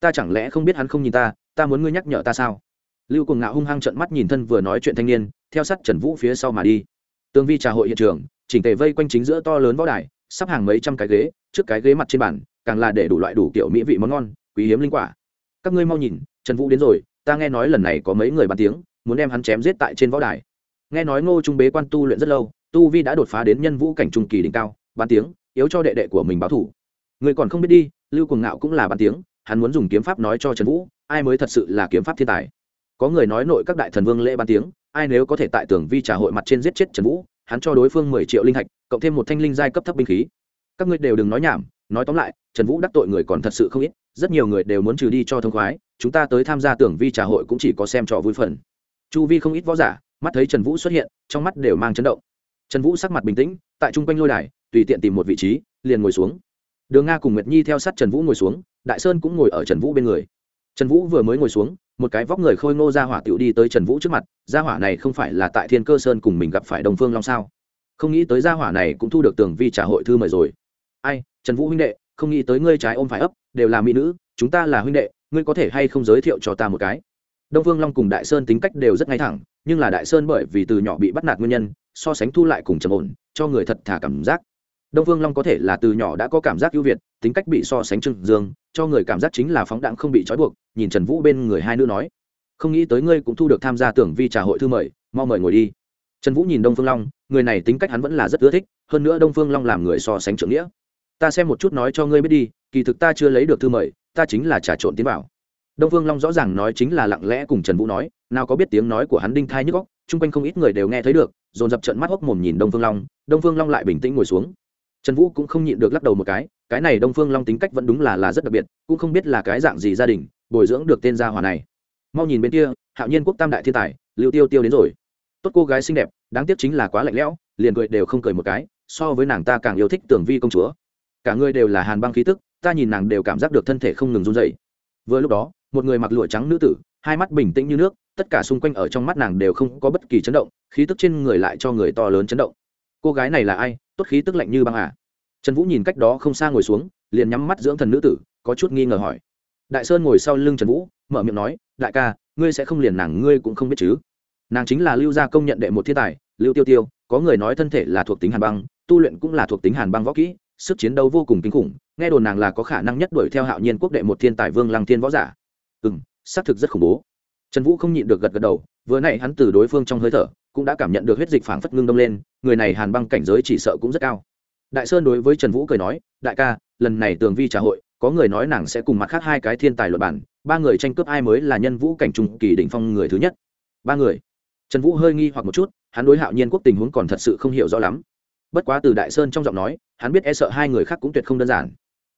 Ta chẳng lẽ không biết hắn không nhìn ta ta muốn ngươi nhắc nhở ta sao? Lưu cùng ngạo hung hăng trận mắt nhìn thân vừa nói chuyện thanh niên, theo sát trần vũ phía sau mà đi. Tương vi trà hội hiện trường, chỉnh tề vây quanh chính giữa to lớn võ đài, sắp hàng mấy trăm cái ghế, trước cái ghế mặt trên bàn, càng là để đủ loại đủ kiểu mỹ vị món ngon quý hiếm linh quả. Các ngươi mau nhìn, trần vũ đến rồi, ta nghe nói lần này có mấy người bàn tiếng, muốn đem hắn chém giết tại trên võ đài. Nghe nói ngô trung bế quan tu luyện rất lâu, tu vi đã đột phá đến nhân vũ cảnh trung kỳ đỉnh cao bàn tiếng, yếu cho đệ đệ của mình báo thủ. Người còn không biết đi, lưu cuồng ngạo cũng là bàn tiếng, hắn muốn dùng kiếm pháp nói cho trần vũ, ai mới thật sự là kiếm pháp thiên tài. Có người nói nội các đại thần vương lễ bàn tiếng, ai nếu có thể tại tưởng vi trà hội mặt trên giết chết trần vũ, hắn cho đối phương mười triệu linh thạch cộng thêm một thanh linh giai cấp thấp binh khí. Các ngươi đều đừng nói nhảm nói tóm lại, trần vũ đắc tội người còn thật sự không ít, rất nhiều người đều muốn trừ đi cho thông khoái, chúng ta tới tham gia tưởng vi trà hội cũng chỉ có xem trò vui phần. Chu vi không ít võ giả, mắt thấy trần vũ xuất hiện, trong mắt đều mang chấn động. Trần vũ sắc mặt bình tĩnh, tại chung quanh lôi đài, tùy tiện tìm một vị trí, liền ngồi xuống. Đường nga cùng nguyệt nhi theo sát trần vũ ngồi xuống, đại sơn cũng ngồi ở trần vũ bên người. Trần vũ vừa mới ngồi xuống, một cái vóc người khôi ngô ra hỏa tiểu đi tới trần vũ trước mặt, ra hỏa này không phải là tại thiên cơ sơn cùng mình gặp phải đồng phương long sao? Không nghĩ tới ra hỏa này cũng thu được tường vi trả hội thư mời rồi ai, trần vũ huynh đệ, không nghĩ tới ngươi trái ôm phải ấp, đều là mỹ nữ, chúng ta là huynh đệ, ngươi có thể hay không giới thiệu cho ta một cái? Đông phương long cùng đại sơn tính cách đều rất ngay thẳng, nhưng là đại sơn bởi vì từ nhỏ bị bắt nạt nguyên nhân, so sánh thu lại cùng trầm ổn, cho người thật thà cảm giác. Đông phương long có thể là từ nhỏ đã có cảm giác ưu việt, tính cách bị so sánh trừng dương, cho người cảm giác chính là phóng đạn không bị trói buộc, nhìn trần vũ bên người hai nữ nói. Không nghĩ tới ngươi cũng thu được tham gia tưởng vi trà hội thư mời, mau mời ngồi đi. Trần vũ nhìn đông phương long, người này tính cách hắn vẫn là rất ưa thích, hơn nữa đông phương long làm người so sánh trưởng nghĩa ta xem một chút nói cho ngươi biết đi, kỳ thực ta chưa lấy được thư mời, ta chính là trà trộn tiến vào. đông phương long rõ ràng nói chính là lặng lẽ cùng trần vũ nói, nào có biết tiếng nói của hắn đinh thai nhức góc chung quanh không ít người đều nghe thấy được, dồn dập trận mắt hốc mồm nhìn đông phương long, đông phương long lại bình tĩnh ngồi xuống. Trần vũ cũng không nhịn được lắc đầu một cái cái này đông phương long tính cách vẫn đúng là là rất đặc biệt, cũng không biết là cái dạng gì gia đình, bồi dưỡng được tên gia hòa này. Mau nhìn bên kia, hạo nhiên quốc tam đại thiên tài, lưu tiêu tiêu đến rồi. Tốt cô gái xinh đẹp, đáng tiếc chính là quá lạnh lẽo, liền cười đều không cười một cái, so với nàng ta càng yêu thích tưởng vi công chúa cả người đều là hàn băng khí tức, ta nhìn nàng đều cảm giác được thân thể không ngừng run dậy vừa lúc đó, một người mặc lụa trắng nữ tử, hai mắt bình tĩnh như nước, tất cả xung quanh ở trong mắt nàng đều không có bất kỳ chấn động, khí tức trên người lại cho người to lớn chấn động. Cô gái này là ai? Tốt khí tức lạnh như băng à? Trần vũ nhìn cách đó không xa ngồi xuống, liền nhắm mắt dưỡng thần nữ tử, có chút nghi ngờ hỏi. Đại sơn ngồi sau lưng trần vũ, mở miệng nói, đại ca, ngươi sẽ không liền nàng ngươi cũng không biết chứ? Nàng chính là lưu gia công nhận đệ một thiên tài, lưu tiêu tiêu, có người nói thân thể là thuộc tính hàn băng, tu luyện cũng là thuộc tính hàn băng võ kỹ sức chiến đấu vô cùng kinh khủng, nghe đồn nàng là có khả năng nhất đuổi theo hạo nhiên quốc đệ một thiên tài vương lăng thiên võ giả. Ừ m xác thực rất khủng bố. Trần vũ không nhịn được gật gật đầu, vừa n ã y hắn từ đối phương trong hơi thở cũng đã cảm nhận được huyết dịch phảng phất ngưng đông lên, người này hàn băng cảnh giới chỉ sợ cũng rất cao. Đại sơn đối với trần vũ cười nói, đại ca, lần này tường vi trà hội, có người nói nàng sẽ cùng mặt khác hai cái thiên tài luật bản ba người tranh cướp ai mới là nhân vũ cảnh trung kỳ đỉnh phong người thứ nhất. Ba người? Trần vũ hơi nghi hoặc một chút, hắn đối hạo nhiên quốc tình huống còn thật sự không hiểu rõ lắm bất quá từ đại sơn trong giọng nói, hắn biết e sợ hai người khác cũng tuyệt không đơn giản.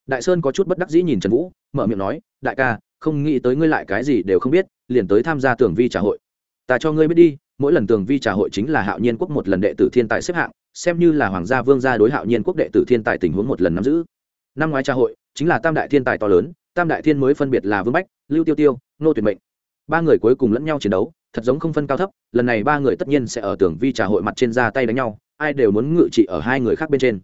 Đại sơn có chút bất đắc dĩ nhìn trần vũ, mở miệng nói, đại ca, không nghĩ tới ngươi lại cái gì đều không biết, liền tới tham gia tưởng vi trà hội. Ta cho ngươi biết đi, mỗi lần tường vi trà hội chính là hạo nhiên quốc một lần đệ tử thiên tài xếp hạng, xem như là hoàng gia vương gia đối hạo nhiên quốc đệ tử thiên tài tình huống một lần nắm giữ. Năm ngoái trà hội, chính là tam đại thiên tài to lớn, tam đại thiên mới phân biệt là vương bách, lưu tiêu tiêu, nô tuyệt mệnh. Ba người cuối cùng lẫn nhau chiến đấu, thật giống không phân cao thấp, lần này ba người tất nhiên sẽ ở tường vi trà hội mặt trên ra tay đánh nhau ai đều muốn ngự trị ở hai người khác bên trên.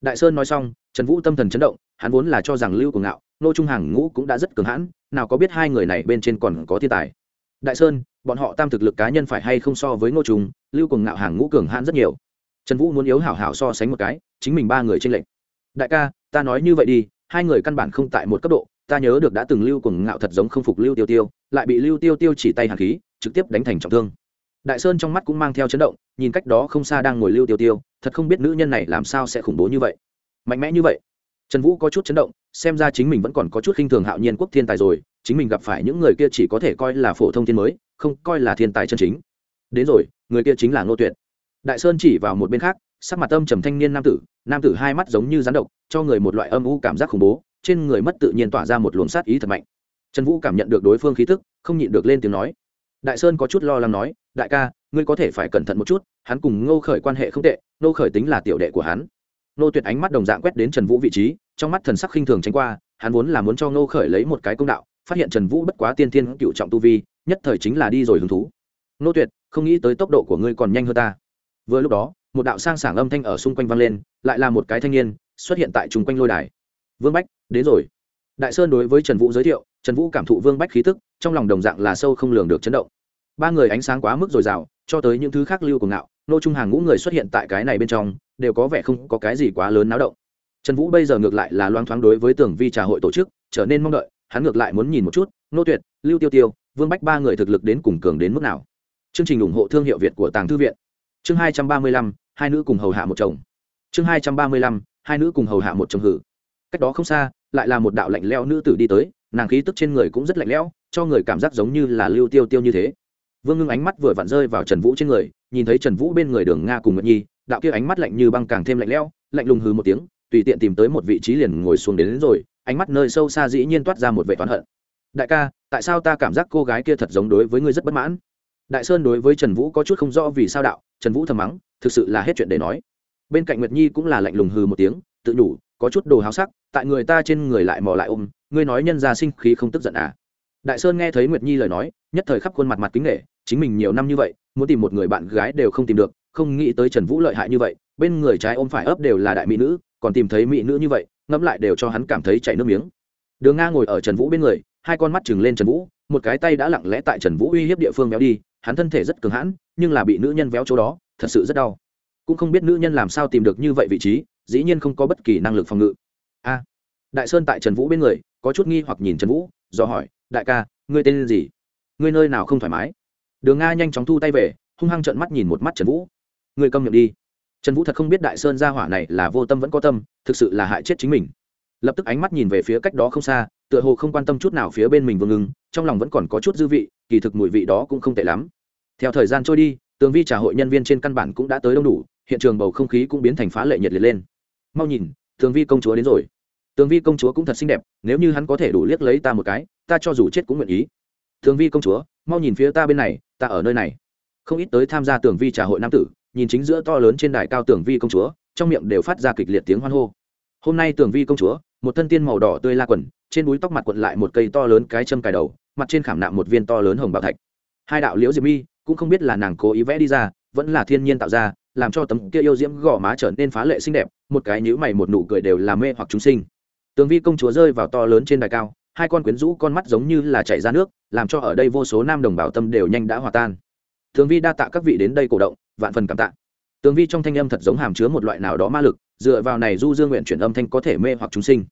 Đại sơn nói xong, trần vũ tâm thần chấn động, hắn vốn là cho rằng lưu cường ngạo, nô trung hàng ngũ cũng đã rất cường hãn, nào có biết hai người này bên trên còn có thiên tài. Đại sơn, bọn họ tam thực lực cá nhân phải hay không so với ngô trung, lưu cường ngạo hàng ngũ cường hãn rất nhiều. Trần vũ muốn yếu hảo hảo so sánh một cái, chính mình ba người tranh lệch. Đại ca, ta nói như vậy đi, hai người căn bản không tại một cấp độ, ta nhớ được đã từng lưu cường ngạo thật giống không phục lưu tiêu tiêu, lại bị lưu tiêu tiêu chỉ tay hàn khí, trực tiếp đánh thành trọng thương đại sơn trong mắt cũng mang theo chấn động, nhìn cách đó không xa đang ngồi lưu tiêu tiêu, thật không biết nữ nhân này làm sao sẽ khủng bố như vậy. Mạnh mẽ như vậy. Trần vũ có chút chấn động, xem ra chính mình vẫn còn có chút khinh thường hạo nhiên quốc thiên tài rồi, chính mình gặp phải những người kia chỉ có thể coi là phổ thông thiên mới, không coi là thiên tài chân chính. Đến rồi, người kia chính là ngô tuyệt. Đại sơn chỉ vào một bên khác, sắc mặt âm trầm thanh niên nam tử nam tử hai mắt giống như rắn độc, cho người một loại âm u cảm giác khủng bố, trên người mất tự nhiên tỏa ra một luồng sát ý thật mạnh. Trần vũ cảm nhận được đối phương khí tức, không nhịn được lên tiếng nói đại sơn có chút lo lắng nói, đại ca, ngươi có thể phải cẩn thận một chút, hắn cùng ngô khởi quan hệ không tệ, ngô khởi tính là tiểu đệ của hắn. Ngô tuyệt ánh mắt đồng dạng quét đến trần vũ vị trí, trong mắt thần sắc khinh thường tránh qua, hắn vốn là muốn cho ngô khởi lấy một cái công đạo, phát hiện trần vũ bất quá tiên thiên cựu trọng tu vi, nhất thời chính là đi rồi hứng thú. Ngô tuyệt, không nghĩ tới tốc độ của ngươi còn nhanh hơn ta. Vừa lúc đó, một đạo sang sảng âm thanh ở xung quanh vang lên, lại là một cái thanh niên xuất hiện tại chung quanh lôi đài. Vương bách, đến rồi đại sơn đối với trần vũ giới thiệu, trần vũ cảm thụ vương bách khí tức, trong lòng đồng dạng là sâu không lường được chấn động. Ba người ánh sáng quá mức dồi dào, cho tới những thứ khác lưu của ngạo, nô trung hàng ngũ người xuất hiện tại cái này bên trong, đều có vẻ không có cái gì quá lớn náo động. Trần vũ bây giờ ngược lại là loang thoáng đối với tưởng vi trà hội tổ chức, trở nên mong đợi, hắn ngược lại muốn nhìn một chút, nô tuyệt, lưu tiêu tiêu, vương bách ba người thực lực đến cùng cường đến mức nào. Chương trình ủng hộ thương hiệu việt của tàng thư viện. Chương hai trăm ba mươi lăm, hai nữ cùng hầu hạ một chồng. Chương hai trăm ba mươi lăm, hai nữ cùng hầu hạ một chồng hử. Cách đó không xa lại là một đạo lạnh leo nữ tử đi tới nàng khí tức trên người cũng rất lạnh lẽo cho người cảm giác giống như là lưu tiêu tiêu như thế. Vương ngưng ánh mắt vừa vặn rơi vào trần vũ trên người nhìn thấy trần vũ bên người đường nga cùng Nguyệt nhi đạo kia ánh mắt lạnh như băng càng thêm lạnh lẽo lạnh lùng hừ một tiếng tùy tiện tìm tới một vị trí liền ngồi xuống đến, đến rồi ánh mắt nơi sâu xa dĩ nhiên toát ra một vệ toán hận. Đại ca tại sao ta cảm giác cô gái kia thật giống đối với ngươi rất bất mãn? Đại sơn đối với trần vũ có chút không rõ vì sao đạo trần vũ thầm mắng thực sự là hết chuyện để nói. Bên cạnh nguyệt nhi cũng là lạnh lùng hừ một tiếng tự nhủ, có chút đồ háo sắc, tại người ta trên người lại mò lại ôm, ngươi nói nhân ra sinh khí không tức giận à? Đại sơn nghe thấy nguyệt nhi lời nói, nhất thời khắp khuôn mặt mặt kính nghệ chính mình nhiều năm như vậy, muốn tìm một người bạn gái đều không tìm được, không nghĩ tới trần vũ lợi hại như vậy, bên người trái ôm phải ấp đều là đại mỹ nữ, còn tìm thấy mỹ nữ như vậy, ngẫm lại đều cho hắn cảm thấy chảy nước miếng. Đường nga ngồi ở trần vũ bên người, hai con mắt chừng lên trần vũ, một cái tay đã lặng lẽ tại trần vũ uy hiếp địa phương véo đi, hắn thân thể rất cường hãn, nhưng là bị nữ nhân véo chỗ đó, thật sự rất đau. Cũng không biết nữ nhân làm sao tìm được như vậy vị trí dĩ nhiên không có bất kỳ năng lực phòng ngự. A, đại sơn tại trần vũ bên người, có chút nghi hoặc nhìn trần vũ, do hỏi, đại ca, ngươi tên gì? Ngươi nơi nào không thoải mái? Đường nga nhanh chóng thu tay về, hung hăng trợn mắt nhìn một mắt trần vũ. Ngươi câm miệng đi. Trần vũ thật không biết đại sơn gia hỏa này là vô tâm vẫn có tâm, thực sự là hại chết chính mình. Lập tức ánh mắt nhìn về phía cách đó không xa, tựa hồ không quan tâm chút nào phía bên mình vương ngưng, trong lòng vẫn còn có chút dư vị, kỳ thực mùi vị đó cũng không tệ lắm. Theo thời gian trôi đi, tường vi trà hội nhân viên trên căn bản cũng đã tới đông đủ, hiện trường bầu không khí cũng biến thành phá lệ nhiệt liệt lên mau nhìn, tường vi công chúa đến rồi. Tường vi công chúa cũng thật xinh đẹp, nếu như hắn có thể đủ liếc lấy ta một cái, ta cho dù chết cũng nguyện ý. Tường vi công chúa, mau nhìn phía ta bên này, ta ở nơi này. Không ít tới tham gia tường vi trà hội nam tử, nhìn chính giữa to lớn trên đài cao tường vi công chúa, trong miệng đều phát ra kịch liệt tiếng hoan hô. Hôm nay tường vi công chúa, một thân tiên màu đỏ tươi la quần, trên búi tóc mặt quận lại một cây to lớn cái châm cài đầu, mặt trên khảm nạm một viên to lớn hồng bảo thạch. Hai đạo liễu diệp mi, cũng không biết là nàng cố ý vẽ đi ra vẫn là thiên nhiên tạo ra, làm cho tấm kia yêu diễm gò má trở nên phá lệ xinh đẹp, một cái nhữ mày một nụ cười đều làm mê hoặc chúng sinh. Tường vi công chúa rơi vào to lớn trên đài cao, hai con quyến rũ con mắt giống như là chảy ra nước, làm cho ở đây vô số nam đồng bào tâm đều nhanh đã hòa tan. Tường vi đa tạ các vị đến đây cổ động, vạn phần cảm tạ. Tường vi trong thanh âm thật giống hàm chứa một loại nào đó ma lực, dựa vào này du dương nguyện chuyển âm thanh có thể mê hoặc chúng sinh.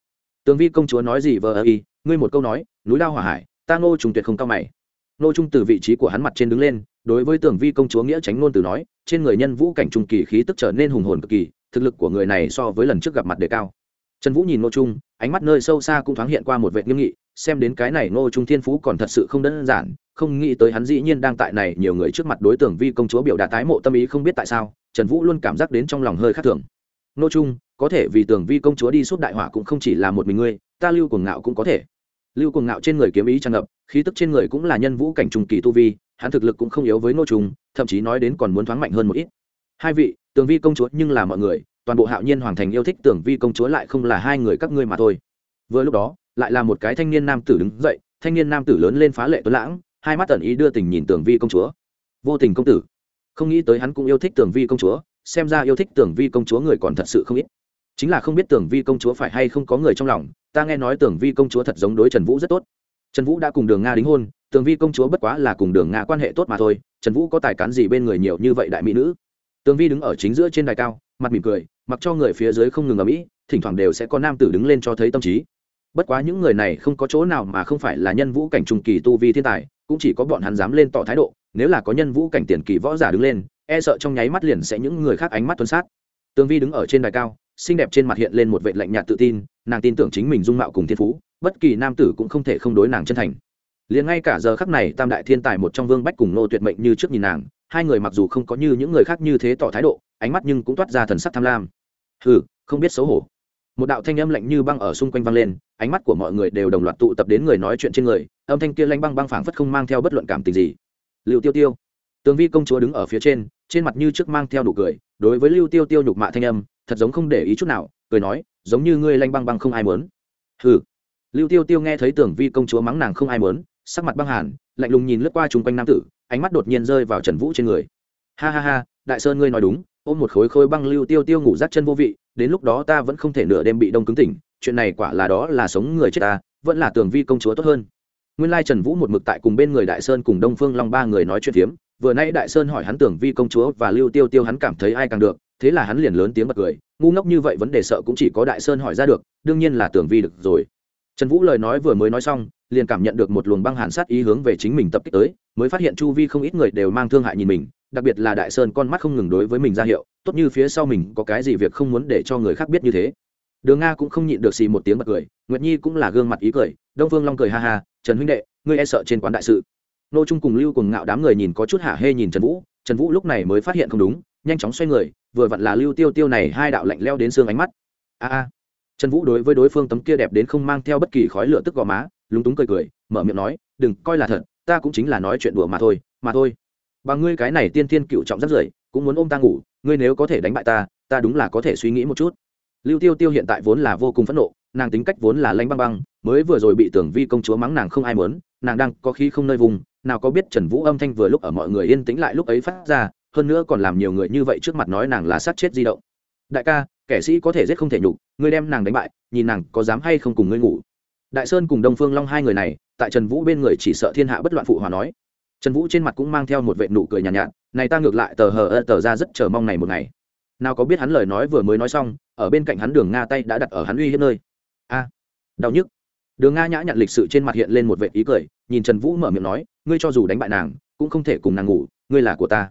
Tường vi công chúa nói gì vờ ơ y, ngươi một câu nói, núi lao hỏa hải, ta ngô trùng tuyệt không cao mày. Ngô trung từ vị trí của hắn mặt trên đứng lên đối với tưởng vi công chúa nghĩa tránh ngôn từ nói, trên người nhân vũ cảnh trung kỳ khí tức trở nên hùng hồn cực kỳ, thực lực của người này so với lần trước gặp mặt đề cao. Trần vũ nhìn ngô trung, ánh mắt nơi sâu xa cũng thoáng hiện qua một vệ nghiêm nghị, xem đến cái này ngô trung thiên phú còn thật sự không đơn giản, không nghĩ tới hắn dĩ nhiên đang tại này, nhiều người trước mặt đối tượng vi công chúa biểu đạt tái mộ tâm ý không biết tại sao, trần vũ luôn cảm giác đến trong lòng hơi khác thường. Ngô trung, có thể vì tưởng vi công chúa đi suốt đại hỏa cũng không chỉ là một mình ngươi, ta lưu cuồng ngạo cũng có thể. Lưu cuồng ngạo trên người kiếm ý tràn ngập, khí tức trên người cũng là nhân vũ cảnh trùng kỳ tu vi hắn thực lực cũng không yếu với nô trung, thậm chí nói đến còn muốn thoáng mạnh hơn một ít. Hai vị, tường vi công chúa nhưng là mọi người, toàn bộ hạo nhiên hoàng thành yêu thích tường vi công chúa lại không là hai người các ngươi mà thôi. Vừa lúc đó, lại là một cái thanh niên nam tử đứng dậy, thanh niên nam tử lớn lên phá lệ tuấn lãng, hai mắt tần ý đưa tình nhìn tường vi công chúa. Vô tình công tử. Không nghĩ tới hắn cũng yêu thích tường vi công chúa, xem ra yêu thích tường vi công chúa người còn thật sự không ít. Chính là không biết tường vi công chúa phải hay không có người trong lòng, ta nghe nói tường vi công chúa thật giống đối trần vũ rất tốt trần vũ đã cùng đường nga đính hôn, tường vi công chúa bất quá là cùng đường nga quan hệ tốt mà thôi, trần vũ có tài cán gì bên người nhiều như vậy đại mỹ nữ? Tường vi đứng ở chính giữa trên đài cao, mặt mỉm cười, mặc cho người phía dưới không ngừng ở mỹ thỉnh thoảng đều sẽ có nam tử đứng lên cho thấy tâm trí. Bất quá những người này không có chỗ nào mà không phải là nhân vũ cảnh trung kỳ tu vi thiên tài, cũng chỉ có bọn hắn dám lên tỏ thái độ, nếu là có nhân vũ cảnh tiền kỳ võ giả đứng lên e sợ trong nháy mắt liền sẽ những người khác ánh mắt tuân sát. Tường vi đứng ở trên đài cao, xinh đẹp trên mặt hiện lên một vệ lạnh nhạt tự tin, nàng tin tưởng chính mình dung mạo cùng thiên phú bất kỳ nam tử cũng không thể không đối nàng chân thành. Liền ngay cả giờ khắc này, tam đại thiên tài một trong vương bách cùng nô tuyệt mệnh như trước nhìn nàng, hai người mặc dù không có như những người khác như thế tỏ thái độ, ánh mắt nhưng cũng toát ra thần sắc tham lam. Hừ, không biết xấu hổ. Một đạo thanh âm lạnh như băng ở xung quanh vang lên, ánh mắt của mọi người đều đồng loạt tụ tập đến người nói chuyện trên người, âm thanh kia lanh băng băng phảng phất không mang theo bất luận cảm tình gì. Lưu tiêu tiêu. Tường vi công chúa đứng ở phía trên trên mặt như trước mang theo đủ cười, đối với lưu tiêu tiêu nhục mạ thanh âm, thật giống không để ý chút nào, cười nói, giống như ngươi lanh băng băng không ai muốn. Hừ lưu tiêu tiêu nghe thấy tưởng vi công chúa mắng nàng không ai muốn, sắc mặt băng hàn, lạnh lùng nhìn lướt qua chung quanh nam tử, ánh mắt đột nhiên rơi vào trần vũ trên người. Ha ha ha, đại sơn ngươi nói đúng, ôm một khối khối băng lưu tiêu tiêu ngủ rát chân vô vị, đến lúc đó ta vẫn không thể nửa đêm bị đông cứng tỉnh, chuyện này quả là đó là sống người chết ta, vẫn là tường vi công chúa tốt hơn. Nguyên lai trần vũ một mực tại cùng bên người đại sơn cùng đông phương long ba người nói chuyện phiếm, vừa nay đại sơn hỏi hắn tưởng vi công chúa và lưu tiêu tiêu hắn cảm thấy ai càng được, thế là hắn liền lớn tiếng bật cười, ngu ngốc như vậy vấn đề sợ cũng chỉ có đại sơn hỏi ra được, đương nhiên là tưởng vi được rồi trần vũ lời nói vừa mới nói xong, liền cảm nhận được một luồng băng hàn sát ý hướng về chính mình tập kích tới, mới phát hiện chu vi không ít người đều mang thương hại nhìn mình, đặc biệt là đại sơn con mắt không ngừng đối với mình ra hiệu, tốt như phía sau mình có cái gì việc không muốn để cho người khác biết như thế. Đường nga cũng không nhịn được xì một tiếng bật cười, nguyệt nhi cũng là gương mặt ý cười, đông vương long cười ha ha, trần huynh đệ, ngươi e sợ trên quán đại sự. Nô trung cùng lưu cùng ngạo đám người nhìn có chút hả hê nhìn trần vũ trần vũ lúc này mới phát hiện không đúng, nhanh chóng xoay người, vừa vặn là lưu tiêu tiêu này hai đạo lạnh leo đến xương ánh mắt. A a trần vũ đối với đối phương tấm kia đẹp đến không mang theo bất kỳ khói lửa tức gò má, lúng túng cười cười, mở miệng nói, đừng, coi là thật, ta cũng chính là nói chuyện đùa mà thôi mà thôi. Bà ngươi cái này tiên thiên cựu trọng rất rưởi, cũng muốn ôm ta ngủ, ngươi nếu có thể đánh bại ta ta đúng là có thể suy nghĩ một chút. Lưu tiêu tiêu hiện tại vốn là vô cùng phẫn nộ, nàng tính cách vốn là lanh băng băng, mới vừa rồi bị tưởng vi công chúa mắng nàng không ai muốn, nàng đang có khí không nơi vùng, nào có biết trần vũ âm thanh vừa lúc ở mọi người yên tĩnh lại lúc ấy phát ra, hơn nữa còn làm nhiều người như vậy trước mặt nói nàng là sát chết di động. Đại ca kẻ sĩ có thể giết không thể nhục ngươi đem nàng đánh bại nhìn nàng có dám hay không cùng ngươi ngủ. Đại sơn cùng đông phương long hai người này tại trần vũ bên người chỉ sợ thiên hạ bất loạn phụ hòa nói. Trần vũ trên mặt cũng mang theo một vệ nụ cười nhàn nhạt, nhạt này ta ngược lại tờ hờ ơ tờ ra rất chờ mong này một ngày. Nào có biết hắn lời nói vừa mới nói xong ở bên cạnh hắn đường nga tay đã đặt ở hắn uy hiếp nơi. A đau nhức. Đường nga nhã nhặn lịch sự trên mặt hiện lên một vệ ý cười nhìn trần vũ mở miệng nói ngươi cho dù đánh bại nàng cũng không thể cùng nàng ngủ ngươi là của ta.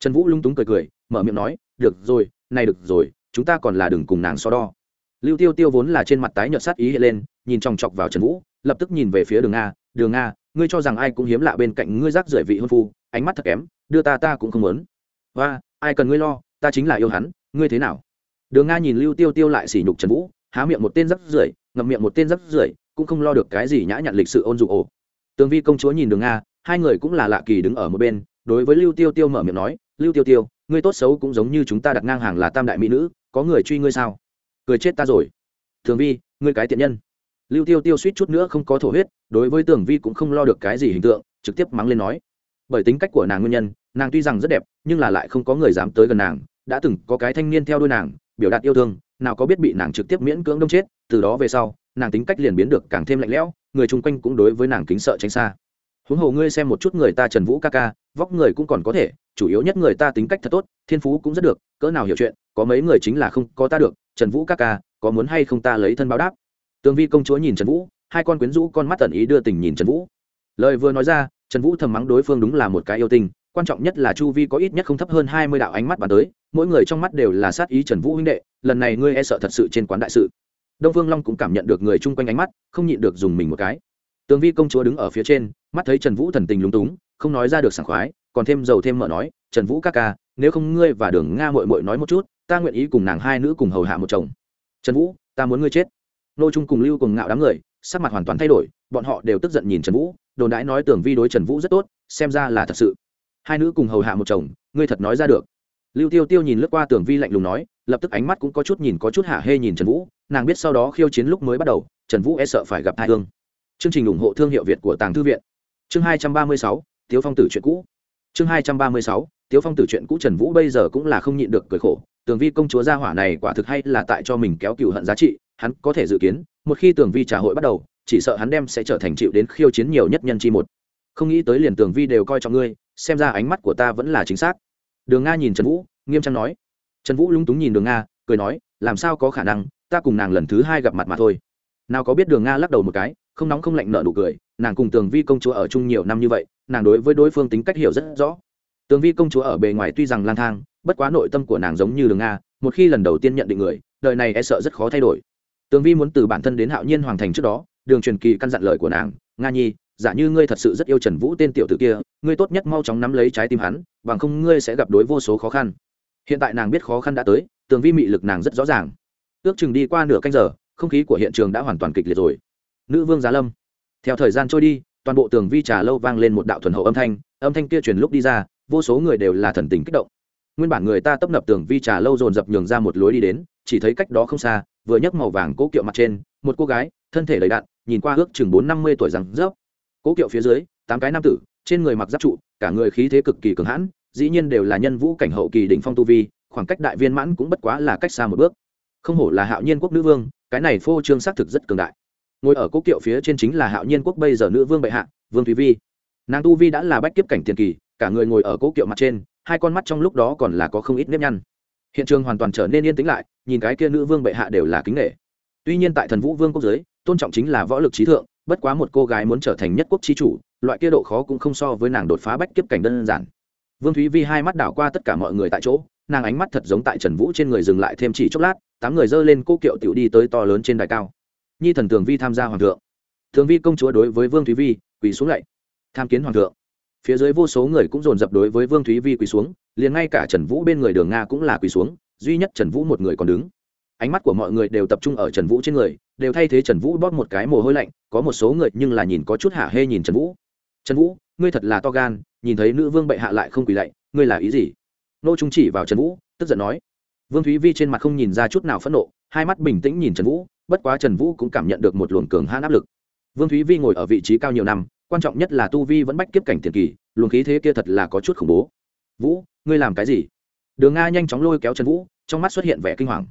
Trần vũ lung túng cười cười mở miệng nói được rồi này được rồi chúng ta còn là đừng cùng nàng so đo. Lưu tiêu tiêu vốn là trên mặt tái nhợt sát ý hiện lên, nhìn chòng chọc vào trần vũ, lập tức nhìn về phía đường nga đường nga, ngươi cho rằng ai cũng hiếm lạ bên cạnh ngươi rác rưởi vị hôn phu, ánh mắt thật kém, đưa ta ta cũng không muốn. Và ai cần ngươi lo, ta chính là yêu hắn, ngươi thế nào? Đường nga nhìn lưu tiêu tiêu lại sỉ nhục trần vũ, há miệng một tên rác rưởi, ngậm miệng một tên rác rưởi, cũng không lo được cái gì nhã nhặn lịch sự ôn dụ ổ tường vi công chúa nhìn đường nga, hai người cũng là lạ kỳ đứng ở một bên, đối với lưu tiêu tiêu mở miệng nói, lưu tiêu tiêu, ngươi tốt xấu cũng giống như chúng ta đặt ngang hàng là tam đại mỹ nữ có người truy ngươi sao? Cười chết ta rồi. Thường vi, ngươi cái tiện nhân. Lưu tiêu tiêu suýt chút nữa không có thổ huyết, đối với tường vi cũng không lo được cái gì hình tượng, trực tiếp mắng lên nói. Bởi tính cách của nàng nguyên nhân, nàng tuy rằng rất đẹp, nhưng là lại không có người dám tới gần nàng, đã từng có cái thanh niên theo đuôi nàng, biểu đạt yêu thương, nào có biết bị nàng trực tiếp miễn cưỡng đông chết, từ đó về sau, nàng tính cách liền biến được càng thêm lạnh lẽo, người chung quanh cũng đối với nàng kính sợ tránh xa huống hồ ngươi xem một chút người ta trần vũ ca ca, vóc người cũng còn có thể, chủ yếu nhất người ta tính cách thật tốt, thiên phú cũng rất được, cỡ nào hiểu chuyện, có mấy người chính là không có ta được, trần vũ ca ca, có muốn hay không ta lấy thân báo đáp. Tương vi công chúa nhìn trần vũ, hai con quyến rũ con mắt tần ý đưa tình nhìn trần vũ. Lời vừa nói ra, trần vũ thầm mắng đối phương đúng là một cái yêu tình quan trọng nhất là chu vi có ít nhất không thấp hơn hai mươi đạo ánh mắt bàn tới, mỗi người trong mắt đều là sát ý trần vũ huynh đệ, lần này ngươi e sợ thật sự trên quán đại sự. Đông phương long cũng cảm nhận được người chung quanh ánh mắt, không nhịn được dùng mình một cái tường vi công chúa đứng ở phía trên, mắt thấy trần vũ thần tình lúng túng, không nói ra được sảng khoái, còn thêm dầu thêm mở nói, trần vũ ca ca, nếu không ngươi và đường nga mội mội nói một chút, ta nguyện ý cùng nàng hai nữ cùng hầu hạ một chồng. Trần vũ, ta muốn ngươi chết. Nô trung cùng lưu cùng ngạo đám người, sắc mặt hoàn toàn thay đổi, bọn họ đều tức giận nhìn trần vũ, đồn đãi nói tưởng vi đối trần vũ rất tốt, xem ra là thật sự. Hai nữ cùng hầu hạ một chồng, ngươi thật nói ra được. Lưu tiêu tiêu nhìn lướt qua tưởng vi lạnh lùng nói, lập tức ánh mắt cũng có chút nhìn, có chút hạ hê nhìn trần vũ, nàng biết sau đó khiêu chiến lúc mới bắt đầu, trần vũ e sợ phải gặp hai thương chương trình ủng hộ thương hiệu việt của tàng thư viện. Chương hai trăm ba mươi sáu, tiếu phong tử chuyện cũ. Chương hai trăm ba mươi sáu, tiếu phong tử chuyện cũ trần vũ bây giờ cũng là không nhịn được cười khổ. Tường vi công chúa gia hỏa này quả thực hay là tại cho mình kéo cựu hận giá trị, hắn có thể dự kiến, một khi tường vi trà hội bắt đầu, chỉ sợ hắn đem sẽ trở thành chịu đến khiêu chiến nhiều nhất nhân chi một. Không nghĩ tới liền tường vi đều coi trọng ngươi, xem ra ánh mắt của ta vẫn là chính xác. Đường nga nhìn trần vũ, nghiêm trang nói. Trần vũ lúng túng nhìn đường nga, cười nói, làm sao có khả năng, ta cùng nàng lần thứ hai gặp mặt mà thôi. Nào có biết đường nga lắc đầu một cái không nóng không lạnh nợ nụ cười, nàng cùng tường vi công chúa ở chung nhiều năm như vậy, nàng đối với đối phương tính cách hiểu rất rõ. Tường vi công chúa ở bề ngoài tuy rằng lang thang, bất quá nội tâm của nàng giống như đường nga một khi lần đầu tiên nhận định người, đời này e sợ rất khó thay đổi. Tường vi muốn từ bản thân đến hạo nhiên hoàng thành trước đó, đường truyền kỳ căn dặn lời của nàng, nga nhi, giả như ngươi thật sự rất yêu trần vũ tên tiểu tử kia, ngươi tốt nhất mau chóng nắm lấy trái tim hắn, bằng không ngươi sẽ gặp đối vô số khó khăn. Hiện tại nàng biết khó khăn đã tới, tường vi mị lực nàng rất rõ ràng. Ước chừng đi qua nửa canh giờ, không khí của hiện trường đã hoàn toàn kịch liệt rồi nữ vương giá lâm. Theo thời gian trôi đi, toàn bộ tường vi trà lâu vang lên một đạo thuần hậu âm thanh âm thanh kia truyền lúc đi ra, vô số người đều là thần tình kích động. Nguyên bản người ta tấp nập tường vi trà lâu dồn dập nhường ra một lối đi đến, chỉ thấy cách đó không xa, vừa nhấc màu vàng cố kiệu mặt trên, một cô gái, thân thể đầy đạn nhìn qua ước chừng bốn năm mươi tuổi rằng rớp cố kiệu phía dưới, tám cái nam tử, trên người mặc giáp trụ, cả người khí thế cực kỳ cường hãn, dĩ nhiên đều là nhân vũ cảnh hậu kỳ đỉnh phong tu vi, khoảng cách đại viên mãn cũng bất quá là cách xa một bước. Không hổ là hạo nhiên quốc nữ vương, cái này phô trương xác thực rất cường đại ngồi ở quốc kiệu phía trên chính là hạo nhiên quốc bây giờ nữ vương bệ hạ, vương thúy vi. Nàng tu vi đã là bách kiếp cảnh tiền kỳ, cả người ngồi ở cố kiệu mặt trên, hai con mắt trong lúc đó còn là có không ít nếp nhăn. Hiện trường hoàn toàn trở nên yên tĩnh lại, nhìn cái kia nữ vương bệ hạ đều là kính nghệ tuy nhiên tại thần vũ vương quốc giới, tôn trọng chính là võ lực trí thượng, bất quá một cô gái muốn trở thành nhất quốc trí chủ, loại kia độ khó cũng không so với nàng đột phá bách kiếp cảnh đơn giản. Vương thúy vi hai mắt đảo qua tất cả mọi người tại chỗ, nàng ánh mắt thật giống tại trần vũ trên người dừng lại thêm chỉ chốc lát, tám người dơ lên cô kiệu tiểu đi tới to lớn trên đài cao nhi thần tường vi tham gia hoàng thượng. Thường vi công chúa đối với vương thúy vi, quỳ xuống lạy. Tham kiến hoàng thượng. Phía dưới vô số người cũng dồn dập đối với vương thúy vi quỳ xuống, liền ngay cả trần vũ bên người đường nga cũng là quỳ xuống, duy nhất trần vũ một người còn đứng. Ánh mắt của mọi người đều tập trung ở trần vũ trên người, đều thay thế trần vũ bóp một cái mồ hôi lạnh, có một số người nhưng là nhìn có chút hạ hê nhìn trần vũ. Trần vũ, ngươi thật là to gan, nhìn thấy nữ vương bệ hạ lại không quỳ lạy, ngươi là ý gì? Nô trung chỉ vào trần vũ, tức giận nói. Vương thúy vi trên mặt không nhìn ra chút nào phẫn nộ, hai mắt bình tĩnh nhìn trần vũ bất quá trần vũ cũng cảm nhận được một luồng cường hãn áp lực. Vương thúy vi ngồi ở vị trí cao nhiều năm, quan trọng nhất là tu vi vẫn bách kiếp cảnh tiền kỳ, luồng khí thế kia thật là có chút khủng bố. Vũ, ngươi làm cái gì? Đường nga nhanh chóng lôi kéo trần vũ, trong mắt xuất hiện vẻ kinh hoàng.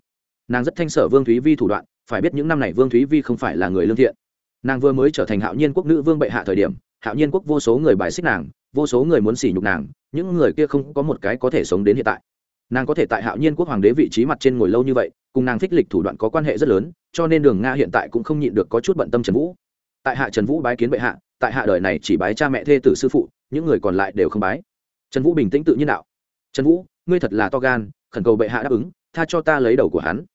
Nàng rất thanh sở vương thúy vi thủ đoạn, phải biết những năm này vương thúy vi không phải là người lương thiện. Nàng vừa mới trở thành hạo nhiên quốc nữ vương bệ hạ thời điểm, hạo nhiên quốc vô số người bài xích nàng, vô số người muốn xỉ nhục nàng, những người kia không có một cái có thể sống đến hiện tại nàng có thể tại hạo nhiên quốc hoàng đế vị trí mặt trên ngồi lâu như vậy, cùng nàng thích lịch thủ đoạn có quan hệ rất lớn, cho nên đường nga hiện tại cũng không nhịn được có chút bận tâm trần vũ. Tại hạ trần vũ bái kiến bệ hạ, tại hạ đời này chỉ bái cha mẹ thê tử sư phụ, những người còn lại đều không bái. Trần vũ bình tĩnh tự nhiên đạo. Trần vũ, ngươi thật là to gan, khẩn cầu bệ hạ đáp ứng, tha cho ta lấy đầu của hắn.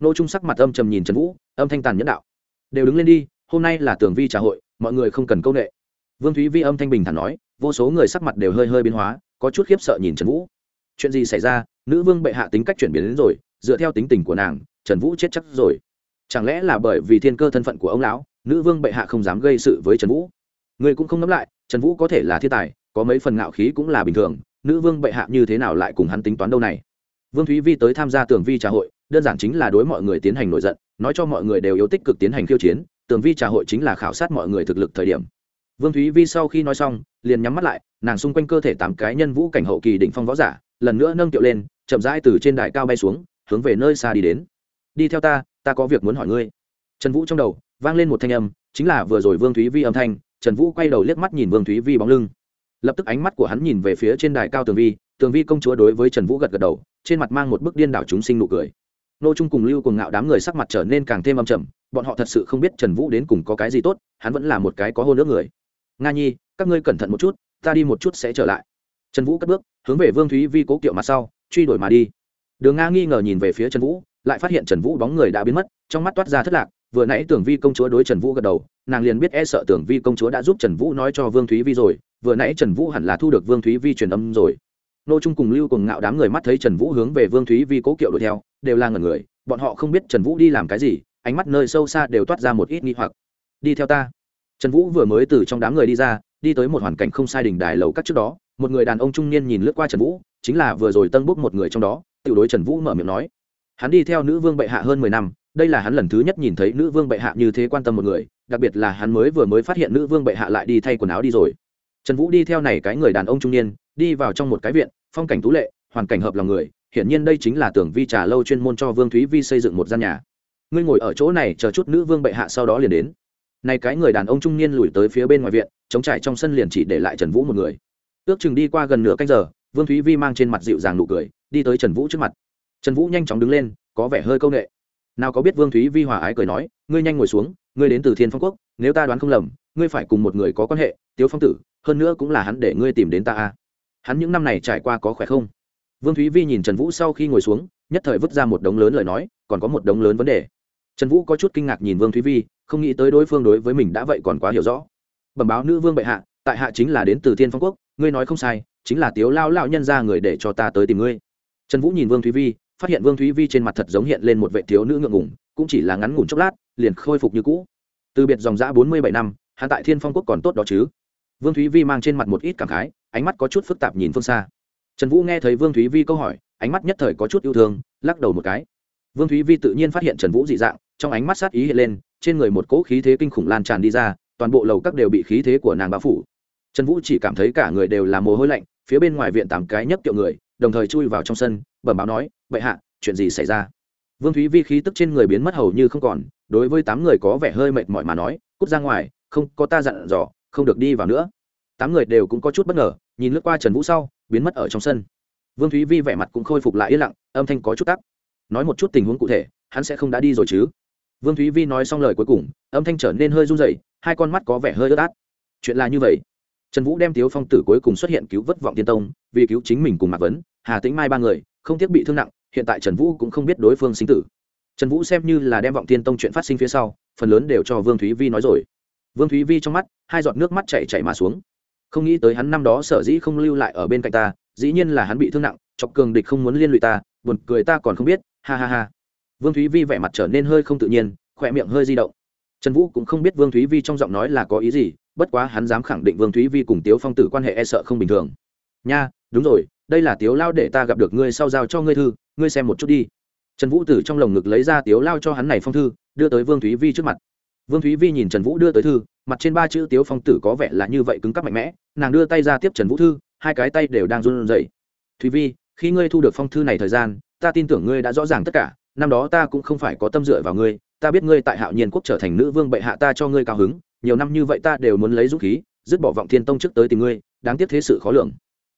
Nô trung sắc mặt âm trầm nhìn trần vũ, âm thanh tàn nhẫn đạo. Đều đứng lên đi, hôm nay là tường vi trà hội, mọi người không cần công nghệ vương thúy vi âm thanh bình thản nói, vô số người sắc mặt đều hơi hơi biến hóa, có chút khiếp sợ nhìn trần vũ chuyện gì xảy ra, nữ vương bệ hạ tính cách chuyển biến đến rồi, dựa theo tính tình của nàng, trần vũ chết chắc rồi. Chẳng lẽ là bởi vì thiên cơ thân phận của ông lão, nữ vương bệ hạ không dám gây sự với trần vũ? Người cũng không nắm lại, trần vũ có thể là thiên tài, có mấy phần ngạo khí cũng là bình thường, nữ vương bệ hạ như thế nào lại cùng hắn tính toán đâu này? Vương thúy vi tới tham gia tường vi trà hội, đơn giản chính là đối mọi người tiến hành nổi giận, nói cho mọi người đều yêu tích cực tiến hành khiêu chiến tường vi trà hội chính là khảo sát mọi người thực lực thời điểm. Vương thúy vi sau khi nói xong, liền nhắm mắt lại, nàng xung quanh cơ thể tám cái nhân vũ cảnh hậu kỳ đỉnh phong võ giả lần nữa nâng kiệu lên, chậm rãi từ trên đài cao bay xuống, hướng về nơi xa đi đến. Đi theo ta ta có việc muốn hỏi ngươi. Trần vũ trong đầu vang lên một thanh âm, chính là vừa rồi vương thúy vi âm thanh, trần vũ quay đầu liếc mắt nhìn vương thúy vi bóng lưng. Lập tức ánh mắt của hắn nhìn về phía trên đài cao tường vi tường vi công chúa đối với trần vũ gật gật đầu, trên mặt mang một bức điên đảo chúng sinh nụ cười. Nô trung cùng lưu cùng ngạo đám người sắc mặt trở nên càng thêm âm trầm, bọn họ thật sự không biết trần vũ đến cùng có cái gì tốt, hắn vẫn là một cái có hôn nước người. Nga nhi, các ngươi cẩn thận một chút, ta đi một chút sẽ trở lại. Trần vũ cất bước hướng về vương thúy vi cố kiệu mặt sau, truy đuổi mà đi. Đường nga nghi ngờ nhìn về phía trần vũ, lại phát hiện trần vũ bóng người đã biến mất, trong mắt toát ra thất lạc, vừa nãy tưởng vi công chúa đối trần vũ gật đầu, nàng liền biết e sợ tưởng vi công chúa đã giúp trần vũ nói cho vương thúy vi rồi, vừa nãy trần vũ hẳn là thu được vương thúy vi truyền âm rồi. Nô trung cùng lưu cùng ngạo đám người mắt thấy trần vũ hướng về vương thúy vi cố kiệu đuổi theo, đều là ngần người, bọn họ không biết trần vũ đi làm cái gì, ánh mắt nơi sâu xa đều toát ra một ít nghi hoặc. Đi theo ta. Trần vũ vừa mới từ trong đám người đi ra đi tới một hoàn cảnh không sai đỉnh đài lầu các trước đó, một người đàn ông trung niên nhìn lướt qua trần vũ, chính là vừa rồi tân bốc một người trong đó, Tiểu đối trần vũ mở miệng nói. Hắn đi theo nữ vương bệ hạ hơn mười năm, đây là hắn lần thứ nhất nhìn thấy nữ vương bệ hạ như thế quan tâm một người, đặc biệt là hắn mới vừa mới phát hiện nữ vương bệ hạ lại đi thay quần áo đi rồi. Trần vũ đi theo này cái người đàn ông trung niên, đi vào trong một cái viện, phong cảnh tú lệ, hoàn cảnh hợp lòng người, hiển nhiên đây chính là tưởng vi trà lâu chuyên môn cho vương thúy vi xây dựng một gian nhà. Ngươi ngồi ở chỗ này, chờ chút nữ vương bệ hạ sau đó liền đến này cái người đàn ông trung niên lùi tới phía bên ngoài viện, chống trải trong sân liền chỉ để lại trần vũ một người. Ước chừng đi qua gần nửa canh giờ, vương thúy vi mang trên mặt dịu dàng nụ cười, đi tới trần vũ trước mặt. Trần vũ nhanh chóng đứng lên, có vẻ hơi c â u n ệ nào có biết vương thúy vi hòa ái cười nói, ngươi nhanh ngồi xuống, ngươi đến từ thiên phong quốc, nếu ta đoán không lầm, ngươi phải cùng một người có quan hệ, tiếu phong tử, hơn nữa cũng là hắn để ngươi tìm đến ta a. Hắn những năm này trải qua có khỏe không? Vương thúy vi nhìn trần vũ sau khi ngồi xuống, nhất thời vứt ra một đống lớn lời nói, còn có một đống lớn vấn đề. Trần vũ có chút kinh ngạc nhìn vương thúy vi không nghĩ tới đối phương đối với mình đã vậy còn quá hiểu rõ. Bẩm báo nữ vương bệ hạ, tại hạ chính là đến từ thiên phong quốc, ngươi nói không sai, chính là tiếu lao lao nhân ra người để cho ta tới tìm ngươi. Trần vũ nhìn vương thúy vi, phát hiện vương thúy vi trên mặt thật giống hiện lên một vệ thiếu nữ ngượng ngủng cũng chỉ là ngắn ngủn chốc lát, liền khôi phục như cũ. Từ biệt dòng giã bốn mươi bảy năm hạ tại thiên phong quốc còn tốt đó chứ? Vương thúy vi mang trên mặt một ít cảm khái, ánh mắt có chút phức tạp nhìn phương xa. Trần vũ nghe thấy vương thúy vi câu hỏi, ánh mắt nhất thời có chút yêu thương, lắc đầu một cái. Vương thúy vi tự nhiên phát hiện trần vũ dị dạng, trong ánh mắt sát ý hiện lên trên người một cỗ khí thế kinh khủng lan tràn đi ra, toàn bộ lầu các đều bị khí thế của nàng bao phủ. Trần vũ chỉ cảm thấy cả người đều là mồ hôi lạnh, phía bên ngoài viện tám cái nhấp kiệu người, đồng thời chui vào trong sân, bẩm báo nói vậy hạ, chuyện gì xảy ra? Vương thúy vi khí tức trên người biến mất hầu như không còn, đối với tám người có vẻ hơi mệt mỏi mà nói, cút ra ngoài, không, có ta dặn dò, không được đi vào nữa. Tám người đều cũng có chút bất ngờ, nhìn lướt qua trần vũ sau, biến mất ở trong sân. Vương thúy vi vẻ mặt cũng khôi phục lại yên lặng, âm thanh có chút tắc. Nói một chút tình huống cụ thể, hắn sẽ không đã đi rồi chứ? Vương thúy vi nói xong lời cuối cùng, âm thanh trở nên hơi run rẩy, hai con mắt có vẻ hơi ướt át. Chuyện là như vậy. Trần vũ đem tiếu phong tử cuối cùng xuất hiện cứu vất vọng tiên tông, vì cứu chính mình cùng mạc vấn, hà tĩnh mai ba người, không thiết bị thương nặng, hiện tại trần vũ cũng không biết đối phương sinh tử. Trần vũ xem như là đem vọng tiên tông chuyện phát sinh phía sau, phần lớn đều cho vương thúy vi nói rồi. Vương thúy vi trong mắt, hai giọt nước mắt chảy chảy mà xuống. Không nghĩ tới hắn năm đó sở dĩ không lưu lại ở bên cạnh ta, dĩ nhiên là hắn bị thương nặng chọc cường địch không muốn liên lụy ta, buồn cười ta còn không biết, ha ha ha vương thúy vi vẻ mặt trở nên hơi không tự nhiên, khỏe miệng hơi di động. Trần vũ cũng không biết vương thúy vi trong giọng nói là có ý gì, bất quá hắn dám khẳng định vương thúy vi cùng tiếu phong tử quan hệ e sợ không bình thường. Nha, đúng rồi, đây là tiếu lao để ta gặp được ngươi sau giao cho ngươi thư, ngươi xem một chút đi. Trần vũ từ trong lồng ngực lấy ra tiếu lao cho hắn này phong thư, đưa tới vương thúy vi trước mặt. Vương thúy vi nhìn trần vũ đưa tới thư, mặt trên ba chữ tiếu phong tử có vẻ là như vậy cứng cắp mạnh mẽ, nàng đưa tay ra tiếp trần vũ thư, hai cái tay đều đang run rẩy. Thúy vi, khi ngươi thu được phong thư này thời gian, ta tin tưởng ngươi đã rõ ràng tất cả năm đó ta cũng không phải có tâm dựa vào ngươi, ta biết ngươi tại hạo nhiên quốc trở thành nữ vương bệ hạ ta cho ngươi cao hứng, nhiều năm như vậy ta đều muốn lấy dũng khí, dứt bỏ vọng thiên tông trước tới tìm ngươi, đáng tiếc thế sự khó lường.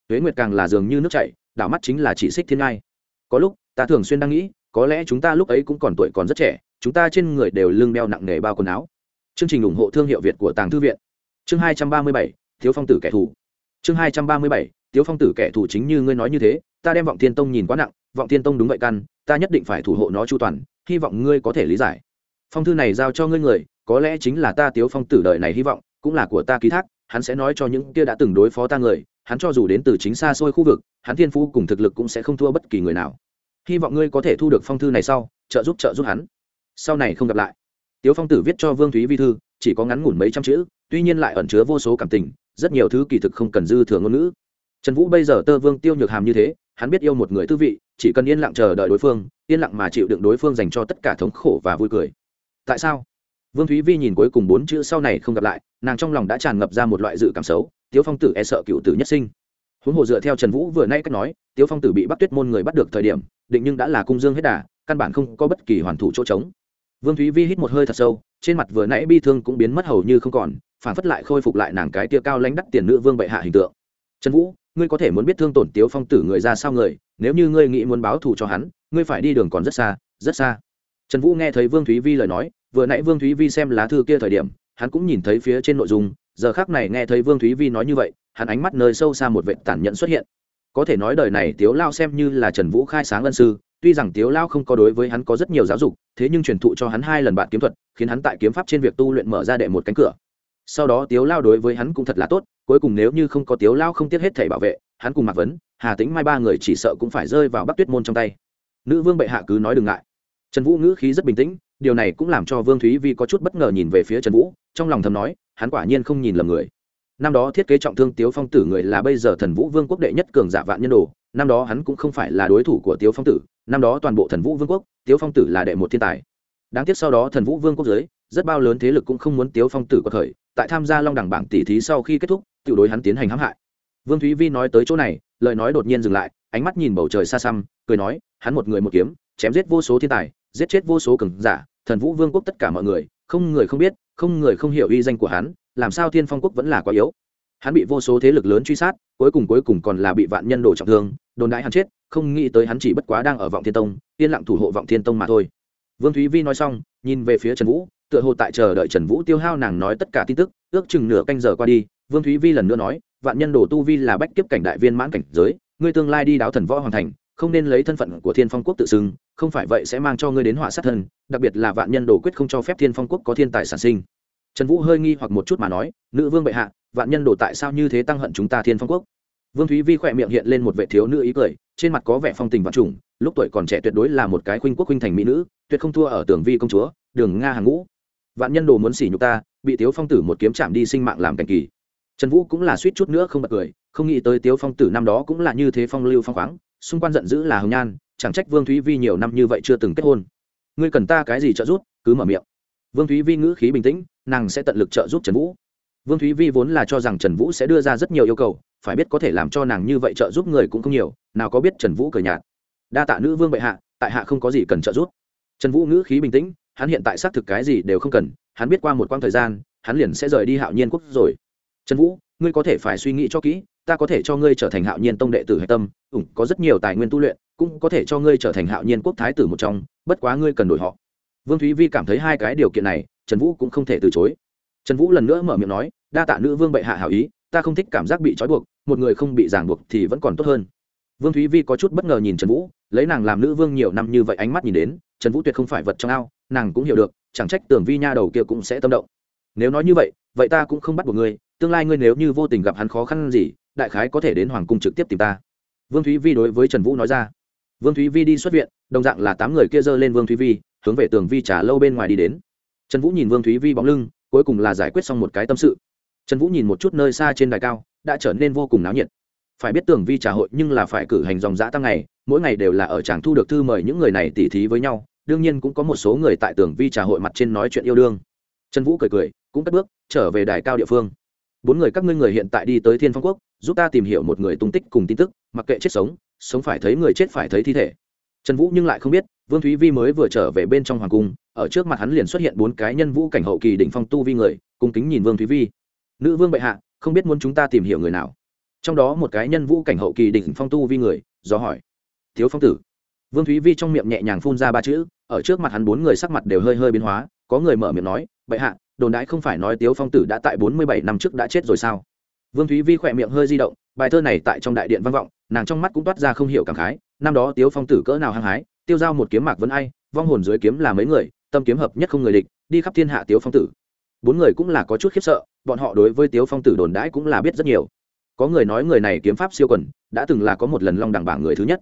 Tuế nguyệt càng là dường như nước chảy, đảo mắt chính là chỉ xích thiên ngai. Có lúc, ta thường xuyên đang nghĩ, có lẽ chúng ta lúc ấy cũng còn tuổi còn rất trẻ, chúng ta trên người đều lưng đeo nặng nề bao quần áo. Chương trình ủng hộ thương hiệu việt của tàng thư viện. Chương hai trăm ba mươi bảy, thiếu phong tử kẻ thù. Chương hai trăm ba mươi bảy, thiếu phong tử kẻ thù chính như ngươi nói như thế, ta đem vọng thiên tông nhìn quá nặng, vọng thiên tông đúng vậy căn ta nhất định phải thủ hộ nó chu toàn, hy vọng ngươi có thể lý giải. Phong thư này giao cho ngươi người, có lẽ chính là ta tiếu phong tử đời này hy vọng, cũng là của ta ký thác, hắn sẽ nói cho những kia đã từng đối phó ta người, hắn cho dù đến từ chính xa xôi khu vực, hắn thiên phú cùng thực lực cũng sẽ không thua bất kỳ người nào. Hy vọng ngươi có thể thu được phong thư này sau, trợ giúp trợ giúp hắn. Sau này không gặp lại. Tiếu phong tử viết cho vương thúy vi thư, chỉ có ngắn ngủn mấy trăm chữ, tuy nhiên lại ẩn chứa vô số cảm tình, rất nhiều thứ kỳ thực không cần dư thừa ngôn ngữ. Trần vũ bây giờ tơ vương tiêu nhược hàm như thế hắn biết yêu một người tư vị, chỉ cần yên lặng chờ đợi đối phương, yên lặng mà chịu đựng đối phương dành cho tất cả thống khổ và vui cười. Tại sao? Vương thúy vi nhìn cuối cùng bốn chữ sau này không gặp lại, nàng trong lòng đã tràn ngập ra một loại dự cảm xấu, tiếu phong tử e sợ cựu tử nhất sinh. Huống hồ dựa theo trần vũ vừa nay cách nói, tiếu phong tử bị bắt tuyết môn người bắt được thời điểm, định nhưng đã là cung dương hết đà, căn bản không có bất kỳ hoàn thủ chỗ trống. Vương thúy vi hít một hơi thật sâu, trên mặt vừa nãy bi thương cũng biến mất hầu như không còn, phản phất lại khôi phục lại nàng cái tia cao lãnh đắc tiền nữ vương bệ hạ hình tượng. Trần vũ ngươi có thể muốn biết thương tổn tiếu phong tử người ra sao người, nếu như ngươi nghĩ muốn báo thù cho hắn, ngươi phải đi đường còn rất xa rất xa. Trần vũ nghe thấy vương thúy vi lời nói, vừa nãy vương thúy vi xem lá thư kia thời điểm, hắn cũng nhìn thấy phía trên nội dung, giờ khác này nghe thấy vương thúy vi nói như vậy, hắn ánh mắt nơi sâu xa một vệ tản nhận xuất hiện. Có thể nói đời này tiếu lao xem như là trần vũ khai sáng ân sư, tuy rằng tiếu lao không có đối với hắn có rất nhiều giáo dục, thế nhưng truyền thụ cho hắn hai lần bạn kiếm thuật, khiến hắn tại kiếm pháp trên việc tu luyện mở ra đệ một cánh cửa sau đó tiếu lao đối với hắn cũng thật là tốt, cuối cùng nếu như không có tiếu lao không tiếc hết thể bảo vệ, hắn cùng mạc vấn, hà tĩnh mai ba người chỉ sợ cũng phải rơi vào bắc tuyết môn trong tay. Nữ vương bệ hạ cứ nói đừng ngại. Trần vũ ngữ khí rất bình tĩnh, điều này cũng làm cho vương thúy vi có chút bất ngờ nhìn về phía trần vũ, trong lòng thầm nói, hắn quả nhiên không nhìn lầm người. Năm đó thiết kế trọng thương tiếu phong tử người là bây giờ thần vũ vương quốc đệ nhất cường giả vạn nhân đồ, năm đó hắn cũng không phải là đối thủ của tiếu phong tử, năm đó toàn bộ thần vũ vương quốc, tiếu phong tử là đệ một thiên tài. Đáng tiếc sau đó thần vũ vương quốc giới, rất bao lớn thế lực cũng không muốn tiếu phong tử có thời tại tham gia long đẳng bảng tỷ thí sau khi kết thúc tự đối hắn tiến hành hãm hại. Vương thúy vi nói tới chỗ này, lời nói đột nhiên dừng lại, ánh mắt nhìn bầu trời xa xăm, cười nói, hắn một người một kiếm, chém giết vô số thiên tài, giết chết vô số cường giả, thần vũ vương quốc tất cả mọi người, không người không biết, không người không hiểu uy danh của hắn, làm sao thiên phong quốc vẫn là quá yếu. Hắn bị vô số thế lực lớn truy sát, cuối cùng cuối cùng còn là bị vạn nhân đồ trọng thương, đồn đãi hắn chết, không nghĩ tới hắn chỉ bất quá đang ở vọng thiên tông, yên lặng thủ hộ vọng thiên tông mà thôi. Vương thúy vi nói xong, nhìn về phía trần vũ tựa hồ tại chờ đợi trần vũ tiêu hao nàng nói tất cả tin tức, ước chừng nửa canh giờ qua đi, vương thúy vi lần nữa nói, vạn nhân đồ tu vi là bách kiếp cảnh đại viên mãn cảnh giới, ngươi tương lai đi đáo thần võ hoàn thành, không nên lấy thân phận của thiên phong quốc tự xưng, không phải vậy sẽ mang cho ngươi đến họa sát thân đặc biệt là vạn nhân đồ quyết không cho phép thiên phong quốc có thiên tài sản sinh. Trần vũ hơi nghi hoặc một chút mà nói, nữ vương bệ hạ, vạn nhân đồ tại sao như thế tăng hận chúng ta thiên phong quốc? Vương thúy vi khỏe miệng hiện lên một vệ thiếu nữ ý cười, trên mặt có vẻ phong tình vạn trùng, lúc tuổi còn trẻ tuyệt đối là một cái khuynh quốc khuynh thành mỹ nữ, tuyệt không thua ở tưởng vi công chúa, đường nga hàng ngũ vạn nhân đồ muốn xỉ nhục ta, bị tiếu phong tử một kiếm chạm đi sinh mạng làm cảnh kỳ. Trần vũ cũng là suýt chút nữa không bật cười, không nghĩ tới tiếu phong tử năm đó cũng là như thế phong lưu phong khoáng, xung quanh giận dữ là hồng nhan, chẳng trách vương thúy vi nhiều năm như vậy chưa từng kết hôn. Ngươi cần ta cái gì trợ giúp, cứ mở miệng. Vương thúy vi ngữ khí bình tĩnh, nàng sẽ tận lực trợ giúp trần vũ. Vương thúy vi vốn là cho rằng trần vũ sẽ đưa ra rất nhiều yêu cầu, phải biết có thể làm cho nàng như vậy trợ giúp người cũng không nhiều, nào có biết trần vũ cờ nhạt. Đa tạ nữ vương bệ hạ, tại hạ không có gì cần trợ giúp. Trần vũ ngữ khí bình tĩnh hắn hiện tại xác thực cái gì đều không cần, hắn biết qua một quãng thời gian, hắn liền sẽ rời đi hạo nhiên quốc rồi. Trần vũ, ngươi có thể phải suy nghĩ cho kỹ, ta có thể cho ngươi trở thành hạo nhiên tông đệ tử hạch tâm ủng có rất nhiều tài nguyên tu luyện, cũng có thể cho ngươi trở thành hạo nhiên quốc thái tử một trong, bất quá ngươi cần đổi họ. Vương thúy vi cảm thấy hai cái điều kiện này, trần vũ cũng không thể từ chối. Trần vũ lần nữa mở miệng nói, đa tạ nữ vương bệ hạ hảo ý, ta không thích cảm giác bị trói buộc, một người không bị ràng buộc thì vẫn còn tốt hơn. Vương thúy vi có chút bất ngờ nhìn trần vũ, lấy nàng làm nữ vương nhiều năm như vậy ánh mắt nhìn đến, trần vũ tuyệt không phải vật trong ao nàng cũng hiểu được, chẳng trách tưởng vi nha đầu kia cũng sẽ tâm động. Nếu nói như vậy vậy ta cũng không bắt buộc ngươi, tương lai ngươi nếu như vô tình gặp hắn khó khăn gì, đại khái có thể đến hoàng cung trực tiếp tìm ta. Vương thúy vi đối với trần vũ nói ra. Vương thúy vi đi xuất viện, đồng dạng là tám người kia dơ lên vương thúy vi, hướng về tường vi trả lâu bên ngoài đi đến. Trần vũ nhìn vương thúy vi bóng lưng, cuối cùng là giải quyết xong một cái tâm sự. Trần vũ nhìn một chút nơi xa trên đài cao, đã trở nên vô cùng náo nhiệt. Phải biết tường vi trả hội nhưng là phải cử hành dòng dã tăng ngày, mỗi ngày đều là ở tràng thu được thư mời những người này tỉ thí với nhau đương nhiên cũng có một số người tại tường vi trà hội mặt trên nói chuyện yêu đương. Trần vũ cười cười, cũng cất bước, trở về đài cao địa phương. Bốn người các ngươi người hiện tại đi tới thiên phong quốc, giúp ta tìm hiểu một người tung tích cùng tin tức, mặc kệ chết sống sống phải thấy người chết phải thấy thi thể. Trần vũ nhưng lại không biết, vương thúy vi mới vừa trở về bên trong hoàng cung, ở trước mặt hắn liền xuất hiện bốn cái nhân vũ cảnh hậu kỳ đỉnh phong tu vi người, cung kính nhìn vương thúy vi. Nữ vương bệ hạ, không biết muốn chúng ta tìm hiểu người nào. Trong đó một cái nhân vũ cảnh hậu kỳ đỉnh phong tu vi người, do hỏi. Thiếu phong tử vương thúy vi trong miệng nhẹ nhàng phun ra ba chữ, ở trước mặt hắn bốn người sắc mặt đều hơi hơi biến hóa, có người mở miệng nói, bệ hạ, đồn đãi không phải nói tiếu phong tử đã tại bốn mươi bảy năm trước đã chết rồi sao? Vương thúy vi khỏe miệng hơi di động, bài thơ này tại trong đại điện vang vọng, nàng trong mắt cũng toát ra không hiểu cảm khái, năm đó tiếu phong tử cỡ nào hăng hái, tiêu giao một kiếm mạc vẫn ai, vong hồn dưới kiếm là mấy người, tâm kiếm hợp nhất không người địch, đi khắp thiên hạ tiếu phong tử. Bốn người cũng là có chút khiếp sợ, bọn họ đối với tiếu phong tử đồn đãi cũng là biết rất nhiều. Có người nói người này kiếm pháp siêu quần, đã từng là có một lần long đẳng bảng người thứ nhất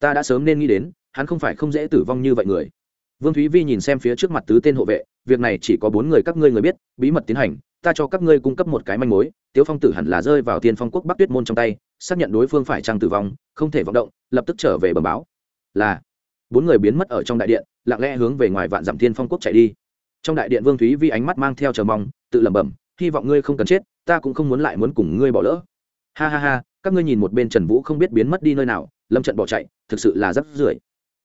ta đã sớm nên nghĩ đến, hắn không phải không dễ tử vong như vậy người. Vương thúy vi nhìn xem phía trước mặt tứ tên hộ vệ, việc này chỉ có bốn người các ngươi người biết, bí mật tiến hành, ta cho các ngươi cung cấp một cái manh mối, tiếu phong tử hẳn là rơi vào tiên phong quốc bắc tuyết môn trong tay, xác nhận đối phương phải trăng tử vong, không thể vọng động, lập tức trở về bờ báo. Là. Bốn người biến mất ở trong đại điện, lặng lẽ hướng về ngoài vạn dặm tiên phong quốc chạy đi. Trong đại điện vương thúy vi ánh mắt mang theo chờ mong, tự lẩm bẩm, hy vọng ngươi không cần chết, ta cũng không muốn lại muốn cùng ngươi bỏ lỡ. Ha ha ha, các ngươi nhìn một bên trần vũ không biết biến mất đi nơi nào lâm trận bỏ chạy, thực sự là rất rưởi.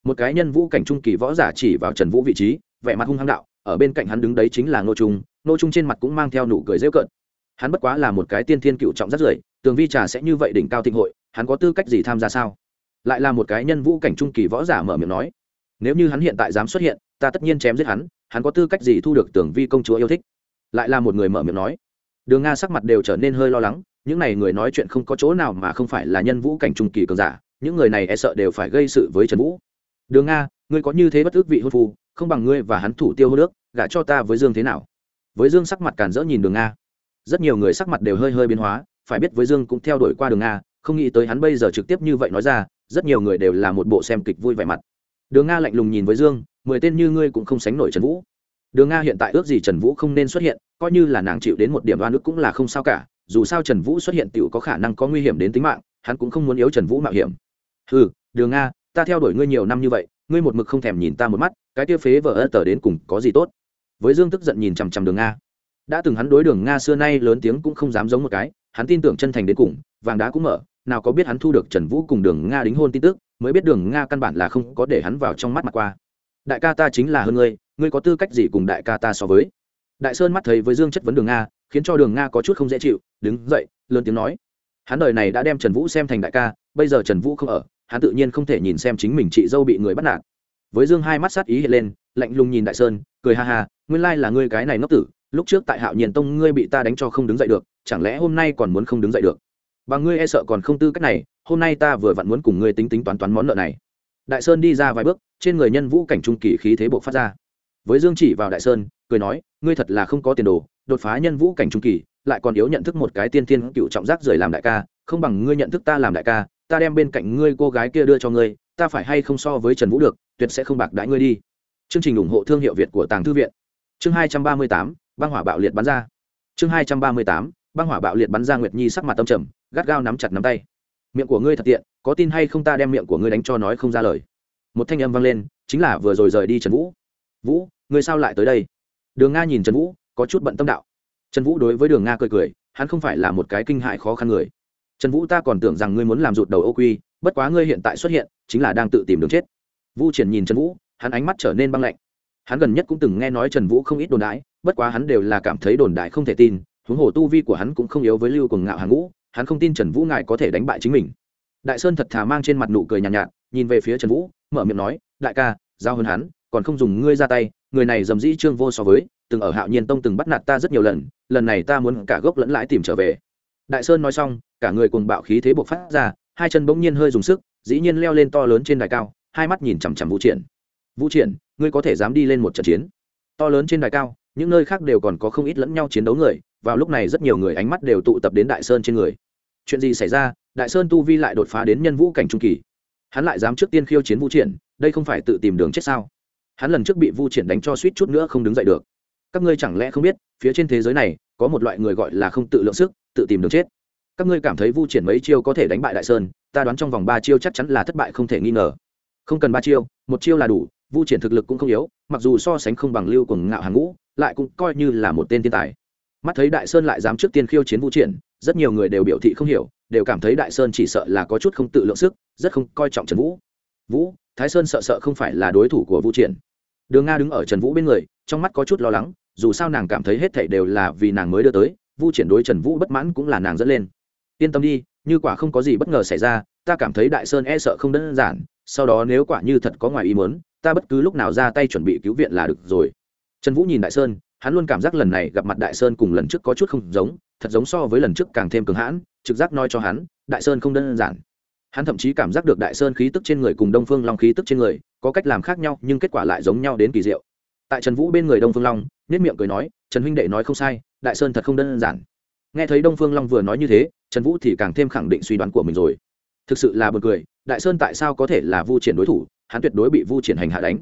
Một cái nhân vũ cảnh trung kỳ võ giả chỉ vào trần vũ vị trí, vẻ mặt hung hăng đạo, ở bên cạnh hắn đứng đấy chính là ngô trung ngô trung trên mặt cũng mang theo nụ cười rêu cợt. Hắn bất quá là một cái tiên thiên cựu trọng rất rưởi, tường vi trà sẽ như vậy đỉnh cao thịnh hội, hắn có tư cách gì tham gia sao? Lại là một cái nhân vũ cảnh trung kỳ võ giả mở miệng nói, nếu như hắn hiện tại dám xuất hiện, ta tất nhiên chém giết hắn hắn có tư cách gì thu được tường vi công chúa yêu thích? Lại là một người mở miệng nói. Đường nga sắc mặt đều trở nên hơi lo lắng, những n à y người nói chuyện không có chỗ nào mà không phải là nhân vũ cảnh trung kỳ cường giả những người này e sợ đều phải gây sự với trần vũ. Đường nga, ngươi có như thế bất ước vị hôn phu, không bằng ngươi và hắn thủ tiêu hô nước, gả cho ta với dương thế nào? Với dương sắc mặt càn rỡ nhìn đường nga. Rất nhiều người sắc mặt đều hơi hơi biến hóa, phải biết với dương cũng theo đuổi qua đường nga, không nghĩ tới hắn bây giờ trực tiếp như vậy nói ra, rất nhiều người đều là một bộ xem kịch vui vẻ mặt. Đường nga lạnh lùng nhìn với dương, mười tên như ngươi cũng không sánh nổi trần vũ. Đường nga hiện tại ước gì trần vũ không nên xuất hiện, coi như là nàng chịu đến một điểm đoan ước cũng là không sao cả, dù sao trần vũ xuất hiện t i ể u có khả năng có nguy hiểm đến tính mạng, hắn cũng không muốn yếu trần vũ mạo hiểm ừ đường nga ta theo đuổi ngươi nhiều năm như vậy, ngươi một mực không thèm nhìn ta một mắt, cái tiêu phế vợ ơ tờ đến cùng có gì tốt? Với dương tức giận nhìn chằm chằm đường nga đã từng hắn đối đường nga xưa nay lớn tiếng cũng không dám giống một cái, hắn tin tưởng chân thành đến cùng, vàng đá cũng mở, nào có biết hắn thu được trần vũ cùng đường nga đính hôn tin tức, mới biết đường nga căn bản là không có để hắn vào trong mắt mặt qua. Đại ca ta chính là hơn ngươi ngươi có tư cách gì cùng đại ca ta so với? Đại sơn mắt thấy với dương chất vấn đường nga khiến cho đường nga có chút không dễ chịu, đứng dậy, lớn tiếng nói hắn đời này đã đem trần vũ xem thành đại ca, bây giờ trần vũ không ở, hắn tự nhiên không thể nhìn xem chính mình chị dâu bị người bắt nạt. Với dương hai mắt sát ý hiện lên, lạnh lùng nhìn đại sơn, cười ha ha, nguyên lai là ngươi cái này ngốc tử, lúc trước tại hạo nhiên tông ngươi bị ta đánh cho không đứng dậy được, chẳng lẽ hôm nay còn muốn không đứng dậy được? Và ngươi e sợ còn không tư cách này, hôm nay ta vừa vặn muốn cùng ngươi tính tính toán toán món nợ này. Đại sơn đi ra vài bước, trên người nhân vũ cảnh trung kỳ khí thế buộc phát ra. Với dương chỉ vào đại sơn cười nói, ngươi thật là không có tiền đồ, đột phá nhân vũ cảnh trung kỳ, lại còn yếu nhận thức một cái tiên tiên cựu trọng giác rời làm đại ca, không bằng ngươi nhận thức ta làm đại ca, ta đem bên cạnh ngươi cô gái kia đưa cho ngươi, ta phải hay không so với trần vũ được, tuyệt sẽ không bạc đãi ngươi đi. Chương trình ủng hộ thương hiệu việt của tàng thư viện. Chương hai trăm ba mươi tám, băng hỏa bạo liệt bắn ra. Chương hai trăm ba mươi tám, băng hỏa bạo liệt bắn ra nguyệt nhi sắc mặt tâm trầm, gắt gao nắm chặt nắm tay. Miệng của ngươi thật tiện, có tin hay không ta đem miệng của ngươi đánh cho nói không ra lời. Một thanh âm vang lên, chính là vừa rồi rời đi trần vũ. Vũ, ngươi sao lại tới đây? Đường nga nhìn trần vũ có chút bận tâm đạo. Trần vũ đối với đường nga cười cười hắn không phải là một cái kinh hại khó khăn người. Trần vũ ta còn tưởng rằng ngươi muốn làm rụt đầu ô quy bất quá ngươi hiện tại xuất hiện chính là đang tự tìm đường chết. Vu triển nhìn trần vũ hắn ánh mắt trở nên băng lạnh. Hắn gần nhất cũng từng nghe nói trần vũ không ít đồn đãi bất quá hắn đều là cảm thấy đồn đại không thể tin huống hồ tu vi của hắn cũng không yếu với lưu cường ngạo hàng ngũ hắn không tin trần vũ ngài có thể đánh bại chính mình. Đại sơn thật thà mang trên mặt nụ cười nhàn nhạt, nhạt nhìn về phía trần vũ mở miệng nói đại ca giao hơn hắn còn không dùng ngươi ra tay người này dầm dĩ trương vô so với, từng ở hạo nhiên tông từng bắt nạt ta rất nhiều lần lần này ta muốn cả gốc lẫn lãi tìm trở về. Đại sơn nói xong, cả người cùng bạo khí thế buộc phát ra, hai chân bỗng nhiên hơi dùng sức, dĩ nhiên leo lên to lớn trên đài cao, hai mắt nhìn chằm chằm vũ triển. Vũ triển, ngươi có thể dám đi lên một trận chiến? To lớn trên đài cao, những nơi khác đều còn có không ít lẫn nhau chiến đấu người, vào lúc này rất nhiều người ánh mắt đều tụ tập đến đại sơn trên người. Chuyện gì xảy ra? Đại sơn tu vi lại đột phá đến nhân vũ cảnh trung kỳ. Hắn lại dám trước tiên khiêu chiến vũ triển, đây không phải tự tìm đường chết sao? Hắn lần trước bị vu triển đánh cho suýt chút nữa không đứng dậy được. Các ngươi chẳng lẽ không biết, phía trên thế giới này, có một loại người gọi là không tự lượng sức, tự tìm đường chết. Các ngươi cảm thấy vu triển mấy chiêu có thể đánh bại đại sơn, ta đoán trong vòng ba chiêu chắc chắn là thất bại không thể nghi ngờ. Không cần ba chiêu, một chiêu là đủ, vu triển thực lực cũng không yếu, mặc dù so sánh không bằng lưu của ngạo hàng ngũ, lại cũng coi như là một tên thiên tài. Mắt thấy đại sơn lại dám trước tiên khiêu chiến vu triển, rất nhiều người đều biểu thị không hiểu, đều cảm thấy đại sơn chỉ sợ là có chút không tự lượng sức, rất không coi trọng trần vũ. Vũ, thái sơn sợ sợ không phải là đối thủ của vu triển đường nga đứng ở trần vũ bên người, trong mắt có chút lo lắng, dù sao nàng cảm thấy hết thảy đều là vì nàng mới đưa tới, vu triển đối trần vũ bất mãn cũng là nàng dẫn lên. Yên tâm đi, như quả không có gì bất ngờ xảy ra, ta cảm thấy đại sơn e sợ không đơn giản, sau đó nếu quả như thật có ngoài ý muốn, ta bất cứ lúc nào ra tay chuẩn bị cứu viện là được rồi. Trần vũ nhìn đại sơn, hắn luôn cảm giác lần này gặp mặt đại sơn cùng lần trước có chút không giống, thật giống so với lần trước càng thêm cường hãn, trực giác nói cho hắn, đại sơn không đơn giản hắn thậm chí cảm giác được đại sơn khí tức trên người cùng đông phương long khí tức trên người có cách làm khác nhau, nhưng kết quả lại giống nhau đến kỳ diệu. Tại trần vũ bên người đông phương long nhất miệng cười nói, trần huynh đệ nói không sai, đại sơn thật không đơn giản. Nghe thấy đông phương long vừa nói như thế, trần vũ thì càng thêm khẳng định suy đoán của mình rồi. Thực sự là b u ồ n cười, đại sơn tại sao có thể là vu triển đối thủ, hắn tuyệt đối bị vu triển hành hạ đánh.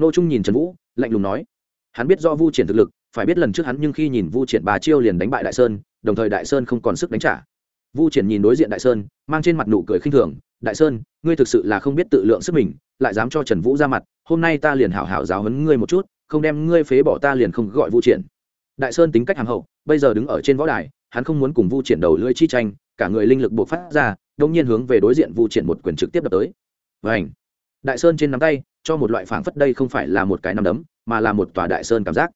Nô trung nhìn trần vũ, lạnh lùng nói, hắn biết do vu triển thực lực, phải biết lần trước hắn nhưng khi nhìn vu triển bà chiêu liền đánh bại đại sơn, đồng thời đại sơn không còn sức đánh trả vu triển nhìn đối diện đại sơn, mang trên mặt nụ cười khinh thường, đại sơn, ngươi thực sự là không biết tự lượng sức mình, lại dám cho trần vũ ra mặt, hôm nay ta liền hảo hảo giáo hấn ngươi một chút, không đem ngươi phế bỏ ta liền không gọi vu triển. Đại sơn tính cách hàm hậu, bây giờ đứng ở trên võ đài, hắn không muốn cùng vu triển đầu lưỡi chi tranh, cả người linh lực buộc phát ra đông nhiên hướng về đối diện vu triển một quyền trực tiếp đập tới. Và ảnh đại sơn trên nắm tay, cho một loại phảng phất đây không phải là một cái nắm đấm, mà là một tòa đại sơn cảm giác.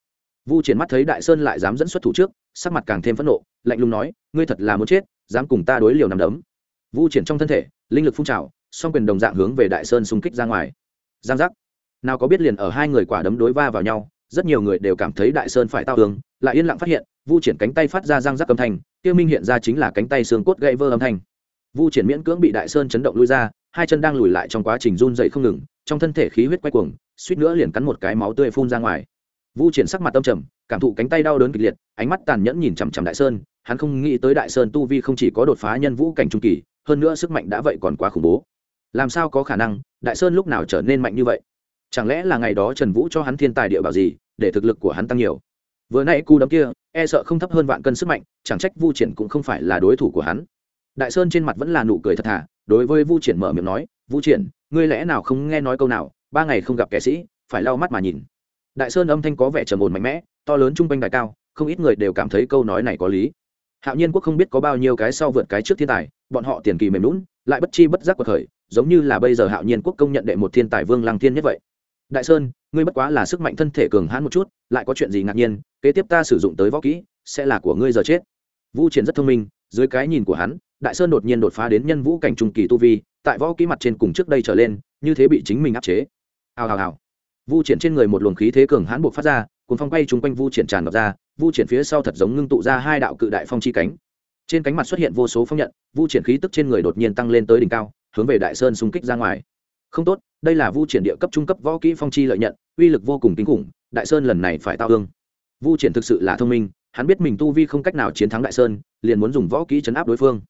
Vu triển mắt thấy đại sơn lại dám dẫn xuất thủ trước, sắc mặt càng thêm phẫn nộ, lạnh lùng nói, ngươi thật là muốn chết dám cùng ta đối liều nằm đấm. Vu triển trong thân thể, linh lực phun trào, song quyền đồng dạng hướng về đại sơn xung kích ra ngoài. Giang giác. Nào có biết liền ở hai người quả đấm đối va vào nhau, rất nhiều người đều cảm thấy đại sơn phải tao tường lại yên lặng phát hiện, vu triển cánh tay phát ra giang giác âm thanh, tiêu minh hiện ra chính là cánh tay xương cốt gãy vỡ âm thanh. Vu triển miễn cưỡng bị đại sơn chấn động lui ra, hai chân đang lùi lại trong quá trình run dậy không ngừng, trong thân thể khí huyết quay cuồng, suýt nữa liền cắn một cái máu tươi phun ra ngoài. Vu triển sắc mặt tâm trầm, cảm thụ cánh tay đau đớn kịch liệt, ánh mắt tàn nhẫn nhìn chằm chằm đại sơn hắn không nghĩ tới đại sơn tu vi không chỉ có đột phá nhân vũ cảnh trung kỳ, hơn nữa sức mạnh đã vậy còn quá khủng bố. Làm sao có khả năng, đại sơn lúc nào trở nên mạnh như vậy? Chẳng lẽ là ngày đó trần vũ cho hắn thiên tài địa bảo gì, để thực lực của hắn tăng nhiều? Vừa nay cú đấm kia e sợ không thấp hơn vạn cân sức mạnh, chẳng trách vu triển cũng không phải là đối thủ của hắn. Đại sơn trên mặt vẫn là nụ cười thật thà, đối với vu triển mở miệng nói, vu triển, ngươi lẽ nào không nghe nói câu nào, ba ngày không gặp kẻ sĩ, phải lau mắt mà nhìn. Đại sơn âm thanh có vẻ trầm ổn mạnh mẽ, to lớn trung quanh đại cao, không ít người đều cảm thấy câu nói này có lý hạo nhiên quốc không biết có bao nhiêu cái sau vượt cái trước thiên tài, bọn họ tiền kỳ mềm lún lại bất chi bất giác cuộc khởi giống như là bây giờ hạo nhiên quốc công nhận đệ một thiên tài vương lăng thiên nhất vậy. Đại sơn, ngươi bất quá là sức mạnh thân thể cường hãn một chút, lại có chuyện gì ngạc nhiên, kế tiếp ta sử dụng tới võ kỹ, sẽ là của ngươi giờ chết. Vu triển rất thông minh, dưới cái nhìn của hắn, đại sơn đột nhiên đột phá đến nhân vũ cảnh trung kỳ tu vi, tại võ kỹ mặt trên cùng trước đây trở lên, như thế bị chính mình áp chế. Hào hào hào. Vu triển trên người một luồng khí thế cường hãn buộc phát ra cùng phong quay chung quanh vu triển tràn ngập ra vu triển phía sau thật giống ngưng tụ ra hai đạo cự đại phong chi cánh. Trên cánh mặt xuất hiện vô số phong nhận, vu triển khí tức trên người đột nhiên tăng lên tới đỉnh cao, hướng về đại sơn xung kích ra ngoài. Không tốt, đây là vu triển địa cấp trung cấp võ kỹ phong chi lợi nhận, uy lực vô cùng kinh khủng, đại sơn lần này phải tao hương vu triển thực sự là thông minh, hắn biết mình tu vi không cách nào chiến thắng đại sơn, liền muốn dùng võ kỹ chấn áp đối phương.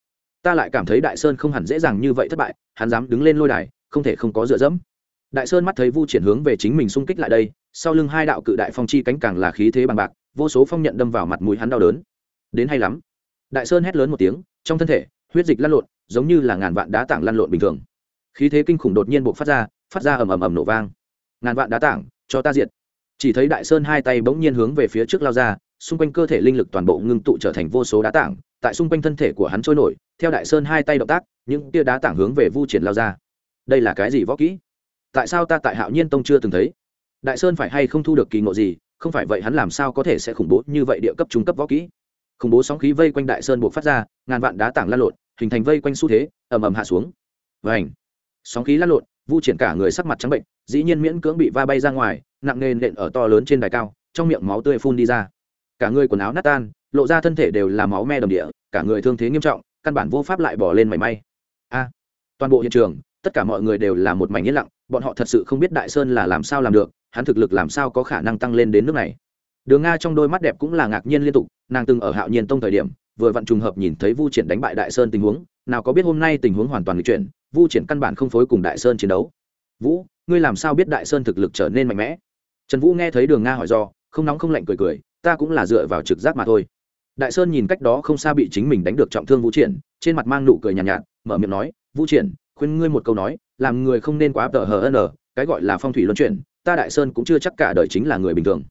Ta lại cảm thấy đại sơn không hẳn dễ dàng như vậy thất bại, hắn dám đứng lên lôi đài, không thể không có dựa dẫm. Đại sơn mắt thấy vu triển hướng về chính mình xung kích lại đây, sau lưng hai đạo cự đại phong chi cánh càng là khí thế bằng bạc vô số phong nhận đâm vào mặt mũi hắn đau đớn. Đến hay lắm. Đại sơn hét lớn một tiếng, trong thân thể, huyết dịch lăn lộn, giống như là ngàn vạn đá tảng lăn lộn bình thường. Khí thế kinh khủng đột nhiên buộc phát ra phát ra ầm ầm ầm nổ vang. Ngàn vạn đá tảng, cho ta diệt. Chỉ thấy đại sơn hai tay bỗng nhiên hướng về phía trước lao ra, xung quanh cơ thể linh lực toàn bộ ngưng tụ trở thành vô số đá tảng, tại xung quanh thân thể của hắn trôi nổi, theo đại sơn hai tay động tác, những tia đá tảng hướng về vu triển lao ra. Đây là cái gì võ kỹ? Tại sao ta tại hạo nhiên tông chưa từng thấy? Đại sơn phải hay không thu được kỳ ngộ gì không phải vậy hắn làm sao có thể sẽ khủng bố như vậy địa cấp trung cấp võ kỹ? Khủng bố sóng khí vây quanh đại sơn buộc phát ra, ngàn vạn đá tảng lan lộn, hình thành vây quanh xu thế, ầm ầm hạ xuống. Và ảnh sóng khí lan lộn, vu triển cả người sắc mặt trắng bệnh, dĩ nhiên miễn cưỡng bị va bay ra ngoài, nặng nề nện ở to lớn trên đài cao, trong miệng máu tươi phun đi ra. Cả người quần áo nát tan, lộ ra thân thể đều là máu me đầm địa, cả người thương thế nghiêm trọng, căn bản vô pháp lại bỏ lên mảy may. A! Toàn bộ hiện trường, tất cả mọi người đều là một mảnh yên lặng bọn họ thật sự không biết đại sơn là làm sao làm được hắn thực lực làm sao có khả năng tăng lên đến nước này. Đường nga trong đôi mắt đẹp cũng là ngạc nhiên liên tục nàng từng ở hạo nhiên tông thời điểm vừa vặn trùng hợp nhìn thấy vu triển đánh bại đại sơn tình huống nào có biết hôm nay tình huống hoàn toàn lịch chuyển vu triển căn bản không phối cùng đại sơn chiến đấu. Vũ ngươi làm sao biết đại sơn thực lực trở nên mạnh mẽ? Trần vũ nghe thấy đường nga hỏi do không nóng không lạnh cười cười ta cũng là dựa vào trực giác mà thôi. Đại sơn nhìn cách đó không xa bị chính mình đánh được trọng thương vũ triển trên mặt mang nụ cười nhàn nhạt, nhạt mở miệng nói vũ triển khuyên ngươi một câu nói, làm người không nên quá tờ hờ n cái gọi là phong thủy luân chuyển, ta đại sơn cũng chưa chắc cả đời chính là người bình thường.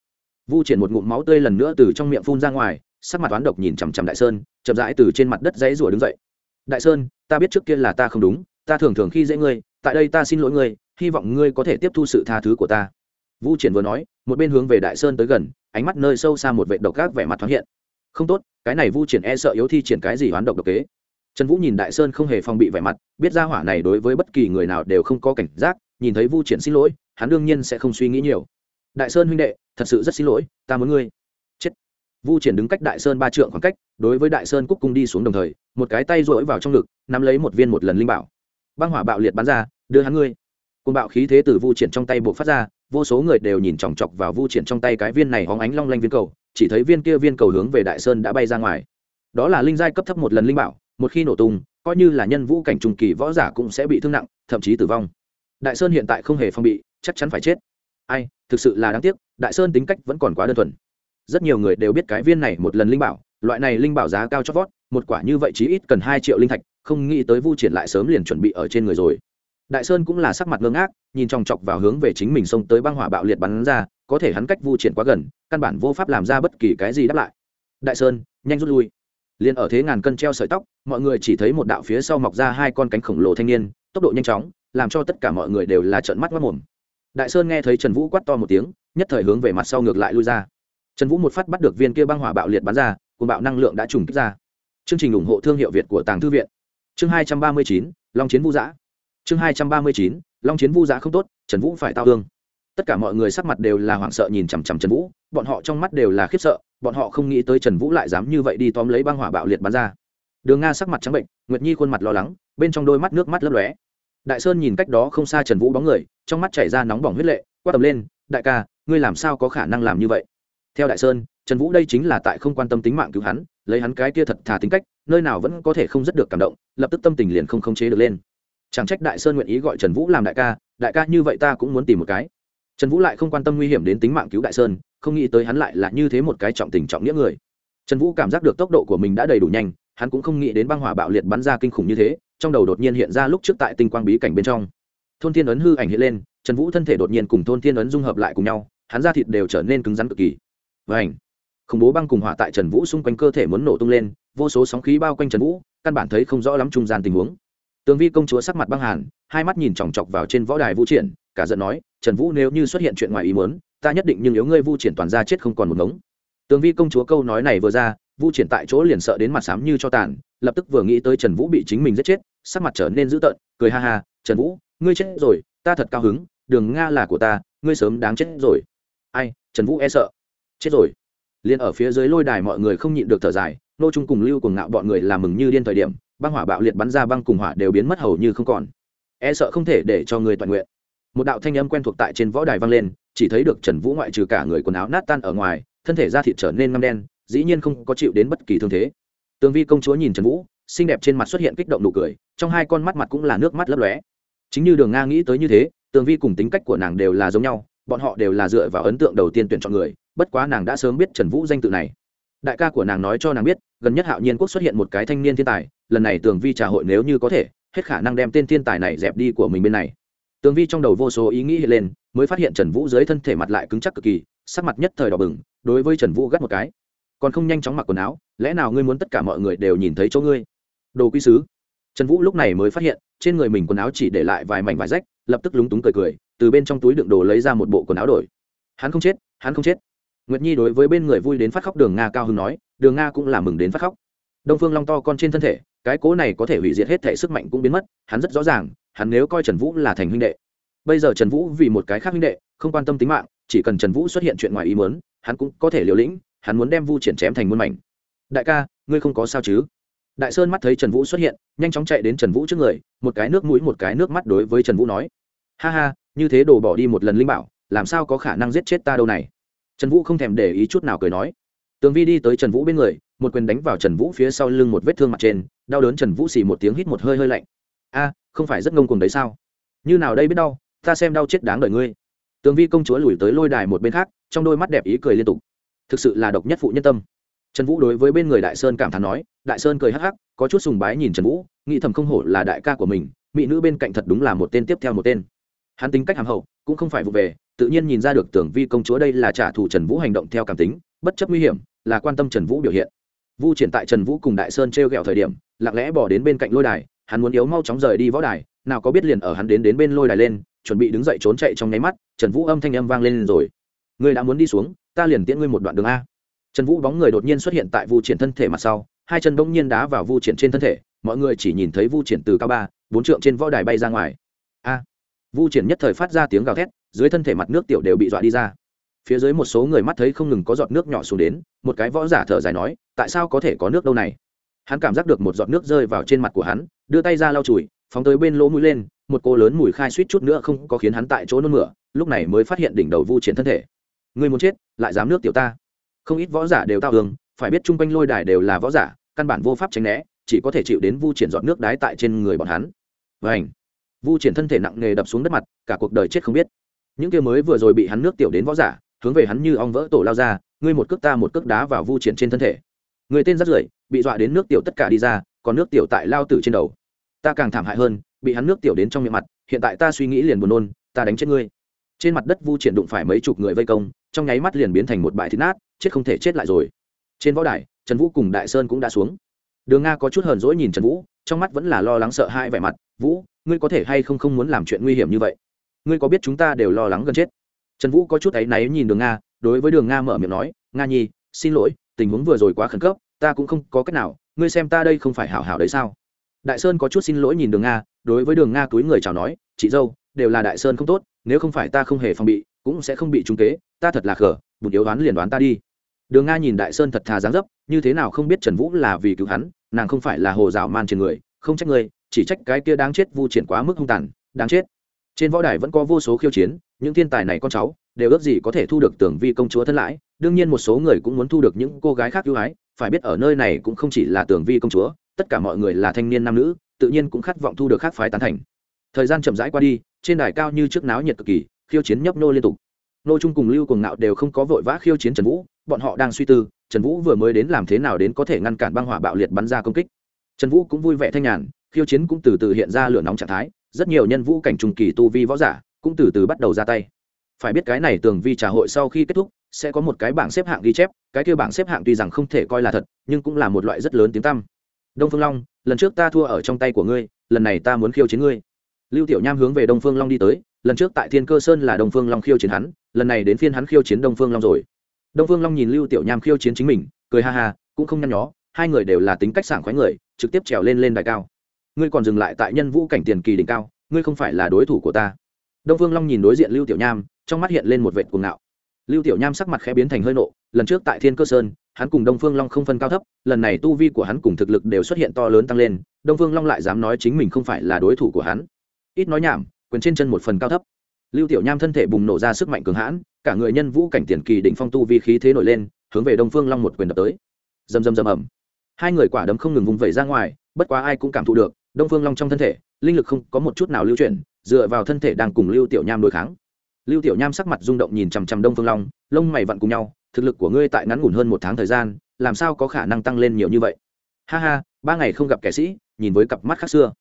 Vu triển một ngụm máu tươi lần nữa từ trong miệng phun ra ngoài, sắc mặt toán độc nhìn chằm chằm đại sơn, chậm rãi từ trên mặt đất dãy rủa đứng dậy. Đại sơn, ta biết trước kia là ta không đúng, ta thường thường khi dễ ngươi, tại đây ta xin lỗi ngươi, hy vọng ngươi có thể tiếp thu sự tha thứ của ta. Vu triển vừa nói, một bên hướng về đại sơn tới gần, ánh mắt nơi sâu xa một vệ độc gác vẻ mặt thoáng hiện. Không tốt, cái này vu triển e sợ yếu thi triển cái gì hoán độc độc kế trần vũ nhìn đại sơn không hề phòng bị vẻ mặt, biết ra hỏa này đối với bất kỳ người nào đều không có cảnh giác, nhìn thấy vu triển xin lỗi, hắn đương nhiên sẽ không suy nghĩ nhiều. Đại sơn huynh đệ, thật sự rất xin lỗi, ta muốn ngươi. Chết. Vu triển đứng cách đại sơn ba trượng khoảng cách, đối với đại sơn cúc cung đi xuống đồng thời, một cái tay rỗi vào trong ngực, nắm lấy một viên một lần linh bảo. Băng hỏa bạo liệt bắn ra, đưa hắn ngươi. Côn bạo khí thế từ vu triển trong tay buộc phát ra, vô số người đều nhìn chòng chọc vào vu triển trong tay cái viên này hóng ánh long lanh viên cầu, chỉ thấy viên kia viên cầu hướng về đại sơn đã bay ra ngoài. Đó là linh giai cấp thấp một lần linh bảo một khi nổ tung, coi như là nhân vũ cảnh trung kỳ võ giả cũng sẽ bị thương nặng, thậm chí tử vong. Đại sơn hiện tại không hề phong bị, chắc chắn phải chết. Ai, thực sự là đáng tiếc, đại sơn tính cách vẫn còn quá đơn thuần. Rất nhiều người đều biết cái viên này một lần linh bảo, loại này linh bảo giá cao chót vót, một quả như vậy chí ít cần hai triệu linh thạch, không nghĩ tới vu triển lại sớm liền chuẩn bị ở trên người rồi. Đại sơn cũng là sắc mặt ngưng ác nhìn chòng chọc vào hướng về chính mình xông tới băng hỏa bạo liệt bắn ra, có thể hắn cách vu triển quá gần, căn bản vô pháp làm ra bất kỳ cái gì đáp lại. Đại sơn, nhanh rút lui liền ở thế ngàn cân treo sợi tóc, mọi người chỉ thấy một đạo phía sau mọc ra hai con cánh khổng lồ thanh niên, tốc độ nhanh chóng, làm cho tất cả mọi người đều là trợn mắt mất mồm đại sơn nghe thấy trần vũ quát to một tiếng, nhất thời hướng về mặt sau ngược lại lui ra. Trần vũ một phát bắt được viên kia băng hỏa bạo liệt bắn ra cùng bạo năng lượng đã trùng kích ra. Chương trình ủng hộ thương hiệu việt của tàng thư viện. Chương hai trăm ba mươi chín, long chiến vu giã. Chương hai trăm ba mươi chín, long chiến vu giã không tốt, trần vũ phải tao thương tất cả mọi người sắc mặt đều là hoảng sợ nhìn chằm chằm trần vũ, bọn họ trong mắt đều là khiếp sợ, bọn họ không nghĩ tới trần vũ lại dám như vậy đi tóm lấy băng hỏa bạo liệt bắn ra. Đường nga sắc mặt trắng bệnh, nguyệt nhi khuôn mặt lo lắng, bên trong đôi mắt nước mắt lấp lóe. Đại sơn nhìn cách đó không xa trần vũ bóng người, trong mắt chảy ra nóng bỏng huyết lệ, quát tầm lên, đại ca, ngươi làm sao có khả năng làm như vậy? Theo đại sơn, trần vũ đây chính là tại không quan tâm tính mạng cứu hắn, lấy hắn cái kia thật thà tính cách, nơi nào vẫn có thể không rất được cảm động, lập tức tâm tình liền không khống chế được lên. Chẳng trách đại sơn nguyện ý gọi trần vũ làm đại ca đại ca, như vậy ta cũng muốn tìm một cái trần vũ lại không quan tâm nguy hiểm đến tính mạng cứu đại sơn, không nghĩ tới hắn lại là như thế một cái trọng tình trọng nghĩa người. Trần vũ cảm giác được tốc độ của mình đã đầy đủ nhanh, hắn cũng không nghĩ đến băng hỏa bạo liệt bắn ra kinh khủng như thế, trong đầu đột nhiên hiện ra lúc trước tại tinh quang bí cảnh bên trong. Thôn thiên ấn hư ảnh hiện lên, trần vũ thân thể đột nhiên cùng thôn thiên ấn dung hợp lại cùng nhau, hắn da thịt đều trở nên cứng rắn cực kỳ. Và ảnh khủng bố băng cùng hỏa tại trần vũ xung quanh cơ thể muốn nổ tung lên, vô số sóng khí bao quanh trần vũ, căn bản thấy không rõ lắm trung gian tình huống. Tường vi công chúa sắc mặt băng hàn, hai mắt nhìn chòng chọc vào trên võ đài vũ triển cả giận nói, trần vũ nếu như xuất hiện chuyện ngoài ý muốn, ta nhất định nhưng nếu ngươi vu triển toàn ra chết không còn một ngống. Tường vi công chúa câu nói này vừa ra, vu triển tại chỗ liền sợ đến mặt xám như cho tàn, lập tức vừa nghĩ tới trần vũ bị chính mình giết chết, sắc mặt trở nên dữ tợn, cười ha ha, trần vũ, ngươi chết rồi, ta thật cao hứng, đường nga là của ta, ngươi sớm đáng chết rồi. Ai, trần vũ e sợ. Chết rồi. Liền ở phía dưới lôi đài mọi người không nhịn được thở dài, nô trung cùng lưu cùng ngạo bọn người làm mừng như điên thời điểm, băng hỏa bạo liệt bắn ra băng cùng hỏa đều biến mất hầu như không còn. E sợ không thể để cho người toàn nguyện một đạo thanh âm quen thuộc tại trên võ đài vang lên, chỉ thấy được trần vũ ngoại trừ cả người quần áo nát tan ở ngoài, thân thể da thịt trở nên ngâm đen, dĩ nhiên không có chịu đến bất kỳ thương thế. Tường vi công chúa nhìn trần vũ, xinh đẹp trên mặt xuất hiện kích động nụ cười, trong hai con mắt mặt cũng là nước mắt lấp lóe. Chính như đường nga nghĩ tới như thế, tường vi cùng tính cách của nàng đều là giống nhau, bọn họ đều là dựa vào ấn tượng đầu tiên tuyển chọn người, bất quá nàng đã sớm biết trần vũ danh tự này. Đại ca của nàng nói cho nàng biết, gần nhất hạo nhiên quốc xuất hiện một cái thanh niên thiên tài, lần này tường vi trà hội nếu như có thể, hết khả năng đem tên thiên tài này dẹp đi của mình bên này tường vi trong đầu vô số ý nghĩ hiện lên, mới phát hiện trần vũ dưới thân thể mặt lại cứng chắc cực kỳ, sắc mặt nhất thời đỏ bừng, đối với trần vũ gắt một cái. Còn không nhanh chóng mặc quần áo, lẽ nào ngươi muốn tất cả mọi người đều nhìn thấy chỗ ngươi? Đồ quy sứ. Trần vũ lúc này mới phát hiện, trên người mình quần áo chỉ để lại vài mảnh vải rách, lập tức lúng túng cười cười, từ bên trong túi đựng đồ lấy ra một bộ quần áo đổi. Hắn không chết, hắn không chết. Nguyệt nhi đối với bên người vui đến phát khóc đường nga cao hưng nói, đường nga cũng là mừng đến phát khóc. Đông phương long to con trên thân thể, cái cố này có thể hủy diệt hết thể sức mạnh cũng biến mất, hắn rất rõ ràng hắn nếu coi trần vũ là thành huynh đệ bây giờ trần vũ vì một cái khác huynh đệ không quan tâm tính mạng chỉ cần trần vũ xuất hiện chuyện ngoài ý muốn hắn cũng có thể liều lĩnh hắn muốn đem vu triển chém thành muôn mảnh đại ca ngươi không có sao chứ đại sơn mắt thấy trần vũ xuất hiện nhanh chóng chạy đến trần vũ trước người một cái nước mũi một cái nước mắt đối với trần vũ nói ha ha như thế đồ bỏ đi một lần linh bảo làm sao có khả năng giết chết ta đâu này trần vũ không thèm để ý chút nào cười nói tường vi đi tới trần vũ bên người một quyền đánh vào trần vũ phía sau lưng một vết thương mặt trên đau đớn trần vũ xì một tiếng hít một hơi hơi lạnh a không phải rất ngông cuồng đấy sao? Như nào đây biết đau, ta xem đau chết đáng đời ngươi. Tường vi công chúa lùi tới lôi đài một bên khác, trong đôi mắt đẹp ý cười liên tục. Thực sự là độc nhất phụ nhân tâm. Trần vũ đối với bên người đại sơn cảm thán nói, đại sơn cười hắc hắc, có chút sùng bái nhìn trần vũ, nghĩ thầm không hổ là đại ca của mình, mỹ nữ bên cạnh thật đúng là một tên tiếp theo một tên. Hắn tính cách hàm hậu, cũng không phải vụ về, tự nhiên nhìn ra được tưởng vi công chúa đây là trả thù trần vũ hành động theo cảm tính, bất chấp nguy hiểm, là quan tâm trần vũ biểu hiện. Vu triển tại trần vũ cùng đại sơn t r e o g ẹ o thời điểm, lặng lẽ bỏ đến bên cạnh lôi đài hắn muốn yếu mau chóng rời đi võ đài, nào có biết liền ở hắn đến đến bên lôi đài lên, chuẩn bị đứng dậy trốn chạy trong nháy mắt, trần vũ âm thanh âm vang lên rồi. Ngươi đã muốn đi xuống, ta liền tiễn ngươi một đoạn đường a. Trần vũ bóng người đột nhiên xuất hiện tại vu triển thân thể mặt sau, hai chân bỗng nhiên đá vào vu triển trên thân thể, mọi người chỉ nhìn thấy vu triển từ cao ba, bốn trượng trên võ đài bay ra ngoài. A. Vu triển nhất thời phát ra tiếng gào thét, dưới thân thể mặt nước tiểu đều bị dọa đi ra. Phía dưới một số người mắt thấy không ngừng có giọt nước nhỏ xuống đến, một cái võ giả thở dài nói, tại sao có thể có nước đâu này? Hắn cảm giác được một giọt nước rơi vào trên mặt của hắn đưa tay ra lau chùi, phóng tới bên lỗ mũi lên, một cô lớn mùi khai suýt chút nữa không có khiến hắn tại chỗ nôn mửa, lúc này mới phát hiện đỉnh đầu vu triển thân thể. Người muốn chết, lại dám nước tiểu ta. Không ít võ giả đều tao hương phải biết chung quanh lôi đài đều là võ giả, căn bản vô pháp tránh né, chỉ có thể chịu đến vu triển dọn nước đái tại trên người bọn hắn. Vảnh vu triển thân thể nặng nề đập xuống đất mặt, cả cuộc đời chết không biết. Những kia mới vừa rồi bị hắn nước tiểu đến võ giả, hướng về hắn như ong vỡ tổ lao ra, ngươi một cước ta một cước đá vào vu triển trên thân thể. Người tên rất rưởi, bị dọa đến nước tiểu tất cả đi ra, còn nước tiểu tại lao tử trên đầu ta càng thảm hại hơn, bị hắn nước tiểu đến trong miệng mặt, hiện tại ta suy nghĩ liền buồn nôn, ta đánh chết ngươi. Trên mặt đất vu triển đụng phải mấy chục người vây công, trong nháy mắt liền biến thành một bãi thịt nát, chết không thể chết lại rồi. Trên võ đài, trần vũ cùng đại sơn cũng đã xuống. Đường nga có chút hờn dỗi nhìn trần vũ, trong mắt vẫn là lo lắng sợ hãi vẻ mặt. Vũ, ngươi có thể hay không không muốn làm chuyện nguy hiểm như vậy? Ngươi có biết chúng ta đều lo lắng gần chết? Trần vũ có chút áy náy nhìn đường nga, đối với đường nga mở miệng nói, nga nhi, xin lỗi, tình huống vừa rồi quá khẩn cấp, ta cũng không có cách nào, ngươi xem ta đây không phải hảo hảo đấy sao? Đại sơn có chút xin lỗi nhìn đường nga đối với đường nga túi người chào nói chị dâu đều là đại sơn không tốt nếu không phải ta không hề phòng bị cũng sẽ không bị trúng kế ta thật là khở bùn yếu đoán liền đoán ta đi. Đường nga nhìn đại sơn thật thà dáng dấp như thế nào không biết trần vũ là vì cứu hắn nàng không phải là hồ dạo man trên người không trách người, chỉ trách cái kia đáng chết vu triển quá mức hung tàn đáng chết. Trên võ đài vẫn có vô số khiêu chiến những thiên tài này con cháu đều ước gì có thể thu được tưởng vi công chúa thân lãi đương nhiên một số người cũng muốn thu được những cô gái khác ưu ái phải biết ở nơi này cũng không chỉ là tưởng vi công chúa tất cả mọi người là thanh niên nam nữ, tự nhiên cũng khát vọng thu được khác phái tán thành. Thời gian chậm rãi qua đi, trên đài cao như trước náo nhiệt cực kỳ, khiêu chiến nhấp nô liên tục. Nô trung cùng lưu cùng ngạo đều không có vội vã khiêu chiến trần vũ, bọn họ đang suy tư, trần vũ vừa mới đến làm thế nào đến có thể ngăn cản băng hỏa bạo liệt bắn ra công kích. Trần vũ cũng vui vẻ thanh nhàn, khiêu chiến cũng từ từ hiện ra lửa nóng trạng thái, rất nhiều nhân vũ cảnh trùng kỳ tu vi võ giả cũng từ từ bắt đầu ra tay. Phải biết cái này tường vi trà hội sau khi kết thúc, sẽ có một cái bảng xếp hạng ghi chép, cái kêu bảng xếp hạng tuy rằng không thể coi là thật, nhưng cũng là một loại rất lớn tiếng tăm đông phương long, lần trước ta thua ở trong tay của ngươi, lần này ta muốn khiêu chiến ngươi. Lưu tiểu nham hướng về đông phương long đi tới, lần trước tại thiên cơ sơn là đông phương long khiêu chiến hắn, lần này đến phiên hắn khiêu chiến đông phương long rồi. Đông phương long nhìn lưu tiểu nham khiêu chiến chính mình, cười ha ha, cũng không nhăn nhó, hai người đều là tính cách sảng khoái người, trực tiếp trèo lên lên đài cao. Ngươi còn dừng lại tại nhân vũ cảnh tiền kỳ đỉnh cao, ngươi không phải là đối thủ của ta. Đông phương long nhìn đối diện lưu tiểu nham, trong mắt hiện lên một vệt cuồng ngạo. Lưu tiểu nham sắc mặt khẽ biến thành hơi nộ lần trước tại thiên cơ sơn, hắn cùng đông phương long không phân cao thấp, lần này tu vi của hắn cùng thực lực đều xuất hiện to lớn tăng lên, đông phương long lại dám nói chính mình không phải là đối thủ của hắn. Ít nói nhảm, quyền trên chân một phần cao thấp. Lưu tiểu nham thân thể bùng nổ ra sức mạnh cường hãn, cả người nhân vũ cảnh tiền kỳ định phong tu vi khí thế nổi lên, hướng về đông phương long một quyền đập tới. Dầm dầm dầm ẩm hai người quả đấm không ngừng vùng vẩy ra ngoài, bất quá ai cũng cảm thụ được, đông phương long trong thân thể, linh lực không có một chút nào lưu chuyển, dựa vào thân thể đang cùng lưu tiểu nham đối kháng. Lưu tiểu nham sắc mặt rung động nhìn chằm chằm đông phương long, lông mày vặn cùng nhau thực lực của ngươi tại ngắn ngủn hơn một tháng thời gian, làm sao có khả năng tăng lên nhiều như vậy? Ha ha, ba ngày không gặp kẻ sĩ, nhìn với cặp mắt khác xưa.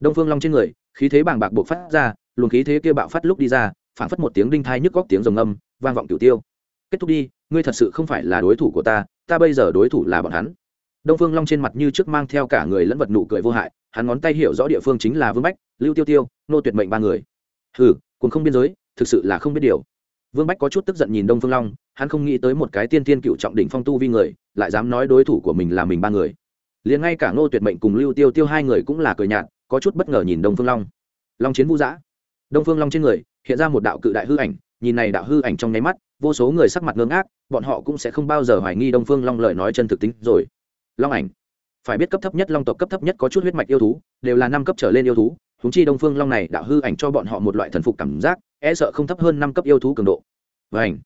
Đông phương long trên người, khí thế bàng bạc buộc phát ra, luồng khí thế kia bạo phát lúc đi ra phản phất một tiếng đinh thai nhức góc tiếng rồng âm, vang vọng cửu tiêu. Kết thúc đi, ngươi thật sự không phải là đối thủ của ta ta bây giờ đối thủ là bọn hắn. Đông phương long trên mặt như trước mang theo cả người lẫn vật nụ cười vô hại, hắn ngón tay hiểu rõ địa phương chính là vương bách, lưu tiêu tiêu, nô tuyệt mệnh ba người. Hừ, cùng không biên giới, thực sự là không biết điều vương bách có chút tức giận nhìn đông phương long, hắn không nghĩ tới một cái tiên tiên cựu trọng đỉnh phong tu vi người, lại dám nói đối thủ của mình là mình ba người. Liền ngay cả ngô tuyệt mệnh cùng lưu tiêu tiêu hai người cũng là cười nhạt, có chút bất ngờ nhìn đông phương long. Long chiến vũ giã. Đông phương long trên người, hiện ra một đạo cự đại hư ảnh, nhìn này đạo hư ảnh trong nháy mắt, vô số người sắc mặt ngơ ngác, bọn họ cũng sẽ không bao giờ hoài nghi đông phương long lời nói chân thực tính rồi. Long ảnh. Phải biết cấp thấp nhất long tộc cấp thấp nhất có chút huyết mạch yêu thú, đều là năm cấp trở lên yêu thú húng chi đông phương long này đạo hư ảnh cho bọn họ một loại thần phục cảm giác e sợ không thấp hơn năm cấp yêu thú cường độ. Và ảnh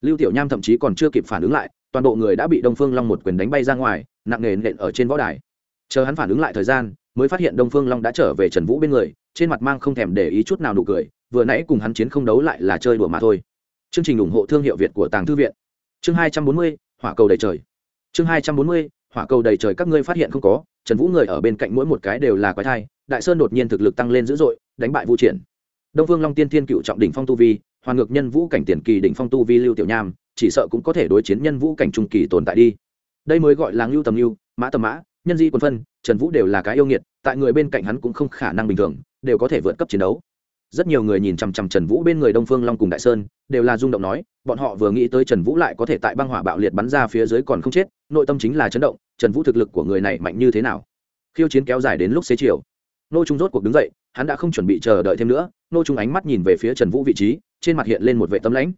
lưu tiểu nham thậm chí còn chưa kịp phản ứng lại, toàn bộ người đã bị đông phương long một quyền đánh bay ra ngoài, nặng nề nện ở trên võ đài. Chờ hắn phản ứng lại thời gian, mới phát hiện đông phương long đã trở về trần vũ bên người, trên mặt mang không thèm để ý chút nào nụ cười, vừa nãy cùng hắn chiến không đấu lại là chơi đùa mà thôi. Chương trình ủng hộ thương hiệu việt của tàng thư viện. Chương hai trăm bốn mươi, hỏa cầu đầy trời. Chương hai trăm bốn mươi, hỏa cầu đầy trời các ngươi phát hiện không có trần vũ người ở bên cạnh mỗi một cái đều là quái thai, đại sơn đột nhiên thực lực tăng lên dữ dội, đánh bại vũ triển. Đông vương long tiên thiên cựu trọng đỉnh phong tu vi, hoàn ngược nhân vũ cảnh tiền kỳ đỉnh phong tu vi lưu tiểu nham, chỉ sợ cũng có thể đối chiến nhân vũ cảnh trung kỳ tồn tại đi. Đây mới gọi là ngưu tầm ngưu, mã tầm mã, nhân di quân phân, trần vũ đều là cái yêu nghiệt, tại người bên cạnh hắn cũng không khả năng bình thường, đều có thể vượt cấp chiến đấu rất nhiều người nhìn chằm chằm trần vũ bên người đông phương long cùng đại sơn, đều là rung động nói, bọn họ vừa nghĩ tới trần vũ lại có thể tại băng hỏa bạo liệt bắn ra phía dưới còn không chết, nội tâm chính là chấn động, trần vũ thực lực của người này mạnh như thế nào? Khiêu chiến kéo dài đến lúc xế chiều. Nô trung rốt cuộc đứng dậy, hắn đã không chuẩn bị chờ đợi thêm nữa, nô trung ánh mắt nhìn về phía trần vũ vị trí, trên mặt hiện lên một vệ tâm lãnh.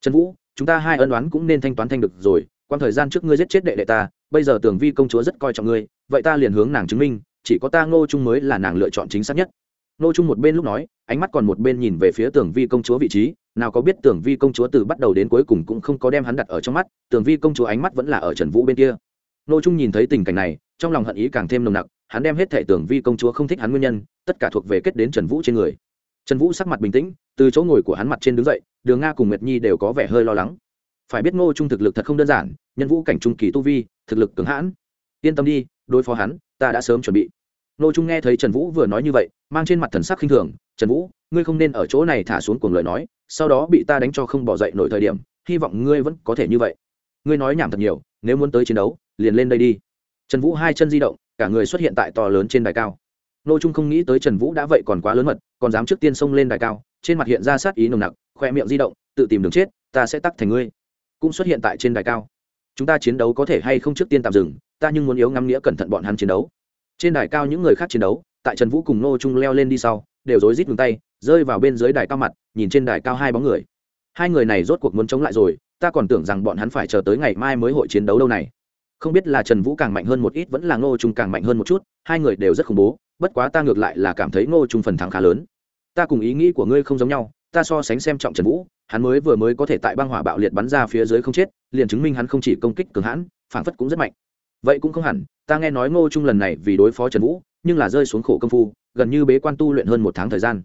Trần vũ, chúng ta hai ân oán cũng nên thanh toán thanh được rồi quan thời gian trước ngươi giết chết đệ đệ ta, bây giờ tưởng vi công chúa rất coi trọng ngươi, vậy ta liền hướng nàng chứng minh, chỉ có ta ngô trung mới là nàng lựa chọn chính xác nhất nô trung một bên lúc nói, ánh mắt còn một bên nhìn về phía tưởng vi công chúa vị trí, nào có biết tưởng vi công chúa từ bắt đầu đến cuối cùng cũng không có đem hắn đặt ở trong mắt tưởng vi công chúa ánh mắt vẫn là ở trần vũ bên kia. Nô trung nhìn thấy tình cảnh này, trong lòng hận ý càng thêm nồng nặc, hắn đem hết thẻ tưởng vi công chúa không thích hắn nguyên nhân, tất cả thuộc về kết đến trần vũ trên người. Trần vũ sắc mặt bình tĩnh, từ chỗ ngồi của hắn mặt trên đứng dậy, đường nga cùng nguyệt nhi đều có vẻ hơi lo lắng. Phải biết ngô trung thực lực thật không đơn giản, nhân vũ cảnh trung kỳ tu vi, thực lực cứng hãn. Yên tâm đi, đối phó hắn, ta đã sớm chuẩn bị. Nô trung nghe thấy trần vũ vừa nói như vậy, mang trên mặt thần sắc khinh thường, trần vũ, ngươi không nên ở chỗ này thả xuống cuồng lời nói, sau đó bị ta đánh cho không bỏ dậy nổi thời điểm, hy vọng ngươi vẫn có thể như vậy. Ngươi nói nhảm thật nhiều, nếu muốn tới chiến đấu, liền lên đây đi. Trần vũ hai chân di động, cả người xuất hiện tại to lớn trên đài cao. Nô trung không nghĩ tới trần vũ đã vậy còn quá lớn mật, còn dám trước tiên xông lên đài cao, trên mặt hiện ra sát ý nồng nặc, khoe miệng di động, tự tìm đường chết, ta sẽ tắc thành ngươi. Cũng xuất hiện tại trên đài cao. Chúng ta chiến đấu có thể hay không trước tiên tạm dừng, ta nhưng muốn yếu ngắm nghĩa cẩn thận bọn hắn chiến đấu trên đài cao những người khác chiến đấu, tại trần vũ cùng nô trung leo lên đi sau, đều rối rít ngừng tay, rơi vào bên dưới đài cao mặt, nhìn trên đài cao hai bóng người. Hai người này rốt cuộc muốn chống lại rồi, ta còn tưởng rằng bọn hắn phải chờ tới ngày mai mới hội chiến đấu đâu này. Không biết là trần vũ càng mạnh hơn một ít vẫn là ngô trung càng mạnh hơn một chút, hai người đều rất khủng bố, bất quá ta ngược lại là cảm thấy ngô trung phần thắng khá lớn. Ta cùng ý nghĩ của ngươi không giống nhau, ta so sánh xem trọng trần vũ, hắn mới vừa mới có thể tại băng hỏa bạo liệt bắn ra phía dưới không chết, liền chứng minh hắn không chỉ công kích cường hãn, phản phất cũng rất mạnh vậy cũng không hẳn, ta nghe nói ngô trung lần này vì đối phó trần vũ, nhưng là rơi xuống khổ công phu, gần như bế quan tu luyện hơn một tháng thời gian.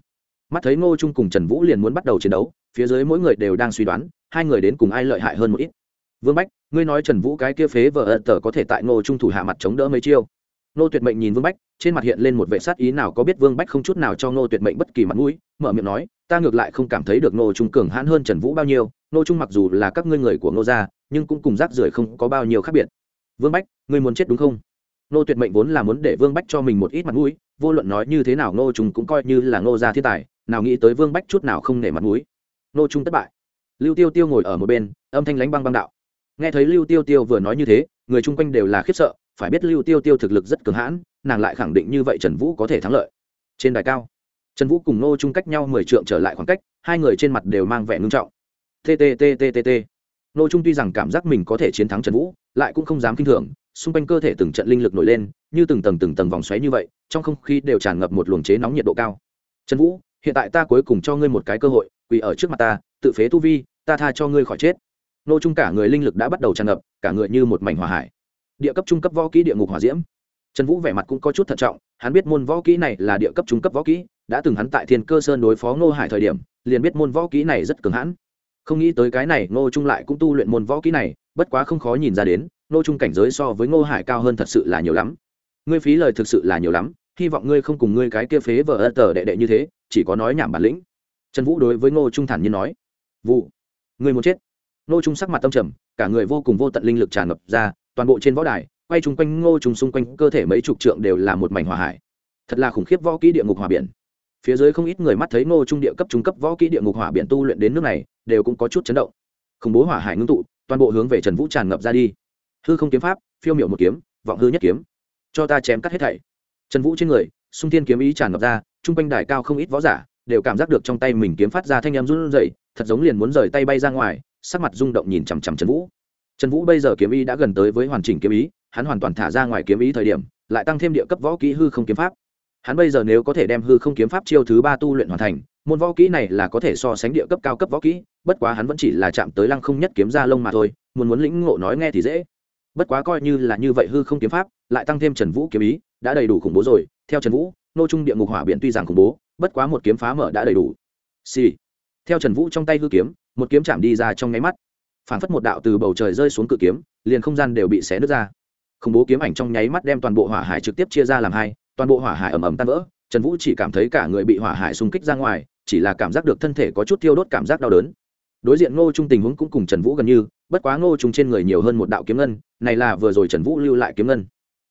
Mắt thấy ngô trung cùng trần vũ liền muốn bắt đầu chiến đấu, phía dưới mỗi người đều đang suy đoán, hai người đến cùng ai lợi hại hơn một ít. Vương bách, ngươi nói trần vũ cái kia phế vợ ợt tờ có thể tại ngô trung thủ hạ mặt chống đỡ mấy chiêu? Ngô tuyệt mệnh nhìn vương bách, trên mặt hiện lên một vệ sát ý nào có biết vương bách không chút nào cho ngô tuyệt mệnh bất kỳ mặt mũi, mở miệng nói, ta ngược lại không cảm thấy được ngô trung cường hãn hơn trần vũ bao nhiêu, ngô trung mặc dù là các ngươi người của ngô gia, nhưng cũng cùng rác rưởi không có bao nhiêu khác biệt vương bách, ngươi muốn chết đúng không? Nô tuyệt mệnh vốn là muốn để vương bách cho mình một ít mặt mũi, vô luận nói như thế nào Nô trung cũng coi như là Nô gia thiên tài, nào nghĩ tới vương bách chút nào không nể mặt mũi. Nô trung thất bại. Lưu tiêu tiêu ngồi ở một bên, âm thanh lánh băng băng đạo. Nghe thấy lưu tiêu tiêu vừa nói như thế, người chung quanh đều là khiếp sợ, phải biết lưu tiêu tiêu thực lực rất cường hãn, nàng lại khẳng định như vậy trần vũ có thể thắng lợi. Trên đài cao, trần vũ cùng nô Trung cách nhau mười trượng trở lại khoảng cách, hai người trên mặt đều mang vẻ ngưng trọng. Tttttt nô trung tuy rằng cảm giác mình có thể chiến thắng trần vũ, lại cũng không dám k i n h thường, xung quanh cơ thể từng trận linh lực nổi lên, như từng tầng từng tầng vòng xoáy như vậy, trong không khí đều tràn ngập một luồng chế nóng nhiệt độ cao. Trần vũ, hiện tại ta cuối cùng cho ngươi một cái cơ hội, quỳ ở trước mặt ta, tự phế tu vi, ta tha cho ngươi khỏi chết. Nô trung cả người linh lực đã bắt đầu tràn ngập, cả người như một mảnh hỏa hải. Địa cấp trung cấp võ kỹ địa ngục hỏa diễm. Trần vũ vẻ mặt cũng có chút thận trọng, hắn biết môn võ kỹ này là địa cấp trung cấp võ kỹ, đã từng hắn tại thiên cơ sơn đối phó ngô hải thời điểm, liền biết môn võ kỹ này rất cường hãn không nghĩ tới cái này ngô trung lại cũng tu luyện môn võ kỹ này, bất quá không khó nhìn ra đến, ngô trung cảnh giới so với ngô hải cao hơn thật sự là nhiều lắm. Ngươi phí lời thực sự là nhiều lắm, hy vọng ngươi không cùng ngươi cái kia phế vợ ơ tờ đệ đệ như thế, chỉ có nói nhảm bản lĩnh. Trần vũ đối với ngô trung thản nhiên nói. Vụ, ngươi muốn chết. Ngô trung sắc mặt tâm trầm, cả người vô cùng vô tận linh lực tràn ngập ra, toàn bộ trên võ đài, quay chung quanh ngô trùng xung quanh cơ thể mấy chục trượng đều là một mảnh hỏa hải. Thật là khủng khiếp võ kỹ địa ngục hỏa biển phía dưới không ít người mắt thấy ngô trung địa cấp trung cấp võ kỹ địa ngục hỏa biển tu luyện đến nước này, đều cũng có chút chấn động. Khủng bố hỏa hải ngưng tụ, toàn bộ hướng về trần vũ tràn ngập ra đi. Hư không kiếm pháp, phiêu miệu một kiếm, vọng hư nhất kiếm. Cho ta chém cắt hết thảy. Trần vũ trên người xung thiên kiếm ý tràn ngập ra chung quanh đài cao không ít võ giả đều cảm giác được trong tay mình kiếm phát ra thanh em run rẩy, thật giống liền muốn rời tay bay ra ngoài, sắc mặt rung động nhìn chằm chằm trần vũ. Trần vũ bây giờ kiếm ý đã gần tới với hoàn chỉnh kiếm ý, hắn hoàn toàn thả ra ngoài kiếm ý thời điểm, lại tăng thêm địa cấp võ kỹ hư không kiếm pháp hắn bây giờ nếu có thể đem hư không kiếm pháp chiêu thứ ba tu luyện hoàn thành, môn võ kỹ này là có thể so sánh địa cấp cao cấp võ kỹ, bất quá hắn vẫn chỉ là chạm tới lăng không nhất kiếm ra lông mà thôi, muốn muốn lĩnh ngộ nói nghe thì dễ. Bất quá coi như là như vậy hư không kiếm pháp, lại tăng thêm trần vũ kiếm ý, đã đầy đủ khủng bố rồi. Theo trần vũ, nô trung địa ngục hỏa biển tuy rằng khủng bố, bất quá một kiếm phá mở đã đầy đủ. Xì、sì. theo trần vũ trong tay hư kiếm, một kiếm chạm đi ra trong nháy mắt. Phảng phất một đạo từ bầu trời rơi xuống cự kiếm, liền không gian đều bị xé nứt ra. Khủng bố kiếm ảnh trong nháy mắt đem toàn bộ hỏa hải trực tiếp chia ra làm hai toàn bộ hỏa hải ầm ầm tan vỡ, trần vũ chỉ cảm thấy cả người bị hỏa hải xung kích ra ngoài, chỉ là cảm giác được thân thể có chút thiêu đốt cảm giác đau đớn. Đối diện ngô trung tình huống cũng cùng trần vũ gần như, bất quá ngô trung trên người nhiều hơn một đạo kiếm ngân, này là vừa rồi trần vũ lưu lại kiếm ngân.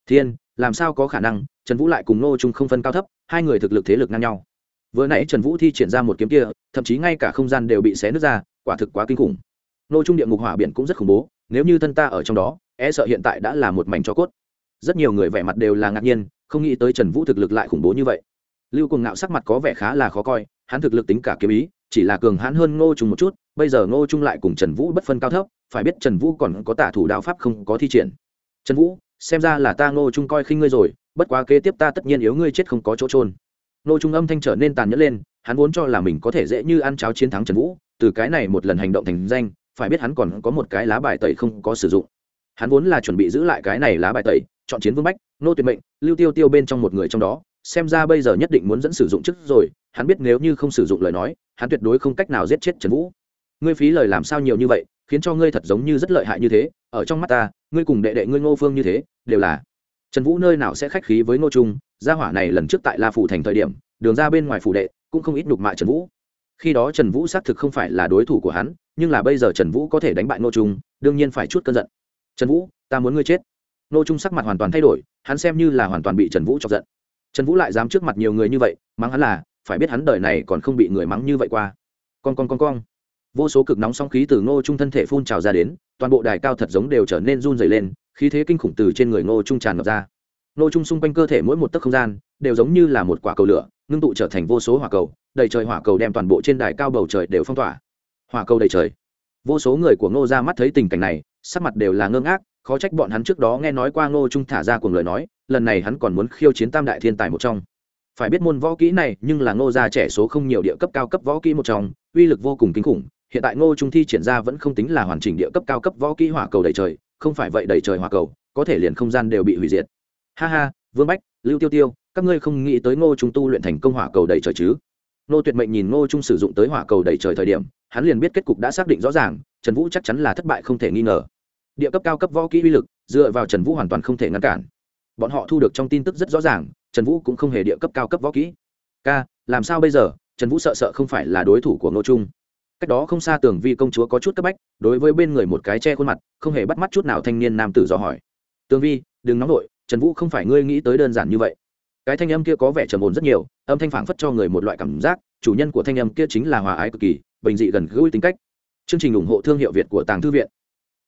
Thiên, làm sao có khả năng, trần vũ lại cùng ngô trung không phân cao thấp, hai người thực lực thế lực ngang nhau. Vừa nãy trần vũ thi triển ra một kiếm kia, thậm chí ngay cả không gian đều bị xé nứt ra, quả thực quá kinh khủng. Ngô trung địa ngục hỏa biển cũng rất khủng bố, nếu như thân ta ở trong đó e sợ hiện tại đã là một mảnh cho cốt. Rất nhiều người vẻ mặt đều là ngạc nhiên không nghĩ tới trần vũ thực lực lại khủng bố như vậy lưu cùng ngạo sắc mặt có vẻ khá là khó coi hắn thực lực tính cả kiếm ý chỉ là cường hãn hơn ngô trung một chút bây giờ ngô trung lại cùng trần vũ bất phân cao thấp phải biết trần vũ còn có tả thủ đạo pháp không có thi triển trần vũ xem ra là ta ngô trung coi khinh ngươi rồi bất quá kế tiếp ta tất nhiên yếu ngươi chết không có chỗ trôn ngô trung âm thanh trở nên tàn nhẫn lên hắn vốn cho là mình có thể dễ như ăn cháo chiến thắng trần vũ từ cái này một lần hành động thành danh phải biết hắn còn có một cái lá bài tẩy không có sử dụng hắn vốn là chuẩn bị giữ lại cái này lá bài tẩy chọn chiến vương bách, nô tuyệt mệnh, lưu tiêu tiêu bên trong một người trong đó, xem ra bây giờ nhất định muốn dẫn sử dụng trước rồi, hắn biết nếu như không sử dụng lời nói, hắn tuyệt đối không cách nào giết chết trần vũ. Ngươi phí lời làm sao nhiều như vậy, khiến cho ngươi thật giống như rất lợi hại như thế, ở trong mắt ta, ngươi cùng đệ đệ ngươi ngô phương như thế, đều là trần vũ nơi nào sẽ khách khí với ngô trung, gia hỏa này lần trước tại la phủ thành thời điểm, đường ra bên ngoài phủ đệ, cũng không ít đục mạ trần vũ. Khi đó trần vũ xác thực không phải là đối thủ của hắn, nhưng là bây giờ trần vũ có thể đánh bại ngô trung, đương nhiên phải chút cơn giận. Trần vũ, ta muốn ngươi chết nô trung sắc mặt hoàn toàn thay đổi, hắn xem như là hoàn toàn bị trần vũ chọc giận. Trần vũ lại dám trước mặt nhiều người như vậy, mắng hắn là, phải biết hắn đời này còn không bị người mắng như vậy qua. Con con con con vô số cực nóng sóng khí từ ngô trung thân thể phun trào ra đến, toàn bộ đài cao thật giống đều trở nên run dày lên, khí thế kinh khủng từ trên người ngô trung tràn ngập ra. Ngô trung xung quanh cơ thể mỗi một tấc không gian, đều giống như là một quả cầu lửa, ngưng tụ trở thành vô số hỏa cầu, đầy trời hỏa cầu đem toàn bộ trên đài cao bầu trời đều phong tỏa. Hỏa cầu đầy trời. Vô số người của ngô ra mắt thấy tình cảnh này, sắc mặt đều là ngơ ngác khó trách bọn hắn trước đó nghe nói qua ngô trung thả ra cùng lời nói, lần này hắn còn muốn khiêu chiến tam đại thiên tài một trong. Phải biết môn võ kỹ này, nhưng là ngô gia trẻ số không nhiều địa cấp cao cấp võ kỹ một trong, uy lực vô cùng kinh khủng, hiện tại ngô trung thi triển ra vẫn không tính là hoàn chỉnh địa cấp cao cấp võ kỹ hỏa cầu đầy trời, không phải vậy đầy trời hỏa cầu, có thể liền không gian đều bị hủy diệt. Ha ha, vương bách, lưu tiêu tiêu, các ngươi không nghĩ tới ngô trung tu luyện thành công hỏa cầu đầy trời chứ? Ngô tuyệt mệnh nhìn ngô trung sử dụng tới hỏa cầu đầy trời thời điểm, hắn liền biết kết cục đã xác định rõ ràng, trần vũ chắc chắn là thất bại không thể nghi ngờ địa cấp cao cấp võ kỹ uy lực, dựa vào trần vũ hoàn toàn không thể ngăn cản. Bọn họ thu được trong tin tức rất rõ ràng, trần vũ cũng không hề địa cấp cao cấp võ kỹ. K làm sao bây giờ? Trần vũ sợ sợ không phải là đối thủ của ngô trung. Cách đó không xa tường vi công chúa có chút cấp bách, đối với bên người một cái che khuôn mặt, không hề bắt mắt chút nào thanh niên nam tử dò hỏi. Tường vi, đừng nóng nổi trần vũ không phải ngươi nghĩ tới đơn giản như vậy. Cái thanh âm kia có vẻ trầm ồn rất nhiều, âm thanh phảng phất cho người một loại cảm giác, chủ nhân của thanh âm kia chính là hòa ái cực kỳ, bình dị gần gũi tính cách. Chương trình ủng hộ thương hiệu việt của tàng thư viện.